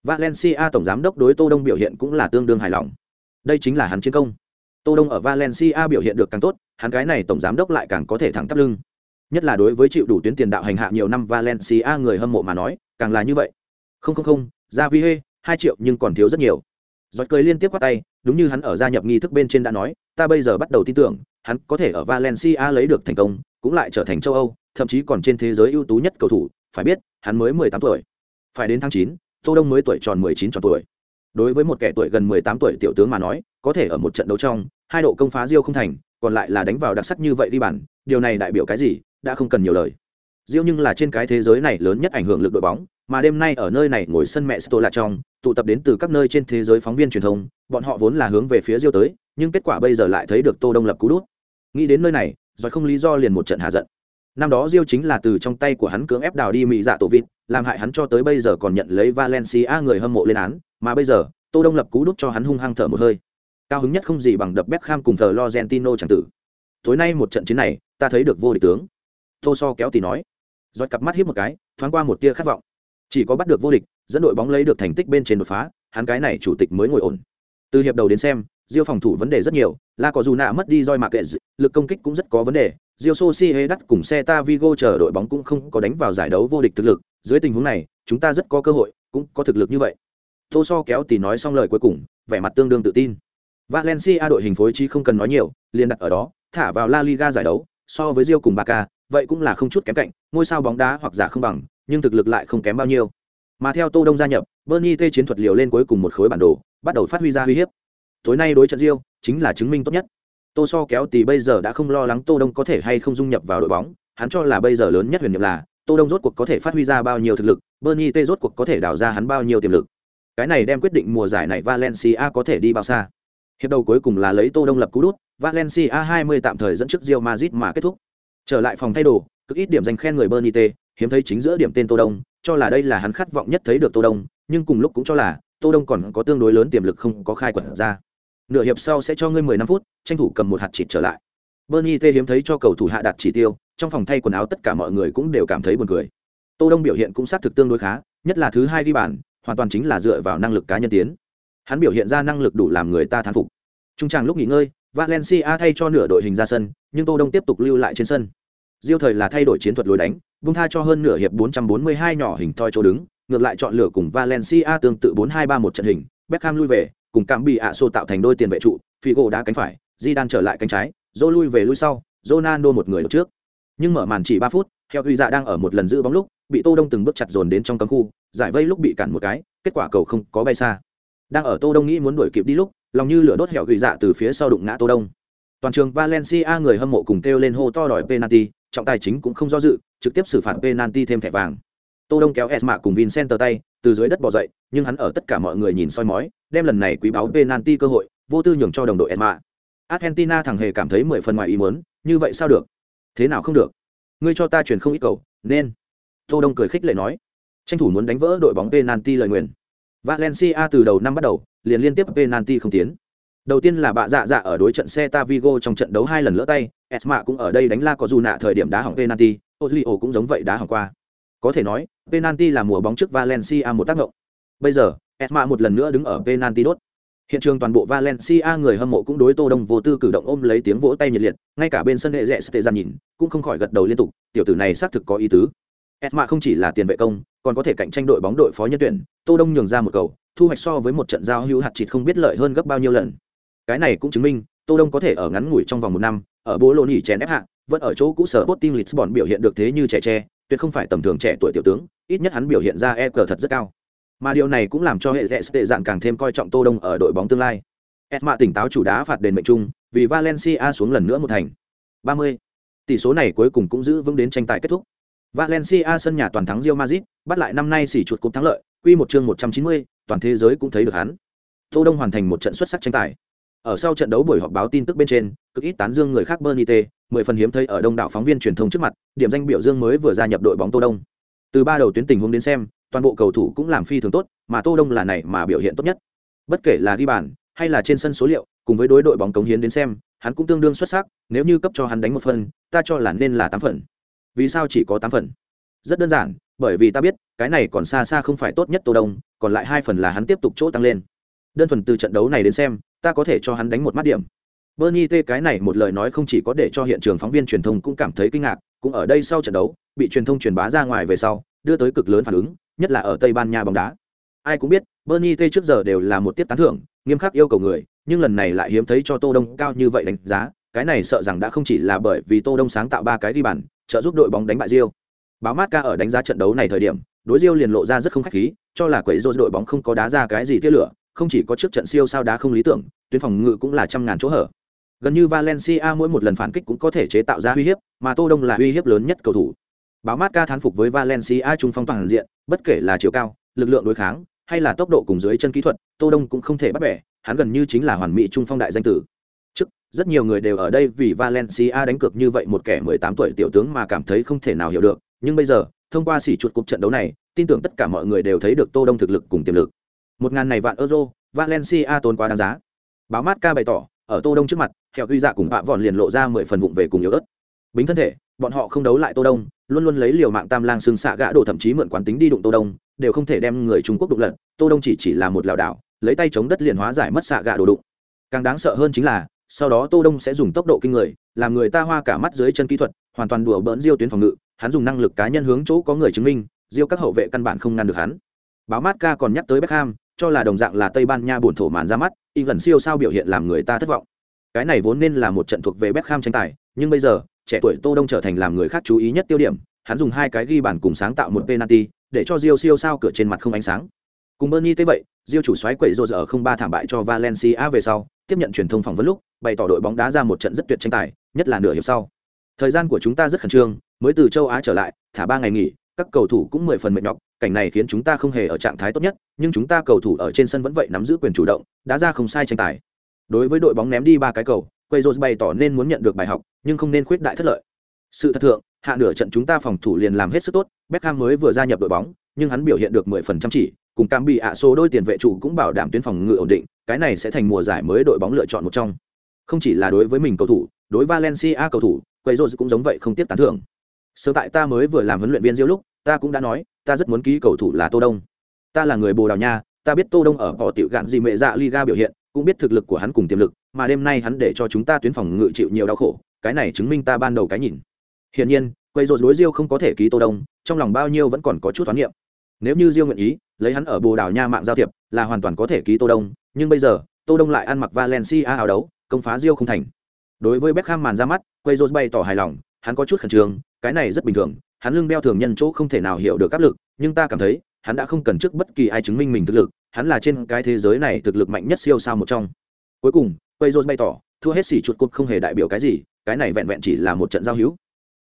Valencia tổng giám đốc đối tô đông biểu hiện cũng là tương đương hài lòng. Đây chính là hắn chiến công. Tô đông ở valencia biểu hiện được càng tốt, hắn cái này tổng giám đốc lại càng có thể thẳng tắp lưng nhất là đối với chịu đủ tuyến tiền đạo hành hạ nhiều năm valencia người hâm mộ mà nói, càng là như vậy. Không không không, ra vi hê, hai triệu nhưng còn thiếu rất nhiều. Giọt cười liên tiếp qua tay, đúng như hắn ở gia nhập nghi thức bên trên đã nói, ta bây giờ bắt đầu tin tưởng, hắn có thể ở valencia lấy được thành công, cũng lại trở thành châu âu, thậm chí còn trên thế giới ưu tú nhất cầu thủ, phải biết, hắn mới mười tám tuổi. Phải đến tháng chín, tô đông mới tuổi tròn mười chín tròn tuổi. Đối với một kẻ tuổi gần mười tám tuổi tiểu tướng mà nói, có thể ở một trận đấu trong, hai độ công phá diêu không thành, còn lại là đánh vào đặc sắc như vậy đi bản, điều này đại biểu cái gì? Đã không cần nhiều lời. Diêu nhưng là trên cái thế giới này lớn nhất ảnh hưởng lực đội bóng, mà đêm nay ở nơi này ngồi sân mẹ sto là trong tụ tập đến từ các nơi trên thế giới phóng viên truyền thông, bọn họ vốn là hướng về phía diêu tới, nhưng kết quả bây giờ lại thấy được tô đông lập cú đút. Nghĩ đến nơi này, rồi không lý do liền một trận hạ giận. Năm đó diêu chính là từ trong tay của hắn cưỡng ép đào đi mỹ dạ tổ vịt, làm hại hắn cho tới bây giờ còn nhận lấy valencia người hâm mộ lên án, mà bây giờ, tô đông lập cú đút cho hắn hung hăng thở một hơi. Cao hứng nhất không gì bằng đập Beckham cùng Florentino chẳng tử. Tối nay một trận chiến này, ta thấy được vô địch tướng tô so kéo tì nói. Giọt cặp mắt hiếp một cái, thoáng qua một tia khát vọng. Chỉ có bắt được vô địch, dẫn đội bóng lấy được thành tích bên trên đột phá, hắn cái này chủ tịch mới ngồi ổn. Từ hiệp đầu đến xem, diêu phòng thủ vấn đề rất nhiều, la có dù nạ mất đi roi mạc kệ lực công kích cũng rất có vấn đề, diêu sosi hê đắt cùng xe ta vigo chờ đội bóng cũng không có đánh vào giải đấu vô địch thực lực, dưới tình huống này, chúng ta rất có cơ hội, cũng có thực lực như vậy. Tô so kéo tì nói xong lời cuối cùng, vẻ mặt tương đương tự tin. Valencia đội hình phối trí không cần nói nhiều, liền đặt ở đó, thả vào la liga giải đấu, so với rio cùng barca vậy cũng là không chút kém cạnh ngôi sao bóng đá hoặc giả không bằng nhưng thực lực lại không kém bao nhiêu Mà theo Tô Đông gia nhập, Bernie T chiến thuật liều lên cuối cùng một khối bản đồ, bắt đầu phát huy ra uy hiếp. Tối nay đối trận Rio, chính là chứng minh tốt nhất. Tô So kéo tỷ bây giờ đã không lo lắng Tô Đông có thể hay không dung nhập vào đội bóng, hắn cho là bây giờ lớn nhất huyền nhiệm là Tô Đông rốt cuộc có thể phát huy ra bao nhiêu thực lực, Bernie T rốt cuộc có thể đào ra hắn bao nhiêu tiềm lực. Cái này đem quyết định mùa giải này Valencia có thể đi bao xa. Hiệp đầu cuối cùng là lấy Tô Đông lập cú đút, Valencia 20 tạm thời dẫn trước Real Madrid mà kết thúc. Trở lại phòng thay đồ, cực ít điểm danh khen người Bernie T, hiếm thấy chính giữa điểm tên Tô Đông, cho là đây là hắn khát vọng nhất thấy được Tô Đông, nhưng cùng lúc cũng cho là Tô Đông còn có tương đối lớn tiềm lực không có khai quật ra. Nửa hiệp sau sẽ cho ngươi 15 phút, tranh thủ cầm một hạt chịt trở lại. Bernie T hiếm thấy cho cầu thủ hạ đạt chỉ tiêu, trong phòng thay quần áo tất cả mọi người cũng đều cảm thấy buồn cười. Tô Đông biểu hiện cũng xác thực tương đối khá, nhất là thứ hai ghi bàn, hoàn toàn chính là dựa vào năng lực cá nhân tiến. Hắn biểu hiện ra năng lực đủ làm người ta thán phục. Trung tràng lúc nghỉ ngơi, Valencia thay cho nửa đội hình ra sân, nhưng Tô Đông tiếp tục lưu lại trên sân. Diêu thời là thay đổi chiến thuật lối đánh, vung tha cho hơn nửa hiệp 442 nhỏ hình toi chỗ đứng, ngược lại chọn lựa cùng Valencia tương tự 4-2-3 trận hình, Beckham lui về, cùng Cảm bị ạ xô tạo thành đôi tiền vệ trụ, Figo đá cánh phải, Zidane trở lại cánh trái, Zô lui về lui sau, Ronaldo một người trước. Nhưng mở màn chỉ 3 phút, theo Huy Dạ đang ở một lần giữ bóng lúc, bị Tô Đông từng bước chặt dồn đến trong cấm khu, giải vây lúc bị cản một cái, kết quả cầu không có bay xa. Đang ở Tô Đông nghĩ muốn đuổi kịp đi lúc, lòng như lửa đốt hẻo gửi Dạ từ phía sau đụng ngã Tô Đông. Toàn trường Valencia người hâm mộ cùng kêu lên hô to đòi penalty, trọng tài chính cũng không do dự, trực tiếp xử phạt penalty thêm thẻ vàng. Tô Đông kéo Esma cùng Vincent tay, từ dưới đất bò dậy, nhưng hắn ở tất cả mọi người nhìn soi mói, đem lần này quý báo penalty cơ hội, vô tư nhường cho đồng đội Esma. Argentina thằng hề cảm thấy mười phần ngoài ý muốn, như vậy sao được? Thế nào không được? Ngươi cho ta truyền không ít cầu, nên. Tô Đông cười khích lệ nói, tranh thủ muốn đánh vỡ đội bóng penalty lời nguyền. Valencia từ đầu năm bắt đầu, liền liên tiếp penalty không tiến. Đầu tiên là bạ dạ dạ ở đối trận Celta Vigo trong trận đấu hai lần lỡ tay, Esma cũng ở đây đánh La có dù nạ thời điểm đá hỏng penalty, Ozilio cũng giống vậy đá hỏng qua. Có thể nói, penalty là mùa bóng trước Valencia một tác động. Bây giờ, Esma một lần nữa đứng ở penalty đốt. Hiện trường toàn bộ Valencia người hâm mộ cũng đối Tô Đông vô tư cử động ôm lấy tiếng vỗ tay nhiệt liệt, ngay cả bên sân hệ rẻ Stezan nhìn, cũng không khỏi gật đầu liên tục, tiểu tử này xác thực có ý tứ. Esma không chỉ là tiền vệ công, còn có thể cạnh tranh đội bóng đội phó nhân tuyển, Tô Đông nhường ra một cầu, thu hoạch so với một trận giao hữu hạt chịt không biết lợi hơn gấp bao nhiêu lần. Cái này cũng chứng minh, Tô Đông có thể ở ngắn ngủi trong vòng một năm, ở Bologna nhỉ chèn ép hạ, vẫn ở chỗ cũ sở Sporting Lisbon biểu hiện được thế như trẻ tre, tuyệt không phải tầm thường trẻ tuổi tiểu tướng, ít nhất hắn biểu hiện ra EQ thật rất cao. Mà điều này cũng làm cho hệ lệ tệ dạng càng thêm coi trọng Tô Đông ở đội bóng tương lai. Esma tỉnh táo chủ đá phạt đền mệnh trung, vì Valencia xuống lần nữa một thành. 30. Tỷ số này cuối cùng cũng giữ vững đến tranh tài kết thúc. Valencia sân nhà toàn thắng Real Madrid, bắt lại năm nay sỉ chuột cúp thắng lợi, quy một chương 190, toàn thế giới cũng thấy được hắn. Tô Đông hoàn thành một trận xuất sắc tranh tài. Ở sau trận đấu buổi họp báo tin tức bên trên, cực ít tán dương người khác Bernite, mười phần hiếm thấy ở đông đảo phóng viên truyền thông trước mặt, điểm danh biểu dương mới vừa gia nhập đội bóng Tô Đông. Từ ba đầu tuyến tình huống đến xem, toàn bộ cầu thủ cũng làm phi thường tốt, mà Tô Đông là này mà biểu hiện tốt nhất. Bất kể là ghi bàn hay là trên sân số liệu, cùng với đối đội bóng cống hiến đến xem, hắn cũng tương đương xuất sắc, nếu như cấp cho hắn đánh một phần, ta cho là nên là tám phần. Vì sao chỉ có tám phần? Rất đơn giản, bởi vì ta biết, cái này còn xa xa không phải tốt nhất Tô Đông, còn lại hai phần là hắn tiếp tục chỗ tăng lên. Đơn thuần từ trận đấu này đến xem, ta có thể cho hắn đánh một mắt điểm. Bernie T cái này một lời nói không chỉ có để cho hiện trường phóng viên truyền thông cũng cảm thấy kinh ngạc, cũng ở đây sau trận đấu, bị truyền thông truyền bá ra ngoài về sau, đưa tới cực lớn phản ứng, nhất là ở Tây Ban Nha bóng đá. Ai cũng biết, Bernie T trước giờ đều là một tiếp tán thưởng, nghiêm khắc yêu cầu người, nhưng lần này lại hiếm thấy cho Tô Đông cao như vậy đánh giá, cái này sợ rằng đã không chỉ là bởi vì Tô Đông sáng tạo ba cái đi bàn, trợ giúp đội bóng đánh bại Rio. Báo Marca ở đánh giá trận đấu này thời điểm, đối Rio liền lộ ra rất không khách khí, cho là quấy rối đội bóng không có đá ra cái gì tia lửa, không chỉ có trước trận siêu sao đá không lý tưởng, tuyến phòng ngự cũng là trăm ngàn chỗ hở. Gần như Valencia mỗi một lần phản kích cũng có thể chế tạo ra uy hiếp, mà Tô Đông là uy hiếp lớn nhất cầu thủ. Báo Marca thán phục với Valencia trung phong toàn diện, bất kể là chiều cao, lực lượng đối kháng, hay là tốc độ cùng dưới chân kỹ thuật, Tô Đông cũng không thể bắt bẻ, hắn gần như chính là hoàn mỹ trung phong đại danh tử. Rất nhiều người đều ở đây vì Valencia đánh cược như vậy một kẻ 18 tuổi tiểu tướng mà cảm thấy không thể nào hiểu được, nhưng bây giờ, thông qua sỉ chuột cục trận đấu này, tin tưởng tất cả mọi người đều thấy được Tô Đông thực lực cùng tiềm lực. Một ngàn này vạn euro, Valencia tốn quá đáng giá. Báo mát ca bày tỏ, ở Tô Đông trước mặt, Hẻo Huy Dạ cùng Bạ Vòn liền lộ ra mười phần vụng về cùng yếu ớt. Bính thân thể, bọn họ không đấu lại Tô Đông, luôn luôn lấy liều mạng tam lang xương xạ gã đổ thậm chí mượn quán tính đi đụng Tô Đông, đều không thể đem người Trung Quốc đụng lật. Tô Đông chỉ chỉ là một lão đạo lấy tay chống đất liền hóa giải mất xạ gã đổ đụng. Càng đáng sợ hơn chính là, sau đó Tô Đông sẽ dùng tốc độ kinh người, làm người ta hoa cả mắt dưới chân kỹ thuật, hoàn toàn đùa bỡn Diêu tuyến phòng ngự, hắn dùng năng lực cá nhân hướng chỗ có người chứng minh, Diêu các hậu vệ căn bản không ngăn được hắn. Báo Mát ca còn nhắc tới Beckham, cho là đồng dạng là Tây Ban Nha buồn thổ màn ra mắt, y lần siêu sao biểu hiện làm người ta thất vọng. Cái này vốn nên là một trận thuộc về Beckham tranh tài, nhưng bây giờ, trẻ tuổi Tô Đông trở thành làm người khác chú ý nhất tiêu điểm, hắn dùng hai cái ghi bàn cùng sáng tạo một penalty, để cho Diêu siêu sao cửa trên mặt không ánh sáng. Cùng Bernie thế vậy, Diêu chủ xoáy quậy rồ ở không ba thảm bại cho Valencia về sau, tiếp nhận truyền thông phỏng vấn lúc, bày tỏ đội bóng đá ra một trận rất tuyệt tranh tài, nhất là nửa hiệp sau. Thời gian của chúng ta rất khẩn trương, mới từ châu Á trở lại, thả ba ngày nghỉ, các cầu thủ cũng mười phần mệt nhọc, cảnh này khiến chúng ta không hề ở trạng thái tốt nhất, nhưng chúng ta cầu thủ ở trên sân vẫn vậy nắm giữ quyền chủ động, đá ra không sai tranh tài. Đối với đội bóng ném đi ba cái cầu, quay rô bày tỏ nên muốn nhận được bài học nhưng không nên khuyết đại thất lợi sự thật thượng hạ nửa trận chúng ta phòng thủ liền làm hết sức tốt Beckham mới vừa gia nhập đội bóng nhưng hắn biểu hiện được 10% chỉ cùng cam bị ạ số đôi tiền vệ trụ cũng bảo đảm tuyến phòng ngự ổn định, cái này sẽ thành mùa giải mới đội bóng lựa chọn một trong. Không chỉ là đối với mình cầu thủ, đối Valencia cầu thủ quay rột cũng giống vậy không tiếp tán thưởng. Sớm tại ta mới vừa làm huấn luyện viên diêu lúc, ta cũng đã nói, ta rất muốn ký cầu thủ là tô đông. Ta là người bồ đào nha, ta biết tô đông ở họ tiểu gạn gì mẹ dạ liga biểu hiện, cũng biết thực lực của hắn cùng tiềm lực, mà đêm nay hắn để cho chúng ta tuyến phòng ngự chịu nhiều đau khổ, cái này chứng minh ta ban đầu cái nhìn. Hiển nhiên quay rột đối diêu không có thể ký tô đông, trong lòng bao nhiêu vẫn còn có chút toán niệm nếu như diêu nguyện ý, lấy hắn ở bồ đào nha mạng giao thiệp, là hoàn toàn có thể ký tô đông. Nhưng bây giờ, tô đông lại ăn mặc valencia áo đấu, công phá diêu không thành. Đối với beckham màn ra mắt quay rột bày tỏ hài lòng, hắn có chút khẩn trương, cái này rất bình thường, hắn lưng đeo thường nhân chỗ không thể nào hiểu được áp lực, nhưng ta cảm thấy, hắn đã không cần trước bất kỳ ai chứng minh mình thực lực, hắn là trên cái thế giới này thực lực mạnh nhất siêu sao một trong. Cuối cùng quay bày tỏ, thua hết xỉ chuột cột không hề đại biểu cái gì, cái này vẹn vẹn chỉ là một trận giao hữu.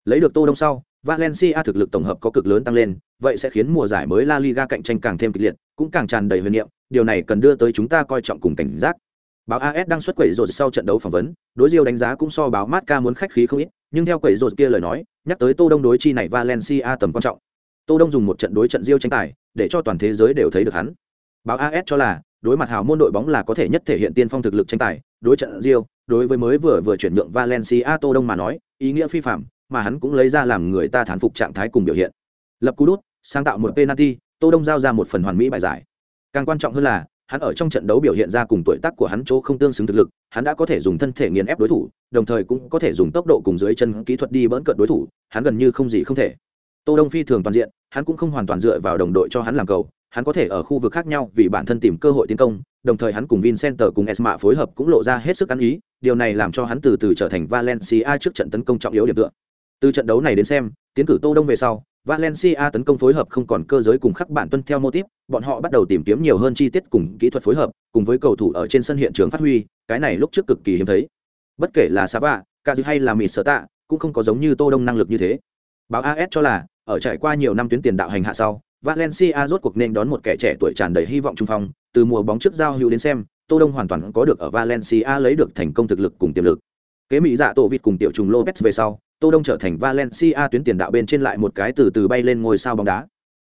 Lấy được tô đông sau, valencia thực lực tổng hợp có cực lớn tăng lên vậy sẽ khiến mùa giải mới la liga cạnh tranh càng thêm kịch liệt cũng càng tràn đầy huyền niệm điều này cần đưa tới chúng ta coi trọng cùng cảnh giác. Báo as đang xuất quẩy rồi sau trận đấu phỏng vấn đối diêu đánh giá cũng so báo Marca muốn khách khí không ít nhưng theo quẩy rồi kia lời nói nhắc tới tô đông đối chi này valencia tầm quan trọng. Tô đông dùng một trận đối trận diêu tranh tài để cho toàn thế giới đều thấy được hắn. Báo as cho là đối mặt hào môn đội bóng là có thể nhất thể hiện tiên phong thực lực tranh tài đối trận diêu đối với mới vừa vừa chuyển nhượng Valencia Tô Đông mà nói, ý nghĩa phi phàm, mà hắn cũng lấy ra làm người ta thán phục trạng thái cùng biểu hiện. Lập cú đút, sáng tạo một penalty, Tô Đông giao ra một phần hoàn mỹ bài giải. Càng quan trọng hơn là, hắn ở trong trận đấu biểu hiện ra cùng tuổi tác của hắn chỗ không tương xứng thực lực, hắn đã có thể dùng thân thể nghiền ép đối thủ, đồng thời cũng có thể dùng tốc độ cùng dưới chân kỹ thuật đi bỡn cợt đối thủ, hắn gần như không gì không thể. Tô Đông phi thường toàn diện, hắn cũng không hoàn toàn dựa vào đồng đội cho hắn làm cầu, hắn có thể ở khu vực khác nhau vì bản thân tìm cơ hội tiến công, đồng thời hắn cùng Vincenter cùng Esma phối hợp cũng lộ ra hết sức ăn ý, điều này làm cho hắn từ từ trở thành Valencia trước trận tấn công trọng yếu điểm tựa. Từ trận đấu này đến xem, tiến cử Tô Đông về sau, Valencia tấn công phối hợp không còn cơ giới cùng khắc bản tuân theo mô típ, bọn họ bắt đầu tìm kiếm nhiều hơn chi tiết cùng kỹ thuật phối hợp, cùng với cầu thủ ở trên sân hiện trường phát huy, cái này lúc trước cực kỳ hiếm thấy. Bất kể là Sava, Cazu hay là Mịt Sở Tạ, cũng không có giống như Tô Đông năng lực như thế. Báo AS cho là, ở trải qua nhiều năm tuyến tiền đạo hành hạ sau, Valencia rốt cuộc nên đón một kẻ trẻ tuổi tràn đầy hy vọng trung phong, từ mùa bóng trước giao hữu đến xem, Tô Đông hoàn toàn có được ở Valencia lấy được thành công thực lực cùng tiềm lực. Kế mỹ dạ tổ vịt cùng tiểu trùng Lopez về sau, Tô Đông trở thành Valencia tuyến tiền đạo bên trên lại một cái từ từ bay lên ngôi sao bóng đá.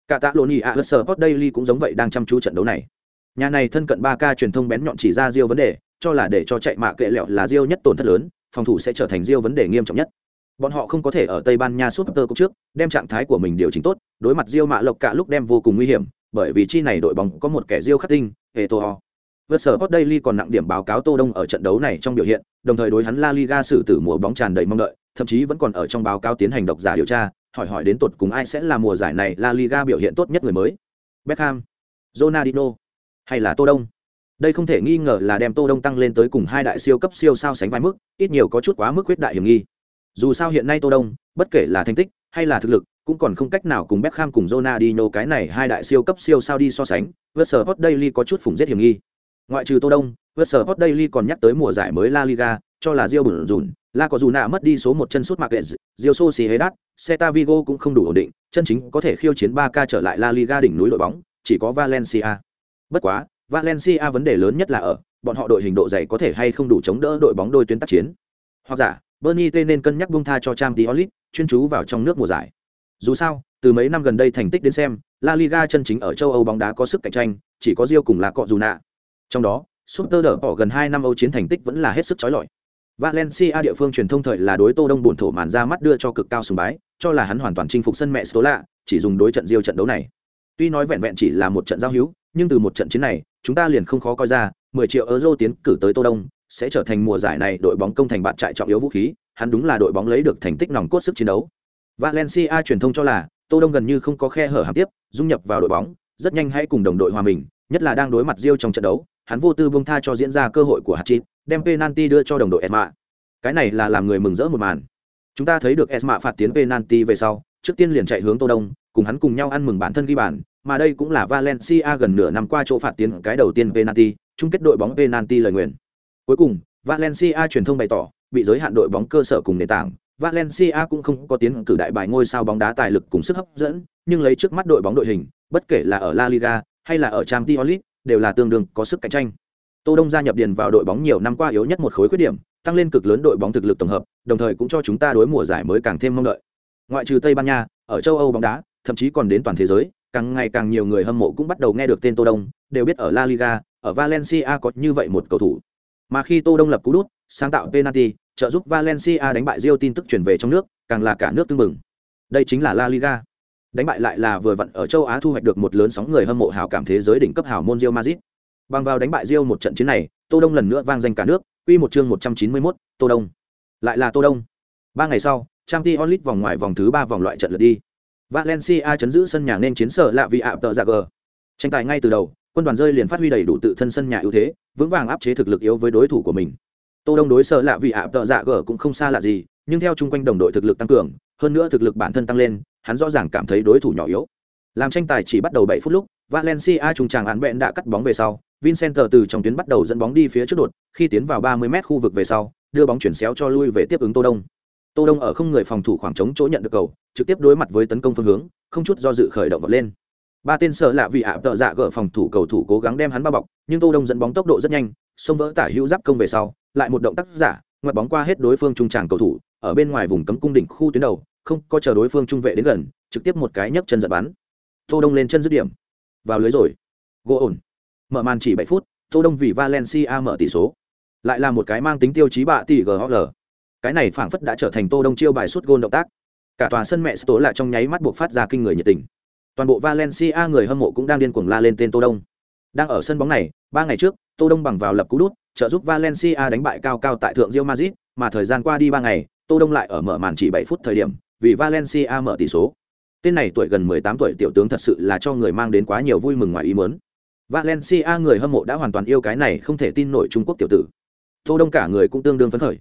Cả tạ Catalonia à, Sport Daily cũng giống vậy đang chăm chú trận đấu này. Nhà này thân cận ba k truyền thông bén nhọn chỉ ra riêu vấn đề, cho là để cho chạy mạ kệ lẹo là riêu nhất tổn thất lớn, phòng thủ sẽ trở thành riêu vấn đề nghiêm trọng nhất. Bọn họ không có thể ở Tây Ban Nha Super Cup trước, đem trạng thái của mình điều chỉnh tốt, đối mặt riêu mạ lộc cả lúc đem vô cùng nguy hiểm, bởi vì chi này đội bóng có một kẻ riêu khắc tinh, vượt sở Hot Daily còn nặng điểm báo cáo Tô Đông ở trận đấu này trong biểu hiện, đồng thời đối hắn La Liga xử tử mùa bóng tràn đầy mong đợi, thậm chí vẫn còn ở trong báo cáo tiến hành độc giả điều tra, hỏi hỏi đến tột cùng ai sẽ là mùa giải này La Liga biểu hiện tốt nhất người mới. Beckham, Ronaldinho, hay là Tô Đông? Đây không thể nghi ngờ là đem Tô Đông tăng lên tới cùng hai đại siêu cấp siêu sao sánh vai mức, ít nhiều có chút quá mức quyết đại hiểm nghi. Dù sao hiện nay Tô Đông, bất kể là thành tích hay là thực lực, cũng còn không cách nào cùng Beckham cùng Ronaldinho cái này hai đại siêu cấp siêu sao đi so sánh. Versport Daily có chút phủng giết hiểm nghi. Ngoại trừ Tô Đông, Versport Daily còn nhắc tới mùa giải mới La Liga, cho là Rio bùn La có dù nạ mất đi số một chân sút mạc lệ, Rio Sociedad, Celta Vigo cũng không đủ ổn định, chân chính có thể khiêu chiến 3K trở lại La Liga đỉnh núi đội bóng, chỉ có Valencia. Bất quá, Valencia vấn đề lớn nhất là ở, bọn họ đội hình độ dày có thể hay không đủ chống đỡ đội bóng đôi tuyến tác chiến. Hoặc giả, Bernie T nên cân nhắc buông tha cho Champions League, chuyên chú vào trong nước mùa giải. Dù sao, từ mấy năm gần đây thành tích đến xem, La Liga chân chính ở châu Âu bóng đá có sức cạnh tranh, chỉ có Rio cùng là cọ dù nạ. Trong đó, Super đỡ bỏ gần 2 năm Âu chiến thành tích vẫn là hết sức chói lọi. Valencia địa phương truyền thông thời là đối Tô Đông buồn thổ màn ra mắt đưa cho cực cao sùng bái, cho là hắn hoàn toàn chinh phục sân mẹ Stola, chỉ dùng đối trận diêu trận đấu này. Tuy nói vẹn vẹn chỉ là một trận giao hữu, nhưng từ một trận chiến này, chúng ta liền không khó coi ra, 10 triệu euro tiến cử tới Tô Đông, sẽ trở thành mùa giải này đội bóng công thành bạn trại trọng yếu vũ khí, hắn đúng là đội bóng lấy được thành tích nòng cốt sức chiến đấu. Valencia truyền thông cho là Tô Đông gần như không có khe hở hàm tiếp, dung nhập vào đội bóng, rất nhanh hãy cùng đồng đội hòa mình, nhất là đang đối mặt Rio trong trận đấu, hắn vô tư bông tha cho diễn ra cơ hội của Hatchit, đem penalty đưa cho đồng đội Esma. Cái này là làm người mừng rỡ một màn. Chúng ta thấy được Esma phạt tiến penalty về sau, trước tiên liền chạy hướng Tô Đông, cùng hắn cùng nhau ăn mừng bản thân ghi bàn, mà đây cũng là Valencia gần nửa năm qua chỗ phạt tiến cái đầu tiên penalty, chung kết đội bóng penalty lời nguyện. Cuối cùng, Valencia truyền thông bày tỏ, bị giới hạn đội bóng cơ sở cùng nền tảng, Valencia cũng không có tiến cử đại bài ngôi sao bóng đá tài lực cùng sức hấp dẫn, nhưng lấy trước mắt đội bóng đội hình, bất kể là ở La Liga hay là ở Champions League, đều là tương đương có sức cạnh tranh. Tô Đông gia nhập điền vào đội bóng nhiều năm qua yếu nhất một khối khuyết điểm, tăng lên cực lớn đội bóng thực lực tổng hợp, đồng thời cũng cho chúng ta đối mùa giải mới càng thêm mong đợi. Ngoại trừ Tây Ban Nha, ở châu Âu bóng đá, thậm chí còn đến toàn thế giới, càng ngày càng nhiều người hâm mộ cũng bắt đầu nghe được tên Tô Đông, đều biết ở La Liga, ở Valencia có như vậy một cầu thủ. Mà khi Tô Đông lập cú đút, sáng tạo penalty, trợ giúp Valencia đánh bại Real tin tức truyền về trong nước, càng là cả nước tương mừng. Đây chính là La Liga. Đánh bại lại là vừa vặn ở châu Á thu hoạch được một lớn sóng người hâm mộ hào cảm thế giới đỉnh cấp hào môn Real Madrid. Bằng vào đánh bại Real một trận chiến này, Tô Đông lần nữa vang danh cả nước, quy một chương 191, Tô Đông. Lại là Tô Đông. Ba ngày sau, Champions League vòng ngoài vòng thứ ba vòng loại trận lượt đi. Valencia chấn giữ sân nhà nên chiến sở lạ vì ạ tợ giả gờ. Tranh tài ngay từ đầu, quân đoàn rơi liền phát huy đầy đủ tự thân sân nhà ưu thế, vững vàng áp chế thực lực yếu với đối thủ của mình. Tô Đông đối sở lạ vì ạ tợ giả gờ cũng không xa lạ gì, nhưng theo chung quanh đồng đội thực lực tăng cường, hơn nữa thực lực bản thân tăng lên, hắn rõ ràng cảm thấy đối thủ nhỏ yếu. Làm tranh tài chỉ bắt đầu 7 phút lúc, Valencia trung tràng án bện đã cắt bóng về sau, Vincent từ trong tuyến bắt đầu dẫn bóng đi phía trước đột, khi tiến vào 30m khu vực về sau, đưa bóng chuyển xéo cho lui về tiếp ứng Tô Đông. Tô Đông ở không người phòng thủ khoảng trống chỗ nhận được cầu, trực tiếp đối mặt với tấn công phương hướng, không chút do dự khởi động vọt lên. Ba tên sợ lạ vì ạ tợ dạ gỡ phòng thủ cầu thủ cố gắng đem hắn bao bọc, nhưng Tô Đông dẫn bóng tốc độ rất nhanh, xông vỡ tả hữu giáp công về sau, lại một động tác giả, ngoặt bóng qua hết đối phương trung tràng cầu thủ, ở bên ngoài vùng cấm cung đỉnh khu tuyến đầu, không có chờ đối phương trung vệ đến gần, trực tiếp một cái nhấc chân giật bắn. Tô Đông lên chân dứt điểm, vào lưới rồi. Gỗ ổn. Mở màn chỉ bảy phút, Tô Đông vì Valencia mở tỷ số. Lại là một cái mang tính tiêu chí bạ tỷ GOL. Cái này phảng phất đã trở thành Tô Đông chiêu bài suốt gôn động tác. Cả tòa sân mẹ tố lại trong nháy mắt buộc phát ra kinh người nhiệt tình. Toàn bộ Valencia người hâm mộ cũng đang điên cuồng la lên tên Tô Đông. Đang ở sân bóng này, ba ngày trước, Tô Đông bằng vào lập cú đút, trợ giúp Valencia đánh bại cao cao tại thượng rio Madrid, mà thời gian qua đi ba ngày, Tô Đông lại ở mở màn chỉ bảy phút thời điểm, vì Valencia mở tỷ số. Tên này tuổi gần 18 tuổi tiểu tướng thật sự là cho người mang đến quá nhiều vui mừng ngoài ý muốn. Valencia người hâm mộ đã hoàn toàn yêu cái này không thể tin nổi Trung Quốc tiểu tử. Tô Đông cả người cũng tương đương phấn khởi.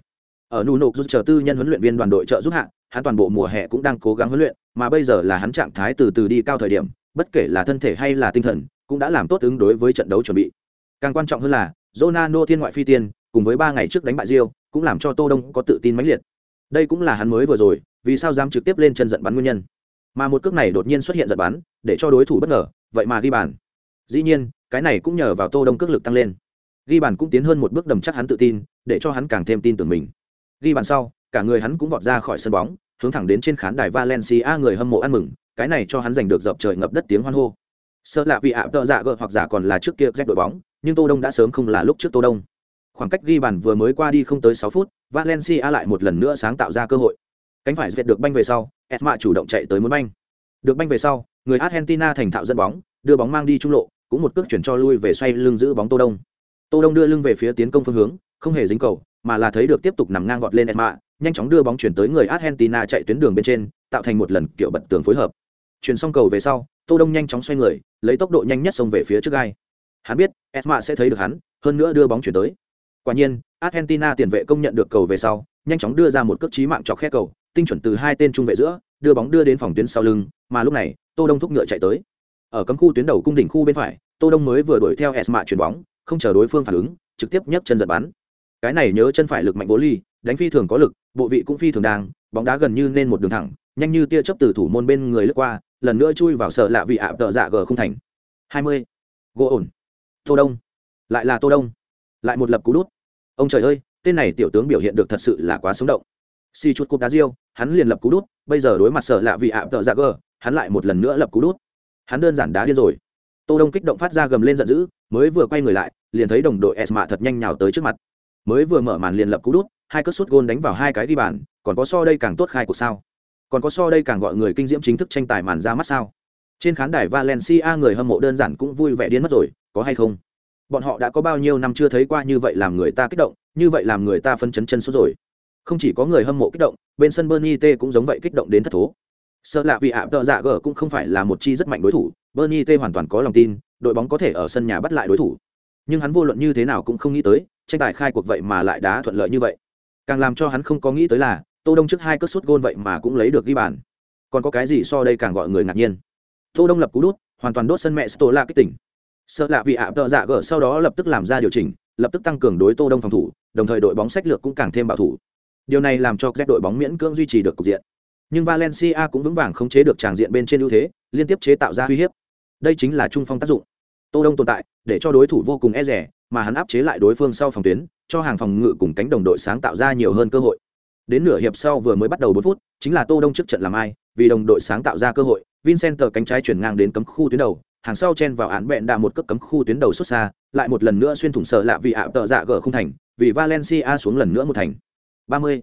Ở Nuno giúp chờ tư nhân huấn luyện viên đoàn đội trợ giúp hạ, hắn toàn bộ mùa hè cũng đang cố gắng huấn luyện, mà bây giờ là hắn trạng thái từ từ đi cao thời điểm, bất kể là thân thể hay là tinh thần, cũng đã làm tốt ứng đối với trận đấu chuẩn bị. Càng quan trọng hơn là, Ronaldo thiên ngoại phi tiên, cùng với 3 ngày trước đánh bại Rio, cũng làm cho Tô Đông có tự tin mãnh liệt. Đây cũng là hắn mới vừa rồi, vì sao dám trực tiếp lên chân giận bắn nguyên nhân. Mà một cước này đột nhiên xuất hiện giận bắn, để cho đối thủ bất ngờ, vậy mà ghi bàn. Dĩ nhiên, cái này cũng nhờ vào Tô Đông cước lực tăng lên. Ghi bàn cũng tiến hơn một bước đầm chắc hắn tự tin, để cho hắn càng thêm tin tưởng mình. Ghi bàn sau, cả người hắn cũng vọt ra khỏi sân bóng, hướng thẳng đến trên khán đài Valencia người hâm mộ ăn mừng, cái này cho hắn giành được dập trời ngập đất tiếng hoan hô. Sợ lạ vì ạ tợ dạ gợ hoặc giả còn là trước kia rét đội bóng, nhưng Tô Đông đã sớm không là lúc trước Tô Đông. Khoảng cách ghi bàn vừa mới qua đi không tới sáu phút, Valencia lại một lần nữa sáng tạo ra cơ hội. Cánh phải duyệt được banh về sau, Esma chủ động chạy tới muốn banh. Được banh về sau, người Argentina thành thạo dẫn bóng, đưa bóng mang đi trung lộ, cũng một cước chuyển cho lui về xoay lưng giữ bóng Tô Đông. Tô Đông đưa lưng về phía tiến công phương hướng, không hề dính cầu, mà là thấy được tiếp tục nằm ngang vọt lên Esma, nhanh chóng đưa bóng chuyển tới người Argentina chạy tuyến đường bên trên, tạo thành một lần kiểu bật tường phối hợp. Chuyển xong cầu về sau, Tô Đông nhanh chóng xoay người, lấy tốc độ nhanh nhất xông về phía trước gai. Hắn biết, Esma sẽ thấy được hắn, hơn nữa đưa bóng chuyển tới. Quả nhiên, Argentina tiền vệ công nhận được cầu về sau, nhanh chóng đưa ra một cước chí mạng chọc khe cầu, tinh chuẩn từ hai tên trung vệ giữa, đưa bóng đưa đến phòng tuyến sau lưng, mà lúc này, Tô Đông thúc ngựa chạy tới. Ở cấm khu tuyến đầu cung đỉnh khu bên phải, Tô Đông mới vừa đuổi theo Esma chuyển bóng, không chờ đối phương phản ứng, trực tiếp nhấc chân giật bắn. Cái này nhớ chân phải lực mạnh bố ly, đánh phi thường có lực, bộ vị cũng phi thường đang, bóng đá gần như nên một đường thẳng, nhanh như tia chớp từ thủ môn bên người lướt qua, lần nữa chui vào sợ lạ vị ạ tợ dạ gờ không thành. 20. Gỗ ổn. Tô Đông. Lại là Tô Đông. Lại một lập cú đút. Ông trời ơi, tên này tiểu tướng biểu hiện được thật sự là quá sống động. Si chút cúp đá riêu, hắn liền lập cú đút, bây giờ đối mặt sợ lạ vị ạ tợ dạ gờ, hắn lại một lần nữa lập cú đút. Hắn đơn giản đá điên rồi. Tô Đông kích động phát ra gầm lên giận dữ, mới vừa quay người lại, liền thấy đồng đội Esma thật nhanh nhào tới trước mặt. Mới vừa mở màn liền lập cú đút, hai cú sút gôn đánh vào hai cái ghi bàn, còn có so đây càng tốt khai của sao? Còn có so đây càng gọi người kinh diễm chính thức tranh tài màn ra mắt sao? Trên khán đài Valencia người hâm mộ đơn giản cũng vui vẻ điên mất rồi, có hay không? Bọn họ đã có bao nhiêu năm chưa thấy qua như vậy làm người ta kích động, như vậy làm người ta phân chấn chân số rồi. Không chỉ có người hâm mộ kích động, bên sân Bernie T cũng giống vậy kích động đến thất thố. Sợ lạ vì ạ tợ dạ g cũng không phải là một chi rất mạnh đối thủ, Bernie T hoàn toàn có lòng tin, đội bóng có thể ở sân nhà bắt lại đối thủ. Nhưng hắn vô luận như thế nào cũng không nghĩ tới, tranh tài khai cuộc vậy mà lại đá thuận lợi như vậy. Càng làm cho hắn không có nghĩ tới là, Tô Đông trước hai cất suất gôn vậy mà cũng lấy được ghi bàn. còn có cái gì so đây càng gọi người ngạc nhiên tô đông lập cú đút hoàn toàn đốt sân mẹ sto la kích tỉnh sợ lạ vì ạ tợ dạ g sau đó lập tức làm ra điều chỉnh lập tức tăng cường đối tô đông phòng thủ đồng thời đội bóng sách lược cũng càng thêm bảo thủ điều này làm cho các đội bóng miễn cưỡng duy trì được cục diện. Nhưng valencia cũng vững vàng khống chế được tràng diện bên trên ưu thế liên tiếp chế tạo ra uy hiếp. Đây chính là trung phong tác dụng. Tô đông tồn tại để cho đối thủ vô cùng e dè, mà hắn áp chế lại đối phương sau phòng tuyến cho hàng phòng ngự cùng cánh đồng đội sáng tạo ra nhiều hơn cơ hội. Đến nửa hiệp sau vừa mới bắt đầu bốn phút chính là tô đông trước trận làm ai vì đồng đội sáng tạo ra cơ hội vincent cánh trái chuyển ngang đến cấm khu tuyến đầu hàng sau chen vào án bện đà một cước cấm khu tuyến đầu xuất xa lại một lần nữa xuyên thủng sở lạ vì ạ tợ dạ gỡ không thành vì valencia xuống lần nữa một thành. 30.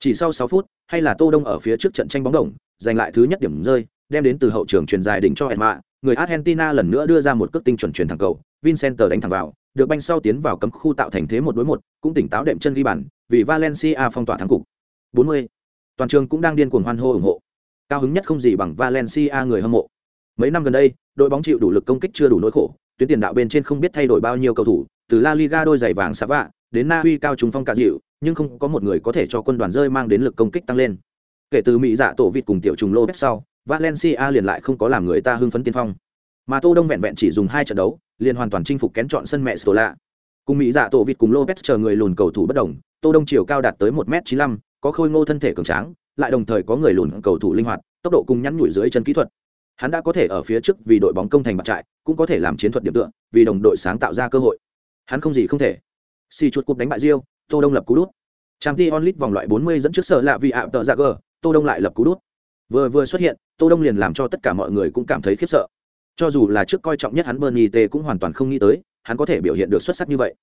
chỉ sau 6 phút hay là tô đông ở phía trước trận tranh bóng đồng giành lại thứ nhất điểm rơi đem đến từ hậu trường truyền dài đỉnh cho Esma, người Argentina lần nữa đưa ra một cước tinh chuẩn truyền thẳng cầu, Vincent đánh thẳng vào, được banh sau tiến vào cấm khu tạo thành thế một đối một, cũng tỉnh táo đệm chân ghi bàn, vì Valencia phong tỏa thắng cục. 40. Toàn trường cũng đang điên cuồng hoan hô ủng hộ. Cao hứng nhất không gì bằng Valencia người hâm mộ. Mấy năm gần đây, đội bóng chịu đủ lực công kích chưa đủ nỗi khổ, tuyến tiền đạo bên trên không biết thay đổi bao nhiêu cầu thủ, từ La Liga đôi giày vàng Sava đến Na Uy cao trung phong cả dịu, nhưng không có một người có thể cho quân đoàn rơi mang đến lực công kích tăng lên. Kể từ Mỹ dạ tổ vịt cùng tiểu trùng Lopez sau, Valencia liền lại không có làm người ta hưng phấn tiên phong. Mà Tô Đông vẹn vẹn chỉ dùng hai trận đấu, liền hoàn toàn chinh phục kén chọn sân mẹ Stola. Cùng Mỹ dạ tổ vịt cùng Lopez chờ người lùn cầu thủ bất đồng, Tô Đông chiều cao đạt tới 1m95, có khôi ngô thân thể cường tráng, lại đồng thời có người lùn cầu thủ linh hoạt, tốc độ cùng nhắn nhủi dưới chân kỹ thuật. Hắn đã có thể ở phía trước vì đội bóng công thành mặt trại, cũng có thể làm chiến thuật điểm tựa, vì đồng đội sáng tạo ra cơ hội. Hắn không gì không thể. xì chuột cúp đánh bại Rio, Tô Đông lập cú đút. Champions League vòng loại 40 dẫn trước sở lạ vì ạ tợ ra dạ gờ, Tô Đông lại lập cú đút. Vừa vừa xuất hiện, Tô Đông liền làm cho tất cả mọi người cũng cảm thấy khiếp sợ. Cho dù là trước coi trọng nhất hắn Bernie T cũng hoàn toàn không nghĩ tới, hắn có thể biểu hiện được xuất sắc như vậy.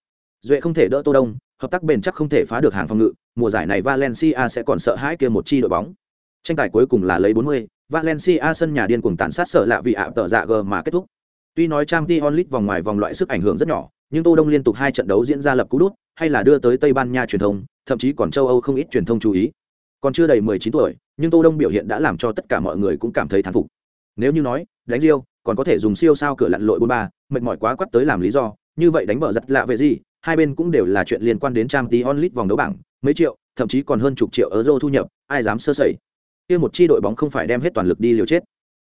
Duệ không thể đỡ Tô Đông, hợp tác bền chắc không thể phá được hàng phòng ngự, mùa giải này Valencia sẽ còn sợ hãi kia một chi đội bóng. Tranh tài cuối cùng là lấy 40, Valencia sân nhà điên cuồng tàn sát sợ lạ vì ạ tợ dạ gờ mà kết thúc. Tuy nói Champions League vòng ngoài vòng loại sức ảnh hưởng rất nhỏ, nhưng Tô Đông liên tục hai trận đấu diễn ra lập cú đút, hay là đưa tới Tây Ban Nha truyền thông, thậm chí còn châu Âu không ít truyền thông chú ý. Còn chưa đầy 19 tuổi, nhưng Tô Đông biểu hiện đã làm cho tất cả mọi người cũng cảm thấy thán phục. Nếu như nói, đánh riêu còn có thể dùng siêu sao cửa lặn lội 43, mệt mỏi quá quắt tới làm lý do, như vậy đánh bờ giật lạ về gì, hai bên cũng đều là chuyện liên quan đến trang tí onlit vòng đấu bảng, mấy triệu, thậm chí còn hơn chục triệu euro thu nhập, ai dám sơ sẩy. Kia một chi đội bóng không phải đem hết toàn lực đi liều chết.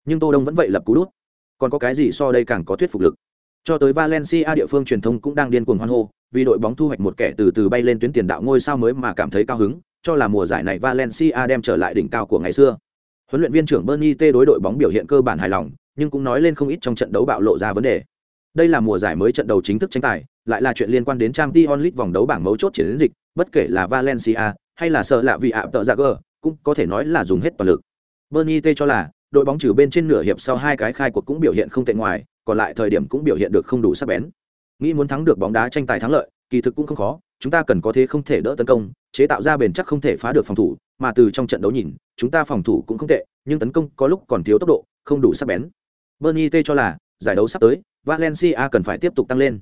Nhưng Tô Đông vẫn vậy lập cú đút. Còn có cái gì so đây càng có thuyết phục lực. Cho tới Valencia địa phương truyền thông cũng đang điên cuồng hoan hô, vì đội bóng thu hoạch một kẻ từ từ bay lên tuyến tiền đạo ngôi sao mới mà cảm thấy cao hứng, cho là mùa giải này Valencia đem trở lại đỉnh cao của ngày xưa. Huấn luyện viên trưởng Bernie T đối đội bóng biểu hiện cơ bản hài lòng, nhưng cũng nói lên không ít trong trận đấu bạo lộ ra vấn đề. Đây là mùa giải mới trận đầu chính thức tranh tài, lại là chuyện liên quan đến Champions League vòng đấu bảng mấu chốt chiến dịch, bất kể là Valencia hay là sợ lạ vì ạ tợ Jagger, cũng có thể nói là dùng hết toàn lực. Bernie T cho là, đội bóng trừ bên trên nửa hiệp sau hai cái khai cuộc cũng biểu hiện không tệ ngoài, còn lại thời điểm cũng biểu hiện được không đủ sắc bén. Nghĩ muốn thắng được bóng đá tranh tài thắng lợi, kỳ thực cũng không khó, chúng ta cần có thế không thể đỡ tấn công, chế tạo ra bền chắc không thể phá được phòng thủ, mà từ trong trận đấu nhìn, chúng ta phòng thủ cũng không tệ, nhưng tấn công có lúc còn thiếu tốc độ, không đủ sắc bén. Bernie T cho là, giải đấu sắp tới, Valencia cần phải tiếp tục tăng lên.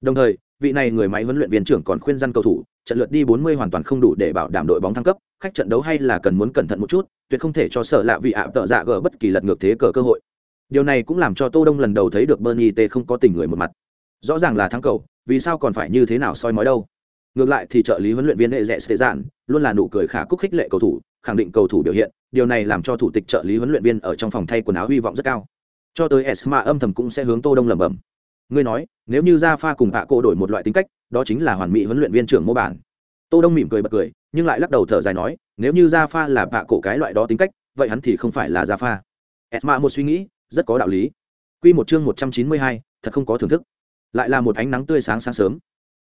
Đồng thời, vị này người máy huấn luyện viên trưởng còn khuyên răn cầu thủ, trận lượt đi 40 hoàn toàn không đủ để bảo đảm đội bóng thăng cấp, khách trận đấu hay là cần muốn cẩn thận một chút, tuyệt không thể cho sợ lạ vị ạ tợ dạ gở bất kỳ lật ngược thế cờ cơ hội. Điều này cũng làm cho Tô Đông lần đầu thấy được Bernie T không có tình người một mặt. Rõ ràng là thắng cầu, vì sao còn phải như thế nào soi mói đâu? Ngược lại thì trợ lý huấn luyện viên Eze Stezan luôn là nụ cười khả cúc khích lệ cầu thủ, khẳng định cầu thủ biểu hiện, điều này làm cho thủ tịch trợ lý huấn luyện viên ở trong phòng thay quần áo hy vọng rất cao. Cho tới Esma âm thầm cũng sẽ hướng Tô Đông lẩm bẩm. Ngươi nói, nếu như Ra Pha cùng Hạ Cô đổi một loại tính cách, đó chính là hoàn mỹ huấn luyện viên trưởng mô bản. Tô Đông mỉm cười bật cười, nhưng lại lắc đầu thở dài nói, nếu như Ra Pha là Hạ Cổ cái loại đó tính cách, vậy hắn thì không phải là Ra Pha. Esma một suy nghĩ, rất có đạo lý. Quy một chương 192, thật không có thưởng thức. Lại là một ánh nắng tươi sáng sáng sớm.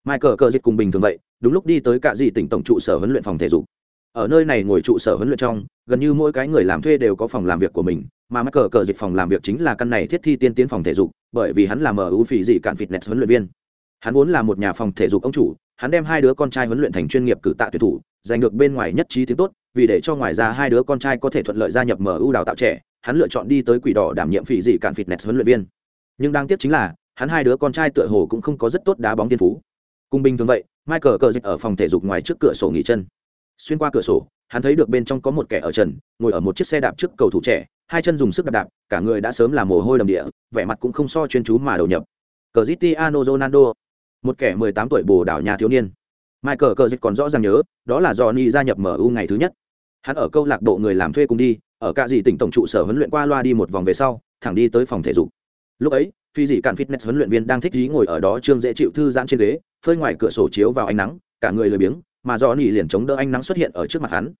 Michael cờ dịch cùng bình thường vậy, đúng lúc đi tới cả gì tỉnh tổng trụ sở huấn luyện phòng thể dục. Ở nơi này ngồi trụ sở huấn luyện trong, gần như mỗi cái người làm thuê đều có phòng làm việc của mình, mà Michael cờ dịch phòng làm việc chính là căn này thiết thi tiên tiến phòng thể dục, bởi vì hắn là MU phỉ dị cạn fitness huấn luyện viên. Hắn vốn là một nhà phòng thể dục ông chủ, hắn đem hai đứa con trai huấn luyện thành chuyên nghiệp cử tạ tuyển thủ, giành được bên ngoài nhất trí tiếng tốt, vì để cho ngoài ra hai đứa con trai có thể thuận lợi gia nhập MU đào tạo trẻ, hắn lựa chọn đi tới quỷ đỏ đảm nhiệm phỉ dị cạn fitness huấn luyện viên. Nhưng đáng tiếc chính là, hắn hai đứa con trai tựa hồ cũng không có rất tốt đá bóng tiên phú. Cùng bình thường vậy, Michael cờ dịch ở phòng thể dục ngoài trước cửa sổ nghỉ chân. Xuyên qua cửa sổ, hắn thấy được bên trong có một kẻ ở trần, ngồi ở một chiếc xe đạp trước cầu thủ trẻ, hai chân dùng sức đạp đạp, cả người đã sớm là mồ hôi đầm địa, vẻ mặt cũng không so chuyên chú mà đầu nhập. Cristiano Ronaldo, một kẻ 18 tuổi bồ đảo nhà thiếu niên. Michael cờ dịch còn rõ ràng nhớ, đó là Johnny gia nhập MU ngày thứ nhất. Hắn ở câu lạc bộ người làm thuê cùng đi, ở cả gì tỉnh tổng trụ sở huấn luyện qua loa đi một vòng về sau thẳng đi tới phòng thể dục lúc ấy phi dị cạn fitness huấn luyện viên đang thích ý ngồi ở đó trương dễ chịu thư giãn trên ghế phơi ngoài cửa sổ chiếu vào ánh nắng cả người lười biếng mà do nỉ liền chống đỡ ánh nắng xuất hiện ở trước mặt hắn.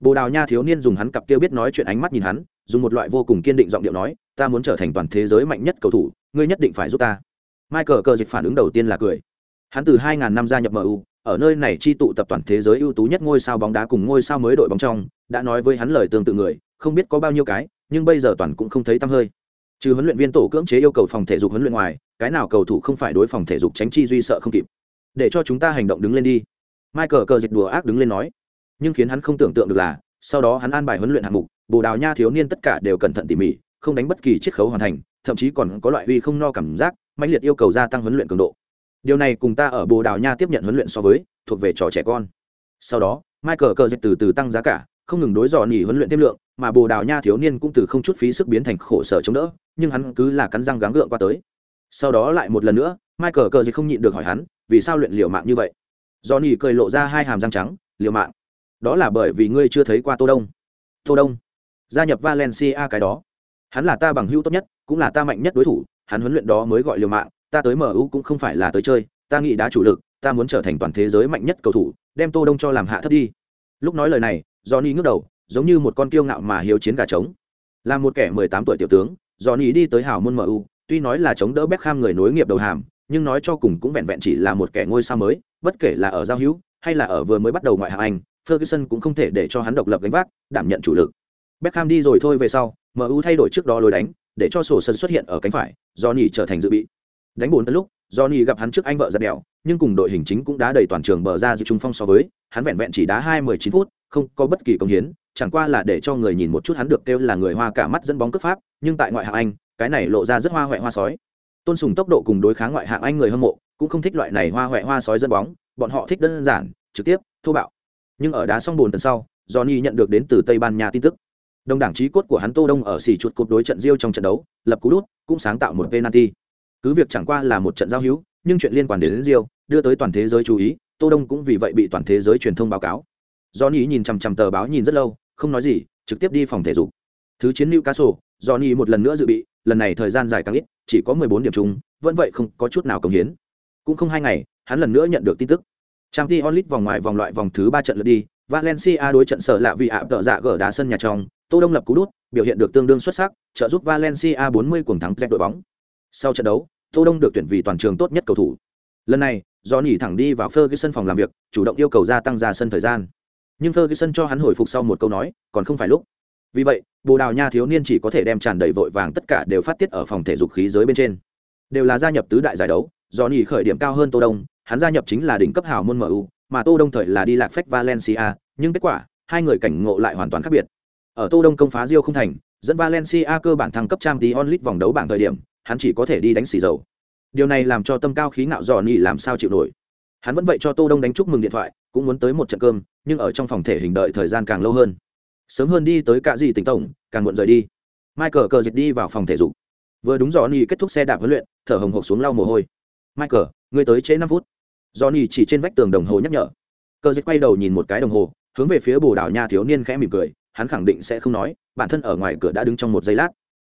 Bồ đào nha thiếu niên dùng hắn cặp kia biết nói chuyện ánh mắt nhìn hắn, dùng một loại vô cùng kiên định giọng điệu nói, ta muốn trở thành toàn thế giới mạnh nhất cầu thủ, ngươi nhất định phải giúp ta. Michael cờ dịch phản ứng đầu tiên là cười. Hắn từ 2000 năm gia nhập mu ở nơi này chi tụ tập toàn thế giới ưu tú nhất ngôi sao bóng đá cùng ngôi sao mới đội bóng trong, đã nói với hắn lời tương tự người, không biết có bao nhiêu cái, nhưng bây giờ toàn cũng không thấy tăm hơi. Trừ huấn luyện viên tổ cưỡng chế yêu cầu phòng thể dục huấn luyện ngoài, cái nào cầu thủ không phải đối phòng thể dục tránh chi duy sợ không kịp. Để cho chúng ta hành động đứng lên đi michael cờ dịch đùa ác đứng lên nói, nhưng khiến hắn không tưởng tượng được là, sau đó hắn an bài huấn luyện hạng mục, bồ đào nha thiếu niên tất cả đều cẩn thận tỉ mỉ, không đánh bất kỳ chiết khấu hoàn thành, thậm chí còn có loại uy không no cảm giác, mãnh liệt yêu cầu gia tăng huấn luyện cường độ. Điều này cùng ta ở bồ đào nha tiếp nhận huấn luyện so với, thuộc về trò trẻ con. Sau đó, michael cờ dịch từ từ tăng giá cả, không ngừng đối dò nỉ huấn luyện thêm lượng, mà bồ đào nha thiếu niên cũng từ không chút phí sức biến thành khổ sở chống đỡ, nhưng hắn cứ là cắn răng gắng gượng qua tới. Sau đó lại một lần nữa, michael cờ dịch không nhịn được hỏi hắn, vì sao luyện liều mạng như vậy? Johnny cười lộ ra hai hàm răng trắng, liều mạng. Đó là bởi vì ngươi chưa thấy qua tô đông. Tô đông, gia nhập valencia cái đó. Hắn là ta bằng hữu tốt nhất, cũng là ta mạnh nhất đối thủ, hắn huấn luyện đó mới gọi liều mạng, ta tới mu cũng không phải là tới chơi, ta nghĩ đã chủ lực, ta muốn trở thành toàn thế giới mạnh nhất cầu thủ, đem tô đông cho làm hạ thấp đi. Lúc nói lời này johnny ngước đầu, giống như một con kiêu ngạo mà hiếu chiến gà trống. Là một kẻ mười tám tuổi tiểu tướng johnny đi tới hào môn mu tuy nói là chống đỡ Beckham người nối nghiệp đầu hàm, nhưng nói cho cùng cũng vẹn vẹn chỉ là một kẻ ngôi sao mới bất kể là ở giao hữu hay là ở vừa mới bắt đầu ngoại hạng anh, ferguson cũng không thể để cho hắn độc lập gánh vác, đảm nhận chủ lực. Beckham đi rồi thôi về sau mu thay đổi trước đó lối đánh, để cho sổ sân xuất hiện ở cánh phải, johnny trở thành dự bị. Đánh bốn tới lúc, johnny gặp hắn trước anh vợ giật đèo, nhưng cùng đội hình chính cũng đã đầy toàn trường bờ ra dự trung phong so với, hắn vẹn vẹn chỉ đá hai mười chín phút, không có bất kỳ công hiến, chẳng qua là để cho người nhìn một chút hắn được kêu là người hoa cả mắt dẫn bóng cấp pháp, nhưng tại ngoại hạng anh, cái này lộ ra rất hoa hoẹ hoa sói. Tôn sùng tốc độ cùng đối kháng ngoại hạng anh người hâm mộ cũng không thích loại này hoa huệ hoa sói dân bóng bọn họ thích đơn giản trực tiếp thô bạo. Nhưng ở đá xong bồn tần sau johnny nhận được đến từ tây ban nha tin tức. Đồng đảng trí cốt của hắn tô đông ở xỉ chuột cột đối trận Rio trong trận đấu lập cú đút cũng sáng tạo một penalty. Cứ việc chẳng qua là một trận giao hữu nhưng chuyện liên quan đến, đến Rio đưa tới toàn thế giới chú ý tô đông cũng vì vậy bị toàn thế giới truyền thông báo cáo. Johnny nhìn chằm chằm tờ báo nhìn rất lâu không nói gì trực tiếp đi phòng thể dục. Thứ chiến newcastle johnny một lần nữa dự bị lần này thời gian dài càng ít chỉ có 14 điểm chung vẫn vậy không có chút nào công hiến cũng không hai ngày, hắn lần nữa nhận được tin tức. Trang t onlit vòng ngoài vòng loại vòng thứ ba trận lượt đi, valencia đối trận sở lạ vì ạ, tợ dạ gỡ đá sân nhà trong, tô đông lập cú đút, biểu hiện được tương đương xuất sắc, trợ giúp valencia 40 cuồng thắng dẹp đội bóng. Sau trận đấu, tô đông được tuyển vì toàn trường tốt nhất cầu thủ. Lần này do nhỉ thẳng đi vào ferguson phòng làm việc, chủ động yêu cầu gia tăng ra sân thời gian. Nhưng ferguson cho hắn hồi phục sau một câu nói, còn không phải lúc. Vì vậy, bồ đào nha thiếu niên chỉ có thể đem tràn đầy vội vàng tất cả đều phát tiết ở phòng thể dục khí giới bên trên. Đều là gia nhập tứ đại giải đấu do khởi điểm cao hơn tô đông, hắn gia nhập chính là đỉnh cấp hào môn mu mà tô đông thời là đi lạc phách valencia, nhưng kết quả, hai người cảnh ngộ lại hoàn toàn khác biệt. Ở tô đông công phá rio không thành, dẫn valencia cơ bản thăng cấp trang tí onlit vòng đấu bảng thời điểm, hắn chỉ có thể đi đánh xì dầu. Điều này làm cho tâm cao khí ngạo dò làm sao chịu nổi. Hắn vẫn vậy cho tô đông đánh chúc mừng điện thoại, cũng muốn tới một trận cơm, nhưng ở trong phòng thể hình đợi thời gian càng lâu hơn. Sớm hơn đi tới cả gì tỉnh tổng, càng muộn rời đi. Michael cờ dịch đi vào phòng thể dục. Vừa đúng dò kết thúc xe đạp huấn luyện, thở hồng hộc xuống lau mồ hôi michael, ngươi tới trễ năm phút. Johnny chỉ trên vách tường đồng hồ nhắc nhở. Cờ dịch quay đầu nhìn một cái đồng hồ, hướng về phía bồ đảo nha thiếu niên khẽ mỉm cười, hắn khẳng định sẽ không nói, bản thân ở ngoài cửa đã đứng trong một giây lát.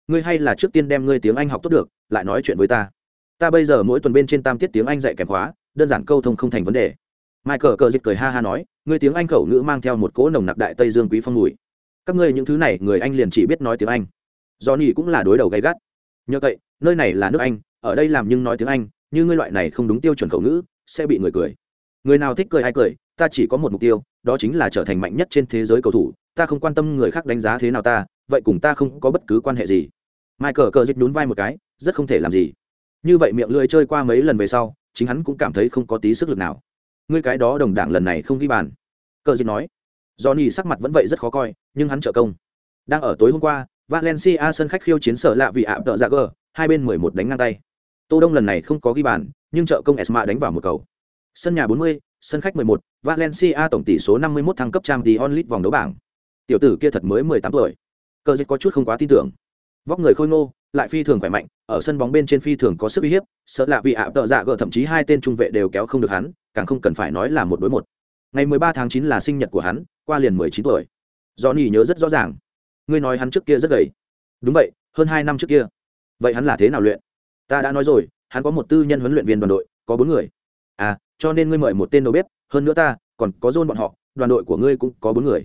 Ngươi hay là trước tiên đem ngươi tiếng anh học tốt được, lại nói chuyện với ta. Ta bây giờ mỗi tuần bên trên tam tiết tiếng anh dạy kèm khóa, đơn giản câu thông không thành vấn đề. Michael cờ dịch cười ha ha nói, ngươi tiếng anh khẩu ngữ mang theo một cỗ nồng nặc đại tây dương quý phong mùi. Các ngươi những thứ này, người anh liền chỉ biết nói tiếng anh. Johnny cũng là đối đầu gay gắt. Nhờ vậy, nơi này là nước anh, ở đây làm nhưng nói tiếng anh như ngươi loại này không đúng tiêu chuẩn khẩu ngữ, sẽ bị người cười. Người nào thích cười hay cười, ta chỉ có một mục tiêu, đó chính là trở thành mạnh nhất trên thế giới cầu thủ, ta không quan tâm người khác đánh giá thế nào ta, vậy cùng ta không có bất cứ quan hệ gì. Michael cờ dịch nhún vai một cái, rất không thể làm gì. Như vậy miệng lưỡi chơi qua mấy lần về sau, chính hắn cũng cảm thấy không có tí sức lực nào. Ngươi cái đó đồng đảng lần này không ghi bàn. Cờ dịch nói. Johnny sắc mặt vẫn vậy rất khó coi, nhưng hắn trợ công. Đang ở tối hôm qua, valencia sân khách khiêu chiến sở lạ vì ạ tợ ra gờ, hai bên mười một đánh ngang tay tô đông lần này không có ghi bàn nhưng trợ công esma đánh vào một cầu. Sân nhà 40, sân khách 11, valencia tổng tỷ số 51 thăng cấp trang t vòng đấu bảng. Tiểu tử kia thật mới 18 tuổi. Cờ dịch có chút không quá tin tưởng. Vóc người khôi ngô lại phi thường khỏe mạnh ở sân bóng bên trên phi thường có sức uy hiếp sợ lạ vì ạ tợ dạ gở thậm chí hai tên trung vệ đều kéo không được hắn càng không cần phải nói là một đối một. Ngày 13 tháng 9 là sinh nhật của hắn qua liền 19 tuổi. Johnny nhớ rất rõ ràng. Ngươi nói hắn trước kia rất gầy. Đúng vậy hơn hai năm trước kia. Vậy hắn là thế nào luyện? Ta đã nói rồi, hắn có một tư nhân huấn luyện viên đoàn đội, có bốn người. À cho nên ngươi mời một tên đầu bếp, hơn nữa ta, còn có dôn bọn họ, đoàn đội của ngươi cũng có bốn người.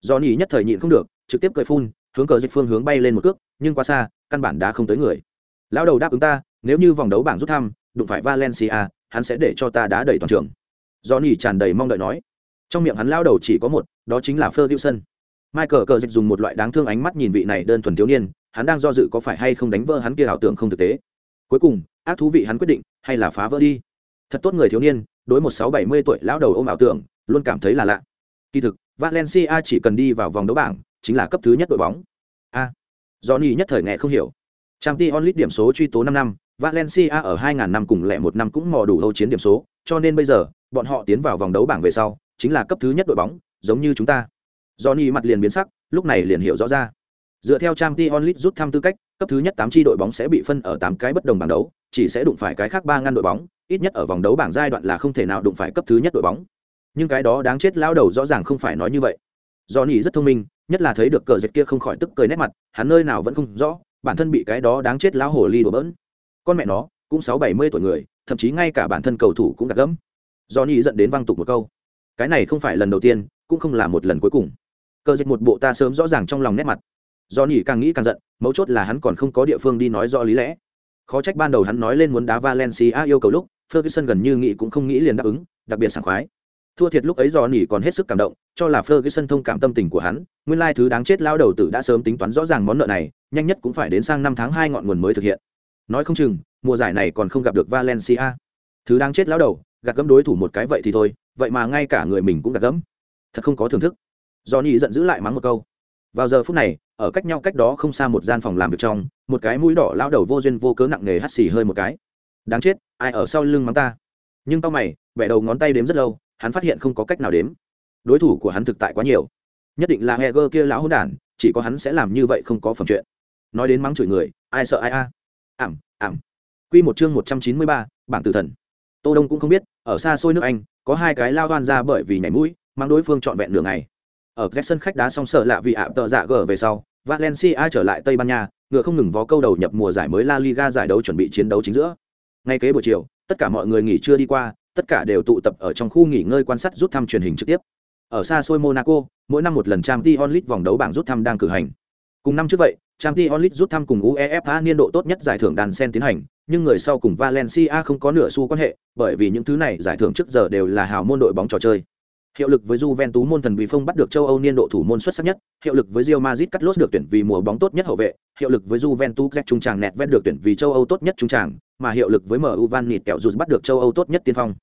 Do nhỉ nhất thời nhịn không được, trực tiếp cười phun, hướng cờ dịch phương hướng bay lên một cước, nhưng quá xa, căn bản đã không tới người. Lão đầu đáp ứng ta, nếu như vòng đấu bảng rút thăm, đụng phải valencia, hắn sẽ để cho ta đá đẩy toàn trường. Do nhỉ tràn đầy mong đợi nói. Trong miệng hắn lao đầu chỉ có một, đó chính là ferguson. Michael cờ dịch dùng một loại đáng thương ánh mắt nhìn vị này đơn thuần thiếu niên, hắn đang do dự có phải hay không đánh vỡ hắn kia ảo tưởng không thực tế cuối cùng ác thú vị hắn quyết định hay là phá vỡ đi. Thật tốt người thiếu niên đối một sáu bảy mươi tuổi lão đầu ôm ảo tưởng luôn cảm thấy là lạ. Kỳ thực valencia chỉ cần đi vào vòng đấu bảng chính là cấp thứ nhất đội bóng. A. À, johnny nhất thời nghe không hiểu. Trang t onlit điểm số truy tố năm năm valencia ở 2000 năm cùng lẻ một năm cũng mò đủ âu chiến điểm số cho nên bây giờ bọn họ tiến vào vòng đấu bảng về sau chính là cấp thứ nhất đội bóng giống như chúng ta. Johnny mặt liền biến sắc lúc này liền hiểu rõ ra dựa theo trang t rút thăm tư cách, cấp thứ nhất tám chi đội bóng sẽ bị phân ở tám cái bất đồng bảng đấu, chỉ sẽ đụng phải cái khác ba ngăn đội bóng, ít nhất ở vòng đấu bảng giai đoạn là không thể nào đụng phải cấp thứ nhất đội bóng. Nhưng cái đó đáng chết lao đầu rõ ràng không phải nói như vậy. Do rất thông minh, nhất là thấy được cờ dịch kia không khỏi tức cười nét mặt, hắn nơi nào vẫn không rõ, bản thân bị cái đó đáng chết lão hồ ly đổ bỡn. Con mẹ nó, cũng sáu bảy mươi tuổi người, thậm chí ngay cả bản thân cầu thủ cũng gạt gẫm. Do giận đến văng tục một câu. Cái này không phải lần đầu tiên, cũng không là một lần cuối cùng. Cờ dịch một bộ ta sớm rõ ràng trong lòng nét mặt do nỉ càng nghĩ càng giận, mấu chốt là hắn còn không có địa phương đi nói rõ lý lẽ. Khó trách ban đầu hắn nói lên muốn đá valencia yêu cầu lúc, ferguson gần như nghĩ cũng không nghĩ liền đáp ứng, đặc biệt sảng khoái. Thua thiệt lúc ấy do nỉ còn hết sức cảm động, cho là ferguson thông cảm tâm tình của hắn, nguyên lai thứ đáng chết lao đầu tử đã sớm tính toán rõ ràng món nợ này, nhanh nhất cũng phải đến sang năm tháng hai ngọn nguồn mới thực hiện. Nói không chừng, mùa giải này còn không gặp được valencia. Thứ đáng chết lao đầu, gạt gẫm đối thủ một cái vậy thì thôi, vậy mà ngay cả người mình cũng gạt gẫm. Thật không có thưởng thức. Do nỉ giận giữ lại mắng một câu vào giờ phút này, ở cách nhau cách đó không xa một gian phòng làm việc trong, một cái mũi đỏ lao đầu vô duyên vô cớ nặng nề hắt xì hơi một cái. Đáng chết, ai ở sau lưng mắng ta? Nhưng tao mày, vẻ đầu ngón tay đếm rất lâu, hắn phát hiện không có cách nào đếm. Đối thủ của hắn thực tại quá nhiều. Nhất định là heger kia lão hôn đản, chỉ có hắn sẽ làm như vậy không có phẩm chuyện. Nói đến mắng chửi người, ai sợ ai a? Ảm ảm. Q một chương một trăm chín mươi ba, bảng tử thần. Tô đông cũng không biết, ở xa xôi nước anh, có hai cái lao toan ra bởi vì nhảy mũi mang đối phương trọn vẹn đường này ở các sân khách đá xong sợ lạ vì ạ, tợ dạ gờ về sau, valencia trở lại tây ban nha, ngựa không ngừng vó câu đầu nhập mùa giải mới la liga giải đấu chuẩn bị chiến đấu chính giữa. Ngay kế buổi chiều, tất cả mọi người nghỉ trưa đi qua, tất cả đều tụ tập ở trong khu nghỉ ngơi quan sát rút thăm truyền hình trực tiếp. Ở xa xôi monaco, mỗi năm một lần trang t onlit vòng đấu bảng rút thăm đang cử hành. Cùng năm trước vậy trang t onlit rút thăm cùng uefa niên độ tốt nhất giải thưởng đàn sen tiến hành, nhưng người sau cùng valencia không có nửa xu quan hệ, bởi vì những thứ này giải thưởng trước giờ đều là hào môn đội bóng trò chơi hiệu lực với Juventus môn thần bị phong bắt được châu Âu niên độ thủ môn xuất sắc nhất, hiệu lực với Real Madrid cắt lốt được tuyển vì mùa bóng tốt nhất hậu vệ, hiệu lực với Juventus Jack trung tràng nẹt vét được tuyển vì châu Âu tốt nhất trung tràng, mà hiệu lực với MU Van Nịt kẹo rụt bắt được châu Âu tốt nhất tiên phong.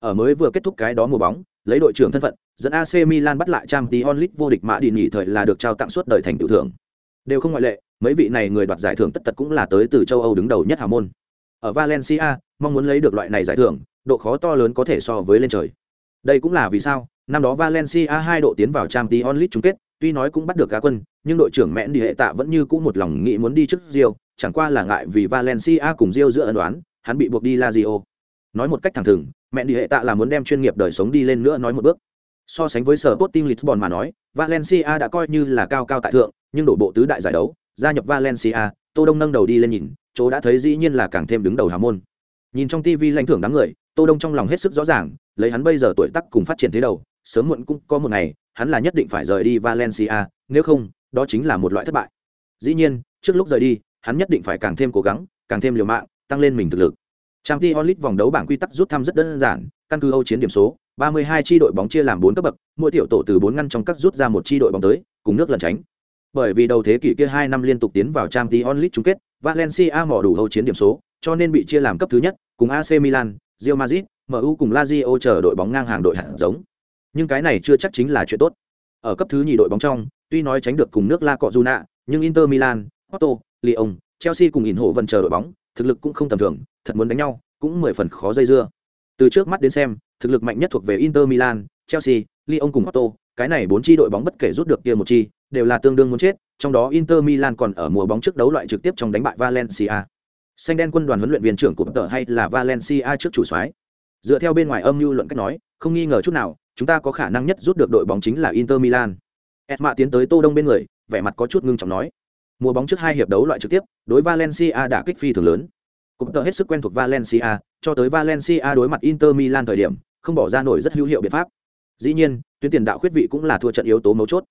Ở mới vừa kết thúc cái đó mùa bóng, lấy đội trưởng thân phận, dẫn AC Milan bắt lại Champions League vô địch mã đi nghỉ thời là được trao tặng suốt đời thành tiểu thưởng. Đều không ngoại lệ, mấy vị này người đoạt giải thưởng tất tật cũng là tới từ châu Âu đứng đầu nhất hào môn. Ở Valencia, mong muốn lấy được loại này giải thưởng, độ khó to lớn có thể so với lên trời. Đây cũng là vì sao, năm đó Valencia hai độ tiến vào Champions League chung kết, tuy nói cũng bắt được cá quân, nhưng đội trưởng mẹn đi hệ tạ vẫn như cũ một lòng nghĩ muốn đi trước Rio, chẳng qua là ngại vì Valencia cùng Rio giữa ân đoán, hắn bị buộc đi Lazio. Nói một cách thẳng thừng, mẹn đi hệ tạ là muốn đem chuyên nghiệp đời sống đi lên nữa nói một bước. So sánh với Sporting Lisbon mà nói, Valencia đã coi như là cao cao tại thượng, nhưng đổ bộ tứ đại giải đấu, gia nhập Valencia, Tô Đông nâng đầu đi lên nhìn, chỗ đã thấy dĩ nhiên là càng thêm đứng đầu hào môn. Nhìn trong TV lãnh thưởng đám người, Tô Đông trong lòng hết sức rõ ràng, lấy hắn bây giờ tuổi tác cùng phát triển thế đầu, sớm muộn cũng có một ngày hắn là nhất định phải rời đi valencia nếu không đó chính là một loại thất bại. Dĩ nhiên trước lúc rời đi hắn nhất định phải càng thêm cố gắng càng thêm liều mạng tăng lên mình thực lực. Trang t onlit vòng đấu bảng quy tắc rút thăm rất đơn giản căn cứ âu chiến điểm số 32 chi đội bóng chia làm bốn cấp bậc mỗi tiểu tổ từ bốn ngăn trong các rút ra một chi đội bóng tới cùng nước lần tránh. Bởi vì đầu thế kỷ kia hai năm liên tục tiến vào trang t onlit chung kết valencia mỏ đủ âu chiến điểm số cho nên bị chia làm cấp thứ nhất cùng ac milan real madrid mu cùng lazio chờ đội bóng ngang hàng đội hạng. giống. Nhưng cái này chưa chắc chính là chuyện tốt. Ở cấp thứ nhì đội bóng trong tuy nói tránh được cùng nước la cọ Juna, nhưng inter milan Porto, lyon chelsea cùng ỉn hộ vẫn chờ đội bóng thực lực cũng không tầm thường thật muốn đánh nhau cũng mười phần khó dây dưa. Từ trước mắt đến xem thực lực mạnh nhất thuộc về inter milan chelsea lyon cùng Porto, cái này bốn chi đội bóng bất kể rút được kia một chi đều là tương đương muốn chết trong đó inter milan còn ở mùa bóng trước đấu loại trực tiếp trong đánh bại valencia xanh đen quân đoàn huấn luyện viên trưởng của tờ hay là valencia trước chủ soái. Dựa theo bên ngoài âm mưu luận cách nói không nghi ngờ chút nào chúng ta có khả năng nhất rút được đội bóng chính là Inter Milan. Esma tiến tới Tô Đông bên người, vẻ mặt có chút ngưng trọng nói. Mùa bóng trước hai hiệp đấu loại trực tiếp đối valencia đã kích phi thường lớn. Cũng tờ hết sức quen thuộc valencia cho tới valencia đối mặt inter milan thời điểm không bỏ ra nổi rất hữu hiệu biện pháp. Dĩ nhiên tuyến tiền đạo khuyết vị cũng là thua trận yếu tố mấu chốt.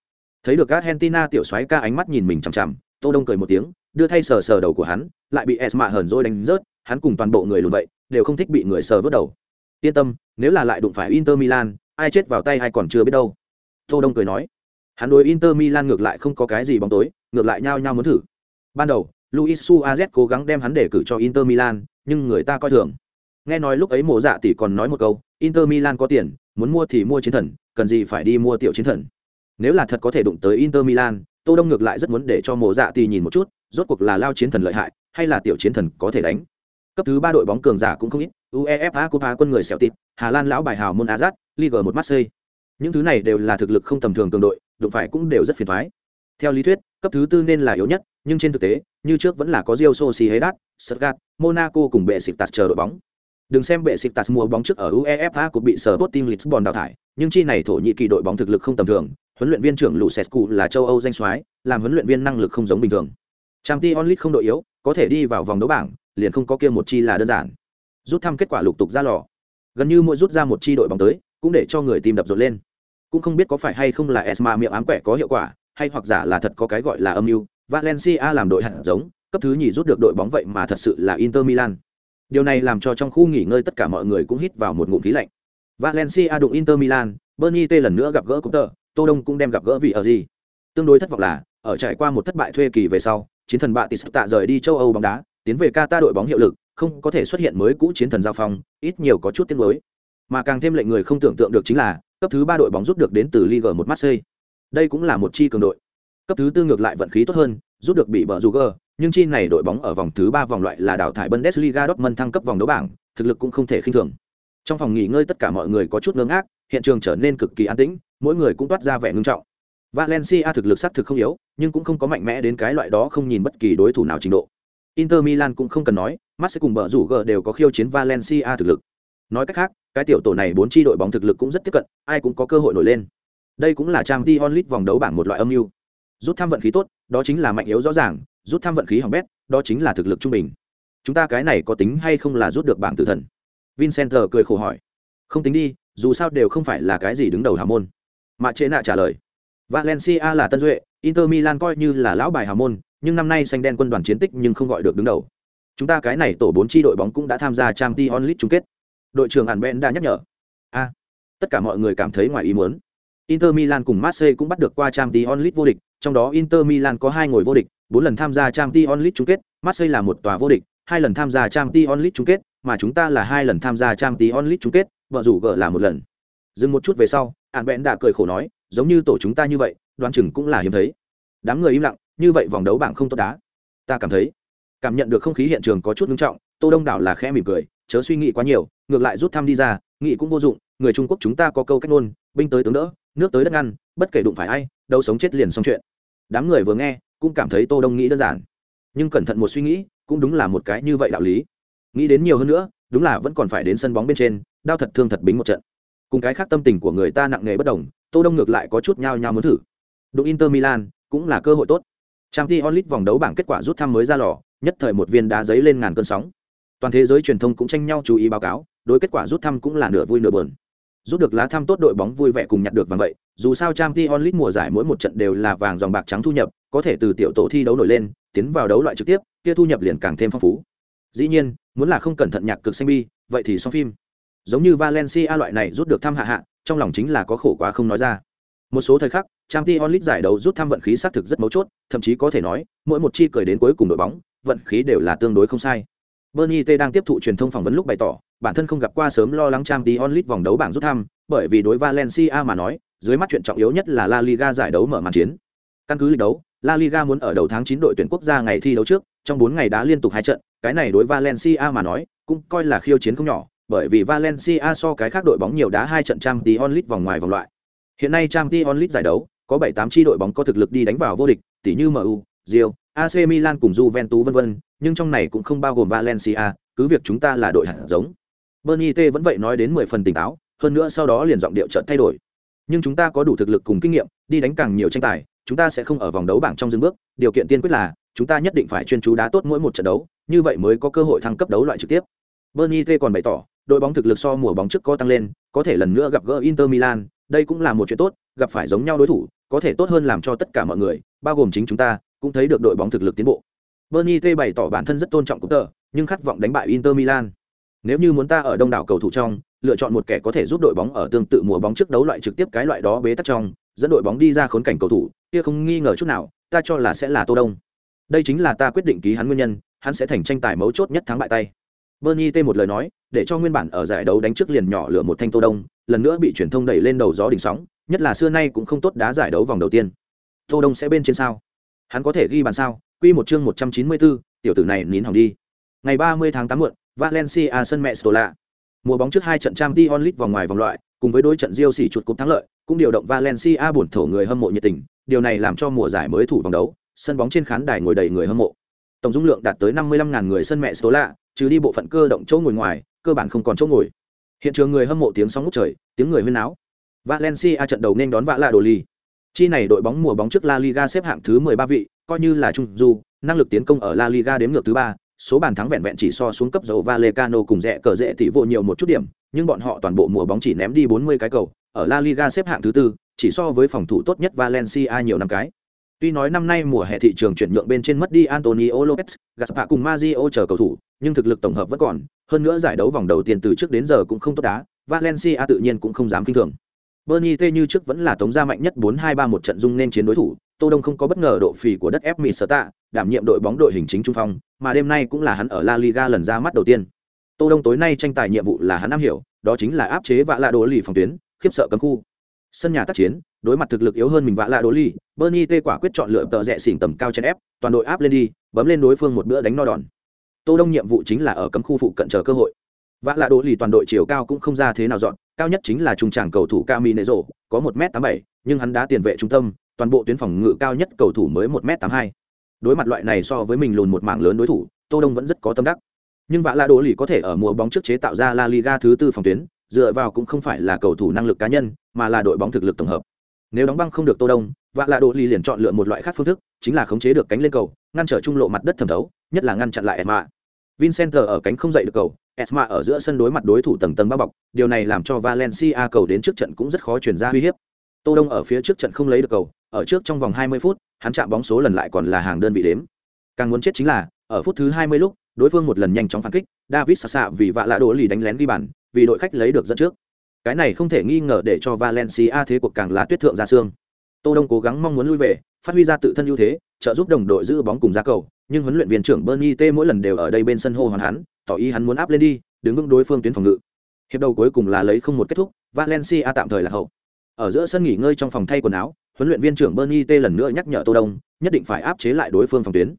Thấy được argentina tiểu soái ca ánh mắt nhìn mình chằm chằm tô đông cười một tiếng đưa thay sờ sờ đầu của hắn, lại bị esma hờn rồi đánh rớt, hắn cùng toàn bộ người lùn vậy, đều không thích bị người sờ vớt đầu. Yên tâm, nếu là lại đụng phải inter milan, ai chết vào tay ai còn chưa biết đâu. Tô đông cười nói. Hắn đối inter milan ngược lại không có cái gì bóng tối, ngược lại nhao nhao muốn thử. Ban đầu, luis suarez cố gắng đem hắn để cử cho inter milan, nhưng người ta coi thường. Nghe nói lúc ấy mộ dạ tỷ còn nói một câu, inter milan có tiền, muốn mua thì mua chiến thần, cần gì phải đi mua tiểu chiến thần. Nếu là thật có thể đụng tới inter milan, tô đông ngược lại rất muốn để cho mộ dạ tỷ nhìn một chút rốt cuộc là lao chiến thần lợi hại, hay là tiểu chiến thần có thể đánh? Cấp thứ ba đội bóng cường giả cũng không ít, uefa copa quân người xẻo tịt, hà lan lão bài hào môn azat liga một marseille. Những thứ này đều là thực lực không tầm thường cường đội, đụng phải cũng đều rất phiền thoái theo lý thuyết, cấp thứ tư nên là yếu nhất, nhưng trên thực tế, như trước vẫn là có rio sociedad sergat monaco cùng bệ xịt tạt chờ đội bóng. Đừng xem bệ xịt tạt mua bóng trước ở uefa cũng bị sở Sporting Lisbon đào thải, nhưng chi này thổ nhĩ kỳ đội bóng thực lực không tầm thường, huấn luyện viên trưởng Lucescu là châu âu danh soái, làm huấn luyện viên năng lực không giống bình thường. Trang Ti Onlit không đội yếu, có thể đi vào vòng đấu bảng, liền không có kia một chi là đơn giản. Rút thăm kết quả lục tục ra lò. Gần như mỗi rút ra một chi đội bóng tới, cũng để cho người tìm đập rộn lên. Cũng không biết có phải hay không là esma miệng ám quẻ có hiệu quả, hay hoặc giả là thật có cái gọi là âm mưu, valencia làm đội hạt giống, cấp thứ nhì rút được đội bóng vậy mà thật sự là inter milan. Điều này làm cho trong khu nghỉ ngơi tất cả mọi người cũng hít vào một ngụm khí lạnh. Valencia đụng inter milan bernie t lần nữa gặp gỡ cũng tờ tô đông cũng đem gặp gỡ vị ở gì. Tương đối thất vọng là, ở trải qua một thất bại thuê kỳ về sau chiến thần bạ tis tạ rời đi châu âu bóng đá tiến về Qatar đội bóng hiệu lực, không có thể xuất hiện mới cũ chiến thần giao phong, ít nhiều có chút tiếc mới. Mà càng thêm lệnh người không tưởng tượng được chính là, cấp thứ ba đội bóng rút được đến từ Ligue 1 Marseille. Đây cũng là một chi cường đội. Cấp thứ tư ngược lại vận khí tốt hơn, rút được bị bờ Juger, nhưng chi này đội bóng ở vòng thứ ba vòng loại là đào thải Bundesliga Dortmund thăng cấp vòng đấu bảng, thực lực cũng không thể khinh thường. Trong phòng nghỉ ngơi tất cả mọi người có chút ngơ ngác, hiện trường trở nên cực kỳ an tĩnh, mỗi người cũng toát ra vẻ ngưng trọng. Valencia thực lực sát thực không yếu, nhưng cũng không có mạnh mẽ đến cái loại đó không nhìn bất kỳ đối thủ nào trình độ. Inter Milan cũng không cần nói, Marseille cùng bờ rủ G đều có khiêu chiến Valencia thực lực. Nói cách khác, cái tiểu tổ này bốn chi đội bóng thực lực cũng rất tiếp cận, ai cũng có cơ hội nổi lên. Đây cũng là Champions League vòng đấu bảng một loại âm mưu. Rút thăm vận khí tốt, đó chính là mạnh yếu rõ ràng, rút thăm vận khí hỏng bét, đó chính là thực lực trung bình. Chúng ta cái này có tính hay không là rút được bảng tử thần? Vincenter cười khổ hỏi. Không tính đi, dù sao đều không phải là cái gì đứng đầu hào môn. Mạ Trệ nạ trả lời. Valencia là tân duệ, Inter Milan coi như là lão bài hào môn, nhưng năm nay xanh đen quân đoàn chiến tích nhưng không gọi được đứng đầu. Chúng ta cái này tổ bốn chi đội bóng cũng đã tham gia Champions League chung kết. Đội trưởng Hàn Ben đã nhắc nhở. A, tất cả mọi người cảm thấy ngoài ý muốn. Inter Milan cùng Marseille cũng bắt được qua Champions League vô địch, trong đó Inter Milan có hai ngồi vô địch, bốn lần tham gia Champions League chung kết, Marseille là một tòa vô địch, hai lần tham gia Champions League chung kết, mà chúng ta là hai lần tham gia Champions League chung kết, vợ rủ gỡ là một lần. Dừng một chút về sau, Hàn Ben đã cười khổ nói, giống như tổ chúng ta như vậy, đoán chừng cũng là hiếm thấy. Đám người im lặng, như vậy vòng đấu bảng không tốt đá. Ta cảm thấy cảm nhận được không khí hiện trường có chút nghiêm trọng tô đông đảo là khẽ mỉm cười chớ suy nghĩ quá nhiều ngược lại rút thăm đi ra nghĩ cũng vô dụng người trung quốc chúng ta có câu cách ngôn binh tới tướng đỡ nước tới đất ngăn bất kể đụng phải ai đâu sống chết liền xong chuyện. Đám người vừa nghe cũng cảm thấy tô đông nghĩ đơn giản. Nhưng cẩn thận một suy nghĩ cũng đúng là một cái như vậy đạo lý. Nghĩ đến nhiều hơn nữa đúng là vẫn còn phải đến sân bóng bên trên đau thật thương thật bính một trận. Cùng cái khác tâm tình của người ta nặng nề bất đồng tô đông ngược lại có chút nhao nhao muốn thử Đội inter milan cũng là cơ hội tốt Champions League vòng đấu bảng kết quả rút thăm mới ra lò, nhất thời một viên đá giấy lên ngàn cơn sóng. Toàn thế giới truyền thông cũng tranh nhau chú ý báo cáo, đối kết quả rút thăm cũng là nửa vui nửa buồn. Rút được lá thăm tốt đội bóng vui vẻ cùng nhặt được vàng vậy, dù sao Champions League mùa giải mỗi một trận đều là vàng dòng bạc trắng thu nhập, có thể từ tiểu tổ thi đấu nổi lên, tiến vào đấu loại trực tiếp, kia thu nhập liền càng thêm phong phú. Dĩ nhiên, muốn là không cẩn thận nhạc cực xanh bi, vậy thì xong phim. Giống như Valencia loại này rút được thăm hạ hạ, trong lòng chính là có khổ quá không nói ra. Một số thời khắc, trang Champions onlit giải đấu rút thăm vận khí xác thực rất mấu chốt, thậm chí có thể nói, mỗi một chi cười đến cuối cùng đội bóng, vận khí đều là tương đối không sai. Bernie T đang tiếp thụ truyền thông phỏng vấn lúc bày tỏ, bản thân không gặp qua sớm lo lắng trang Champions onlit vòng đấu bảng rút thăm, bởi vì đối Valencia mà nói, dưới mắt chuyện trọng yếu nhất là La Liga giải đấu mở màn chiến. Căn cứ lịch đấu, La Liga muốn ở đầu tháng 9 đội tuyển quốc gia ngày thi đấu trước, trong 4 ngày đá liên tục hai trận, cái này đối Valencia mà nói, cũng coi là khiêu chiến không nhỏ, bởi vì Valencia so cái khác đội bóng nhiều đá hai trận Champions League vòng ngoài vòng loại. Hiện nay Champions League giải đấu, có bảy tám chi đội bóng có thực lực đi đánh vào vô địch, tỷ như MU, Real, AC Milan cùng Juventus vân vân, nhưng trong này cũng không bao gồm Valencia, cứ việc chúng ta là đội hạt giống. Bernie T vẫn vậy nói đến mười phần tỉnh táo, hơn nữa sau đó liền giọng điệu chợt thay đổi. Nhưng chúng ta có đủ thực lực cùng kinh nghiệm, đi đánh càng nhiều tranh tài, chúng ta sẽ không ở vòng đấu bảng trong dừng bước điều kiện tiên quyết là chúng ta nhất định phải chuyên chú đá tốt mỗi một trận đấu như vậy mới có cơ hội thăng cấp đấu loại trực tiếp bernie t còn bày tỏ đội bóng thực lực so mùa bóng trước có tăng lên, có thể lần nữa gặp gỡ inter milan, đây cũng là một chuyện tốt, gặp phải giống nhau đối thủ, có thể tốt hơn làm cho tất cả mọi người, bao gồm chính chúng ta, cũng thấy được đội bóng thực lực tiến bộ. Bernie t bày tỏ bản thân rất tôn trọng cúp tờ, nhưng khát vọng đánh bại inter milan. Nếu như muốn ta ở đông đảo cầu thủ trong, lựa chọn một kẻ có thể giúp đội bóng ở tương tự mùa bóng trước đấu loại trực tiếp cái loại đó bế tắc trong, dẫn đội bóng đi ra khốn cảnh cầu thủ, kia không nghi ngờ chút nào, ta cho là sẽ là tô đông. Đây chính là ta quyết định ký hắn nguyên nhân, hắn sẽ thành tranh tài mấu chốt nhất thắng bại tay bernie t một lời nói để cho nguyên bản ở giải đấu đánh trước liền nhỏ lửa một thanh tô đông lần nữa bị truyền thông đẩy lên đầu gió đỉnh sóng nhất là xưa nay cũng không tốt đá giải đấu vòng đầu tiên. Tô đông sẽ bên trên sao? Hắn có thể ghi bàn sao? Quy một chương 194, tiểu tử này nín hỏng đi. Ngày 30 tháng 8 muộn valencia sân mẹ stola. Mùa bóng trước hai trận trang League onlit vòng ngoài vòng loại cùng với đối trận Real xỉ chuột cúp thắng lợi cũng điều động valencia buồn thổ người hâm mộ nhiệt tình điều này làm cho mùa giải mới thủ vòng đấu sân bóng trên khán đài ngồi đầy người hâm mộ. Tổng dung lượng đạt tới 55.000 người sân mẹ stola trừ đi bộ phận cơ động chỗ ngồi ngoài cơ bản không còn chỗ ngồi. Hiện trường người hâm mộ tiếng sóng ngút trời tiếng người huyên náo. Valencia trận đầu nên đón vạ lạ đồ ly chi này đội bóng mùa bóng trước la liga xếp hạng thứ 13 vị coi như là trung du năng lực tiến công ở la liga đếm ngược thứ ba số bàn thắng vẹn vẹn chỉ so xuống cấp dầu Valecano cùng rẻ cờ rẻ tỷ vô nhiều một chút điểm, nhưng bọn họ toàn bộ mùa bóng chỉ ném đi 40 cái cầu, ở La Liga xếp hạng thứ tư, chỉ so với phòng thủ tốt nhất Valencia nhiều năm cái. Tuy nói năm nay mùa hè thị trường chuyển nhượng bên trên mất đi Antonio Lopez, Gaspar cùng Mario chờ cầu thủ, nhưng thực lực tổng hợp vẫn còn, hơn nữa giải đấu vòng đầu tiên từ trước đến giờ cũng không tốt đá, Valencia tự nhiên cũng không dám kinh thường. Bernie T như trước vẫn là tống gia mạnh nhất 4-2-3 một trận dung nên chiến đối thủ, Tô Đông không có bất ngờ độ phì của đất ép mịt sở tạ, đảm nhiệm đội bóng đội hình chính trung phong, mà đêm nay cũng là hắn ở La Liga lần ra mắt đầu tiên. Tô Đông tối nay tranh tài nhiệm vụ là hắn am hiểu, đó chính là áp chế vạ lạ đồ lì phòng tuyến, khiếp sợ cấm khu. Sân nhà tác chiến, đối mặt thực lực yếu hơn mình vạ lạ đố ly Bernie tê quả quyết chọn lựa tợ rẽ xỉn tầm cao trên ép, toàn đội áp lên đi, bấm lên đối phương một bữa đánh no đòn. Tô Đông nhiệm vụ chính là ở cấm khu phụ cận chờ cơ hội. Vạ lạ đố ly toàn đội chiều cao cũng không ra thế nào dọn, cao nhất chính là trung tràng cầu thủ Caminero, có một m tám bảy nhưng hắn đã tiền vệ trung tâm, toàn bộ tuyến phòng ngự cao nhất cầu thủ mới một m tám hai Đối mặt loại này so với mình lùn một mảng lớn đối thủ, Tô Đông vẫn rất có tâm đắc. Nhưng vạ lạ đố ly có thể ở mùa bóng trước chế tạo ra La Liga thứ tư phòng tuyến, dựa vào cũng không phải là cầu thủ năng lực cá nhân, mà là đội bóng thực lực tổng hợp. Nếu đóng băng không được Tô Đông, vạ lạ đồ lì liền chọn lựa một loại khác phương thức, chính là khống chế được cánh lên cầu, ngăn trở trung lộ mặt đất thẩm thấu, nhất là ngăn chặn lại Esma. Vincent ở cánh không dậy được cầu, Esma ở giữa sân đối mặt đối thủ tầng tầng bao bọc, điều này làm cho Valencia cầu đến trước trận cũng rất khó chuyển ra uy hiếp. Tô Đông ở phía trước trận không lấy được cầu, ở trước trong vòng 20 phút, hắn chạm bóng số lần lại còn là hàng đơn vị đếm. Càng muốn chết chính là, ở phút thứ 20 lúc, đối phương một lần nhanh chóng phản kích, David Sasa vì vạ lạ Đồ lì đánh lén ghi bàn, vì đội khách lấy được dẫn trước. Cái này không thể nghi ngờ để cho Valencia thế cuộc càng lá tuyết thượng ra xương. Tô Đông cố gắng mong muốn lui về, phát huy ra tự thân ưu thế, trợ giúp đồng đội giữ bóng cùng ra cầu, nhưng huấn luyện viên trưởng Bernie T mỗi lần đều ở đây bên sân hô hoàn hắn, tỏ ý hắn muốn áp lên đi, đứng vững đối phương tuyến phòng ngự. Hiệp đầu cuối cùng là lấy không một kết thúc, Valencia tạm thời là hậu. Ở giữa sân nghỉ ngơi trong phòng thay quần áo, huấn luyện viên trưởng Bernie T lần nữa nhắc nhở Tô Đông, nhất định phải áp chế lại đối phương phòng tuyến.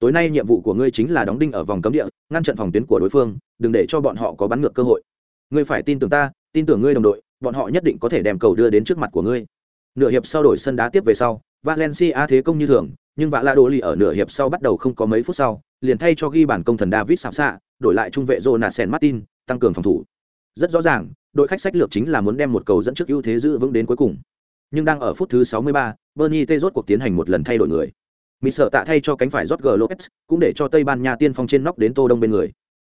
Tối nay nhiệm vụ của ngươi chính là đóng đinh ở vòng cấm địa, ngăn chặn phòng tuyến của đối phương, đừng để cho bọn họ có bắn ngược cơ hội. Ngươi phải tin tưởng ta, tin tưởng ngươi đồng đội, bọn họ nhất định có thể đem cầu đưa đến trước mặt của ngươi. Nửa hiệp sau đổi sân đá tiếp về sau, Valencia thế công như thường, nhưng vạ la đô lì ở nửa hiệp sau bắt đầu không có mấy phút sau liền thay cho ghi bản công thần david sạp xạ đổi lại trung vệ jonathan martin tăng cường phòng thủ. Rất rõ ràng đội khách sách lược chính là muốn đem một cầu dẫn trước ưu thế giữ vững đến cuối cùng. Nhưng đang ở phút thứ 63, bernie tê rốt cuộc tiến hành một lần thay đổi người. Mỹ sợ tạ thay cho cánh phải jorge lopez cũng để cho tây ban nha tiên phong trên nóc đến tô đông bên người.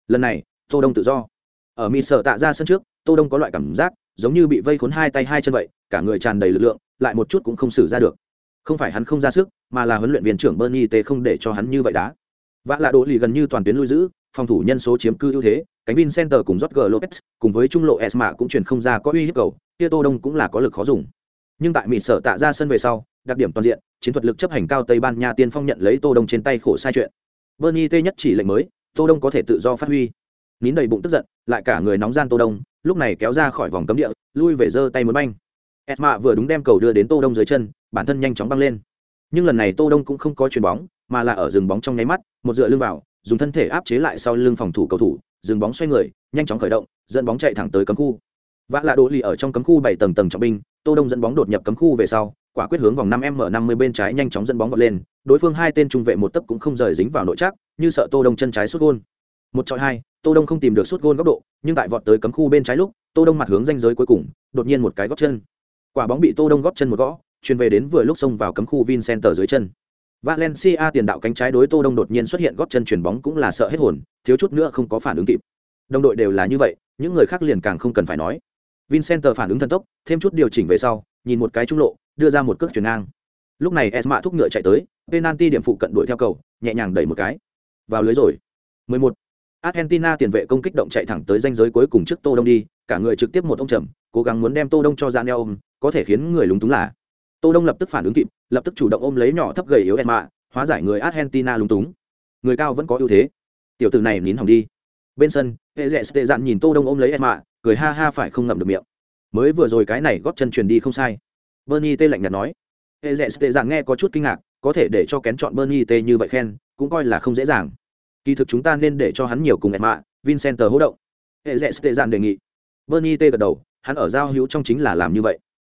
Lần này tô đông tự do ở mỹ sợ tạ ra sân trước, tô đông có loại cảm giác, giống như bị vây khốn hai tay hai chân vậy, cả người tràn đầy lực lượng, lại một chút cũng không xử ra được. Không phải hắn không ra sức, mà là huấn luyện viên trưởng bernie Tê không để cho hắn như vậy đá. Vạ lạ đỗ lì gần như toàn tuyến lui giữ, phòng thủ nhân số chiếm cư ưu thế, cánh vin center cùng jorge lopez, cùng với trung lộ esma cũng chuyển không ra có uy hiếp cầu tia tô đông cũng là có lực khó dùng. Nhưng tại mỹ sở tạ ra sân về sau, đặc điểm toàn diện, chiến thuật lực chấp hành cao tây ban nha tiên phong nhận lấy tô đông trên tay khổ sai chuyện. Bernie Tê nhất chỉ lệnh mới, tô đông có thể tự do phát huy. Nín đầy bụng tức giận lại cả người nóng gian tô đông lúc này kéo ra khỏi vòng cấm địa lui về giơ tay muốn banh. Esma vừa đúng đem cầu đưa đến tô đông dưới chân bản thân nhanh chóng băng lên. Nhưng lần này tô đông cũng không có chuyền bóng mà là ở dừng bóng trong nháy mắt một dựa lưng vào dùng thân thể áp chế lại sau lưng phòng thủ cầu thủ dừng bóng xoay người nhanh chóng khởi động dẫn bóng chạy thẳng tới cấm khu. Vã lạ đỗ lì ở trong cấm khu bảy tầng tầng trọng binh tô đông dẫn bóng đột nhập cấm khu về sau quả quyết hướng vòng năm m năm mươi bên trái nhanh chóng dẫn bóng vọt lên đối phương hai tên trung vệ một tấc cũng không rời dính vào nội trắc, như sợ tô đông chân trái sút gôn. Một chọi hai tô đông không tìm được suốt gôn góc độ nhưng tại vọt tới cấm khu bên trái lúc tô đông mặt hướng danh giới cuối cùng đột nhiên một cái góp chân quả bóng bị tô đông góp chân một gõ truyền về đến vừa lúc xông vào cấm khu Vincenter dưới chân. Valencia tiền đạo cánh trái đối Tô Đông đột nhiên xuất hiện góp chân chuyển bóng cũng là sợ hết hồn, thiếu chút nữa không có phản ứng kịp. Đồng đội đều là như vậy, những người khác liền càng không cần phải nói. Vincenter phản ứng thần tốc, thêm chút điều chỉnh về sau, nhìn một cái trung lộ, đưa ra một cước chuyền ngang. Lúc này Esma thúc ngựa chạy tới, penalty điểm phụ cận đuổi theo cầu, nhẹ nhàng đẩy một cái. Vào lưới rồi. 11. Argentina tiền vệ công kích động chạy thẳng tới ranh giới cuối cùng trước Tô Đông đi, cả người trực tiếp một ông trầm, cố gắng muốn đem Tô Đông cho Daniel ôm, có thể khiến người lúng túng là. Tô Đông lập tức phản ứng kịp, lập tức chủ động ôm lấy nhỏ thấp gầy yếu Esma, hóa giải người Argentina lúng túng. Người cao vẫn có ưu thế. Tiểu tử này nín hỏng đi. Bên sân, Ezete dặn nhìn Tô Đông ôm lấy Esma, cười ha ha phải không ngậm được miệng. Mới vừa rồi cái này góp chân truyền đi không sai. Bernie tê lạnh nhạt nói. Ezete dặn nghe có chút kinh ngạc, có thể để cho kén chọn Bernie tê như vậy khen, cũng coi là không dễ dàng kỳ thực chúng ta nên để cho hắn nhiều cùng mạ Vincent hỗ động. Hệ Rẽ Tệ Dạn đề nghị. Bernie T gật đầu, hắn ở giao hữu trong chính là làm như vậy.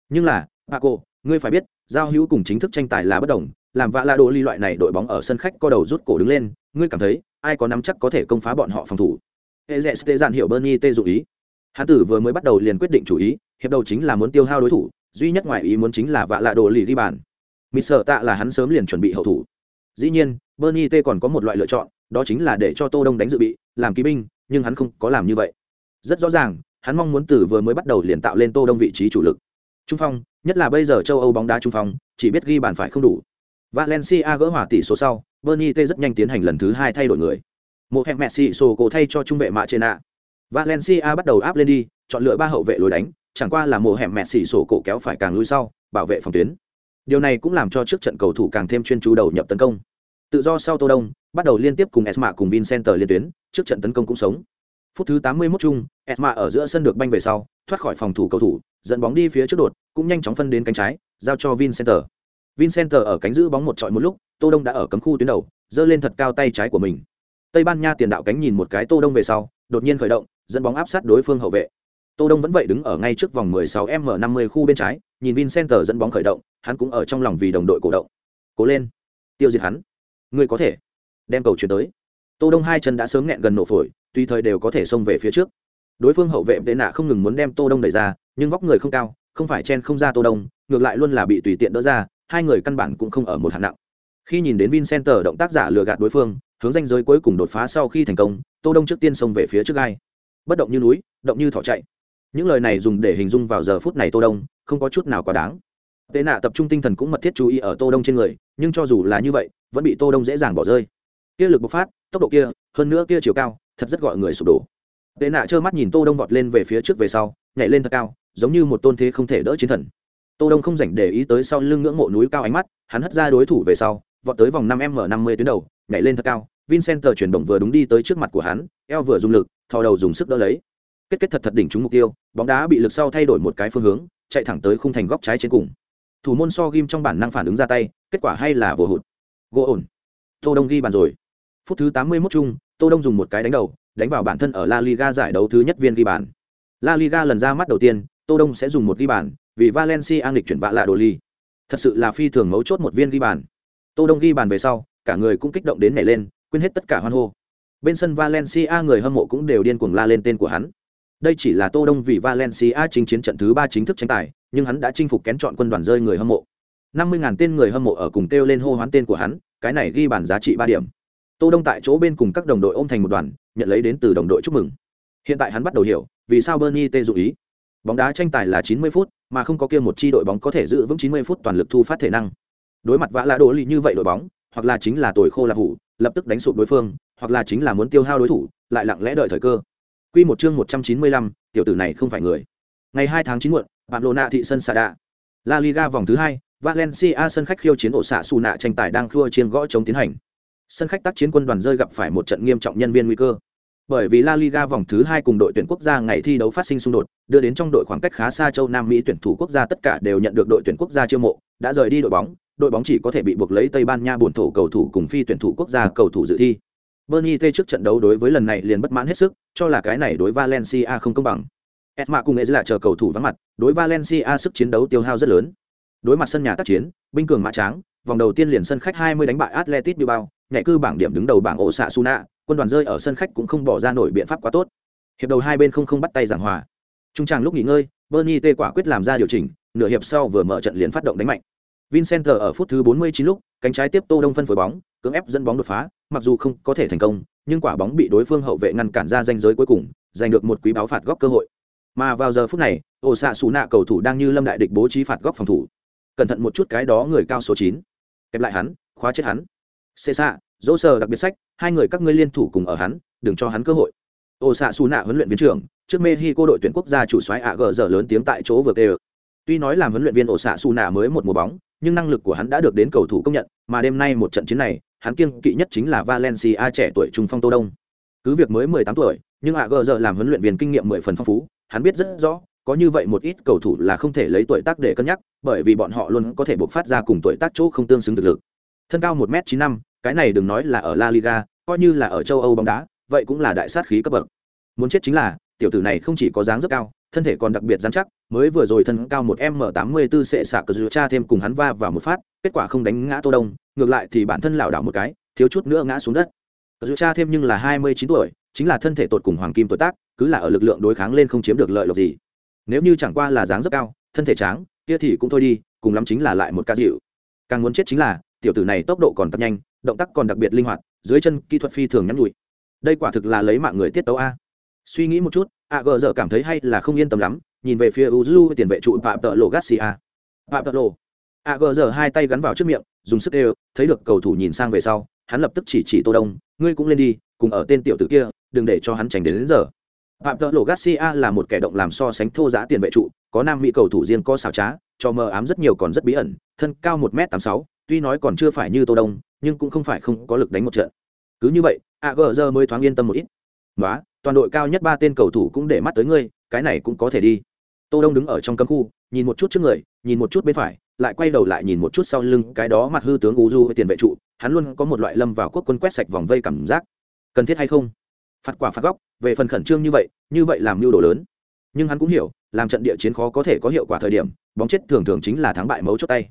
Nhưng là, Paco, ngươi phải biết, giao hữu cùng chính thức tranh tài là bất đồng, làm vạ la đồ ly loại này đội bóng ở sân khách co đầu rút cổ đứng lên, ngươi cảm thấy, ai có nắm chắc có thể công phá bọn họ phòng thủ. Hệ Rẽ Tệ Dạn hiểu Bernie T dụ ý. Hắn tử vừa mới bắt đầu liền quyết định chủ ý, hiệp đầu chính là muốn tiêu hao đối thủ, duy nhất ngoài ý muốn chính là vạ lạ đồ lì đi bàn. mỹ sợ tạ là hắn sớm liền chuẩn bị hậu thủ. Dĩ nhiên, Bernie T còn có một loại lựa chọn, đó chính là để cho tô đông đánh dự bị, làm kỵ binh, nhưng hắn không có làm như vậy. Rất rõ ràng, hắn mong muốn từ vừa mới bắt đầu liền tạo lên tô đông vị trí chủ lực. Trung phong, nhất là bây giờ châu âu bóng đá trung phong, chỉ biết ghi bàn phải không đủ. Valencia gỡ hòa tỷ số sau bernie t rất nhanh tiến hành lần thứ hai thay đổi người. Một hẹn messi sổ cổ thay cho trung vệ mạ trên ạ valencia bắt đầu áp lên đi, chọn lựa ba hậu vệ lối đánh, chẳng qua là một hẻm mẹ sổ cổ kéo phải càng lùi sau, bảo vệ phòng tuyến. Điều này cũng làm cho trước trận cầu thủ càng thêm chuyên chú đầu nhập tấn công. Tự do sau tô đông bắt đầu liên tiếp cùng esma cùng vincenter liên tuyến, trước trận tấn công cũng sống. Phút thứ 81 chung, esma ở giữa sân được banh về sau, thoát khỏi phòng thủ cầu thủ, dẫn bóng đi phía trước đột, cũng nhanh chóng phân đến cánh trái, giao cho vincenter. Vincenter ở cánh giữ bóng một trọi một lúc, tô đông đã ở cấm khu tuyến đầu, giơ lên thật cao tay trái của mình. Tây ban nha tiền đạo cánh nhìn một cái tô đông về sau, đột nhiên khởi động, dẫn bóng áp sát đối phương hậu vệ. Tô đông vẫn vậy đứng ở ngay trước vòng 16 m 50 khu bên trái, nhìn vincenter dẫn bóng khởi động, hắn cũng ở trong lòng vì đồng đội cổ động. Cố lên, tiêu diệt hắn. Ngươi có thể đem cầu chuyển tới. Tô đông hai chân đã sớm nghẹn gần nổ phổi tùy thời đều có thể xông về phía trước. Đối phương hậu vệ vệ nạ không ngừng muốn đem tô đông đẩy ra, nhưng vóc người không cao, không phải chen không ra tô đông, ngược lại luôn là bị tùy tiện đỡ ra, hai người căn bản cũng không ở một hạng nặng. Khi nhìn đến vincenter động tác giả lừa gạt đối phương, hướng danh giới cuối cùng đột phá sau khi thành công, tô đông trước tiên xông về phía trước gai. Bất động như núi, động như thỏ chạy. Những lời này dùng để hình dung vào giờ phút này tô đông, không có chút nào quá đáng. Tệ nạ tập trung tinh thần cũng mật thiết chú ý ở tô đông trên người, nhưng cho dù là như vậy, vẫn bị tô đông dễ dàng bỏ rơi kia lực bộc phát, tốc độ kia, hơn nữa kia chiều cao, thật rất gọi người sụp đổ. Tệ nạ trơ mắt nhìn tô đông vọt lên về phía trước về sau, nhảy lên thật cao, giống như một tôn thế không thể đỡ chiến thần. Tô đông không dành để ý tới sau lưng ngưỡng mộ núi cao ánh mắt, hắn hất ra đối thủ về sau, vọt tới vòng năm m năm mươi tuyến đầu, nhảy lên thật cao, vincent chuyển động vừa đúng đi tới trước mặt của hắn, eo vừa dùng lực, thò đầu dùng sức đỡ lấy. Kết kết thật thật đỉnh trúng mục tiêu, bóng đá bị lực sau thay đổi một cái phương hướng, chạy thẳng tới khung thành góc trái trên cùng. Thủ môn so ghim trong bản năng phản ứng ra tay, kết quả hay là vừa hụt. Gỗ ổn. Tô đông ghi bàn rồi phút thứ 81 chung, tô đông dùng một cái đánh đầu, đánh vào bản thân ở la liga giải đấu thứ nhất viên ghi bàn. La liga lần ra mắt đầu tiên, tô đông sẽ dùng một ghi bàn, vì valencia nghịch chuyển vạ lạ đồ ly thật sự là phi thường mấu chốt một viên ghi bàn. Tô đông ghi bàn về sau, cả người cũng kích động đến nhảy lên, quên hết tất cả hoan hô. Bên sân valencia người hâm mộ cũng đều điên cuồng la lên tên của hắn. Đây chỉ là tô đông vì valencia chính chiến trận thứ ba chính thức tranh tài, nhưng hắn đã chinh phục kén chọn quân đoàn rơi người hâm mộ. năm mươi ngàn tên người hâm mộ ở cùng kêu lên hô hoán tên của hắn, cái này ghi bàn giá trị ba điểm tô đông tại chỗ bên cùng các đồng đội ôm thành một đoàn nhận lấy đến từ đồng đội chúc mừng. Hiện tại hắn bắt đầu hiểu vì sao bernie tê dụ ý. Bóng đá tranh tài là chín mươi phút mà không có kia một chi đội bóng có thể giữ vững chín mươi phút toàn lực thu phát thể năng. Đối mặt vã lã đổ lì như vậy đội bóng hoặc là chính là tuổi khô là hủ lập tức đánh sụp đối phương hoặc là chính là muốn tiêu hao đối thủ lại lặng lẽ đợi thời cơ. Quy một chương một trăm chín mươi lăm, tiểu tử này không phải người. Ngày hai tháng chín muộn bạn nạ thị sân Sada. La Liga vòng thứ hai, Valencia sân khách khiêu chiến ổ xạ Suna tranh tài đang khua chiên gõ chống tiến hành. Sân khách tác chiến quân đoàn rơi gặp phải một trận nghiêm trọng nhân viên nguy cơ. Bởi vì La Liga vòng thứ hai cùng đội tuyển quốc gia ngày thi đấu phát sinh xung đột, đưa đến trong đội khoảng cách khá xa châu Nam Mỹ tuyển thủ quốc gia tất cả đều nhận được đội tuyển quốc gia chiêu mộ, đã rời đi đội bóng, đội bóng chỉ có thể bị buộc lấy Tây Ban Nha bổn thổ cầu thủ cùng phi tuyển thủ quốc gia cầu thủ dự thi. Bernie T trước trận đấu đối với lần này liền bất mãn hết sức, cho là cái này đối Valencia không công bằng. Esma cùng Ezra chờ cầu thủ vắng mặt, đối Valencia sức chiến đấu tiêu hao rất lớn. Đối mặt sân nhà tác chiến, binh cường mã tráng, vòng đầu tiên liền sân khách 20 đánh bại Atletico Bilbao, nhảy cư bảng điểm đứng đầu bảng ổ xạ Suna, quân đoàn rơi ở sân khách cũng không bỏ ra nổi biện pháp quá tốt. Hiệp đầu hai bên không không bắt tay giảng hòa. Trung tràng lúc nghỉ ngơi, Bernie tê quả quyết làm ra điều chỉnh, nửa hiệp sau vừa mở trận liền phát động đánh mạnh, Vincent ở phút thứ 49 lúc, cánh trái tiếp Tô Đông phân phối bóng, cưỡng ép dẫn bóng đột phá, mặc dù không có thể thành công, nhưng quả bóng bị đối phương hậu vệ ngăn cản ra danh giới cuối cùng, giành được một quý báo phạt góc cơ hội. Mà vào giờ phút này, ổ xạ xù nạ cầu thủ đang như lâm đại địch bố trí phạt góc phòng thủ. Cẩn thận một chút cái đó người cao số 9. Kẹp lại hắn, khóa chết hắn. Xê xạ, dỗ sờ đặc biệt sách, hai người các ngươi liên thủ cùng ở hắn, đừng cho hắn cơ hội. ô xạ xù nạ huấn luyện viên trưởng, trước Mexico đội tuyển quốc gia chủ soái gờ giờ lớn tiếng tại chỗ vừa kêu. Tuy nói làm huấn luyện viên ổ xạ xù nạ mới một mùa bóng, nhưng năng lực của hắn đã được đến cầu thủ công nhận, mà đêm nay một trận chiến này, hắn kiêng kỵ nhất chính là Valencia trẻ tuổi trung phong Tô Đông. Cứ việc mới 18 tuổi, nhưng AG giờ làm huấn luyện viên kinh nghiệm 10 phần phong phú, hắn biết rất rõ, có như vậy một ít cầu thủ là không thể lấy tuổi tác để cân nhắc, bởi vì bọn họ luôn có thể buộc phát ra cùng tuổi tác chỗ không tương xứng thực lực. Thân cao một m chín năm cái này đừng nói là ở La Liga, coi như là ở châu Âu bóng đá, vậy cũng là đại sát khí cấp bậc. Muốn chết chính là, tiểu tử này không chỉ có dáng rất cao, thân thể còn đặc biệt dán chắc, mới vừa rồi thân cao một m 84 sẽ xạ cờ dư cha thêm cùng hắn va vào một phát, kết quả không đánh ngã Tô Đông, ngược lại thì bản thân lảo đảo một cái, thiếu chút nữa ngã xuống đất. Cờ dư cha thêm nhưng là 29 tuổi, chính là thân thể tột cùng hoàng kim tuổi tác, cứ là ở lực lượng đối kháng lên không chiếm được lợi lộc gì. Nếu như chẳng qua là dáng rất cao, thân thể tráng, kia thì cũng thôi đi, cùng lắm chính là lại một ca dịu. Càng muốn chết chính là, tiểu tử này tốc độ còn tăng nhanh, động tác còn đặc biệt linh hoạt, dưới chân kỹ thuật phi thường nhắn nhủi. Đây quả thực là lấy mạng người tiết tấu a. Suy nghĩ một chút, a gờ giờ cảm thấy hay là không yên tâm lắm nhìn về phía uzu tiền vệ trụ phạm tợ lộ garcia phạm tợ lộ a gờ giờ hai tay gắn vào trước miệng dùng sức đều thấy được cầu thủ nhìn sang về sau hắn lập tức chỉ chỉ tô đông ngươi cũng lên đi cùng ở tên tiểu tử kia đừng để cho hắn tránh đến, đến giờ phạm tợ lộ garcia là một kẻ động làm so sánh thô giá tiền vệ trụ có nam mỹ cầu thủ riêng có xảo trá cho mờ ám rất nhiều còn rất bí ẩn thân cao một m tám sáu tuy nói còn chưa phải như tô đông, nhưng cũng không phải không có lực đánh một trận. Cứ như vậy, a gờ giờ mới thoáng yên tâm một ít. Đó toàn đội cao nhất ba tên cầu thủ cũng để mắt tới ngươi, cái này cũng có thể đi. Tô đông đứng ở trong cấm khu, nhìn một chút trước người, nhìn một chút bên phải, lại quay đầu lại nhìn một chút sau lưng, cái đó mặt hư tướng u du với tiền vệ trụ, hắn luôn có một loại lâm vào quốc quân quét sạch vòng vây cảm giác. Cần thiết hay không? Phạt quả phạt góc, về phần khẩn trương như vậy như vậy làm mưu đồ lớn. Nhưng hắn cũng hiểu, làm trận địa chiến khó có thể có hiệu quả thời điểm, bóng chết thường thường chính là thắng bại mấu chốt tay.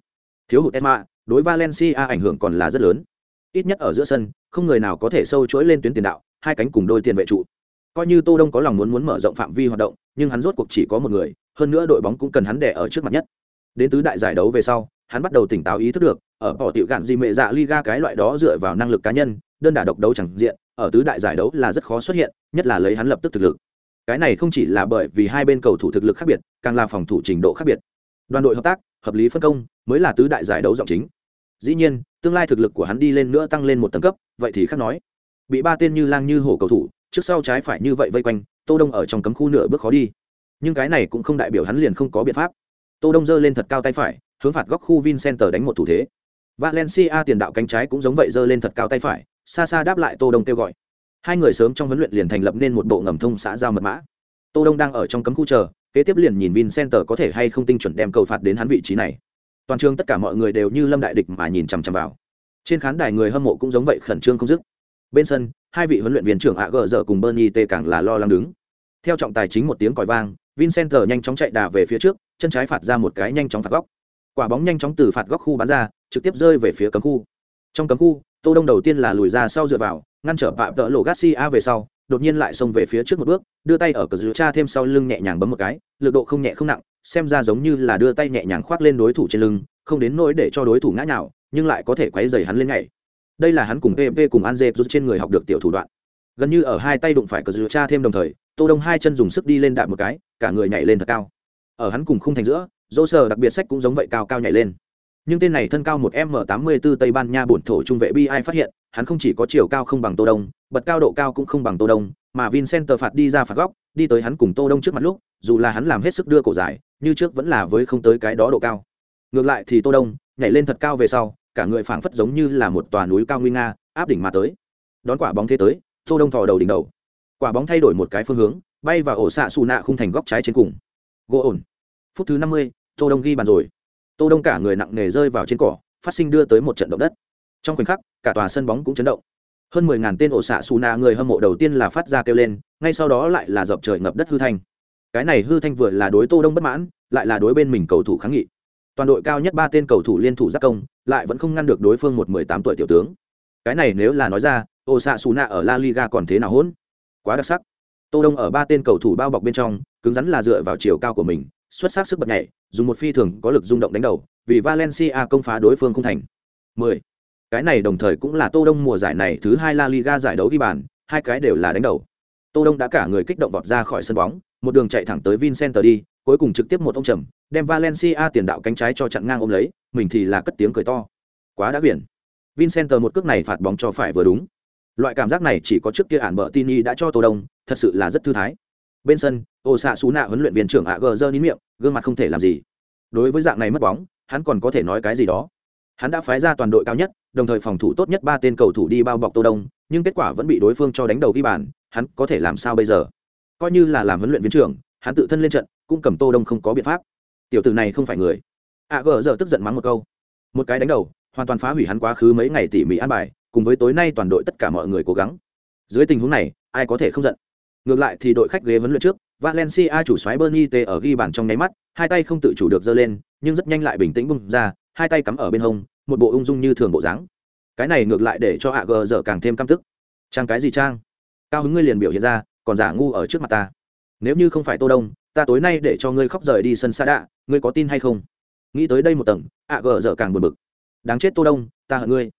Thiếu hụt esma đối valencia ảnh hưởng còn là rất lớn. Ít nhất ở giữa sân, không người nào có thể sâu chuỗi lên tuyến tiền đạo, hai cánh cùng đôi tiền vệ trụ. Coi như tô đông có lòng muốn muốn mở rộng phạm vi hoạt động, nhưng hắn rốt cuộc chỉ có một người, hơn nữa đội bóng cũng cần hắn đè ở trước mặt nhất. Đến tứ đại giải đấu về sau, hắn bắt đầu tỉnh táo ý thức được, ở bỏ tiểu gạn gì mẹ dạ liga cái loại đó dựa vào năng lực cá nhân, đơn đả độc đấu chẳng diện, ở tứ đại giải đấu là rất khó xuất hiện, nhất là lấy hắn lập tức thực lực. Cái này không chỉ là bởi vì hai bên cầu thủ thực lực khác biệt, càng là phòng thủ trình độ khác biệt. Đoàn đội hợp tác hợp lý phân công, mới là tứ đại giải đấu giọng chính. Dĩ nhiên, tương lai thực lực của hắn đi lên nữa tăng lên một tầng cấp, vậy thì khác nói. Bị ba tên như lang như hổ cầu thủ, trước sau trái phải như vậy vây quanh, tô đông ở trong cấm khu nửa bước khó đi. Nhưng cái này cũng không đại biểu hắn liền không có biện pháp. Tô đông giơ lên thật cao tay phải, hướng phạt góc khu vincenter đánh một thủ thế. Valencia tiền đạo cánh trái cũng giống vậy giơ lên thật cao tay phải, xa xa đáp lại tô đông kêu gọi. Hai người sớm trong huấn luyện liền thành lập nên một bộ ngầm thông xã giao mật mã. Tô đông đang ở trong cấm khu chờ kế tiếp liền nhìn vincenter có thể hay không tinh chuẩn đem cầu phạt đến hắn vị trí này. Toàn trường tất cả mọi người đều như lâm đại địch mà nhìn chằm chằm vào. Trên khán đài người hâm mộ cũng giống vậy khẩn trương không dứt. Bên sân, hai vị huấn luyện viên trưởng ạ gờ giờ cùng bernie t càng là lo lắng đứng. Theo trọng tài chính một tiếng còi vang Vincenter nhanh chóng chạy đà về phía trước, chân trái phạt ra một cái nhanh chóng phạt góc. Quả bóng nhanh chóng từ phạt góc khu bắn ra, trực tiếp rơi về phía cấm khu. Trong cấm khu, tô đông đầu tiên là lùi ra sau dựa vào, ngăn trở phạm tợ lộ garcia về sau đột nhiên lại xông về phía trước một bước, đưa tay ở cờ dư cha thêm sau lưng nhẹ nhàng bấm một cái, lực độ không nhẹ không nặng, xem ra giống như là đưa tay nhẹ nhàng khoác lên đối thủ trên lưng, không đến nỗi để cho đối thủ ngã nhào, nhưng lại có thể quấy dày hắn lên nhảy. Đây là hắn cùng pp cùng an dê rút trên người học được tiểu thủ đoạn. Gần như ở hai tay đụng phải cờ dư cha thêm đồng thời, tô đông hai chân dùng sức đi lên đạp một cái, cả người nhảy lên thật cao. Ở hắn cùng khung thành giữa dỗ sờ đặc biệt sách cũng giống vậy cao cao nhảy lên. Nhưng tên này thân cao một m tám mươi 84 tây ban nha bổn thổ trung vệ bi ai phát hiện hắn không chỉ có chiều cao không bằng tô đông bật cao độ cao cũng không bằng tô đông mà vincent phạt đi ra phạt góc đi tới hắn cùng tô đông trước mặt lúc dù là hắn làm hết sức đưa cổ dài như trước vẫn là với không tới cái đó độ cao. Ngược lại thì tô đông nhảy lên thật cao về sau cả người phảng phất giống như là một tòa núi cao nguy nga áp đỉnh mà tới. Đón quả bóng thế tới tô đông thò đầu đỉnh đầu. Quả bóng thay đổi một cái phương hướng bay vào ổ xạ xù nạ khung thành góc trái trên cùng. Gỗ ổn. Phút thứ năm mươi, tô đông ghi bàn rồi. Tô đông cả người nặng nề rơi vào trên cỏ phát sinh đưa tới một trận động đất trong khoảnh khắc, cả tòa sân bóng cũng chấn động. Hơn mười ngàn tên ổ xạ xù nạ người hâm mộ đầu tiên là phát ra kêu lên, ngay sau đó lại là dọc trời ngập đất hư thanh. Cái này hư thanh vừa là đối tô đông bất mãn, lại là đối bên mình cầu thủ kháng nghị. Toàn đội cao nhất ba tên cầu thủ liên thủ giác công, lại vẫn không ngăn được đối phương một mười tám tuổi tiểu tướng. Cái này nếu là nói ra, ổ xạ xù nạ ở la liga còn thế nào hỗn? Quá đặc sắc. Tô đông ở ba tên cầu thủ bao bọc bên trong, cứng rắn là dựa vào chiều cao của mình, xuất sắc sức bật nhảy, dùng một phi thường có lực rung động đánh đầu, vì Valencia công phá đối phương không thành. 10. Cái này đồng thời cũng là Tô Đông mùa giải này thứ hai La Liga giải đấu ghi bàn, hai cái đều là đánh đầu. Tô Đông đã cả người kích động vọt ra khỏi sân bóng, một đường chạy thẳng tới Vincenter đi, cuối cùng trực tiếp một ông trầm, đem Valencia tiền đạo cánh trái cho chặn ngang ôm lấy, mình thì là cất tiếng cười to. Quá đã biển. Vincenter một cước này phạt bóng cho phải vừa đúng. Loại cảm giác này chỉ có trước kia ản bợ Tini đã cho Tô Đông, thật sự là rất thư thái. Bên sân, Ô Sạ Sú huấn luyện viên trưởng agger nín miệng, gương mặt không thể làm gì. Đối với dạng này mất bóng, hắn còn có thể nói cái gì đó. Hắn đã phái ra toàn đội cao nhất, đồng thời phòng thủ tốt nhất ba tên cầu thủ đi bao bọc Tô Đông, nhưng kết quả vẫn bị đối phương cho đánh đầu ghi bàn, hắn có thể làm sao bây giờ? Coi như là làm huấn luyện viên trưởng, hắn tự thân lên trận, cũng cầm Tô Đông không có biện pháp. Tiểu tử này không phải người. ạ gờ giờ tức giận mắng một câu. Một cái đánh đầu, hoàn toàn phá hủy hắn quá khứ mấy ngày tỉ mỉ an bài, cùng với tối nay toàn đội tất cả mọi người cố gắng. Dưới tình huống này, ai có thể không giận? Ngược lại thì đội khách ghế vấn luyện trước, Valencia chủ soái Bernie T ở ghi bàn trong nháy mắt, hai tay không tự chủ được giơ lên, nhưng rất nhanh lại bình tĩnh bung ra, hai tay cắm ở bên hông, một bộ ung dung như thường bộ dáng. Cái này ngược lại để cho hạ gờ dở càng thêm căm tức. Trang cái gì trang? Cao hứng ngươi liền biểu hiện ra, còn giả ngu ở trước mặt ta. Nếu như không phải Tô Đông, ta tối nay để cho ngươi khóc rời đi sân xa đạ, ngươi có tin hay không? Nghĩ tới đây một tầng, hạ gờ dở càng buồn bực. Đáng chết Tô Đông, ta hận ngươi.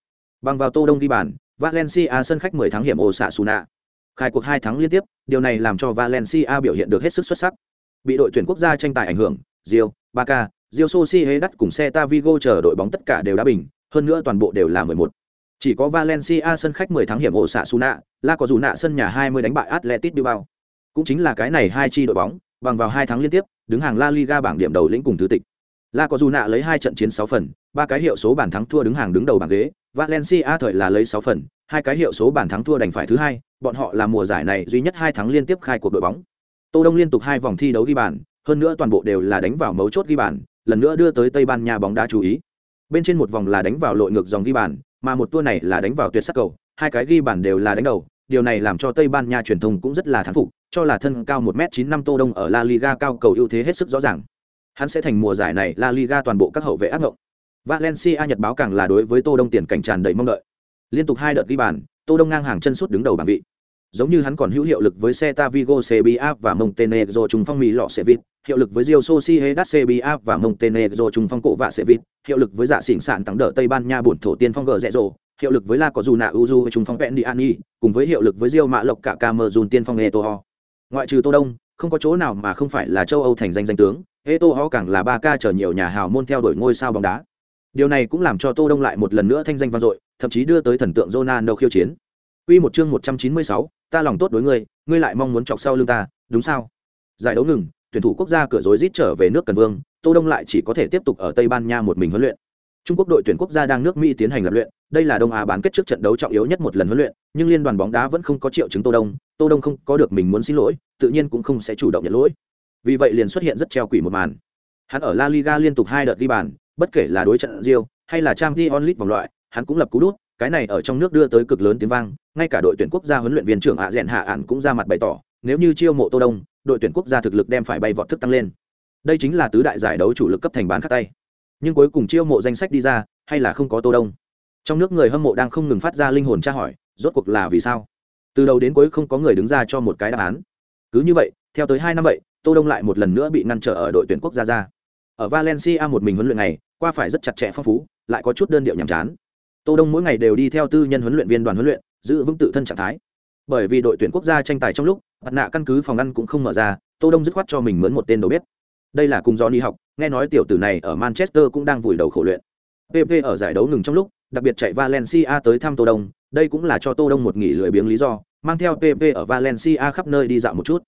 Bằng vào Tô Đông ghi bàn, Valencia sân khách 10 tháng hiểm Osasuna. Khai cuộc hai tháng liên tiếp, điều này làm cho Valencia biểu hiện được hết sức xuất sắc. Bị đội tuyển quốc gia tranh tài ảnh hưởng, Rio, Barca, Rio Sociedad cùng xe Tavigo chờ đội bóng tất cả đều đá bình, hơn nữa toàn bộ đều là 11. Chỉ có Valencia sân khách 10 thắng hiểm ổ xạ Suna, La có dù nạ sân nhà 20 đánh bại Atletico Bilbao. Cũng chính là cái này hai chi đội bóng, bằng vào hai tháng liên tiếp, đứng hàng La Liga bảng điểm đầu lĩnh cùng thứ tịch. La có dù nạ lấy hai trận chiến 6 phần, ba cái hiệu số bàn thắng thua đứng hàng đứng đầu bảng ghế, Valencia thời là lấy 6 phần, hai cái hiệu số bàn thắng thua đành phải thứ hai, bọn họ là mùa giải này duy nhất hai tháng liên tiếp khai cuộc đội bóng. Tô Đông liên tục hai vòng thi đấu ghi bàn, hơn nữa toàn bộ đều là đánh vào mấu chốt ghi bàn, lần nữa đưa tới Tây Ban Nha bóng đá chú ý. Bên trên một vòng là đánh vào lội ngược dòng ghi bàn, mà một tour này là đánh vào tuyệt sắc cầu, hai cái ghi bàn đều là đánh đầu, điều này làm cho Tây Ban Nha truyền thông cũng rất là thán phục, cho là thân cao 1m95 Tô Đông ở La Liga cao cầu ưu thế hết sức rõ ràng. Hắn sẽ thành mùa giải này La Liga toàn bộ các hậu vệ ác ngộng. Valencia Nhật báo càng là đối với Tô Đông tiền cảnh tràn đầy mong đợi. Liên tục hai đợt ghi bàn, Tô Đông ngang hàng chân sút đứng đầu bảng vị. Giống như hắn còn hữu hiệu lực với Celta Vigo CBA và Montenegro trung phong Mỹ lọ Sevit, hiệu lực với Real Sociedad CBA và Montenegro trung phong cổ vạ Sevit, hiệu lực với dạ xỉn sạn tăng đỡ Tây Ban Nha bổn thổ tiên phong gờ rẻ rồ, hiệu lực với La Cojuna Uju trung phong Pendiani, cùng với hiệu lực với Real Mạ Lộc cả Camerun tiên phong Eto'o. Ngoại trừ Tô Đông, không có chỗ nào mà không phải là châu Âu thành danh danh tướng, Eto'o càng là ba ca trở nhiều nhà hào môn theo đuổi ngôi sao bóng đá. Điều này cũng làm cho Tô Đông lại một lần nữa thanh danh vang dội, thậm chí đưa tới thần tượng Ronaldo khiêu chiến. Quy một chương 196, ta lòng tốt đối ngươi, ngươi lại mong muốn chọc sau lưng ta, đúng sao? Giải đấu ngừng, tuyển thủ quốc gia cửa rối rít trở về nước Cần Vương, Tô Đông lại chỉ có thể tiếp tục ở Tây Ban Nha một mình huấn luyện. Trung Quốc đội tuyển quốc gia đang nước Mỹ tiến hành lập luyện, đây là Đông Á bán kết trước trận đấu trọng yếu nhất một lần huấn luyện, nhưng liên đoàn bóng đá vẫn không có triệu chứng Tô Đông, Tô Đông không có được mình muốn xin lỗi, tự nhiên cũng không sẽ chủ động nhận lỗi. Vì vậy liền xuất hiện rất treo quỷ một màn. Hắn ở La Liga liên tục hai đợt ghi bàn, bất kể là đối trận Real hay là Champions League vòng loại, hắn cũng lập cú đút, cái này ở trong nước đưa tới cực lớn tiếng vang, ngay cả đội tuyển quốc gia huấn luyện viên trưởng hạ rèn hạ ản cũng ra mặt bày tỏ, nếu như chiêu mộ Tô Đông, đội tuyển quốc gia thực lực đem phải bay vọt thức tăng lên. Đây chính là tứ đại giải đấu chủ lực cấp thành bán khắc tay. Nhưng cuối cùng chiêu mộ danh sách đi ra, hay là không có Tô Đông. Trong nước người hâm mộ đang không ngừng phát ra linh hồn tra hỏi, rốt cuộc là vì sao? Từ đầu đến cuối không có người đứng ra cho một cái đáp án. Cứ như vậy, theo tới hai năm vậy, Tô Đông lại một lần nữa bị ngăn trở ở đội tuyển quốc gia ra. Ở Valencia một mình huấn luyện này, qua phải rất chặt chẽ phong phú, lại có chút đơn điệu nhàm chán. Tô Đông mỗi ngày đều đi theo tư nhân huấn luyện viên đoàn huấn luyện, giữ vững tự thân trạng thái. Bởi vì đội tuyển quốc gia tranh tài trong lúc, mặt nạ căn cứ phòng ăn cũng không mở ra, Tô Đông dứt khoát cho mình mướn một tên đầu bếp. Đây là cùng Johnny học, nghe nói tiểu tử này ở Manchester cũng đang vùi đầu khổ luyện. PP ở giải đấu ngừng trong lúc, đặc biệt chạy Valencia tới thăm Tô Đông, đây cũng là cho Tô Đông một nghỉ lười biếng lý do, mang theo PP ở Valencia khắp nơi đi dạo một chút.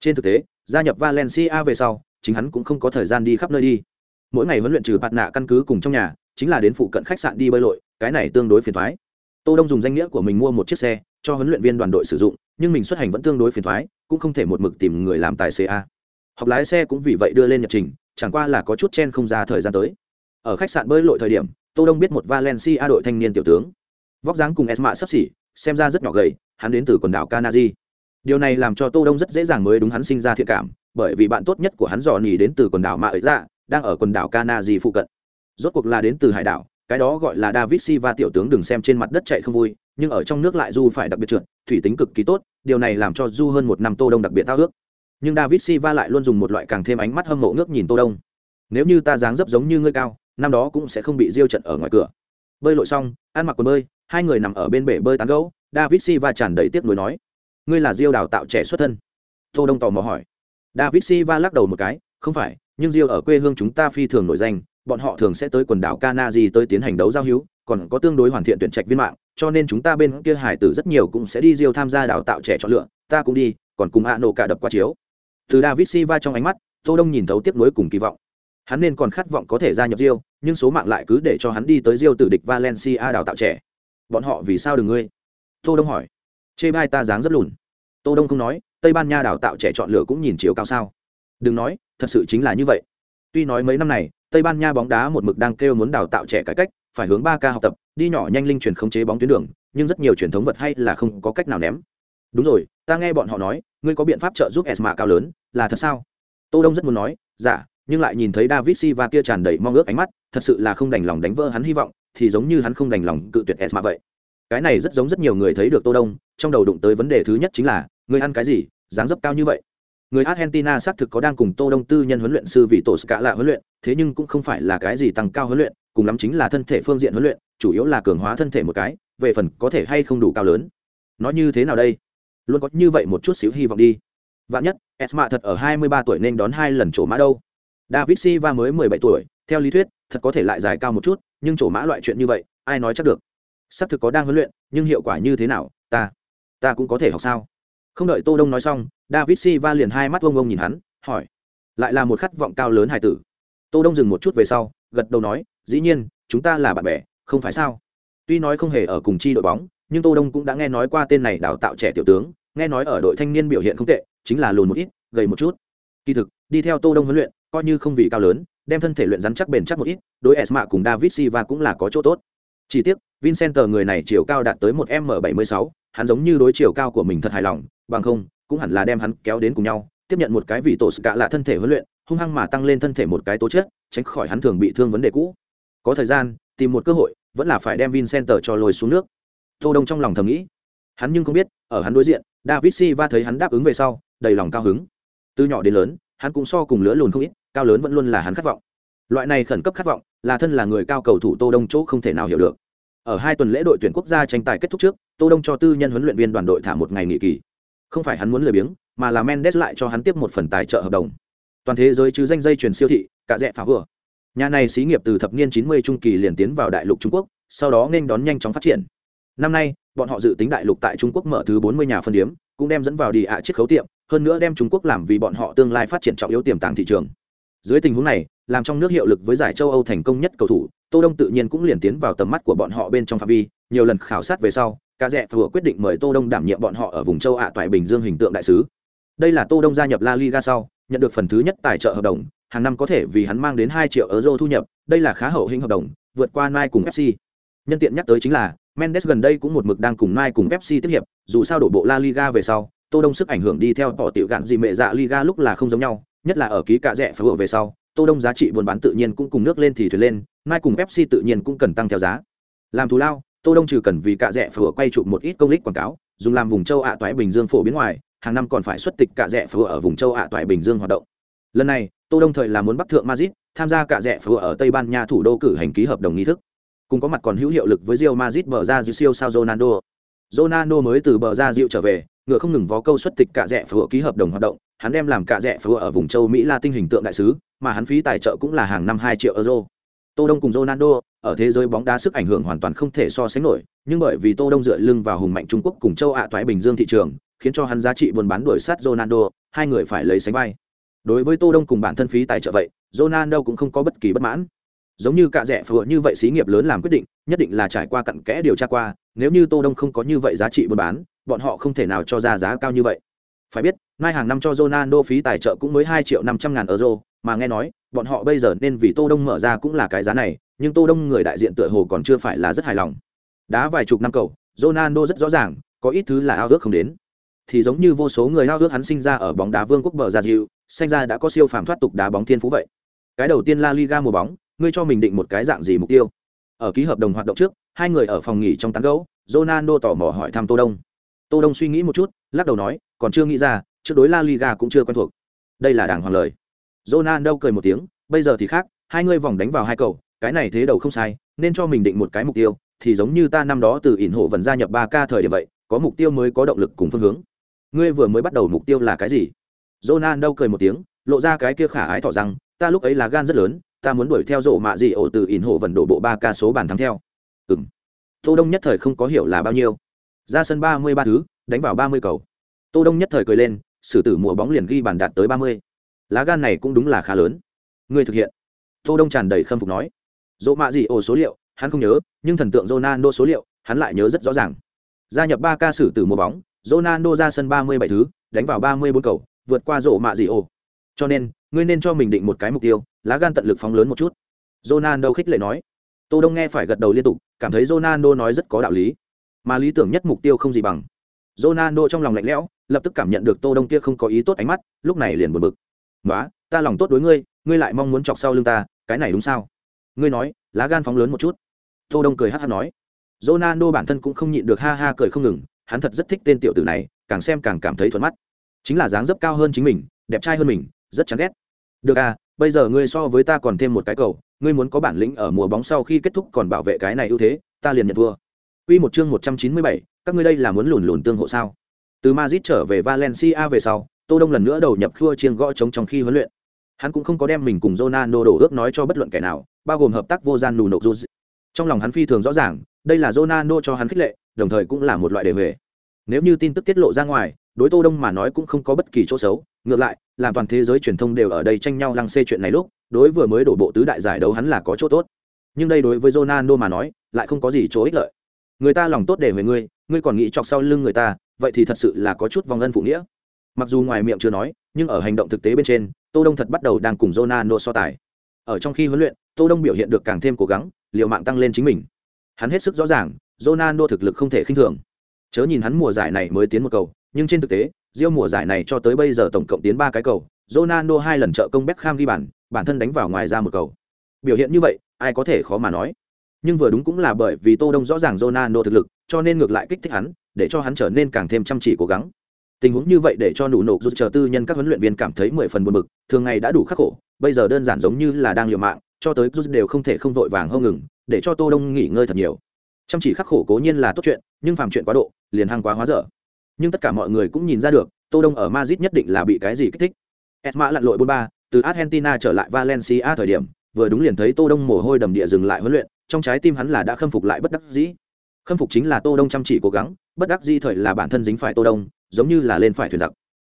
Trên thực tế, gia nhập Valencia về sau, chính hắn cũng không có thời gian đi khắp nơi đi. Mỗi ngày huấn luyện trừ bạt nạ căn cứ cùng trong nhà, chính là đến phụ cận khách sạn đi bơi lội, cái này tương đối phiền toái. Tô Đông dùng danh nghĩa của mình mua một chiếc xe cho huấn luyện viên đoàn đội sử dụng, nhưng mình xuất hành vẫn tương đối phiền toái, cũng không thể một mực tìm người làm tài xế a. Học lái xe cũng vì vậy đưa lên nhật trình, chẳng qua là có chút chen không ra thời gian tới. Ở khách sạn bơi lội thời điểm, Tô Đông biết một Valencia đội thanh niên tiểu tướng, vóc dáng cùng Esma sắp xỉ, xem ra rất nhỏ gầy, hắn đến từ quần đảo Canary. Điều này làm cho Tô Đông rất dễ dàng mới đúng hắn sinh ra thiện cảm, bởi vì bạn tốt nhất của hắn dò nỉ đến từ quần đảo mà ấy ra, đang ở quần đảo Canary phụ cận. Rốt cuộc là đến từ hải đảo, cái đó gọi là David Silva tiểu tướng đừng xem trên mặt đất chạy không vui, nhưng ở trong nước lại du phải đặc biệt trượt, thủy tính cực kỳ tốt, điều này làm cho du hơn một năm Tô Đông đặc biệt thao ước. Nhưng David Silva lại luôn dùng một loại càng thêm ánh mắt hâm mộ ngước nhìn Tô Đông. Nếu như ta dáng dấp giống như ngươi cao, năm đó cũng sẽ không bị diêu trận ở ngoài cửa bơi lội xong ăn mặc quần bơi hai người nằm ở bên bể bơi tán gẫu. david silva tràn đầy tiếc nuối nói ngươi là diêu đào tạo trẻ xuất thân tô đông tò mò hỏi david silva lắc đầu một cái không phải nhưng diêu ở quê hương chúng ta phi thường nổi danh bọn họ thường sẽ tới quần đảo Kanaji tới tiến hành đấu giao hữu, còn có tương đối hoàn thiện tuyển trạch viên mạng, cho nên chúng ta bên kia hải tử rất nhiều cũng sẽ đi Rio tham gia đào tạo trẻ chọn lựa, ta cũng đi, còn cùng Ano cả đập qua chiếu. Từ David Silva trong ánh mắt, Tô Đông nhìn thấu tiếp nối cùng kỳ vọng. Hắn nên còn khát vọng có thể gia nhập Rio, nhưng số mạng lại cứ để cho hắn đi tới Rio tử địch Valencia đào tạo trẻ. Bọn họ vì sao đừng ngươi? Tô Đông hỏi. Chê bai ta dáng rất lùn. Tô Đông không nói, Tây Ban Nha đào tạo trẻ chọn lựa cũng nhìn chiếu cao sao? Đừng nói, thật sự chính là như vậy. Tuy nói mấy năm này, Tây Ban Nha bóng đá một mực đang kêu muốn đào tạo trẻ cải cách, phải hướng 3K học tập, đi nhỏ nhanh linh chuyển khống chế bóng tuyến đường, nhưng rất nhiều truyền thống vật hay là không có cách nào ném. Đúng rồi, ta nghe bọn họ nói, ngươi có biện pháp trợ giúp Esma cao lớn, là thật sao? Tô Đông rất muốn nói, dạ, nhưng lại nhìn thấy David Silva kia tràn đầy mong ước ánh mắt, thật sự là không đành lòng đánh vỡ hắn hy vọng, thì giống như hắn không đành lòng cự tuyệt Esma vậy. Cái này rất giống rất nhiều người thấy được Tô Đông, trong đầu đụng tới vấn đề thứ nhất chính là, ngươi ăn cái gì, dáng dấp cao như vậy người argentina xác thực có đang cùng tô đông tư nhân huấn luyện sư vị tổ cả lạ huấn luyện, thế nhưng cũng không phải là cái gì tăng cao huấn luyện, cùng lắm chính là thân thể phương diện huấn luyện, chủ yếu là cường hóa thân thể một cái, về phần có thể hay không đủ cao lớn. Nó như thế nào đây? Luôn có như vậy một chút xíu hy vọng đi. Vạn nhất, esma thật ở 23 tuổi nên đón hai lần chỗ mã đâu. David silva mới 17 tuổi, theo lý thuyết, thật có thể lại dài cao một chút, nhưng chỗ mã loại chuyện như vậy, ai nói chắc được. Xác thực có đang huấn luyện, nhưng hiệu quả như thế nào, ta ta cũng có thể học sao? Không đợi tô đông nói xong, david silva liền hai mắt vông vông nhìn hắn, hỏi, lại là một khát vọng cao lớn hải tử? Tô đông dừng một chút về sau, gật đầu nói, dĩ nhiên, chúng ta là bạn bè, không phải sao? Tuy nói không hề ở cùng chi đội bóng, nhưng tô đông cũng đã nghe nói qua tên này đào tạo trẻ tiểu tướng, nghe nói ở đội thanh niên biểu hiện không tệ, chính là lùn một ít, gầy một chút. Kỳ thực, đi theo tô đông huấn luyện, coi như không vì cao lớn, đem thân thể luyện rắn chắc bền chắc một ít, đối esma cùng david silva cũng là có chỗ tốt. Chỉ tiếc, vincent người này chiều cao đạt tới một m 76 hắn giống như đối chiều cao của mình thật hài lòng, bằng không, cũng hẳn là đem hắn kéo đến cùng nhau, tiếp nhận một cái vì tổ cả là thân thể huấn luyện, hung hăng mà tăng lên thân thể một cái tố chất, tránh khỏi hắn thường bị thương vấn đề cũ. Có thời gian, tìm một cơ hội, vẫn là phải đem vincenter cho lôi xuống nước. Tô đông trong lòng thầm nghĩ. Hắn nhưng không biết, ở hắn đối diện, david silva thấy hắn đáp ứng về sau, đầy lòng cao hứng. Từ nhỏ đến lớn, hắn cũng so cùng lứa lùn không ít, cao lớn vẫn luôn là hắn khát vọng. Loại này khẩn cấp khát vọng, là thân là người cao cầu thủ tô đông chỗ không thể nào hiểu được ở hai tuần lễ đội tuyển quốc gia tranh tài kết thúc trước, tô đông cho tư nhân huấn luyện viên đoàn đội thả một ngày nghỉ kỳ. Không phải hắn muốn lười biếng, mà là mendes lại cho hắn tiếp một phần tài trợ hợp đồng. Toàn thế giới chứ danh dây truyền siêu thị, cả rẻ phá vừa. Nhà này xí nghiệp từ thập niên 90 trung kỳ liền tiến vào đại lục trung quốc, sau đó nên đón nhanh chóng phát triển. Năm nay, bọn họ dự tính đại lục tại trung quốc mở thứ 40 nhà phân điếm, cũng đem dẫn vào đi ạ chiếc khấu tiệm, hơn nữa đem trung quốc làm vì bọn họ tương lai phát triển trọng yếu tiềm tàng thị trường dưới tình huống này, làm trong nước hiệu lực với giải châu âu thành công nhất cầu thủ, tô đông tự nhiên cũng liền tiến vào tầm mắt của bọn họ bên trong phạm vi. Nhiều lần khảo sát về sau, ca rẽ vừa quyết định mời tô đông đảm nhiệm bọn họ ở vùng châu ạ toại bình dương hình tượng đại sứ. Đây là tô đông gia nhập la liga sau, nhận được phần thứ nhất tài trợ hợp đồng, hàng năm có thể vì hắn mang đến hai triệu euro thu nhập, đây là khá hậu hình hợp đồng, vượt qua mai cùng fc nhân tiện nhắc tới chính là, mendes gần đây cũng một mực đang cùng mai cùng fc tiếp hiệp, dù sao đổ bộ la liga về sau, tô đông sức ảnh hưởng đi theo tỏ tiểu gạn gì mẹ dạ liga lúc là không giống nhau nhất là ở ký cạ rẻ phải về sau, tô đông giá trị buôn bán tự nhiên cũng cùng nước lên thì thuyền lên, mai cùng pepsi tự nhiên cũng cần tăng theo giá. Làm thù lao, tô đông trừ cần vì cạ rẻ phở quay chụp một ít công lích quảng cáo, dùng làm vùng châu ạ toại bình dương phổ biến ngoài, hàng năm còn phải xuất tịch cạ rẻ phở ở vùng châu ạ toại bình dương hoạt động. Lần này, tô đông thời là muốn bắc thượng madrid tham gia cạ rẻ phở ở tây ban nha thủ đô cử hành ký hợp đồng nghi thức. Cùng có mặt còn hữu hiệu lực với Real Madrid bờ ra siêu sao Ronaldo. Ronaldo mới từ bờ ra diệu trở về ngựa không ngừng vó câu xuất tịch cả rẻ phở ký hợp đồng hoạt động hắn đem làm cả rẻ phở ở vùng châu Mỹ La tinh hình tượng đại sứ mà hắn phí tài trợ cũng là hàng năm hai triệu euro Tô Đông cùng Ronaldo ở thế giới bóng đá sức ảnh hưởng hoàn toàn không thể so sánh nổi, nhưng bởi vì Tô Đông dựa lưng vào hùng mạnh Trung Quốc cùng châu Á toái Bình Dương thị trường, khiến cho hắn giá trị buôn bán đuổi sát Ronaldo, hai người phải lấy sánh vai. Đối với Tô Đông cùng bản thân phí tài trợ vậy, Ronaldo cũng không có bất kỳ bất mãn. Giống như cạ rẻ phở như vậy xí nghiệp lớn làm quyết định, nhất định là trải qua cặn kẽ điều tra qua, nếu như Tô Đông không có như vậy giá trị buôn bán, bọn họ không thể nào cho ra giá cao như vậy. Phải biết, nay hàng năm cho Ronaldo phí tài trợ cũng mới 2 triệu 500 ngàn euro, mà nghe nói, bọn họ bây giờ nên vì Tô Đông mở ra cũng là cái giá này, nhưng Tô Đông người đại diện tựa hồ còn chưa phải là rất hài lòng. Đá vài chục năm cầu, Ronaldo rất rõ ràng, có ít thứ là ao ước không đến. Thì giống như vô số người ao ước hắn sinh ra ở bóng đá vương quốc bờ ra diệu sinh ra đã có siêu phàm thoát tục đá bóng thiên phú vậy. Cái đầu tiên La Liga mùa bóng, ngươi cho mình định một cái dạng gì mục tiêu? Ở ký hợp đồng hoạt động trước, hai người ở phòng nghỉ trong tán gẫu, Ronaldo tò mò hỏi thăm Tô Đông. Tô Đông suy nghĩ một chút, lắc đầu nói, còn chưa nghĩ ra, trước đối La Liga cũng chưa quen thuộc. Đây là đảng hoàng lời. Ronaldo cười một tiếng, bây giờ thì khác, hai người vòng đánh vào hai cầu, cái này thế đầu không sai nên cho mình định một cái mục tiêu thì giống như ta năm đó từ ỉn hộ vần gia nhập ba k thời điểm vậy có mục tiêu mới có động lực cùng phương hướng ngươi vừa mới bắt đầu mục tiêu là cái gì Ronaldo cười một tiếng lộ ra cái kia khả ái tỏ rằng ta lúc ấy là gan rất lớn ta muốn đuổi theo rổ mạ gì ổ từ ỉn hộ vần đổ bộ ba ca số bàn thắng theo. Ừ m tô đông nhất thời không có hiểu là bao nhiêu. Ra sân ba mươi ba thứ, đánh vào ba mươi cầu. Tô đông nhất thời cười lên, sử tử mùa bóng liền ghi bàn đạt tới ba mươi. Lá gan này cũng đúng là khá lớn. Người thực hiện. Tô đông tràn đầy khâm phục nói. Dỗ mạ gì ổ số liệu, hắn không nhớ, nhưng thần tượng ronaldo số liệu, hắn lại nhớ rất rõ ràng. Gia nhập ba ca sử tử mùa bóng, ronaldo ra sân ba mươi bảy thứ, đánh vào ba mươi bốn cầu, vượt qua rổ mạ dị ổ cho nên, ngươi nên cho mình định một cái mục tiêu, lá gan tận lực phóng lớn một chút. Ronaldo khích lệ nói. Tô đông nghe phải gật đầu liên tục, cảm thấy ronaldo nói rất có đạo lý. Mà lý tưởng nhất mục tiêu không gì bằng. Ronaldo trong lòng lạnh lẽo, lập tức cảm nhận được tô đông kia không có ý tốt ánh mắt, lúc này liền buồn bực. Nói ta lòng tốt đối ngươi ngươi lại mong muốn chọc sau lưng ta, cái này đúng sao? Ngươi nói, lá gan phóng lớn một chút. Tô đông cười hát hát nói. Ronaldo bản thân cũng không nhịn được ha ha cười không ngừng, hắn thật rất thích tên tiểu tử này, càng xem càng cảm thấy thuận mắt. Chính là dáng dấp cao hơn chính mình, đẹp trai hơn mình rất chán ghét được à bây giờ ngươi so với ta còn thêm một cái cầu ngươi muốn có bản lĩnh ở mùa bóng sau khi kết thúc còn bảo vệ cái này ưu thế ta liền nhận thua Quy một chương 197, các ngươi đây là muốn lùn lùn tương hộ sao? Từ Madrid trở về Valencia về sau, Tô Đông lần nữa đầu nhập khua chiêng gõ trống trong khi huấn luyện. Hắn cũng không có đem mình cùng Ronaldo đổ ước nói cho bất luận kẻ nào, bao gồm hợp tác vô gian nù nộp Juz. Trong lòng hắn phi thường rõ ràng, đây là Ronaldo cho hắn khích lệ, đồng thời cũng là một loại đề về. Nếu như tin tức tiết lộ ra ngoài, đối Tô Đông mà nói cũng không có bất kỳ chỗ xấu, ngược lại, làm toàn thế giới truyền thông đều ở đây tranh nhau lăng xê chuyện này lúc, đối vừa mới đổ bộ tứ đại giải đấu hắn là có chỗ tốt. Nhưng đây đối với Ronaldo mà nói, lại không có gì chỗ ích lợi. Người ta lòng tốt để về ngươi ngươi còn nghĩ chọc sau lưng người ta vậy thì thật sự là có chút vòng ân phụ nghĩa. Mặc dù ngoài miệng chưa nói nhưng ở hành động thực tế bên trên tô đông thật bắt đầu đang cùng ronaldo so tài. Ở trong khi huấn luyện tô đông biểu hiện được càng thêm cố gắng liều mạng tăng lên chính mình. Hắn hết sức rõ ràng ronaldo thực lực không thể khinh thường. Chớ nhìn hắn mùa giải này mới tiến một cầu nhưng trên thực tế riêng mùa giải này cho tới bây giờ tổng cộng tiến ba cái cầu, ronaldo hai lần trợ công beckham ghi bàn, bản thân đánh vào ngoài ra một cầu. Biểu hiện như vậy, ai có thể khó mà nói. Nhưng vừa đúng cũng là bởi vì tô đông rõ ràng ronaldo thực lực, cho nên ngược lại kích thích hắn, để cho hắn trở nên càng thêm chăm chỉ cố gắng. Tình huống như vậy để cho nụ nổ rút chờ tư nhân các huấn luyện viên cảm thấy mười phần buồn bực, thường ngày đã đủ khắc khổ, bây giờ đơn giản giống như là đang liều mạng, cho tới rút đều không thể không vội vàng hông ngừng, để cho tô đông nghỉ ngơi thật nhiều. Chăm chỉ khắc khổ cố nhiên là tốt chuyện, nhưng phàm chuyện quá độ, liền hăng quá hóa dở nhưng tất cả mọi người cũng nhìn ra được, tô đông ở madrid nhất định là bị cái gì kích thích. Esma lặn lội bốn ba, từ argentina trở lại valencia thời điểm, vừa đúng liền thấy tô đông mồ hôi đầm địa dừng lại huấn luyện, trong trái tim hắn là đã khâm phục lại bất đắc dĩ. Khâm phục chính là tô đông chăm chỉ cố gắng, bất đắc dĩ thời là bản thân dính phải tô đông, giống như là lên phải thuyền giặc.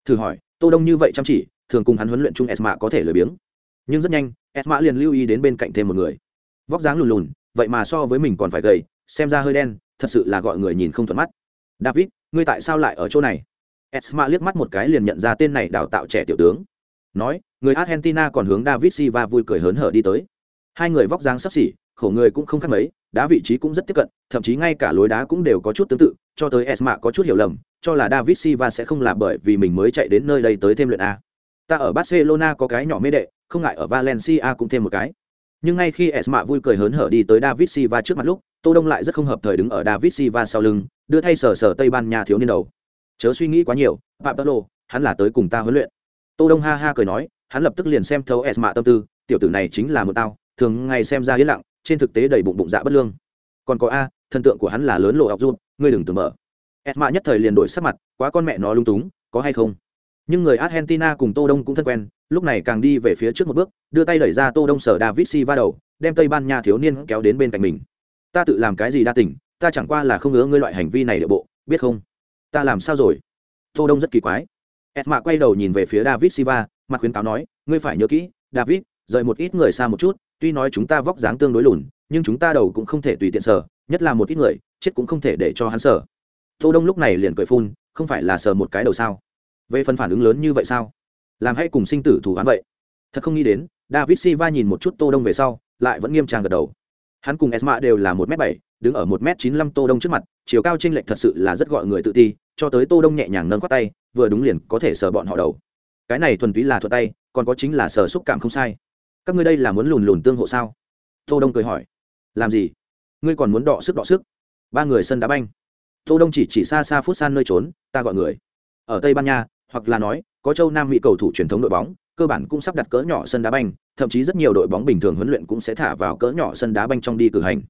Thử hỏi, tô đông như vậy chăm chỉ, thường cùng hắn huấn luyện chung esma có thể lười biếng. Nhưng rất nhanh, esma liền lưu ý đến bên cạnh thêm một người. Vóc dáng lùn lùn, vậy mà so với mình còn phải gầy, xem ra hơi đen, thật sự là gọi người nhìn không thuận mắt. David ngươi tại sao lại ở chỗ này? Esma liếc mắt một cái liền nhận ra tên này đào tạo trẻ tiểu tướng. Nói, người argentina còn hướng david silva vui cười hớn hở đi tới. Hai người vóc dáng sắp xỉ, khổ người cũng không khác mấy, đá vị trí cũng rất tiếp cận, thậm chí ngay cả lối đá cũng đều có chút tương tự, cho tới esma có chút hiểu lầm, cho là david silva sẽ không là bởi vì mình mới chạy đến nơi đây tới thêm luyện a. Ta ở barcelona có cái nhỏ mê đệ, không ngại ở valencia cũng thêm một cái nhưng ngay khi esma vui cười hớn hở đi tới david silva trước mặt lúc, tô đông lại rất không hợp thời đứng ở david silva sau lưng, đưa thay sờ sờ tây ban nha thiếu niên đầu. Chớ suy nghĩ quá nhiều phạm lộ hắn là tới cùng ta huấn luyện. Tô đông ha ha cười nói, hắn lập tức liền xem thấu esma tâm tư, tiểu tử này chính là một tao, thường ngày xem ra yên lặng, trên thực tế đầy bụng bụng dạ bất lương. Còn có a thần tượng của hắn là lớn lộ học run ngươi đừng tưởng mở. Esma nhất thời liền đổi sắc mặt, quá con mẹ nó lung túng, có hay không? Nhưng người argentina cùng tô đông cũng thân quen lúc này càng đi về phía trước một bước đưa tay đẩy ra tô đông sở david si va đầu đem tây ban nha thiếu niên kéo đến bên cạnh mình. Ta tự làm cái gì đa tình ta chẳng qua là không ngứa ngươi loại hành vi này địa bộ biết không? Ta làm sao rồi? Tô đông rất kỳ quái. Esma quay đầu nhìn về phía david silva mặt khuyến cáo nói ngươi phải nhớ kỹ david rời một ít người xa một chút tuy nói chúng ta vóc dáng tương đối lùn nhưng chúng ta đầu cũng không thể tùy tiện sở, nhất là một ít người chết cũng không thể để cho hắn sở. tô đông lúc này liền cười phun không phải là sờ một cái đầu sao? Về phần phản ứng lớn như vậy sao? Làm hãy cùng sinh tử thủ án vậy. Thật không nghĩ đến, david silva nhìn một chút tô đông về sau, lại vẫn nghiêm trang gật đầu. Hắn cùng esma đều là một m bảy, đứng ở một m chín mươi lăm tô đông trước mặt, chiều cao trên lệch thật sự là rất gọi người tự ti, cho tới tô đông nhẹ nhàng nâng quát tay, vừa đúng liền có thể sờ bọn họ đầu. Cái này thuần túy là thuật tay, còn có chính là sờ xúc cảm không sai. Các ngươi đây là muốn lùn lùn tương hộ sao? Tô đông cười hỏi. Làm gì? Ngươi còn muốn đọ sức đọ sức? Ba người sân đá banh. Tô đông chỉ chỉ xa xa phút san nơi trốn, ta gọi người. Ở tây ban nha, hoặc là nói có châu Nam Mỹ cầu thủ truyền thống đội bóng, cơ bản cũng sắp đặt cỡ nhỏ sân đá banh, thậm chí rất nhiều đội bóng bình thường huấn luyện cũng sẽ thả vào cỡ nhỏ sân đá banh trong đi cử hành.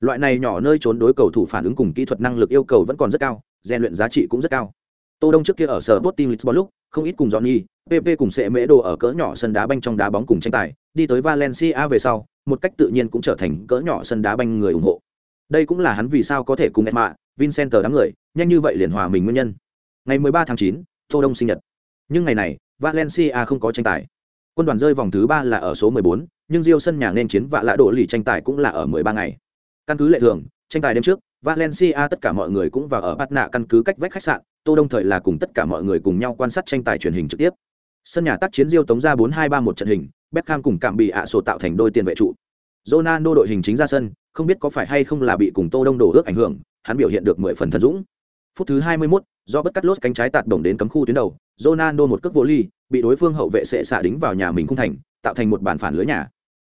Loại này nhỏ nơi trốn đối cầu thủ phản ứng cùng kỹ thuật năng lực yêu cầu vẫn còn rất cao, rèn luyện giá trị cũng rất cao. Tô Đông trước kia ở sở Sporting Lisbon lúc, không ít cùng Johnny, PP cùng sẽ mễ đồ ở cỡ nhỏ sân đá banh trong đá bóng cùng tranh tài, đi tới Valencia về sau, một cách tự nhiên cũng trở thành cỡ nhỏ sân đá banh người ủng hộ. Đây cũng là hắn vì sao có thể cùng Esma, Vincent đám người, nhanh như vậy liền hòa mình nguyên nhân. Ngày 13 tháng 9, Tô Đông sinh nhật. Nhưng ngày này, Valencia không có tranh tài. Quân đoàn rơi vòng thứ ba là ở số 14, nhưng Rio sân nhà nên chiến vạ lạ độ lì tranh tài cũng là ở 13 ngày. Căn cứ lệ thường, tranh tài đêm trước, Valencia tất cả mọi người cũng vào ở Patna căn cứ cách vách khách sạn, Tô đồng thời là cùng tất cả mọi người cùng nhau quan sát tranh tài truyền hình trực tiếp. Sân nhà tác chiến Rio tống ra 4-2-3 trận hình, Beckham cùng cảm bị ạ sổ tạo thành đôi tiền vệ trụ. Ronaldo đội hình chính ra sân, không biết có phải hay không là bị cùng Tô Đông đổ ước ảnh hưởng, hắn biểu hiện được 10 phần thần dũng. Phút thứ 21, do bất cắt lốt cánh trái tạt đồng đến cấm khu tuyến đầu, Ronaldo một cước vô ly, bị đối phương hậu vệ sẽ xạ đính vào nhà mình không thành, tạo thành một bàn phản lưới nhà.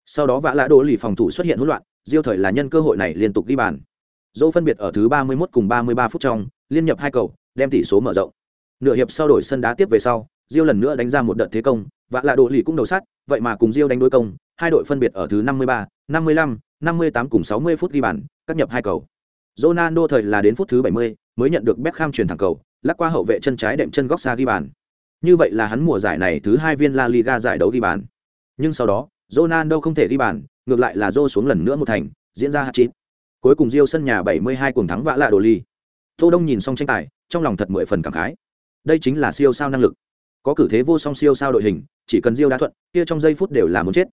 Sau đó vã lã đổ lì phòng thủ xuất hiện hỗn loạn, Diêu thời là nhân cơ hội này liên tục ghi bàn. Dô phân biệt ở thứ 31 cùng 33 phút trong, liên nhập hai cầu, đem tỷ số mở rộng. Nửa hiệp sau đổi sân đá tiếp về sau, Diêu lần nữa đánh ra một đợt thế công, vã lã đổ lì cũng đầu sát, vậy mà cùng Diêu đánh đối công, hai đội phân biệt ở thứ 53, 55, 58 cùng 60 phút ghi bàn, cắt nhập hai cầu. Ronaldo thời là đến phút thứ 70 mới nhận được Beckham truyền thẳng cầu, lắc qua hậu vệ chân trái đệm chân góc xa ghi bàn. Như vậy là hắn mùa giải này thứ hai viên La Liga giải đấu ghi bàn. Nhưng sau đó, Ronaldo không thể ghi bàn, ngược lại là Zô xuống lần nữa một thành, diễn ra hat-trick. Cuối cùng Rio sân nhà 72 cuồng thắng vã lạ đồ ly. Tô Đông nhìn xong tranh tài, trong lòng thật mười phần cảm khái. Đây chính là siêu sao năng lực. Có cử thế vô song siêu sao đội hình, chỉ cần Rio đá thuận, kia trong giây phút đều là muốn chết.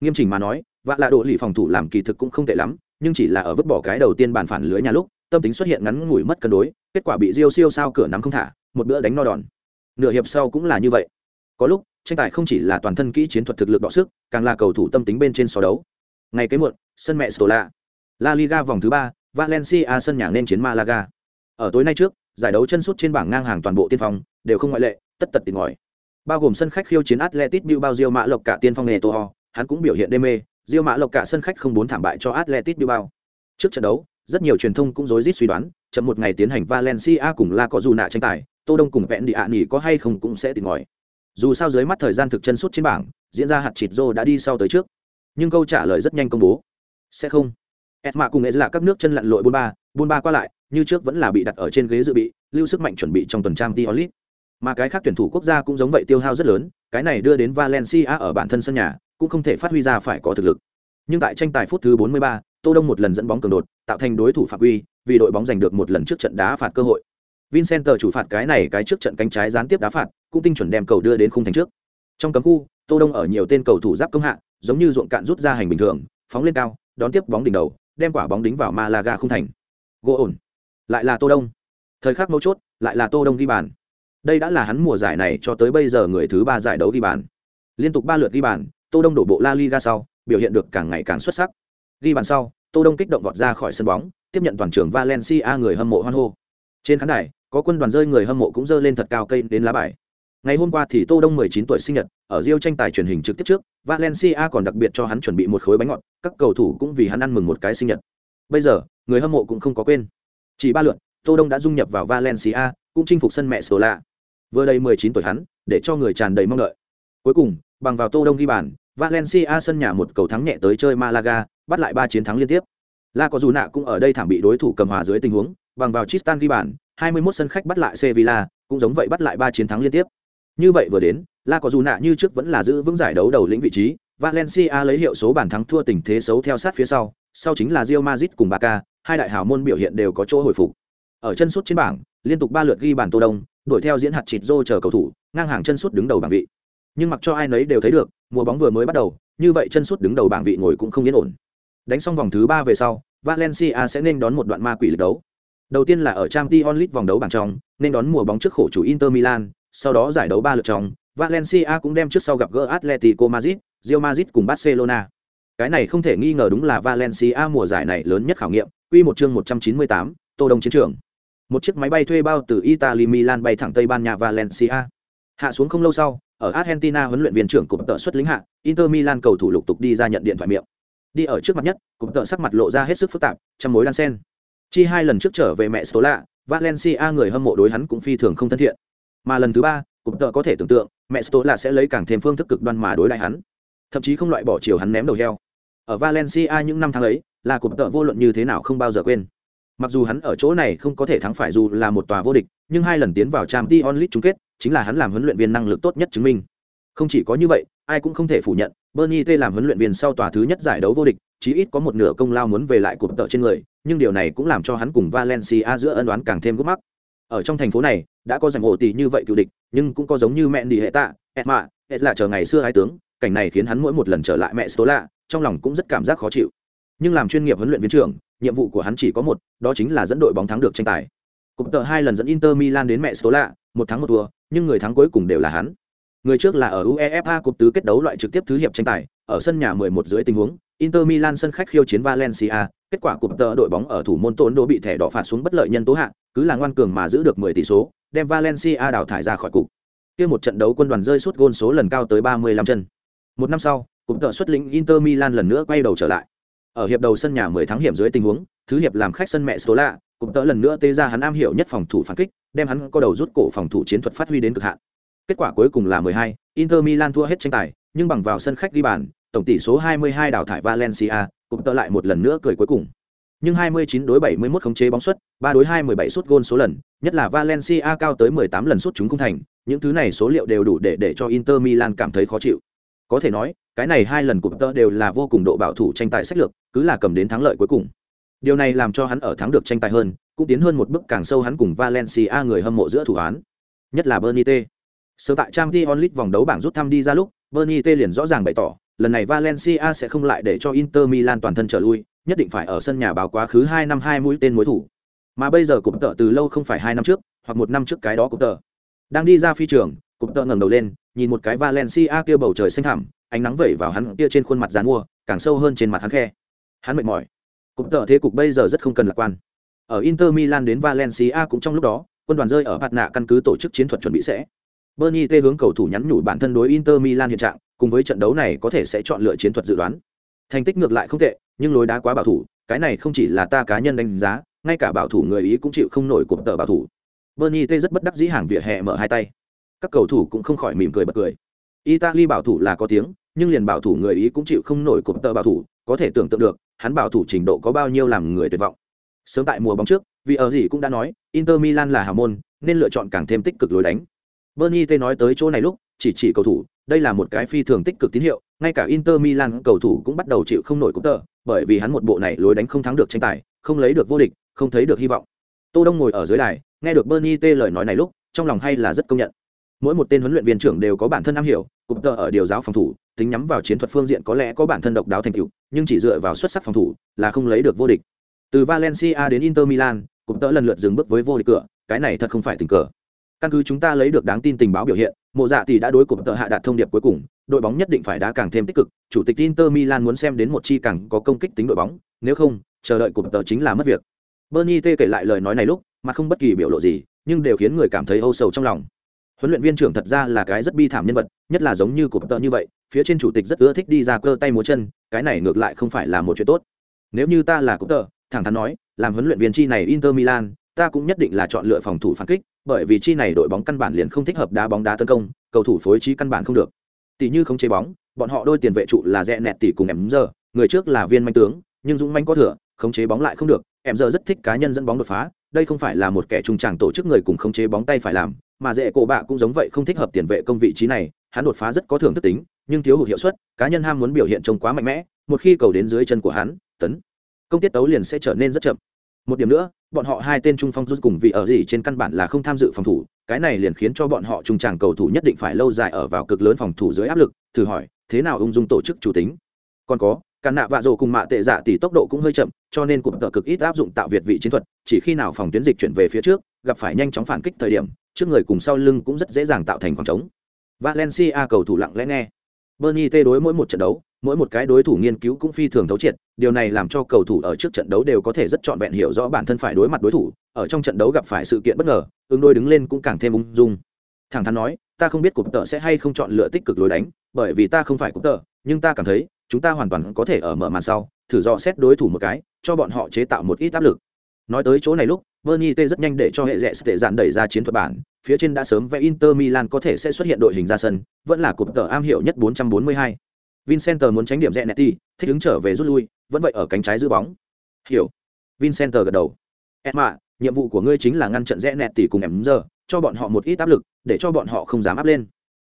Nghiêm chỉnh mà nói, vã lạ đồ ly phòng thủ làm kỳ thực cũng không tệ lắm, nhưng chỉ là ở vứt bỏ cái đầu tiên bàn phản lưới nhà lúc, tâm tính xuất hiện ngắn ngủi mất cân đối, kết quả bị Rio siêu sao cửa nắm không thả, một bữa đánh no đòn. Nửa hiệp sau cũng là như vậy. Có lúc, tranh tài không chỉ là toàn thân kỹ chiến thuật thực lực đọ sức, càng là cầu thủ tâm tính bên trên so đấu. Ngày kế muộn, sân mẹ Stola. La Liga vòng thứ ba, Valencia sân nhà nên chiến Malaga. Ở tối nay trước, giải đấu chân sút trên bảng ngang hàng toàn bộ tiên phong, đều không ngoại lệ, tất tật tình ngòi. Bao gồm sân khách khiêu chiến Atletico Bilbao Real Mã Lộc cả tiên phong Neto, hắn cũng biểu hiện đê mê, Real Mã Lộc cả sân khách không bốn thảm bại cho Atletico Bilbao. Trước trận đấu, rất nhiều truyền thông cũng rối rít suy đoán, chậm một ngày tiến hành Valencia cùng La Cojuna tranh tài, Tô Đông cùng Vẹn Đi ạ nghỉ có hay không cũng sẽ tìm ngòi. Dù sao dưới mắt thời gian thực chân suốt trên bảng, diễn ra hạt chịt rô đã đi sau tới trước. Nhưng câu trả lời rất nhanh công bố. Sẽ không. Esma cùng là các nước chân lặn lội buôn ba, buôn ba qua lại, như trước vẫn là bị đặt ở trên ghế dự bị, lưu sức mạnh chuẩn bị trong tuần trang Tiolit. Mà cái khác tuyển thủ quốc gia cũng giống vậy tiêu hao rất lớn, cái này đưa đến Valencia ở bản thân sân nhà, cũng không thể phát huy ra phải có thực lực. Nhưng tại tranh tài phút thứ 43, Tô Đông một lần dẫn bóng cường đột, tạo thành đối thủ phạm quy, vì đội bóng giành được một lần trước trận đá phạt cơ hội. Vincent chủ phạt cái này cái trước trận cánh trái gián tiếp đá phạt, cũng tinh chuẩn đem cầu đưa đến khung thành trước. Trong cấm khu, Tô Đông ở nhiều tên cầu thủ giáp công hạ, giống như ruộng cạn rút ra hành bình thường, phóng lên cao, đón tiếp bóng đỉnh đầu, đem quả bóng đính vào Malaga khung thành. Gỗ ổn. Lại là Tô Đông. Thời khắc mấu chốt, lại là Tô Đông ghi bàn. Đây đã là hắn mùa giải này cho tới bây giờ người thứ ba giải đấu ghi bàn. Liên tục ba lượt ghi bàn, Tô Đông đổ bộ La Liga sau, biểu hiện được càng ngày càng xuất sắc. Ghi bàn sau, Tô Đông kích động vọt ra khỏi sân bóng, tiếp nhận toàn trường Valencia người hâm mộ hoan hô. Trên khán đài, có quân đoàn rơi người hâm mộ cũng dơ lên thật cao cây đến lá bài. Ngày hôm qua thì Tô Đông 19 tuổi sinh nhật, ở Rio tranh tài truyền hình trực tiếp trước, Valencia còn đặc biệt cho hắn chuẩn bị một khối bánh ngọt, các cầu thủ cũng vì hắn ăn mừng một cái sinh nhật. Bây giờ, người hâm mộ cũng không có quên. Chỉ ba lượt, Tô Đông đã dung nhập vào Valencia, cũng chinh phục sân mẹ Stola. Vừa đây 19 tuổi hắn, để cho người tràn đầy mong đợi. Cuối cùng, bằng vào Tô Đông ghi bàn, Valencia sân nhà một cầu thắng nhẹ tới chơi Malaga, bắt lại ba chiến thắng liên tiếp. La có dù nạ cũng ở đây thảm bị đối thủ cầm hòa dưới tình huống, bằng vào Tristan ghi bàn, 21 sân khách bắt lại Sevilla, cũng giống vậy bắt lại ba chiến thắng liên tiếp. Như vậy vừa đến, La có dù nạ như trước vẫn là giữ vững giải đấu đầu lĩnh vị trí, Valencia lấy hiệu số bàn thắng thua tình thế xấu theo sát phía sau, sau chính là Real Madrid cùng Barca, hai đại hào môn biểu hiện đều có chỗ hồi phục. Ở chân sút trên bảng, liên tục ba lượt ghi bàn Tô Đông, đuổi theo diễn hạt chịt rô chờ cầu thủ, ngang hàng chân sút đứng đầu bảng vị. Nhưng mặc cho ai nấy đều thấy được, mùa bóng vừa mới bắt đầu, như vậy chân sút đứng đầu bảng vị ngồi cũng không yên ổn. Đánh xong vòng thứ ba về sau, Valencia sẽ nên đón một đoạn ma quỷ lực đấu. Đầu tiên là ở Champions League vòng đấu bảng trong, nên đón mùa bóng trước khổ chủ Inter Milan, sau đó giải đấu ba lượt trong, Valencia cũng đem trước sau gặp gỡ Atletico Madrid, Real Madrid cùng Barcelona. Cái này không thể nghi ngờ đúng là Valencia mùa giải này lớn nhất khảo nghiệm, quy một chương 198, Tô Đông chiến trường. Một chiếc máy bay thuê bao từ Italy Milan bay thẳng Tây Ban Nha Valencia. Hạ xuống không lâu sau, ở Argentina huấn luyện viên trưởng cụm tợ xuất lính hạ, Inter Milan cầu thủ lục tục đi ra nhận điện thoại miệng. Đi ở trước mặt nhất, cụm tợ sắc mặt lộ ra hết sức phức tạp, trong mối đan sen. Chi hai lần trước trở về mẹ Stola, Valencia người hâm mộ đối hắn cũng phi thường không thân thiện. Mà lần thứ ba, cụm tợ có thể tưởng tượng mẹ Stola sẽ lấy càng thêm phương thức cực đoan mà đối lại hắn thậm chí không loại bỏ chiều hắn ném đầu heo ở valencia những năm tháng ấy là cụm tợ vô luận như thế nào không bao giờ quên mặc dù hắn ở chỗ này không có thể thắng phải dù là một tòa vô địch, nhưng hai lần tiến vào Champions League chung kết, chính là hắn làm huấn luyện viên năng lực tốt nhất chứng minh. Không chỉ có như vậy, ai cũng không thể phủ nhận, bernie t làm huấn luyện viên sau tòa thứ nhất giải đấu vô địch, chí ít có một nửa công lao muốn về lại cụm tợ trên người, nhưng điều này cũng làm cho hắn cùng valencia giữa ân oán càng thêm gấp mắc. Ở trong thành phố này, đã có giành hộ tỷ như vậy cựu địch, nhưng cũng có giống như mẹ đi hệ tạ, edma et là chờ ngày xưa hai tướng, cảnh này khiến hắn mỗi một lần trở lại mẹ số lạ trong lòng cũng rất cảm giác khó chịu. Nhưng làm chuyên nghiệp huấn luyện viên trưởng nhiệm vụ của hắn chỉ có một, đó chính là dẫn đội bóng thắng được tranh tài. Cụm tờ hai lần dẫn inter milan đến mẹ số lạ một thắng một thua, nhưng người thắng cuối cùng đều là hắn. Người trước là ở uefa cúp tứ kết đấu loại trực tiếp thứ hiệp tranh tài, ở sân nhà 11 rưỡi tình huống, inter milan sân khách khiêu chiến valencia, kết quả cụm tờ đội bóng ở thủ môn tốn Đỗ bị thẻ đỏ phạt xuống bất lợi nhân tố hạng cứ là ngoan cường mà giữ được 10 tỷ số, đem valencia đào thải ra khỏi cục. Kia một trận đấu quân đoàn rơi suốt gôn số lần cao tới 35 chân. Một năm sau cụm tờ xuất lĩnh inter milan lần nữa quay đầu trở lại ở hiệp đầu sân nhà 10 thắng hiểm dưới tình huống thứ hiệp làm khách sân mẹ Stola, cũng tớ lần nữa tê ra hắn am hiểu nhất phòng thủ phản kích đem hắn có đầu rút cổ phòng thủ chiến thuật phát huy đến cực hạn kết quả cuối cùng là 12, inter milan thua hết tranh tài nhưng bằng vào sân khách ghi bàn tổng tỷ số 22 đào thải valencia cũng tớ lại một lần nữa cười cuối cùng nhưng 29 đối 71 khống chế bóng suất, 3 đối 2 17 sút gôn số lần, nhất là Valencia cao tới 18 lần sút chúng không thành, những thứ này số liệu đều đủ để để cho Inter Milan cảm thấy khó chịu. Có thể nói, cái này hai lần cụm tơ đều là vô cùng độ bảo thủ tranh tài sách lược, cứ là cầm đến thắng lợi cuối cùng. Điều này làm cho hắn ở thắng được tranh tài hơn, cũng tiến hơn một bước càng sâu hắn cùng Valencia người hâm mộ giữa thủ án. Nhất là Bernite. Sớm tại trang t onlit vòng đấu bảng rút thăm đi ra lúc, Bernite liền rõ ràng bày tỏ, lần này Valencia sẽ không lại để cho Inter Milan toàn thân trở lui, nhất định phải ở sân nhà báo quá khứ hai năm hai mũi tên mối thủ. Mà bây giờ cụm tợ từ lâu không phải hai năm trước, hoặc một năm trước cái đó cụm tợ. Đang đi ra phi trường, cụm tợ ngẩng đầu lên, nhìn một cái Valencia kia bầu trời xanh thẳm, ánh nắng vẩy vào hắn kia trên khuôn mặt dàn mua, càng sâu hơn trên mặt hắn khe. Hắn mệt mỏi. Cụm tợ thế cục bây giờ rất không cần lạc quan. Ở Inter Milan đến Valencia cũng trong lúc đó, quân đoàn rơi ở Bạt Nạ căn cứ tổ chức chiến thuật chuẩn bị sẽ. Bernie T hướng cầu thủ nhắn nhủ bản thân đối Inter Milan hiện trạng, cùng với trận đấu này có thể sẽ chọn lựa chiến thuật dự đoán. Thành tích ngược lại không tệ, nhưng lối đá quá bảo thủ, cái này không chỉ là ta cá nhân đánh giá, ngay cả bảo thủ người Ý cũng chịu không nổi cụm tợ bảo thủ. Bernie T rất bất đắc dĩ hàng vỉa hè mở hai tay. Các cầu thủ cũng không khỏi mỉm cười bật cười. Italy bảo thủ là có tiếng, nhưng liền bảo thủ người Ý cũng chịu không nổi cụm tờ bảo thủ, có thể tưởng tượng được, hắn bảo thủ trình độ có bao nhiêu làm người tuyệt vọng. Sớm tại mùa bóng trước, vì ở gì cũng đã nói, Inter Milan là hào môn, nên lựa chọn càng thêm tích cực lối đánh. Bernie T nói tới chỗ này lúc, chỉ chỉ cầu thủ, đây là một cái phi thường tích cực tín hiệu, ngay cả Inter Milan cầu thủ cũng bắt đầu chịu không nổi cụm tờ, bởi vì hắn một bộ này lối đánh không thắng được tranh tài, không lấy được vô địch, không thấy được hy vọng. Tô Đông ngồi ở dưới đài, nghe được Bernie T lời nói này lúc, trong lòng hay là rất công nhận. Mỗi một tên huấn luyện viên trưởng đều có bản thân am hiểu, cúp tờ ở điều giáo phòng thủ, tính nhắm vào chiến thuật phương diện có lẽ có bản thân độc đáo thành tựu, nhưng chỉ dựa vào xuất sắc phòng thủ là không lấy được vô địch. Từ Valencia đến Inter Milan, cúp tờ lần lượt dừng bước với vô địch cửa, cái này thật không phải tình cờ. Căn cứ chúng ta lấy được đáng tin tình báo biểu hiện mộ dạ thì đã đối cụm tờ hạ đạt thông điệp cuối cùng đội bóng nhất định phải đá càng thêm tích cực chủ tịch inter milan muốn xem đến một chi càng có công kích tính đội bóng nếu không chờ đợi cụm tờ chính là mất việc. Bernie t kể lại lời nói này lúc mà không bất kỳ biểu lộ gì nhưng đều khiến người cảm thấy âu sầu trong lòng huấn luyện viên trưởng thật ra là cái rất bi thảm nhân vật, nhất là giống như cụp tợ như vậy, phía trên chủ tịch rất ưa thích đi ra cơ tay múa chân, cái này ngược lại không phải là một chuyện tốt. Nếu như ta là cụp tợ, thẳng thắn nói, làm huấn luyện viên chi này inter milan, ta cũng nhất định là chọn lựa phòng thủ phản kích, bởi vì chi này đội bóng căn bản liền không thích hợp đá bóng đá tấn công, cầu thủ phối trí căn bản không được. Tỷ như không chế bóng, bọn họ đôi tiền vệ trụ là rẽ nẹt tỷ cùng em giờ, người trước là viên manh tướng, nhưng dũng manh có thừa, khống chế bóng lại không được, em giờ rất thích cá nhân dẫn bóng đột phá, đây không phải là một kẻ trung tràng tổ chức người cùng khống chế bóng tay phải làm mà dễ cổ bạ cũng giống vậy không thích hợp tiền vệ công vị trí này, hắn đột phá rất có thưởng thức tính, nhưng thiếu hụt hiệu suất, cá nhân ham muốn biểu hiện trông quá mạnh mẽ, một khi cầu đến dưới chân của hắn, tấn, công tiết tấu liền sẽ trở nên rất chậm. Một điểm nữa, bọn họ hai tên trung phong rút cùng vị ở gì trên căn bản là không tham dự phòng thủ, cái này liền khiến cho bọn họ trung tràng cầu thủ nhất định phải lâu dài ở vào cực lớn phòng thủ dưới áp lực, thử hỏi, thế nào ung dung tổ chức chủ tính? Còn có càn nạ vạ rồ cùng mạ tệ dạ tỷ tốc độ cũng hơi chậm, cho nên cụm tợ cực ít áp dụng tạo việt vị chiến thuật, chỉ khi nào phòng tuyến dịch chuyển về phía trước, gặp phải nhanh chóng phản kích thời điểm trước người cùng sau lưng cũng rất dễ dàng tạo thành khoảng trống. Valencia cầu thủ lặng lẽ nghe. Bernie tê đối mỗi một trận đấu, mỗi một cái đối thủ nghiên cứu cũng phi thường thấu triệt, điều này làm cho cầu thủ ở trước trận đấu đều có thể rất trọn vẹn hiểu rõ bản thân phải đối mặt đối thủ, ở trong trận đấu gặp phải sự kiện bất ngờ, ứng đôi đứng lên cũng càng thêm ung dung. Thẳng thắn nói, ta không biết cục tợ sẽ hay không chọn lựa tích cực lối đánh, bởi vì ta không phải cục tợ nhưng ta cảm thấy, chúng ta hoàn toàn có thể ở mở màn sau, thử dò xét đối thủ một cái, cho bọn họ chế tạo một ít áp lực. Nói tới chỗ này lúc Bernie T rất nhanh để cho hệ rẻ tệ dạn đẩy ra chiến thuật bản, phía trên đã sớm vẽ Inter Milan có thể sẽ xuất hiện đội hình ra sân, vẫn là cục tờ am hiểu nhất 442. Vincent muốn tránh điểm rẽ Netti, thích ứng trở về rút lui, vẫn vậy ở cánh trái giữ bóng. Hiểu. Vincent gật đầu. Esma, nhiệm vụ của ngươi chính là ngăn trận rẽ Netti cùng em giờ, cho bọn họ một ít áp lực, để cho bọn họ không dám áp lên.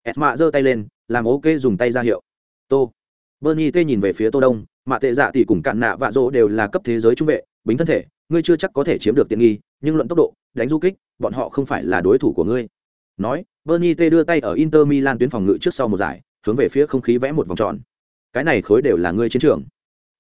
Esma giơ tay lên, làm ok dùng tay ra hiệu. Tô. Bernie T nhìn về phía Tô Đông, mạ tệ dạ tỷ cùng cạn nạ vạ dỗ đều là cấp thế giới trung vệ, bính thân thể, ngươi chưa chắc có thể chiếm được tiện nghi, nhưng luận tốc độ, đánh du kích, bọn họ không phải là đối thủ của ngươi. Nói, bernie t đưa tay ở inter milan tuyến phòng ngự trước sau một giải, hướng về phía không khí vẽ một vòng tròn. Cái này khối đều là ngươi chiến trường.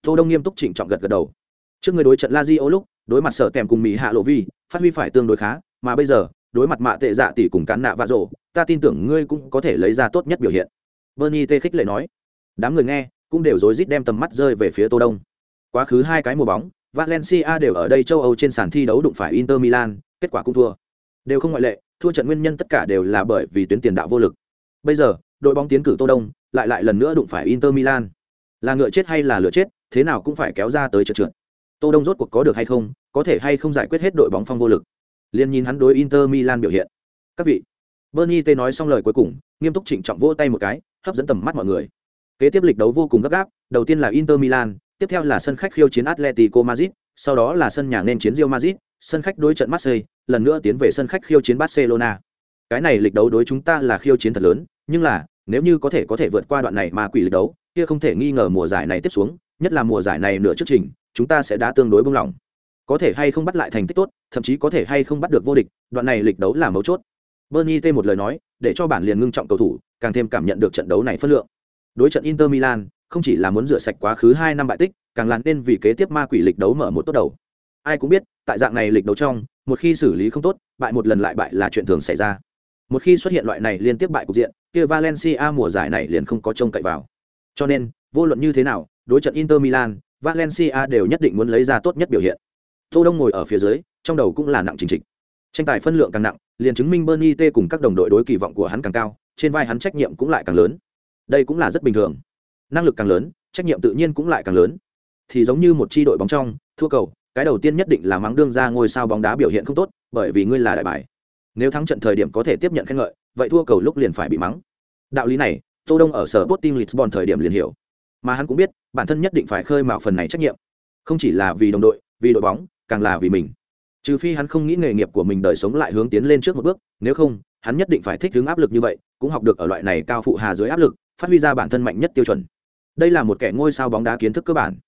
Tô đông nghiêm túc trịnh trọng gật gật đầu. Trước người đối trận la di lúc, đối mặt sở tèm cùng mỹ hạ lộ vi, phát huy phải tương đối khá, mà bây giờ, đối mặt mạ tệ dạ tỷ cùng cán nạ vạ rộ ta tin tưởng ngươi cũng có thể lấy ra tốt nhất biểu hiện. Bernie t khích lệ nói. Đám người nghe, cũng đều rối rít đem tầm mắt rơi về phía tô đông. Quá khứ hai cái mùa bóng Valencia đều ở đây châu Âu trên sàn thi đấu đụng phải Inter Milan, kết quả cũng thua. Đều không ngoại lệ, thua trận nguyên nhân tất cả đều là bởi vì tuyến tiền đạo vô lực. Bây giờ, đội bóng tiến cử Tô Đông, lại lại lần nữa đụng phải Inter Milan. Là ngựa chết hay là lửa chết, thế nào cũng phải kéo ra tới trượt trượt. Tô Đông rốt cuộc có được hay không, có thể hay không giải quyết hết đội bóng phong vô lực. Liên nhìn hắn đối Inter Milan biểu hiện. Các vị, Bernie T nói xong lời cuối cùng, nghiêm túc trịnh trọng vỗ tay một cái, hấp dẫn tầm mắt mọi người. Kế tiếp lịch đấu vô cùng gấp gáp, đầu tiên là Inter Milan, tiếp theo là sân khách khiêu chiến Atletico Madrid, sau đó là sân nhà nên chiến Real Madrid, sân khách đối trận Marseille, lần nữa tiến về sân khách khiêu chiến Barcelona. Cái này lịch đấu đối chúng ta là khiêu chiến thật lớn, nhưng là, nếu như có thể có thể vượt qua đoạn này mà quỷ lịch đấu, kia không thể nghi ngờ mùa giải này tiếp xuống, nhất là mùa giải này nửa trước trình, chúng ta sẽ đã tương đối bông lòng. Có thể hay không bắt lại thành tích tốt, thậm chí có thể hay không bắt được vô địch, đoạn này lịch đấu là mấu chốt. Bernie T một lời nói, để cho bản liền ngưng trọng cầu thủ, càng thêm cảm nhận được trận đấu này phân lượng. Đối trận Inter Milan, không chỉ là muốn rửa sạch quá khứ hai năm bại tích, càng làm nên vì kế tiếp ma quỷ lịch đấu mở một tốt đầu. Ai cũng biết, tại dạng này lịch đấu trong, một khi xử lý không tốt, bại một lần lại bại là chuyện thường xảy ra. Một khi xuất hiện loại này liên tiếp bại cục diện, kia valencia mùa giải này liền không có trông cậy vào. Cho nên, vô luận như thế nào, đối trận inter milan, valencia đều nhất định muốn lấy ra tốt nhất biểu hiện. Tô đông ngồi ở phía dưới, trong đầu cũng là nặng chính trịch. Tranh tài phân lượng càng nặng, liền chứng minh bernie t cùng các đồng đội đối kỳ vọng của hắn càng cao, trên vai hắn trách nhiệm cũng lại càng lớn. Đây cũng là rất bình thường năng lực càng lớn, trách nhiệm tự nhiên cũng lại càng lớn. Thì giống như một chi đội bóng trong, thua cầu, cái đầu tiên nhất định là mắng đương ra ngôi sao bóng đá biểu hiện không tốt, bởi vì ngươi là đại bài. Nếu thắng trận thời điểm có thể tiếp nhận khen ngợi, vậy thua cầu lúc liền phải bị mắng. Đạo lý này, tô đông ở sở Sporting Lisbon thời điểm liền hiểu. Mà hắn cũng biết, bản thân nhất định phải khơi mạo phần này trách nhiệm. Không chỉ là vì đồng đội, vì đội bóng, càng là vì mình. Trừ phi hắn không nghĩ nghề nghiệp của mình đời sống lại hướng tiến lên trước một bước, nếu không, hắn nhất định phải thích hướng áp lực như vậy, cũng học được ở loại này cao phụ hà dưới áp lực, phát huy ra bản thân mạnh nhất tiêu chuẩn đây là một kẻ ngôi sao bóng đá kiến thức cơ bản.